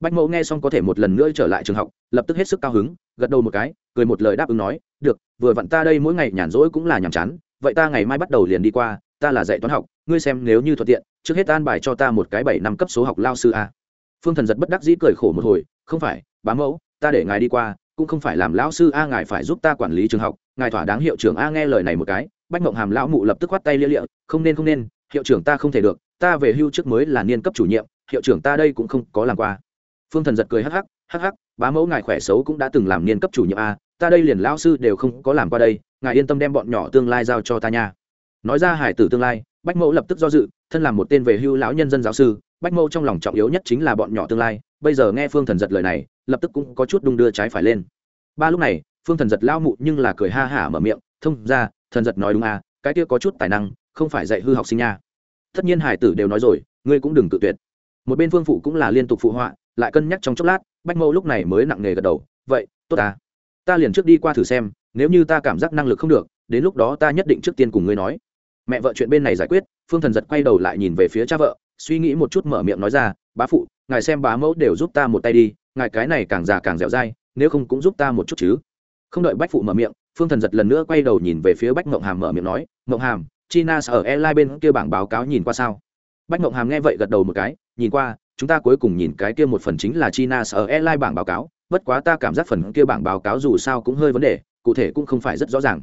Bách mẫu nghe xong có thể một lần nữa trở lại trường học, lập tức hết sức cao hứng, gật đầu một cái, cười một lời đáp ứng nói, được, vừa vặn ta đây mỗi ngày nhàn rỗi cũng là nhàm chán, vậy ta ngày mai bắt đầu liền đi qua, ta là dạy toán học, ngươi xem nếu như thuận tiện, trước hết an bài cho ta một cái bảy năm cấp số học lao sư a. Phương thần giật bất đắc dĩ cười khổ một hồi, không phải, bá mẫu, ta để ngài đi qua, cũng không phải làm lão sư a, ngài phải giúp ta quản lý trường học, ngài thỏa đáng hiệu trưởng a, nghe lời này một cái. Bách mộng hàm lão mụ lập tức khoát tay lia lịa, không nên không nên hiệu trưởng ta không thể được, ta về hưu trước mới là niên cấp chủ nhiệm, hiệu trưởng ta đây cũng không có làm qua. Phương thần giật cười hắc hắc hắc hắc, bá mẫu ngài khỏe xấu cũng đã từng làm niên cấp chủ nhiệm a ta đây liền lão sư đều không có làm qua đây, ngài yên tâm đem bọn nhỏ tương lai giao cho ta nha. Nói ra hải tử tương lai, bách mẫu lập tức do dự, thân làm một tên về hưu lão nhân dân giáo sư, bách Mẫu trong lòng trọng yếu nhất chính là bọn nhỏ tương lai, bây giờ nghe phương thần giật lời này, lập tức cũng có chút đung đưa trái phải lên. Ba lúc này, phương thần giật lao mụ nhưng là cười ha hả mở miệng, thông ra thần giật nói đúng à cái kia có chút tài năng không phải dạy hư học sinh nha. Tất nhiên hải tử đều nói rồi, ngươi cũng đừng tự tuyệt. Một bên phương phụ cũng là liên tục phụ họa, lại cân nhắc trong chốc lát, bách mâu lúc này mới nặng nề gật đầu, vậy, tốt ta. Ta liền trước đi qua thử xem, nếu như ta cảm giác năng lực không được, đến lúc đó ta nhất định trước tiên cùng ngươi nói. Mẹ vợ chuyện bên này giải quyết, phương thần giật quay đầu lại nhìn về phía cha vợ, suy nghĩ một chút mở miệng nói ra, bá phụ, ngài xem bá mẫu đều giúp ta một tay đi, ngài cái này càng già càng dẻo dai, nếu không cũng giúp ta một chút chứ. Không đợi bách phụ mở miệng, phương thần giật lần nữa quay đầu nhìn về phía bách mộng hàm mở miệng nói, mộng hàm china ở airlines bên kia bảng báo cáo nhìn qua sao? Bách mộng hàm nghe vậy gật đầu một cái, nhìn qua, chúng ta cuối cùng nhìn cái kia một phần chính là china ở airlines bảng báo cáo, bất quá ta cảm giác phần kia bảng báo cáo dù sao cũng hơi vấn đề, cụ thể cũng không phải rất rõ ràng.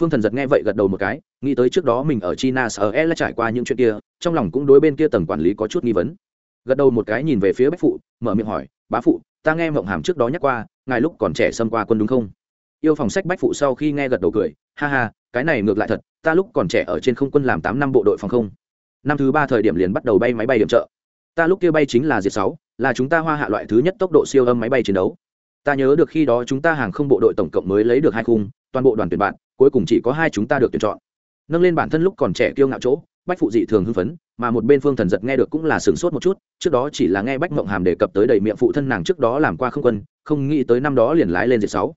Phương thần giật nghe vậy gật đầu một cái, nghĩ tới trước đó mình ở china sở airlines trải qua những chuyện kia, trong lòng cũng đối bên kia tầng quản lý có chút nghi vấn. Gật đầu một cái nhìn về phía bách phụ, mở miệng hỏi, bá phụ, ta nghe mộng hàm trước đó nhắc qua, ngài lúc còn trẻ xâm qua quân đúng không? Yêu phòng sách bách phụ sau khi nghe gật đầu cười, ha ha, cái này ngược lại thật ta lúc còn trẻ ở trên không quân làm tám năm bộ đội phòng không. Năm thứ ba thời điểm liền bắt đầu bay máy bay điểm trợ. Ta lúc kia bay chính là diệt sáu, là chúng ta hoa hạ loại thứ nhất tốc độ siêu âm máy bay chiến đấu. Ta nhớ được khi đó chúng ta hàng không bộ đội tổng cộng mới lấy được hai khung, toàn bộ đoàn tuyển bạn, cuối cùng chỉ có hai chúng ta được tuyển chọn. Nâng lên bản thân lúc còn trẻ kiêu ngạo chỗ, bách phụ dị thường hưng phấn, mà một bên phương thần giật nghe được cũng là sửng sốt một chút, trước đó chỉ là nghe bách mộng hàm đề cập tới đầy miệng phụ thân nàng trước đó làm qua không quân, không nghĩ tới năm đó liền lái lên diệt sáu.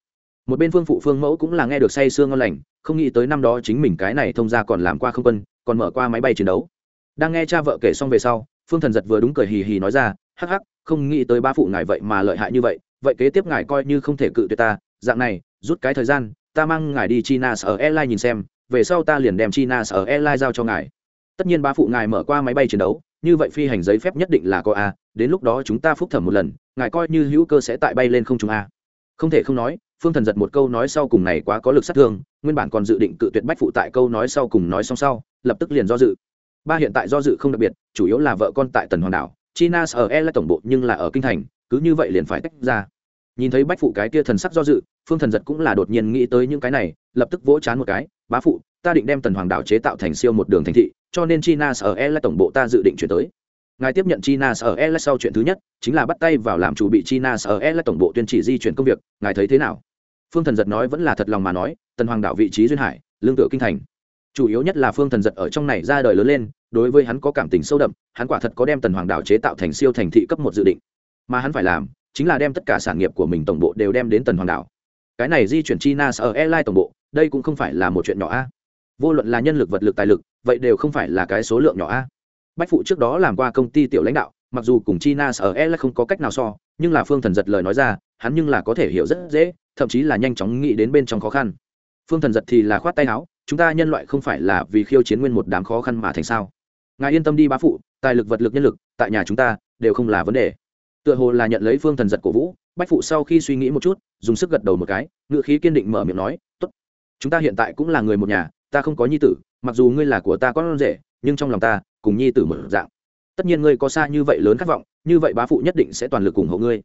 Một bên phương phụ phương mẫu cũng là nghe được say sương ngon lành không nghĩ tới năm đó chính mình cái này thông ra còn làm qua không quân, còn mở qua máy bay chiến đấu. Đang nghe cha vợ kể xong về sau, phương thần giật vừa đúng cười hì hì nói ra, hắc hắc, không nghĩ tới ba phụ ngài vậy mà lợi hại như vậy vậy kế tiếp ngài coi như không thể cự tuyệt ta, dạng này, rút cái thời gian, ta mang ngài đi china sở airline nhìn xem, về sau ta liền đem china sở airline giao cho ngài. Tất nhiên ba phụ ngài mở qua máy bay chiến đấu, như vậy phi hành giấy phép nhất định là có a, đến lúc đó chúng ta phúc thẩm một lần, ngài coi như hữu cơ sẽ tại bay lên không chúng a. Không thể không nói phương thần giật một câu nói sau cùng này quá có lực sát thương, nguyên bản còn dự định cự tuyệt bách phụ tại câu nói sau cùng nói xong sau, lập tức liền do dự. Ba hiện tại do dự không đặc biệt, chủ yếu là vợ con tại tần hoàng đảo china ở e là tổng bộ nhưng là ở kinh thành, cứ như vậy liền phải tách ra. Nhìn thấy bách phụ cái kia thần sắc do dự, phương thần giật cũng là đột nhiên nghĩ tới những cái này, lập tức vỗ chán một cái, bá phụ, ta định đem tần hoàng đảo chế tạo thành siêu một đường thành thị, cho nên china ở e là tổng bộ ta dự định chuyển tới. Ngài tiếp nhận china ở e là sau chuyện thứ nhất, chính là bắt tay vào làm chủ bị china ở e là tổng bộ tuyên chỉ di chuyển công việc, ngài thấy thế nào? Phương thần giật nói vẫn là thật lòng mà nói tần hoàng Đạo vị trí duyên hải lương tựa kinh thành. Chủ yếu nhất là phương thần giật ở trong này ra đời lớn lên đối với hắn có cảm tình sâu đậm hắn quả thật có đem tần hoàng Đạo chế tạo thành siêu thành thị cấp một dự định. Mà hắn phải làm chính là đem tất cả sản nghiệp của mình tổng bộ đều đem đến tần hoàng Đạo, cái này di chuyển china ở airline tổng bộ đây cũng không phải là một chuyện nhỏ a. Vô luận là nhân lực vật lực tài lực vậy đều không phải là cái số lượng nhỏ a. Bách phụ trước đó làm qua công ty tiểu lãnh đạo mặc dù cùng china ở airline không có cách nào so nhưng là phương thần giật lời nói ra hắn nhưng là có thể hiểu rất dễ thậm chí là nhanh chóng nghĩ đến bên trong khó khăn. Phương thần giật thì là khoát tay áo, chúng ta nhân loại không phải là vì khiêu chiến nguyên một đám khó khăn mà thành sao? Ngài yên tâm đi, bá phụ, tài lực vật lực nhân lực tại nhà chúng ta đều không là vấn đề. Tựa hồ là nhận lấy phương thần giật cổ vũ, bách phụ sau khi suy nghĩ một chút, dùng sức gật đầu một cái ngự khí kiên định mở miệng nói, tốt. Chúng ta hiện tại cũng là người một nhà, ta không có nhi tử, mặc dù ngươi là của ta con rể, nhưng trong lòng ta cùng nhi tử mở dạng. Tất nhiên ngươi có xa như vậy lớn khát vọng, như vậy bá phụ nhất định sẽ toàn lực ủng hộ ngươi.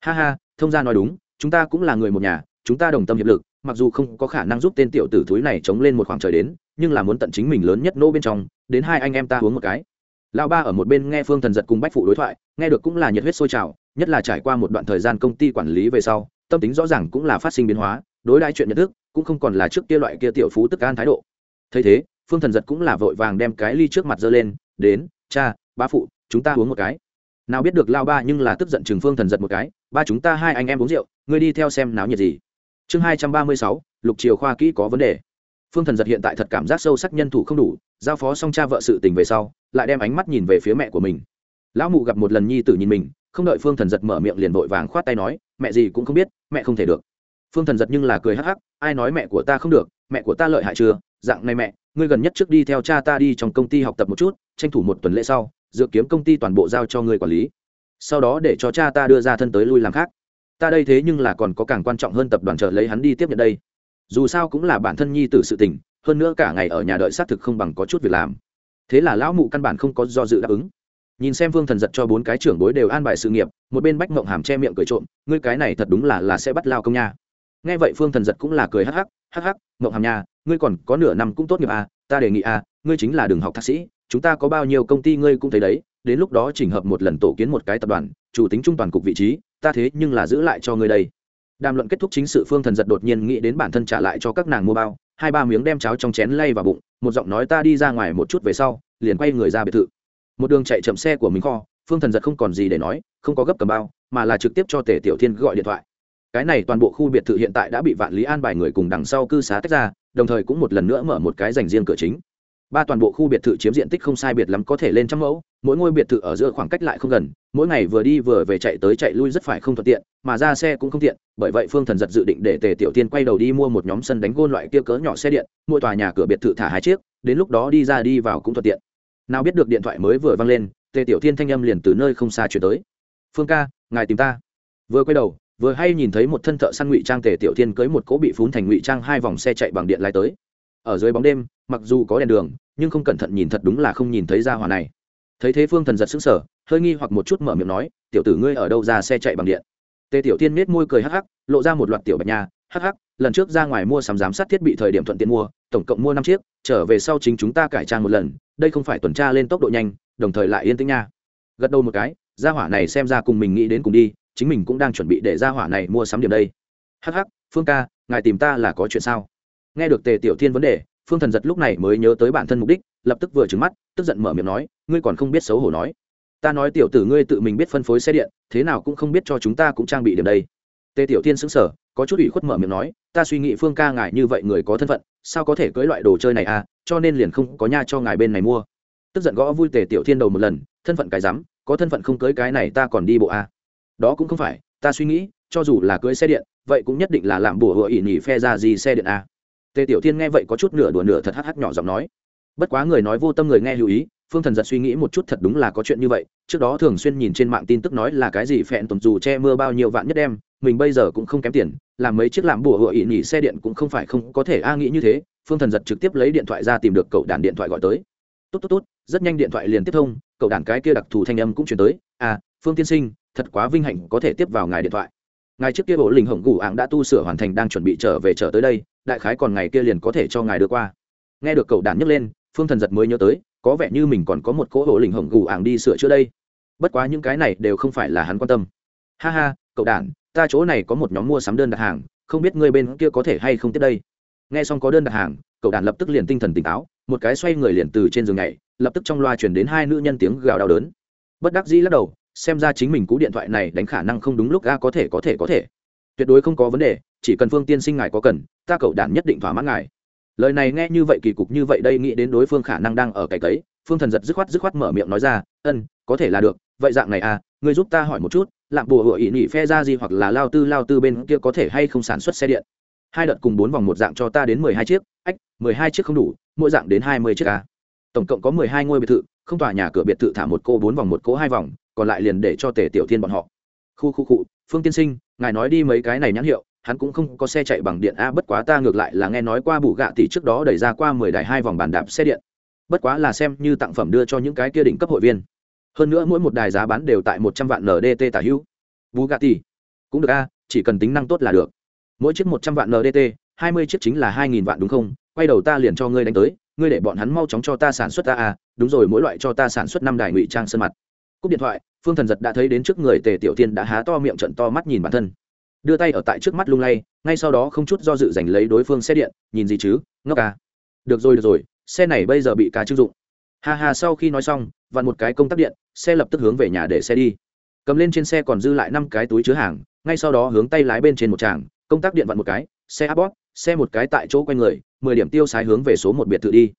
Ha ha, thông gia nói đúng chúng ta cũng là người một nhà, chúng ta đồng tâm hiệp lực, mặc dù không có khả năng giúp tên tiểu tử thúi này chống lên một khoảng trời đến, nhưng là muốn tận chính mình lớn nhất nô bên trong, đến hai anh em ta uống một cái. Lão ba ở một bên nghe phương thần giật cùng bách phụ đối thoại, nghe được cũng là nhiệt huyết sôi trào, nhất là trải qua một đoạn thời gian công ty quản lý về sau, tâm tính rõ ràng cũng là phát sinh biến hóa, đối đãi chuyện nhận thức, cũng không còn là trước kia loại kia tiểu phú tức an thái độ. Thấy thế, phương thần giật cũng là vội vàng đem cái ly trước mặt giơ lên, đến, cha ba phụ, chúng ta uống một cái. Nào biết được lao ba nhưng là tức giận chừng phương thần giật một cái, ba chúng ta hai anh em uống rượu ngươi đi theo xem náo nhiệt gì. Chương hai trăm ba mươi sáu, lục triều khoa kỹ có vấn đề. Phương thần giật hiện tại thật cảm giác sâu sắc nhân thủ không đủ, giao phó xong cha vợ sự tình về sau, lại đem ánh mắt nhìn về phía mẹ của mình. Lão mụ gặp một lần nhi tử nhìn mình, không đợi phương thần giật mở miệng liền vội vàng khoát tay nói, mẹ gì cũng không biết, mẹ không thể được. Phương thần giật nhưng là cười hắc hắc, ai nói mẹ của ta không được, mẹ của ta lợi hại chưa? Dạng này mẹ, ngươi gần nhất trước đi theo cha ta đi trong công ty học tập một chút, tranh thủ một tuần lễ sau dự kiếm công ty toàn bộ giao cho ngươi quản lý. Sau đó để cho cha ta đưa ra thân tới lui làm khác ta đây thế nhưng là còn có càng quan trọng hơn tập đoàn chờ lấy hắn đi tiếp nhận đây. Dù sao cũng là bản thân nhi tử sự tình, hơn nữa cả ngày ở nhà đợi xác thực không bằng có chút việc làm. Thế là lão mụ căn bản không có do dự đáp ứng. Nhìn xem vương thần giật cho bốn cái trưởng bối đều an bài sự nghiệp, một bên bách mộng hàm che miệng cười trộm, ngươi cái này thật đúng là là sẽ bắt lao công nha. Nghe vậy phương thần giật cũng là cười hắc hắc hắc hắc, mộng hàm nha, ngươi còn có nửa năm cũng tốt nghiệp à ta đề nghị à ngươi chính là đường học thạc sĩ chúng ta có bao nhiêu công ty ngươi cũng thấy đấy, đến lúc đó chỉnh hợp một lần tổ kiến một cái tập đoàn, chủ tính trung toàn cục vị trí, ta thế nhưng là giữ lại cho ngươi đây. Đàm luận kết thúc chính sự, phương thần giật đột nhiên nghĩ đến bản thân trả lại cho các nàng mua bao, hai ba miếng đem cháo trong chén lay vào bụng, một giọng nói ta đi ra ngoài một chút về sau, liền quay người ra biệt thự. Một đường chạy chậm xe của mình kho, phương thần giật không còn gì để nói, không có gấp cầm bao, mà là trực tiếp cho tề tiểu thiên gọi điện thoại. Cái này toàn bộ khu biệt thự hiện tại đã bị vạn lý an bài người cùng đằng sau cư xá tách ra, đồng thời cũng một lần nữa mở một cái dành riêng cửa chính ba toàn bộ khu biệt thự chiếm diện tích không sai biệt lắm có thể lên trăm mẫu, mỗi ngôi biệt thự ở giữa khoảng cách lại không gần, mỗi ngày vừa đi vừa về chạy tới chạy lui rất phải không thuận tiện, mà ra xe cũng không tiện, bởi vậy phương thần giật dự định để tề tiểu tiên quay đầu đi mua một nhóm sân đánh gôn loại kia cỡ nhỏ xe điện, mỗi tòa nhà cửa biệt thự thả hai chiếc, đến lúc đó đi ra đi vào cũng thuận tiện. Nào biết được điện thoại mới vừa văng lên, tề tiểu tiên thanh âm liền từ nơi không xa chuyển tới. Phương ca, ngài tìm ta. Vừa quay đầu, vừa hay nhìn thấy một thân thợ săn ngụy trang tề tiểu tiên cưới một cỗ bị phún thành ngụy trang hai vòng xe chạy bằng điện lái tới ở dưới bóng đêm, mặc dù có đèn đường, nhưng không cẩn thận nhìn thật đúng là không nhìn thấy ra hỏa này. Thấy thế phương thần giật sững sờ, hơi nghi hoặc một chút mở miệng nói, tiểu tử ngươi ở đâu ra xe chạy bằng điện? Tề tiểu tiên nết môi cười hắc hắc, lộ ra một loạt tiểu bạch nha, hắc hắc, lần trước ra ngoài mua sắm giám sát thiết bị thời điểm thuận tiện mua, tổng cộng mua năm chiếc, trở về sau chính chúng ta cải trang một lần, đây không phải tuần tra lên tốc độ nhanh, đồng thời lại yên tĩnh nha. Gật đầu một cái, ra hỏa này xem ra cùng mình nghĩ đến cùng đi, chính mình cũng đang chuẩn bị để ra hỏa này mua sắm điểm đây. Hắc hắc, phương ca, ngài tìm ta là có chuyện sao? Nghe được tề tiểu thiên vấn đề, phương thần giật lúc này mới nhớ tới bản thân mục đích, lập tức vừa trứng mắt, tức giận mở miệng nói, ngươi còn không biết xấu hổ nói. Ta nói tiểu tử ngươi tự mình biết phân phối xe điện, thế nào cũng không biết cho chúng ta cũng trang bị điểm đây. Tề tiểu thiên xứng sở có chút ủy khuất mở miệng nói, ta suy nghĩ phương ca ngài như vậy người có thân phận, sao có thể cưới loại đồ chơi này à cho nên liền không có nha cho ngài bên này mua. Tức giận gõ vui tề tiểu thiên đầu một lần, thân phận cái rắm, có thân phận không cưới cái này ta còn đi bộ à. đó cũng không phải, ta suy nghĩ, cho dù là cưới xe điện, vậy cũng nhất định là làm bùa hựa ỉ nhỉ phe ra gì xe điện à tề tiểu thiên nghe vậy có chút nửa đùa nửa thật hắc hắc nhỏ giọng nói. Bất quá người nói vô tâm người nghe lưu ý, phương thần giật suy nghĩ một chút thật đúng là có chuyện như vậy, trước đó thường xuyên nhìn trên mạng tin tức nói là cái gì phẹn tổng dù che mưa bao nhiêu vạn nhất đem, mình bây giờ cũng không kém tiền, làm mấy chiếc làm bùa hựa ỉ nhỉ xe điện cũng không phải không có thể a nghĩ như thế, phương thần giật trực tiếp lấy điện thoại ra tìm được cậu đàn điện thoại gọi tới. Tốt tốt tốt, rất nhanh điện thoại liền tiếp thông, cậu đàn cái kia đặc thù thanh âm cũng chuyển tới à phương tiên sinh, thật quá vinh hạnh có thể tiếp vào ngài điện thoại. Ngài trước kia bộ linh hồng gù ảng đã tu sửa hoàn thành đang chuẩn bị trở về trở tới đây đại khái còn ngày kia liền có thể cho ngài đưa qua. Nghe được cậu đàn nhấc lên, phương thần giật mới nhớ tới, có vẻ như mình còn có một cỗ hộ lình hồng gù ảng đi sửa chữa đây. Bất quá những cái này đều không phải là hắn quan tâm. Ha ha, cậu đàn ta chỗ này có một nhóm mua sắm đơn đặt hàng, không biết ngươi bên kia có thể hay không tiếp đây. Nghe xong có đơn đặt hàng, cậu đàn lập tức liền tinh thần tỉnh táo, một cái xoay người liền từ trên giường nhảy, lập tức trong loa chuyển đến hai nữ nhân tiếng gào đau đớn. Bất đắc dĩ lắc đầu, xem ra chính mình cú điện thoại này đánh khả năng không đúng lúc ga có thể có thể có thể. Tuyệt đối không có vấn đề, chỉ cần phương tiên sinh ngài có cần ta cậu đản nhất định thỏa mãn ngài. Lời này nghe như vậy kỳ cục như vậy đây nghĩ đến đối phương khả năng đang ở cày cấy, phương thần giật dứt khoát dứt khoát mở miệng nói ra, ân, có thể là được, vậy dạng này à ngươi giúp ta hỏi một chút, lạm bùa hựa ỉ nỉ phe ra gì hoặc là lao tư lao tư bên kia có thể hay không sản xuất xe điện? Hai đợt cùng bốn vòng một dạng cho ta đến mười hai chiếc, ách, mười hai chiếc không đủ, mỗi dạng đến hai mươi chiếc à. tổng cộng có mười hai ngôi biệt thự, không tòa nhà cửa biệt thự thả một cô bốn vòng một cô hai vòng, còn lại liền để cho tề tiểu thiên bọn họ. Khu khu cụ phương tiên sinh, ngài nói đi mấy cái này nhãn hiệu hắn cũng không có xe chạy bằng điện a, bất quá ta ngược lại là nghe nói qua bù gạ tỷ trước đó đẩy ra qua mười đài hai vòng bàn đạp xe điện. Bất quá là xem như tặng phẩm đưa cho những cái kia đỉnh cấp hội viên. Hơn nữa mỗi một đài giá bán đều tại một trăm vạn ndt tả hữu. Bù gạ tỷ. Cũng được a, chỉ cần tính năng tốt là được. Mỗi chiếc một trăm vạn ndt hai mươi chiếc chính là hai nghìn vạn đúng không? Quay đầu ta liền cho ngươi đánh tới, ngươi để bọn hắn mau chóng cho ta sản xuất ta a, đúng rồi, mỗi loại cho ta sản xuất năm đài ngụy trang sơn mặt. Cúp điện thoại, phương thần giật đã thấy đến trước người tề tiểu tiên đã há to miệng trận to mắt nhìn bản thân đưa tay ở tại trước mắt lung lay, ngay sau đó không chút do dự giành lấy đối phương xe điện, nhìn gì chứ, ngốc ca à? được rồi được rồi, xe này bây giờ bị cá chưng dụng. Hà hà sau khi nói xong, vặn một cái công tắc điện, xe lập tức hướng về nhà để xe đi. Cầm lên trên xe còn dư lại năm cái túi chứa hàng, ngay sau đó hướng tay lái bên trên một tràng, công tắc điện vặn một cái, xe áp bót xe một cái tại chỗ quanh người, mười điểm tiêu sái hướng về số một biệt thự đi.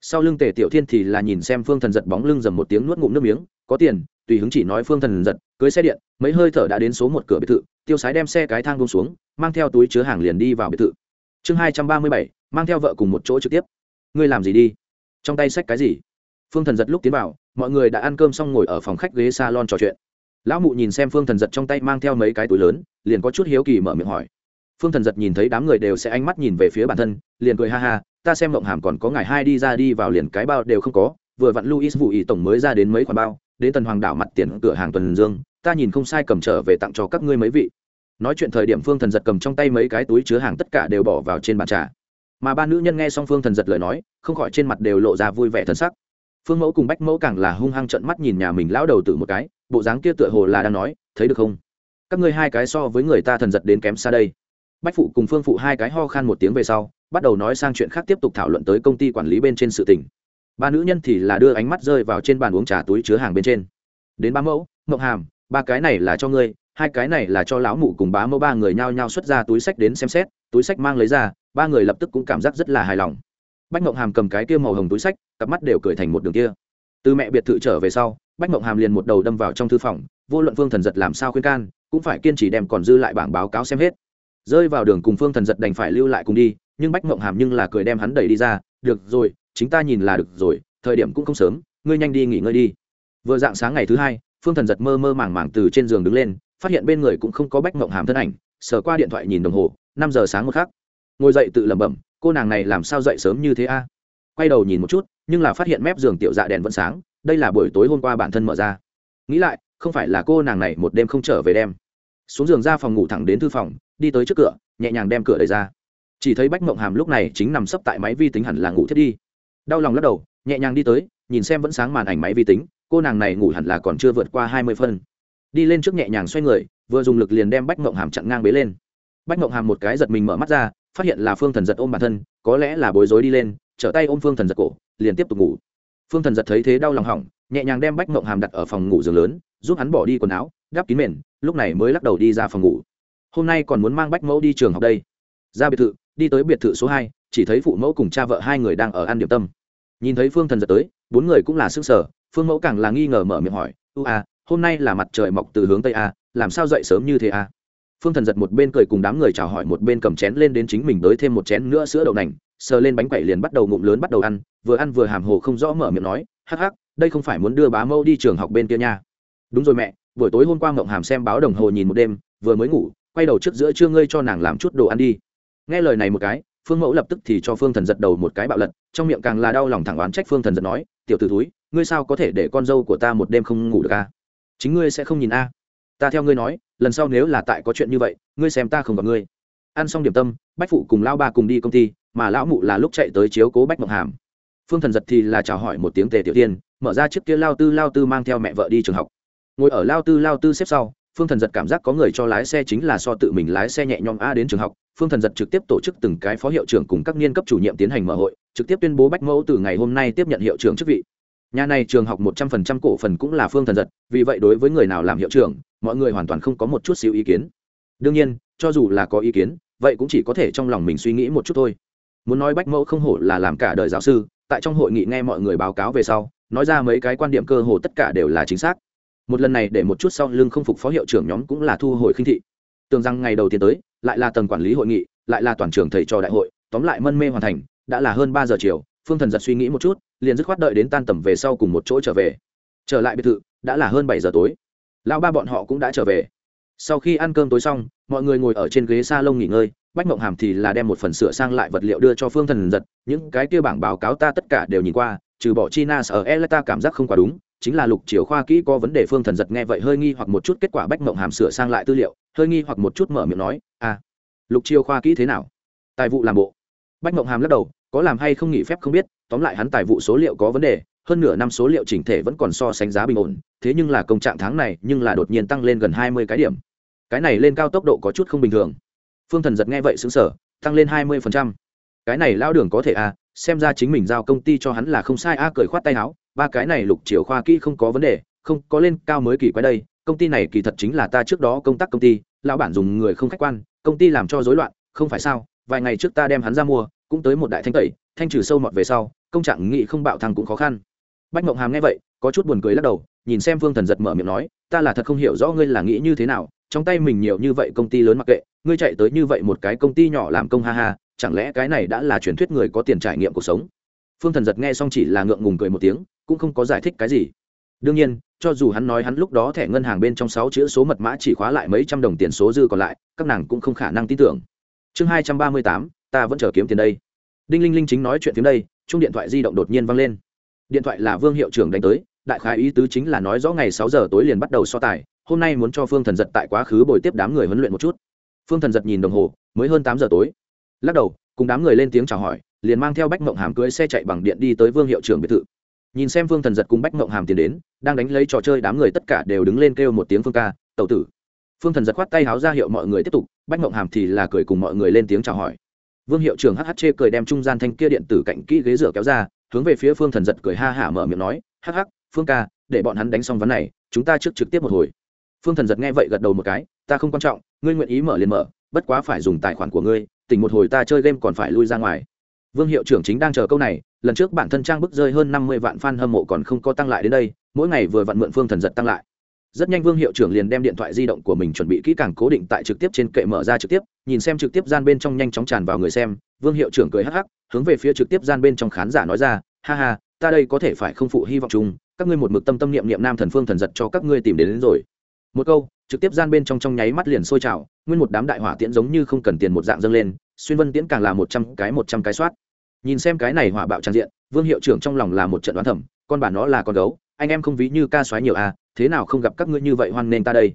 Sau lưng tề tiểu thiên thì là nhìn xem phương thần giật bóng lưng dầm một tiếng nuốt ngụm nước miếng, có tiền, tùy hứng chỉ nói phương thần giật cưới xe điện, mấy hơi thở đã đến số một cửa biệt thự, tiêu sái đem xe cái thang bông xuống, mang theo túi chứa hàng liền đi vào biệt thự. Chương hai trăm ba mươi bảy, mang theo vợ cùng một chỗ trực tiếp. Ngươi làm gì đi? Trong tay xách cái gì? Phương thần giật lúc tiến vào, mọi người đã ăn cơm xong ngồi ở phòng khách ghế s a lon trò chuyện. Lão mụ nhìn xem phương thần giật trong tay mang theo mấy cái túi lớn, liền có chút hiếu kỳ mở miệng hỏi. Phương thần giật nhìn thấy đám người đều sẽ ánh mắt nhìn về phía bản thân, liền cười ha ha, ta xem mộng hàm còn có ngày hai đi ra đi vào liền cái bao đều không có, vừa vặn luis vụ ý tổng mới ra đến mấy khoản bao, đến tần hoàng đảo mặt tiền cửa hàng tuần dương ta nhìn không sai cầm trở về tặng cho các ngươi mấy vị. Nói chuyện thời điểm phương thần giật cầm trong tay mấy cái túi chứa hàng tất cả đều bỏ vào trên bàn trà. Mà ba nữ nhân nghe xong phương thần giật lời nói, không khỏi trên mặt đều lộ ra vui vẻ thân sắc. Phương mẫu cùng bách mẫu càng là hung hăng trận mắt nhìn nhà mình lão đầu tử một cái, bộ dáng kia tựa hồ là đang nói, thấy được không? Các ngươi hai cái so với người ta thần giật đến kém xa đây. Bách phụ cùng phương phụ hai cái ho khan một tiếng về sau, bắt đầu nói sang chuyện khác tiếp tục thảo luận tới công ty quản lý bên trên sự tình. Ba nữ nhân thì là đưa ánh mắt rơi vào trên bàn uống trà túi chứa hàng bên trên. Đến ba mẫu, mộng hàm ba cái này là cho ngươi, hai cái này là cho lão mụ cùng bá mẫu ba người nhao nhao xuất ra túi sách đến xem xét, túi sách mang lấy ra, ba người lập tức cũng cảm giác rất là hài lòng. Bách mộng hàm cầm cái kia màu hồng túi sách, cặp mắt đều cười thành một đường kia. Từ mẹ biệt thự trở về sau, bách mộng hàm liền một đầu đâm vào trong thư phòng, vô luận phương thần giật làm sao khuyên can, cũng phải kiên trì đem còn dư lại bảng báo cáo xem hết. Rơi vào đường cùng phương thần giật đành phải lưu lại cùng đi, nhưng bách mộng hàm nhưng là cười đem hắn đẩy đi ra, được rồi, chính ta nhìn là được rồi, thời điểm cũng không sớm, ngươi nhanh đi nghỉ ngơi đi. Vừa dạng sáng ngày thứ hai phương thần giật mơ mơ màng màng từ trên giường đứng lên, phát hiện bên người cũng không có bách mộng hàm thân ảnh, sờ qua điện thoại nhìn đồng hồ, năm giờ sáng một khắc. Ngồi dậy tự lẩm bẩm, cô nàng này làm sao dậy sớm như thế a? Quay đầu nhìn một chút, nhưng là phát hiện mép giường tiểu dạ đèn vẫn sáng, đây là buổi tối hôm qua bản thân mở ra. Nghĩ lại, không phải là cô nàng này một đêm không trở về đem. Xuống giường ra phòng ngủ thẳng đến thư phòng, đi tới trước cửa, nhẹ nhàng đem cửa đẩy ra. Chỉ thấy bách mộng hàm lúc này chính nằm sấp tại máy vi tính hẳn là ngủ thiết đi. Đau lòng lắc đầu, nhẹ nhàng đi tới, nhìn xem vẫn sáng màn ảnh máy vi tính cô nàng này ngủ hẳn là còn chưa vượt qua hai mươi phân. Đi lên trước nhẹ nhàng xoay người, vừa dùng lực liền đem bách mộng hàm chặn ngang bế lên. Bách mộng hàm một cái giật mình mở mắt ra, phát hiện là phương thần giật ôm bản thân, có lẽ là bối rối đi lên, trở tay ôm phương thần giật cổ, liền tiếp tục ngủ. Phương thần giật thấy thế đau lòng hỏng, nhẹ nhàng đem bách mộng hàm đặt ở phòng ngủ giường lớn, giúp hắn bỏ đi quần áo, đắp kín mền, lúc này mới lắc đầu đi ra phòng ngủ. Hôm nay còn muốn mang bách mẫu đi trường học đây. Ra biệt thự, đi tới biệt thự số hai, chỉ thấy phụ mẫu cùng cha vợ hai người đang ở ăn điểm tâm. Nhìn thấy phương thần giật tới, bốn người cũng là s ư n g sở phương mẫu càng là nghi ngờ mở miệng hỏi ưu a, hôm nay là mặt trời mọc từ hướng tây a, làm sao dậy sớm như thế a? Phương thần giật một bên cười cùng đám người chào hỏi một bên cầm chén lên đến chính mình đới thêm một chén nữa sữa đậu nành, sờ lên bánh quẩy liền bắt đầu ngụm lớn bắt đầu ăn, vừa ăn vừa hàm hồ không rõ mở miệng nói, hắc hắc, đây không phải muốn đưa bá mẫu đi trường học bên kia nha. Đúng rồi mẹ, buổi tối hôm qua ngộng hàm xem báo đồng hồ nhìn một đêm, vừa mới ngủ, quay đầu trước giữa trưa ngươi cho nàng làm chút đồ ăn đi. Nghe lời này một cái, phương mẫu lập tức thì cho phương thần giật đầu một cái bạo lật, trong miệng càng là đau lòng thẳng oán trách phương thần giật nói, tiểu t ử túi ngươi sao có thể để con dâu của ta một đêm không ngủ được a chính ngươi sẽ không nhìn a. Ta theo ngươi nói, lần sau nếu là tại có chuyện như vậy, ngươi xem ta không gặp ngươi. Ăn xong điểm tâm, bách phụ cùng lao ba cùng đi công ty, mà lão mụ là lúc chạy tới chiếu cố bách mộng hàm. Phương thần giật thì là chào hỏi một tiếng tề tiểu tiên, mở ra chiếc kia lao tư lao tư mang theo mẹ vợ đi trường học. Ngồi ở lao tư lao tư xếp sau, phương thần giật cảm giác có người cho lái xe chính là so tự mình lái xe nhẹ nhõm a đến trường học. Phương thần giật trực tiếp tổ chức từng cái phó hiệu trưởng cùng các niên cấp chủ nhiệm tiến hành mở hội, trực tiếp tuyên bố bách mẫu từ ngày hôm nay tiếp nhận hiệu trưởng chức vị nhà này trường học một trăm phần trăm cổ phần cũng là phương thần giật, vì vậy đối với người nào làm hiệu trưởng, mọi người hoàn toàn không có một chút xíu ý kiến. Đương nhiên, cho dù là có ý kiến, vậy cũng chỉ có thể trong lòng mình suy nghĩ một chút thôi. Muốn nói bách mẫu không hổ là làm cả đời giáo sư, tại trong hội nghị nghe mọi người báo cáo về sau, nói ra mấy cái quan điểm cơ hồ tất cả đều là chính xác. Một lần này để một chút sau lưng không phục phó hiệu trưởng nhóm cũng là thu hồi khinh thị. Tưởng rằng ngày đầu tiên tới, lại là tầng quản lý hội nghị, lại là toàn trường thầy trò đại hội, tóm lại mân mê hoàn thành, đã là hơn ba giờ chiều phương thần giật suy nghĩ một chút, liền dứt khoát đợi đến tan tầm về sau cùng một chỗ trở về. Trở lại biệt thự, đã là hơn bảy giờ tối. Lão ba bọn họ cũng đã trở về. Sau khi ăn cơm tối xong, mọi người ngồi ở trên ghế s a lông nghỉ ngơi, bách mộng hàm thì là đem một phần sửa sang lại vật liệu đưa cho phương thần giật, những cái kia bảng báo cáo ta tất cả đều nhìn qua, trừ bỏ china sở e ta cảm giác không quá đúng, chính là lục chiều khoa kỹ có vấn đề phương thần giật nghe vậy hơi nghi hoặc một chút, kết quả bách mộng hàm sửa sang lại tư liệu, hơi nghi hoặc một chút mở miệng nói à lục chiều khoa kỹ thế nào? Tài vụ làm bộ bách mộng hàm lắc đầu có làm hay không nghỉ phép không biết tóm lại hắn tài vụ số liệu có vấn đề hơn nửa năm số liệu chỉnh thể vẫn còn so sánh giá bình ổn thế nhưng là công trạng tháng này nhưng là đột nhiên tăng lên gần hai mươi cái điểm. Cái này lên cao tốc độ có chút không bình thường. Phương thần giật nghe vậy xứng sở tăng lên hai mươi cái này lao đường có thể à xem ra chính mình giao công ty cho hắn là không sai a à, cởi khoát tay áo ba cái này lục chiều khoa kỹ không có vấn đề không có lên cao mới kỳ quái đây công ty này kỳ thật chính là ta trước đó công tác công ty lão bản dùng người không khách quan công ty làm cho rối loạn không phải sao? Vài ngày trước ta đem hắn ra mua, cũng tới một đại thanh tẩy, thanh trừ sâu mọt về sau, công trạng nghị không bạo thăng cũng khó khăn. Bách mộng hàm nghe vậy, có chút buồn cười lắc đầu, nhìn xem phương thần giật mở miệng nói, ta là thật không hiểu rõ ngươi là nghĩ như thế nào, trong tay mình nhiều như vậy công ty lớn mặc kệ, ngươi chạy tới như vậy một cái công ty nhỏ làm công ha ha, chẳng lẽ cái này đã là truyền thuyết người có tiền trải nghiệm cuộc sống? Phương thần giật nghe xong chỉ là ngượng ngùng cười một tiếng, cũng không có giải thích cái gì. Đương nhiên, cho dù hắn nói hắn lúc đó thẻ ngân hàng bên trong sáu chữ số mật mã chỉ khóa lại mấy trăm đồng tiền số dư còn lại, các nàng cũng không khả năng tin tưởng chương hai trăm ba mươi tám, ta vẫn chờ kiếm tiền đây. Đinh linh linh chính nói chuyện tiếng đây chung điện thoại di động đột nhiên văng lên. Điện thoại là vương hiệu trưởng đánh tới, đại khái ý tứ chính là nói rõ ngày sáu giờ tối liền bắt đầu so tài, hôm nay muốn cho phương thần giật tại quá khứ bồi tiếp đám người huấn luyện một chút. Phương thần giật nhìn đồng hồ, mới hơn tám giờ tối. Lắc đầu, cùng đám người lên tiếng chào hỏi, liền mang theo bách mộng hàm cưới xe chạy bằng điện đi tới vương hiệu trưởng biệt thự. Nhìn xem phương thần giật cùng bách mộng hàm tiến đến, đang đánh lấy trò chơi đám người tất cả đều đứng lên kêu một tiếng phương ca, tẩu tử phương thần giật khoát tay háo ra hiệu mọi người tiếp tục, bách mộng hàm thì là cười cùng mọi người lên tiếng chào hỏi. Vương hiệu trưởng hh chê cười đem trung gian thanh kia điện tử cạnh kỹ ghế rửa kéo ra, hướng về phía phương thần giật cười ha hả mở miệng nói hh phương ca, để bọn hắn đánh xong vấn này, chúng ta trước trực tiếp một hồi. Phương thần giật nghe vậy gật đầu một cái, ta không quan trọng, ngươi nguyện ý mở liền mở, bất quá phải dùng tài khoản của ngươi, tỉnh một hồi ta chơi game còn phải lui ra ngoài. Vương hiệu trưởng chính đang chờ câu này, lần trước bản thân trang bức rơi hơn năm mươi vạn f a n hâm mộ còn không có tăng lại đến đây, mỗi ngày vừa vặn mượn phương thần giật tăng lại rất nhanh vương hiệu trưởng liền đem điện thoại di động của mình chuẩn bị kỹ càng cố định tại trực tiếp trên kệ mở ra trực tiếp nhìn xem trực tiếp gian bên trong nhanh chóng tràn vào người xem vương hiệu trưởng cười hắc hắc hướng về phía trực tiếp gian bên trong khán giả nói ra ha ha ta đây có thể phải không phụ hy vọng chung các ngươi một mực tâm tâm niệm niệm nam thần phương thần giật cho các ngươi tìm đến, đến rồi. Một câu trực tiếp gian bên trong trong nháy mắt liền sôi trào nguyên một đám đại hỏa tiễn giống như không cần tiền một dạng dâng lên xuyên vân tiễn càng là một trăm cái một trăm cái soát. Nhìn xem cái này hỏa bạo trang diện vương hiệu trưởng trong lòng là một trận đoán thẩm con bà nó là con gấu anh em không ví như ca xoáy nhiều à thế nào không gặp các ngươi như vậy hoan nên ta đây?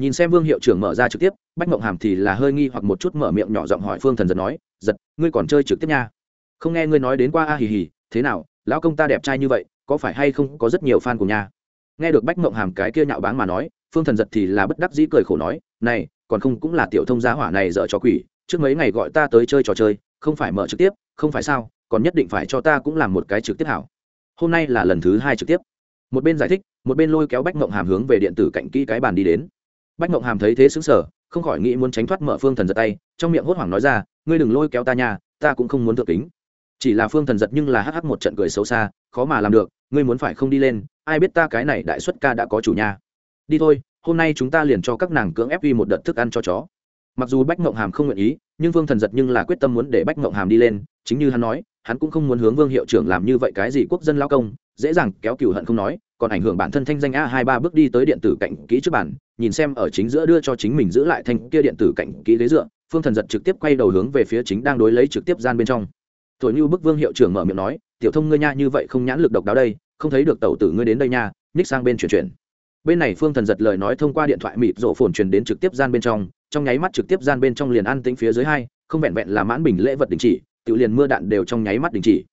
Nhìn xem vương hiệu trưởng mở ra trực tiếp, bách mộng hàm thì là hơi nghi hoặc một chút mở miệng nhỏ giọng hỏi phương thần giật nói, giật, ngươi còn chơi trực tiếp nha. Không nghe ngươi nói đến qua a, hì hì, thế nào, lão công ta đẹp trai như vậy, có phải hay không có rất nhiều fan của nhà nghe được bách mộng hàm cái kia nhạo báng mà nói, phương thần giật thì là bất đắc dĩ cười khổ nói, này, còn không cũng là tiểu thông giá hỏa này dở cho quỷ, trước mấy ngày gọi ta tới chơi trò chơi, không phải mở trực tiếp, không phải sao, còn nhất định phải cho ta cũng làm một cái trực tiếp hảo. Hôm nay là lần thứ hai trực tiếp một bên giải thích, một bên lôi kéo bách mộng hàm hướng về điện tử cạnh kỹ cái bàn đi đến. Bách mộng hàm thấy thế xứng sở không khỏi nghĩ muốn tránh thoát mở phương thần giật tay, trong miệng hốt hoảng nói ra, ngươi đừng lôi kéo ta nhà ta cũng không muốn thượng kính. Chỉ là phương thần giật nhưng là hh một trận cười xấu xa, khó mà làm được, ngươi muốn phải không đi lên, ai biết ta cái này đại xuất ca đã có chủ nhà đi thôi, hôm nay chúng ta liền cho các nàng cưỡng ép vi một đợt thức ăn cho chó. Mặc dù bách mộng hàm không nguyện ý, nhưng phương thần giật nhưng là quyết tâm muốn để bách mộng hàm đi lên, chính như hắn nói, hắn cũng không muốn hướng vương hiệu trưởng làm như vậy cái gì quốc dân lao công, dễ dàng kéo cừu hận không nói còn ảnh hưởng bản thân thanh danh a hai ba bước đi tới điện tử cạnh kỹ trước bản nhìn xem ở chính giữa đưa cho chính mình giữ lại thanh kia điện tử cạnh kỹ ghế dựa, phương thần giật trực tiếp quay đầu hướng về phía chính đang đối lấy trực tiếp gian bên trong. Thổi như bức vương hiệu trưởng mở miệng nói, tiểu thông ngươi nha, như vậy không nhãn lực độc đáo đây, không thấy được tẩu tử ngươi đến đây nha. Ních sang bên chuyển chuyển. Bên này phương thần giật lời nói thông qua điện thoại mịt rộ phồn truyền đến trực tiếp gian bên trong trong nháy mắt trực tiếp gian bên trong liền ăn tính phía dưới hai, không vẹn vẹn là mãn bình lễ vật đình chỉ tự liền mưa đạn đều trong nháy mắt đình chỉ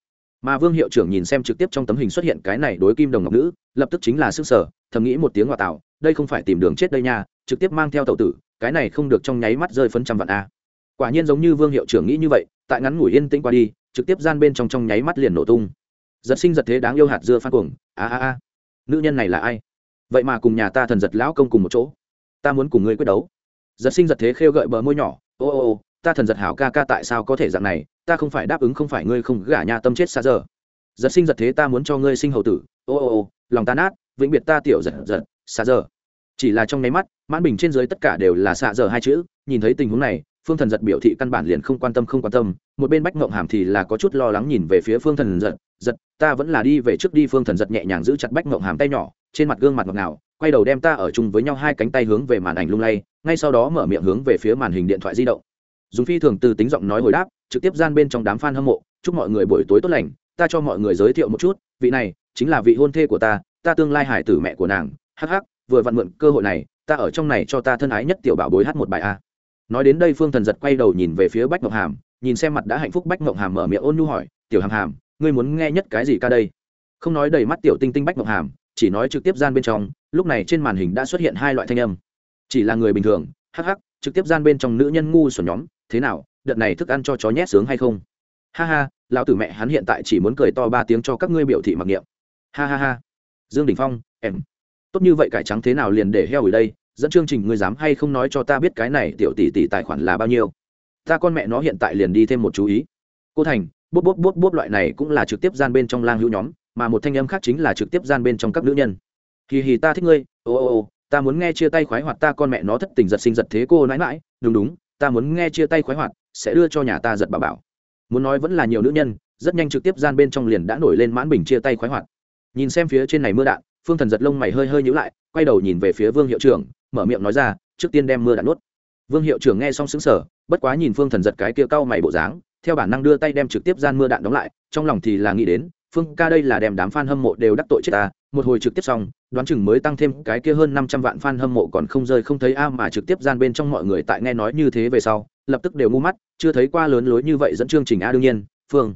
mà vương hiệu trưởng nhìn xem trực tiếp trong tấm hình xuất hiện cái này đối kim đồng ngọc nữ, lập tức chính là sức sở, thầm nghĩ một tiếng ngoại tạo, đây không phải tìm đường chết đây nha, trực tiếp mang theo tàu tử, cái này không được trong nháy mắt rơi phân trăm vạn a. Quả nhiên giống như vương hiệu trưởng nghĩ như vậy, tại ngắn ngủi yên tĩnh qua đi, trực tiếp gian bên trong trong nháy mắt liền nổ tung. Giật sinh giật thế đáng yêu hạt dưa phan cuồng, a a a. Nữ nhân này là ai? Vậy mà cùng nhà ta thần giật lão công cùng một chỗ. Ta muốn cùng ngươi quyết đấu. Giật sinh giật thế khêu gợi bờ môi nhỏ, ô ô ô ta thần giật hảo ca ca tại sao có thể dạng này, ta không phải đáp ứng không phải ngươi không gả nhà tâm chết xa giờ. Giật sinh giật thế ta muốn cho ngươi sinh hầu tử. Ô ô ô, lòng ta nát, vĩnh biệt ta tiểu giật giật, xa giờ. Chỉ là trong nháy mắt, mãn bình trên dưới tất cả đều là xạ giờ hai chữ, nhìn thấy tình huống này, phương thần giật biểu thị căn bản liền không quan tâm không quan tâm, một bên bách ngộng hàm thì là có chút lo lắng nhìn về phía phương thần giật giật, ta vẫn là đi về trước đi, phương thần giật nhẹ nhàng giữ chặt bách ngộng hàm tay nhỏ, trên mặt gương mặt ngọt ngào, quay đầu đem ta ở chung với nhau hai cánh tay hướng về màn ảnh lung lay, ngay sau đó mở miệng hướng về phía màn hình điện thoại di động dùng phi thường từ tính giọng nói hồi đáp, trực tiếp gian bên trong đám f a n hâm mộ, chúc mọi người buổi tối tốt lành, ta cho mọi người giới thiệu một chút, vị này chính là vị hôn thê của ta ta tương lai hải tử mẹ của nàng hh vừa vặn mượn cơ hội này, ta ở trong này cho ta thân ái nhất tiểu bảo bối hát một bài a. Nói đến đây phương thần giật quay đầu nhìn về phía bách ngọc hàm, nhìn xem mặt đã hạnh phúc bách ngọc hàm mở miệng ôn nhu hỏi, tiểu hàm hàm, ngươi muốn nghe nhất cái gì ca đây? Không nói đầy mắt tiểu tinh tinh bách ngọc hàm, chỉ nói trực tiếp gian bên trong, lúc này trên màn hình đã xuất hiện hai loại thanh âm. Chỉ là người bình thường, hắc hắc, trực tiếp gian bên trong nữ nhân ngu xuẩn nhóm thế nào, đợt này thức ăn cho chó nhét sướng hay không? Ha ha, lão tử mẹ hắn hiện tại chỉ muốn cười to ba tiếng cho các ngươi biểu thị mặc niệm. Ha ha ha. Dương đình phong, em. Tốt như vậy cải trắng thế nào liền để heo ở đây, dẫn chương trình ngươi dám hay không nói cho ta biết cái này tiểu tỷ tỷ tài khoản là bao nhiêu. Ta con mẹ nó hiện tại liền đi thêm một chú ý. Cô thành, bốp bốp bốp bốp loại này cũng là trực tiếp gian bên trong lang hữu nhóm, mà một thanh âm khác chính là trực tiếp gian bên trong các nữ nhân. Hì hì ta thích ngươi, ô ô ô, ta muốn nghe chia tay khoái hoạt ta con mẹ nó thất tình giật sinh giật thế cô nãi mãi đúng đúng ta muốn nghe chia tay khoái hoạt, sẽ đưa cho nhà ta giật bà bảo. Muốn nói vẫn là nhiều nữ nhân, rất nhanh trực tiếp gian bên trong liền đã nổi lên mãn bình chia tay khoái hoạt. Nhìn xem phía trên này mưa đạn, phương thần giật lông mày hơi hơi nhữ lại, quay đầu nhìn về phía vương hiệu trưởng, mở miệng nói ra, trước tiên đem mưa đạn nuốt. Vương hiệu trưởng nghe xong xứng sở bất quá nhìn phương thần giật cái kia cau mày bộ dáng, theo bản năng đưa tay đem trực tiếp gian mưa đạn đóng lại, trong lòng thì là nghĩ đến, phương ca đây là đem đám f a n hâm mộ đều đắc tội chết ta một hồi trực tiếp xong, đoán chừng mới tăng thêm cái kia hơn năm trăm vạn f a n hâm mộ còn không rơi không thấy a mà trực tiếp gian bên trong mọi người tại nghe nói như thế về sau, lập tức đều ngu mắt, chưa thấy qua lớn lối như vậy dẫn chương trình a đương nhiên, phương.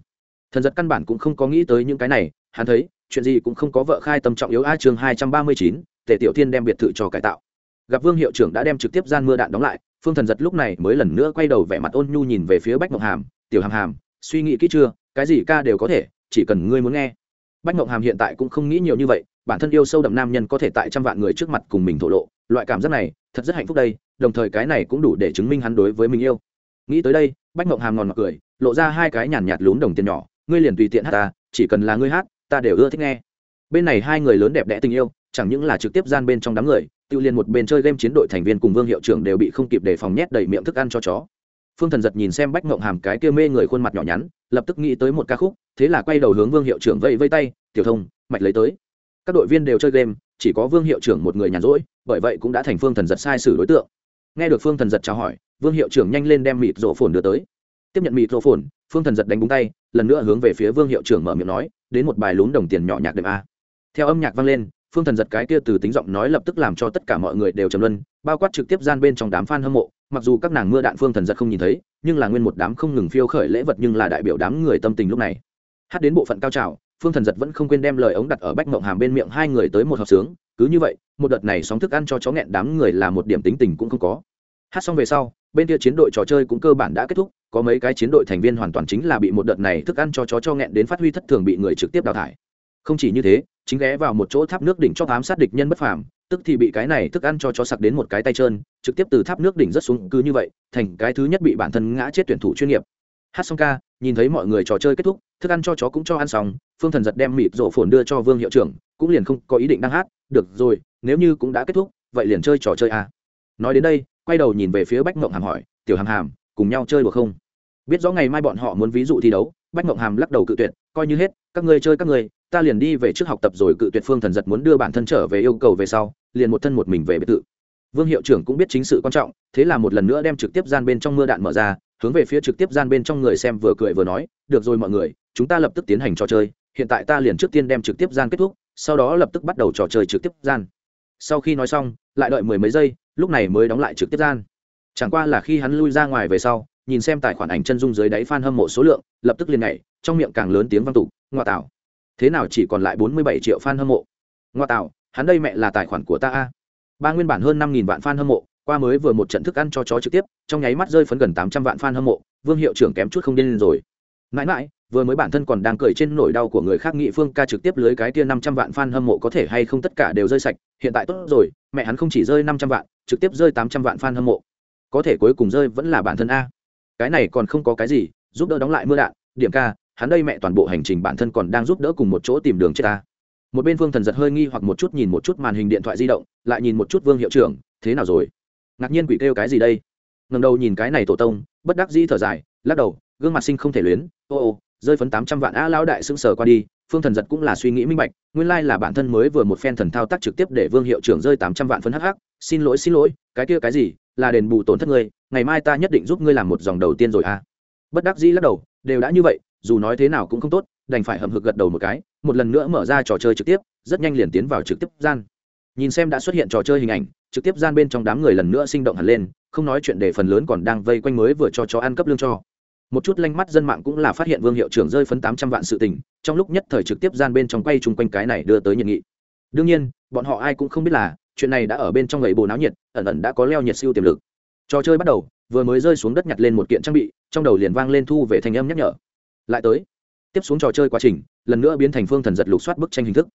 Thần giật căn bản cũng không có nghĩ tới những cái này, hắn thấy, chuyện gì cũng không có vợ khai tâm trọng yếu a chương hai trăm ba mươi chín, tề tiểu thiên đem biệt thự cho cải tạo. Gặp vương hiệu trưởng đã đem trực tiếp gian mưa đạn đóng lại, phương thần giật lúc này mới lần nữa quay đầu vẻ mặt ôn nhu nhìn về phía bách mộng hàm, tiểu hàm hàm, suy nghĩ kỹ chưa? Cái gì ca đều có thể, chỉ cần ngươi muốn nghe bách mộng hàm hiện tại cũng không nghĩ nhiều như vậy, bản thân yêu sâu đậm nam nhân có thể tại trăm vạn người trước mặt cùng mình thổ lộ, loại cảm giác này, thật rất hạnh phúc đây, đồng thời cái này cũng đủ để chứng minh hắn đối với mình yêu. Nghĩ tới đây, bách mộng hàm ngòn mặc cười, lộ ra hai cái nhàn nhạt lún đồng tiền nhỏ, ngươi liền tùy tiện hát ta, chỉ cần là ngươi hát, ta đều ưa thích nghe. Bên này hai người lớn đẹp đẽ tình yêu, chẳng những là trực tiếp gian bên trong đám người, tự liền một bên chơi game chiến đội thành viên cùng vương hiệu trưởng đều bị không kịp đề phòng nhét đầy miệng thức ăn cho chó phương thần giật nhìn xem bách ngộng hàm cái kia mê người khuôn mặt nhỏ nhắn, lập tức nghĩ tới một ca khúc, thế là quay đầu hướng vương hiệu trưởng vây vây tay, tiểu thông, mạch lấy tới. Các đội viên đều chơi game, chỉ có vương hiệu trưởng một người nhàn rỗi, bởi vậy cũng đã thành phương thần giật sai sử đối tượng. Nghe được phương thần giật chào hỏi, vương hiệu trưởng nhanh lên đem mịt rổ phồn đưa tới. Tiếp nhận mịt rổ phồn, phương thần giật đánh búng tay, lần nữa hướng về phía vương hiệu trưởng mở miệng nói, đến một bài lún đồng tiền nhỏ nhạc đệm a. Theo âm nhạc vang lên, phương thần giật cái kia từ tính giọng nói lập tức làm cho tất cả mọi người đều trầm luân, bao quát trực tiếp gian bên trong đám f a n hâm mộ mặc dù các nàng mưa đạn phương thần giật không nhìn thấy, nhưng là nguyên một đám không ngừng phiêu khởi lễ vật nhưng là đại biểu đám người tâm tình lúc này. Hát đến bộ phận cao trào, phương thần giật vẫn không quên đem lời ống đặt ở bách mộng hàm bên miệng hai người tới một hợp sướng, cứ như vậy, một đợt này sóng thức ăn cho chó nghẹn đám người là một điểm tính tình cũng không có. Hát xong về sau, bên kia chiến đội trò chơi cũng cơ bản đã kết thúc, có mấy cái chiến đội thành viên hoàn toàn chính là bị một đợt này thức ăn cho chó cho nghẹn đến phát huy thất thường bị người trực tiếp đào thải. Không chỉ như thế, chính ghé vào một chỗ tháp nước đỉnh cho ám sát địch nhân bất phàm tức thì bị cái này thức ăn cho chó sặc đến một cái tay trơn, trực tiếp từ tháp nước đỉnh rất xuống cứ như vậy, thành cái thứ nhất bị bản thân ngã chết tuyển thủ chuyên nghiệp hát xong ca, nhìn thấy mọi người trò chơi kết thúc, thức ăn cho chó cũng cho ăn xong, phương thần giật đem mịt rổ phồn đưa cho vương hiệu trưởng, cũng liền không có ý định đang hát, được rồi, nếu như cũng đã kết thúc, vậy liền chơi trò chơi à. nói đến đây, quay đầu nhìn về phía bách mộng hàm hỏi, tiểu hàm hàm, cùng nhau chơi được không biết rõ ngày mai bọn họ muốn ví dụ thi đấu, bách mộng hàm lắc đầu cự tuyệt, coi như hết, các ngươi chơi các ngươi ta liền đi về trước học tập rồi cự tuyệt phương thần giật muốn đưa bản thân trở về yêu cầu về sau, liền một thân một mình về biệt thự. Vương hiệu trưởng cũng biết chính sự quan trọng, thế là một lần nữa đem trực tiếp gian bên trong mưa đạn mở ra, hướng về phía trực tiếp gian bên trong người xem vừa cười vừa nói, được rồi mọi người, chúng ta lập tức tiến hành trò chơi, hiện tại ta liền trước tiên đem trực tiếp gian kết thúc, sau đó lập tức bắt đầu trò chơi trực tiếp gian. Sau khi nói xong, lại đợi mười mấy giây, lúc này mới đóng lại trực tiếp gian. Chẳng qua là khi hắn lui ra ngoài về sau, nhìn xem tài khoản ảnh chân dung dưới đáy f a n hâm mộ số lượng, lập tức liền nhảy, trong miệng càng lớn tiếng vang tục ngoa tạo thế nào chỉ còn lại bốn mươi bảy triệu fan hâm mộ? Ngoa tạo, hắn đây mẹ là tài khoản của ta a. Ba nguyên bản hơn năm nghìn vạn fan hâm mộ, qua mới vừa một trận thức ăn cho chó trực tiếp, trong nháy mắt rơi phấn gần tám trăm vạn fan hâm mộ, vương hiệu trưởng kém chút không điên lên rồi. Mãi mãi, vừa mới bản thân còn đang cười trên nỗi đau của người khác nghị phương ca trực tiếp lưới cái kia năm trăm vạn fan hâm mộ có thể hay không tất cả đều rơi sạch, hiện tại tốt rồi, mẹ hắn không chỉ rơi năm trăm vạn, trực tiếp rơi tám trăm vạn fan hâm mộ. Có thể cuối cùng rơi vẫn là bản thân a. Cái này còn không có cái gì, giúp đỡ đóng lại mưa đạn, điểm ca hắn đây mẹ toàn bộ hành trình bản thân còn đang giúp đỡ cùng một chỗ tìm đường chết ta. Một bên vương thần giật hơi nghi hoặc một chút nhìn một chút màn hình điện thoại di động, lại nhìn một chút vương hiệu trưởng, thế nào rồi? Ngạc nhiên quỷ kêu cái gì đây? Ngầm đầu nhìn cái này tổ tông, bất đắc dĩ thở dài, lắc đầu, gương mặt sinh không thể luyến, ô ô, rơi phấn tám trăm vạn a lão đại sững sờ qua đi. Phương thần giật cũng là suy nghĩ minh bạch, nguyên lai là bản thân mới vừa một phen thần thao tác trực tiếp để vương hiệu trưởng rơi tám trăm vạn phấn hh xin lỗi xin lỗi, cái kia cái gì, là đền bù tổn thất ngươi, ngày mai ta nhất định giúp ngươi làm một dòng đầu tiên rồi a bất đắc dĩ lắc đầu, đều đã như vậy dù nói thế nào cũng không tốt, đành phải hầm hực gật đầu một cái, một lần nữa mở ra trò chơi trực tiếp, rất nhanh liền tiến vào trực tiếp gian. Nhìn xem đã xuất hiện trò chơi hình ảnh, trực tiếp gian bên trong đám người lần nữa sinh động hẳn lên, không nói chuyện để phần lớn còn đang vây quanh mới vừa cho chó ăn cấp lương cho. Một chút lanh mắt dân mạng cũng là phát hiện vương hiệu trưởng rơi phấn tám trăm vạn sự tình, trong lúc nhất thời trực tiếp gian bên trong quay chung quanh cái này đưa tới nhiệt nghị. Đương nhiên, bọn họ ai cũng không biết là, chuyện này đã ở bên trong gậy bồ náo nhiệt, ẩn ẩn đã có leo nhiệt siêu tiềm lực. Trò chơi bắt đầu, vừa mới rơi xuống đất nhặt lên một kiện trang bị, trong đầu liền vang lên thu về thành âm nhắc nhở lại tới. Tiếp xuống trò chơi quá trình, lần nữa biến thành phương thần giật lục soát bức tranh hình thức.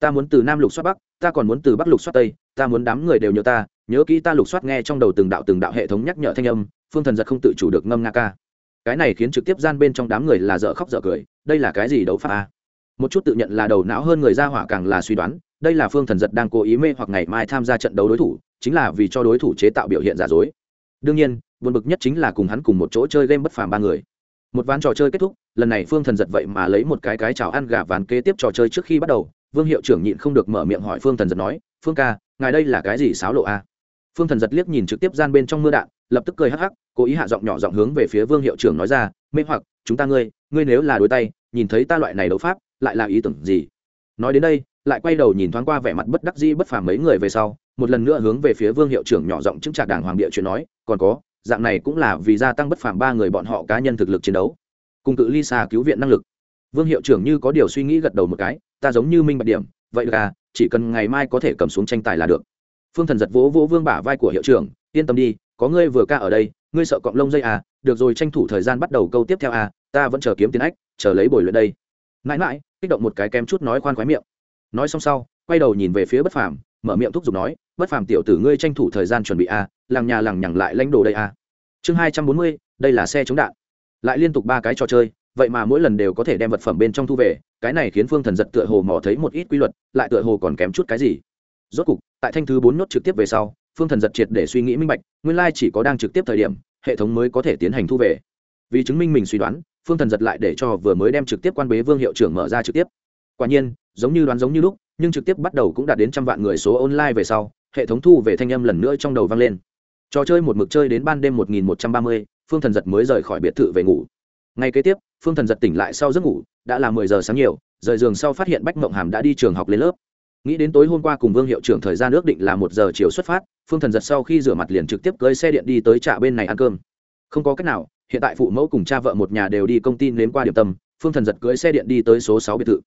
Ta muốn từ nam lục soát bắc, ta còn muốn từ bắc lục soát tây, ta muốn đám người đều nhớ ta, nhớ kỹ ta lục soát nghe trong đầu từng đạo từng đạo hệ thống nhắc nhở thanh âm, phương thần giật không tự chủ được ngâm nga ca. Cái này khiến trực tiếp gian bên trong đám người là dở khóc dở cười, đây là cái gì đấu pháp a? Một chút tự nhận là đầu não hơn người ra hỏa càng là suy đoán, đây là phương thần giật đang cố ý mê hoặc ngày mai tham gia trận đấu đối thủ, chính là vì cho đối thủ chế tạo biểu hiện giả dối. Đương nhiên, buồn bực nhất chính là cùng hắn cùng một chỗ chơi game bất phàm ba người một ván trò chơi kết thúc, lần này phương thần giật vậy mà lấy một cái cái chào ăn gà ván kế tiếp trò chơi trước khi bắt đầu. Vương hiệu trưởng nhịn không được mở miệng hỏi phương thần giật nói, phương ca, ngài đây là cái gì xáo lộ a? Phương thần giật liếc nhìn trực tiếp gian bên trong mưa đạn, lập tức cười hắc hắc, cố ý hạ giọng nhỏ giọng hướng về phía vương hiệu trưởng nói ra, mê hoặc, chúng ta ngươi ngươi nếu là đối tay, nhìn thấy ta loại này đấu pháp, lại là ý tưởng gì? Nói đến đây, lại quay đầu nhìn thoáng qua vẻ mặt bất đắc dĩ bất phàm mấy người về sau, một lần nữa hướng về phía vương hiệu trưởng nhỏ giọng chứng trạc đảng hoàng địa chuyện nói, còn có dạng này cũng là vì gia tăng bất phàm ba người bọn họ cá nhân thực lực chiến đấu. Cùng cự ly xa cứu viện năng lực. Vương hiệu trưởng như có điều suy nghĩ gật đầu một cái, ta giống như minh bạch điểm, vậy được à chỉ cần ngày mai có thể cầm xuống tranh tài là được. Phương thần giật vỗ vỗ vương bả vai của hiệu trưởng, yên tâm đi, có ngươi vừa ca ở đây, ngươi sợ cọng lông dây à được rồi tranh thủ thời gian bắt đầu câu tiếp theo à ta vẫn chờ kiếm tiền ách, chờ lấy bồi luyện đây. Mãi mãi, kích động một cái kém chút nói khoan khoái miệng. Nói xong sau, quay đầu nhìn về phía bất phàm, mở miệng thúc giục nói, bất phàm tiểu tử ngươi tranh thủ thời gian chuẩn bị à làng nhà làng nhằng lại lãnh đồ đây à chương hai trăm bốn mươi, đây là xe chống đạn. Lại liên tục ba cái trò chơi, vậy mà mỗi lần đều có thể đem vật phẩm bên trong thu về, cái này khiến phương thần giật tựa hồ mò thấy một ít quy luật, lại tựa hồ còn kém chút cái gì. Rốt cục, tại thanh thứ bốn nốt trực tiếp về sau, phương thần giật triệt để suy nghĩ minh bạch, nguyên lai chỉ có đang trực tiếp thời điểm, hệ thống mới có thể tiến hành thu về. Vì chứng minh mình suy đoán, phương thần giật lại để cho vừa mới đem trực tiếp quan bế vương hiệu trưởng mở ra trực tiếp. Quả nhiên, giống như đoán giống như lúc, nhưng trực tiếp bắt đầu cũng đạt đến trăm vạn người số online về sau, hệ thống thu về thanh âm lần nữa trong đầu vang lên trò chơi một mực chơi đến ban đêm một nghìn một trăm ba mươi, phương thần giật mới rời khỏi biệt thự về ngủ. Ngay kế tiếp, phương thần giật tỉnh lại sau giấc ngủ, đã là mười giờ sáng nhiều, rời giường sau phát hiện bách mộng hàm đã đi trường học lên lớp. Nghĩ đến tối hôm qua cùng vương hiệu trưởng thời gian ước định là một giờ chiều xuất phát, phương thần giật sau khi rửa mặt liền trực tiếp cưới xe điện đi tới trạm bên này ăn cơm. Không có cách nào, hiện tại phụ mẫu cùng cha vợ một nhà đều đi công ty nếm qua điểm tâm, phương thần giật cưới xe điện đi tới số sáu biệt thự.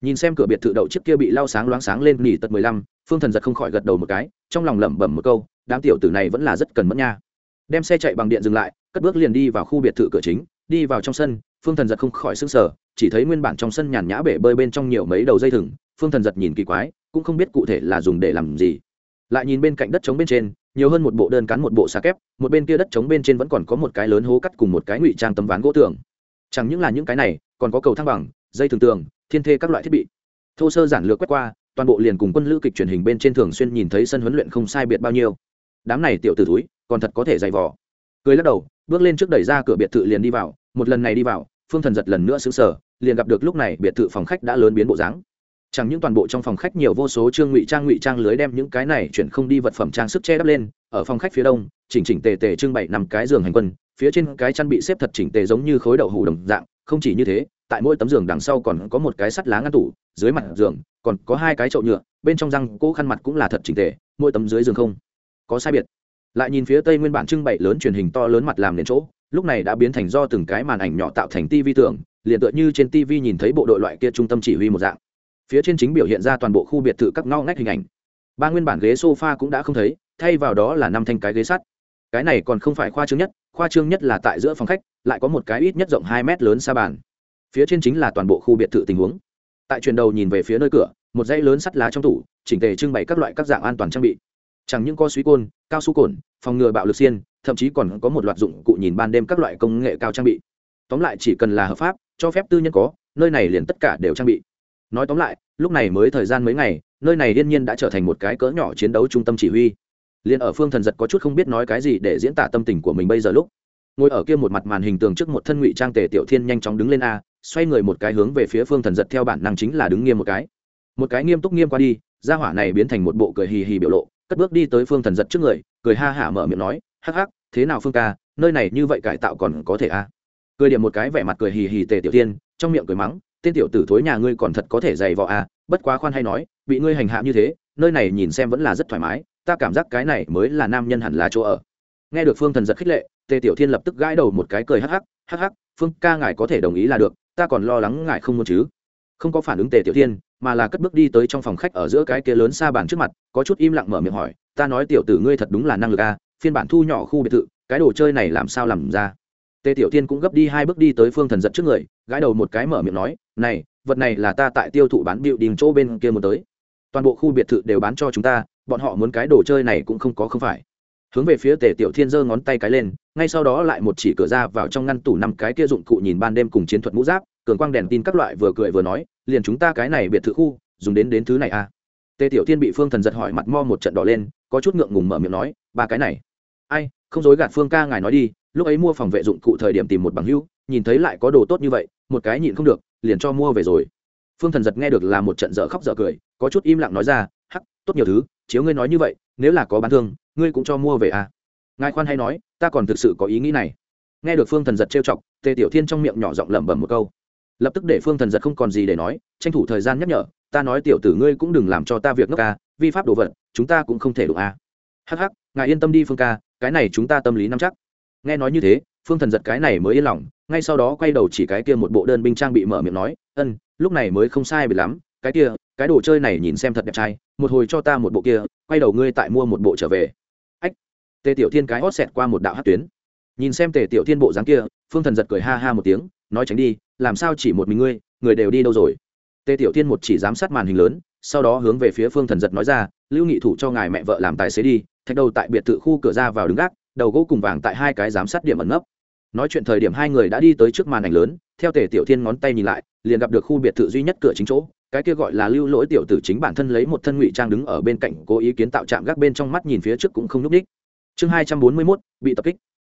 Nhìn xem cửa biệt thự đậu chiếc kia bị lau sáng loáng sáng lên nỉ tật mười lăm, phương thần giật không khỏi gật đầu một cái, trong lòng lẩm bẩm một câu đám tiểu tử này vẫn là rất cần mẫn nha. Đem xe chạy bằng điện dừng lại, cất bước liền đi vào khu biệt thự cửa chính, đi vào trong sân, phương thần giật không khỏi s ư n g sở chỉ thấy nguyên bản trong sân nhàn nhã bể bơi bên trong nhiều mấy đầu dây thừng, phương thần giật nhìn kỳ quái, cũng không biết cụ thể là dùng để làm gì. Lại nhìn bên cạnh đất trống bên trên, nhiều hơn một bộ đơn cắn một bộ xà kép, một bên kia đất trống bên trên vẫn còn có một cái lớn hố cắt cùng một cái ngụy trang tấm ván gỗ tường. Chẳng những là những cái này, còn có cầu thang bằng, dây thường tường, thiên thê các loại thiết bị. Thô sơ giản lược quét qua, toàn bộ liền cùng quân lữ kịch truyền hình bên trên thường xuyên nhìn thấy sân huấn luyện không sai biệt bao nhiêu đám này tiểu t ử túi còn thật có thể dày vò. Cười lắc đầu, bước lên trước đẩy ra cửa biệt thự liền đi vào, một lần này đi vào, phương thần giật lần nữa xứng sở liền gặp được lúc này biệt thự phòng khách đã lớn biến bộ dáng. Chẳng những toàn bộ trong phòng khách nhiều vô số trương ngụy trang ngụy trang lưới đem những cái này chuyển không đi vật phẩm trang sức che đắp lên, ở phòng khách phía đông, chỉnh chỉnh tề tề trưng bày nằm cái giường hành quân, phía trên cái chăn bị xếp thật chỉnh tề giống như khối đậu hủ đồng dạng, không chỉ như thế, tại mỗi tấm giường đằng sau còn có một cái sắt lá ngăn tủ, dưới mặt giường còn có hai cái chậu nhựa, bên trong răng, cỗ khăn mặt cũng là thật chỉnh tề, mỗi tấm dưới giường không có sai biệt. Lại nhìn phía tây nguyên bản trưng bày lớn truyền hình to lớn mặt làm nền chỗ, lúc này đã biến thành do từng cái màn ảnh nhỏ tạo thành tivi tưởng, liền tựa như trên tivi nhìn thấy bộ đội loại kia trung tâm chỉ huy một dạng. Phía trên chính biểu hiện ra toàn bộ khu biệt thự các ngao ngách hình ảnh. Ba nguyên bản ghế sofa cũng đã không thấy, thay vào đó là năm thanh cái ghế sắt. Cái này còn không phải khoa trương nhất, khoa trương nhất là tại giữa phòng khách, lại có một cái ít nhất rộng hai mét lớn xa bàn. Phía trên chính là toàn bộ khu biệt thự tình huống. Tại truyền đầu nhìn về phía nơi cửa, một dãy lớn sắt lá trong tủ, chỉnh tề trưng bày các loại các dạng an toàn trang bị chẳng những có suý côn, cao su cồn, phòng ngừa bạo lực xiên, thậm chí còn có một loạt dụng cụ nhìn ban đêm các loại công nghệ cao trang bị. Tóm lại chỉ cần là hợp pháp, cho phép tư nhân có, nơi này liền tất cả đều trang bị. Nói tóm lại, lúc này mới thời gian mấy ngày, nơi này liên nhiên đã trở thành một cái cỡ nhỏ chiến đấu trung tâm chỉ huy. Liền ở phương thần giật có chút không biết nói cái gì để diễn tả tâm tình của mình bây giờ lúc, ngồi ở kia một mặt màn hình tường trước một thân ngụy trang tề tiểu thiên nhanh chóng đứng lên a, xoay người một cái hướng về phía phương thần giật theo bản năng chính là đứng nghiêm một cái. Một cái nghiêm túc nghiêm qua đi, gia hỏa này biến thành một bộ cười hì hì biểu lộ cất bước đi tới phương thần giật trước người, cười ha hả mở miệng nói, hắc hắc, thế nào phương ca, nơi này như vậy cải tạo còn có thể a cười điểm một cái vẻ mặt cười hì hì tề tiểu thiên trong miệng cười mắng, tên tiểu tử thối nhà ngươi còn thật có thể dày vò à bất quá khoan hay nói, bị ngươi hành hạ như thế, nơi này nhìn xem vẫn là rất thoải mái, ta cảm giác cái này mới là nam nhân hẳn là chỗ ở. Nghe được phương thần giật khích lệ, tề tiểu thiên lập tức gãi đầu một cái cười hắc hắc hắc hắc, phương ca ngài có thể đồng ý là được, ta còn lo lắng ngài không muốn chứ. Không có phản ứng tề tiểu thiên mà là cất bước đi tới trong phòng khách ở giữa cái kia lớn xa bàn trước mặt, có chút im lặng mở miệng hỏi, ta nói tiểu tử ngươi thật đúng là năng lực a, phiên bản thu nhỏ khu biệt thự, cái đồ chơi này làm sao làm ra? Tề tiểu tiên cũng gấp đi hai bước đi tới phương thần giật trước người, gãi đầu một cái mở miệng nói, này, vật này là ta tại tiêu thụ bán bịu đình chỗ bên kia muốn tới. Toàn bộ khu biệt thự đều bán cho chúng ta, bọn họ muốn cái đồ chơi này cũng không có không phải. Hướng về phía tề tiểu thiên giơ ngón tay cái lên, ngay sau đó lại một chỉ cửa ra vào trong ngăn tủ năm cái kia dụng cụ nhìn ban đêm cùng chiến thuật mũ giáp, cường quang đèn tin các loại vừa cười vừa nói liền chúng ta cái này biệt thự khu, dùng đến đến thứ này à? Tề tiểu thiên bị phương thần giật hỏi mặt mo một trận đỏ lên, có chút ngượng ngùng mở miệng nói, ba cái này, ai, không dối gạt phương ca ngài nói đi, lúc ấy mua phòng vệ dụng cụ thời điểm tìm một bằng hữu, nhìn thấy lại có đồ tốt như vậy, một cái nhịn không được, liền cho mua về rồi. Phương thần giật nghe được là một trận dở khóc dở cười, có chút im lặng nói ra, hắc, tốt nhiều thứ, chiếu ngươi nói như vậy, nếu là có bán thương, ngươi cũng cho mua về à? Ngài khoan hay nói, ta còn thực sự có ý nghĩ này. Nghe được phương thần giật trêu chọc, tề tiểu thiên trong miệng nhỏ giọng lẩm bẩm một câu lập tức để phương thần giật không còn gì để nói, tranh thủ thời gian nhắc nhở, ta nói tiểu tử ngươi cũng đừng làm cho ta việc ngốc ca, vi pháp đồ vật, chúng ta cũng không thể đụng a. Hắc hắc, ngài yên tâm đi phương ca, cái này chúng ta tâm lý nắm chắc. Nghe nói như thế, phương thần giật cái này mới yên lòng, ngay sau đó quay đầu chỉ cái kia một bộ đơn binh trang bị mở miệng nói, ân, lúc này mới không sai bị lắm, cái kia, cái đồ chơi này nhìn xem thật đẹp trai, một hồi cho ta một bộ kia, quay đầu ngươi tại mua một bộ trở về. Ách, tề tiểu thiên cái hót xẹt qua một đạo hát tuyến. Nhìn xem tề tiểu thiên bộ dáng kia, phương thần giật cười ha ha một tiếng, nói tránh đi làm sao chỉ một mình ngươi, người đều đi đâu rồi? Tề tiểu thiên một chỉ giám sát màn hình lớn, sau đó hướng về phía phương thần giật nói ra, lưu nghị thủ cho ngài mẹ vợ làm tài xế đi, thạch đầu tại biệt thự khu cửa ra vào đứng gác, đầu gỗ cùng vàng tại hai cái giám sát điểm ẩn nấp. Nói chuyện thời điểm hai người đã đi tới trước màn ảnh lớn, theo tề tiểu thiên ngón tay nhìn lại, liền gặp được khu biệt thự duy nhất cửa chính chỗ, cái kia gọi là lưu lỗi tiểu tử chính bản thân lấy một thân ngụy trang đứng ở bên cạnh, cố ý kiến tạo chạm gác bên trong mắt nhìn phía trước cũng không nhúc ních chương hai trăm bốn mươi mốt, bị tập kích.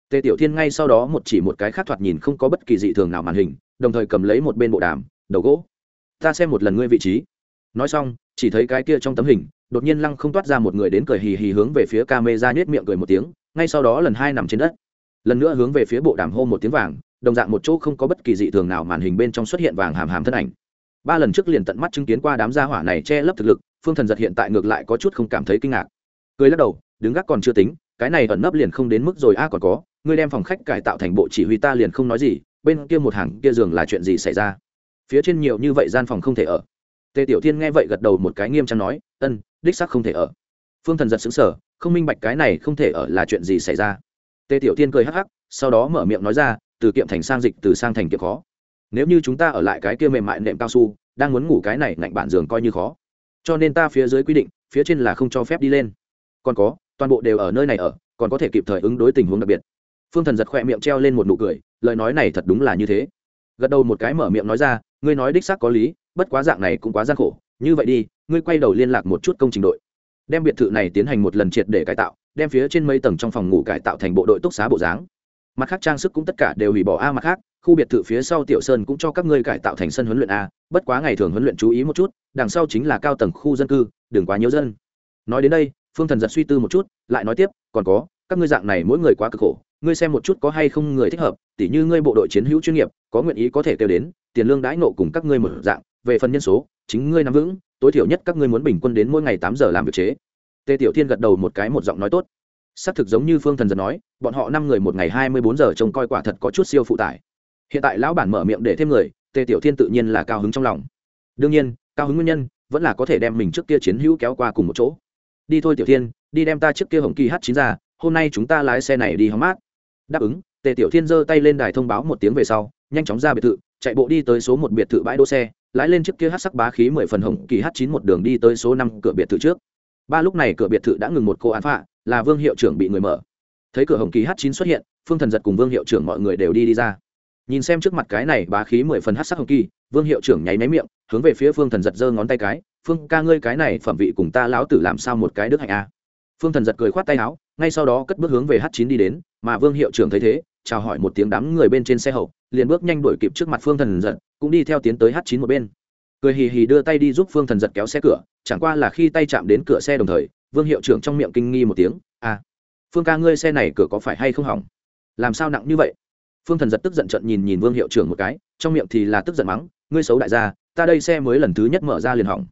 Tề tiểu thiên ngay sau đó một chỉ một cái khác thoạt nhìn không có bất kỳ dị thường nào màn hình đồng thời cầm lấy một bên bộ đàm, đầu gỗ. Ta xem một lần ngươi vị trí. Nói xong, chỉ thấy cái kia trong tấm hình, đột nhiên lăng không toát ra một người đến cười hì hì hướng về phía ca mê ra nhét miệng cười một tiếng, ngay sau đó lần hai nằm trên đất. Lần nữa hướng về phía bộ đàm hô một tiếng vàng, đồng dạng một chỗ không có bất kỳ dị thường nào màn hình bên trong xuất hiện vàng hàm hàm thân ảnh. Ba lần trước liền tận mắt chứng kiến qua đám gia hỏa này che lấp thực lực, phương thần giật hiện tại ngược lại có chút không cảm thấy kinh ngạc. Cười lắc đầu, đứng gác còn chưa tính, cái này ẩn nấp liền không đến mức rồi, a, còn có, ngươi đem phòng khách cải tạo thành bộ chỉ huy ta liền không nói gì bên kia một hàng kia giường là chuyện gì xảy ra? Phía trên nhiều như vậy gian phòng không thể ở. Tề tiểu thiên nghe vậy gật đầu một cái nghiêm trang nói, ân, đích xác không thể ở. Phương thần giật xứng sở không minh bạch cái này không thể ở là chuyện gì xảy ra? Tề tiểu thiên cười hắc hắc, sau đó mở miệng nói ra, từ kiệm thành sang dịch, từ sang thành kiệm khó. Nếu như chúng ta ở lại cái kia mềm mại nệm cao su, đang muốn ngủ cái này ngạnh bản giường coi như khó. Cho nên ta phía dưới quy định, phía trên là không cho phép đi lên. Còn có, toàn bộ đều ở nơi này ở, còn có thể kịp thời ứng đối tình huống đặc biệt phương thần giật khỏe miệng treo lên một nụ cười, lời nói này thật đúng là như thế. Gật đầu một cái mở miệng nói ra, ngươi nói đích xác có lý, bất quá dạng này cũng quá gian khổ, như vậy đi, ngươi quay đầu liên lạc một chút công trình đội. Đem biệt thự này tiến hành một lần triệt để cải tạo, đem phía trên mấy tầng trong phòng ngủ cải tạo thành bộ đội túc xá bộ dáng. Mặt khác trang sức cũng tất cả đều hủy bỏ a, mặt khác, khu biệt thự phía sau tiểu sơn cũng cho các ngươi cải tạo thành sân huấn luyện a, bất quá ngày thường huấn luyện chú ý một chút, đằng sau chính là cao tầng khu dân cư, đừng quá nhiều dân. Nói đến đây, phương thần giật suy tư một chút, lại nói tiếp, còn có, các ngươi dạng này mỗi người quá cực khổ ngươi xem một chút có hay không người thích hợp, tỉ như ngươi bộ đội chiến hữu chuyên nghiệp, có nguyện ý có thể kêu đến, tiền lương đãi nộ cùng các ngươi một dạng, về phần nhân số, chính ngươi nắm vững, tối thiểu nhất các ngươi muốn bình quân đến mỗi ngày tám giờ làm việc chế. Tề tiểu thiên gật đầu một cái một giọng nói tốt. Xác thực giống như phương thần giật nói, bọn họ năm người một ngày hai mươi bốn giờ trông coi quả thật có chút siêu phụ tải. Hiện tại lão bản mở miệng để thêm người, tề tiểu thiên tự nhiên là cao hứng trong lòng. Đương nhiên, cao hứng nguyên nhân, vẫn là có thể đem mình trước kia chiến hữu kéo qua cùng một chỗ. Đi thôi tiểu thiên, đi đem ta trước kia hồng kỳ h chín ra, hôm nay chúng ta lái xe này đi hóng mát đáp ứng, tề tiểu thiên giơ tay lên đài thông báo một tiếng về sau, nhanh chóng ra biệt thự, chạy bộ đi tới số một biệt thự bãi đỗ xe, lái lên chiếc kia hát sắc bá khí mười phần hồng kỳ h chín một đường đi tới số năm cửa biệt thự trước. Ba lúc này cửa biệt thự đã ngừng một cô án phạ, là vương hiệu trưởng bị người mở. Thấy cửa hồng kỳ h chín xuất hiện, phương thần giật cùng vương hiệu trưởng mọi người đều đi đi ra. Nhìn xem trước mặt cái này bá khí mười phần hát sắc hồng kỳ, vương hiệu trưởng nháy máy miệng, hướng về phía phương thần giật giơ ngón tay cái, phương ca ngươi cái này phẩm vị cùng ta lão tử làm sao một cái đức hạnh a? Phương thần giật cười khoát tay áo, ngay sau đó cất bước hướng về h chín đi đến, mà vương hiệu trưởng thấy thế, chào hỏi một tiếng đám người bên trên xe hậu, liền bước nhanh đuổi kịp trước mặt phương thần giật, cũng đi theo tiến tới h chín một bên. Cười hì hì đưa tay đi giúp phương thần giật kéo xe cửa, chẳng qua là khi tay chạm đến cửa xe đồng thời, vương hiệu trưởng trong miệng kinh nghi một tiếng à phương ca ngươi xe này cửa có phải hay không hỏng? Làm sao nặng như vậy? Phương thần giật tức giận trận nhìn nhìn vương hiệu trưởng một cái, trong miệng thì là tức giận mắng, ngươi xấu đại gia, ta đây xe mới lần thứ nhất mở ra liền hỏng.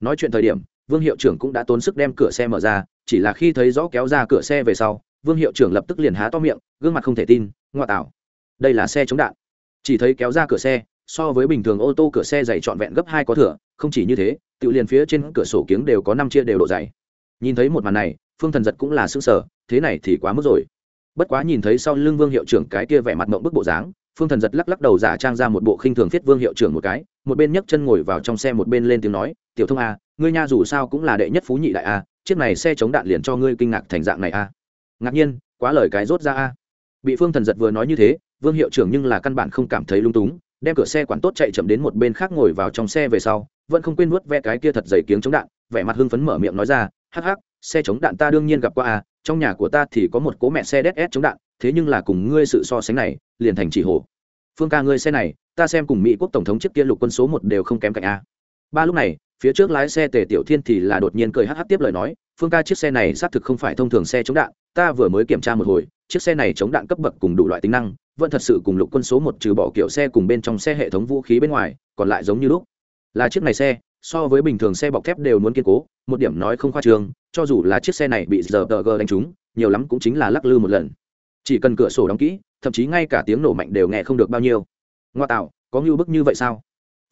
Nói chuyện thời điểm vương hiệu trưởng cũng đã tốn sức đem cửa xe mở ra, chỉ là khi thấy rõ kéo ra cửa xe về sau, vương hiệu trưởng lập tức liền há to miệng, gương mặt không thể tin ngoại tảo đây là xe chống đạn. Chỉ thấy kéo ra cửa xe, so với bình thường ô tô cửa xe dày trọn vẹn gấp hai có thửa không chỉ như thế tự liền phía trên cửa sổ kiếng đều có năm chia đều độ dày. Nhìn thấy một màn này, phương thần giật cũng là xương sở thế này thì quá mức rồi. Bất quá nhìn thấy sau lưng vương hiệu trưởng cái kia vẻ mặt mộng bức bộ dáng, phương thần giật lắc lắc đầu giả trang ra một bộ khinh thường thiết vương hiệu trưởng một cái, một bên nhấc chân ngồi vào trong xe một bên lên tiếng nói, tiểu thông a ngươi nha dù sao cũng là đệ nhất phú nhị đại a, chiếc này xe chống đạn liền cho ngươi kinh ngạc thành dạng này a. Ngạc nhiên, quá lời cái rốt ra a. Bị phương thần giật vừa nói như thế, vương hiệu trưởng nhưng là căn bản không cảm thấy lung túng, đem cửa xe quản tốt chạy chậm đến một bên khác ngồi vào trong xe về sau, vẫn không quên nuốt ve cái kia thật dày kiếng chống đạn, vẻ mặt hưng phấn mở miệng nói ra, hắc hắc, xe chống đạn ta đương nhiên gặp qua a. trong nhà của ta thì có một cố mẹ xe đét ép chống đạn, thế nhưng là cùng ngươi sự so sánh này, liền thành chỉ hồ phương ca ngươi xe này, ta xem cùng mỹ quốc tổng thống trước kia lục quân số một đều không kém cạnh a. Ba lúc này phía trước lái xe tề tiểu thiên thì là đột nhiên cười hắc hắc tiếp lời nói, phương ca, chiếc xe này xác thực không phải thông thường xe chống đạn, ta vừa mới kiểm tra một hồi, chiếc xe này chống đạn cấp bậc cùng đủ loại tính năng, vẫn thật sự cùng lục quân số một trừ bỏ kiểu xe cùng bên trong xe hệ thống vũ khí bên ngoài, còn lại giống như lúc. Là chiếc này xe, so với bình thường xe bọc thép đều muốn kiên cố, một điểm nói không khoa trương, cho dù là chiếc xe này bị giờ tờ gờ đánh trúng, nhiều lắm cũng chính là lắc lư một lần. Chỉ cần cửa sổ đóng kỹ, thậm chí ngay cả tiếng nổ mạnh đều nghe không được bao nhiêu. Ngoa tạo, có ngưu bức như vậy sao?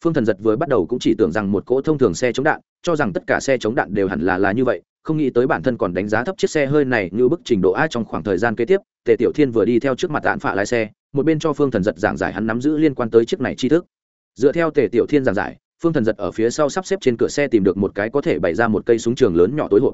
Phương thần giật vừa bắt đầu cũng chỉ tưởng rằng một cỗ thông thường xe chống đạn, cho rằng tất cả xe chống đạn đều hẳn là là như vậy, không nghĩ tới bản thân còn đánh giá thấp chiếc xe hơi này như bức trình độ a trong khoảng thời gian kế tiếp, tề tiểu thiên vừa đi theo trước mặt đạn phạ lái xe, một bên cho phương thần giật giảng giải hắn nắm giữ liên quan tới chiếc này tri thức. Dựa theo tề tiểu thiên giảng giải, phương thần giật ở phía sau sắp xếp trên cửa xe tìm được một cái có thể bày ra một cây súng trường lớn nhỏ tối hộp.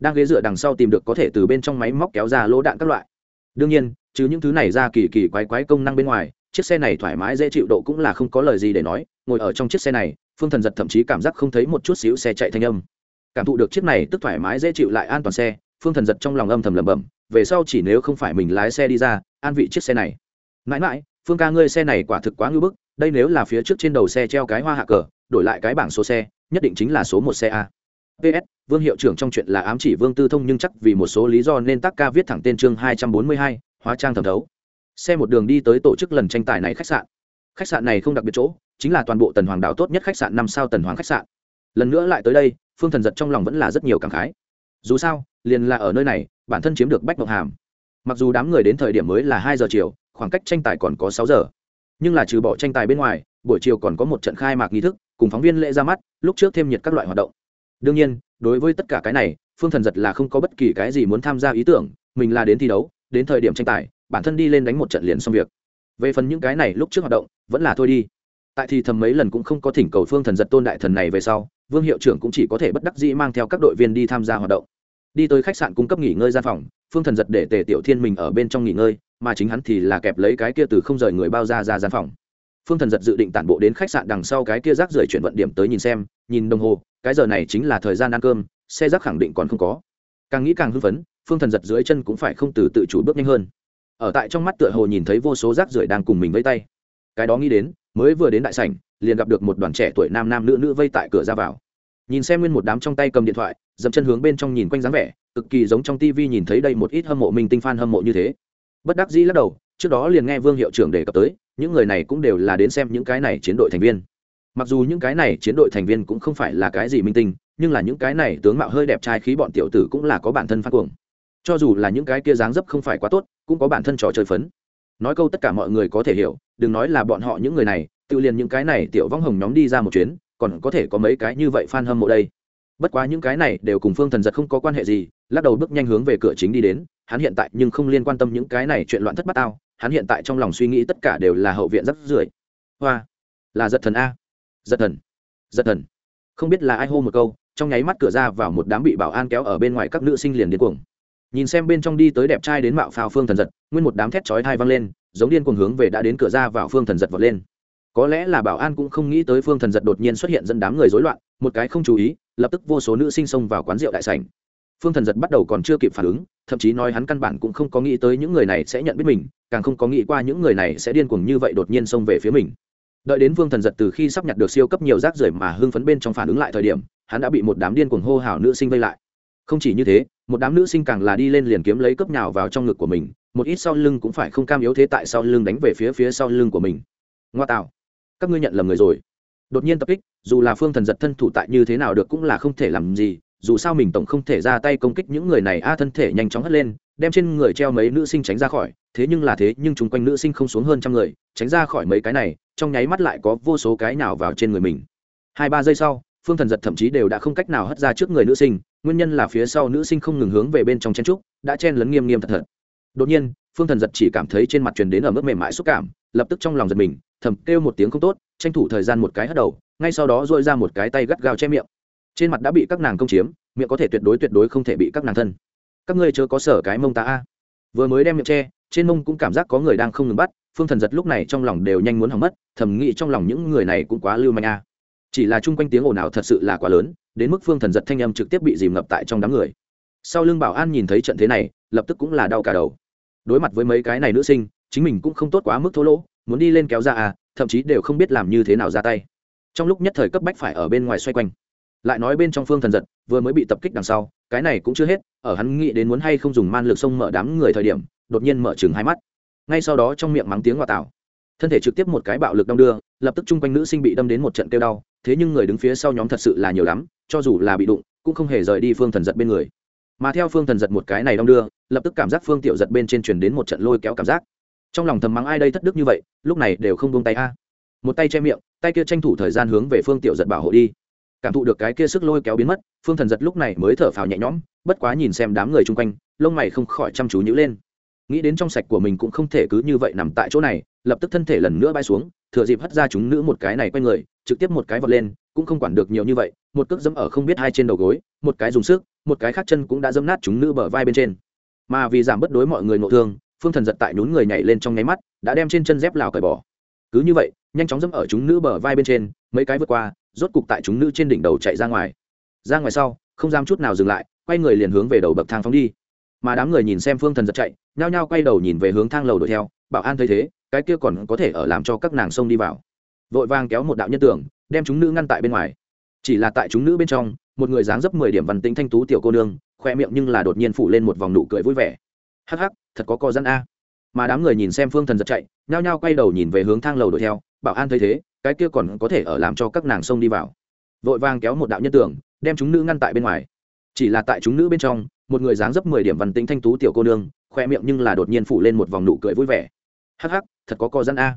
Đang ghế dựa đằng sau tìm được có thể từ bên trong máy móc kéo ra lỗ đạn các loại. Đương nhiên chứ những thứ này ra kỳ kỳ quái quái công năng bên ngoài chiếc xe này thoải mái dễ chịu độ cũng là không có lời gì để nói, ngồi ở trong chiếc xe này, phương thần giật thậm chí cảm giác không thấy một chút xíu xe chạy thanh âm. Cảm thụ được chiếc này tức thoải mái dễ chịu lại an toàn xe, phương thần giật trong lòng âm thầm lẩm bẩm, về sau chỉ nếu không phải mình lái xe đi ra, an vị chiếc xe này. Mãi mãi, phương ca ngươi xe này quả thực quá ngưỡng bức, đây nếu là phía trước trên đầu xe treo cái hoa hạ cờ, đổi lại cái bảng số xe, nhất định chính là số một xe a. Ps vương hiệu trưởng trong chuyện là ám chỉ vương tư thông nhưng chắc vì một số lý do nên tác ca viết thẳng tên chương hai trăm bốn mươi hai, hóa trang thẩm thấu xe một đường đi tới tổ chức lần tranh tài này khách sạn. Khách sạn này không đặc biệt chỗ, chính là toàn bộ tần hoàng đảo tốt nhất khách sạn năm sao tần hoàng khách sạn. Lần nữa lại tới đây, phương thần giật trong lòng vẫn là rất nhiều cảm khái. Dù sao, liền là ở nơi này, bản thân chiếm được bách mộng hàm. Mặc dù đám người đến thời điểm mới là hai giờ chiều, khoảng cách tranh tài còn có sáu giờ. Nhưng là trừ bỏ tranh tài bên ngoài, buổi chiều còn có một trận khai mạc nghi thức, cùng phóng viên lễ ra mắt, lúc trước thêm nhiệt các loại hoạt động. Đương nhiên, đối với tất cả cái này, phương thần giật là không có bất kỳ cái gì muốn tham gia ý tưởng, mình là đến thi đấu, đến thời điểm tranh tài bản thân đi lên đánh một trận liền xong việc. Về phần những cái này lúc trước hoạt động, vẫn là thôi đi. Tại thì thầm mấy lần cũng không có thỉnh cầu phương thần giật tôn đại thần này về sau, vương hiệu trưởng cũng chỉ có thể bất đắc dĩ mang theo các đội viên đi tham gia hoạt động. Đi tới khách sạn cung cấp nghỉ ngơi gian phòng, phương thần giật để tề tiểu thiên mình ở bên trong nghỉ ngơi, mà chính hắn thì là kẹp lấy cái kia từ không rời người bao ra ra gian phòng. Phương thần giật dự định tản bộ đến khách sạn đằng sau cái kia rác rưởi chuyển vận điểm tới nhìn xem, nhìn đồng hồ, cái giờ này chính là thời gian ăn cơm, xe rác khẳng định còn không có. Càng nghĩ càng hưng phấn, phương thần giật dưới chân cũng phải không từ tự chủ bước nhanh hơn ở tại trong mắt tựa hồ nhìn thấy vô số rác rưởi đang cùng mình vây tay. Cái đó nghĩ đến, mới vừa đến đại sảnh, liền gặp được một đoàn trẻ tuổi nam nam nữ nữ vây tại cửa ra vào. Nhìn xem nguyên một đám trong tay cầm điện thoại, dậm chân hướng bên trong nhìn quanh dáng vẻ, cực kỳ giống trong tivi nhìn thấy đây một ít hâm mộ minh tinh fan hâm mộ như thế. Bất đắc dĩ lắc đầu, trước đó liền nghe vương hiệu trưởng đề cập tới, những người này cũng đều là đến xem những cái này chiến đội thành viên. Mặc dù những cái này chiến đội thành viên cũng không phải là cái gì minh tinh, nhưng là những cái này tướng mạo hơi đẹp trai khí bọn tiểu tử cũng là có bản thân phát cuồng cho dù là những cái kia dáng dấp không phải quá tốt, cũng có bản thân trò chơi phấn. Nói câu tất cả mọi người có thể hiểu, đừng nói là bọn họ những người này, tự liền những cái này tiểu vong hồng nhóm đi ra một chuyến, còn có thể có mấy cái như vậy f a n hâm mộ đây. Bất quá những cái này đều cùng phương thần giật không có quan hệ gì, lắc đầu bước nhanh hướng về cửa chính đi đến, hắn hiện tại nhưng không liên quan tâm những cái này chuyện loạn thất bát ao hắn hiện tại trong lòng suy nghĩ tất cả đều là hậu viện rất rưởi. Hoa, là giật thần a. Giật thần giật thần. Không biết là ai hô một câu, trong nháy mắt cửa ra vào một đám bị bảo an kéo ở bên ngoài các nữ sinh liền điên cuồng nhìn xem bên trong đi tới đẹp trai đến mạo phao phương thần giật, nguyên một đám thét chói thai văng lên, giống điên cuồng hướng về đã đến cửa ra vào phương thần giật vọt lên. Có lẽ là bảo an cũng không nghĩ tới phương thần giật đột nhiên xuất hiện dẫn đám người rối loạn, một cái không chú ý, lập tức vô số nữ sinh xông vào quán rượu đại sảnh. Phương thần giật bắt đầu còn chưa kịp phản ứng, thậm chí nói hắn căn bản cũng không có nghĩ tới những người này sẽ nhận biết mình, càng không có nghĩ qua những người này sẽ điên cuồng như vậy đột nhiên xông về phía mình. Đợi đến phương thần giật từ khi sắp nhặt được siêu cấp nhiều rác rưởi mà hưng phấn bên trong phản ứng lại thời điểm, hắn đã bị một đám điên cuồng hô hào nữ sinh vây lại. Không chỉ như thế một đám nữ sinh càng là đi lên liền kiếm lấy cấp nhào vào trong ngực của mình, một ít sau lưng cũng phải không cam yếu thế tại sau lưng đánh về phía phía sau lưng của mình. Ngoa tạo, các ngươi nhận lầm người rồi. Đột nhiên tập kích, dù là phương thần giật thân thủ tại như thế nào được cũng là không thể làm gì, dù sao mình tổng không thể ra tay công kích những người này, a, thân thể nhanh chóng hất lên, đem trên người treo mấy nữ sinh tránh ra khỏi, thế nhưng là thế, nhưng chung quanh nữ sinh không xuống hơn trăm người, tránh ra khỏi mấy cái này, trong nháy mắt lại có vô số cái nào vào trên người mình. Hai ba giây sau, phương thần giật thậm chí đều đã không cách nào hất ra trước người nữ sinh nguyên nhân là phía sau nữ sinh không ngừng hướng về bên trong chen trúc, đã chen lấn nghiêm nghiêm thật thật. Đột nhiên, phương thần giật chỉ cảm thấy trên mặt truyền đến ở mức mềm mại xúc cảm, lập tức trong lòng giật mình, thầm kêu một tiếng không tốt, tranh thủ thời gian một cái hất đầu, ngay sau đó dội ra một cái tay gắt gao che miệng. Trên mặt đã bị các nàng công chiếm, miệng có thể tuyệt đối tuyệt đối không thể bị các nàng thân. Các ngươi chớ có sở cái mông ta a. Vừa mới đem miệng che, trên mông cũng cảm giác có người đang không ngừng bắt, phương thần giật lúc này trong lòng đều nhanh muốn hỏng mất, thầm nghĩ trong lòng những người này cũng quá lưu manh a. Chỉ là chung quanh tiếng ồn ào thật sự là quá lớn đến mức phương thần giật thanh âm trực tiếp bị dìm ngập tại trong đám người. Sau lưng bảo an nhìn thấy trận thế này, lập tức cũng là đau cả đầu. Đối mặt với mấy cái này nữ sinh, chính mình cũng không tốt quá mức thô lỗ, muốn đi lên kéo ra à thậm chí đều không biết làm như thế nào ra tay. Trong lúc nhất thời cấp bách phải ở bên ngoài xoay quanh. Lại nói bên trong phương thần giật, vừa mới bị tập kích đằng sau, cái này cũng chưa hết, ở hắn nghĩ đến muốn hay không dùng man lực sông mở đám người thời điểm, đột nhiên mở chừng hai mắt. Ngay sau đó trong miệng mắng tiếng hòa tạo thân thể trực tiếp một cái bạo lực đong đưa, lập tức chung quanh nữ sinh bị đâm đến một trận kêu đau, thế nhưng người đứng phía sau nhóm thật sự là nhiều lắm cho dù là bị đụng, cũng không hề rời đi phương thần giật bên người. Mà theo phương thần giật một cái này đong đưa, lập tức cảm giác phương tiểu giật bên trên truyền đến một trận lôi kéo cảm giác. Trong lòng thầm mắng ai đây thất đức như vậy, lúc này đều không buông tay a. Một tay che miệng, tay kia tranh thủ thời gian hướng về phương tiểu giật bảo hộ đi. Cảm thụ được cái kia sức lôi kéo biến mất, phương thần giật lúc này mới thở phào nhẹ nhõm, bất quá nhìn xem đám người chung quanh, lông mày không khỏi chăm chú nhữ lên. Nghĩ đến trong sạch của mình cũng không thể cứ như vậy nằm tại chỗ này, lập tức thân thể lần nữa bay xuống, thừa dịp hất ra chúng nữ một cái này quay người, trực tiếp một cái vọt lên cũng không quản được nhiều như vậy, một cước dẫm ở không biết hai trên đầu gối, một cái dùng sức, một cái khác chân cũng đã dẫm nát chúng nữ bờ vai bên trên. Mà vì giảm bất đối mọi người nội thương, phương thần giật tại nhún người nhảy lên trong nháy mắt, đã đem trên chân dép lào cởi bỏ. Cứ như vậy, nhanh chóng dẫm ở chúng nữ bờ vai bên trên, mấy cái vượt qua, rốt cục tại chúng nữ trên đỉnh đầu chạy ra ngoài. Ra ngoài sau, không dám chút nào dừng lại, quay người liền hướng về đầu bậc thang phóng đi. Mà đám người nhìn xem phương thần giật chạy, nhao nhao quay đầu nhìn về hướng thang lầu đuổi theo, bảo an thấy thế, cái kia còn có thể ở làm cho các nàng sông đi vào. Vội vàng kéo một đạo nhân tưởng đem chúng nữ ngăn tại bên ngoài. Chỉ là tại chúng nữ bên trong, một người dáng dấp mười điểm văn tính thanh tú tiểu cô nương, khoe miệng nhưng là đột nhiên phủ lên một vòng nụ cười vui vẻ. Hắc hắc, thật có co dân a. Mà đám người nhìn xem phương thần giật chạy, nhao nhao quay đầu nhìn về hướng thang lầu đuổi theo, bảo an thấy thế, cái kia còn có thể ở làm cho các nàng sông đi vào. Vội vàng kéo một đạo nhân tưởng, đem chúng nữ ngăn tại bên ngoài. Chỉ là tại chúng nữ bên trong, một người dáng dấp mười điểm văn tính thanh tú tiểu cô nương, khoe miệng nhưng là đột nhiên phủ lên một vòng nụ cười vui vẻ. Hắc hắc, thật có co dân a.